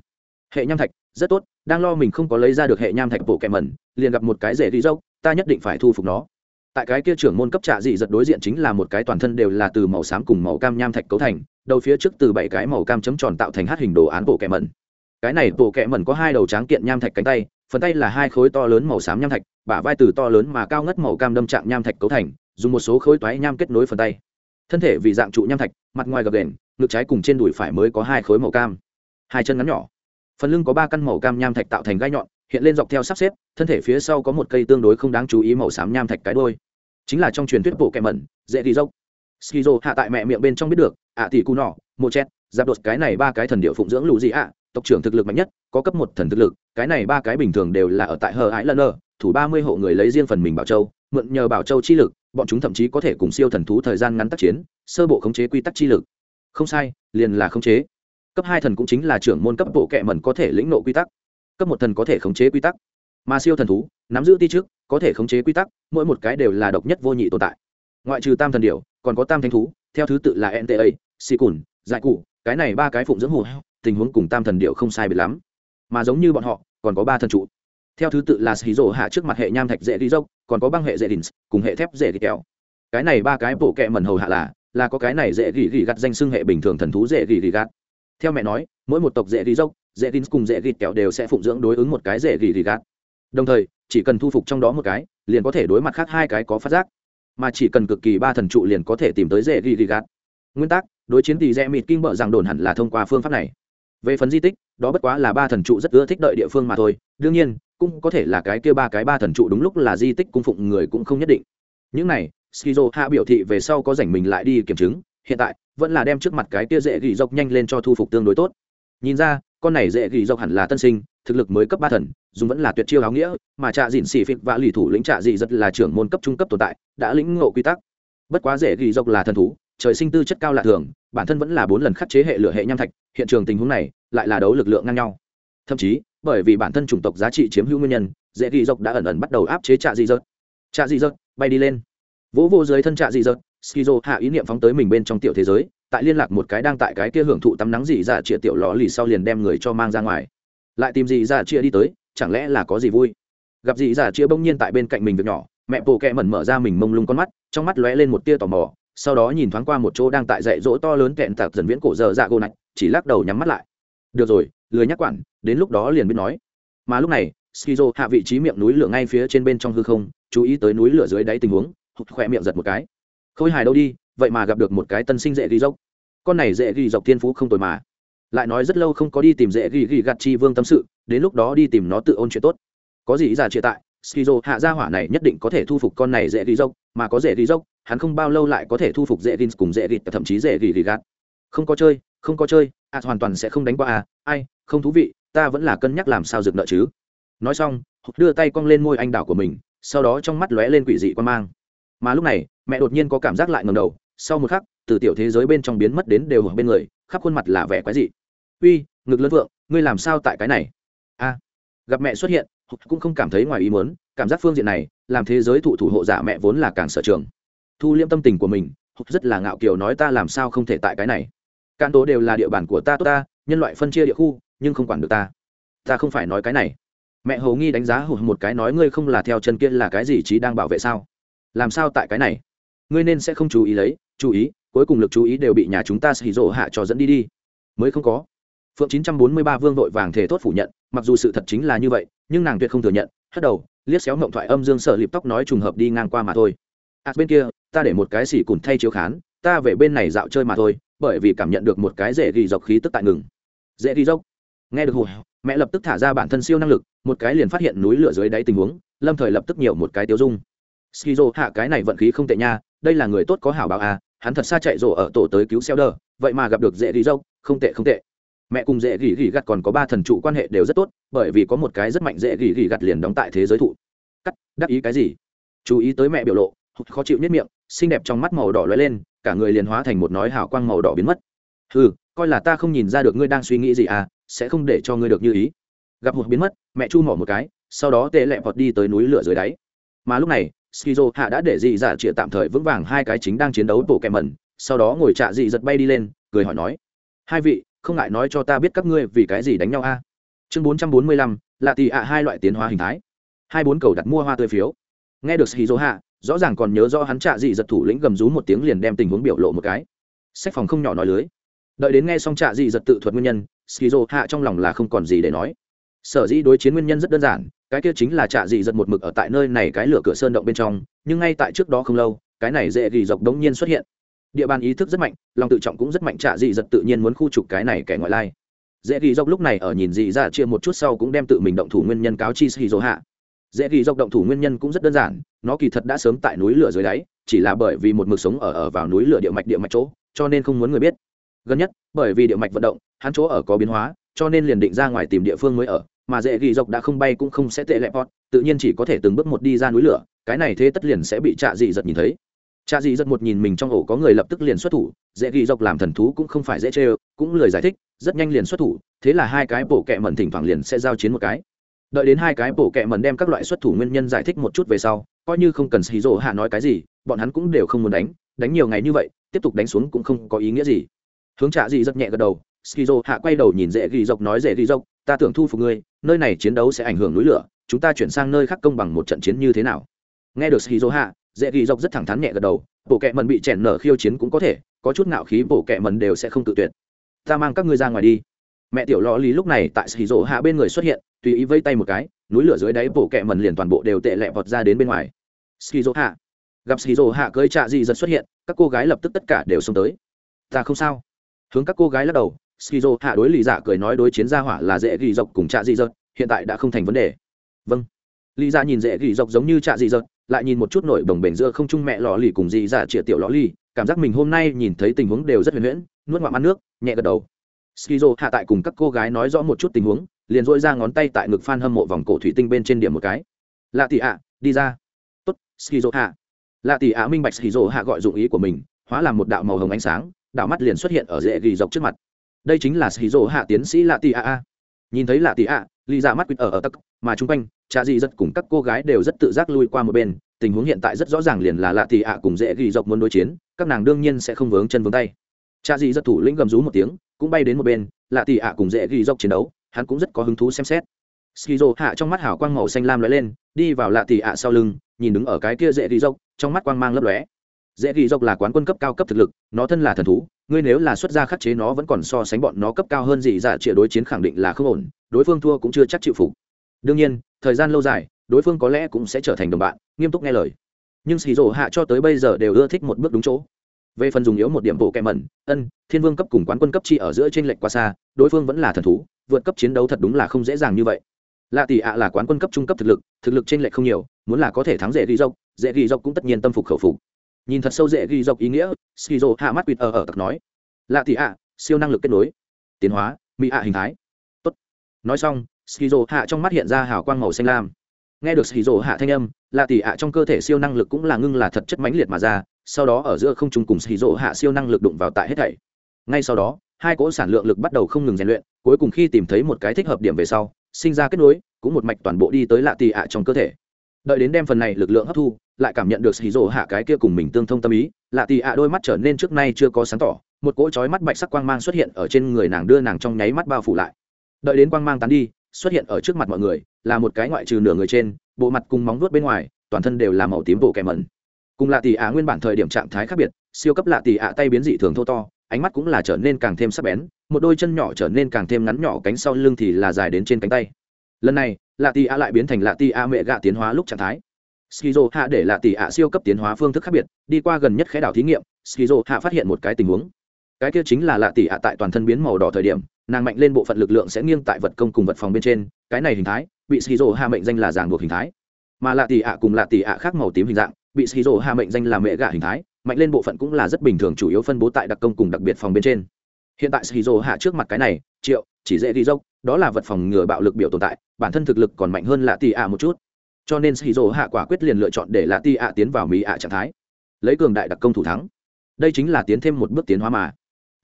Hệ nham thạch, rất tốt, đang lo mình không có lấy ra được hệ nham thạch bộ kẹ mẩn, liền gặp một cái rể đi dốc, ta nhất định phải thu phục nó. Tại cái kia trưởng môn cấp trạ dị giật đối diện chính là một cái toàn thân đều là từ màu xám cùng màu cam nham thạch cấu thành, đầu phía trước từ bảy cái màu cam chấm tròn tạo thành hát hình đồ án bộ kẹ mẩn. Cái này bộ kẹ mẩn có hai đầu tráng kiện nham thạch cánh tay, phần tay là hai khối to lớn màu xám nham thạch, bả vai từ to lớn mà cao ngất màu cam đâm trạng nham thạch cấu thành, dùng một số khối toái nham kết nối phần tay. Thân thể vì dạng trụ nham thạch, mặt ngoài gập đền ngực trái cùng trên đùi phải mới có hai khối màu cam. Hai chân ngắn nhỏ. Phần lưng có ba căn màu cam nham thạch tạo thành gai nhọn, hiện lên dọc theo sắp xếp, thân thể phía sau có một cây tương đối không đáng chú ý màu xám nham thạch cái đôi. Chính là trong truyền thuyết bộ kẹm mẩn, dễ đi dốc. Skizo hạ tại mẹ miệng bên trong biết được, ạ tỷ cù nọ một chết giáp đột cái này ba cái thần điệu phụng dưỡng lũ gì ạ, tộc trưởng thực lực mạnh nhất, có cấp một thần thực lực, cái này ba cái bình thường đều là ở tại hờ ái lân ở thủ ba mươi hộ người lấy riêng phần mình bảo châu, mượn nhờ bảo châu chi lực, bọn chúng thậm chí có thể cùng siêu thần thú thời gian ngắn tác chiến, sơ bộ khống chế quy tắc chi lực không sai, liền là khống chế. Cấp hai thần cũng chính là trưởng môn cấp bộ kệ mẩn có thể lĩnh nộ quy tắc. Cấp một thần có thể khống chế quy tắc. Mà siêu thần thú, nắm giữ ti trước có thể khống chế quy tắc, mỗi một cái đều là độc nhất vô nhị tồn tại. Ngoại trừ tam thần điệu còn có tam thanh thú, theo thứ tự là nta si cùn dại cụ, cái này ba cái phụng dưỡng hồ tình huống cùng tam thần điệu không sai biệt lắm. Mà giống như bọn họ, còn có ba thần trụ. Theo thứ tự là xì rổ hạ trước mặt hệ nham thạch dễ đi dốc, còn có băng hệ dễ đình cùng hệ thép dễ đi kéo cái này ba cái bộ kẹ mẩn hầu hạ là là có cái này dễ gỉ gỉ gặt danh xưng hệ bình thường thần thú dễ gỉ gỉ gặt theo mẹ nói, mỗi một tộc dễ gỉ dốc, dễ tin cùng dễ gỉ kéo đều sẽ phụng dưỡng đối ứng một cái dễ gỉ gỉ gặt đồng thời, chỉ cần thu phục trong đó một cái, liền có thể đối mặt khác hai cái có phát giác. Mà chỉ cần cực kỳ ba thần trụ liền có thể tìm tới dễ gỉ gỉ gặt nguyên tắc, đối chiến tỷ dễ mịt kinh bợ rằng đồn hẳn là thông qua phương pháp này. Về phần di tích, đó bất quá là ba thần trụ rất ưa thích đợi địa phương mà thôi. Đương nhiên, cũng có thể là cái kia ba cái ba thần trụ đúng lúc là di tích cung phụng người cũng không nhất định. Những này skizo hạ biểu thị về sau có rảnh mình lại đi kiểm chứng, hiện tại, vẫn là đem trước mặt cái kia dễ gỉ dọc nhanh lên cho thu phục tương đối tốt. Nhìn ra, con này dễ gỉ dọc hẳn là tân sinh, thực lực mới cấp ba thần, dùng vẫn là tuyệt chiêu áo nghĩa, mà trạ dịn xỉ phịch và lì thủ lĩnh trạ dị rất là trưởng môn cấp trung cấp tồn tại, đã lĩnh ngộ quy tắc. Bất quá dễ gỉ dọc là thần thú, trời sinh tư chất cao lạ thường, bản thân vẫn là bốn lần khắc chế hệ lửa hệ nham thạch, hiện trường tình huống này, lại là đấu lực lượng ngang nhau. Thậm chí, bởi vì bản thân chủng tộc giá trị chiếm hữu nguyên nhân, dễ ghi dọc đã ẩn ẩn bắt đầu áp chế trạ dị dợt trạ dị dợt bay đi lên vỗ vô dưới thân trạ dị dợt skizo hạ ý niệm phóng tới mình bên trong tiểu thế giới, tại liên lạc một cái đang tại cái kia hưởng thụ tắm nắng dị dạ chia tiểu lò lì sau liền đem người cho mang ra ngoài. Lại tìm dị dạ chia đi tới, chẳng lẽ là có gì vui? Gặp dị dạ chia bỗng nhiên tại bên cạnh mình việc nhỏ, mẹ bồ kẹ mẩn mở ra mình mông lung con mắt, trong mắt lóe lên một tia tò mò, sau đó nhìn thoáng qua một chỗ đang tại dạy dỗ to lớn kẹn tạc dần viễn cổ dơ dạ gô nạch, chỉ lắc đầu nhắm mắt lại. Được rồi, lười nhắc quản, đến lúc đó liền biết nói. Mà lúc này, skizo hạ vị trí miệng núi lửa ngay phía trên bên trong hư không, chú ý tới núi lửa dưới đáy tình huống hụt khỏe miệng giật một cái. Khôi hài đâu đi, vậy mà gặp được một cái tân sinh dễ ghi dốc. Con này dễ ghi dọc thiên phú không tồi mà. Lại nói rất lâu không có đi tìm dễ ghi ghi gạt chi vương tâm sự, đến lúc đó đi tìm nó tự ôn chuyện tốt. Có gì giả chia tại, skizo hạ gia hỏa này nhất định có thể thu phục con này dễ ghi dốc, mà có dễ ghi dốc, hắn không bao lâu lại có thể thu phục dễ ghi cùng dễ ghi, thậm chí dễ ghi ghi gạt. Không có chơi, không có chơi à hoàn toàn sẽ không đánh qua à ai, không thú vị, ta vẫn là cân nhắc làm sao dược nợ chứ. Nói xong đưa tay cong lên môi anh đảo của mình, sau đó trong mắt lóe lên quỷ dị quan mang mà lúc này, mẹ đột nhiên có cảm giác lại ngầm đầu, sau một khắc, từ tiểu thế giới bên trong biến mất đến đều ở bên người, khắp khuôn mặt là vẻ quái dị. Uy, ngực lớn vượng, ngươi làm sao tại cái này? A. Gặp mẹ xuất hiện cũng không cảm thấy ngoài ý muốn, cảm giác phương diện này, làm thế giới thụ thủ hộ giả mẹ vốn là càng sở trường. Thu liễm tâm tình của mình rất là ngạo kiều nói ta làm sao không thể tại cái này. Can tố đều là địa bàn của ta tốt ta, nhân loại phân chia địa khu, nhưng không quản được ta. Ta không phải nói cái này. Mẹ hầu nghi đánh giá hụt một cái nói ngươi không là theo chân kia là cái gì trí đang bảo vệ sao? Làm sao tại cái này? Ngươi nên sẽ không chú ý lấy chú ý cuối cùng lực chú ý đều bị nhà chúng ta xì rộ hạ cho dẫn đi đi. Mới không có. Phượng chín trăm bốn mươi ba vương vội vàng thể tốt phủ nhận mặc dù sự thật chính là như vậy nhưng nàng tuyệt không thừa nhận hất đầu liếc xéo ngộng thoại âm dương sở liệp tóc nói trùng hợp đi ngang qua mà thôi. À bên kia ta để một cái xỉ cùn thay chiếu khán ta về bên này dạo chơi mà thôi bởi vì cảm nhận được một cái dễ ghi dọc khí tức tại ngừng. Dễ ghi dốc nghe được hồi, mẹ lập tức thả ra bản thân siêu năng lực một cái liền phát hiện núi lửa dưới đáy tình huống lâm thời lập tức nhiều một cái tiêu dung skizo hạ cái này vận khí không tệ nha, đây là người tốt có hảo báo à hắn thật xa chạy rổ ở tổ tới cứu xeo đờ vậy mà gặp được dễ ghi dâu, không tệ không tệ. Mẹ cùng dễ gỉ gỉ gặt còn có ba thần trụ quan hệ đều rất tốt, bởi vì có một cái rất mạnh dễ gỉ gỉ gặt liền đóng tại thế giới thụ. Cắt, đắc ý cái gì? Chú ý tới mẹ biểu lộ khó chịu nhất miệng, xinh đẹp trong mắt màu đỏ lóe lên, cả người liền hóa thành một nói hào quang màu đỏ biến mất. Ừ coi là ta không nhìn ra được ngươi đang suy nghĩ gì à sẽ không để cho ngươi được như ý. Gặp một biến mất, mẹ chu mỏ một cái, sau đó tệ lẹ vọt đi tới núi lửa dưới đáy. Mà lúc này skizo hạ đã để dị dạ chịa tạm thời vững vàng hai cái chính đang chiến đấu bộ kẹm mẩn, sau đó ngồi trạ dị giật bay đi lên, cười hỏi nói, hai vị, không ngại nói cho ta biết các ngươi vì cái gì đánh nhau a? Chương bốn trăm bốn mươi lăm là tì ạ hai loại tiến hóa hình thái. Hai bốn cầu đặt mua hoa tươi phiếu. Nghe được skizo hạ rõ ràng còn nhớ rõ hắn trạ dị giật thủ lĩnh gầm rú một tiếng liền đem tình huống biểu lộ một cái. Sách phòng không nhỏ nói lưới. Đợi đến nghe xong trạ dị giật tự thuật nguyên nhân skizo hạ trong lòng là không còn gì để nói. Sở dĩ đối chiến nguyên nhân rất đơn giản cái kia chính là trạ dị giật một mực ở tại nơi này cái lửa cửa sơn động bên trong, nhưng ngay tại trước đó không lâu, cái này dễ ghi dọc đống nhiên xuất hiện. Địa bàn ý thức rất mạnh, lòng tự trọng cũng rất mạnh, trạ dị giật tự nhiên muốn khu trục cái này kẻ ngoại lai. Dễ ghi dọc lúc này ở nhìn dị ra chia một chút sau cũng đem tự mình động thủ nguyên nhân cáo chi shizu hạ. Dễ ghi dọc động thủ nguyên nhân cũng rất đơn giản, nó kỳ thật đã sớm tại núi lửa dưới đáy, chỉ là bởi vì một mực sống ở ở vào núi lửa địa mạch địa mạch chỗ, cho nên không muốn người biết. Gần nhất, bởi vì địa mạch vận động, hắn chỗ ở có biến hóa, cho nên liền định ra ngoài tìm địa phương mới ở mà dễ ghi dọc đã không bay cũng không sẽ tệ lẹ pot tự nhiên chỉ có thể từng bước một đi ra núi lửa, cái này thế tất liền sẽ bị trạ dị giật nhìn thấy. Trạ dị giật một nhìn mình trong ổ có người lập tức liền xuất thủ, dễ ghi dọc làm thần thú cũng không phải dễ chê cũng lời giải thích, rất nhanh liền xuất thủ, thế là hai cái bổ kẹ mẩn thỉnh thoảng liền sẽ giao chiến một cái. Đợi đến hai cái bổ kẹ mẩn đem các loại xuất thủ nguyên nhân giải thích một chút về sau, coi như không cần xì rỗ hạ nói cái gì, bọn hắn cũng đều không muốn đánh đánh nhiều ngày như vậy, tiếp tục đánh xuống cũng không có ý nghĩa gì. Hướng trạ dị giật nhẹ gật đầu skizo hạ quay đầu nhìn dễ ghi dọc nói dễ ghi dọc ta tưởng thu phục ngươi, nơi này chiến đấu sẽ ảnh hưởng núi lửa, chúng ta chuyển sang nơi khác công bằng một trận chiến như thế nào? Nghe được skizo hạ dễ ghi dọc rất thẳng thắn nhẹ gật đầu, bộ kệ mần bị chèn nở khiêu chiến cũng có thể, có chút nạo khí bộ kệ mần đều sẽ không tự tuyệt. Ta mang các ngươi ra ngoài đi. Mẹ tiểu lò lý lúc này tại skizo hạ bên người xuất hiện, tùy ý vây tay một cái, núi lửa dưới đáy bộ kệ mần liền toàn bộ đều tệ lẹ vọt ra đến bên ngoài. Skizo hạ gặp skizo hạ cưới trạ dị giật xuất hiện, các cô gái lập tức tất cả đều xông tới. Ta không sao. Hướng các cô gái lắc đầu skizo hạ đối lý dạ cười nói đối chiến gia hỏa là dễ ghi dọc cùng trạ dị dật hiện tại đã không thành vấn đề. Vâng. Lý dạ nhìn dễ ghi dọc giống như trạ dị dật lại nhìn một chút nổi đồng bể giữa không trung mẹ lò lì cùng dị dạ chĩa tiểu lò lì, cảm giác mình hôm nay nhìn thấy tình huống đều rất huyền huyễn, nuốt ngoạm ăn nước, nhẹ gật đầu. Skizo hạ tại cùng các cô gái nói rõ một chút tình huống, liền dội ra ngón tay tại ngực phan hâm mộ vòng cổ thủy tinh bên trên điểm một cái. Lạ tị ạ, đi ra. Tốt, skizo hạ. Lạ tị ạ minh bạch skizo hạ gọi dụng ý của mình, hóa làm một đạo màu hồng ánh sáng, đạo mắt liền xuất hiện ở dễ ghi dọc trước mặt đây chính là sĩ dỗ hạ tiến sĩ lạ tì a a nhìn thấy lạ tì a lì ra mắt quýt ở ở tắc, mà chung quanh cha dị rất cùng các cô gái đều rất tự giác lui qua một bên, tình huống hiện tại rất rõ ràng liền là lạ tì a cùng dễ ghi dọc muốn đối chiến, các nàng đương nhiên sẽ không vướng chân vướng tay. Cha dị rất thủ lĩnh gầm rú một tiếng, cũng bay đến một bên, lạ tì a cùng dễ ghi dọc chiến đấu, hắn cũng rất có hứng thú xem xét. Skizo hạ trong mắt hảo quang màu xanh lam lóe lên, đi vào lạ tì a sau lưng, nhìn đứng ở cái kia dễ ghi dốc trong mắt quang mang lấp lóe. Dễ ghi dốc là quán quân cấp cao cấp thực lực, nó thân là thần thú ngươi nếu là xuất gia khắc chế nó vẫn còn so sánh bọn nó cấp cao hơn gì dạ trịa đối chiến khẳng định là không ổn, đối phương thua cũng chưa chắc chịu phục. Đương nhiên, thời gian lâu dài, đối phương có lẽ cũng sẽ trở thành đồng bạn, nghiêm túc nghe lời. Nhưng xì rổ hạ cho tới bây giờ đều ưa thích một bước đúng chỗ. Về phần dùng yếu một điểm bộ kẹ mẩn, ân, thiên vương cấp cùng quán quân cấp chi ở giữa t r ê n lệch quá xa, đối phương vẫn là thần thú, vượt cấp chiến đấu thật đúng là không dễ dàng như vậy. Lạ tỷ ạ là quán quân cấp trung cấp thực lực thực lực t r ê n lệch không nhiều, muốn là có thể thắng dễ ghi dốc, dễ ghi dốc cũng tất nhiên tâm phục khẩu phục nhìn thật sâu dễ ghi dọc ý nghĩa, skizo hạ mắt quýt ở ở tặc nói. Lạ thì ạ, siêu năng lực kết nối. Tiến hóa, mỹ ạ hình thái. Tốt. nói xong, skizo hạ trong mắt hiện ra hào quang màu xanh lam. Nghe được skizo hạ thanh âm, lạ tỷ ạ trong cơ thể siêu năng lực cũng là ngưng là thật chất mãnh liệt mà ra, sau đó ở giữa không trung cùng skizo hạ siêu năng lực đụng vào tại hết thảy. Ngay sau đó, hai cỗ sản lượng lực bắt đầu không ngừng rèn luyện, cuối cùng khi tìm thấy một cái thích hợp điểm về sau, sinh ra kết nối, cũng một mạch toàn bộ đi tới lạ tỷ ạ trong cơ thể. Đợi đến đem phần này lực lượng hấp thu lại cảm nhận được xì rổ hạ cái kia cùng mình tương thông tâm ý, lạ tì ạ đôi mắt trở nên trước nay chưa có sáng tỏ, một cỗ chói mắt bạch sắc quang mang xuất hiện ở trên người nàng đưa nàng trong nháy mắt bao phủ lại. Đợi đến quang mang tán đi, xuất hiện ở trước mặt mọi người, là một cái ngoại trừ nửa người trên, bộ mặt cùng móng vuốt bên ngoài, toàn thân đều là màu tím bộ kẻ mẩn. Cùng lạ tì ạ nguyên bản thời điểm trạng thái khác biệt, siêu cấp lạ tì ạ tay biến dị thường thô to, ánh mắt cũng là trở nên càng thêm sắc bén, một đôi chân nhỏ trở nên càng thêm ngắn nhỏ cánh sau lưng thì là dài đến trên cánh tay. Lần này, lạ tì ạ lại biến thành lạ tì ạ mẹ gạ tiến hóa lúc trạng thái skizo hạ để lạ tỷ ạ siêu cấp tiến hóa phương thức khác biệt, đi qua gần nhất khẽ đảo thí nghiệm skizo hạ phát hiện một cái tình huống. Cái kia chính là lạ tỷ ạ tại toàn thân biến màu đỏ thời điểm, nàng mạnh lên bộ phận lực lượng sẽ nghiêng tại vật công cùng vật phòng bên trên, cái này hình thái, bị skizo hạ mệnh danh là giảng buộc hình thái. Mà lạ tỷ ạ cùng lạ tỷ ạ khác màu tím hình dạng, bị skizo hạ mệnh danh là mẹ gà hình thái, mạnh lên bộ phận cũng là rất bình thường chủ yếu phân bố tại đặc công cùng đặc biệt phòng bên trên. Hiện tại skizo hạ trước mặt cái này, triệu, chỉ dễ đi dốc, đó là vật phòng ngừa bạo lực biểu tồn tại, bản thân thực lực còn mạnh hơn lạ tỷ ạ một chút cho nên shizu hạ quả quyết liền lựa chọn để lạ ti ạ tiến vào mỹ ạ trạng thái. Lấy cường đại đặc công thủ thắng. Đây chính là tiến thêm một bước tiến hóa mà.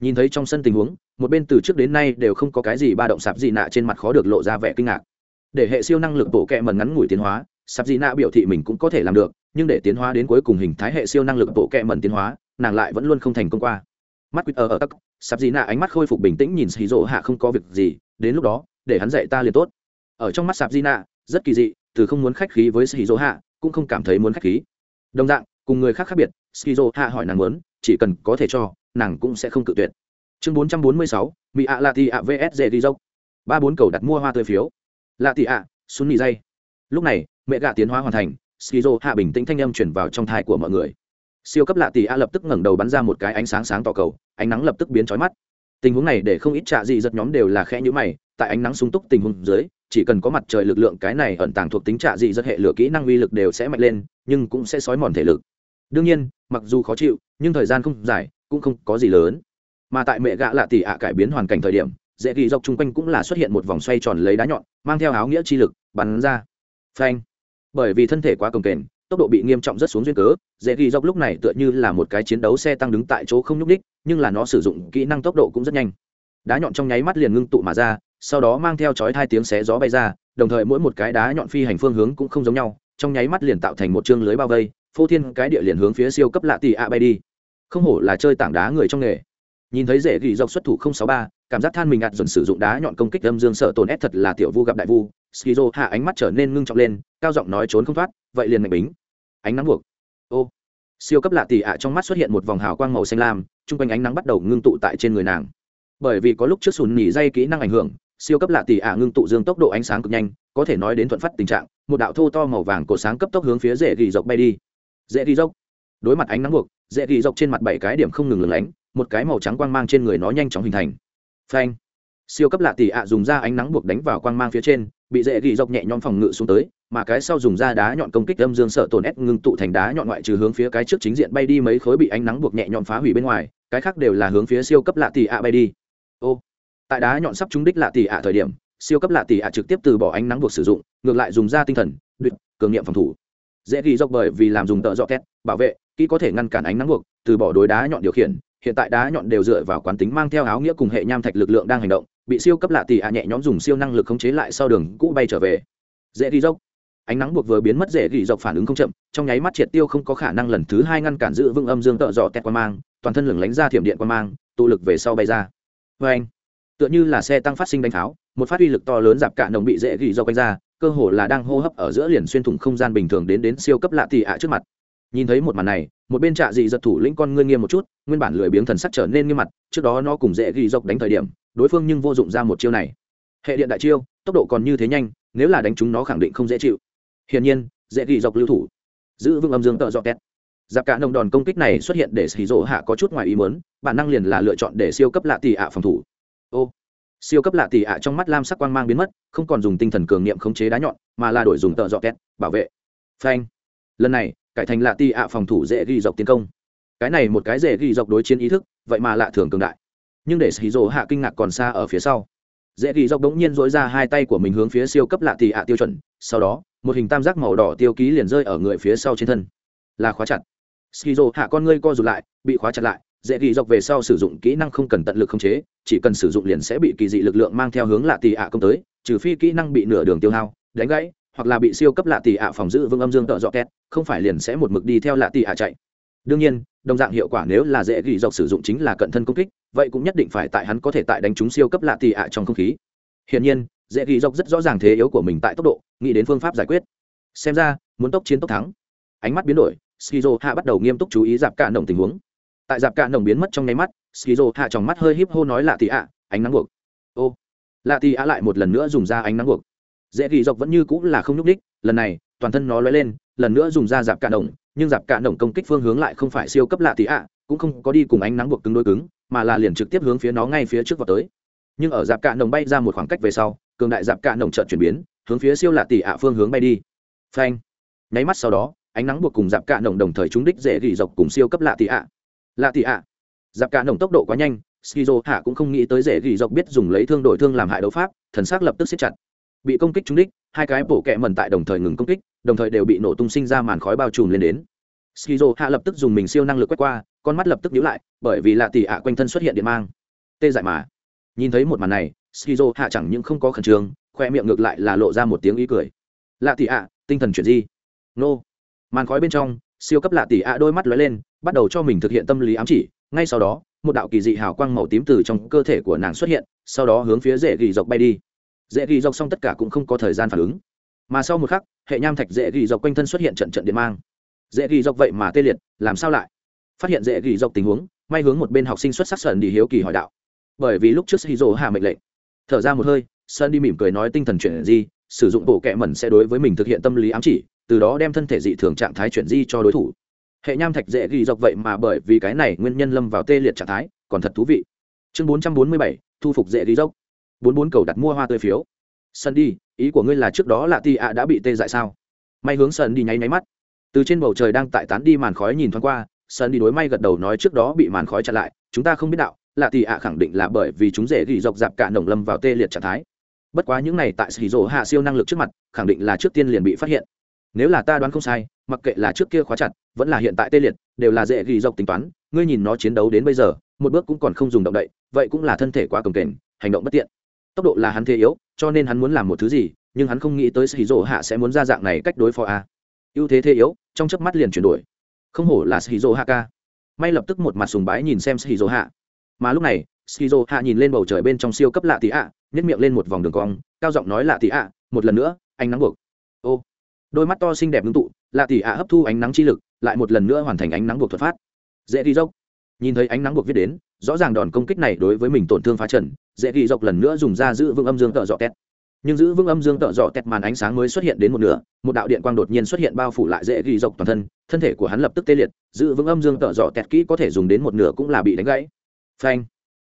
Nhìn thấy trong sân tình huống, một bên từ trước đến nay đều không có cái gì ba động sạp dị nạ trên mặt khó được lộ ra vẻ kinh ngạc. Để hệ siêu năng lực bộ kẹ mần ngắn ngủi tiến hóa, sạp dị nạ biểu thị mình cũng có thể làm được, nhưng để tiến hóa đến cuối cùng hình thái hệ siêu năng lực bộ kẹ mần tiến hóa, nàng lại vẫn luôn không thành công qua. Mắt quýt ở ở tắc, sạp dị nạ ánh mắt khôi phục bình tĩnh nhìn xì rỗ hạ không có việc gì, đến lúc đó, để hắn dạy ta liền tốt. Ở trong mắt sạp dị nạ, rất kỳ dị từ không muốn khách khí với xì hạ cũng không cảm thấy muốn khách khí. Đồng dạng cùng người khác khác biệt skizo hạ hỏi nàng muốn chỉ cần có thể cho nàng cũng sẽ không cự tuyệt. Chương 446, mỹ ạ lạ Tỷ ạ vs đi dốc. Ba bốn cầu đặt mua hoa tươi phiếu. Lạ Tỷ ạ xuân nỉ dây. Lúc này mẹ gạ tiến hóa hoàn thành skizo hạ bình tĩnh thanh âm chuyển vào trong thai của mọi người. Siêu cấp lạ Tỷ ạ lập tức ngẩng đầu bắn ra một cái ánh sáng sáng tỏ cầu ánh nắng lập tức biến trói mắt. Tình huống này để không ít trạ gì giật nhóm đều là khẽ nhữ mày tại ánh nắng sung túc tình huống dưới chỉ cần có mặt trời lực lượng cái này ẩn tàng thuộc tính trạ dị rất hệ lửa kỹ năng uy lực đều sẽ mạnh lên, nhưng cũng sẽ xói mòn thể lực. Đương nhiên, mặc dù khó chịu, nhưng thời gian không dài, cũng không có gì lớn. Mà tại mẹ gạ lạ tỷ ạ cải biến hoàn cảnh thời điểm, dễ ghi dọc chung quanh cũng là xuất hiện một vòng xoay tròn lấy đá nhọn, mang theo áo nghĩa chi lực, bắn ra. Phanh. Bởi vì thân thể quá cồng kềnh, tốc độ bị nghiêm trọng rất xuống duyên cớ, dễ ghi dọc lúc này tựa như là một cái chiến đấu xe tăng đứng tại chỗ không nhúc đích nhưng là nó sử dụng kỹ năng tốc độ cũng rất nhanh. Đá nhọn trong nháy mắt liền ngưng tụ mà ra sau đó mang theo chói hai tiếng xé gió bay ra, đồng thời mỗi một cái đá nhọn phi hành phương hướng cũng không giống nhau, trong nháy mắt liền tạo thành một chương lưới bao vây, phô thiên cái địa liền hướng phía siêu cấp lạ tỷ ạ bay đi. Không hổ là chơi tảng đá người trong nghề. Nhìn thấy dễ ghi dọc xuất thủ không sáu ba, cảm giác than mình ạt dần sử dụng đá nhọn công kích âm dương sợ tổn ép thật là tiểu vu gặp đại vu, skizo hạ ánh mắt trở nên ngưng trọng lên, cao giọng nói trốn không thoát, vậy liền mạnh bính. Ánh nắng buộc. Ô. Siêu cấp lạ tỷ ạ trong mắt xuất hiện một vòng hào quang màu xanh lam, chung quanh ánh nắng bắt đầu ngưng tụ tại trên người nàng. Bởi vì có lúc trước sùn nỉ dây kỹ năng ảnh hưởng siêu cấp lạ tỷ ạ ngưng tụ dương tốc độ ánh sáng cực nhanh, có thể nói đến thuận phát tình trạng, một đạo thô to màu vàng cổ sáng cấp tốc hướng phía dễ ghi dọc bay đi. Dễ ghi dốc đối mặt ánh nắng buộc dễ ghi dọc trên mặt bảy cái điểm không ngừng lửng lánh, một cái màu trắng quang mang trên người nó nhanh chóng hình thành. Phanh. Siêu cấp lạ tỷ ạ dùng ra ánh nắng buộc đánh vào quang mang phía trên, bị dễ ghi dọc nhẹ nhõm phòng ngự xuống tới, mà cái sau dùng ra đá nhọn công kích âm dương sợ tổn ép ngưng tụ thành đá nhọn ngoại trừ hướng phía cái trước chính diện bay đi mấy khối bị ánh nắng buộc nhẹ nhõm phá hủy bên ngoài, cái khác đều là hướng phía siêu cấp lạ tỷ ạ bay đi. Ô tại đá nhọn sắp trúng đích lạ tỷ ạ thời điểm, siêu cấp lạ tỷ ạ trực tiếp từ bỏ ánh nắng buộc sử dụng, ngược lại dùng ra tinh thần, đuyệt, cường nghiệm phòng thủ. Dễ ghi dọc bởi vì làm dùng tợ dọ két bảo vệ, kỹ có thể ngăn cản ánh nắng buộc, từ bỏ đối đá nhọn điều khiển, hiện tại đá nhọn đều dựa vào quán tính mang theo áo nghĩa cùng hệ nham thạch lực lượng đang hành động, bị siêu cấp lạ tỷ ạ nhẹ nhõm dùng siêu năng lực khống chế lại sau đường cũ bay trở về. Dễ ghi dốc. Ánh nắng buộc vừa biến mất dễ ghi dọc phản ứng không chậm, trong nháy mắt triệt tiêu không có khả năng lần thứ hai ngăn cản giữ vững âm dương tợ dọ tẹt qua mang, toàn thân lửng lánh ra thiểm điện qua mang, tụ lực về sau bay ra. Vê anh tựa như là xe tăng phát sinh đánh pháo, một phát uy lực to lớn dạp cả nồng bị dễ ghi do quanh ra, cơ hồ là đang hô hấp ở giữa liền xuyên thủng không gian bình thường đến đến siêu cấp lạ thì ạ trước mặt. Nhìn thấy một màn này, một bên trạ dị giật thủ lĩnh con ngươi nghiêm một chút, nguyên bản lười biếng thần sắc trở nên nghiêm mặt, trước đó nó cùng dễ ghi dọc đánh thời điểm, đối phương nhưng vô dụng ra một chiêu này. Hệ điện đại chiêu, tốc độ còn như thế nhanh, nếu là đánh chúng nó khẳng định không dễ chịu. Hiển nhiên, dễ ghi dọc lưu thủ. Giữ vững âm dương tợ dọc két giặc cả nồng đòn công kích này xuất hiện để xì rỗ hạ có chút ngoài ý muốn, bản năng liền là lựa chọn để siêu cấp lạ tỷ ạ phòng thủ ô, siêu cấp lạ tỷ ạ, trong mắt lam sắc quang mang biến mất, không còn dùng tinh thần cường niệm khống chế đá nhọn, mà là đổi dùng tợ dọ két bảo vệ. Phanh. Lần này, cải thành lạ tỷ ạ phòng thủ dễ ghi dọc tiến công. Cái này một cái dễ ghi dọc đối chiến ý thức, vậy mà lạ thường cường đại. Nhưng để xì rỗ hạ kinh ngạc còn xa ở phía sau. Dễ ghi dọc đống nhiên dối ra hai tay của mình hướng phía siêu cấp lạ tỷ ạ tiêu chuẩn, sau đó, một hình tam giác màu đỏ tiêu ký liền rơi ở người phía sau trên thân. Là khóa chặt. Skizo hạ con ngươi co rụt lại, bị khóa chặt lại dễ ghi dọc về sau sử dụng kỹ năng không cần tận lực khống chế, chỉ cần sử dụng liền sẽ bị kỳ dị lực lượng mang theo hướng lạ tì ạ công tới, trừ phi kỹ năng bị nửa đường tiêu hao, đánh gãy, hoặc là bị siêu cấp lạ tì ạ phòng giữ vương âm dương tợ dọ két không phải liền sẽ một mực đi theo lạ tì ạ chạy. Đương nhiên, đồng dạng hiệu quả nếu là dễ ghi dọc sử dụng chính là cận thân công kích, vậy cũng nhất định phải tại hắn có thể tại đánh trúng siêu cấp lạ tì ạ trong không khí. Hiển nhiên, dễ ghi dọc rất rõ ràng thế yếu của mình tại tốc độ, nghĩ đến phương pháp giải quyết. Xem ra, muốn tốc chiến tốc thắng. Ánh mắt biến đổi, skizo hạ bắt đầu nghiêm túc chú ý giảm cả nồng tình huống tại dạp cả nồng biến mất trong nháy mắt, skizo hạ trong mắt hơi híp hô nói lạ tỷ ạ, ánh nắng buộc. Ô, lạ tỷ ạ lại một lần nữa dùng ra ánh nắng buộc. Dễ ghi dọc vẫn như cũng là không nhúc đích lần này, toàn thân nó lóe lên, lần nữa dùng ra dạp cả nồng, nhưng dạp cả nồng công kích phương hướng lại không phải siêu cấp lạ tỷ ạ, cũng không có đi cùng ánh nắng buộc cứng đối cứng, mà là liền trực tiếp hướng phía nó ngay phía trước vào tới. Nhưng ở dạp cạ nồng bay ra một khoảng cách về sau, cường đại dạp cạ nồng trợn chuyển biến, hướng phía siêu lạ tỷ ạ phương hướng bay đi. Phanh. Nháy mắt sau đó, ánh nắng buộc cùng dạp cạ nồng đồng thời trúng đích dễ gỉ dọc cùng siêu cấp lạ tỷ ạ lạ tỷ ạ. Giặc cả nồng tốc độ quá nhanh, skizo hạ cũng không nghĩ tới dễ ghi dọc biết dùng lấy thương đổi thương làm hại đấu pháp, thần xác lập tức xếp chặt. Bị công kích trúng đích, hai cái bổ kẹ mần tại đồng thời ngừng công kích, đồng thời đều bị nổ tung sinh ra màn khói bao trùm lên đến. Skizo hạ lập tức dùng mình siêu năng lực quét qua, con mắt lập tức nhíu lại, bởi vì lạ tỷ ạ quanh thân xuất hiện điện mang. Tê dại mà. Nhìn thấy một màn này, skizo hạ chẳng những không có khẩn trương, khoe miệng ngược lại là lộ ra một tiếng ý cười. Lạ tỷ ạ, tinh thần chuyển di. Nô. Màn khói bên trong, siêu cấp lạ tỷ ạ đôi mắt lóe lên bắt đầu cho mình thực hiện tâm lý ám chỉ. Ngay sau đó, một đạo kỳ dị hào quang màu tím từ trong cơ thể của nàng xuất hiện, sau đó hướng phía dễ ghi dọc bay đi. Dễ ghi dọc xong tất cả cũng không có thời gian phản ứng. Mà sau một khắc, hệ nham thạch dễ ghi dọc quanh thân xuất hiện trận trận điện mang. Dễ ghi dọc vậy mà tê liệt, làm sao lại? Phát hiện dễ ghi dọc tình huống, may hướng một bên học sinh xuất sắc sơn đi hiếu kỳ hỏi đạo. Bởi vì lúc trước shizu hạ mệnh lệnh, thở ra một hơi, sơn đi mỉm cười nói tinh thần chuyển di, sử dụng bộ kẹ mẩn sẽ đối với mình thực hiện tâm lý ám chỉ, từ đó đem thân thể dị thường trạng thái chuyển di cho đối thủ hệ nham thạch dễ ghi dọc vậy mà bởi vì cái này nguyên nhân lâm vào tê liệt trạng thái, còn thật thú vị. Chương bốn trăm bốn mươi bảy, thu phục dễ ghi dốc bốn bốn cầu đặt mua hoa tươi phiếu. Sân đi, ý của ngươi là trước đó là ti ạ đã bị tê dại sao? May hướng sân đi nháy nháy mắt. Từ trên bầu trời đang tại tán đi màn khói nhìn thoáng qua sân đi đối may gật đầu nói trước đó bị màn khói chặn lại, chúng ta không biết đạo, là ti ạ khẳng định là bởi vì chúng dễ ghi dọc dạp cả nồng lâm vào tê liệt trạng thái. Bất quá những này tại sĩ rỗ hạ siêu năng lực trước mặt, khẳng định là trước tiên liền bị phát hiện nếu là ta đoán không sai, mặc kệ là trước kia khóa chặt, vẫn là hiện tại tê liệt, đều là dễ ghi dọc tính toán, ngươi nhìn nó chiến đấu đến bây giờ, một bước cũng còn không dùng động đậy, vậy cũng là thân thể quá cồng kềnh, hành động bất tiện. Tốc độ là hắn thế yếu, cho nên hắn muốn làm một thứ gì, nhưng hắn không nghĩ tới sĩ dỗ hạ sẽ muốn ra dạng này cách đối phó a. Ưu thế thế yếu, trong chớp mắt liền chuyển đổi. Không hổ là sĩ dỗ hạ ca. May lập tức một mặt sùng bái nhìn xem sĩ dỗ hạ. Mà lúc này skizo hạ nhìn lên bầu trời bên trong siêu cấp lạ tị ạ nhất miệng lên một vòng đường cong, cao giọng nói lạ tị ạ, một lần nữa, anh nắng buộc đôi mắt to xinh đẹp ngưng tụ, lạ tỷ ạ hấp thu ánh nắng chi lực, lại một lần nữa hoàn thành ánh nắng buộc thuật phát. Dễ đi dốc. Nhìn thấy ánh nắng buộc viết đến, rõ ràng đòn công kích này đối với mình tổn thương phá trần, dễ ghi dọc lần nữa dùng ra giữ vững âm dương tợ dọ tét nhưng giữ vững âm dương tợ dọ tét màn ánh sáng mới xuất hiện đến một nửa, một đạo điện quang đột nhiên xuất hiện bao phủ lại dễ ghi dọc toàn thân thân thể của hắn lập tức tê liệt, giữ vững âm dương tợ dọ tét kỹ có thể dùng đến một nửa cũng là bị đánh gãy. Phanh.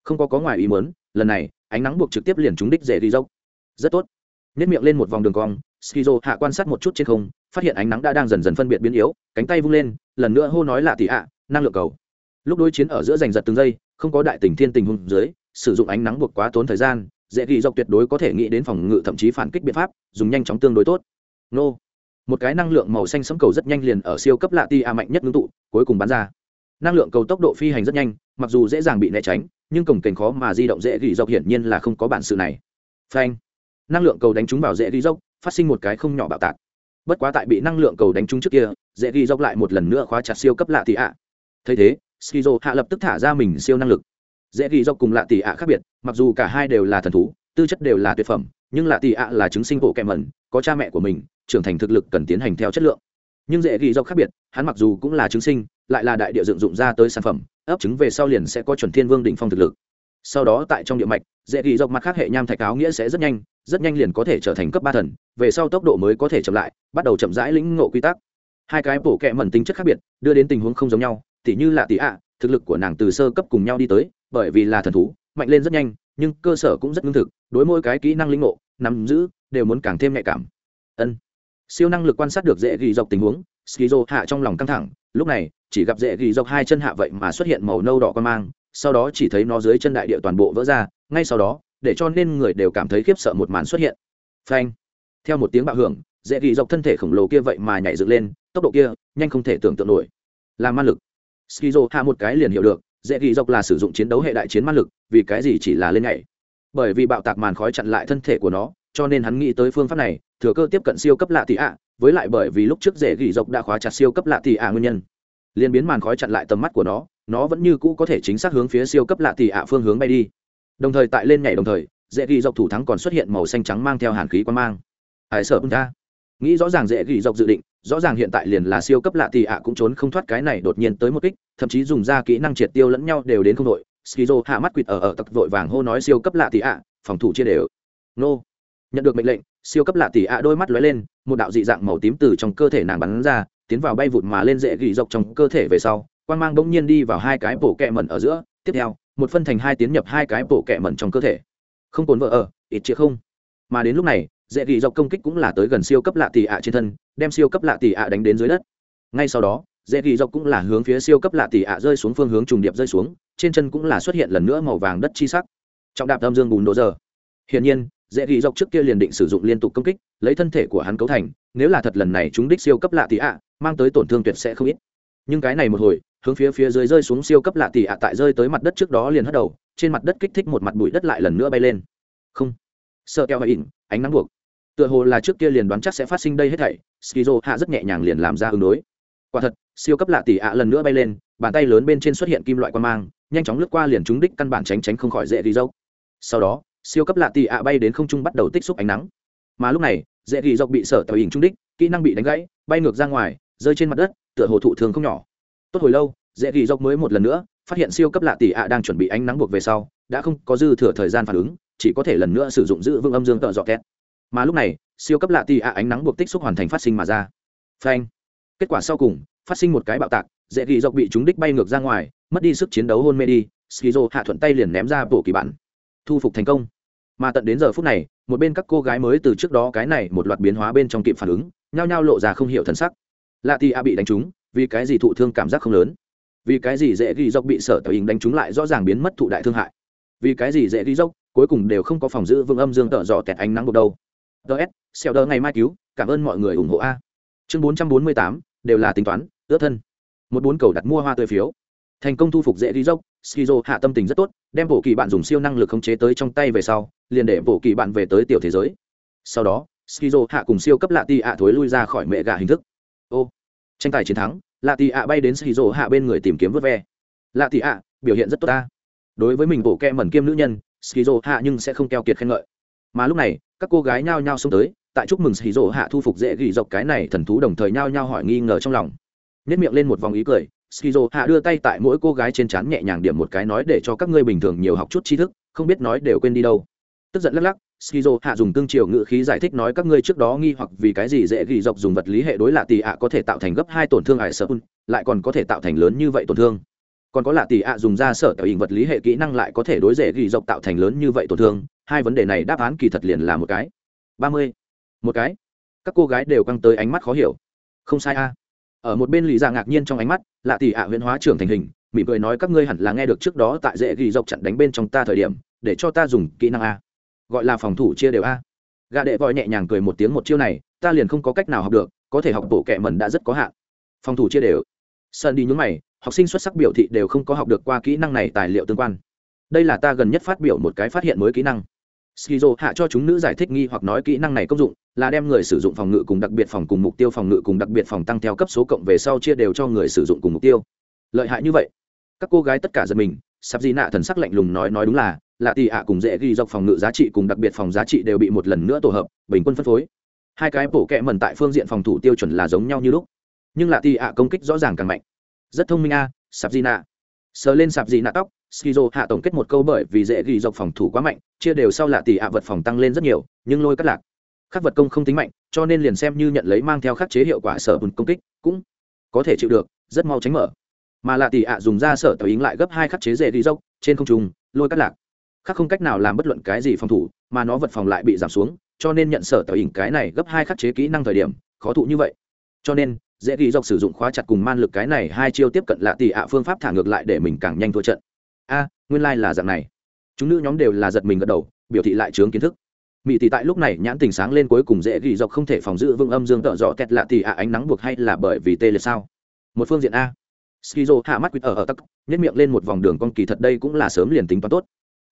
Không có có ngoài ý muốn, lần này, ánh nắng buộc trực tiếp liền trúng đích dễ ghi dốc. Rất tốt. Nếp miệng lên một vòng đường cong skizo hạ quan sát một chút trên không, phát hiện ánh nắng đã đang dần dần phân biệt biến yếu, cánh tay vung lên, lần nữa hô nói là tỷ ạ, năng lượng cầu. Lúc đối chiến ở giữa giành giật từng giây, không có đại tình thiên tình hùng dưới, sử dụng ánh nắng buộc quá tốn thời gian, dễ ghi dọc tuyệt đối có thể nghĩ đến phòng ngự thậm chí phản kích biện pháp, dùng nhanh chóng tương đối tốt. Nô. Một cái năng lượng màu xanh sấm cầu rất nhanh liền ở siêu cấp lạ ti a mạnh nhất ngưng tụ, cuối cùng bắn ra. Năng lượng cầu tốc độ phi hành rất nhanh, mặc dù dễ dàng bị né tránh, nhưng cổng cảnh khó mà di động dễ ghi dọc hiển nhiên là không có bản sự này. Phanh. Năng lượng cầu đánh trúng vào dễ ghi dốc phát sinh một cái không nhỏ bạo tạc. Bất quá tại bị năng lượng cầu đánh trúng trước kia, dễ ghi dốc lại một lần nữa khóa chặt siêu cấp lạ tỷ ạ. Thấy thế, skizo hạ lập tức thả ra mình siêu năng lực. Dễ ghi dốc cùng lạ tỷ ạ khác biệt, mặc dù cả hai đều là thần thú, tư chất đều là tuyệt phẩm, nhưng lạ tỷ ạ là chứng sinh bộ kẹm mẩn, có cha mẹ của mình, trưởng thành thực lực cần tiến hành theo chất lượng. Nhưng dễ ghi dốc khác biệt, hắn mặc dù cũng là chứng sinh, lại là đại địa dựng dụng ra tới sản phẩm, ấp trứng về sau liền sẽ có chuẩn thiên vương đỉnh phong thực lực. Sau đó tại trong địa mạch, dễ ghi dọc mặt khác hệ nham thạch áo nghĩa sẽ rất nhanh rất nhanh liền có thể trở thành cấp ba thần, về sau tốc độ mới có thể chậm lại, bắt đầu chậm rãi lĩnh ngộ quy tắc. Hai cái bổ kẹ mẩn tính chất khác biệt, đưa đến tình huống không giống nhau, tỉ như là tỷ ạ, thực lực của nàng từ sơ cấp cùng nhau đi tới, bởi vì là thần thú, mạnh lên rất nhanh, nhưng cơ sở cũng rất ngưng thực, đối mỗi cái kỹ năng lĩnh ngộ, nắm giữ, đều muốn càng thêm nhạy cảm. Ân. Siêu năng lực quan sát được dễ ghi dọc tình huống, skizo hạ trong lòng căng thẳng, lúc này, chỉ gặp dễ ghi dọc hai chân hạ vậy mà xuất hiện màu nâu đỏ quan mang, sau đó chỉ thấy nó dưới chân đại địa toàn bộ vỡ ra, ngay sau đó để cho nên người đều cảm thấy khiếp sợ một màn xuất hiện. Phanh. Theo một tiếng bạo hưởng, dễ ghi dọc thân thể khổng lồ kia vậy mà nhảy dựng lên, tốc độ kia, nhanh không thể tưởng tượng nổi. Là ma lực. Skizo hạ một cái liền hiểu được, dễ ghi dọc là sử dụng chiến đấu hệ đại chiến ma lực, vì cái gì chỉ là lên nhảy. Bởi vì bạo tạc màn khói chặn lại thân thể của nó, cho nên hắn nghĩ tới phương pháp này, thừa cơ tiếp cận siêu cấp lạ tỷ ạ, với lại bởi vì lúc trước dễ gỉ dọc đã khóa chặt siêu cấp lạ tỷ ạ nguyên nhân. Liên biến màn khói chặn lại tầm mắt của nó nó vẫn như cũ có thể chính xác hướng phía siêu cấp lạ tỷ ạ phương hướng bay đi đồng thời tại lên nhảy đồng thời, dễ ghi dọc thủ thắng còn xuất hiện màu xanh trắng mang theo hàn khí quan mang. Hải sợ ta nghĩ rõ ràng dễ ghi dọc dự định, rõ ràng hiện tại liền là siêu cấp lạ tỷ ạ cũng trốn không thoát cái này đột nhiên tới một kích, thậm chí dùng ra kỹ năng triệt tiêu lẫn nhau đều đến không đội. Skizo hạ mắt quịt ở ở tặc vội vàng hô nói siêu cấp lạ tỷ ạ, phòng thủ chia đều. Nô. Nhận được mệnh lệnh, siêu cấp lạ tỷ ạ đôi mắt lóe lên, một đạo dị dạng màu tím từ trong cơ thể nàng bắn ra, tiến vào bay vụt mà lên dễ gỉ dọc trong cơ thể về sau quan g mang bỗng nhiên đi vào hai cái bổ kẹ mẩn ở giữa. Tiếp theo một phân thành hai tiến nhập hai cái bộ kẹ mẩn trong cơ thể. Không cồn vợ ở, ít chĩa không. Mà đến lúc này, dễ ghi dọc công kích cũng là tới gần siêu cấp lạ tỷ ạ trên thân, đem siêu cấp lạ tỷ ạ đánh đến dưới đất. Ngay sau đó, dễ ghi dọc cũng là hướng phía siêu cấp lạ tỷ ạ rơi xuống phương hướng trùng điệp rơi xuống, trên chân cũng là xuất hiện lần nữa màu vàng đất chi sắc. Trọng đạp âm dương bùn đồ giờ hiển nhiên, dễ ghi dọc trước kia liền định sử dụng liên tục công kích, lấy thân thể của hắn cấu thành, nếu là thật lần này chúng đích siêu cấp lạ tỷ ạ, mang tới tổn thương tuyệt sẽ không ít. Nhưng cái này một hồi hướng phía phía dưới rơi xuống siêu cấp lạ tỷ ạ tại rơi tới mặt đất trước đó liền hất đầu, trên mặt đất kích thích một mặt bụi đất lại lần nữa bay lên. Không. Sợ keo hay ỉn, ánh nắng buộc. Tựa hồ là trước kia liền đoán chắc sẽ phát sinh đây hết thảy, skizo hạ rất nhẹ nhàng liền làm ra ứng đối. Quả thật, siêu cấp lạ tỷ ạ lần nữa bay lên, bàn tay lớn bên trên xuất hiện kim loại quan mang, nhanh chóng lướt qua liền trúng đích căn bản tránh tránh không khỏi dễ ghi dốc. Sau đó, siêu cấp lạ tỷ ạ bay đến không trung bắt đầu tích xúc ánh nắng. Mà lúc này, dễ ghi dốc bị sở tàu hình trung đích, kỹ năng bị đánh gãy, bay ngược ra ngoài, rơi trên mặt đất, tựa hồ thụ thường không nhỏ tốt hồi lâu, dễ ghi dốc mới một lần nữa, phát hiện siêu cấp lạ tỷ ạ đang chuẩn bị ánh nắng buộc về sau, đã không có dư thừa thời gian phản ứng, chỉ có thể lần nữa sử dụng giữ vương âm dương tợ dọ két mà lúc này, siêu cấp lạ tỷ ạ ánh nắng buộc tích xúc hoàn thành phát sinh mà ra. Phanh. Kết quả sau cùng, phát sinh một cái bạo tạc, dễ ghi dốc bị chúng đích bay ngược ra ngoài, mất đi sức chiến đấu hôn mê đi, skizo hạ thuận tay liền ném ra bộ kỳ bản. Thu phục thành công. Mà tận đến giờ phút này, một bên các cô gái mới từ trước đó cái này một loạt biến hóa bên trong kịp phản ứng, nhao nhao lộ ra không hiểu thần sắc. Lạ tỷ a bị đánh trúng vì cái gì thụ thương cảm giác không lớn? Vì cái gì dễ ghi dốc bị sở tờ hình đánh trúng lại rõ ràng biến mất thụ đại thương hại? Vì cái gì dễ ghi dốc cuối cùng đều không có phòng giữ vương âm dương tợ dò tẹt ánh nắng buộc đâu ts xeo đỡ ngày mai cứu, cảm ơn mọi người ủng hộ a. Chương bốn trăm bốn mươi tám, đều là tính toán, ước thân. Một bốn cầu đặt mua hoa tươi phiếu. Thành công thu phục dễ ghi dốc, skizo hạ tâm tình rất tốt, đem bộ kỳ bạn dùng siêu năng lực khống chế tới trong tay về sau, liền để bộ kỳ bạn về tới tiểu thế giới. Sau đó, skizo hạ cùng siêu cấp lạ ti ạ thối lui ra khỏi mẹ gà hình thức. Ô, tranh tài chiến thắng lạ ti ạ bay đến skizo hạ bên người tìm kiếm vớt ve. Lạ ti ạ, biểu hiện rất tốt ta. Đối với mình bổ kẹ mẩn kiêm nữ nhân skizo hạ nhưng sẽ không keo kiệt khen ngợi. Mà lúc này, các cô gái nhao nhao xông tới, tại chúc mừng skizo hạ thu phục dễ gỉ dọc cái này thần thú đồng thời nhao nhao hỏi nghi ngờ trong lòng. Nếp miệng lên một vòng ý cười skizo hạ đưa tay tại mỗi cô gái trên trán nhẹ nhàng điểm một cái nói để cho các ngươi bình thường nhiều học chút tri thức, không biết nói đều quên đi đâu. Tức giận lắc lắc skizo hạ dùng tương triều ngữ khí giải thích nói các ngươi trước đó nghi hoặc vì cái gì dễ ghi dọc dùng vật lý hệ đối lạ tỷ ạ có thể tạo thành gấp hai tổn thương ải sợ lại còn có thể tạo thành lớn như vậy tổn thương. Còn có lạ tỷ ạ dùng ra sở tạo hình vật lý hệ kỹ năng lại có thể đối dễ ghi dọc tạo thành lớn như vậy tổn thương. Hai vấn đề này đáp án kỳ thật liền là một cái. Ba mươi. Một cái. Các cô gái đều căng tới ánh mắt khó hiểu. Không sai a. Ở một bên lì dạ ngạc nhiên trong ánh mắt, lạ tỷ ạ huyễn hóa trưởng thành hình, mỉm cười nói các ngươi hẳn là nghe được trước đó tại dễ ghi dọc chặn đánh bên trong ta thời điểm, để cho ta dùng kỹ năng a gọi là phòng thủ chia đều a. Gà đệ vòi nhẹ nhàng cười một tiếng một chiêu này, ta liền không có cách nào học được, có thể học bộ kệ mẩn đã rất có hạn. Phòng thủ chia đều. Sơn đi nhúng mày, học sinh xuất sắc biểu thị đều không có học được qua kỹ năng này tài liệu tương quan. Đây là ta gần nhất phát biểu một cái phát hiện mới kỹ năng. Skizo hạ cho chúng nữ giải thích nghi hoặc nói kỹ năng này công dụng, là đem người sử dụng phòng ngự cùng đặc biệt phòng cùng mục tiêu phòng ngự cùng đặc biệt phòng tăng theo cấp số cộng về sau chia đều cho người sử dụng cùng mục tiêu. Lợi hại như vậy. Các cô gái tất cả giật mình sắp di nạ thần sắc lạnh lùng nói nói đúng là là tỷ ạ cùng dễ ghi dọc phòng ngự giá trị cùng đặc biệt phòng giá trị đều bị một lần nữa tổ hợp, bình quân phân phối. Hai cái bổ kẹ mần tại phương diện phòng thủ tiêu chuẩn là giống nhau như lúc. Nhưng là tỷ ạ công kích rõ ràng càng mạnh. Rất thông minh a sạp di nạ. Sờ lên sạp di nạ tóc, skizo hạ tổng kết một câu bởi vì dễ ghi dọc phòng thủ quá mạnh, chia đều sau lạ tỷ ạ vật phòng tăng lên rất nhiều, nhưng lôi cắt lạc. Khắc vật công không tính mạnh, cho nên liền xem như nhận lấy mang theo khắc chế hiệu quả sở bùn công kích cũng có thể chịu được, rất mau tránh mở mà lạ tỷ ạ dùng ra sở tàu ính lại gấp hai khắc chế dễ đi dốc trên không trung, lôi cắt lạc. Khắc không cách nào làm bất luận cái gì phòng thủ, mà nó vật phòng lại bị giảm xuống, cho nên nhận sở tàu ính cái này gấp hai khắc chế kỹ năng thời điểm, khó thụ như vậy. Cho nên, dễ ghi dọc sử dụng khóa chặt cùng man lực cái này hai chiêu tiếp cận lạ tỷ ạ phương pháp thả ngược lại để mình càng nhanh thua trận. A, nguyên lai、like、là dạng này. Chúng nữ nhóm đều là giật mình gật đầu, biểu thị lại chướng kiến thức. Mỹ tỷ tại lúc này nhãn tình sáng lên cuối cùng dễ ghi dọc không thể phòng giữ vương âm dương tợ dọ tẹt lạ tỷ ạ ánh nắng buộc hay là bởi vì tê liệt sao? Một phương diện a skizo hạ mắt quýt ở ở tắc nhất miệng lên một vòng đường con kỳ thật đây cũng là sớm liền tính toán tốt.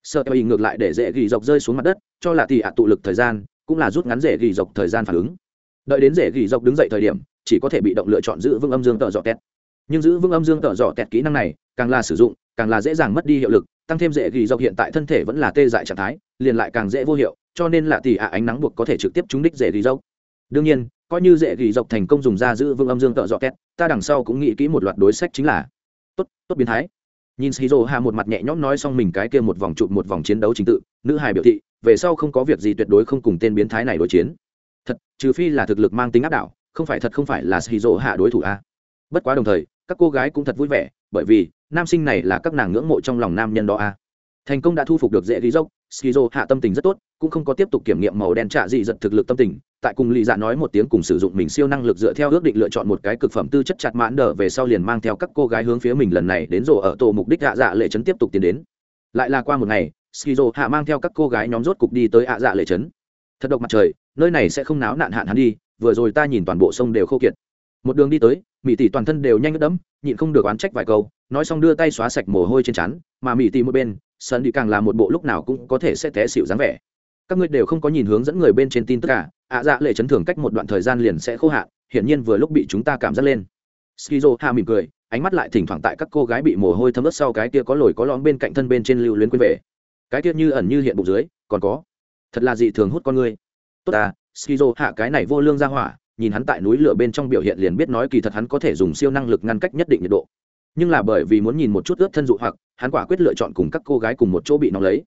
Sợ tờ ngược lại để dễ ghi dọc rơi xuống mặt đất, cho là tỷ ạ tụ lực thời gian, cũng là rút ngắn dễ ghi dọc thời gian phản ứng. Đợi đến dễ ghi dọc đứng dậy thời điểm, chỉ có thể bị động lựa chọn giữ vững âm dương tợ dọ tẹt. Nhưng giữ vững âm dương tợ dọ tẹt kỹ năng này, càng là sử dụng, càng là dễ dàng mất đi hiệu lực, tăng thêm dễ ghi dọc hiện tại thân thể vẫn là tê dại trạng thái, liền lại càng dễ vô hiệu, cho nên là tỷ ạ ánh nắng buộc có thể trực tiếp trúng đích dễ ghi dọc. Đương nhiên coi như dễ gỉ dọc thành công dùng ra giữ vương âm dương tợ dọ két, ta đằng sau cũng nghĩ kỹ một loạt đối sách chính là, tốt tốt biến thái. Nhìn shizu hạ một mặt nhẹ nhõm nói xong mình cái kia một vòng trụ một vòng chiến đấu chính tự, nữ hài biểu thị, về sau không có việc gì tuyệt đối không cùng tên biến thái này đối chiến. Thật, trừ phi là thực lực mang tính áp đảo, không phải thật không phải là shizu hạ đối thủ a. Bất quá đồng thời, các cô gái cũng thật vui vẻ, bởi vì nam sinh này là các nàng ngưỡng mộ trong lòng nam nhân đó a thành công đã thu phục được dễ ghi dốc, skizo hạ tâm tình rất tốt, cũng không có tiếp tục kiểm nghiệm màu đen trạ dị giật thực lực tâm tình. Tại cùng lì dạ nói một tiếng cùng sử dụng mình siêu năng lực dựa theo ước định lựa chọn một cái cực phẩm tư chất chặt mãn đờ về sau liền mang theo các cô gái hướng phía mình lần này đến rổ ở tổ mục đích hạ dạ lệ trấn tiếp tục tiến đến. Lại là qua một ngày, skizo hạ mang theo các cô gái nhóm rốt cục đi tới hạ dạ lệ trấn. Thật độc mặt trời, nơi này sẽ không náo nạn hạn hắn đi, vừa rồi ta nhìn toàn bộ sông đều khô kiệt. Một đường đi tới mỹ tỷ toàn thân đều nhanh đẫm, nhịn không được oán trách vài câu, nói xong đưa tay xóa sạch mồ hôi trên chắn mà mỹ tỷ một bên sân đi càng là một bộ lúc nào cũng có thể sẽ té xịu dáng vẻ. Các ngươi đều không có nhìn hướng dẫn người bên trên tin tất cả, ạ dạ lệ chấn thường cách một đoạn thời gian liền sẽ khô hạn, hiển nhiên vừa lúc bị chúng ta cảm giác lên. Skizo ha mỉm cười, ánh mắt lại thỉnh thoảng tại các cô gái bị mồ hôi thấm ướt sau cái kia có lồi có lõm bên cạnh thân bên trên lưu luyến quên về. Cái kia như ẩn như hiện bụng dưới, còn có. Thật là dị thường hút con ngươi. Tốt ta skizo hạ cái này vô lương ra hỏa, nhìn hắn tại núi lửa bên trong biểu hiện liền biết nói kỳ thật hắn có thể dùng siêu năng lực ngăn cách nhất định nhiệt độ nhưng là bởi vì muốn nhìn một chút ướt thân dụ hoặc, hắn quả quyết lựa chọn cùng các cô gái cùng một chỗ bị nóng lấy.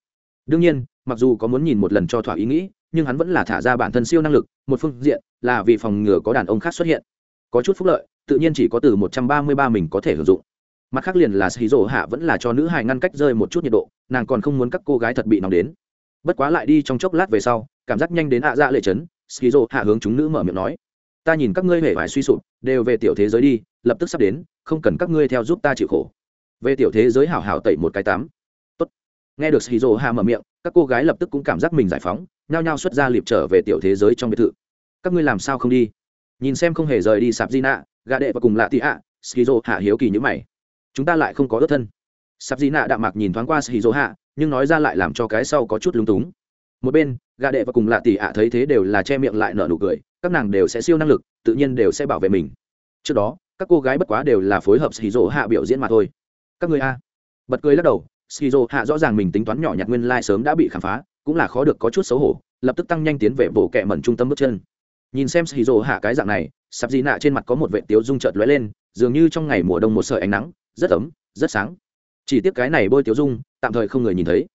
Đương nhiên, mặc dù có muốn nhìn một lần cho thỏa ý nghĩ, nhưng hắn vẫn là thả ra bản thân siêu năng lực, một phương diện là vì phòng ngừa có đàn ông khác xuất hiện. Có chút phúc lợi, tự nhiên chỉ có từ một trăm ba mươi ba mình có thể hưởng dụng. Mặt khác liền là xì rổ hạ vẫn là cho nữ hài ngăn cách rơi một chút nhiệt độ, nàng còn không muốn các cô gái thật bị nóng đến. Bất quá lại đi trong chốc lát về sau, cảm giác nhanh đến ạ dạ lệ chấn xì rổ hạ hướng chúng nữ mở miệng nói, ta nhìn các ngươi hề vải suy sụp, đều về tiểu thế giới đi, lập tức sắp đến không cần các ngươi theo giúp ta chịu khổ. Về tiểu thế giới hảo hảo tẩy một cái tắm Tốt. nghe được shizu hạ mở miệng, các cô gái lập tức cũng cảm giác mình giải phóng, nhao nhao xuất ra liệp trở về tiểu thế giới trong biệt thự. Các ngươi làm sao không đi? Nhìn xem không hề rời đi sạp di nạ gà đệ và cùng lạ tị ạ shizu hạ hiếu kỳ như mày. Chúng ta lại không có ước thân. Sạp di nạ đạm mạc nhìn thoáng qua shizu hạ nhưng nói ra lại làm cho cái sau có chút lúng túng. Một bên gà đệ và cùng lạ tị ạ thấy thế đều là che miệng lại nở nụ cười, các nàng đều sẽ siêu năng lực, tự nhiên đều sẽ bảo vệ mình. Trước đó các cô gái bất quá đều là phối hợp shizu hạ biểu diễn mà thôi. Các người a. Bật cười lắc đầu shizu hạ rõ ràng mình tính toán nhỏ nhặt nguyên lai sớm đã bị khám phá, cũng là khó được có chút xấu hổ, lập tức tăng nhanh tiến về bộ kẹ mẩn trung tâm bước chân. Nhìn xem shizu hạ cái dạng này, sạp di nạ trên mặt có một vệ tiếu dung chợt lóe lên, dường như trong ngày mùa đông một sợi ánh nắng, rất ấm, rất sáng. Chỉ tiếc cái này bôi tiếu dung, tạm thời không người nhìn thấy.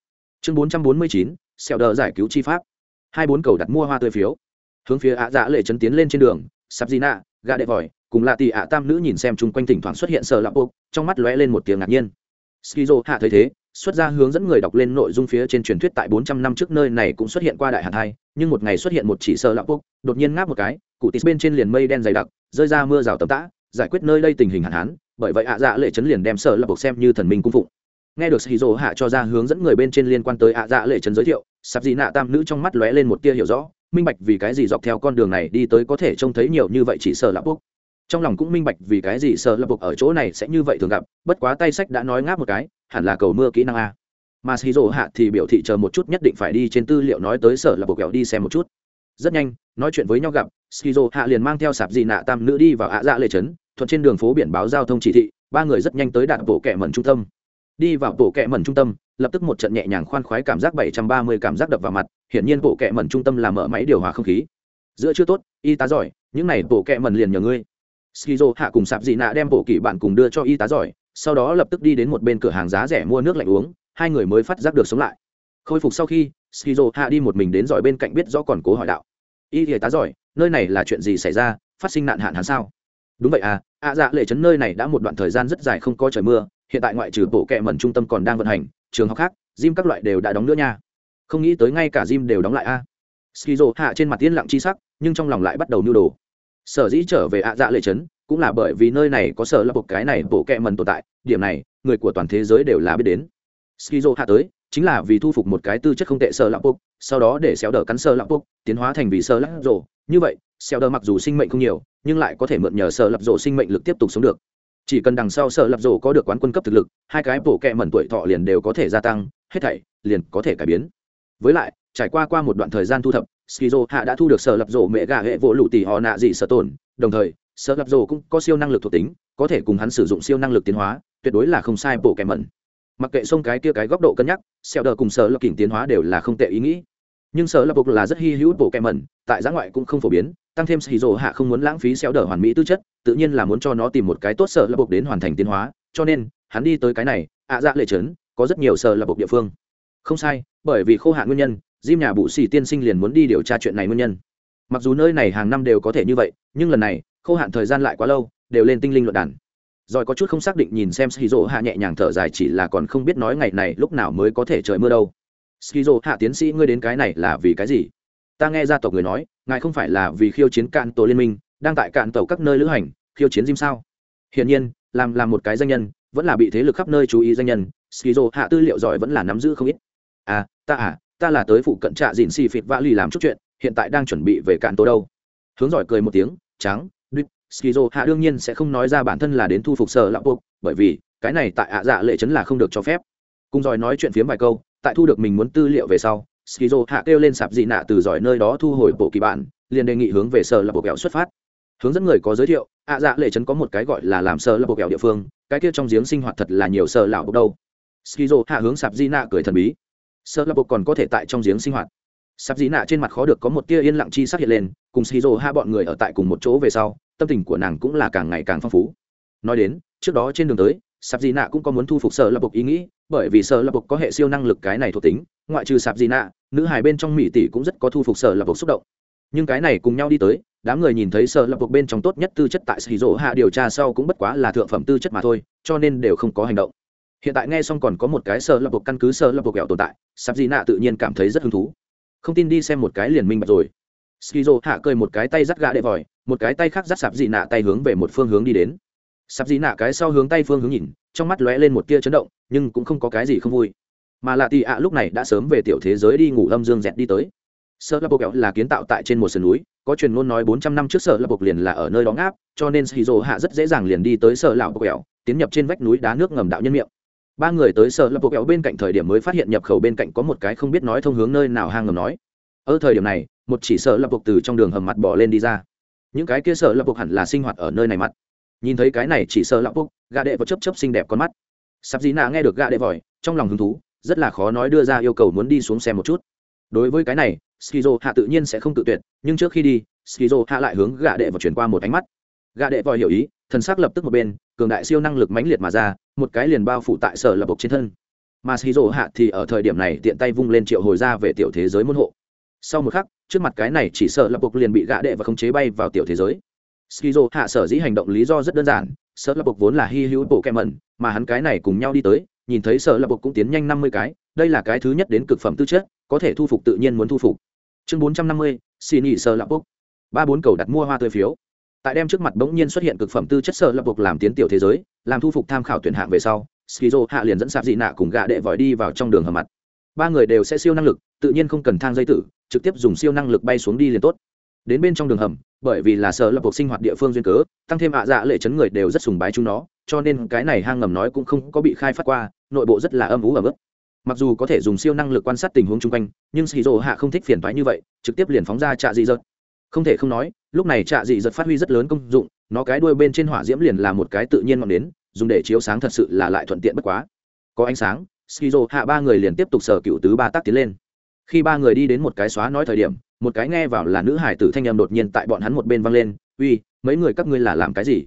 Chương bốn trăm bốn mươi chín sẹo đờ giải cứu chi pháp. Hai bốn cầu đặt mua hoa tươi phiếu. Hướng phía ạ dạ lệ chấn tiến lên trên đường, sạp di nạ gà đệ vòi cùng lạ tì ạ tam nữ nhìn xem chung quanh thỉnh thoảng xuất hiện sợ lạp bộ trong mắt lóe lên một tiếng ngạc nhiên. Skizo hạ thấy thế, xuất ra hướng dẫn người đọc lên nội dung phía trên truyền thuyết tại bốn trăm năm trước nơi này cũng xuất hiện qua đại hạn hai, nhưng một ngày xuất hiện một chỉ sợ lạp bộ đột nhiên ngáp một cái, cụ tít bên trên liền mây đen dày đặc, rơi ra mưa rào tầm tã, giải quyết nơi đây tình hình hạn hán, bởi vậy ạ dạ lệ chấn liền đem sợ lạp bộ xem như thần minh cung phụng. Nghe được skizo hạ cho ra hướng dẫn người bên trên liên quan tới ạ dạ lệ chấn giới thiệu, sạp dị nạ tam nữ trong mắt lóe lên một tia hiểu rõ, minh bạch vì cái gì dọc theo con đường này đi tới có thể trông thấy nhiều như vậy chỉ sợ lạp bốc trong lòng cũng minh bạch vì cái gì sợ lập buộc ở chỗ này sẽ như vậy thường gặp, bất quá tay sách đã nói ngáp một cái, hẳn là cầu mưa kỹ năng a. Mà xì rổ hạ thì biểu thị chờ một chút nhất định phải đi trên tư liệu nói tới sở là bốc kẹo đi xem một chút. Rất nhanh, nói chuyện với nhau gặp skizo hạ liền mang theo sạp dị nạ tam nữ đi vào ạ dạ lệ trấn, thuận trên đường phố biển báo giao thông chỉ thị, ba người rất nhanh tới đạt bộ kẹ mẩn trung tâm. Đi vào bộ kẹ mẩn trung tâm, lập tức một trận nhẹ nhàng khoan khoái cảm giác bảy trăm ba mươi cảm giác đập vào mặt, hiển nhiên bộ kẹ mẩn trung tâm làm mở máy điều hòa không khí. Giữa chưa tốt, y tá giỏi, những này bộ kẹ mẩn liền nhờ ngươi skizo hạ cùng sạp dị nạ đem bộ kỳ bạn cùng đưa cho y tá giỏi, sau đó lập tức đi đến một bên cửa hàng giá rẻ mua nước lạnh uống, hai người mới phát giác được sống lại. Khôi phục sau khi, skizo hạ đi một mình đến giỏi bên cạnh biết rõ còn cố hỏi đạo. Y y tá giỏi, nơi này là chuyện gì xảy ra, phát sinh nạn hạn hán sao? Đúng vậy à ạ dạ lệ trấn nơi này đã một đoạn thời gian rất dài không có trời mưa, hiện tại ngoại trừ bộ kệ mẩn trung tâm còn đang vận hành, trường học khác, gym các loại đều đã đóng nữa nha. Không nghĩ tới ngay cả gym đều đóng lại a. À. skizo hạ trên mặt tiên lặng chi sắc, nhưng trong lòng lại bắt đầu nưu đồ sở dĩ trở về ạ dạ lệ trấn cũng là bởi vì nơi này có sở là một cái này bộ kẹ mẩn tồn tại, điểm này người của toàn thế giới đều là biết đến. Skizo hạ tới, chính là vì thu phục một cái tư chất không tệ sở lạc bốc sau đó để xéo đờ cắn sở lạc bốc tiến hóa thành vì sở lạc rổ như vậy, xéo đờ mặc dù sinh mệnh không nhiều, nhưng lại có thể mượn nhờ sở lạp rổ sinh mệnh lực tiếp tục sống được. Chỉ cần đằng sau sở lạp rổ có được quán quân cấp thực lực, hai cái bổ kẹ mẩn tuổi thọ liền đều có thể gia tăng, hết thảy liền có thể cải biến. Với lại, trải qua qua một đoạn thời gian thu thập skizo hạ đã thu được sở lập rổ mẹ gà hệ vỗ lụ tỷ họ nạ dị sở tổn. Đồng thời, sở lập rổ cũng có siêu năng lực thuộc tính, có thể cùng hắn sử dụng siêu năng lực tiến hóa, tuyệt đối là không sai bổ kẹ mẩn. Mặc kệ xông cái kia cái góc độ cân nhắc xeo đờ cùng sở lập kỉnh tiến hóa đều là không tệ ý nghĩ. Nhưng sở lập bục là rất hy hữu bổ kẹ mẩn, tại giã ngoại cũng không phổ biến, tăng thêm xì rồ hạ không muốn lãng phí xeo đờ hoàn mỹ tư chất, tự nhiên là muốn cho nó tìm một cái tốt sở lập bục đến hoàn thành tiến hóa, cho nên, hắn đi tới cái này, ạ dạ lệ trấn, có rất nhiều sở lập bục địa phương. Không sai, bởi vì khô hạn nguyên nhân diêm nhà bụ xì tiên sinh liền muốn đi điều tra chuyện này nguyên nhân. Mặc dù nơi này hàng năm đều có thể như vậy, nhưng lần này, khô hạn thời gian lại quá lâu, đều lên tinh linh luận đàn. Rồi có chút không xác định nhìn xem skizo hạ nhẹ nhàng thở dài chỉ là còn không biết nói ngày này lúc nào mới có thể trời mưa đâu. Skizo hạ tiến sĩ, ngươi đến cái này là vì cái gì? Ta nghe gia tộc người nói, ngài không phải là vì khiêu chiến cạn tổ liên minh, đang tại cạn tàu các nơi lữ hành, khiêu chiến diêm sao? Hiển nhiên, làm làm một cái danh nhân, vẫn là bị thế lực khắp nơi chú ý danh nhân, skizo hạ tư liệu giỏi vẫn là nắm giữ không ít. À ta à ta là tới phụ cận trạ dìn xì phịt vã lì làm chút chuyện, hiện tại đang chuẩn bị về cạn tô đâu. Hướng giỏi cười một tiếng, trắng đứt skizo hạ đương nhiên sẽ không nói ra bản thân là đến thu phục sở lão buộc, bởi vì, cái này tại ạ dạ lệ chấn là không được cho phép. Cùng giỏi nói chuyện phiếm vài câu, tại thu được mình muốn tư liệu về sau skizo hạ kêu lên sạp dị nạ từ giỏi nơi đó thu hồi bộ kỳ bản, liền đề nghị hướng về sở lão buộc kẹo xuất phát. Hướng dẫn người có giới thiệu, ạ dạ lệ trấn có một cái gọi là làm sở lão buộc kẹo địa phương, cái kia trong giếng sinh hoạt thật là nhiều sở lão buộc đâu. Skizo hạ hướng sạp dị nạ cười thần bí sở là bộ còn có thể tại trong giếng sinh hoạt. Sạp dĩ nạ trên mặt khó được có một tia yên lặng chi sắc hiện lên, cùng skizo hạ bọn người ở tại cùng một chỗ về sau, tâm tình của nàng cũng là càng ngày càng phong phú. Nói đến, trước đó trên đường tới, sạp dị nạ cũng có muốn thu phục sở lập bục ý nghĩ, bởi vì sở lập bục có hệ siêu năng lực cái này thuộc tính, ngoại trừ sạp dị nạ, nữ hài bên trong mỹ tỷ cũng rất có thu phục sở lập bục xúc động. Nhưng cái này cùng nhau đi tới, đám người nhìn thấy sở lập bục bên trong tốt nhất tư chất tại sĩ dỗ hạ điều tra sau cũng bất quá là thượng phẩm tư chất mà thôi, cho nên đều không có hành động hiện tại nghe xong còn có một cái sơ lập bộ căn cứ sơ lập bộ kẹo tồn tại, sạp dị nạ tự nhiên cảm thấy rất hứng thú. Không tin đi xem một cái liền minh bạch rồi. Skizo hạ cười một cái tay dắt gã đệ vòi, một cái tay khác dắt sạp dị nạ tay hướng về một phương hướng đi đến. Sạp dị nạ cái sau hướng tay phương hướng nhìn, trong mắt lóe lên một tia chấn động, nhưng cũng không có cái gì không vui. Mà lạ tì ạ lúc này đã sớm về tiểu thế giới đi ngủ âm dương dẹt đi tới. Sợ lập kẹo là kiến tạo tại trên một sườn núi, có truyền ngôn nói bốn trăm năm trước sợ lập bộ liền là ở nơi đó ngáp, cho nên shizu hạ rất dễ dàng liền đi tới sợ lão bộ kẹo, tiến nhập trên vách núi đá nước ngầm đạo nhân miệng ba người tới sở lập bộ kẹo bên cạnh thời điểm mới phát hiện nhập khẩu bên cạnh có một cái không biết nói thông hướng nơi nào hang ngầm nói. Ở thời điểm này, một chỉ sở lập bộ từ trong đường hầm mặt bỏ lên đi ra. Những cái kia sở lập bộ hẳn là sinh hoạt ở nơi này mặt. Nhìn thấy cái này chỉ sở lập bộ gà đệ vào chấp chấp xinh đẹp con mắt. Sắp dĩ nạ nghe được gà đệ vòi trong lòng hứng thú, rất là khó nói đưa ra yêu cầu muốn đi xuống xem một chút. Đối với cái này, skizo hạ tự nhiên sẽ không tự tuyệt, nhưng trước khi đi, skizo hạ lại hướng gạ đệ và chuyển qua một ánh mắt. Gạ đệ vòi hiểu ý thần sắc lập tức một bên, cường đại siêu năng lực mãnh liệt mà ra, một cái liền bao phủ tại sở lập bộc trên thân. Mà skizo hạ thì ở thời điểm này tiện tay vung lên triệu hồi ra về tiểu thế giới môn hộ. Sau một khắc, trước mặt cái này chỉ sợ lập bộc liền bị gã đệ và khống chế bay vào tiểu thế giới. Skizo hạ sở dĩ hành động lý do rất đơn giản sợ lập bộc vốn là hy hữu bộ kẹm mẩn, mà hắn cái này cùng nhau đi tới, nhìn thấy sở lập bộc cũng tiến nhanh năm mươi cái, đây là cái thứ nhất đến cực phẩm tư chất, có thể thu phục tự nhiên muốn thu phục. Chương bốn trăm năm mươi xin nhị sở lập bộc. Ba bốn cầu đặt mua hoa tươi phiếu tại đem trước mặt bỗng nhiên xuất hiện cực phẩm tư chất sơ lập buộc làm tiến tiểu thế giới, làm thu phục tham khảo tuyển hạng về sau, skizo hạ liền dẫn sạp dị nạ cùng gạ đệ vòi đi vào trong đường hầm mặt. Ba người đều sẽ siêu năng lực, tự nhiên không cần thang dây tử, trực tiếp dùng siêu năng lực bay xuống đi liền tốt. Đến bên trong đường hầm, bởi vì là sơ lập cuộc sinh hoạt địa phương duyên cớ, tăng thêm ạ dạ lệ chấn người đều rất sùng bái chúng nó, cho nên cái này hang ngầm nói cũng không có bị khai phát qua, nội bộ rất là âm ú ở mức mặc dù có thể dùng siêu năng lực quan sát tình huống chung quanh, nhưng xì rồ hạ không thích phiền thoái như vậy, trực tiếp liền phóng ra trạ dị dợt. Không thể không nói lúc này trạ dị giật phát huy rất lớn công dụng, nó cái đuôi bên trên hỏa diễm liền là một cái tự nhiên ngọn nến, dùng để chiếu sáng thật sự là lại thuận tiện bất quá. Có ánh sáng, skizo hạ ba người liền tiếp tục sở cựu tứ ba tác tiến lên. Khi ba người đi đến một cái xóa nói thời điểm, một cái nghe vào là nữ hải tử thanh em đột nhiên tại bọn hắn một bên văng lên, uy, mấy người các ngươi là làm cái gì?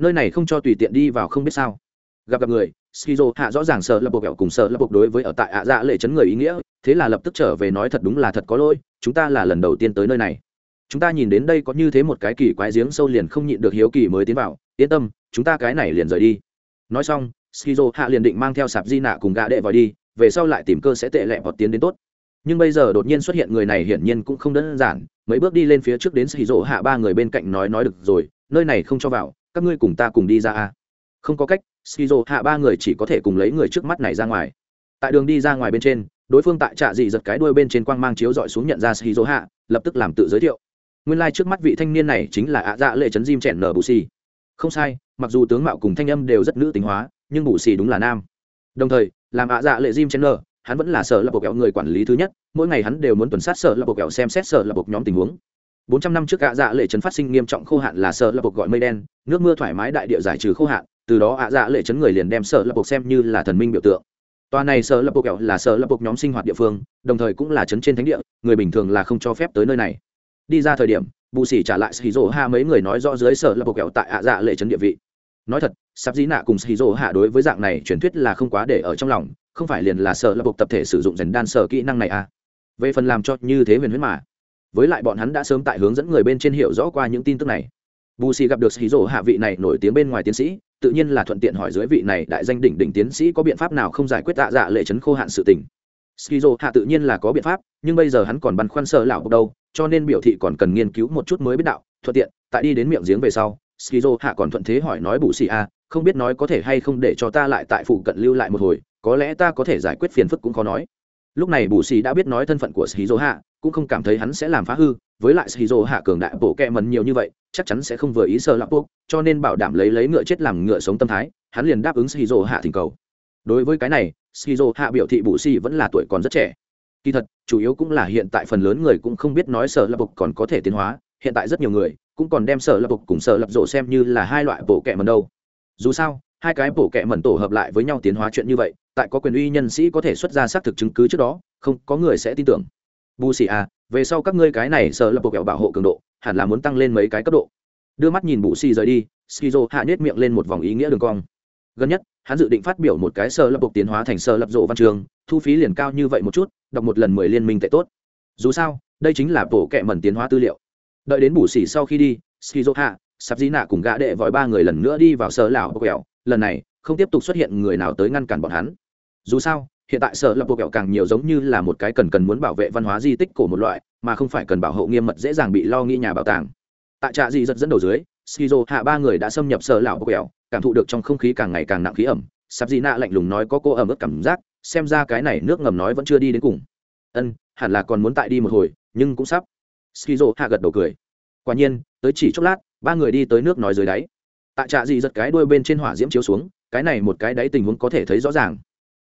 Nơi này không cho tùy tiện đi vào không biết sao. Gặp gặp người, skizo hạ rõ ràng sợ lập bộ kẹo cùng sợ lập bộ đối với ở tại ạ dạ lệ chấn người ý nghĩa, thế là lập tức trở về nói thật đúng là thật có lỗi, chúng ta là lần đầu tiên tới nơi này chúng ta nhìn đến đây có như thế một cái kỳ quái giếng sâu liền không nhịn được hiếu kỳ mới tiến vào, yên tâm, chúng ta cái này liền rời đi. Nói xong, skizo hạ liền định mang theo sạp di nạ cùng gã đệ vào đi, về sau lại tìm cơ sẽ tệ lẹ hoặc tiến đến tốt. Nhưng bây giờ đột nhiên xuất hiện người này hiển nhiên cũng không đơn giản, mấy bước đi lên phía trước đến Skizo hạ ba người bên cạnh nói nói được rồi, nơi này không cho vào, các ngươi cùng ta cùng đi ra a. Không có cách, Skizo hạ ba người chỉ có thể cùng lấy người trước mắt này ra ngoài. Tại đường đi ra ngoài bên trên, đối phương tại trạ dị giật cái đuôi bên trên quang mang chiếu dọi xuống nhận ra Skizo hạ, lập tức làm tự giới thiệu nguyên lai、like、trước mắt vị thanh niên này chính là ạ dạ lệ trấn diêm chèn nở bù xì. Không sai, mặc dù tướng mạo cùng thanh âm đều rất nữ tính hóa, nhưng bù xì đúng là nam. Đồng thời, làm ạ dạ lệ diêm chèn nở hắn vẫn là sở lập bộ kẹo người quản lý thứ nhất, mỗi ngày hắn đều muốn tuần sát sở lập bộ kẹo xem xét sở lập bộ nhóm tình huống. Bốn trăm năm trước ạ dạ lệ trấn phát sinh nghiêm trọng khô hạn là sở lập bộ gọi mây đen, nước mưa thoải mái đại địa giải trừ khô hạn, từ đó ạ dạ lệ trấn người liền đem sở lập bộ xem như là thần minh biểu tượng. Tòa này sở lập bộ kẹo là sở lập bộ nhóm sinh hoạt địa phương, đồng thời cũng là trấn trên thánh địa, người bình thường là không cho phép tới nơi này đi ra thời điểm, bù xỉ trả lại xì rỗ ha mấy người nói rõ dưới sở lập bộ kẹo tại ạ dạ lệ trấn địa vị. Nói thật sắp dĩ nạ cùng xì rỗ hạ đối với dạng này truyền thuyết là không quá để ở trong lòng, không phải liền là sợ lập bộ tập thể sử dụng dần đan sở kỹ năng này à? Về phần làm cho như thế huyền huyết mà, với lại bọn hắn đã sớm tại hướng dẫn người bên trên hiểu rõ qua những tin tức này. Bù xì gặp được xì rổ hạ vị này nổi tiếng bên ngoài tiến sĩ, tự nhiên là thuận tiện hỏi dưới vị này đại danh đỉnh đỉnh tiến sĩ có biện pháp nào không giải quyết tạ dạ lệ chấn khô hạn sự tình. Skizo hạ tự nhiên là có biện pháp, nhưng bây giờ hắn còn băn khoăn sợ lão bộc đâu cho nên biểu thị còn cần nghiên cứu một chút mới biết đạo, thuận tiện, tại đi đến miệng giếng về sau, skizo hạ còn thuận thế hỏi nói bù xì a, không biết nói có thể hay không để cho ta lại tại phụ cận lưu lại một hồi, có lẽ ta có thể giải quyết phiền phức cũng khó nói. Lúc này bù xì đã biết nói thân phận của skizo hạ, cũng không cảm thấy hắn sẽ làm phá hư, với lại skizo hạ cường đại bộ kẹ mần nhiều như vậy, chắc chắn sẽ không vừa ý sơ lão bộc cho nên bảo đảm lấy lấy ngựa chết làm ngựa sống tâm thái, hắn liền đáp ứng skizo hạ thỉnh cầu. Đối với cái này, skizo hạ biểu thị bù xì vẫn là tuổi còn rất trẻ kỳ thật, chủ yếu cũng là hiện tại phần lớn người cũng không biết nói sở lập bục còn có thể tiến hóa, hiện tại rất nhiều người cũng còn đem sở lập bục cùng sở lập rộ xem như là hai loại bộ kệ mần đâu. Dù sao, hai cái bộ kệ mần tổ hợp lại với nhau tiến hóa chuyện như vậy, tại có quyền uy nhân sĩ có thể xuất ra xác thực chứng cứ trước đó, không có người sẽ tin tưởng. Bù xì à về sau các ngươi cái này sở lập bục kẹo bảo hộ cường độ, hẳn là muốn tăng lên mấy cái cấp độ. Đưa mắt nhìn bù xì rời đi, skizo hạ nết miệng lên một vòng ý nghĩa đường cong gần nhất, hắn dự định phát biểu một cái sơ lập bộc tiến hóa thành sơ lập rộ văn trường, thu phí liền cao như vậy một chút, đọc một lần mười liên minh tệ tốt. Dù sao, đây chính là bộ kệ mẩn tiến hóa tư liệu. Đợi đến bù xỉ sau khi đi skizo hạ sắp dĩ nạ cùng gã đệ vòi ba người lần nữa đi vào sở lão bộ kẹo. Lần này, không tiếp tục xuất hiện người nào tới ngăn cản bọn hắn. Dù sao, hiện tại sở lập bộ kẹo càng nhiều giống như là một cái cần cần muốn bảo vệ văn hóa di tích cổ một loại, mà không phải cần bảo hộ nghiêm mật dễ dàng bị lo nghĩ nhà bảo tàng. Tại trạ di giật dẫn đầu dưới skizo hạ ba người đã xâm nhập sở lão bộ kẹo cảm thụ được trong không khí càng ngày càng nặng khí ẩm. Sắp dị nạ lạnh lùng nói có cô ẩm ướt cảm giác, xem ra cái này nước ngầm nói vẫn chưa đi đến cùng. Ân, hẳn là còn muốn tại đi một hồi, nhưng cũng sắp. Skizo hạ gật đầu cười. Quả nhiên, tới chỉ chốc lát, ba người đi tới nước nói dưới đáy. Tại trạ dị giật cái đuôi bên trên hỏa diễm chiếu xuống, cái này một cái đáy tình huống có thể thấy rõ ràng.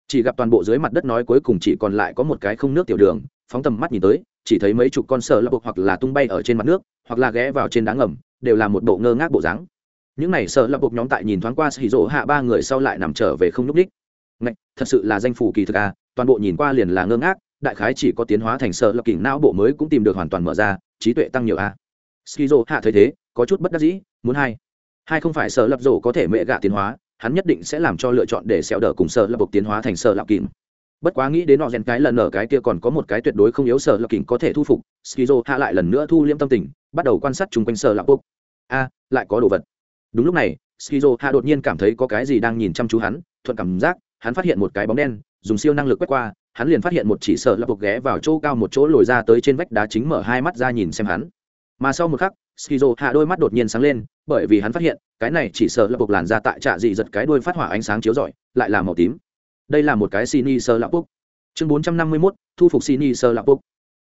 Chỉ gặp toàn bộ dưới mặt đất nói cuối cùng chỉ còn lại có một cái không nước tiểu đường, phóng tầm mắt nhìn tới, chỉ thấy mấy chục con sợ lập hoặc là tung bay ở trên mặt nước, hoặc là ghé vào trên đá ngầm, đều là một bộ ngơ ngác bộ dáng những này sợ lập nhóm tại nhìn thoáng qua xì rỗ hạ ba người sau lại nằm trở về không n ú c ních Ngạch, thật sự là danh phủ kỳ thực à, toàn bộ nhìn qua liền là ngơ ngác, đại khái chỉ có tiến hóa thành sợ lập kình não bộ mới cũng tìm được hoàn toàn mở ra, trí tuệ tăng nhiều à. À. Skizo hạ thấy thế, có chút bất đắc dĩ, muốn hai. Hai không phải sợ lập rổ có thể mẹ gạ tiến hóa, hắn nhất định sẽ làm cho lựa chọn để xẹo đỡ cùng sợ lập bục tiến hóa thành sợ lập kình. Bất quá nghĩ đến họ rèn cái lần ở cái kia còn có một cái tuyệt đối không yếu sợ lập kình có thể thu phục, Skizo hạ lại lần nữa thu liễm tâm tình, bắt đầu quan sát chung quanh sợ lập bục. A, à, lại có đồ vật. Đúng lúc này, Skizo hạ đột nhiên cảm thấy có cái gì đang nhìn chăm chú hắn, thuận cảm giác, hắn phát hiện một cái bóng đen dùng siêu năng lực quét qua hắn liền phát hiện một chỉ sợ lập buộc ghé vào chỗ cao một chỗ lồi ra tới trên vách đá chính mở hai mắt ra nhìn xem hắn. Mà sau một khắc skizo hạ đôi mắt đột nhiên sáng lên bởi vì hắn phát hiện cái này chỉ sợ lập buộc làn ra tại trạ dị giật cái đuôi phát hỏa ánh sáng chiếu rọi lại là màu tím. Đây là một cái sini sơ lạp bốc chương bốn trăm năm mươi mốt thu phục sini sơ lạp bốc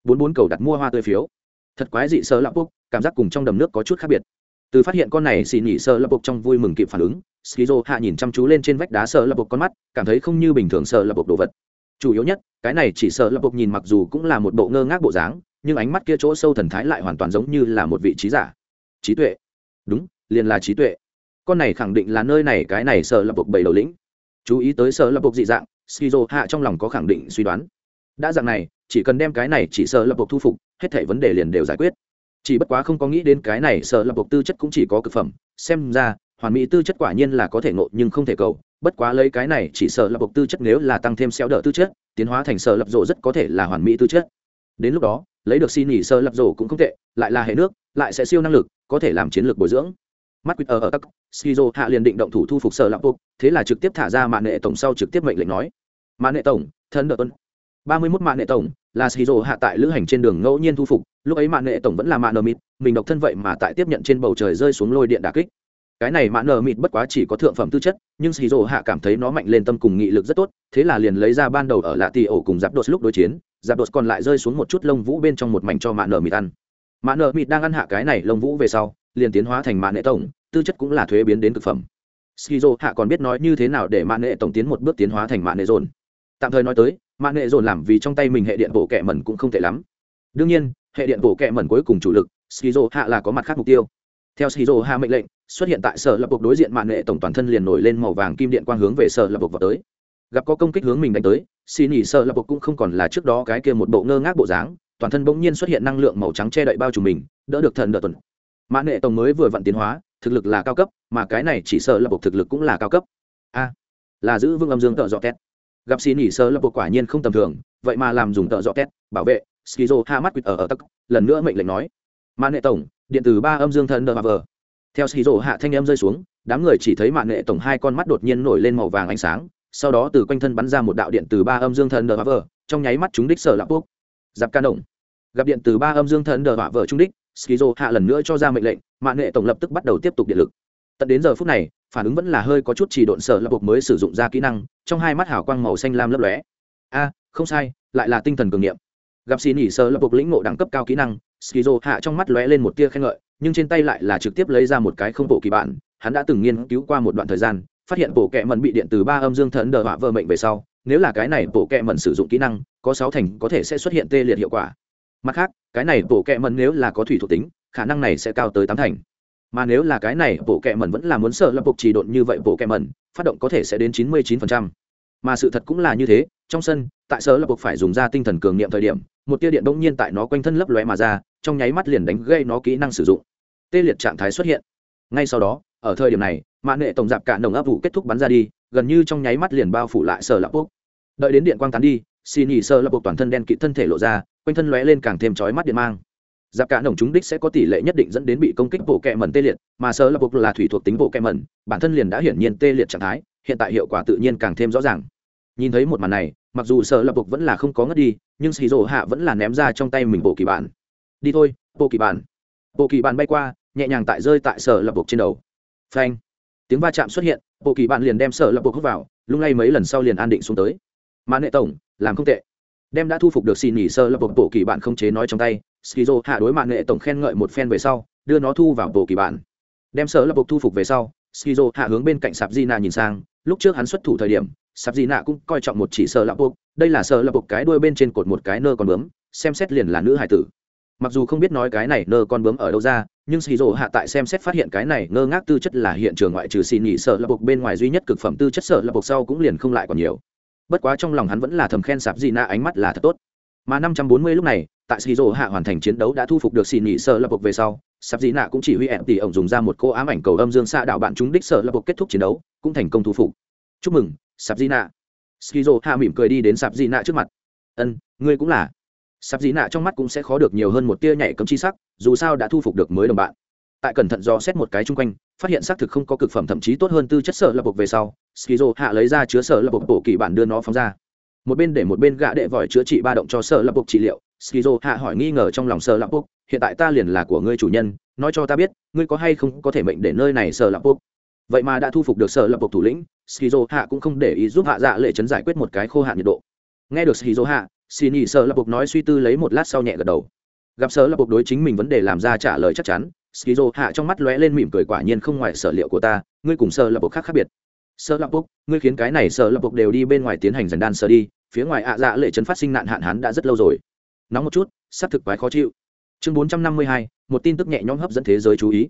bốn bốn cầu đặt mua hoa tươi phiếu. Thật quái dị sơ lạp bốc cảm giác cùng trong đầm nước có chút khác biệt từ phát hiện con này xì nhị sơ lập bục trong vui mừng kịp phản ứng, skizo hạ nhìn chăm chú lên trên vách đá sợ lập bục con mắt, cảm thấy không như bình thường sợ lập bục đồ vật. Chủ yếu nhất, cái này chỉ sợ lập bục nhìn mặc dù cũng là một bộ ngơ ngác bộ dáng, nhưng ánh mắt kia chỗ sâu thần thái lại hoàn toàn giống như là một vị trí giả. Trí tuệ. Đúng, liền là trí tuệ. Con này khẳng định là nơi này cái này sợ lập bục bảy đầu lĩnh. Chú ý tới sợ lập bục dị dạng, skizo hạ trong lòng có khẳng định suy đoán. Đã dạng này, chỉ cần đem cái này chỉ sợ lập bục thu phục, hết thảy vấn đề liền đều giải quyết chỉ bất quá không có nghĩ đến cái này sợ lập bộc tư chất cũng chỉ có cực phẩm. Xem ra, hoàn mỹ tư chất quả nhiên là có thể ngộ nhưng không thể cầu. Bất quá lấy cái này chỉ sợ lập bộc tư chất nếu là tăng thêm xéo đỡ tư chất, tiến hóa thành sợ lập rộ rất có thể là hoàn mỹ tư chất. Đến lúc đó, lấy được xin nghỉ sợ lập rộ cũng không tệ, lại là hệ nước, lại sẽ siêu năng lực, có thể làm chiến lược bồi dưỡng. Mắt quýt ở ở các skizo hạ liền định động thủ thu phục sợ lập bộc thế là trực tiếp thả ra mạng nệ tổng sau trực tiếp mệnh lệnh nói. Mạng nệ tổng, thân đợt tuân. ba mươi mốt mạng nệ tổng là Shiro hạ tại lữ hành trên đường ngẫu nhiên thu phục, lúc ấy mạng nệ tổng vẫn là mạng nờ mịt, mình độc thân vậy mà tại tiếp nhận trên bầu trời rơi xuống lôi điện đà kích. Cái này mạng nờ mịt bất quá chỉ có thượng phẩm tư chất, nhưng Shiro hạ cảm thấy nó mạnh lên tâm cùng nghị lực rất tốt, thế là liền lấy ra ban đầu ở lạ tì ổ cùng giáp đột lúc đối chiến, giáp đột còn lại rơi xuống một chút lông vũ bên trong một mảnh cho mạng nờ mịt ăn. Mạng nờ mịt đang ăn hạ cái này lông vũ về sau, liền tiến hóa thành mạng nệ tổng, tư chất cũng là thuế biến đến thực phẩm. Shiro hạ còn biết nói như thế nào để mạng nệ tổng tiến một bước tiến hóa thành mạng nệ dồn. Tạm thời nói tới mạng nghệ dồn làm vì trong tay mình hệ điện bộ kẹ mẩn cũng không tệ lắm. Đương nhiên, hệ điện bộ kẹ mẩn cuối cùng chủ lực, skizo hạ là có mặt khác mục tiêu. Theo skizo hạ mệnh lệnh, xuất hiện tại sở lập buộc đối diện mạng nghệ tổng toàn thân liền nổi lên màu vàng kim điện quang hướng về sở lập buộc vào tới. Gặp có công kích hướng mình đánh tới, xin nghỉ sở lập buộc cũng không còn là trước đó cái kia một bộ ngơ ngác bộ dáng, toàn thân bỗng nhiên xuất hiện năng lượng màu trắng che đậy bao trùm mình, đỡ được thần đợt tuần. Mạn nệ tổng mới vừa vặn tiến hóa, thực lực là cao cấp, mà cái này chỉ sở lập buộc thực lực cũng là cao cấp. A, là giữ vững âm dương tợ dọ tét gặp xin nghỉ sơ lập bộ quả nhiên không tầm thường, vậy mà làm dùng tợ dọ tét, bảo vệ skizo ha mắt quýt ở ở tắc lần nữa mệnh lệnh nói. Mạn nệ tổng, điện từ ba âm dương thần đờ vờ. Theo skizo hạ thanh âm rơi xuống, đám người chỉ thấy mạng nghệ tổng hai con mắt đột nhiên nổi lên màu vàng ánh sáng, sau đó từ quanh thân bắn ra một đạo điện từ ba âm dương thần đờ vờ, trong nháy mắt chúng đích sở lạp quốc. Giáp ca động gặp điện từ ba âm dương thần đờ vờ trung đích skizo hạ lần nữa cho ra mệnh lệnh mạng nghệ tổng lập tức bắt đầu tiếp tục điện lực. Tận đến giờ phút này phản ứng vẫn là hơi có chút chỉ độn sợ là buộc mới sử dụng ra kỹ năng, trong hai mắt hào quang màu xanh lam lấp lóe. A, không sai, lại là tinh thần cường niệm. Gặp xì nỉ sợ là buộc lĩnh ngộ đẳng cấp cao kỹ năng, skizo hạ trong mắt lóe lên một tia khen ngợi, nhưng trên tay lại là trực tiếp lấy ra một cái không bộ kỳ bản, hắn đã từng nghiên cứu qua một đoạn thời gian, phát hiện bộ kệ mẩn bị điện từ ba âm dương thần đờ họa vơ mệnh về sau, nếu là cái này bộ kệ mẩn sử dụng kỹ năng, có sáu thành có thể sẽ xuất hiện tê liệt hiệu quả. Mặt khác, cái này bộ kệ mẩn nếu là có thủy thuộc tính, khả năng này sẽ cao tới tám thành mà nếu là cái này, bộ kệ mẩn vẫn là muốn sợ lập bộ chỉ độn như vậy, bộ kệ mẩn, phát động có thể sẽ đến chín mươi chín phần trăm. Mà sự thật cũng là như thế, trong sân, tại sở lập bộ phải dùng ra tinh thần cường niệm thời điểm, một tia điện đông nhiên tại nó quanh thân lấp lóe mà ra, trong nháy mắt liền đánh gây nó kỹ năng sử dụng. Tê liệt trạng thái xuất hiện. Ngay sau đó, ở thời điểm này mạng nghệ tổng dạp cả nồng áp vụ kết thúc bắn ra đi, gần như trong nháy mắt liền bao phủ lại sở lập bộ đợi đến điện quang tán đi, xin nhì sở lập bộ toàn thân đen kịt thân thể lộ ra, quanh thân lóe lên càng thêm chói mắt điện mang giáp cả nồng chúng đích sẽ có tỷ lệ nhất định dẫn đến bị công kích bộ kẹ mẩn tê liệt, mà sơ lập buộc là thủy thuộc tính bộ kẹ mẩn, bản thân liền đã hiển nhiên tê liệt trạng thái, hiện tại hiệu quả tự nhiên càng thêm rõ ràng. Nhìn thấy một màn này, mặc dù sơ lập buộc vẫn là không có ngất đi, nhưng xì rổ hạ vẫn là ném ra trong tay mình bộ kỳ bản. Đi thôi, bộ kỳ bản. Bộ kỳ bản bay qua, nhẹ nhàng tại rơi tại sở lập buộc trên đầu. Phanh! Tiếng va chạm xuất hiện, bộ kỳ bản liền đem sở lập buộc hút vào, lung lay mấy lần sau liền an định xuống tới. Mà nệ tổng, làm không tệ. Đem đã thu phục được xì nhỉ sơ lập bục bộ kỳ bản không chế nói trong tay skizo hạ đối mạng nghệ tổng khen ngợi một phen về sau, đưa nó thu vào bộ kỳ bản. Đem sở lập bộ thu phục về sau, skizo hạ hướng bên cạnh sạp di nạ nhìn sang, lúc trước hắn xuất thủ thời điểm sạp di nạ cũng coi trọng một chỉ sở lập bộ đây là sở lập bộ cái đuôi bên trên cột một cái nơ con bướm, xem xét liền là nữ hải tử. Mặc dù không biết nói cái này nơ con bướm ở đâu ra, nhưng skizo hạ tại xem xét phát hiện cái này ngơ ngác tư chất là hiện trường ngoại trừ xì nhị sợ lập bộ bên ngoài duy nhất cực phẩm tư chất sợ lập bộ sau cũng liền không lại còn nhiều. Bất quá trong lòng hắn vẫn là thầm khen sạp dị nạ ánh mắt là thật tốt mà năm trăm bốn mươi lúc này, tại shizu hạ hoàn thành chiến đấu đã thu phục được xì nhị sợ lập bộc về sau, sạp dĩ nạ cũng chỉ huy ẹn tỷ ổng dùng ra một cô ám ảnh cầu âm dương xạ đạo bạn chúng đích sợ lập bộc kết thúc chiến đấu, cũng thành công thu phục. Chúc mừng, sạp dĩ nạ. Shizu hạ mỉm cười đi đến sạp dĩ nạ trước mặt. Ân, ngươi cũng là. Sạp dĩ nạ trong mắt cũng sẽ khó được nhiều hơn một tia nhảy cấm chi sắc, dù sao đã thu phục được mới đồng bạn. Tại cẩn thận do xét một cái chung quanh, phát hiện xác thực không có cực phẩm thậm chí tốt hơn tư chất sợ lập bộc về sau skizo hạ lấy ra chứa sở lập bộc bổ kỳ bản đưa nó phóng ra một bên để một bên gã đệ vòi chữa trị ba động cho sợ lập bục trị liệu. Skizo hạ hỏi nghi ngờ trong lòng sợ lập bục hiện tại ta liền là của ngươi chủ nhân, nói cho ta biết, ngươi có hay không có thể mệnh để nơi này sợ lập bục vậy mà đã thu phục được sợ lập bục thủ lĩnh, skizo hạ cũng không để ý giúp hạ dạ lệ chấn giải quyết một cái khô hạn nhiệt độ. Nghe được skizo hạ, xin nhị sợ lập bục nói suy tư lấy một lát sau nhẹ gật đầu. Gặp sợ lập bục đối chính mình vấn đề làm ra trả lời chắc chắn, skizo hạ trong mắt lóe lên mỉm cười quả nhiên không ngoài sở liệu của ta, ngươi cùng sợ lập bục khác khác biệt. Sợ lập bục ngươi khiến cái này sợ lập bục đều đi bên ngoài tiến hành dần đan sợ đi phía ngoài ạ dạ lệ trấn phát sinh nạn hạn hán đã rất lâu rồi. Nóng một chút, xác thực quái khó chịu. Chương bốn trăm năm mươi hai, một tin tức nhẹ nhõm hấp dẫn thế giới chú ý.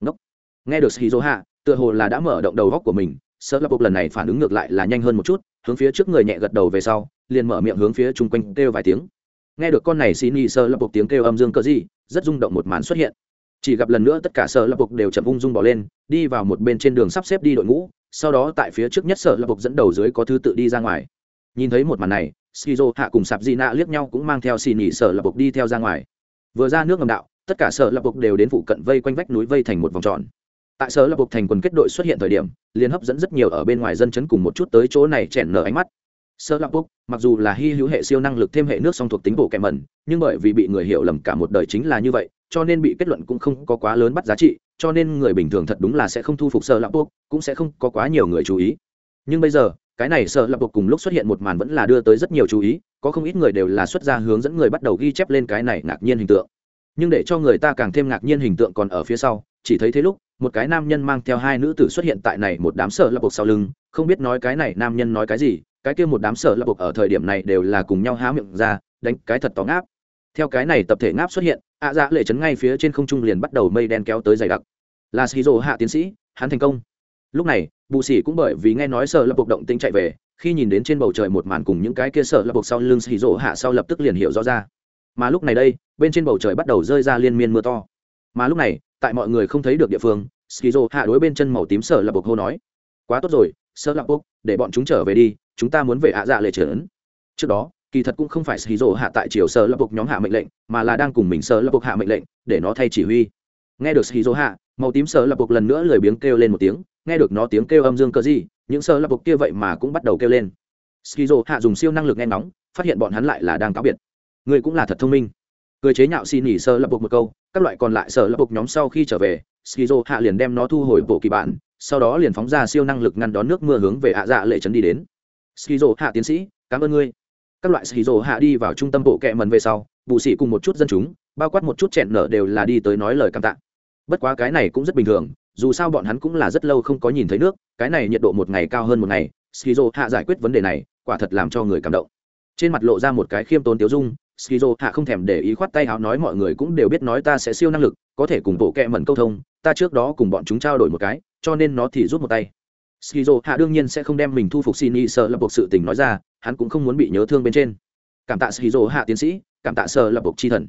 Ngốc. nghe được shizu hạ tựa hồ là đã mở động đầu góc của mình sợ lập bộc lần này phản ứng ngược lại là nhanh hơn một chút, hướng phía trước người nhẹ gật đầu về sau, liền mở miệng hướng phía chung quanh kêu vài tiếng. Nghe được con này xin y sợ lập bộc tiếng kêu âm dương cơ gì rất rung động một màn xuất hiện. Chỉ gặp lần nữa tất cả sợ lập bục đều chậm ung dung bỏ lên, đi vào một bên trên đường sắp xếp đi đội ngũ, sau đó tại phía trước nhất sở lập bục dẫn đầu dưới có thứ tự đi ra ngoài nhìn thấy một màn này, skizo hạ cùng sạp di nạ liếc nhau cũng mang theo xì nỉ sở lập bục đi theo ra ngoài. Vừa ra nước ngầm đạo, tất cả sở lập bục đều đến phụ cận vây quanh vách núi vây thành một vòng tròn. Tại sở lập bục thành quần kết đội xuất hiện thời điểm, liền hấp dẫn rất nhiều ở bên ngoài dân chấn cùng một chút tới chỗ này chèn nở ánh mắt. Sơ lập bục mặc dù là hy hữu hệ siêu năng lực thêm hệ nước song thuộc tính bộ kèm mẩn, nhưng bởi vì bị người hiểu lầm cả một đời chính là như vậy, cho nên bị kết luận cũng không có quá lớn bắt giá trị, cho nên người bình thường thật đúng là sẽ không thu phục sơ lập bục cũng sẽ không có quá nhiều người chú ý. Nhưng bây giờ cái này sợ lập bục cùng lúc xuất hiện một màn vẫn là đưa tới rất nhiều chú ý, có không ít người đều là xuất ra hướng dẫn người bắt đầu ghi chép lên cái này ngạc nhiên hình tượng. Nhưng để cho người ta càng thêm ngạc nhiên hình tượng còn ở phía sau, chỉ thấy thế lúc, một cái nam nhân mang theo hai nữ tử xuất hiện tại này một đám sợ lập bục sau lưng, không biết nói cái này nam nhân nói cái gì, cái kia một đám sợ lập bục ở thời điểm này đều là cùng nhau há miệng ra, đánh cái thật to ngáp. Theo cái này tập thể ngáp xuất hiện, ạ dạ lệ trấn ngay phía trên không trung liền bắt đầu mây đen kéo tới dày đặc. Là shizu hạ tiến sĩ, hắn thành công lúc này, bù sĩ cũng bởi vì nghe nói sợ lập buộc động tính chạy về, khi nhìn đến trên bầu trời một màn cùng những cái kia sợ lập buộc sau lưng shizu hạ sau lập tức liền hiểu rõ ra. Mà lúc này đây, bên trên bầu trời bắt đầu rơi ra liên miên mưa to. Mà lúc này, tại mọi người không thấy được địa phương skizo hạ đối bên chân màu tím sợ lập buộc hô nói, quá tốt rồi sợ lập buộc để bọn chúng trở về đi, chúng ta muốn về ạ dạ lệ trấn trước đó, kỳ thật cũng không phải skizo hạ tại chiều sợ lập buộc nhóm hạ mệnh lệnh, mà là đang cùng mình sợ lập buộc hạ mệnh lệnh, để nó thay chỉ huy. Nghe được shizu hạ, màu tím sợ lập buộc lần nữa lười biếng kêu lên một tiếng nghe được nó tiếng kêu âm dương cơ gì những sơ lập buộc kia vậy mà cũng bắt đầu kêu lên. Skizo hạ dùng siêu năng lực nghe ngóng, phát hiện bọn hắn lại là đang cáo biệt. Người cũng là thật thông minh. Cười chế nhạo xin nhỉ sơ lập buộc một câu, các loại còn lại sơ lập buộc nhóm sau khi trở về, skizo hạ liền đem nó thu hồi bộ kỳ bản, sau đó liền phóng ra siêu năng lực ngăn đón nước mưa hướng về ạ dạ lệ trấn đi đến. Skizo hạ tiến sĩ, cảm ơn ngươi. Các loại skizo hạ đi vào trung tâm bộ kệ mần về sau, bù sĩ cùng một chút dân chúng, bao quát một chút chẹn nở đều là đi tới nói lời cảm tạ. Bất quá cái này cũng rất bình thường dù sao bọn hắn cũng là rất lâu không có nhìn thấy nước, cái này nhiệt độ một ngày cao hơn một ngày, skizo hạ giải quyết vấn đề này, quả thật làm cho người cảm động. Trên mặt lộ ra một cái khiêm tốn tiếu dung, skizo hạ không thèm để ý khoát tay áo nói mọi người cũng đều biết nói ta sẽ siêu năng lực, có thể cùng bộ kệ mẩn câu thông, ta trước đó cùng bọn chúng trao đổi một cái, cho nên nó thì rút một tay. Skizo hạ đương nhiên sẽ không đem mình thu phục xin y sợ lập buộc sự tình nói ra, hắn cũng không muốn bị nhớ thương bên trên. Cảm tạ skizo hạ tiến sĩ, cảm tạ sợ lập buộc chi thần.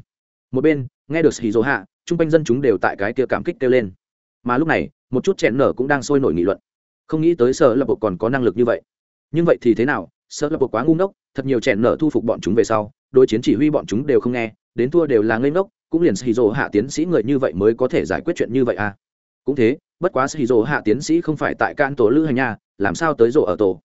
Một bên, nghe được skizo hạ, chung quanh dân chúng đều tại cái kia cảm kích kêu lên mà lúc này, một chút chèn nở cũng đang sôi nổi nghị luận. Không nghĩ tới sở lập bộ còn có năng lực như vậy. Nhưng vậy thì thế nào? Sở lập bộ quá ngu ngốc, thật nhiều chèn nở thu phục bọn chúng về sau, đối chiến chỉ huy bọn chúng đều không nghe, đến thua đều là ngây ngốc, cũng liền sĩ dỗ hạ tiến sĩ người như vậy mới có thể giải quyết chuyện như vậy à? Cũng thế, bất quá sĩ dỗ hạ tiến sĩ không phải tại can tổ lữ hành nha, làm sao tới rộ ở tổ?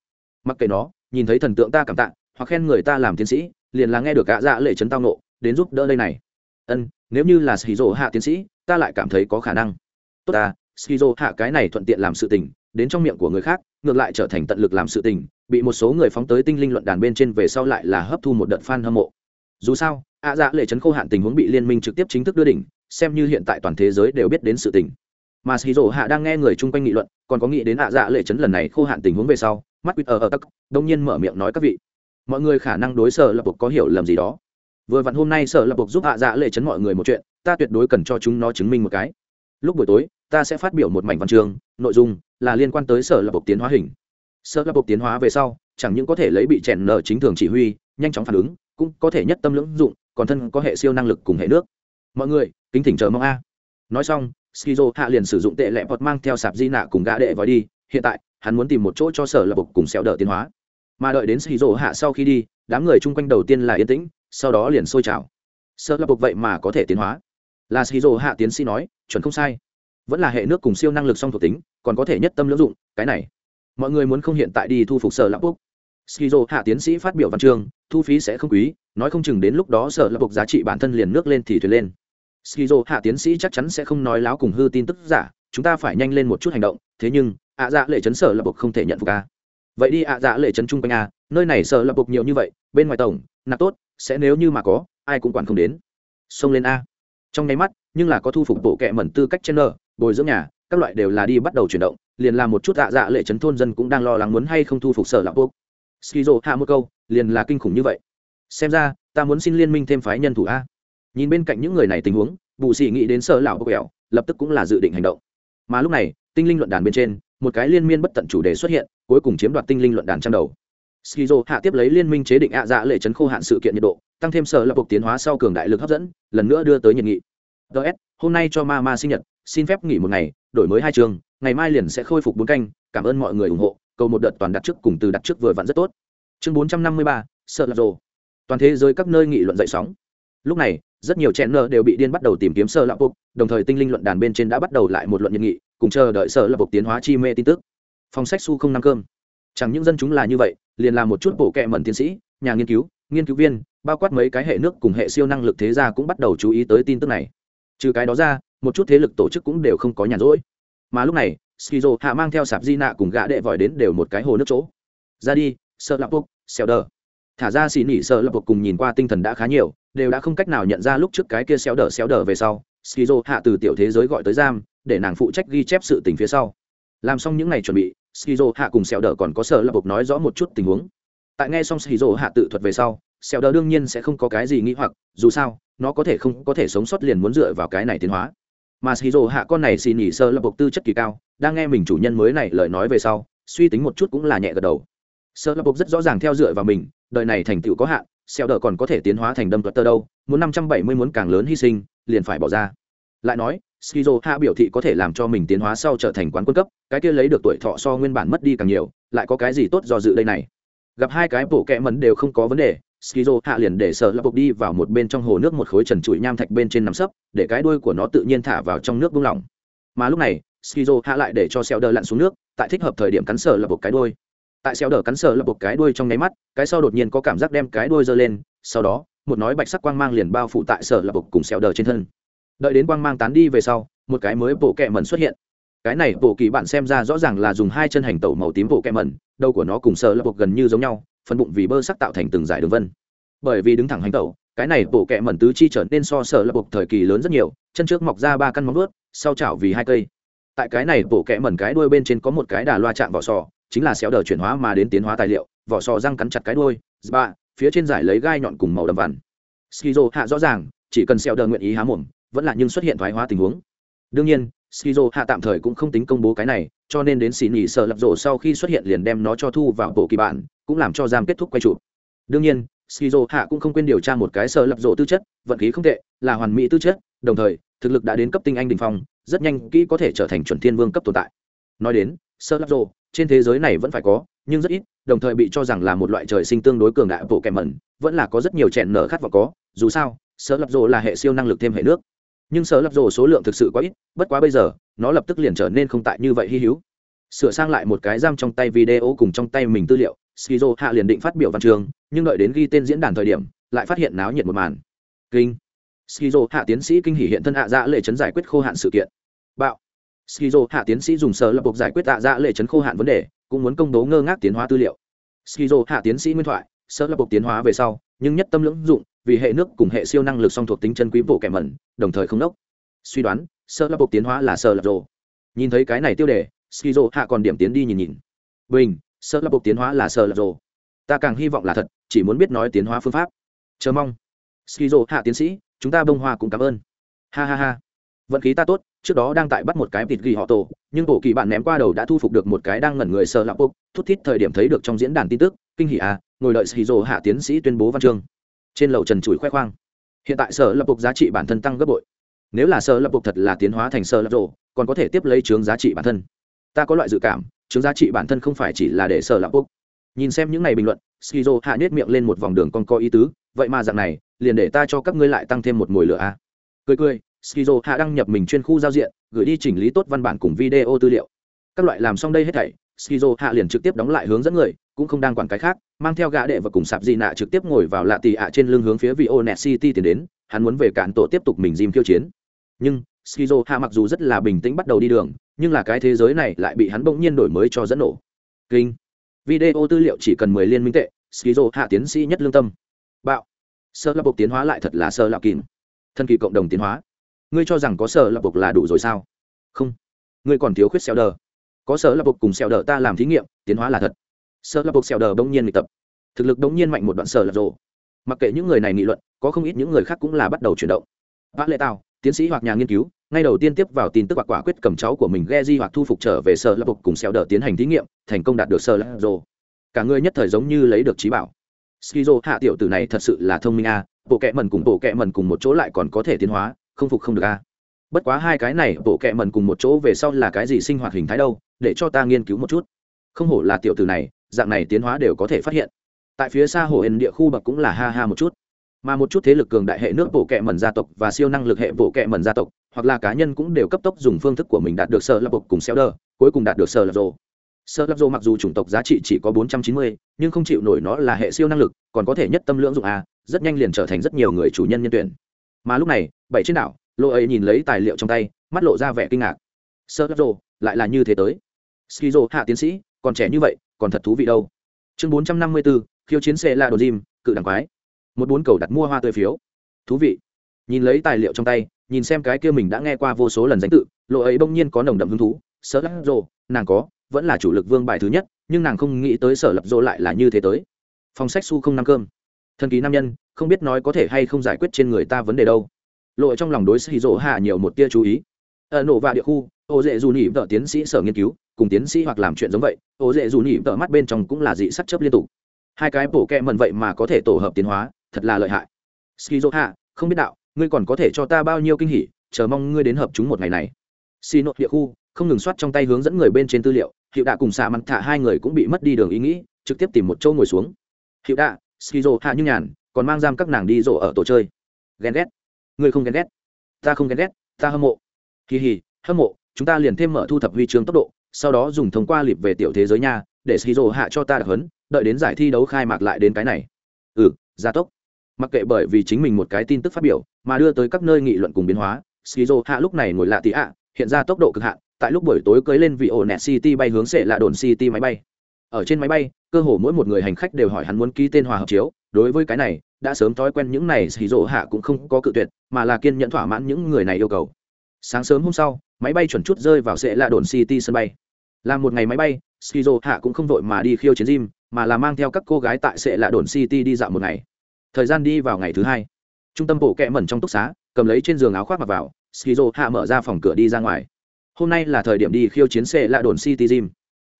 Mặc kệ nó, nhìn thấy thần tượng ta cảm tạ, hoặc khen người ta làm tiến sĩ, liền là nghe được gã dạ lệ chấn tao nộ đến giúp đỡ đây này. Ân, nếu như là sĩ dỗ hạ tiến sĩ, ta lại cảm thấy có khả năng tốt ta, skizo hạ cái này thuận tiện làm sự tình, đến trong miệng của người khác, ngược lại trở thành tận lực làm sự tình, bị một số người phóng tới tinh linh luận đàn bên trên về sau lại là hấp thu một đợt fan hâm mộ. Dù sao, ạ dạ lệ Trấn khô hạn tình huống bị liên minh trực tiếp chính thức đưa đỉnh, xem như hiện tại toàn thế giới đều biết đến sự tình. Mà skizo hạ đang nghe người chung quanh nghị luận, còn có nghĩ đến ạ dạ lệ Trấn lần này khô hạn tình huống về sau, mắt quýt ở ở tắc, đông nhiên mở miệng nói các vị. Mọi người khả năng đối sở lập buộc có hiểu lầm gì đó. Vừa vặn hôm nay sở lập buộc giúp ạ dạ lệ Trấn mọi người một chuyện, ta tuyệt đối cần cho chúng nó chứng minh một cái. Lúc buổi tối ta sẽ phát biểu một mảnh văn chương, nội dung là liên quan tới sở lập bộ tiến hóa hình. Sở lập bộ tiến hóa về sau, chẳng những có thể lấy bị chèn nở chính thường chỉ huy, nhanh chóng phản ứng, cũng có thể nhất tâm lưỡng dụng, còn thân có hệ siêu năng lực cùng hệ nước. Mọi người, kính thỉnh chờ mong a. Nói xong, skizo hạ liền sử dụng tệ lẹ bọt mang theo sạp di nạ cùng gã đệ vòi đi. Hiện tại, hắn muốn tìm một chỗ cho sở lập bộ cùng xéo đỡ tiến hóa. Mà đợi đến skizo hạ sau khi đi, đám người chung quanh đầu tiên là yên tĩnh, sau đó liền sôi trào. Sở lập bộ vậy mà có thể tiến hóa. Là skizo hạ tiến sĩ nói, chuẩn không sai vẫn là hệ nước cùng siêu năng lực song thuộc tính, còn có thể nhất tâm lưỡng dụng, cái này. Mọi người muốn không hiện tại đi thu phục sở lạc bốc skizo hạ tiến sĩ phát biểu văn chương, thu phí sẽ không quý, nói không chừng đến lúc đó sở lạc bốc giá trị bản thân liền nước lên thì thuyền lên. Skizo hạ tiến sĩ chắc chắn sẽ không nói láo cùng hư tin tức giả, chúng ta phải nhanh lên một chút hành động, thế nhưng, ạ dạ lệ chấn sở lạc bốc không thể nhận phục a. Vậy đi ạ dạ lệ chấn chung quanh a, nơi này sở lạc bốc nhiều như vậy, bên ngoài tổng, nạp tốt, sẽ nếu như mà có, ai cũng quản không đến. Xông lên a. Trong nháy mắt, nhưng là có thu phục bộ kệ mẩn tư cách trên nợ bồi dưỡng nhà, các loại đều là đi bắt đầu chuyển động, liền làm một chút dạ dạ lệ chấn thôn dân cũng đang lo lắng muốn hay không thu phục sở lạc quốc skizo hạ một câu, liền là kinh khủng như vậy. Xem ra, ta muốn xin liên minh thêm phái nhân thủ a. Nhìn bên cạnh những người này tình huống, bù sĩ nghĩ đến sở lão bốc quẹo, lập tức cũng là dự định hành động. Mà lúc này, tinh linh luận đàn bên trên, một cái liên miên bất tận chủ đề xuất hiện, cuối cùng chiếm đoạt tinh linh luận đàn trang đầu. Skizo hạ tiếp lấy liên minh chế định ạ dạ lệ chấn khô hạn sự kiện nhiệt độ, tăng thêm sở lập buộc tiến hóa sau cường đại lực hấp dẫn, lần nữa đưa tới nhiệt nghị. Ts hôm nay cho ma ma sinh nhật, xin phép nghỉ một ngày, đổi mới hai trường, ngày mai liền sẽ khôi phục bốn canh, cảm ơn mọi người ủng hộ, cầu một đợt toàn đặt trước cùng từ đặt trước vừa vặn rất tốt. Chương bốn trăm năm mươi ba, sợ lạc rồ. Toàn thế giới các nơi nghị luận dậy sóng. Lúc này, rất nhiều chen nơ đều bị điên bắt đầu tìm kiếm sơ lạc buộc đồng thời tinh linh luận đàn bên trên đã bắt đầu lại một luận nhân nghị, cùng chờ đợi sợ lạc buộc tiến hóa chi mê tin tức. Phòng sách su không năm cơm. Chẳng những dân chúng là như vậy, liền làm một chút bộ kẹ mẩn tiến sĩ, nhà nghiên cứu nghiên cứu viên, bao quát mấy cái hệ nước cùng hệ siêu năng lực thế gia cũng bắt đầu chú ý tới tin tức này trừ cái đó ra, một chút thế lực tổ chức cũng đều không có nhàn rỗi. Mà lúc này, skizo hạ mang theo sạp di nạ cùng gã đệ vòi đến đều một cái hồ nước chỗ. Ra đi, sợ lạp bốc xèo đờ. Thả ra xì nỉ sợ lạp bốc cùng nhìn qua tinh thần đã khá nhiều, đều đã không cách nào nhận ra lúc trước cái kia xéo đờ xéo đờ về sau. Skizo hạ từ tiểu thế giới gọi tới giam, để nàng phụ trách ghi chép sự tình phía sau. Làm xong những ngày chuẩn bị, skizo hạ cùng xéo đờ còn có sợ lạp bốc nói rõ một chút tình huống. Tại nghe xong skizo hạ tự thuật về sau xéo đờ đương nhiên sẽ không có cái gì nghĩ hoặc, dù sao, nó có thể không có thể sống sót liền muốn dựa vào cái này tiến hóa. Mà shizu hạ con này xì nhỉ sơ lập bộc tư chất kỳ cao, đang nghe mình chủ nhân mới này lời nói về sau, suy tính một chút cũng là nhẹ gật đầu. Sơ lập bộc rất rõ ràng theo dựa vào mình, đời này thành tựu có hạn xeo đờ còn có thể tiến hóa thành đâm tuật tơ đâu, muốn năm trăm bảy mươi muốn càng lớn hy sinh, liền phải bỏ ra. Lại nói skizo hạ biểu thị có thể làm cho mình tiến hóa sau trở thành quán quân cấp, cái kia lấy được tuổi thọ so nguyên bản mất đi càng nhiều, lại có cái gì tốt do dự đây này? Gặp hai cái bộ kẹ mấn đều không có vấn đề skizo hạ liền để sợ lập bộc đi vào một bên trong hồ nước một khối trần trụi nham thạch bên trên nằm sấp, để cái đuôi của nó tự nhiên thả vào trong nước buông lỏng. Mà lúc này, skizo hạ lại để cho xeo đờ lặn xuống nước, tại thích hợp thời điểm cắn sợ lập một cái đuôi. Tại xeo đờ cắn sợ lập một cái đuôi trong nháy mắt, cái sau đột nhiên có cảm giác đem cái đuôi giơ lên, sau đó, một nói bạch sắc quang mang liền bao phủ tại sở lập một cùng xeo đờ trên thân. Đợi đến quang mang tán đi về sau, một cái mới bộ kẹ mẩn xuất hiện. Cái này bộ kỳ bạn xem ra rõ ràng là dùng hai chân hành tẩu màu tím bộ kẹ mẩn, đầu của nó cùng sở lập một gần như giống nhau phần bụng vì bơ sắc tạo thành từng dải đường vân. Bởi vì đứng thẳng hành tẩu, cái này bộ kẹ mẩn tứ chi trở nên so sở lập một thời kỳ lớn rất nhiều, chân trước mọc ra ba căn móng ướt sau chảo vì hai cây. Tại cái này bộ kẹ mẩn cái đuôi bên trên có một cái đà loa chạm vỏ sò, chính là xéo đờ chuyển hóa mà đến tiến hóa tài liệu, vỏ sò răng cắn chặt cái đuôi ba phía trên giải lấy gai nhọn cùng màu đầm vằn. Skizo hạ rõ ràng, chỉ cần xéo đờ nguyện ý há mồm, vẫn là nhưng xuất hiện thoái hóa tình huống. Đương nhiên skizo hạ tạm thời cũng không tính công bố cái này, cho nên đến xì nhì sợ lập rổ sau khi xuất hiện liền đem nó cho thu vào bộ kỳ bản, cũng làm cho giam kết thúc quay trụ đương nhiên, skizo hạ cũng không quên điều tra một cái sợ lập rổ tư chất, vận khí không tệ, là hoàn mỹ tư chất, đồng thời, thực lực đã đến cấp tinh anh đình phong, rất nhanh kỹ có thể trở thành chuẩn thiên vương cấp tồn tại. Nói đến sơ lập rổ trên thế giới này vẫn phải có, nhưng rất ít, đồng thời bị cho rằng là một loại trời sinh tương đối cường đại bộ kèm mẩn, vẫn là có rất nhiều chèn nở khát vọng có, dù sao sơ lập rổ là hệ siêu năng lực thêm hệ nước nhưng sở lập rồ số lượng thực sự quá ít, bất quá bây giờ, nó lập tức liền trở nên không tại như vậy hy hữu. Sửa sang lại một cái giam trong tay video cùng trong tay mình tư liệu, skizo hạ liền định phát biểu văn trường, nhưng đợi đến ghi tên diễn đàn thời điểm, lại phát hiện náo nhiệt một màn. Kinh. Skizo hạ tiến sĩ kinh hỉ hiện thân hạ dạ lệ chấn giải quyết khô hạn sự kiện. Bạo. Skizo hạ tiến sĩ dùng sở lập buộc giải quyết hạ dạ lệ chấn khô hạn vấn đề, cũng muốn công bố ngơ ngác tiến hóa tư liệu. Skizo hạ tiến sĩ nguyên thoại, sở lập buộc tiến hóa về sau, nhưng nhất tâm lưỡng dụng vì hệ nước cùng hệ siêu năng lực song thuộc tính chân quý bộ kẻ mẩn, đồng thời không đốc suy đoán, sơ lập bộ tiến hóa là sơ lập rồ. Nhìn thấy cái này tiêu đề, skizo hạ còn điểm tiến đi nhìn nhìn. Bình, sơ lập bộ tiến hóa là sơ lập rồ. Ta càng hy vọng là thật, chỉ muốn biết nói tiến hóa phương pháp. Chờ mong. Skizo hạ tiến sĩ, chúng ta bông hoa cũng cảm ơn. Ha ha ha. Vận khí ta tốt, trước đó đang tại bắt một cái thịt ghi họ tổ, nhưng bộ kỳ bạn ném qua đầu đã thu phục được một cái đang ngẩn người sợ lạp bốc thút thít thời điểm thấy được trong diễn đàn tin tức, kinh hỉ à ngồi đợi xì rồ hạ tiến sĩ tuyên bố văn chương trên lầu trần trụi khoe khoang. Hiện tại sở lập bục giá trị bản thân tăng gấp bội. Nếu là sở lập bục thật là tiến hóa thành sở lập rộ, còn có thể tiếp lấy chướng giá trị bản thân. Ta có loại dự cảm, chướng giá trị bản thân không phải chỉ là để sở lập bục nhìn xem những ngày bình luận, skizo hạ nết miệng lên một vòng đường con co ý tứ, vậy mà dạng này, liền để ta cho các ngươi lại tăng thêm một mồi lửa a. Cười cười, skizo hạ đăng nhập mình chuyên khu giao diện, gửi đi chỉnh lý tốt văn bản cùng video tư liệu. Các loại làm xong đây hết thảy, skizo hạ liền trực tiếp đóng lại hướng dẫn người cũng không đang quản cái khác, mang theo gã đệ và cùng sạp di nạ trực tiếp ngồi vào lạ tì ạ trên lưng hướng phía vị onet city tiến đến, hắn muốn về cản tổ tiếp tục mình dìm khiêu chiến. Nhưng skizo hạ mặc dù rất là bình tĩnh bắt đầu đi đường, nhưng là cái thế giới này lại bị hắn bỗng nhiên đổi mới cho dẫn nổ. Kinh. Video tư liệu chỉ cần mười liên minh tệ skizo hạ tiến sĩ nhất lương tâm. Bạo. Sơ lập buộc tiến hóa lại thật là sơ lạo kín. thân kỳ cộng đồng tiến hóa. Ngươi cho rằng có sở lập buộc là đủ rồi sao? Không. Ngươi còn thiếu khuyết xeo đờ có sở lập buộc cùng xeo đờ ta làm thí nghiệm, tiến hóa là thật sợ là buộc xèo đờ bỗng nhiên bị tập. Thực lực bỗng nhiên mạnh một đoạn sở là rồ. Mặc kệ những người này nghị luận, có không ít những người khác cũng là bắt đầu chuyển động. Bác lệ tào, tiến sĩ hoặc nhà nghiên cứu, ngay đầu tiên tiếp vào tin tức hoặc quả quyết cầm cháu của mình ghe di hoặc thu phục trở về sở lập buộc cùng xèo đờ tiến hành thí nghiệm, thành công đạt được sở lập rồ. Cả người nhất thời giống như lấy được trí bảo. Skizo, hạ tiểu tử này thật sự là thông minh a, bộ kẹ mần cùng bộ kẹ mần cùng một chỗ lại còn có thể tiến hóa, không phục không được a. Bất quá hai cái này, bộ kẹ mần cùng một chỗ về sau là cái gì sinh hoạt hình thái đâu, để cho ta nghiên cứu một chút. Không hổ là tiểu tử này dạng này tiến hóa đều có thể phát hiện. Tại phía xa hồ hền địa khu bậc cũng là ha ha một chút. Mà một chút thế lực cường đại hệ nước bộ kệ mẩn gia tộc và siêu năng lực hệ bộ kệ mẩn gia tộc, hoặc là cá nhân cũng đều cấp tốc dùng phương thức của mình đạt được sở lập bộ cùng xéo đờ cuối cùng đạt được sở lập rồ. Sơ lập rồ mặc dù chủng tộc giá trị chỉ có bốn trăm chín mươi, nhưng không chịu nổi nó là hệ siêu năng lực, còn có thể nhất tâm lưỡng dụng a, rất nhanh liền trở thành rất nhiều người chủ nhân nhân tuyển. Mà lúc này, bảy trên đảo, lô ấy nhìn lấy tài liệu trong tay, mắt lộ ra vẻ kinh ngạc. Sơ lập rồ, lại là như thế tới. Skizo, hạ tiến sĩ, còn trẻ như vậy còn thật thú vị đâu. Chương bốn trăm năm mươi bốn khiêu chiến xe là đồ dìm, cự đảng quái. Một bốn cầu đặt mua hoa tươi phiếu. Thú vị. Nhìn lấy tài liệu trong tay nhìn xem cái kia mình đã nghe qua vô số lần danh tự lộ ấy bỗng nhiên có nồng đậm hứng thú. Sở lập dô nàng có vẫn là chủ lực vương bài thứ nhất nhưng nàng không nghĩ tới sở lập dỗ lại là như thế tới. Phòng sách su không năm cơm. Thần kỳ nam nhân không biết nói có thể hay không giải quyết trên người ta vấn đề đâu. Lộ trong lòng đối xì rỗ hạ nhiều một tia chú ý. Ở nổ và địa khu ô dễ dù nhị vợ tiến sĩ sở nghiên cứu cùng tiến sĩ hoặc làm chuyện giống vậy, ô dễ dù nhị tợ mắt bên trong cũng là dị sắc chấp liên tục. Hai cái bổ kẹ mần vậy mà có thể tổ hợp tiến hóa, thật là lợi hại. Skizo hạ không biết đạo, ngươi còn có thể cho ta bao nhiêu kinh hỉ, chờ mong ngươi đến hợp chúng một ngày này. Xì nội địa khu, không ngừng soát trong tay hướng dẫn người bên trên tư liệu, hiệu đạ cùng xạ mặt thả hai người cũng bị mất đi đường ý nghĩ, trực tiếp tìm một chỗ ngồi xuống. Hiệu đạ skizo hạ như nhàn, còn mang giam các nàng đi rộ ở tổ chơi. Ghen ghét. Ngươi không ghen ghét. Ta không ghen ghét, ta hâm mộ. Kỳ hì hâm mộ, chúng ta liền thêm mở thu thập huy chương tốc độ sau đó dùng thông qua lịp về tiểu thế giới nha, để skizo hạ cho ta đặc hấn đợi đến giải thi đấu khai mạc lại đến cái này. Ừ gia tốc. Mặc kệ bởi vì chính mình một cái tin tức phát biểu, mà đưa tới các nơi nghị luận cùng biến hóa skizo hạ lúc này ngồi lạ tị ạ, hiện ra tốc độ cực hạn, tại lúc buổi tối cưới lên vị ổ net city bay hướng sẽ là đồn city máy bay. Ở trên máy bay, cơ hồ mỗi một người hành khách đều hỏi hắn muốn ký tên hòa hợp chiếu, đối với cái này, đã sớm thói quen những này xì rỗ hạ cũng không có cự tuyệt, mà là kiên nhẫn thỏa mãn những người này yêu cầu. Sáng sớm hôm sau, máy bay chuẩn chút rơi vào sẽ là đồn city sân bay làm một ngày máy bay, skizo hạ cũng không vội mà đi khiêu chiến gym mà là mang theo các cô gái tại sệ lạ đồn city đi dạo một ngày. Thời gian đi vào ngày thứ hai. Trung tâm bộ kẹ mẩn trong túc xá, cầm lấy trên giường áo khoác mặc vào, skizo hạ mở ra phòng cửa đi ra ngoài. Hôm nay là thời điểm đi khiêu chiến sệ lạ đồn city gym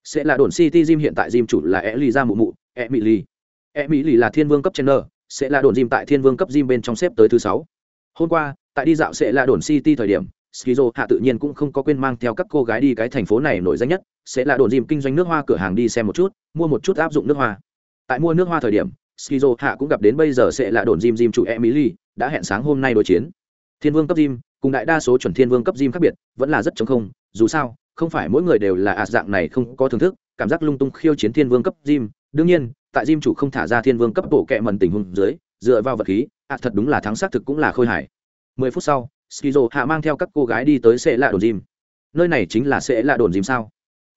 sẽ là đồn city gym hiện tại gym chủ là e lì ra mụ mụ e mỹ lì e mỹ lì là thiên vương cấp trainer sẽ là đồn gym tại thiên vương cấp gym bên trong xếp tới thứ sáu. Hôm qua, tại đi dạo sẽ là đồn city thời điểm, skizo hạ tự nhiên cũng không có quên mang theo các cô gái đi cái thành phố này nổi danh nhất sẽ là đồn dìm kinh doanh nước hoa cửa hàng đi xem một chút, mua một chút áp dụng nước hoa. Tại mua nước hoa thời điểm, skizo hạ cũng gặp đến bây giờ sẽ là đồn dìm dìm chủ emily, đã hẹn sáng hôm nay đối chiến. Thiên vương cấp dìm, cùng đại đa số chuẩn thiên vương cấp dìm khác biệt, vẫn là rất chống không, dù sao, không phải mỗi người đều là ạt dạng này không có thưởng thức, cảm giác lung tung khiêu chiến thiên vương cấp dìm. Đương nhiên, tại dìm chủ không thả ra thiên vương cấp bộ kệ mần tình huống dưới, dựa vào vật khí, ạt thật đúng là thắng xác thực cũng là khôi hài. Mười phút sau, skizo hạ mang theo các cô gái đi tới sẽ là đồn dìm. Nơi này chính là sẽ là đồn dìm sao?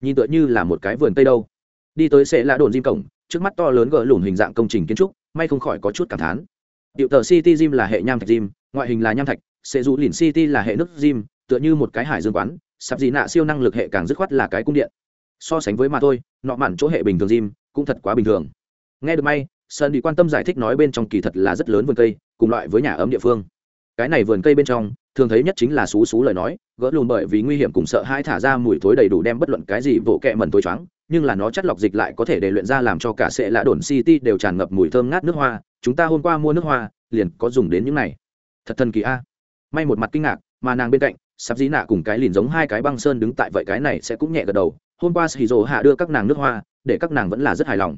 Nhìn tựa như là một cái vườn tây đâu đi tới sẽ là đồn gym cổng trước mắt to lớn gỡ lùn hình dạng công trình kiến trúc may không khỏi có chút cảm thán điệu tờ City Gym là hệ nham thạch gym, ngoại hình là nham thạch, sẽ dụ lìn City là hệ nước gym, tựa như một cái hải dương quán, sạp gì nạ siêu năng lực hệ càng dứt khoát là cái cung điện. So sánh với mà thôi, nọ mạn chỗ hệ bình thường gym, cũng thật quá bình thường. Nghe được may, Sơn đi quan tâm giải thích nói bên trong kỳ thật là rất lớn vườn cây, cùng loại với nhà ấm địa phương. Cái này vườn cây bên trong, thường thấy nhất chính là xú xú lời nói, gỡ lùn bởi vì nguy hiểm cùng sợ hãi thả ra mùi thối đầy đủ đem bất luận cái gì vỗ kẹ mẩn tối choáng, nhưng là nó chất lọc dịch lại có thể để luyện ra làm cho cả sẽ lạ đồn city đều tràn ngập mùi thơm ngát nước hoa chúng ta hôm qua mua nước hoa liền có dùng đến những này. Thật thần kỳ a. May một mặt kinh ngạc mà nàng bên cạnh sắp dí nạ cùng cái liền giống hai cái băng sơn đứng tại vậy cái này sẽ cũng nhẹ gật đầu hôm qua shizu hạ đưa các nàng nước hoa để các nàng vẫn là rất hài lòng.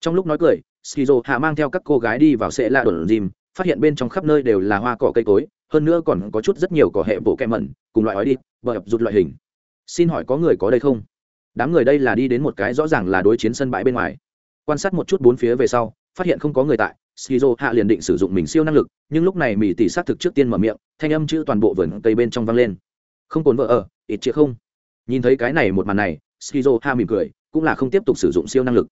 Trong lúc nói cười shizu hạ mang theo các cô gái đi vào sẽ lạ đồn gym phát hiện bên trong khắp nơi đều là hoa cỏ cây cối hơn nữa còn có chút rất nhiều cỏ hệ bộ kẹ mẩn, cùng loại ói đi, bờ ập rụt loại hình. Xin hỏi có người có đây không? Đám người đây là đi đến một cái rõ ràng là đối chiến sân bãi bên ngoài. Quan sát một chút bốn phía về sau, phát hiện không có người tại, skizo hạ liền định sử dụng mình siêu năng lực, nhưng lúc này mỹ tỷ xác thực trước tiên mở miệng, thanh âm chữ toàn bộ vườn cây bên trong vang lên. Không cồn vợ ở, ít chĩa không? Nhìn thấy cái này một màn này, skizo hạ mỉm cười, cũng là không tiếp tục sử dụng siêu năng lực.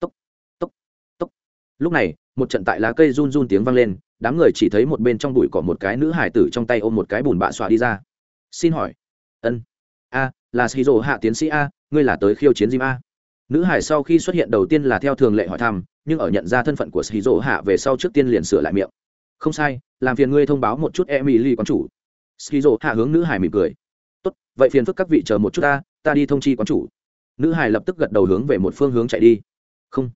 Tốc tốc tốc. Lúc này, một trận tại lá cây run run tiếng vang lên đám người chỉ thấy một bên trong bụi cỏ một cái nữ hải tử trong tay ôm một cái bùn bạ xòa đi ra. Xin hỏi. Ân. A, là skizo hạ tiến sĩ a, ngươi là tới khiêu chiến Jim a. Nữ hải sau khi xuất hiện đầu tiên là theo thường lệ hỏi thăm, nhưng ở nhận ra thân phận của shizu hạ về sau trước tiên liền sửa lại miệng. Không sai, làm phiền ngươi thông báo một chút emily quán chủ. Shizu hạ hướng nữ hải mỉm cười. Tốt, vậy phiền phức các vị chờ một chút ta ta đi thông chi quán chủ. Nữ hải lập tức gật đầu hướng về một phương hướng chạy đi. Không.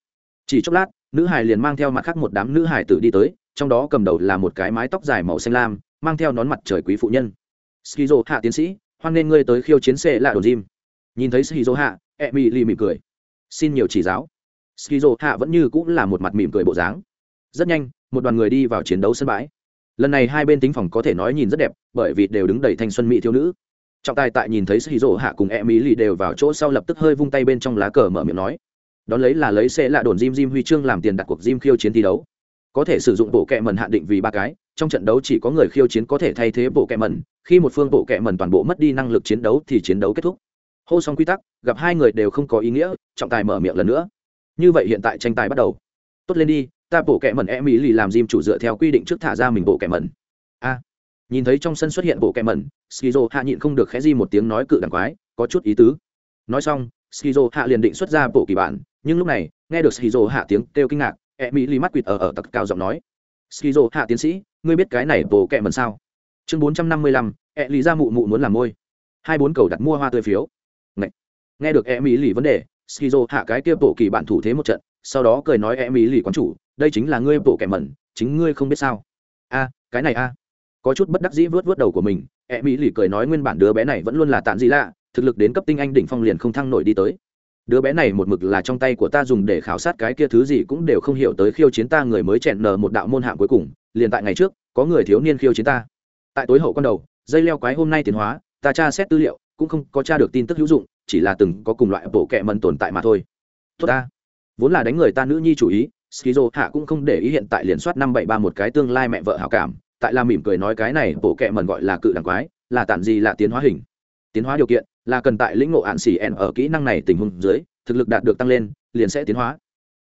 Chỉ chốc lát, nữ hải liền mang theo mặt khác một đám nữ hải tử đi tới trong đó cầm đầu là một cái mái tóc dài màu xanh lam, mang theo nón mặt trời quý phụ nhân. Skizo hạ tiến sĩ, hoan nên ngươi tới khiêu chiến xe lạ đồ gym nhìn thấy skizo hạ e mỹ lì mỉm cười. Xin nhiều chỉ giáo. Skizo hạ vẫn như cũng là một mặt mỉm cười bộ dáng. Rất nhanh, một đoàn người đi vào chiến đấu sân bãi. Lần này hai bên tính phòng có thể nói nhìn rất đẹp, bởi vì đều đứng đầy thanh xuân mỹ thiếu nữ. Trọng tài tại nhìn thấy skizo hạ cùng e mỹ lì đều vào chỗ sau lập tức hơi vung tay bên trong lá cờ mở miệng nói. Đón lấy là lấy xe lạ đồn Jim Jim huy chương làm tiền đặt cuộc Jim khiêu chiến thi đấu. Có thể sử dụng bộ kệ mẩn hạn định vì ba cái, trong trận đấu chỉ có người khiêu chiến có thể thay thế bộ kệ mẩn, khi một phương bộ kệ mẩn toàn bộ mất đi năng lực chiến đấu thì chiến đấu kết thúc. Hô xong quy tắc gặp hai người đều không có ý nghĩa trọng tài mở miệng lần nữa. Như vậy hiện tại tranh tài bắt đầu. Tốt lên đi ta bộ kẹ mẩn em mỹ lì làm diêm chủ dựa theo quy định trước thả ra mình bộ kẹ mẩn. A. Nhìn thấy trong sân xuất hiện bộ kẹ mẩn skizo hạ nhịn không được khẽ di một tiếng nói cự đằng quái có chút ý tứ. Nói xong skizo hạ liền định xuất ra bộ kỳ bản nhưng lúc này nghe được skizo hạ tiếng kêu kinh ngạc E mỹ lì mắt quỵt ở ở tặc cao giọng nói. Skizo, hạ tiến sĩ, ngươi biết cái này bồ kẹ mẩn sao? Chương bốn trăm năm mươi lăm e lý ra mụ mụ muốn làm môi. Hai bốn cầu đặt mua hoa tươi phiếu. Nghe được E mỹ lì vấn đề, skizo hạ cái kia bộ kỳ bạn thủ thế một trận, sau đó cười nói E mỹ lì quán chủ, đây chính là ngươi bộ kẻ mẩn, chính ngươi không biết sao. A, cái này a. Có chút bất đắc dĩ vớt vớt đầu của mình E mỹ lì cười nói nguyên bản đứa bé này vẫn luôn là tàn gì lạ, thực lực đến cấp tinh anh đỉnh phong liền không thăng nổi đi tới đứa bé này một mực là trong tay của ta dùng để khảo sát cái kia thứ gì cũng đều không hiểu tới khiêu chiến ta người mới chẹn nở một đạo môn hạng cuối cùng, liền tại ngày trước, có người thiếu niên khiêu chiến ta. Tại tối hậu con đầu, dây leo quái hôm nay tiến hóa, ta tra xét tư liệu, cũng không có tra được tin tức hữu dụng, chỉ là từng có cùng loại bộ kệ mần tồn tại mà thôi. Tốt ta. Vốn là đánh người ta nữ nhi chủ ý, skizo hạ cũng không để ý hiện tại liền soát năm bảy ba một cái tương lai mẹ vợ hảo cảm, tại là mỉm cười nói cái này bộ kệ mần gọi là cự đẳng quái, là tản gì là tiến hóa hình. Tiến hóa điều kiện là cần tại lĩnh ngộ ạn xỉ ẹn ở kỹ năng này tình huống dưới, thực lực đạt được tăng lên, liền sẽ tiến hóa.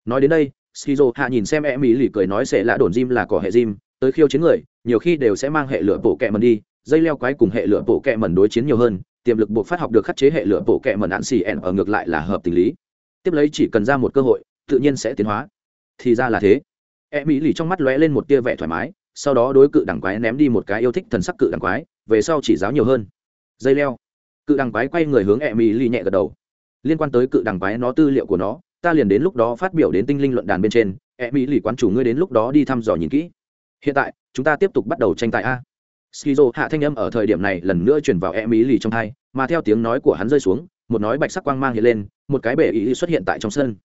Nói đến đây, skizo hạ nhìn xem em mỹ lì cười nói sẽ là đồn jim là cỏ hệ jim tới khiêu chiến người, nhiều khi đều sẽ mang hệ lửa bộ kẹ mần đi, dây leo quái cùng hệ lửa bộ kẹ mần đối chiến nhiều hơn, tiềm lực buộc phát học được khắc chế hệ lửa bộ kẹ mần ạn xỉ ẹn ở ngược lại là hợp tình lý. Tiếp lấy chỉ cần ra một cơ hội, tự nhiên sẽ tiến hóa. Thì ra là thế. E mỹ lì trong mắt lóe lên một tia vẻ thoải mái, sau đó đối cự đẳng quái ném đi một cái yêu thích thần sắc cự đẳng quái, về sau chỉ giáo nhiều hơn. Dây leo cự đẳng quái quay người hướng e mỹ lì nhẹ gật đầu. Liên quan tới cự đẳng quái nó tư liệu của nó, ta liền đến lúc đó phát biểu đến tinh linh luận đàn bên trên e mỹ lì quán chủ ngươi đến lúc đó đi thăm dò nhìn kỹ. Hiện tại, chúng ta tiếp tục bắt đầu tranh tài a. Skizo hạ thanh âm ở thời điểm này lần nữa chuyển vào e mỹ lì trong thai, mà theo tiếng nói của hắn rơi xuống, một nói bạch sắc quang mang hiện lên, một cái bể ý xuất hiện tại trong sân.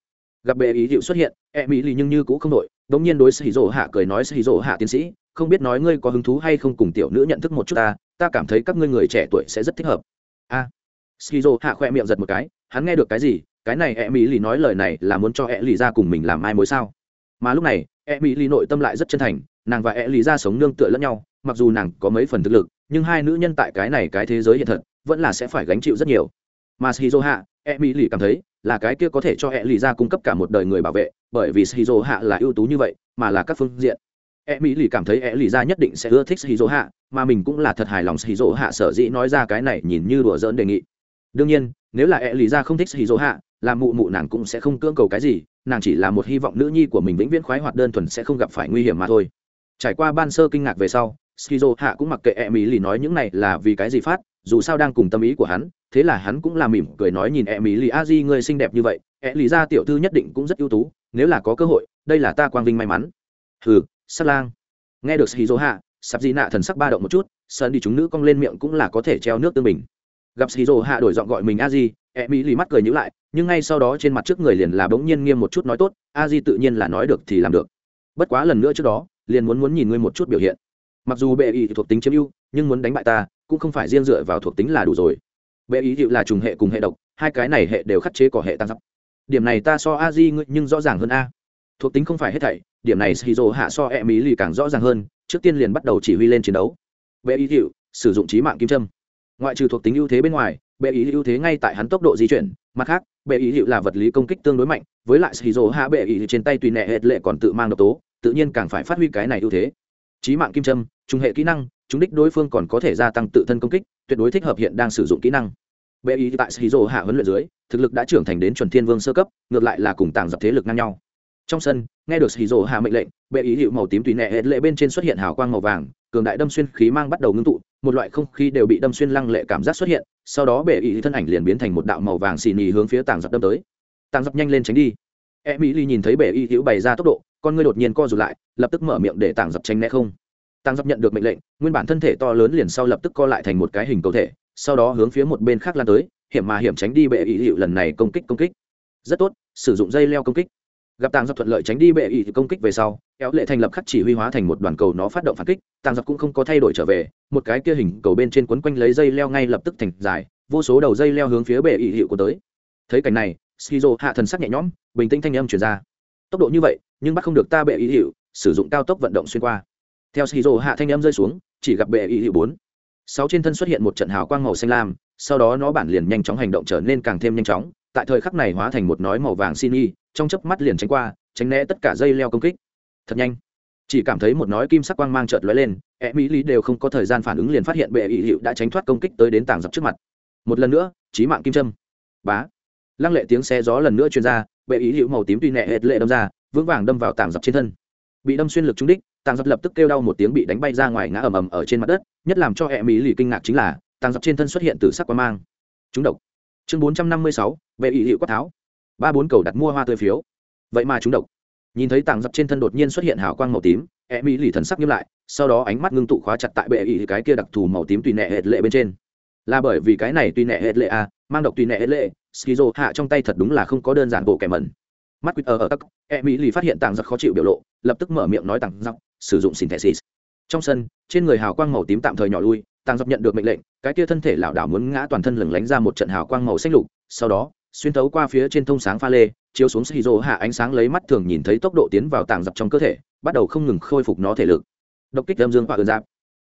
Gặp bệ ý hiệu xuất hiện e mỹ lì nhưng như cũng không đội đ ỗ n g nhiên đối skizo hạ cười nói, skizo hạ tiến sĩ, không biết nói ngươi có hứng thú hay không cùng tiểu nữ nhận thức một chút ta ta cảm thấy các ngươi người trẻ tuổi sẽ rất thích hợp a. À, skizo hạ khoe miệng giật một cái hắn nghe được cái gì? Cái này e mỹ lì nói lời này là muốn cho e lì ra cùng mình làm mai mối sao? Mà lúc này e mỹ lì nội tâm lại rất chân thành nàng và e lì ra sống nương tựa lẫn nhau mặc dù nàng có mấy phần thực lực nhưng hai nữ nhân tại cái này cái thế giới hiện thật vẫn là sẽ phải gánh chịu rất nhiều. Mà shizu hạ e mỹ lì cảm thấy là cái kia có thể cho e lì ra cung cấp cả một đời người bảo vệ bởi vì shizu hạ là ưu tú như vậy mà là các phương diện e mỹ lì cảm thấy e lì ra nhất định sẽ ưa thích shizu hạ mà mình cũng là thật hài lòng shizu hạ sở dĩ nói ra cái này nhìn như đùa giỡn đề nghị. Đương nhiên, nếu là e lì ra không thích shizu hạ làm mụ mụ nàng cũng sẽ không cưỡng cầu cái gì, nàng chỉ là một hy vọng nữ nhi của mình vĩnh viễn khoái hoạt đơn thuần sẽ không gặp phải nguy hiểm mà thôi. Trải qua ban sơ kinh ngạc về sau skizo hạ cũng mặc kệ e mỹ lì nói những này là vì cái gì phát, dù sao đang cùng tâm ý của hắn, thế là hắn cũng là mỉm cười nói nhìn e mỹ lì, a di người xinh đẹp như vậy e lì ra tiểu thư nhất định cũng rất ưu tú, nếu là có cơ hội, đây là ta quang vinh may mắn. Ừ sắt lang. Nghe được shizu hạ sắp di nạ thần sắc ba động một chút, sơn đi chúng nữ cong lên miệng cũng là có thể treo nước tương bình. gặp shizu hạ đổi giọng gọi mình a di e mỹ lì mắt cười nhữ lại, nhưng ngay sau đó trên mặt trước người liền là bỗng nhiên nghiêm một chút nói tốt, a di tự nhiên là nói được thì làm được. Bất quá lần nữa trước đó, liền muốn muốn nhìn ngươi một chút biểu hiện. Mặc dù bệ ý thuộc tính chiếm ưu, nhưng muốn đánh bại ta, cũng không phải riêng dựa vào thuộc tính là đủ rồi. Bệ ý dịu là trùng hệ cùng hệ độc, hai cái này hệ đều khắc chế cỏ hệ tăng dọc. Điểm này ta so a di nhưng rõ ràng hơn a thuộc tính không phải hết thảy, điểm này shizu hạ so e mỹ lì càng rõ ràng hơn, trước tiên liền bắt đầu chỉ huy lên chiến đấu. Bệ ý hiệu sử dụng trí mạng kim trâm ngoại trừ thuộc tính ưu thế bên ngoài, bệ ý ưu thế ngay tại hắn tốc độ di chuyển, mặt khác, bệ ý hiệu là vật lý công kích tương đối mạnh, với lại shizu hạ bệ ý trên tay tùy nẹ hệ lệ còn tự mang độc tố, tự nhiên càng phải phát huy cái này ưu thế. Trí mạng kim trâm trung hệ kỹ năng, chúng đích đối phương còn có thể gia tăng tự thân công kích, tuyệt đối thích hợp hiện đang sử dụng kỹ năng. Bệ ý tại shizu hạ huấn luyện dưới, thực lực đã trưởng thành đến chuẩn thiên vương sơ cấp, ngược lại là cùng tàng dập thế lực ngang nhau trong sân, nghe được shizu hạ mệnh lệnh, bệ ý hiệu màu tím tùy nẹ hệ lệ bên trên xuất hiện hào quang màu vàng, cường đại đâm xuyên khí mang bắt đầu ngưng tụ, một loại không khí đều bị đâm xuyên lăng lệ cảm giác xuất hiện, sau đó bệ ý thân ảnh liền biến thành một đạo màu vàng xì nhì hướng phía tàng dập đâm tới. Tàng dập nhanh lên tránh đi. E mỹ ly nhìn thấy bệ ý hiệu bày ra tốc độ, con ngươi đột nhiên co rụt lại, lập tức mở miệng để tàng dập tránh né không. Tàng dập nhận được mệnh lệnh, nguyên bản thân thể to lớn liền sau lập tức co lại thành một cái hình cầu thể, sau đó hướng phía một bên khác lan tới, hiểm mà hiểm tránh đi bệ ý hiệu lần này công kích công kích. Rất tốt, sử dụng dây leo công kích gặp tàng dọc thuận lợi tránh đi bệ ý công kích về sau, kéo lệ thành lập khắc chỉ huy hóa thành một đoàn cầu nó phát động phản kích, tàng dọc cũng không có thay đổi trở về, một cái kia hình cầu bên trên quấn quanh lấy dây leo ngay lập tức thành dài, vô số đầu dây leo hướng phía bệ ý hiệu của tới. Thấy cảnh này, skizo hạ thần sắc nhẹ nhõm, bình tĩnh thanh âm truyền ra. Tốc độ như vậy, nhưng bắt không được ta bệ ý hiệu, sử dụng cao tốc vận động xuyên qua. Theo skizo hạ thanh âm rơi xuống, chỉ gặp bệ ý hiệu bốn. Sáu trên thân xuất hiện một trận hào quang màu xanh lam, sau đó nó bản liền nhanh chóng hành động trở nên càng thêm nhanh chóng, tại thời khắc này hóa thành một nói màu vàng xin y trong chớp mắt liền tránh qua, tránh né tất cả dây leo công kích. Thật nhanh. Chỉ cảm thấy một nói kim sắc quang mang chợt lóe lên e mỹ lý đều không có thời gian phản ứng liền phát hiện bệ ý hiệu đã tránh thoát công kích tới đến tảng dập trước mặt. Một lần nữa trí mạng kim trâm bá. Lăng lệ tiếng xe gió lần nữa truyền ra, bệ ý hiệu màu tím tuy nhẹ hệt lệ đâm ra, vững vàng đâm vào tảng dập trên thân. Bị đâm xuyên lực trúng đích tàng dập lập tức kêu đau một tiếng bị đánh bay ra ngoài ngã ầm ầm ở trên mặt đất, nhất làm cho e mỹ lì kinh ngạc chính là tàng dập trên thân xuất hiện từ sắc quang mang. Chúng độc. Chương bốn trăm năm mươi sáu, bệ ý hiệu quát tháo ba bốn cầu đặt mua hoa tươi phiếu. Vậy mà chúng độc. Nhìn thấy tàng dập trên thân đột nhiên xuất hiện hào quang màu tím e mỹ lì thần sắc nghiêm lại, sau đó ánh mắt ngưng tụ khóa chặt tại bệ ý cái kia đặc thù màu tím tùy nẹ hệt lệ bên trên. Là bởi vì cái này tùy nẹ hệt lệ à mang độc tùy nẹ hệt lệ, skizo hạ trong tay thật đúng là không có đơn giản bộ kẻ mẩn. Mắt quýt ở ở tắc e mỹ lì phát hiện tàng giặc khó chịu biểu lộ, lập tức mở miệng nói tàng giặc sử dụng synthesis. Trong sân, trên người hào quang màu tím tạm thời nhỏ lui tàng dọc nhận được mệnh lệnh, cái kia thân thể lảo đảo muốn ngã toàn thân lửng lánh ra một trận hào quang màu xanh lục, sau đó xuyên thấu qua phía trên thông sáng pha lê, chiếu xuống xì rỗ hạ ánh sáng lấy mắt thường nhìn thấy tốc độ tiến vào tàng dập trong cơ thể, bắt đầu không ngừng khôi phục nó thể lực. Độc kích âm dương hỏa ơn giáp.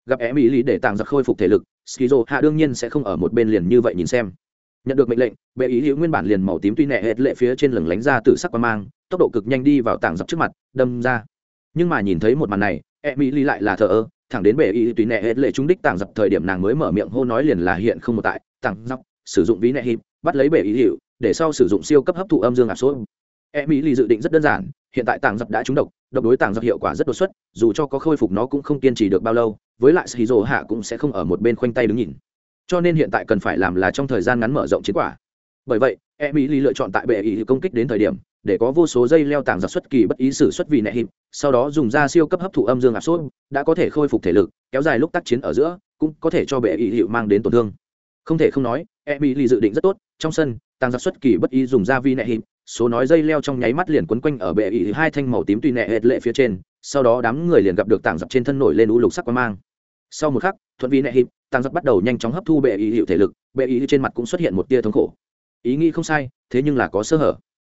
Gặp em ý lý để tàng giặc khôi phục thể lực skizo hạ đương nhiên sẽ không ở một bên liền như vậy nhìn xem. Nhận được mệnh lệnh, bệ ý hữu nguyên bản liền màu tím tuy nẹ hết lệ phía trên lửng lánh ra từ sắc qua mang, tốc độ cực nhanh đi vào tảng dập trước mặt, đâm ra. Nhưng mà nhìn thấy một màn này, em ý lý lại là thờ ơ, thẳng đến bệ ý tuy nẹ hết lệ trúng đích tảng dập thời điểm nàng mới mở miệng hô nói liền là hiện không một tại tảng dập, sử dụng ví nẹ hiệp bắt lấy bệ ý hiệu để sau sử dụng siêu cấp hấp thụ âm dương áp suất. Em ý lý dự định rất đơn giản, hiện tại tàng dập đã trúng độc độc đối tàng dập hiệu quả rất đột xuất, dù cho có khôi phục nó cũng không kiên trì được bao lâu, với lại sĩ dỗ hạ cũng sẽ không ở một bên khoanh tay đứng nhìn. Cho nên hiện tại cần phải làm là trong thời gian ngắn mở rộng chiến quả. Bởi vậy emily lựa chọn tại bệ ý công kích đến thời điểm, để có vô số dây leo tàng giặc xuất kỳ bất ý xử xuất vì nẹ hiệp, sau đó dùng ra siêu cấp hấp thụ âm dương áp sốt đã có thể khôi phục thể lực, kéo dài lúc tác chiến ở giữa, cũng có thể cho bệ ý hiệu mang đến tổn thương không thể không nói emily dự định rất tốt, trong sân, tàng giặc xuất kỳ bất ý dùng da vi nẹ hịp số nói dây leo trong nháy mắt liền quấn quanh ở bệ ý hai thanh màu tím tùy nẹ hệt lệ phía trên, sau đó đám người liền gặp được tảng giặc trên thân nổi lên u lục sắc quang mang. Sau một khắc, thuận vi nẹ hịp tàng giặc bắt đầu nhanh chóng hấp thu bệ ý hiệu thể lực, bệ ý trên mặt cũng xuất hiện một tia thống khổ. Ý nghĩ không sai, thế nhưng là có sơ hở.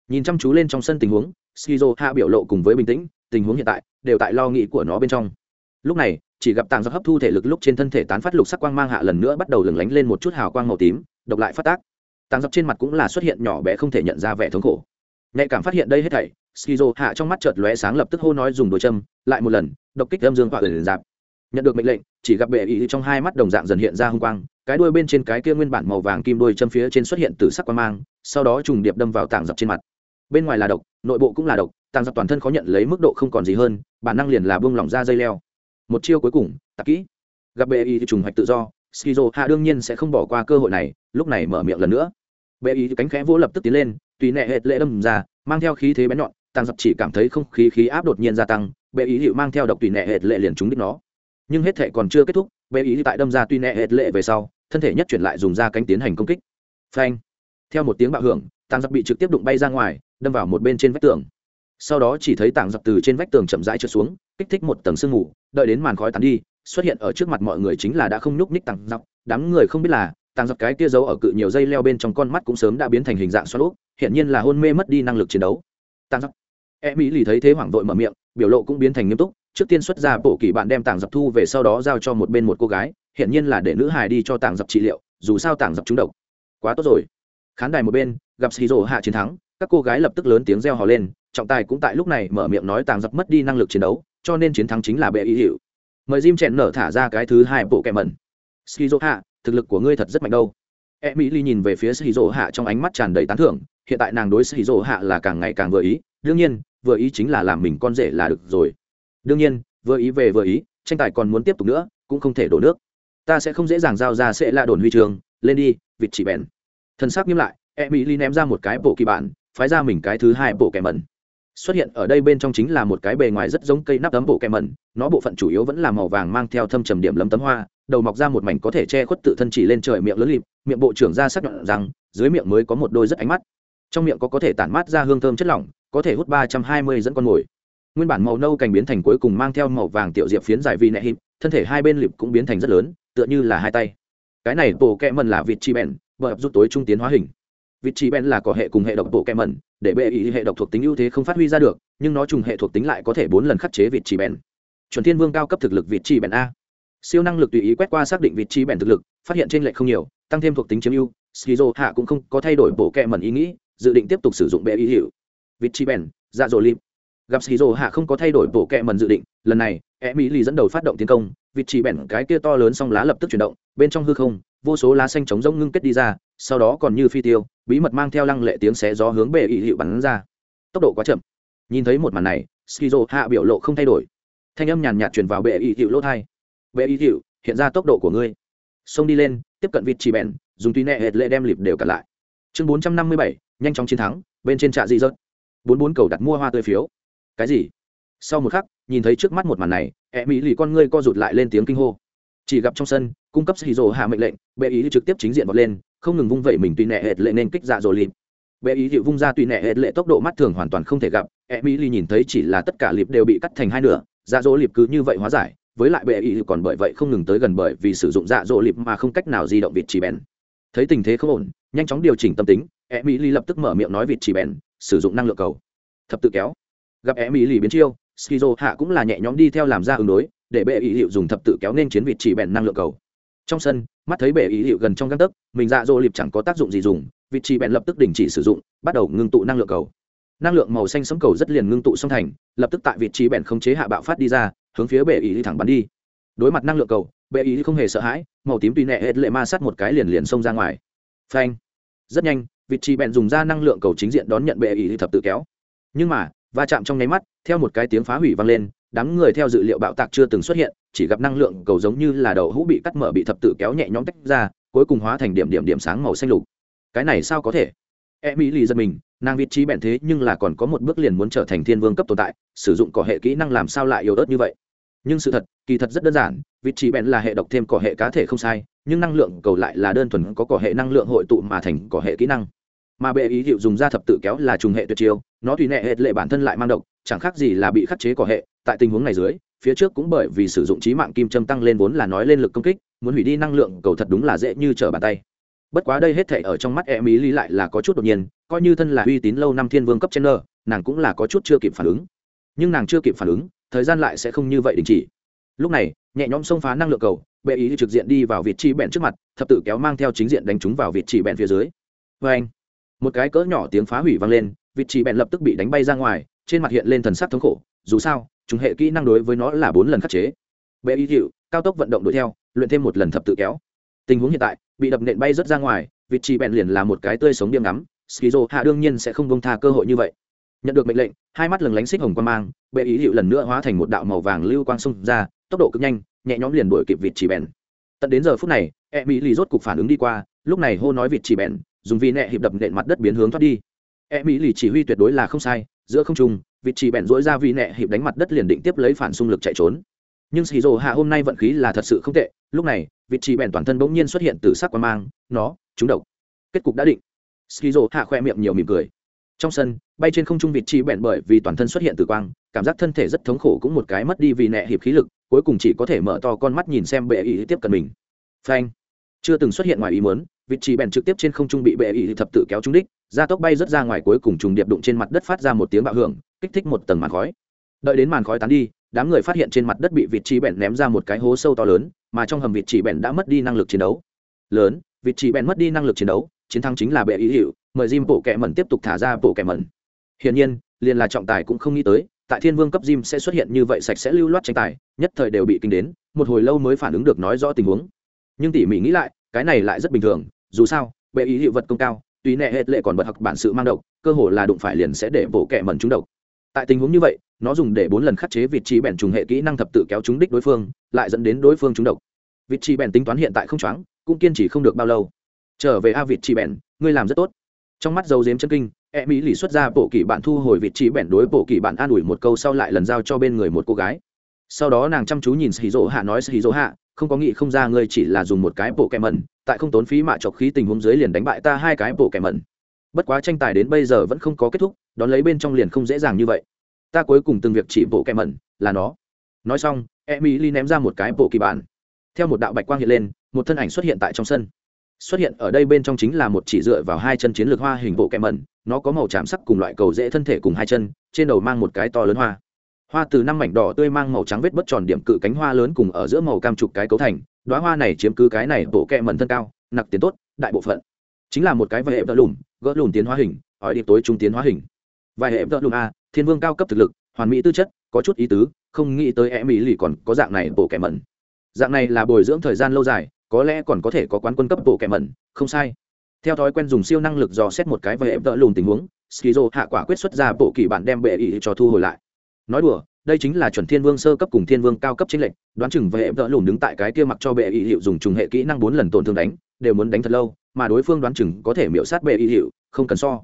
Nhìn chăm chú lên trong sân tình huống shizu hạ biểu lộ cùng với bình tĩnh, tình huống hiện tại đều tại lo nghĩ của nó bên trong. Lúc này chỉ gặp tàng giọt hấp thu thể lực lúc trên thân thể tán phát lục sắc quang mang hạ lần nữa bắt đầu lừng lánh lên một chút hào quang màu tím, độc lại phát tác. Tàng giọt trên mặt cũng là xuất hiện nhỏ bé không thể nhận ra vẻ thống khổ. Nhạy cảm phát hiện đây hết thảy, skizo hạ trong mắt chợt lóe sáng lập tức hô nói dùng đôi châm, lại một lần, độc kích âm dương hỏa ẩn dạp nhận được mệnh lệnh, chỉ gặp bệ ý trong hai mắt đồng dạng dần hiện ra hung quang, cái đuôi bên trên cái kia nguyên bản màu vàng kim đuôi châm phía trên xuất hiện từ sắc quang mang, sau đó trùng điệp đâm vào tảng dọc trên mặt. Bên ngoài là độc, nội bộ cũng là độc, tàng dọc toàn thân khó nhận lấy mức độ không còn gì hơn, bản năng liền là buông lỏng ra dây leo một chiêu cuối cùng, tạp kỹ. Gặp bệ thì trùng hoạch tự do, skizo hạ đương nhiên sẽ không bỏ qua cơ hội này, lúc này mở miệng lần nữa. Bệ y cánh khẽ vỗ lập tức tiến lên, tùy nệ hệt lệ đâm ra, mang theo khí thế bén nhọn, tàng dập chỉ cảm thấy không khí khí áp đột nhiên gia tăng, bệ ý hiệu mang theo độc tùy nệ hệt lệ liền trúng đích nó. Nhưng hết thể còn chưa kết thúc, bệ ý tại đâm ra tùy nệ hệt lệ về sau, thân thể nhất chuyển lại dùng ra cánh tiến hành công kích. Phanh. Theo một tiếng bạo hưởng, tàng dập bị trực tiếp đụng bay ra ngoài, đâm vào một bên trên vách tường sau đó chỉ thấy tảng dọc từ trên vách tường chậm rãi trượt xuống kích thích một tầng sương mù đợi đến màn khói tàn đi xuất hiện ở trước mặt mọi người chính là đã không nhúc ních tảng dọc, đám người không biết là tàng dọc cái kia giấu ở cự nhiều dây leo bên trong con mắt cũng sớm đã biến thành hình dạng xoắn úp hiện nhiên là hôn mê mất đi năng lực chiến đấu. Tàng dọc, e mỹ lì thấy thế hoảng vội mở miệng biểu lộ cũng biến thành nghiêm túc trước tiên xuất ra bộ kỳ bạn đem tàng dọc thu về sau đó giao cho một bên một cô gái hiện nhiên là để nữ hài đi cho tàng dọc trị liệu dù sao tàng dọc trúng độc. Quá tốt rồi. Khán đài một bên gặp xì rổ hạ chiến thắng các cô gái lập tức lớn tiếng reo hò lên trọng tài cũng tại lúc này mở miệng nói tàng dập mất đi năng lực chiến đấu, cho nên chiến thắng chính là bệ ý hiệu mời jim chèn nở thả ra cái thứ hai bộ kẹ mẩn. Skizo hạ thực lực của ngươi thật rất mạnh đâu. Emily nhìn về phía skizo hạ trong ánh mắt tràn đầy tán thưởng, hiện tại nàng đối skizo hạ là càng ngày càng vừa ý, đương nhiên, vừa ý chính là làm mình con rể là được rồi. Đương nhiên, vừa ý về vừa ý, tranh tài còn muốn tiếp tục nữa, cũng không thể đổ nước. Ta sẽ không dễ dàng giao ra sẽ là đồn huy trường, lên đi, vịt chỉ bèn. Thân xác nghiêm lại, emily ném ra một cái bộ kỳ bản, phái ra mình cái thứ hai bộ kẻ mẩn xuất hiện ở đây bên trong chính là một cái bề ngoài rất giống cây nắp tấm bộ kẹ mẩn, nó bộ phận chủ yếu vẫn là màu vàng mang theo thâm trầm điểm lấm tấm hoa, đầu mọc ra một mảnh có thể che khuất tự thân chỉ lên trời miệng lớn lịp miệng bộ trưởng ra sắc nhọn rằng, dưới miệng mới có một đôi rất ánh mắt. Trong miệng có có thể tản mát ra hương thơm chất lỏng, có thể hút ba trăm hai mươi dẫn con mồi. Nguyên bản màu nâu cành biến thành cuối cùng mang theo màu vàng tiểu diệp phiến dài vi nẹ hịp, thân thể hai bên lịp cũng biến thành rất lớn, tựa như là hai tay. Cái này bộ kẹ mẩn là vịt chi bèn vợ rút tối trung tiến hóa hình vị trí ben là có hệ cùng hệ độc bộ kem mẩn để bệ ý hệ độc thuộc tính ưu thế không phát huy ra được, nhưng nó trùng hệ thuộc tính lại có thể bốn lần khắc chế vị trí ben. Chuẩn thiên vương cao cấp thực lực vị trí ben a. Siêu năng lực tùy ý quét qua xác định vị trí bèn thực lực, phát hiện trên lệch không nhiều, tăng thêm thuộc tính chiếm ưu skizo hạ cũng không có thay đổi bộ kẹ mẩn ý nghĩ, dự định tiếp tục sử dụng bệ ý hiệu. Vị trí bèn dạ dỗ lim gặp skizo hạ không có thay đổi bộ kẹ mẩn dự định, lần này e mỹ lì dẫn đầu phát động tiến công vị trí bèn cái kia to lớn song lá lập tức chuyển động, bên trong hư không, vô số lá xanh trống rông ngưng kết đi ra sau đó còn như phi tiêu, bí mật mang theo lăng lệ tiếng xé gió hướng bệ ỵ hiệu bắn ra. Tốc độ quá chậm. Nhìn thấy một màn này, skizo hạ biểu lộ không thay đổi. Thanh âm nhàn nhạt truyền vào bệ ỵ hiệu lỗ thai. Bệ y hiệu, hiện ra tốc độ của ngươi. Xông đi lên, tiếp cận vịt chỉ bèn dùng tuy nẹ hệt lệ đem lịp đều cả lại. Chương bốn trăm năm mươi bảy, nhanh chóng chiến thắng, bên trên trạ di rớt. Bốn bốn cầu đặt mua hoa tươi phiếu. Cái gì? Sau một khắc, nhìn thấy trước mắt một màn này e mỹ lì con ngươi co rụt lại lên tiếng kinh hô. Chỉ gặp trong sân, cung cấp sĩ rồ hạ mệnh lệnh, bệ ý trực tiếp chính diện vọt lên không ngừng vung vẩy mình tùy nẹ hệt lệ nên kích dạ rồi lịp. Bệ ý hiệu vung ra tùy nẹ hệt lệ tốc độ mắt thường hoàn toàn không thể gặp. E mỹ ly nhìn thấy chỉ là tất cả lịp đều bị cắt thành hai nửa dạ dỗ lịp cứ như vậy hóa giải. Với lại bệ ý còn bởi vậy không ngừng tới gần bởi vì sử dụng dạ dỗ lịp mà không cách nào di động vịt chỉ bén. thấy tình thế không ổn nhanh chóng điều chỉnh tâm tính e mỹ ly lập tức mở miệng nói vịt chỉ bén, sử dụng năng lượng cầu. Thập tự kéo. Gặp e mỹ ly biến chiêu skizo hạ cũng là nhẹ nhõm đi theo làm ra ứng đối để bệ ý hiệu dùng thập tự kéo nên chiến vịt chỉ bèn năng lượng cầu trong sân, mắt thấy bệ ý hiệu gần trong găng tấc, mình dạ dỗ liệp chẳng có tác dụng gì dùng, vị trí bèn lập tức đình chỉ sử dụng, bắt đầu ngưng tụ năng lượng cầu. Năng lượng màu xanh sấm cầu rất liền ngưng tụ song thành, lập tức tại vị trí bèn không chế hạ bạo phát đi ra, hướng phía bệ ý thẳng bắn đi. Đối mặt năng lượng cầu bệ ý không hề sợ hãi, màu tím tùy nẹ hết lệ ma sát một cái liền liền xông ra ngoài. Phanh. Rất nhanh, vị trí bèn dùng ra năng lượng cầu chính diện đón nhận bệ ý thập tự kéo. Nhưng mà, va chạm trong nháy mắt, theo một cái tiếng phá hủy vang lên đám người theo dự liệu bạo tạc chưa từng xuất hiện, chỉ gặp năng lượng cầu giống như là đầu hũ bị cắt mở bị thập tự kéo nhẹ nhõm tách ra, cuối cùng hóa thành điểm điểm điểm sáng màu xanh lục. Cái này sao có thể? E mỹ lì giật mình, nàng vị trí bẹn thế nhưng là còn có một bước liền muốn trở thành thiên vương cấp tồn tại, sử dụng cỏ hệ kỹ năng làm sao lại yếu ớt như vậy? Nhưng sự thật, kỳ thật rất đơn giản, vị trí bẹn là hệ độc thêm cỏ hệ cá thể không sai, nhưng năng lượng cầu lại là đơn thuần có cỏ hệ năng lượng hội tụ mà thành cỏ hệ kỹ năng. Mà bệ ý hiệu dùng ra thập tự kéo là trùng hệ tuyệt chiêu, nó tùy nệ hệ lệ bản thân lại mang độc, chẳng khác gì là bị khắc chế cỏ hệ tại tình huống này dưới, phía trước cũng bởi vì sử dụng trí mạng kim châm tăng lên vốn là nói lên lực công kích, muốn hủy đi năng lượng cầu thật đúng là dễ như trở bàn tay. Bất quá đây hết thể ở trong mắt e mỹ lý lại là có chút đột nhiên, coi như thân là uy tín lâu năm thiên vương cấp chen nơ nàng cũng là có chút chưa kịp phản ứng. Nhưng nàng chưa kịp phản ứng, thời gian lại sẽ không như vậy đình chỉ. Lúc này, nhẹ nhõm xông phá năng lượng cầu, bệ ý trực diện đi vào vị trí bẹn trước mặt, thập tự kéo mang theo chính diện đánh chúng vào vị trí bẹn phía dưới. Vê anh một cái cỡ nhỏ tiếng phá hủy vang lên vị trí bẹn lập tức bị đánh bay ra ngoài, trên mặt hiện lên thần sắc thống khổ, dù sao chúng hệ kỹ năng đối với nó là bốn lần khắc chế. Bệ ý hiệu cao tốc vận động đuổi theo, luyện thêm một lần thập tự kéo. Tình huống hiện tại, bị đập nện bay rất ra ngoài vị trí bèn liền là một cái tươi sống điềm ngắm skizo hạ đương nhiên sẽ không bông tha cơ hội như vậy. Nhận được mệnh lệnh, hai mắt lừng lánh xích hồng quan mang bệ ý hiệu lần nữa hóa thành một đạo màu vàng lưu quang sông ra, tốc độ cực nhanh, nhẹ nhõm liền đuổi kịp vị trí bèn. Tận đến giờ phút này e mỹ lì rốt cục phản ứng đi qua, lúc này hô nói vị trí bèn, dùng vì nẹ hiệp đập nện mặt đất biến hướng thoát đi. E mỹ lì chỉ huy tuyệt đối là không sai, giữa không trung vị trí bèn dỗi ra vì nẹ hiệp đánh mặt đất liền định tiếp lấy phản xung lực chạy trốn. Nhưng xì rồ hạ hôm nay vận khí là thật sự không tệ, lúc này vị trí bèn toàn thân bỗng nhiên xuất hiện từ sắc quan mang, nó trúng độc. Kết cục đã định. Xì rồ hạ khoe miệng nhiều mỉm cười. Trong sân, bay trên không trung vị trí bèn bởi vì toàn thân xuất hiện từ quang, cảm giác thân thể rất thống khổ cũng một cái mất đi vì nẹ hiệp khí lực, cuối cùng chỉ có thể mở to con mắt nhìn xem bệ ý tiếp cận mình. Phanh. Chưa từng xuất hiện ngoài ý muốn vị trí bèn trực tiếp trên không trung bị bệ ý thập tự kéo trúng đích ra tốc bay rất ra ngoài cuối cùng trùng điệp đụng trên mặt đất phát ra một tiếng bạo hưởng kích thích một tầng màn khói. Đợi đến màn khói tán đi, đám người phát hiện trên mặt đất bị vịt trí bèn ném ra một cái hố sâu to lớn, mà trong hầm vịt trí bèn đã mất đi năng lực chiến đấu. Lớn, vịt trí bèn mất đi năng lực chiến đấu, chiến thắng chính là bệ ý hiệu mời Jim bộ kẹ mẩn tiếp tục thả ra bộ kẹ mẩn. Hiển nhiên, liền là trọng tài cũng không nghĩ tới, tại thiên vương cấp Jim sẽ xuất hiện như vậy sạch sẽ lưu loát tranh tài, nhất thời đều bị kinh đến, một hồi lâu mới phản ứng được nói rõ tình huống. Nhưng tỉ mỉ nghĩ lại, cái này lại rất bình thường, dù sao, bệ ý hiệu vật công cao tùy nệ hết lệ còn bật học bản sự mang độc, cơ hồ là đụng phải liền sẽ để bộ kẹ mẩn trúng độc tại tình huống như vậy, nó dùng để bốn lần khắc chế vị trí bèn trùng hệ kỹ năng thập tự kéo trúng đích đối phương, lại dẫn đến đối phương trúng độc. Vị trí bèn tính toán hiện tại không choáng, cũng kiên trì không được bao lâu. Trở về a vị trí bèn, ngươi làm rất tốt. Trong mắt dấu dếm chân kinh e mỹ lì xuất ra bộ kỳ bạn thu hồi vị trí bèn đối bộ kỳ bạn an ủi một câu sau lại lần giao cho bên người một cô gái. Sau đó nàng chăm chú nhìn xì rỗ hạ nói xì rỗ hạ, không có nghĩ không ra ngươi chỉ là dùng một cái bộ kẹ mẩn, tại không tốn phí mạ chọc khí tình huống dưới liền đánh bại ta hai cái bộ kẹ mẩn bất quá tranh tài đến bây giờ vẫn không có kết thúc, đón lấy bên trong liền không dễ dàng như vậy. Ta cuối cùng từng việc chỉ bộ kẹ mẩn, là nó. Nói xong, emily ném ra một cái bộ kỳ bản. Theo một đạo bạch quang hiện lên, một thân ảnh xuất hiện tại trong sân. Xuất hiện ở đây bên trong chính là một chỉ dựa vào hai chân chiến lược hoa hình bộ kẹ mẩn, nó có màu tràm sắc cùng loại cầu dễ thân thể cùng hai chân, trên đầu mang một cái to lớn hoa. Hoa từ năm mảnh đỏ tươi mang màu trắng vết bất tròn điểm cự cánh hoa lớn cùng ở giữa màu cam trục cái cấu thành đoá hoa này chiếm cứ cái này bộ kẹ mẩn thân cao, nặc tiền tốt, đại bộ phận. Chính là một cái vây hệ vỡ lùm gỡ lùn tiến hóa hình, hỏi điệp tối trung tiến hóa hình. Vài hệ gỡ lùn a, thiên vương cao cấp thực lực, hoàn mỹ tư chất, có chút ý tứ, không nghĩ tới em mỹ lì còn có dạng này bộ kẻ mẩn. Dạng này là bồi dưỡng thời gian lâu dài, có lẽ còn có thể có quán quân cấp bộ kẻ mẩn, không sai. Theo thói quen dùng siêu năng lực dò xét một cái và hệ gỡ lùn tình huống, skizo hạ quả quyết xuất ra bộ kỳ bản đem bệ ý cho thu hồi lại. Nói đùa, đây chính là chuẩn thiên vương sơ cấp cùng thiên vương cao cấp chính lệnh đoán chừng và hệ đỡ lùn đứng tại cái kia mặc cho bệ ý hiệu dùng trùng hệ kỹ năng bốn lần tổn thương đánh đều muốn đánh thật lâu, mà đối phương đoán chừng có thể miễu sát bệ y hiệu không cần so.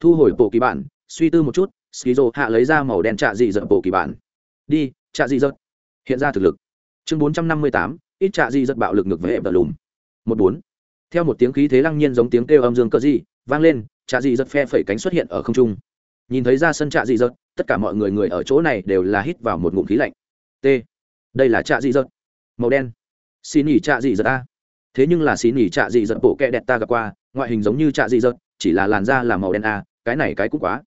Thu hồi bộ kỳ bản, suy tư một chút, skizo hạ lấy ra màu đen trạ dị dợt bộ kỳ bản. Đi, trạ dị dợt hiện ra thực lực. Chương bốn trăm năm mươi tám, ít trạ dị dợt bạo lực ngược với hệ bờ lùm. Một bốn. Theo một tiếng khí thế lăng nhiên giống tiếng kêu âm dương cờ dị, vang lên, trạ dị dợt phe phẩy cánh xuất hiện ở không trung. Nhìn thấy ra sân trạ dị dợt tất cả mọi người người ở chỗ này đều là hít vào một ngụm khí lạnh. T. Đây là trạ dị dợt. màu đen. Xin ỉ trạ dị dợt a thế nhưng là xì nỉ trạ dị dật bộ kẹ đẹp ta gặp qua, ngoại hình giống như trạ dị dật, chỉ là làn da là màu đen a, cái này cái cũng quá.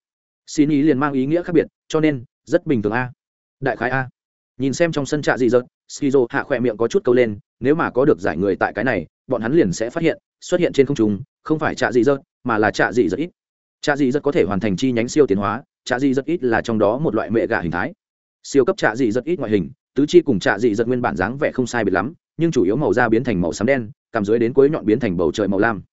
Xì nỉ liền mang ý nghĩa khác biệt, cho nên, rất bình thường a. Đại khái a. Nhìn xem trong sân trạ dị dật, skizo hạ khỏe miệng có chút câu lên, nếu mà có được giải người tại cái này, bọn hắn liền sẽ phát hiện, xuất hiện trên không trung, không phải trạ dị dật, mà là trạ dị dật ít. Trạ dị dật có thể hoàn thành chi nhánh siêu tiến hóa, trạ dị dật ít là trong đó một loại mẹ gà hình thái. Siêu cấp trạ dị dật ít ngoại hình, tứ chi cùng trạ dị dật nguyên bản dáng vẻ không sai biệt lắm nhưng chủ yếu màu da biến thành màu xám đen, cằm dưới đến cuối nhọn biến thành bầu trời màu lam.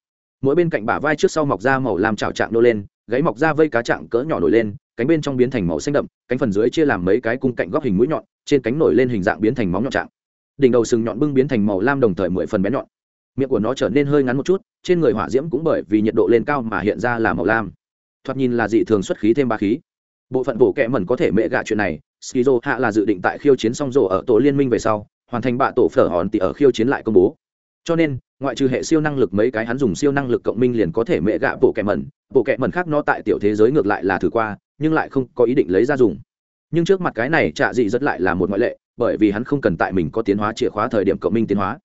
Mỗi bên cạnh bả vai trước sau mọc ra màu lam trào trạng nô lên, gáy mọc ra vây cá trạng cỡ nhỏ nổi lên, cánh bên trong biến thành màu xanh đậm, cánh phần dưới chia làm mấy cái cung cạnh góc hình mũi nhọn, trên cánh nổi lên hình dạng biến thành móng nhọn trạng đỉnh đầu sừng nhọn bưng biến thành màu lam đồng thời mười phần bé nhọn. Miệng của nó trở nên hơi ngắn một chút, trên người hỏa diễm cũng bởi vì nhiệt độ lên cao mà hiện ra là màu lam. Thoạt nhìn là dị thường xuất khí thêm ba khí. Bộ phận bổ kẹ mẩn có thể mẹ gạ chuyện này, skizo hạ là dự định tại khiêu chiến song rổ ở tổ liên minh về sau hoàn thành bạ tổ phở hòn tỉ ở khiêu chiến lại công bố. Cho nên, ngoại trừ hệ siêu năng lực mấy cái hắn dùng siêu năng lực cộng minh liền có thể mẹ gạ bộ kẹ mẩn, bộ kẹ mẩn khác nó tại tiểu thế giới ngược lại là thử qua, nhưng lại không có ý định lấy ra dùng. Nhưng trước mặt cái này trạ dị rất lại là một ngoại lệ, bởi vì hắn không cần tại mình có tiến hóa chìa khóa thời điểm cộng minh tiến hóa.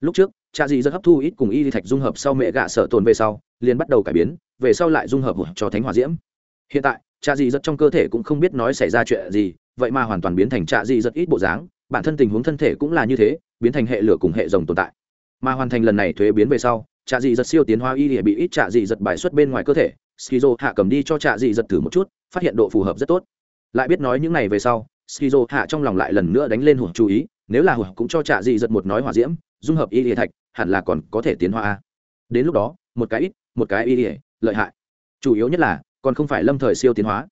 Lúc trước, trạ dị rất hấp thu ít cùng y thạch dung hợp sau mẹ gạ sợ tồn về sau, liền bắt đầu cải biến, về sau lại dung hợp cho thánh hỏa diễm. Hiện tại, trạ dị rất trong cơ thể cũng không biết nói xảy ra chuyện gì, vậy mà hoàn toàn biến thành trạ dị rất ít bộ dáng bản thân tình huống thân thể cũng là như thế, biến thành hệ lửa cùng hệ rồng tồn tại. Mà hoàn thành lần này thuế biến về sau, trạ dị giật siêu tiến hóa y địa bị ít trạ dị giật bài xuất bên ngoài cơ thể, skizo hạ cầm đi cho trạ dị giật thử một chút, phát hiện độ phù hợp rất tốt. Lại biết nói những này về sau, skizo hạ trong lòng lại lần nữa đánh lên hụt chú ý, nếu là hụt cũng cho trạ dị giật một nói hòa diễm, dung hợp y địa thạch, hẳn là còn có thể tiến hóa đến lúc đó, một cái ít, một cái y địa lợi hại. Chủ yếu nhất là, còn không phải lâm thời siêu tiến hóa.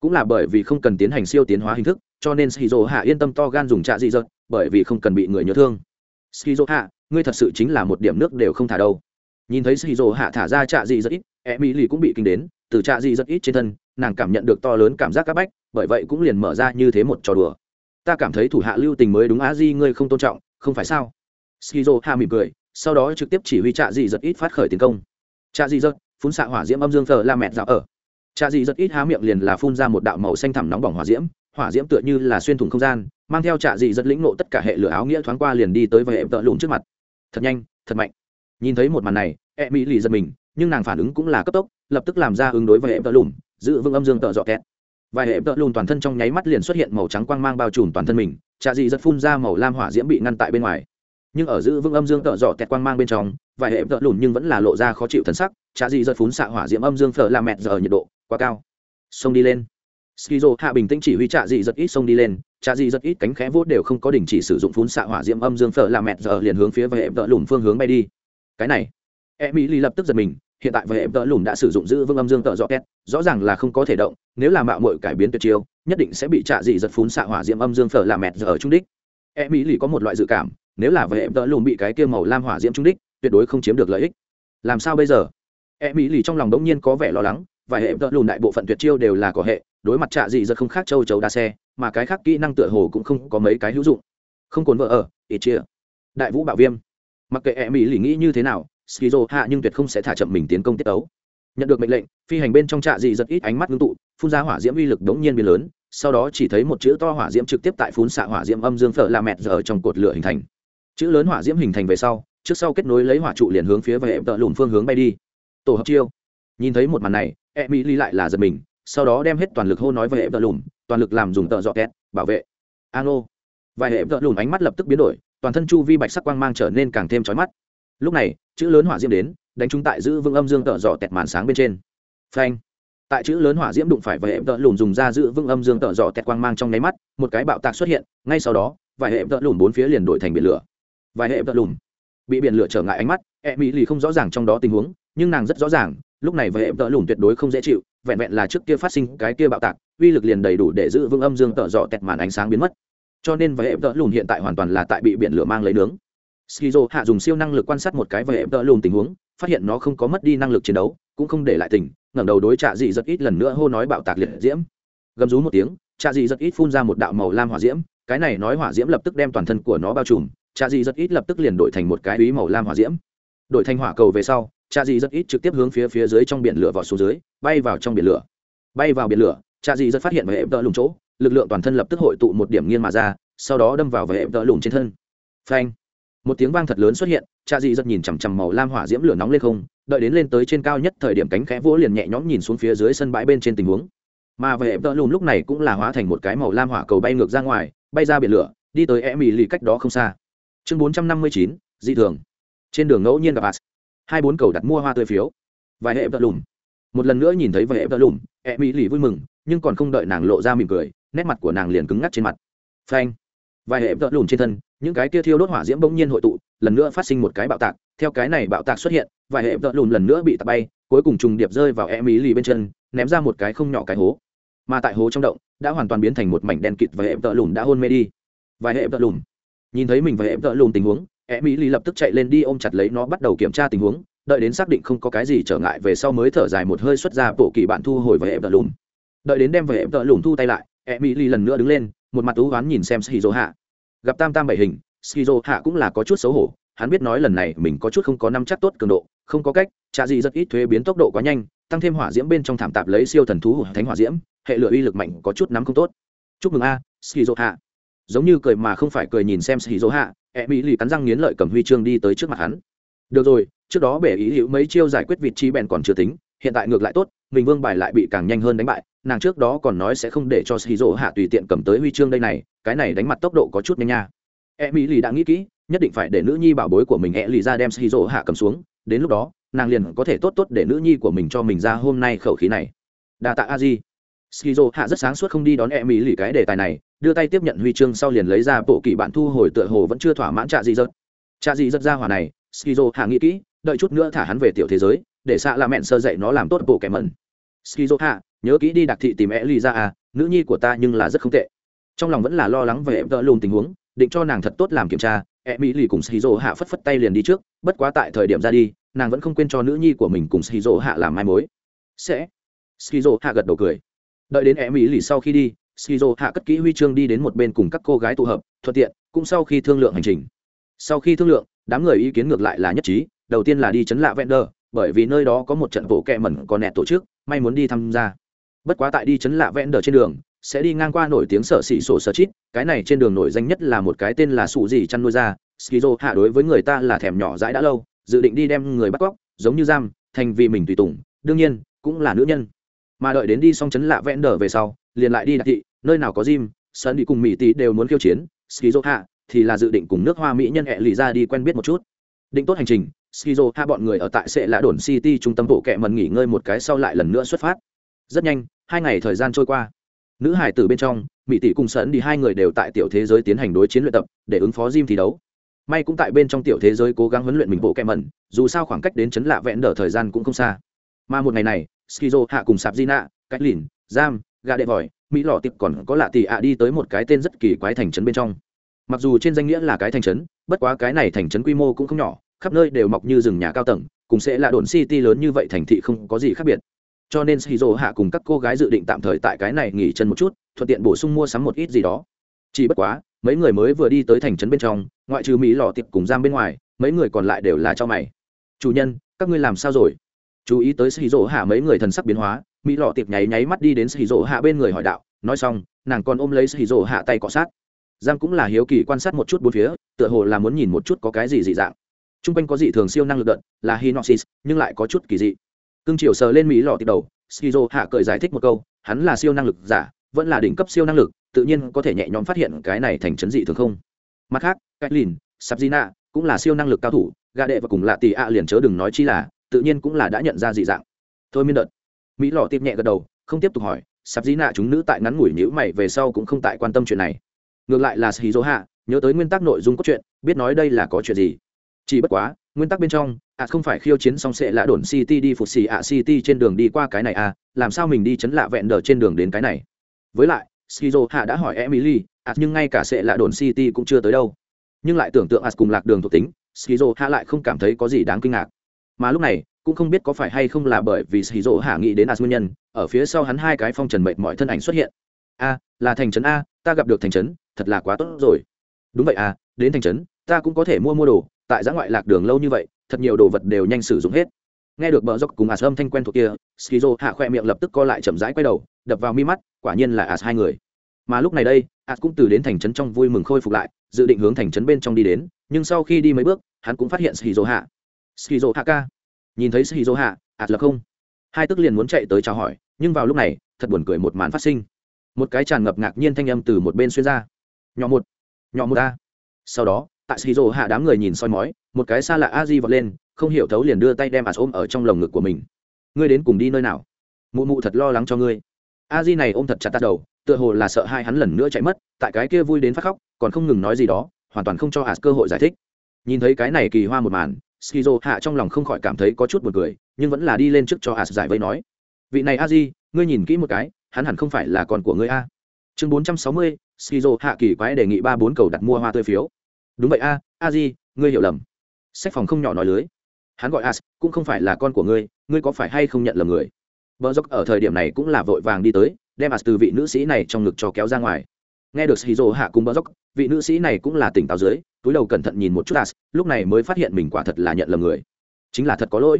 Cũng là bởi vì không cần tiến hành siêu tiến hóa hình thức cho nên skizo hạ yên tâm to gan dùng trạ dị dật, bởi vì không cần bị người nhớ thương. Skizo hạ ngươi thật sự chính là một điểm nước đều không thả đâu. Nhìn thấy skizo hạ thả ra trạ dị dật ít e mỹ lì cũng bị kinh đến từ trạ dị dật ít trên thân nàng cảm nhận được to lớn cảm giác c áp bách bởi vậy cũng liền mở ra như thế một trò đùa. Ta cảm thấy thủ hạ lưu tình mới đúng á di ngươi không tôn trọng không phải sao? Skizo hạ mỉm cười sau đó trực tiếp chỉ huy trạ dị dật ít phát khởi tiến công. Trạ dị dật, phun xạ hỏa diễm âm dương thờ la mẹt dạo ở. Trạ dị dật ít há miệng liền là phun ra một đạo màu xanh thẳm nóng bỏng hỏa diễm hỏa diễm tựa như là xuyên thủng không gian, mang theo trạ dị rất lĩnh nộ tất cả hệ lửa áo nghĩa thoáng qua liền đi tới và hệ vợ lùn trước mặt. Thật nhanh, thật mạnh. Nhìn thấy một màn này e mỹ lì giật mình, nhưng nàng phản ứng cũng là cấp tốc, lập tức làm ra ứng đối với hệ vợ lùn, giữ vững âm dương tợ dọ kẹt. Vài hệ vợ lùn toàn thân trong nháy mắt liền xuất hiện màu trắng quang mang bao trùm toàn thân mình, trạ dị rất phun ra màu lam hỏa diễm bị ngăn tại bên ngoài. Nhưng ở giữ vững âm dương tợ dọ kẹt quang mang bên trong, vài hệ vợ lùn nhưng vẫn là lộ ra khó chịu thân sắc, trạ dị rất phun xạ hỏa diễm âm dương phở làm mẹt giờ nhiệt độ quá cao. Xông đi lên skizo hạ bình tĩnh chỉ huy trạ dị rất ít xông đi lên. Trạ dị rất ít cánh khẽ vốt đều không có đình chỉ sử dụng phun xạ hỏa diễm âm dương phở là mẹt giờ liền hướng phía về hệ vợ lùm phương hướng bay đi. Cái này e mỹ lì lập tức giật mình. Hiện tại về hệ vợ lùm đã sử dụng giữ vương âm dương tợ rõ két rõ ràng là không có thể động. Nếu là mạo mội cải biến tuyệt chiêu, nhất định sẽ bị trạ dị giật phun xạ hỏa diễm âm dương phở là mẹt giờ ở trung đích. E mỹ lì có một loại dự cảm, nếu là về hệ vợ lùm bị cái kia màu lam hỏa diễm trung đích, tuyệt đối không chiếm được lợi ích. Làm sao bây giờ? E mỹ lì trong lòng đống nhiên có vẻ lo lắng và hệ vợ lùn đại bộ phận tuyệt chiêu đều là có hệ đối mặt trạ dị giật không khác châu chấu đa xe, mà cái khác kỹ năng tựa hồ cũng không có mấy cái hữu dụng. Không cồn vợ ở, ít chia. Đại vũ bảo viêm. Mặc kệ e mỹ lì nghĩ như thế nào, skizo hạ nhưng tuyệt không sẽ thả chậm mình tiến công tiết ấu nhận được mệnh lệnh, phi hành bên trong trạ dị giật ít ánh mắt ngưng tụ, phun ra hỏa diễm uy lực đống nhiên biến lớn, sau đó chỉ thấy một chữ to hỏa diễm trực tiếp tại phun xạ hỏa diễm âm dương phở la mẹt giờ trong cột lửa hình thành. Chữ lớn hỏa diễm hình thành về sau, trước sau kết nối lấy hỏa trụ liền hướng phía về hệ tợ lùn phương hướng bay đi. Tổ hợp chiêu. Nhìn thấy một màn này e mỹ ly lại là giật mình sau đó đem hết toàn lực hô nói với hệ vợ lùm toàn lực làm dùng tợ dọ kẹt, bảo vệ. An ô vài hệ vợ lùm ánh mắt lập tức biến đổi, toàn thân chu vi bạch sắc quang mang trở nên càng thêm trói mắt. Lúc này, chữ lớn hỏa diễm đến, đánh chúng tại giữ vương âm dương tợ dọ tẹt màn sáng bên trên. Phanh. Tại chữ lớn hỏa diễm đụng phải vài hệ vợ lùn dùng ra giữ vương âm dương tợ dọ tẹt quang mang trong nháy mắt, một cái bạo tạc xuất hiện, ngay sau đó, vài hệ vợ lùn bốn phía liền đổi thành biển lửa. Vài hệ vợ lùn bị biển lửa trở ngại ánh mắt e mỹ lì không rõ ràng trong đó tình huống, nhưng nàng rất rõ ràng, lúc này vài hệ vợ lùn tuyệt đối không dễ chịu vẹn vẹn là trước kia phát sinh cái kia bạo tạc, uy lực liền đầy đủ để giữ vững âm dương tợ dọ tẹt màn ánh sáng biến mất. Cho nên vài hệ vợ lùn hiện tại hoàn toàn là tại bị biển lửa mang lấy nướng. Skizo hạ dùng siêu năng lực quan sát một cái vài hệ vợ lùn tình huống, phát hiện nó không có mất đi năng lực chiến đấu, cũng không để lại tình ngẩng đầu đối trạ dị rất ít lần nữa hô nói bạo tạc liệt diễm. Gầm rú một tiếng, trạ dị rất ít phun ra một đạo màu lam hỏa diễm, cái này nói hỏa diễm lập tức đem toàn thân của nó bao trùm, trạ dị rất ít lập tức liền đổi thành một cái ý màu lam hỏa diễm. Đổi thành hỏa cầu về sau cha dì rất ít trực tiếp hướng phía phía dưới trong biển lửa vọt xuống dưới, bay vào trong biển lửa. Bay vào biển lửa, cha dì rất phát hiện về hệ tợ lùng chỗ, lực lượng toàn thân lập tức hội tụ một điểm nghiêng mà ra, sau đó đâm vào vệ vợ lùng trên thân. Phanh! Một tiếng vang thật lớn xuất hiện, cha dì rất nhìn chằm chằm màu lam hỏa diễm lửa nóng lên không, đợi đến lên tới trên cao nhất thời điểm cánh khẽ vỗ liền nhẹ nhõm nhìn xuống phía dưới sân bãi bên trên tình huống. Mà vệ vợ lùm lúc này cũng là hóa thành một cái màu lam hỏa cầu bay ngược ra ngoài, bay ra biển lửa, đi tới e mỹ lì cách đó không xa. Chương bốn trăm năm mươi chín, dị thường. Trên đường ngẫu nhiên gặp as hai bốn cầu đặt mua hoa tươi phiếu. Vài hệ vợ lùm một lần nữa nhìn thấy vài hệ vợ lùm e mỹ lì vui mừng, nhưng còn không đợi nàng lộ ra mỉm cười, nét mặt của nàng liền cứng ngắc trên mặt. Phanh. Vài hệ vợ lùm trên thân, những cái kia thiêu đốt hỏa diễm bỗng nhiên hội tụ, lần nữa phát sinh một cái bạo tạc. Theo cái này bạo tạc xuất hiện, vài hệ vợ lùm lần nữa bị tạt bay, cuối cùng trùng điệp rơi vào e mỹ lì bên chân, ném ra một cái không nhỏ cái hố. Mà tại hố trong động, đã hoàn toàn biến thành một mảnh đen kịt và hệ vợ lùm đã hôn mê đi. Vài hệ vợ lùm nhìn thấy mình và hệ vợ lùm tình huống e mỹ lì lập tức chạy lên đi ôm chặt lấy nó bắt đầu kiểm tra tình huống, đợi đến xác định không có cái gì trở ngại về sau mới thở dài một hơi xuất ra bộ kỳ bạn thu hồi và em vợ lùm đợi đến đem và em vợ lùm thu tay lại e mỹ lì lần nữa đứng lên, một mặt tú oán nhìn xem shizu hạ gặp tam tam bảy hình shizu hạ cũng là có chút xấu hổ, hắn biết nói lần này mình có chút không có năm chắc tốt cường độ, không có cách trả gì rất ít thuế biến tốc độ quá nhanh, tăng thêm hỏa diễm bên trong thảm tạp lấy siêu thần thú thánh hỏa diễm, hệ lửa uy lực mạnh có chút nắm không tốt. Chúc mừng a shizu hạ giống như cười mà không phải cười nhìn xem shizu hạ e mỹ lì cắn răng nghiến lợi cầm huy chương đi tới trước mặt hắn. Được rồi, trước đó bể ý hữu mấy chiêu giải quyết vị trí bèn còn chưa tính, hiện tại ngược lại tốt, mình vương bài lại bị càng nhanh hơn đánh bại, nàng trước đó còn nói sẽ không để cho shizu hạ tùy tiện cầm tới huy chương đây này, cái này đánh mặt tốc độ có chút nhanh nha. E mỹ lì đã nghĩ kỹ, nhất định phải để nữ nhi bảo bối của mình e lì ra đem shizu hạ cầm xuống, đến lúc đó, nàng liền có thể tốt tốt để nữ nhi của mình cho mình ra hôm nay khẩu khí này. Đa tạ a di. Skizo hạ rất sáng suốt không đi đón e mỹ lì cái đề tài này đưa tay tiếp nhận huy chương sau liền lấy ra bộ kỳ bạn thu hồi tựa hồ vẫn chưa thỏa mãn trạ gì dật. Trạ gì dật ra hỏa này, skizo hạ nghĩ kỹ, đợi chút nữa thả hắn về tiểu thế giới, để xạ là mẹn sơ dạy nó làm tốt bộ kẻ mẩn. Skizo hạ, nhớ kỹ đi đặc thị tìm e lì ra à nữ nhi của ta nhưng là rất không tệ. Trong lòng vẫn là lo lắng về em đỡ lùm tình huống, định cho nàng thật tốt làm kiểm tra e mỹ lì cùng shizu hạ phất phất tay liền đi trước, bất quá tại thời điểm ra đi, nàng vẫn không quên cho nữ nhi của mình cùng shizu hạ làm mai mối. Sẽ. Shizu hạ gật đầu cười. Đợi đến e mỹ lì sau khi đi skizo hạ cất kỹ huy chương đi đến một bên cùng các cô gái tụ hợp, thuận tiện, cũng sau khi thương lượng hành trình. Sau khi thương lượng, đám người ý kiến ngược lại là nhất trí, đầu tiên là đi chấn lạ vẹn đờ bởi vì nơi đó có một trận bộ kẹ mẩn có nẹt tổ chức, may muốn đi tham gia. Bất quá tại đi chấn lạ vẹn đờ trên đường, sẽ đi ngang qua nổi tiếng sở xỉ sổ sở chít, cái này trên đường nổi danh nhất là một cái tên là sụ gì chăn nuôi ra skizo hạ đối với người ta là thèm nhỏ dãi đã lâu, dự định đi đem người bắt cóc, giống như giam, thành vì mình tùy tùng, đương nhiên, cũng là nữ nhân. Mà đợi đến đi xong chấn lạ vẽn đờ về sau liền lại đi đặc thị nơi nào có Jim, Sơn đi cùng Mỹ tỷ đều muốn khiêu chiến, Skizo hạ thì là dự định cùng nước Hoa Mỹ nhân hẹ lì ra đi quen biết một chút. Định tốt hành trình, Skizo hạ bọn người ở tại sệ lạ đồn City trung tâm bộ kệ mần nghỉ ngơi một cái sau lại lần nữa xuất phát. Rất nhanh, hai ngày thời gian trôi qua nữ hải tử bên trong mỹ tỷ cùng Sơn đi hai người đều tại tiểu thế giới tiến hành đối chiến luyện tập để ứng phó Jim thi đấu may cũng tại bên trong tiểu thế giới cố gắng huấn luyện mình bộ kẹ mẩn dù sao khoảng cách đến chấn lạ vẽn đỡ thời gian cũng không xa mà một ngày này skizo hạ cùng sạp gina cách lìn giam gà đệ vòi, mỹ lò tiệp còn có lạ tỷ ạ đi tới một cái tên rất kỳ quái thành trấn bên trong. Mặc dù trên danh nghĩa là cái thành trấn, bất quá cái này thành trấn quy mô cũng không nhỏ, khắp nơi đều mọc như rừng nhà cao tầng, cùng sẽ là đồn city lớn như vậy thành thị không có gì khác biệt. Cho nên shizu hạ cùng các cô gái dự định tạm thời tại cái này nghỉ chân một chút, thuận tiện bổ sung mua sắm một ít gì đó. Chỉ bất quá, mấy người mới vừa đi tới thành trấn bên trong, ngoại trừ mỹ lò tiệp cùng giam bên ngoài, mấy người còn lại đều là cho mày. Chủ nhân, các ngươi làm sao rồi? Chú ý tới shizu hạ mấy người thần sắc biến hóa mỹ lọ tiệp nháy nháy mắt đi đến shizu hạ bên người hỏi đạo, nói xong, nàng còn ôm lấy shizu hạ tay cọ sát. Giang cũng là hiếu kỳ quan sát một chút bốn phía, tựa hồ là muốn nhìn một chút có cái gì dị dạng. T r u n g quanh có dị thường siêu năng lực đợt, là hinoxis, nhưng lại có chút kỳ dị. Cưng chiều sờ lên mỹ lọ tiệp đầu skizo hạ cởi giải thích một câu, hắn là siêu năng lực giả, vẫn là đỉnh cấp siêu năng lực, tự nhiên có thể nhẹ nhõm phát hiện cái này thành chấn dị thường không? Mặt khác cách lìn sabzina cũng là siêu năng lực cao thủ, gà đệ và cùng lạ tỷ ạ liền chớ đừng nói chi là, tự nhiên cũng là đã nhận ra dị dạng. Thôi miên đợt mỹ lò tiếp nhẹ gật đầu, không tiếp tục hỏi, sạp dĩ nạ chúng nữ tại ngắn ngủi nhữ mày về sau cũng không tại quan tâm chuyện này. Ngược lại là shizu hạ, nhớ tới nguyên tắc nội dung cốt truyện, biết nói đây là có chuyện gì. Chỉ bất quá, nguyên tắc bên trong à không phải khiêu chiến xong sẽ lã đồn city đi phục xì ạ city trên đường đi qua cái này à làm sao mình đi chấn lạ vẹn đờ trên đường đến cái này. Với lại skizo hạ đã hỏi emily à nhưng ngay cả sẽ lã đồn city cũng chưa tới đâu. Nhưng lại tưởng tượng ạ cùng lạc đường thuộc tính skizo hạ lại không cảm thấy có gì đáng kinh ngạc. Mà lúc này cũng không biết có phải hay không là bởi vì skizo hạ nghĩ đến as nguyên nhân, ở phía sau hắn hai cái phong trần mệt mọi thân ảnh xuất hiện. A, là thành trấn a, ta gặp được thành trấn, thật là quá tốt rồi. Đúng vậy à đến thành trấn, ta cũng có thể mua mua đồ, tại giã ngoại lạc đường lâu như vậy, thật nhiều đồ vật đều nhanh sử dụng hết. Nghe được bờ dốc cùng as âm thanh quen thuộc kia skizo hạ khoe miệng lập tức co lại chậm rãi quay đầu, đập vào mi mắt, quả nhiên là as hai người. Mà lúc này đây, as cũng từ đến thành trấn trong vui mừng khôi phục lại, dự định hướng thành trấn bên trong đi đến, nhưng sau khi đi mấy bước, hắn cũng phát hiện skizo hạ. Skizo hạ ca nhìn thấy skizo hạ ạt là không? Hai tức liền muốn chạy tới chào hỏi, nhưng vào lúc này, thật buồn cười một màn phát sinh. Một cái tràn ngập ngạc nhiên thanh âm từ một bên xuyên ra. Nhỏ một nhỏ một a. Sau đó, tại skizo hạ đám người nhìn soi mói, một cái xa lạ a di vọt lên, không hiểu thấu liền đưa tay đem ạt ôm ở trong lồng ngực của mình. Ngươi đến cùng đi nơi nào? Mụ mụ thật lo lắng cho ngươi. A di này ôm thật chặt tắt đầu, tựa hồ là sợ hai hắn lần nữa chạy mất, tại cái kia vui đến phát khóc, còn không ngừng nói gì đó, hoàn toàn không cho as cơ hội giải thích. Nhìn thấy cái này kỳ hoa một màn skizo hạ trong lòng không khỏi cảm thấy có chút buồn cười, nhưng vẫn là đi lên trước cho as giải vây nói. Vị này a di ngươi nhìn kỹ một cái, hắn hẳn không phải là con của ngươi a. Chương bốn trăm sáu mươi, skizo hạ kỳ quái đề nghị ba bốn cầu đặt mua hoa tươi phiếu. Đúng vậy a a di ngươi hiểu lầm. Sách phòng không nhỏ nói lưới. Hắn gọi as, cũng không phải là con của ngươi ngươi có phải hay không nhận lầm người? Vợ dốc ở thời điểm này cũng là vội vàng đi tới, đem as từ vị nữ sĩ này trong ngực cho kéo ra ngoài nghe được shizu hạ cùng bờ dốc vị nữ sĩ này cũng là tỉnh táo dưới, túi đầu cẩn thận nhìn một chút as lúc này mới phát hiện mình quả thật là nhận lầm người. Chính là thật có lỗi.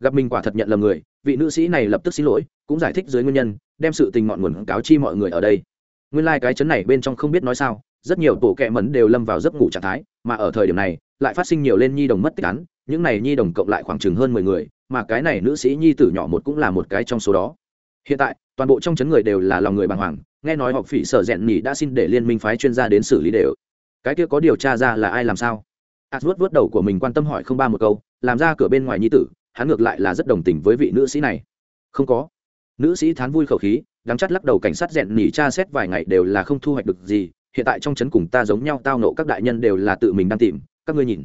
Gặp mình quả thật nhận lầm người, vị nữ sĩ này lập tức xin lỗi, cũng giải thích dưới nguyên nhân, đem sự tình ngọn nguồn cáo chi mọi người ở đây. Nguyên lai、like、cái chấn này bên trong không biết nói sao, rất nhiều tổ kẹ mẫn đều lâm vào giấc ngủ trạng thái, mà ở thời điểm này, lại phát sinh nhiều lên nhi đồng mất tích án, những này nhi đồng cộng lại khoảng chừng hơn mười người, mà cái này nữ sĩ nhi tử nhỏ một cũng là một cái trong số đó. Hiện tại, toàn bộ trong chấn người đều là lòng người bàng hoàng nghe nói học phỉ sở rèn nhỉ đã xin để liên minh phái chuyên gia đến xử lý đều. Cái kia có điều tra ra là ai làm sao? A vuốt vuốt đầu của mình quan tâm hỏi không ba một câu, làm ra cửa bên ngoài nhi tử, hắn ngược lại là rất đồng tình với vị nữ sĩ này. Không có. Nữ sĩ thán vui khẩu khí, đắng chắt lắc đầu cảnh sát rèn nhỉ tra xét vài ngày đều là không thu hoạch được gì, hiện tại trong trấn cùng ta giống nhau tao nộ các đại nhân đều là tự mình đang tìm, các ngươi nhìn.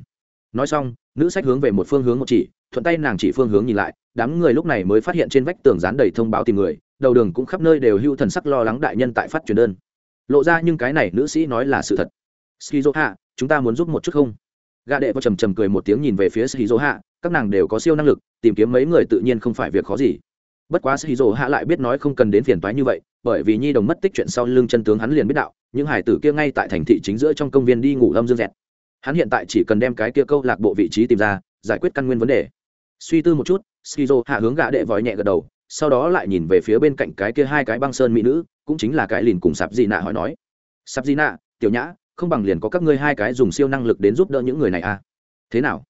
Nói xong, nữ sách hướng về một phương hướng một chỉ, thuận tay nàng chỉ phương hướng nhìn lại, đám người lúc này mới phát hiện trên vách tường dán đầy thông báo tìm người đầu đường cũng khắp nơi đều hưu thần sắc lo lắng đại nhân tại phát truyền đơn. Lộ ra nhưng cái này nữ sĩ nói là sự thật. Skizo hạ chúng ta muốn giúp một chút không? Gà đệ có trầm trầm cười một tiếng nhìn về phía skizo hạ các nàng đều có siêu năng lực, tìm kiếm mấy người tự nhiên không phải việc khó gì. Bất quá skizo hạ lại biết nói không cần đến phiền toái như vậy, bởi vì nhi đồng mất tích chuyện sau lưng chân tướng hắn liền biết đạo, những hải tử kia ngay tại thành thị chính giữa trong công viên đi ngủ âm dương dẹt. Hắn hiện tại chỉ cần đem cái kia câu lạc bộ vị trí tìm ra, giải quyết căn nguyên vấn đề. Suy tư một chút skizo hạ hướng gã đệ vòi nhẹ gật đầu sau đó lại nhìn về phía bên cạnh cái kia hai cái băng sơn mỹ nữ, cũng chính là cái lìn cùng sạp di nạ hỏi nói, sạp di nạ, tiểu nhã, không bằng liền có các ngươi hai cái dùng siêu năng lực đến giúp đỡ những người này à? Thế nào?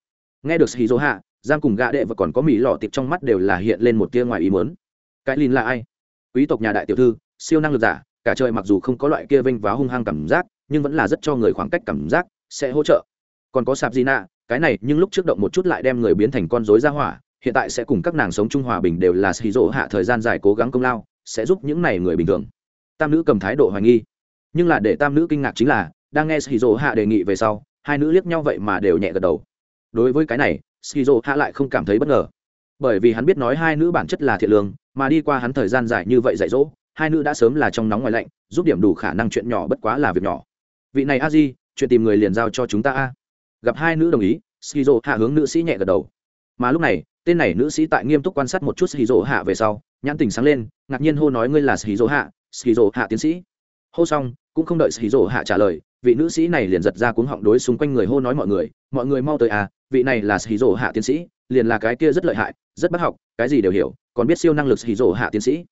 Nghe được shizu hạ, giang cùng gạ đệ và còn có mỹ lọ tiệp trong mắt đều là hiện lên một tia ngoài ý muốn. Cái lìn là ai? Quý tộc nhà đại tiểu thư, siêu năng lực giả, cả trời mặc dù không có loại kia vênh vá hung hăng cảm giác, nhưng vẫn là rất cho người khoảng cách cảm giác, sẽ hỗ trợ. Còn có sạp di nạ, cái này nhưng lúc trước động một chút lại đem người biến thành con rối ra hỏa hiện tại sẽ cùng các nàng sống chung hòa bình đều là xì rỗ hạ thời gian dài cố gắng công lao, sẽ giúp những này người bình thường. Tam nữ cầm thái độ hoài nghi. Nhưng là để tam nữ kinh ngạc chính là, đang nghe xì rỗ hạ đề nghị về sau, hai nữ liếc nhau vậy mà đều nhẹ gật đầu. Đối với cái này, xì rỗ hạ lại không cảm thấy bất ngờ. Bởi vì hắn biết nói hai nữ bản chất là thiện lương, mà đi qua hắn thời gian dài như vậy dạy dỗ, hai nữ đã sớm là trong nóng ngoài lạnh, giúp điểm đủ khả năng chuyện nhỏ bất quá là việc nhỏ. Vị này a di, chuyện tìm người liền giao cho chúng ta a. Gặp hai nữ đồng ý skizo hạ hướng nữ sĩ nhẹ gật đầu. Mà lúc này tên này nữ sĩ tại nghiêm túc quan sát một chút skizo hạ về sau, nhãn tình sáng lên, ngạc nhiên hô nói ngươi là skizo hạ skizo hạ tiến sĩ. Hô xong, cũng không đợi skizo hạ trả lời, vị nữ sĩ này liền giật ra cuống họng đối xung quanh người hô nói mọi người mọi người mau tới à vị này là skizo hạ tiến sĩ, liền là cái kia rất lợi hại, rất bắt học, cái gì đều hiểu, còn biết siêu năng lực skizo hạ tiến sĩ.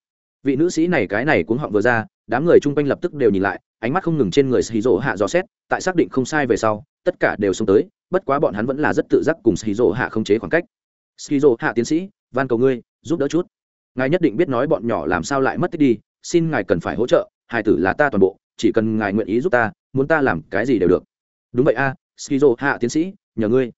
Vị nữ sĩ này cái này cuống họng vừa ra, đám người chung quanh lập tức đều nhìn lại, ánh mắt không ngừng trên người skizo hạ dò xét, tại xác định không sai về sau, tất cả đều xông tới, bất quá bọn hắn vẫn là rất tự giác cùng skizo hạ không chế khoảng cách skizo hạ tiến sĩ van cầu ngươi giúp đỡ chút. Ngài nhất định biết nói bọn nhỏ làm sao lại mất tích đi xin ngài cần phải hỗ trợ hai tử là ta toàn bộ chỉ cần ngài nguyện ý giúp ta muốn ta làm cái gì đều được. Đúng vậy a à, skizo hạ tiến sĩ nhờ ngươi.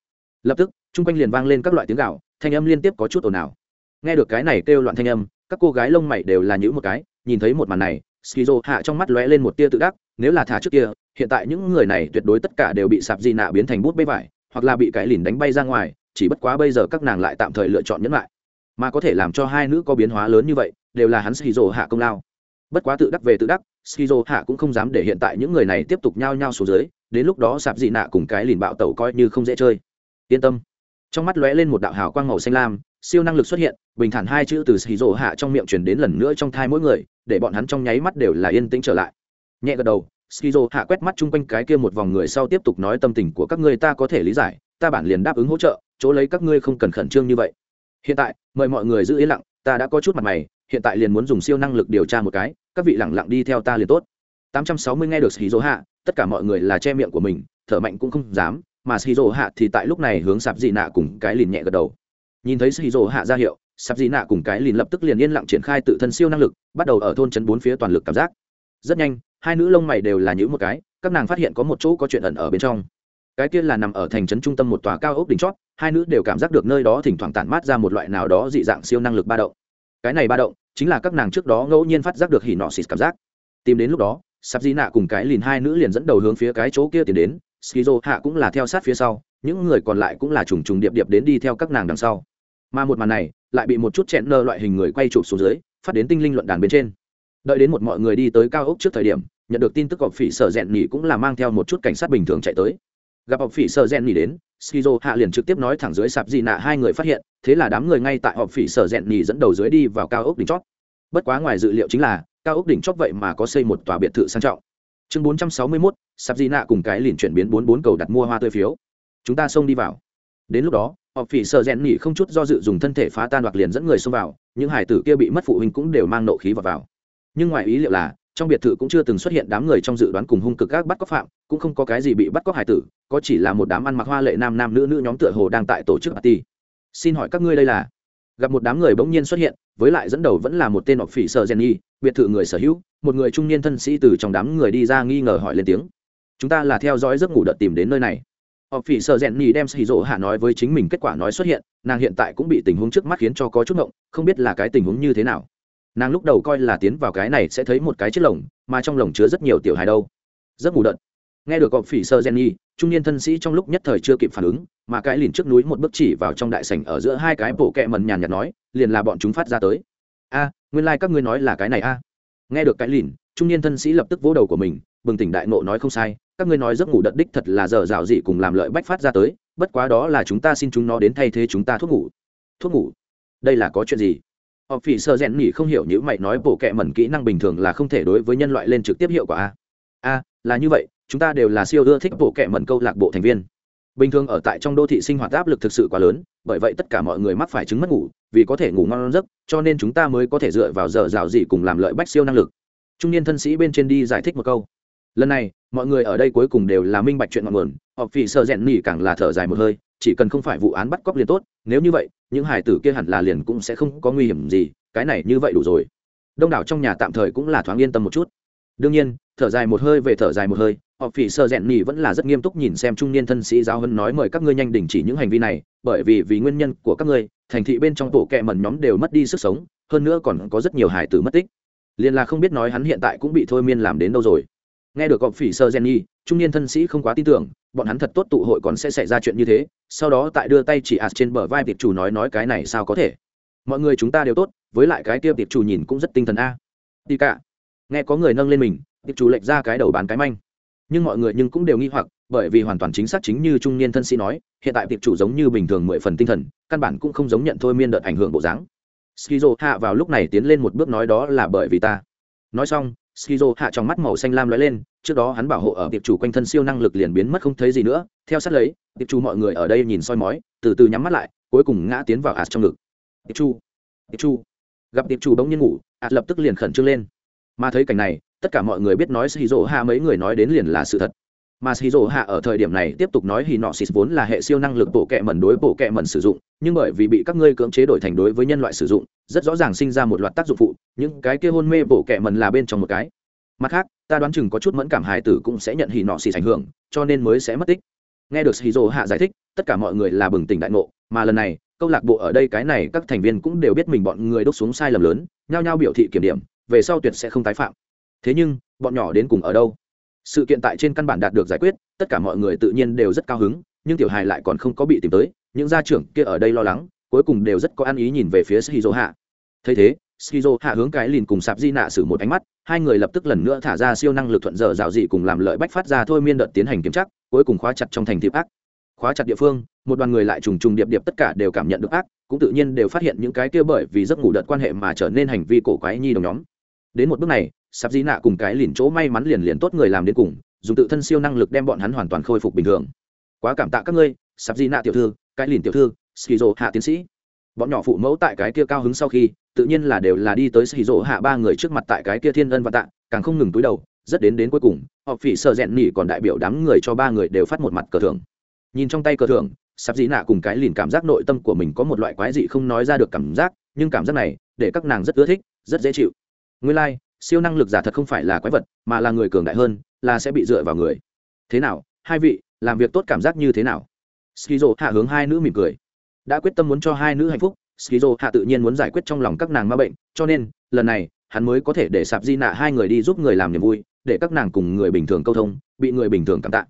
Lập tức chung quanh liền vang lên các loại tiếng gạo thanh âm liên tiếp có chút ồn ào. Nghe được cái này kêu loạn thanh âm các cô gái lông mày đều là những một cái nhìn thấy một màn này skizo hạ trong mắt lóe lên một tia tự đắc nếu là thả trước kia hiện tại những người này tuyệt đối tất cả đều bị sạp di nạ biến thành bút bê vải hoặc là bị cái lìn đánh bay ra ngoài chỉ bất quá bây giờ các nàng lại tạm thời lựa chọn nhẫn lại. Mà có thể làm cho hai nữ có biến hóa lớn như vậy, đều là hắn skizo hạ công lao. Bất quá tự đắc về tự đắc, skizo hạ cũng không dám để hiện tại những người này tiếp tục nhao nhao xuống dưới, đến lúc đó sạp dị nạ cùng cái lìn bạo tẩu coi như không dễ chơi. Yên tâm. Trong mắt lóe lên một đạo hào quang màu xanh lam, siêu năng lực xuất hiện, bình thản hai chữ từ xì rổ hạ trong miệng truyền đến lần nữa trong thai mỗi người, để bọn hắn trong nháy mắt đều là yên tĩnh trở lại. Nhẹ gật đầu, skizo hạ quét mắt chung quanh cái kia một vòng người sau tiếp tục nói tâm tình của các ngươi ta có thể lý giải, ta bản liền đáp ứng hỗ trợ chỗ lấy các ngươi không cần khẩn trương như vậy. Hiện tại, mời mọi người giữ yên lặng, ta đã có chút mặt mày, hiện tại liền muốn dùng siêu năng lực điều tra một cái, các vị lẳng lặng đi theo ta liền tốt. 860 nghe được Shizuo hạ tất cả mọi người là che miệng của mình, thở mạnh cũng không dám, mà Shizuo hạ thì tại lúc này hướng sạp dị nạ cùng cái lìn nhẹ gật đầu. Nhìn thấy Shizuo hạ ra hiệu sạp dị nạ cùng cái lìn lập tức liền yên lặng triển khai tự thân siêu năng lực, bắt đầu ở thôn trấn bốn phía toàn lực cảm giác. Rất nhanh, hai nữ lông mày đều là những một cái, các nàng phát hiện có một chỗ có chuyện ẩn ở bên trong. Cái kia là nằm ở thành trấn trung tâm một tòa cao ốc đỉnh chót hai nữ đều cảm giác được nơi đó thỉnh thoảng tản mát ra một loại nào đó dị dạng siêu năng lực ba động. Cái này ba động chính là các nàng trước đó ngẫu nhiên phát giác được hỉ nọ xịt cảm giác. Tìm đến lúc đó sắp di nạ cùng cái lìn hai nữ liền dẫn đầu hướng phía cái chỗ kia tiến đến, skizo hạ cũng là theo sát phía sau, những người còn lại cũng là trùng trùng điệp điệp đến đi theo các nàng đằng sau. Mà một màn này lại bị một chút chẹn nơ loại hình người quay chụp xuống dưới, phát đến tinh linh luận đàn bên trên. Đợi đến một mọi người đi tới cao ốc trước thời điểm, nhận được tin tức gọp phỉ sở rèn nhỉ cũng là mang theo một chút cảnh sát bình thường chạy tới. Gặp họp phỉ sở rèn nhỉ đến skizo hạ liền trực tiếp nói thẳng dưới sạp gì nạ hai người phát hiện thế là đám người ngay tại họp phỉ sở rèn nhỉ dẫn đầu dưới đi vào cao ốc đỉnh chót bất quá ngoài dự liệu chính là cao ốc đỉnh chót vậy mà có xây một tòa biệt thự sang trọng. Chương 461, sạp gì nạ cùng cái liền chuyển biến bốn bốn cầu đặt mua hoa tươi phiếu. Chúng ta xông đi vào. Đến lúc đó họp phỉ sở rèn nhỉ không chút do dự dùng thân thể phá tan hoặc liền dẫn người xông vào những hải tử kia bị mất phụ huynh cũng đều mang nộ khí vào vào. Nhưng ngoài ý liệu là trong biệt thự cũng chưa từng xuất hiện đám người trong dự đoán cùng hung cực các bắt cóc phạm, cũng không có cái gì bị bắt cóc hải tử, có chỉ là một đám ăn mặc hoa lệ nam nam nữ nữ nhóm tựa hồ đang tại tổ chức party. Xin hỏi các ngươi đây là? Gặp một đám người bỗng nhiên xuất hiện, với lại dẫn đầu vẫn là một tên họ phỉ sợ jenny, biệt thự người sở hữu, một người trung niên thân sĩ từ trong đám người đi ra nghi ngờ hỏi lên tiếng. Chúng ta là theo dõi giấc ngủ đợt tìm đến nơi này. Họ phỉ sợ jenny đem xì rỗ hạ nói với chính mình kết quả nói xuất hiện, nàng hiện tại cũng bị tình huống trước mắt khiến cho có chút ngộng, không biết là cái tình huống như thế nào nàng lúc đầu coi là tiến vào cái này sẽ thấy một cái chiếc lồng, mà trong lồng chứa rất nhiều tiểu hài đâu. Rất ngủ đợt. Nghe được cọp phỉ sơ jenny trung niên thân sĩ trong lúc nhất thời chưa kịp phản ứng, mà cái liền trước núi một bước chỉ vào trong đại sảnh ở giữa hai cái bộ kẹ mần nhàn nhạt nói, liền là bọn chúng phát ra tới. A, nguyên lai、like、các ngươi nói là cái này a. Nghe được cái lìn, trung niên thân sĩ lập tức vỗ đầu của mình, bừng tỉnh đại nộ nói không sai, các ngươi nói giấc ngủ đợt đích thật là giờ rào dị cùng làm lợi bách phát ra tới, bất quá đó là chúng ta xin chúng nó đến thay thế chúng ta thuốc ngủ. Thuốc ngủ? Đây là có chuyện gì? Họ phỉ sợ rèn nhỉ không hiểu những mày nói bộ kệ mẩn kỹ năng bình thường là không thể đối với nhân loại lên trực tiếp hiệu quả. A a là như vậy, chúng ta đều là siêu ưa thích bộ kệ mẩn câu lạc bộ thành viên. Bình thường ở tại trong đô thị sinh hoạt áp lực thực sự quá lớn, bởi vậy tất cả mọi người mắc phải chứng mất ngủ, vì có thể ngủ ngon giấc, cho nên chúng ta mới có thể dựa vào giờ rào dị cùng làm lợi bách siêu năng lực. Trung niên thân sĩ bên trên đi giải thích một câu lần này, mọi người ở đây cuối cùng đều là minh bạch chuyện ngọn nguồn, họ phỉ sợ rèn nhỉ càng là thở dài một hơi, chỉ cần không phải vụ án bắt cóc liền tốt, nếu như vậy, những hải tử kia hẳn là liền cũng sẽ không có nguy hiểm gì, cái này như vậy đủ rồi. Đông đảo trong nhà tạm thời cũng là thoáng yên tâm một chút. Đương nhiên, thở dài một hơi về thở dài một hơi, họ phỉ sơ rèn nỉ vẫn là rất nghiêm túc nhìn xem trung niên thân sĩ giáo hân nói mời các ngươi nhanh đình chỉ những hành vi này, bởi vì vì nguyên nhân của các ngươi, thành thị bên trong tổ kẹ mẩn nhóm đều mất đi sức sống, hơn nữa còn có rất nhiều hải tử mất tích. Liền là không biết nói hắn hiện tại cũng bị thôi miên làm đến đâu rồi nghe được gọp phỉ sơ gen nhi, trung niên thân sĩ không quá tin tưởng, bọn hắn thật tốt tụ hội còn sẽ xảy ra chuyện như thế, sau đó tại đưa tay chỉ ạt trên bờ vai tiệp chủ nói nói cái này sao có thể. Mọi người chúng ta đều tốt, với lại cái kia tiệp chủ nhìn cũng rất tinh thần a. Đi cả. Nghe có người nâng lên mình, tiệp chủ lệch ra cái đầu bán cái manh. Nhưng mọi người nhưng cũng đều nghi hoặc, bởi vì hoàn toàn chính xác chính như trung niên thân sĩ nói, hiện tại tiệp chủ giống như bình thường mười phần tinh thần, căn bản cũng không giống nhận thôi miên đợt ảnh hưởng bộ dáng. Skizo hạ vào lúc này tiến lên một bước nói đó là bởi vì ta. Nói xong skizo hạ trong mắt màu xanh lam lóe lên, trước đó hắn bảo hộ ở tiệp chủ quanh thân siêu năng lực liền biến mất không thấy gì nữa, theo sát lấy, tiệp chủ mọi người ở đây nhìn soi mói, từ từ nhắm mắt lại, cuối cùng ngã tiến vào ạt trong ngực. Tiệp chủ tiệp chủ. Gặp tiệp chủ bỗng nhiên ngủ ạt lập tức liền khẩn trương lên. Mà thấy cảnh này, tất cả mọi người biết nói skizo hạ mấy người nói đến liền là sự thật mà shizu hạ ở thời điểm này tiếp tục nói hì nọ xịt vốn là hệ siêu năng lực bộ kệ mẩn đối bộ kệ mẩn sử dụng, nhưng bởi vì bị các ngươi cưỡng chế đổi thành đối với nhân loại sử dụng, rất rõ ràng sinh ra một loạt tác dụng phụ, những cái kia hôn mê bộ kệ mẩn là bên trong một cái. Mặt khác, ta đoán chừng có chút mẫn cảm hài tử cũng sẽ nhận hì nọ xịt ảnh hưởng, cho nên mới sẽ mất tích. Nghe được shizu hạ giải thích, tất cả mọi người là bừng tỉnh đại ngộ, mà lần này, câu lạc bộ ở đây cái này các thành viên cũng đều biết mình bọn người đốt xuống sai lầm lớn, nhao nhao biểu thị kiểm điểm, về sau tuyệt sẽ không tái phạm. Thế nhưng, bọn nhỏ đến cùng ở đâu? Sự kiện tại trên căn bản đạt được giải quyết, tất cả mọi người tự nhiên đều rất cao hứng, nhưng tiểu hài lại còn không có bị tìm tới, những gia trưởng kia ở đây lo lắng, cuối cùng đều rất có ăn ý nhìn về phía shizu hạ thấy thế shizu hạ hướng cái lìn cùng sạp di nạ xử một ánh mắt, hai người lập tức lần nữa thả ra siêu năng lực thuận dở rào dị cùng làm lợi bách phát ra thôi miên đợt tiến hành kiểm tra, cuối cùng khóa chặt trong thành thiệp ác. Khóa chặt địa phương, một đoàn người lại trùng trùng điệp điệp tất cả đều cảm nhận được ác, cũng tự nhiên đều phát hiện những cái kia bởi vì giấc ngủ đợt quan hệ mà trở nên hành vi cổ quái nhi đồng nhóm. Đến một bước này sạp di nạ cùng cái lìn chỗ may mắn liền liền tốt người làm đến cùng dùng tự thân siêu năng lực đem bọn hắn hoàn toàn khôi phục bình thường. Quá cảm tạ các ngươi sạp di nạ tiểu thư cái lìn tiểu thư skizo hạ tiến sĩ. Bọn nhỏ phụ mẫu tại cái kia cao hứng sau khi tự nhiên là đều là đi tới skizo hạ ba người trước mặt tại cái kia thiên ân và tạ càng không ngừng túi đầu rất đến đến cuối cùng họ phỉ sợ rẽn nỉ còn đại biểu đám người cho ba người đều phát một mặt cờ thưởng. Nhìn trong tay cờ thưởng sạp di nạ cùng cái lìn cảm giác nội tâm của mình có một loại quái dị không nói ra được cảm giác nhưng cảm giác này để các nàng rất ưa thích rất dễ chịu. Nguyên lai、like, siêu năng lực giả thật không phải là quái vật, mà là người cường đại hơn, là sẽ bị dựa vào người. Thế nào, hai vị, làm việc tốt cảm giác như thế nào? Skizo hạ hướng hai nữ mỉm cười. Đã quyết tâm muốn cho hai nữ hạnh phúc, skizo hạ tự nhiên muốn giải quyết trong lòng các nàng ma bệnh, cho nên, lần này, hắn mới có thể để sạp di nạ hai người đi giúp người làm niềm vui, để các nàng cùng người bình thường câu thông, bị người bình thường cảm tạ.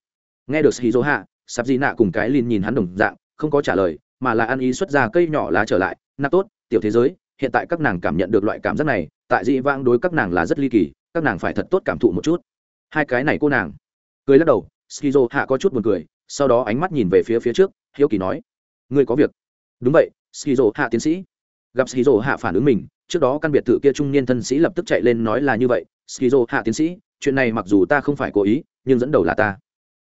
Nghe được skizo hạ, sạp di nạ cùng cái lìn nhìn hắn đồng dạng, không có trả lời, mà là ăn ý xuất ra cây nhỏ lá trở lại. Nạp tốt, tiểu thế giới, hiện tại các nàng cảm nhận được loại cảm giác này tại dị vãng đối các nàng là rất ly kỳ, các nàng phải thật tốt cảm thụ một chút. Hai cái này cô nàng. Cười lắc đầu, skizo hạ có chút buồn cười, sau đó ánh mắt nhìn về phía phía trước, hiếu kỳ nói, ngươi có việc? Đúng vậy, skizo hạ tiến sĩ. Gặp skizo hạ phản ứng mình, trước đó căn biệt thự kia trung niên thân sĩ lập tức chạy lên nói là như vậy, skizo hạ tiến sĩ, chuyện này mặc dù ta không phải cố ý, nhưng dẫn đầu là ta.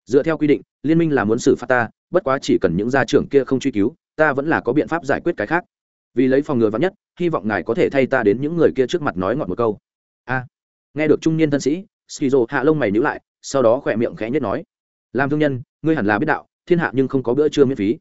Dựa theo quy định, liên minh là muốn xử phạt ta, bất quá chỉ cần những gia trưởng kia không truy cứu, ta vẫn là có biện pháp giải quyết cái khác vì lấy phòng ngừa vắn nhất, hy vọng ngài có thể thay ta đến những người kia trước mặt nói ngọt một câu. A. Nghe được trung niên thân sĩ, skizo hạ lông mày nhữ lại, sau đó khỏe miệng khẽ nhất nói, làm thương nhân, ngươi hẳn là biết đạo, thiên hạ nhưng không có bữa trưa miễn phí.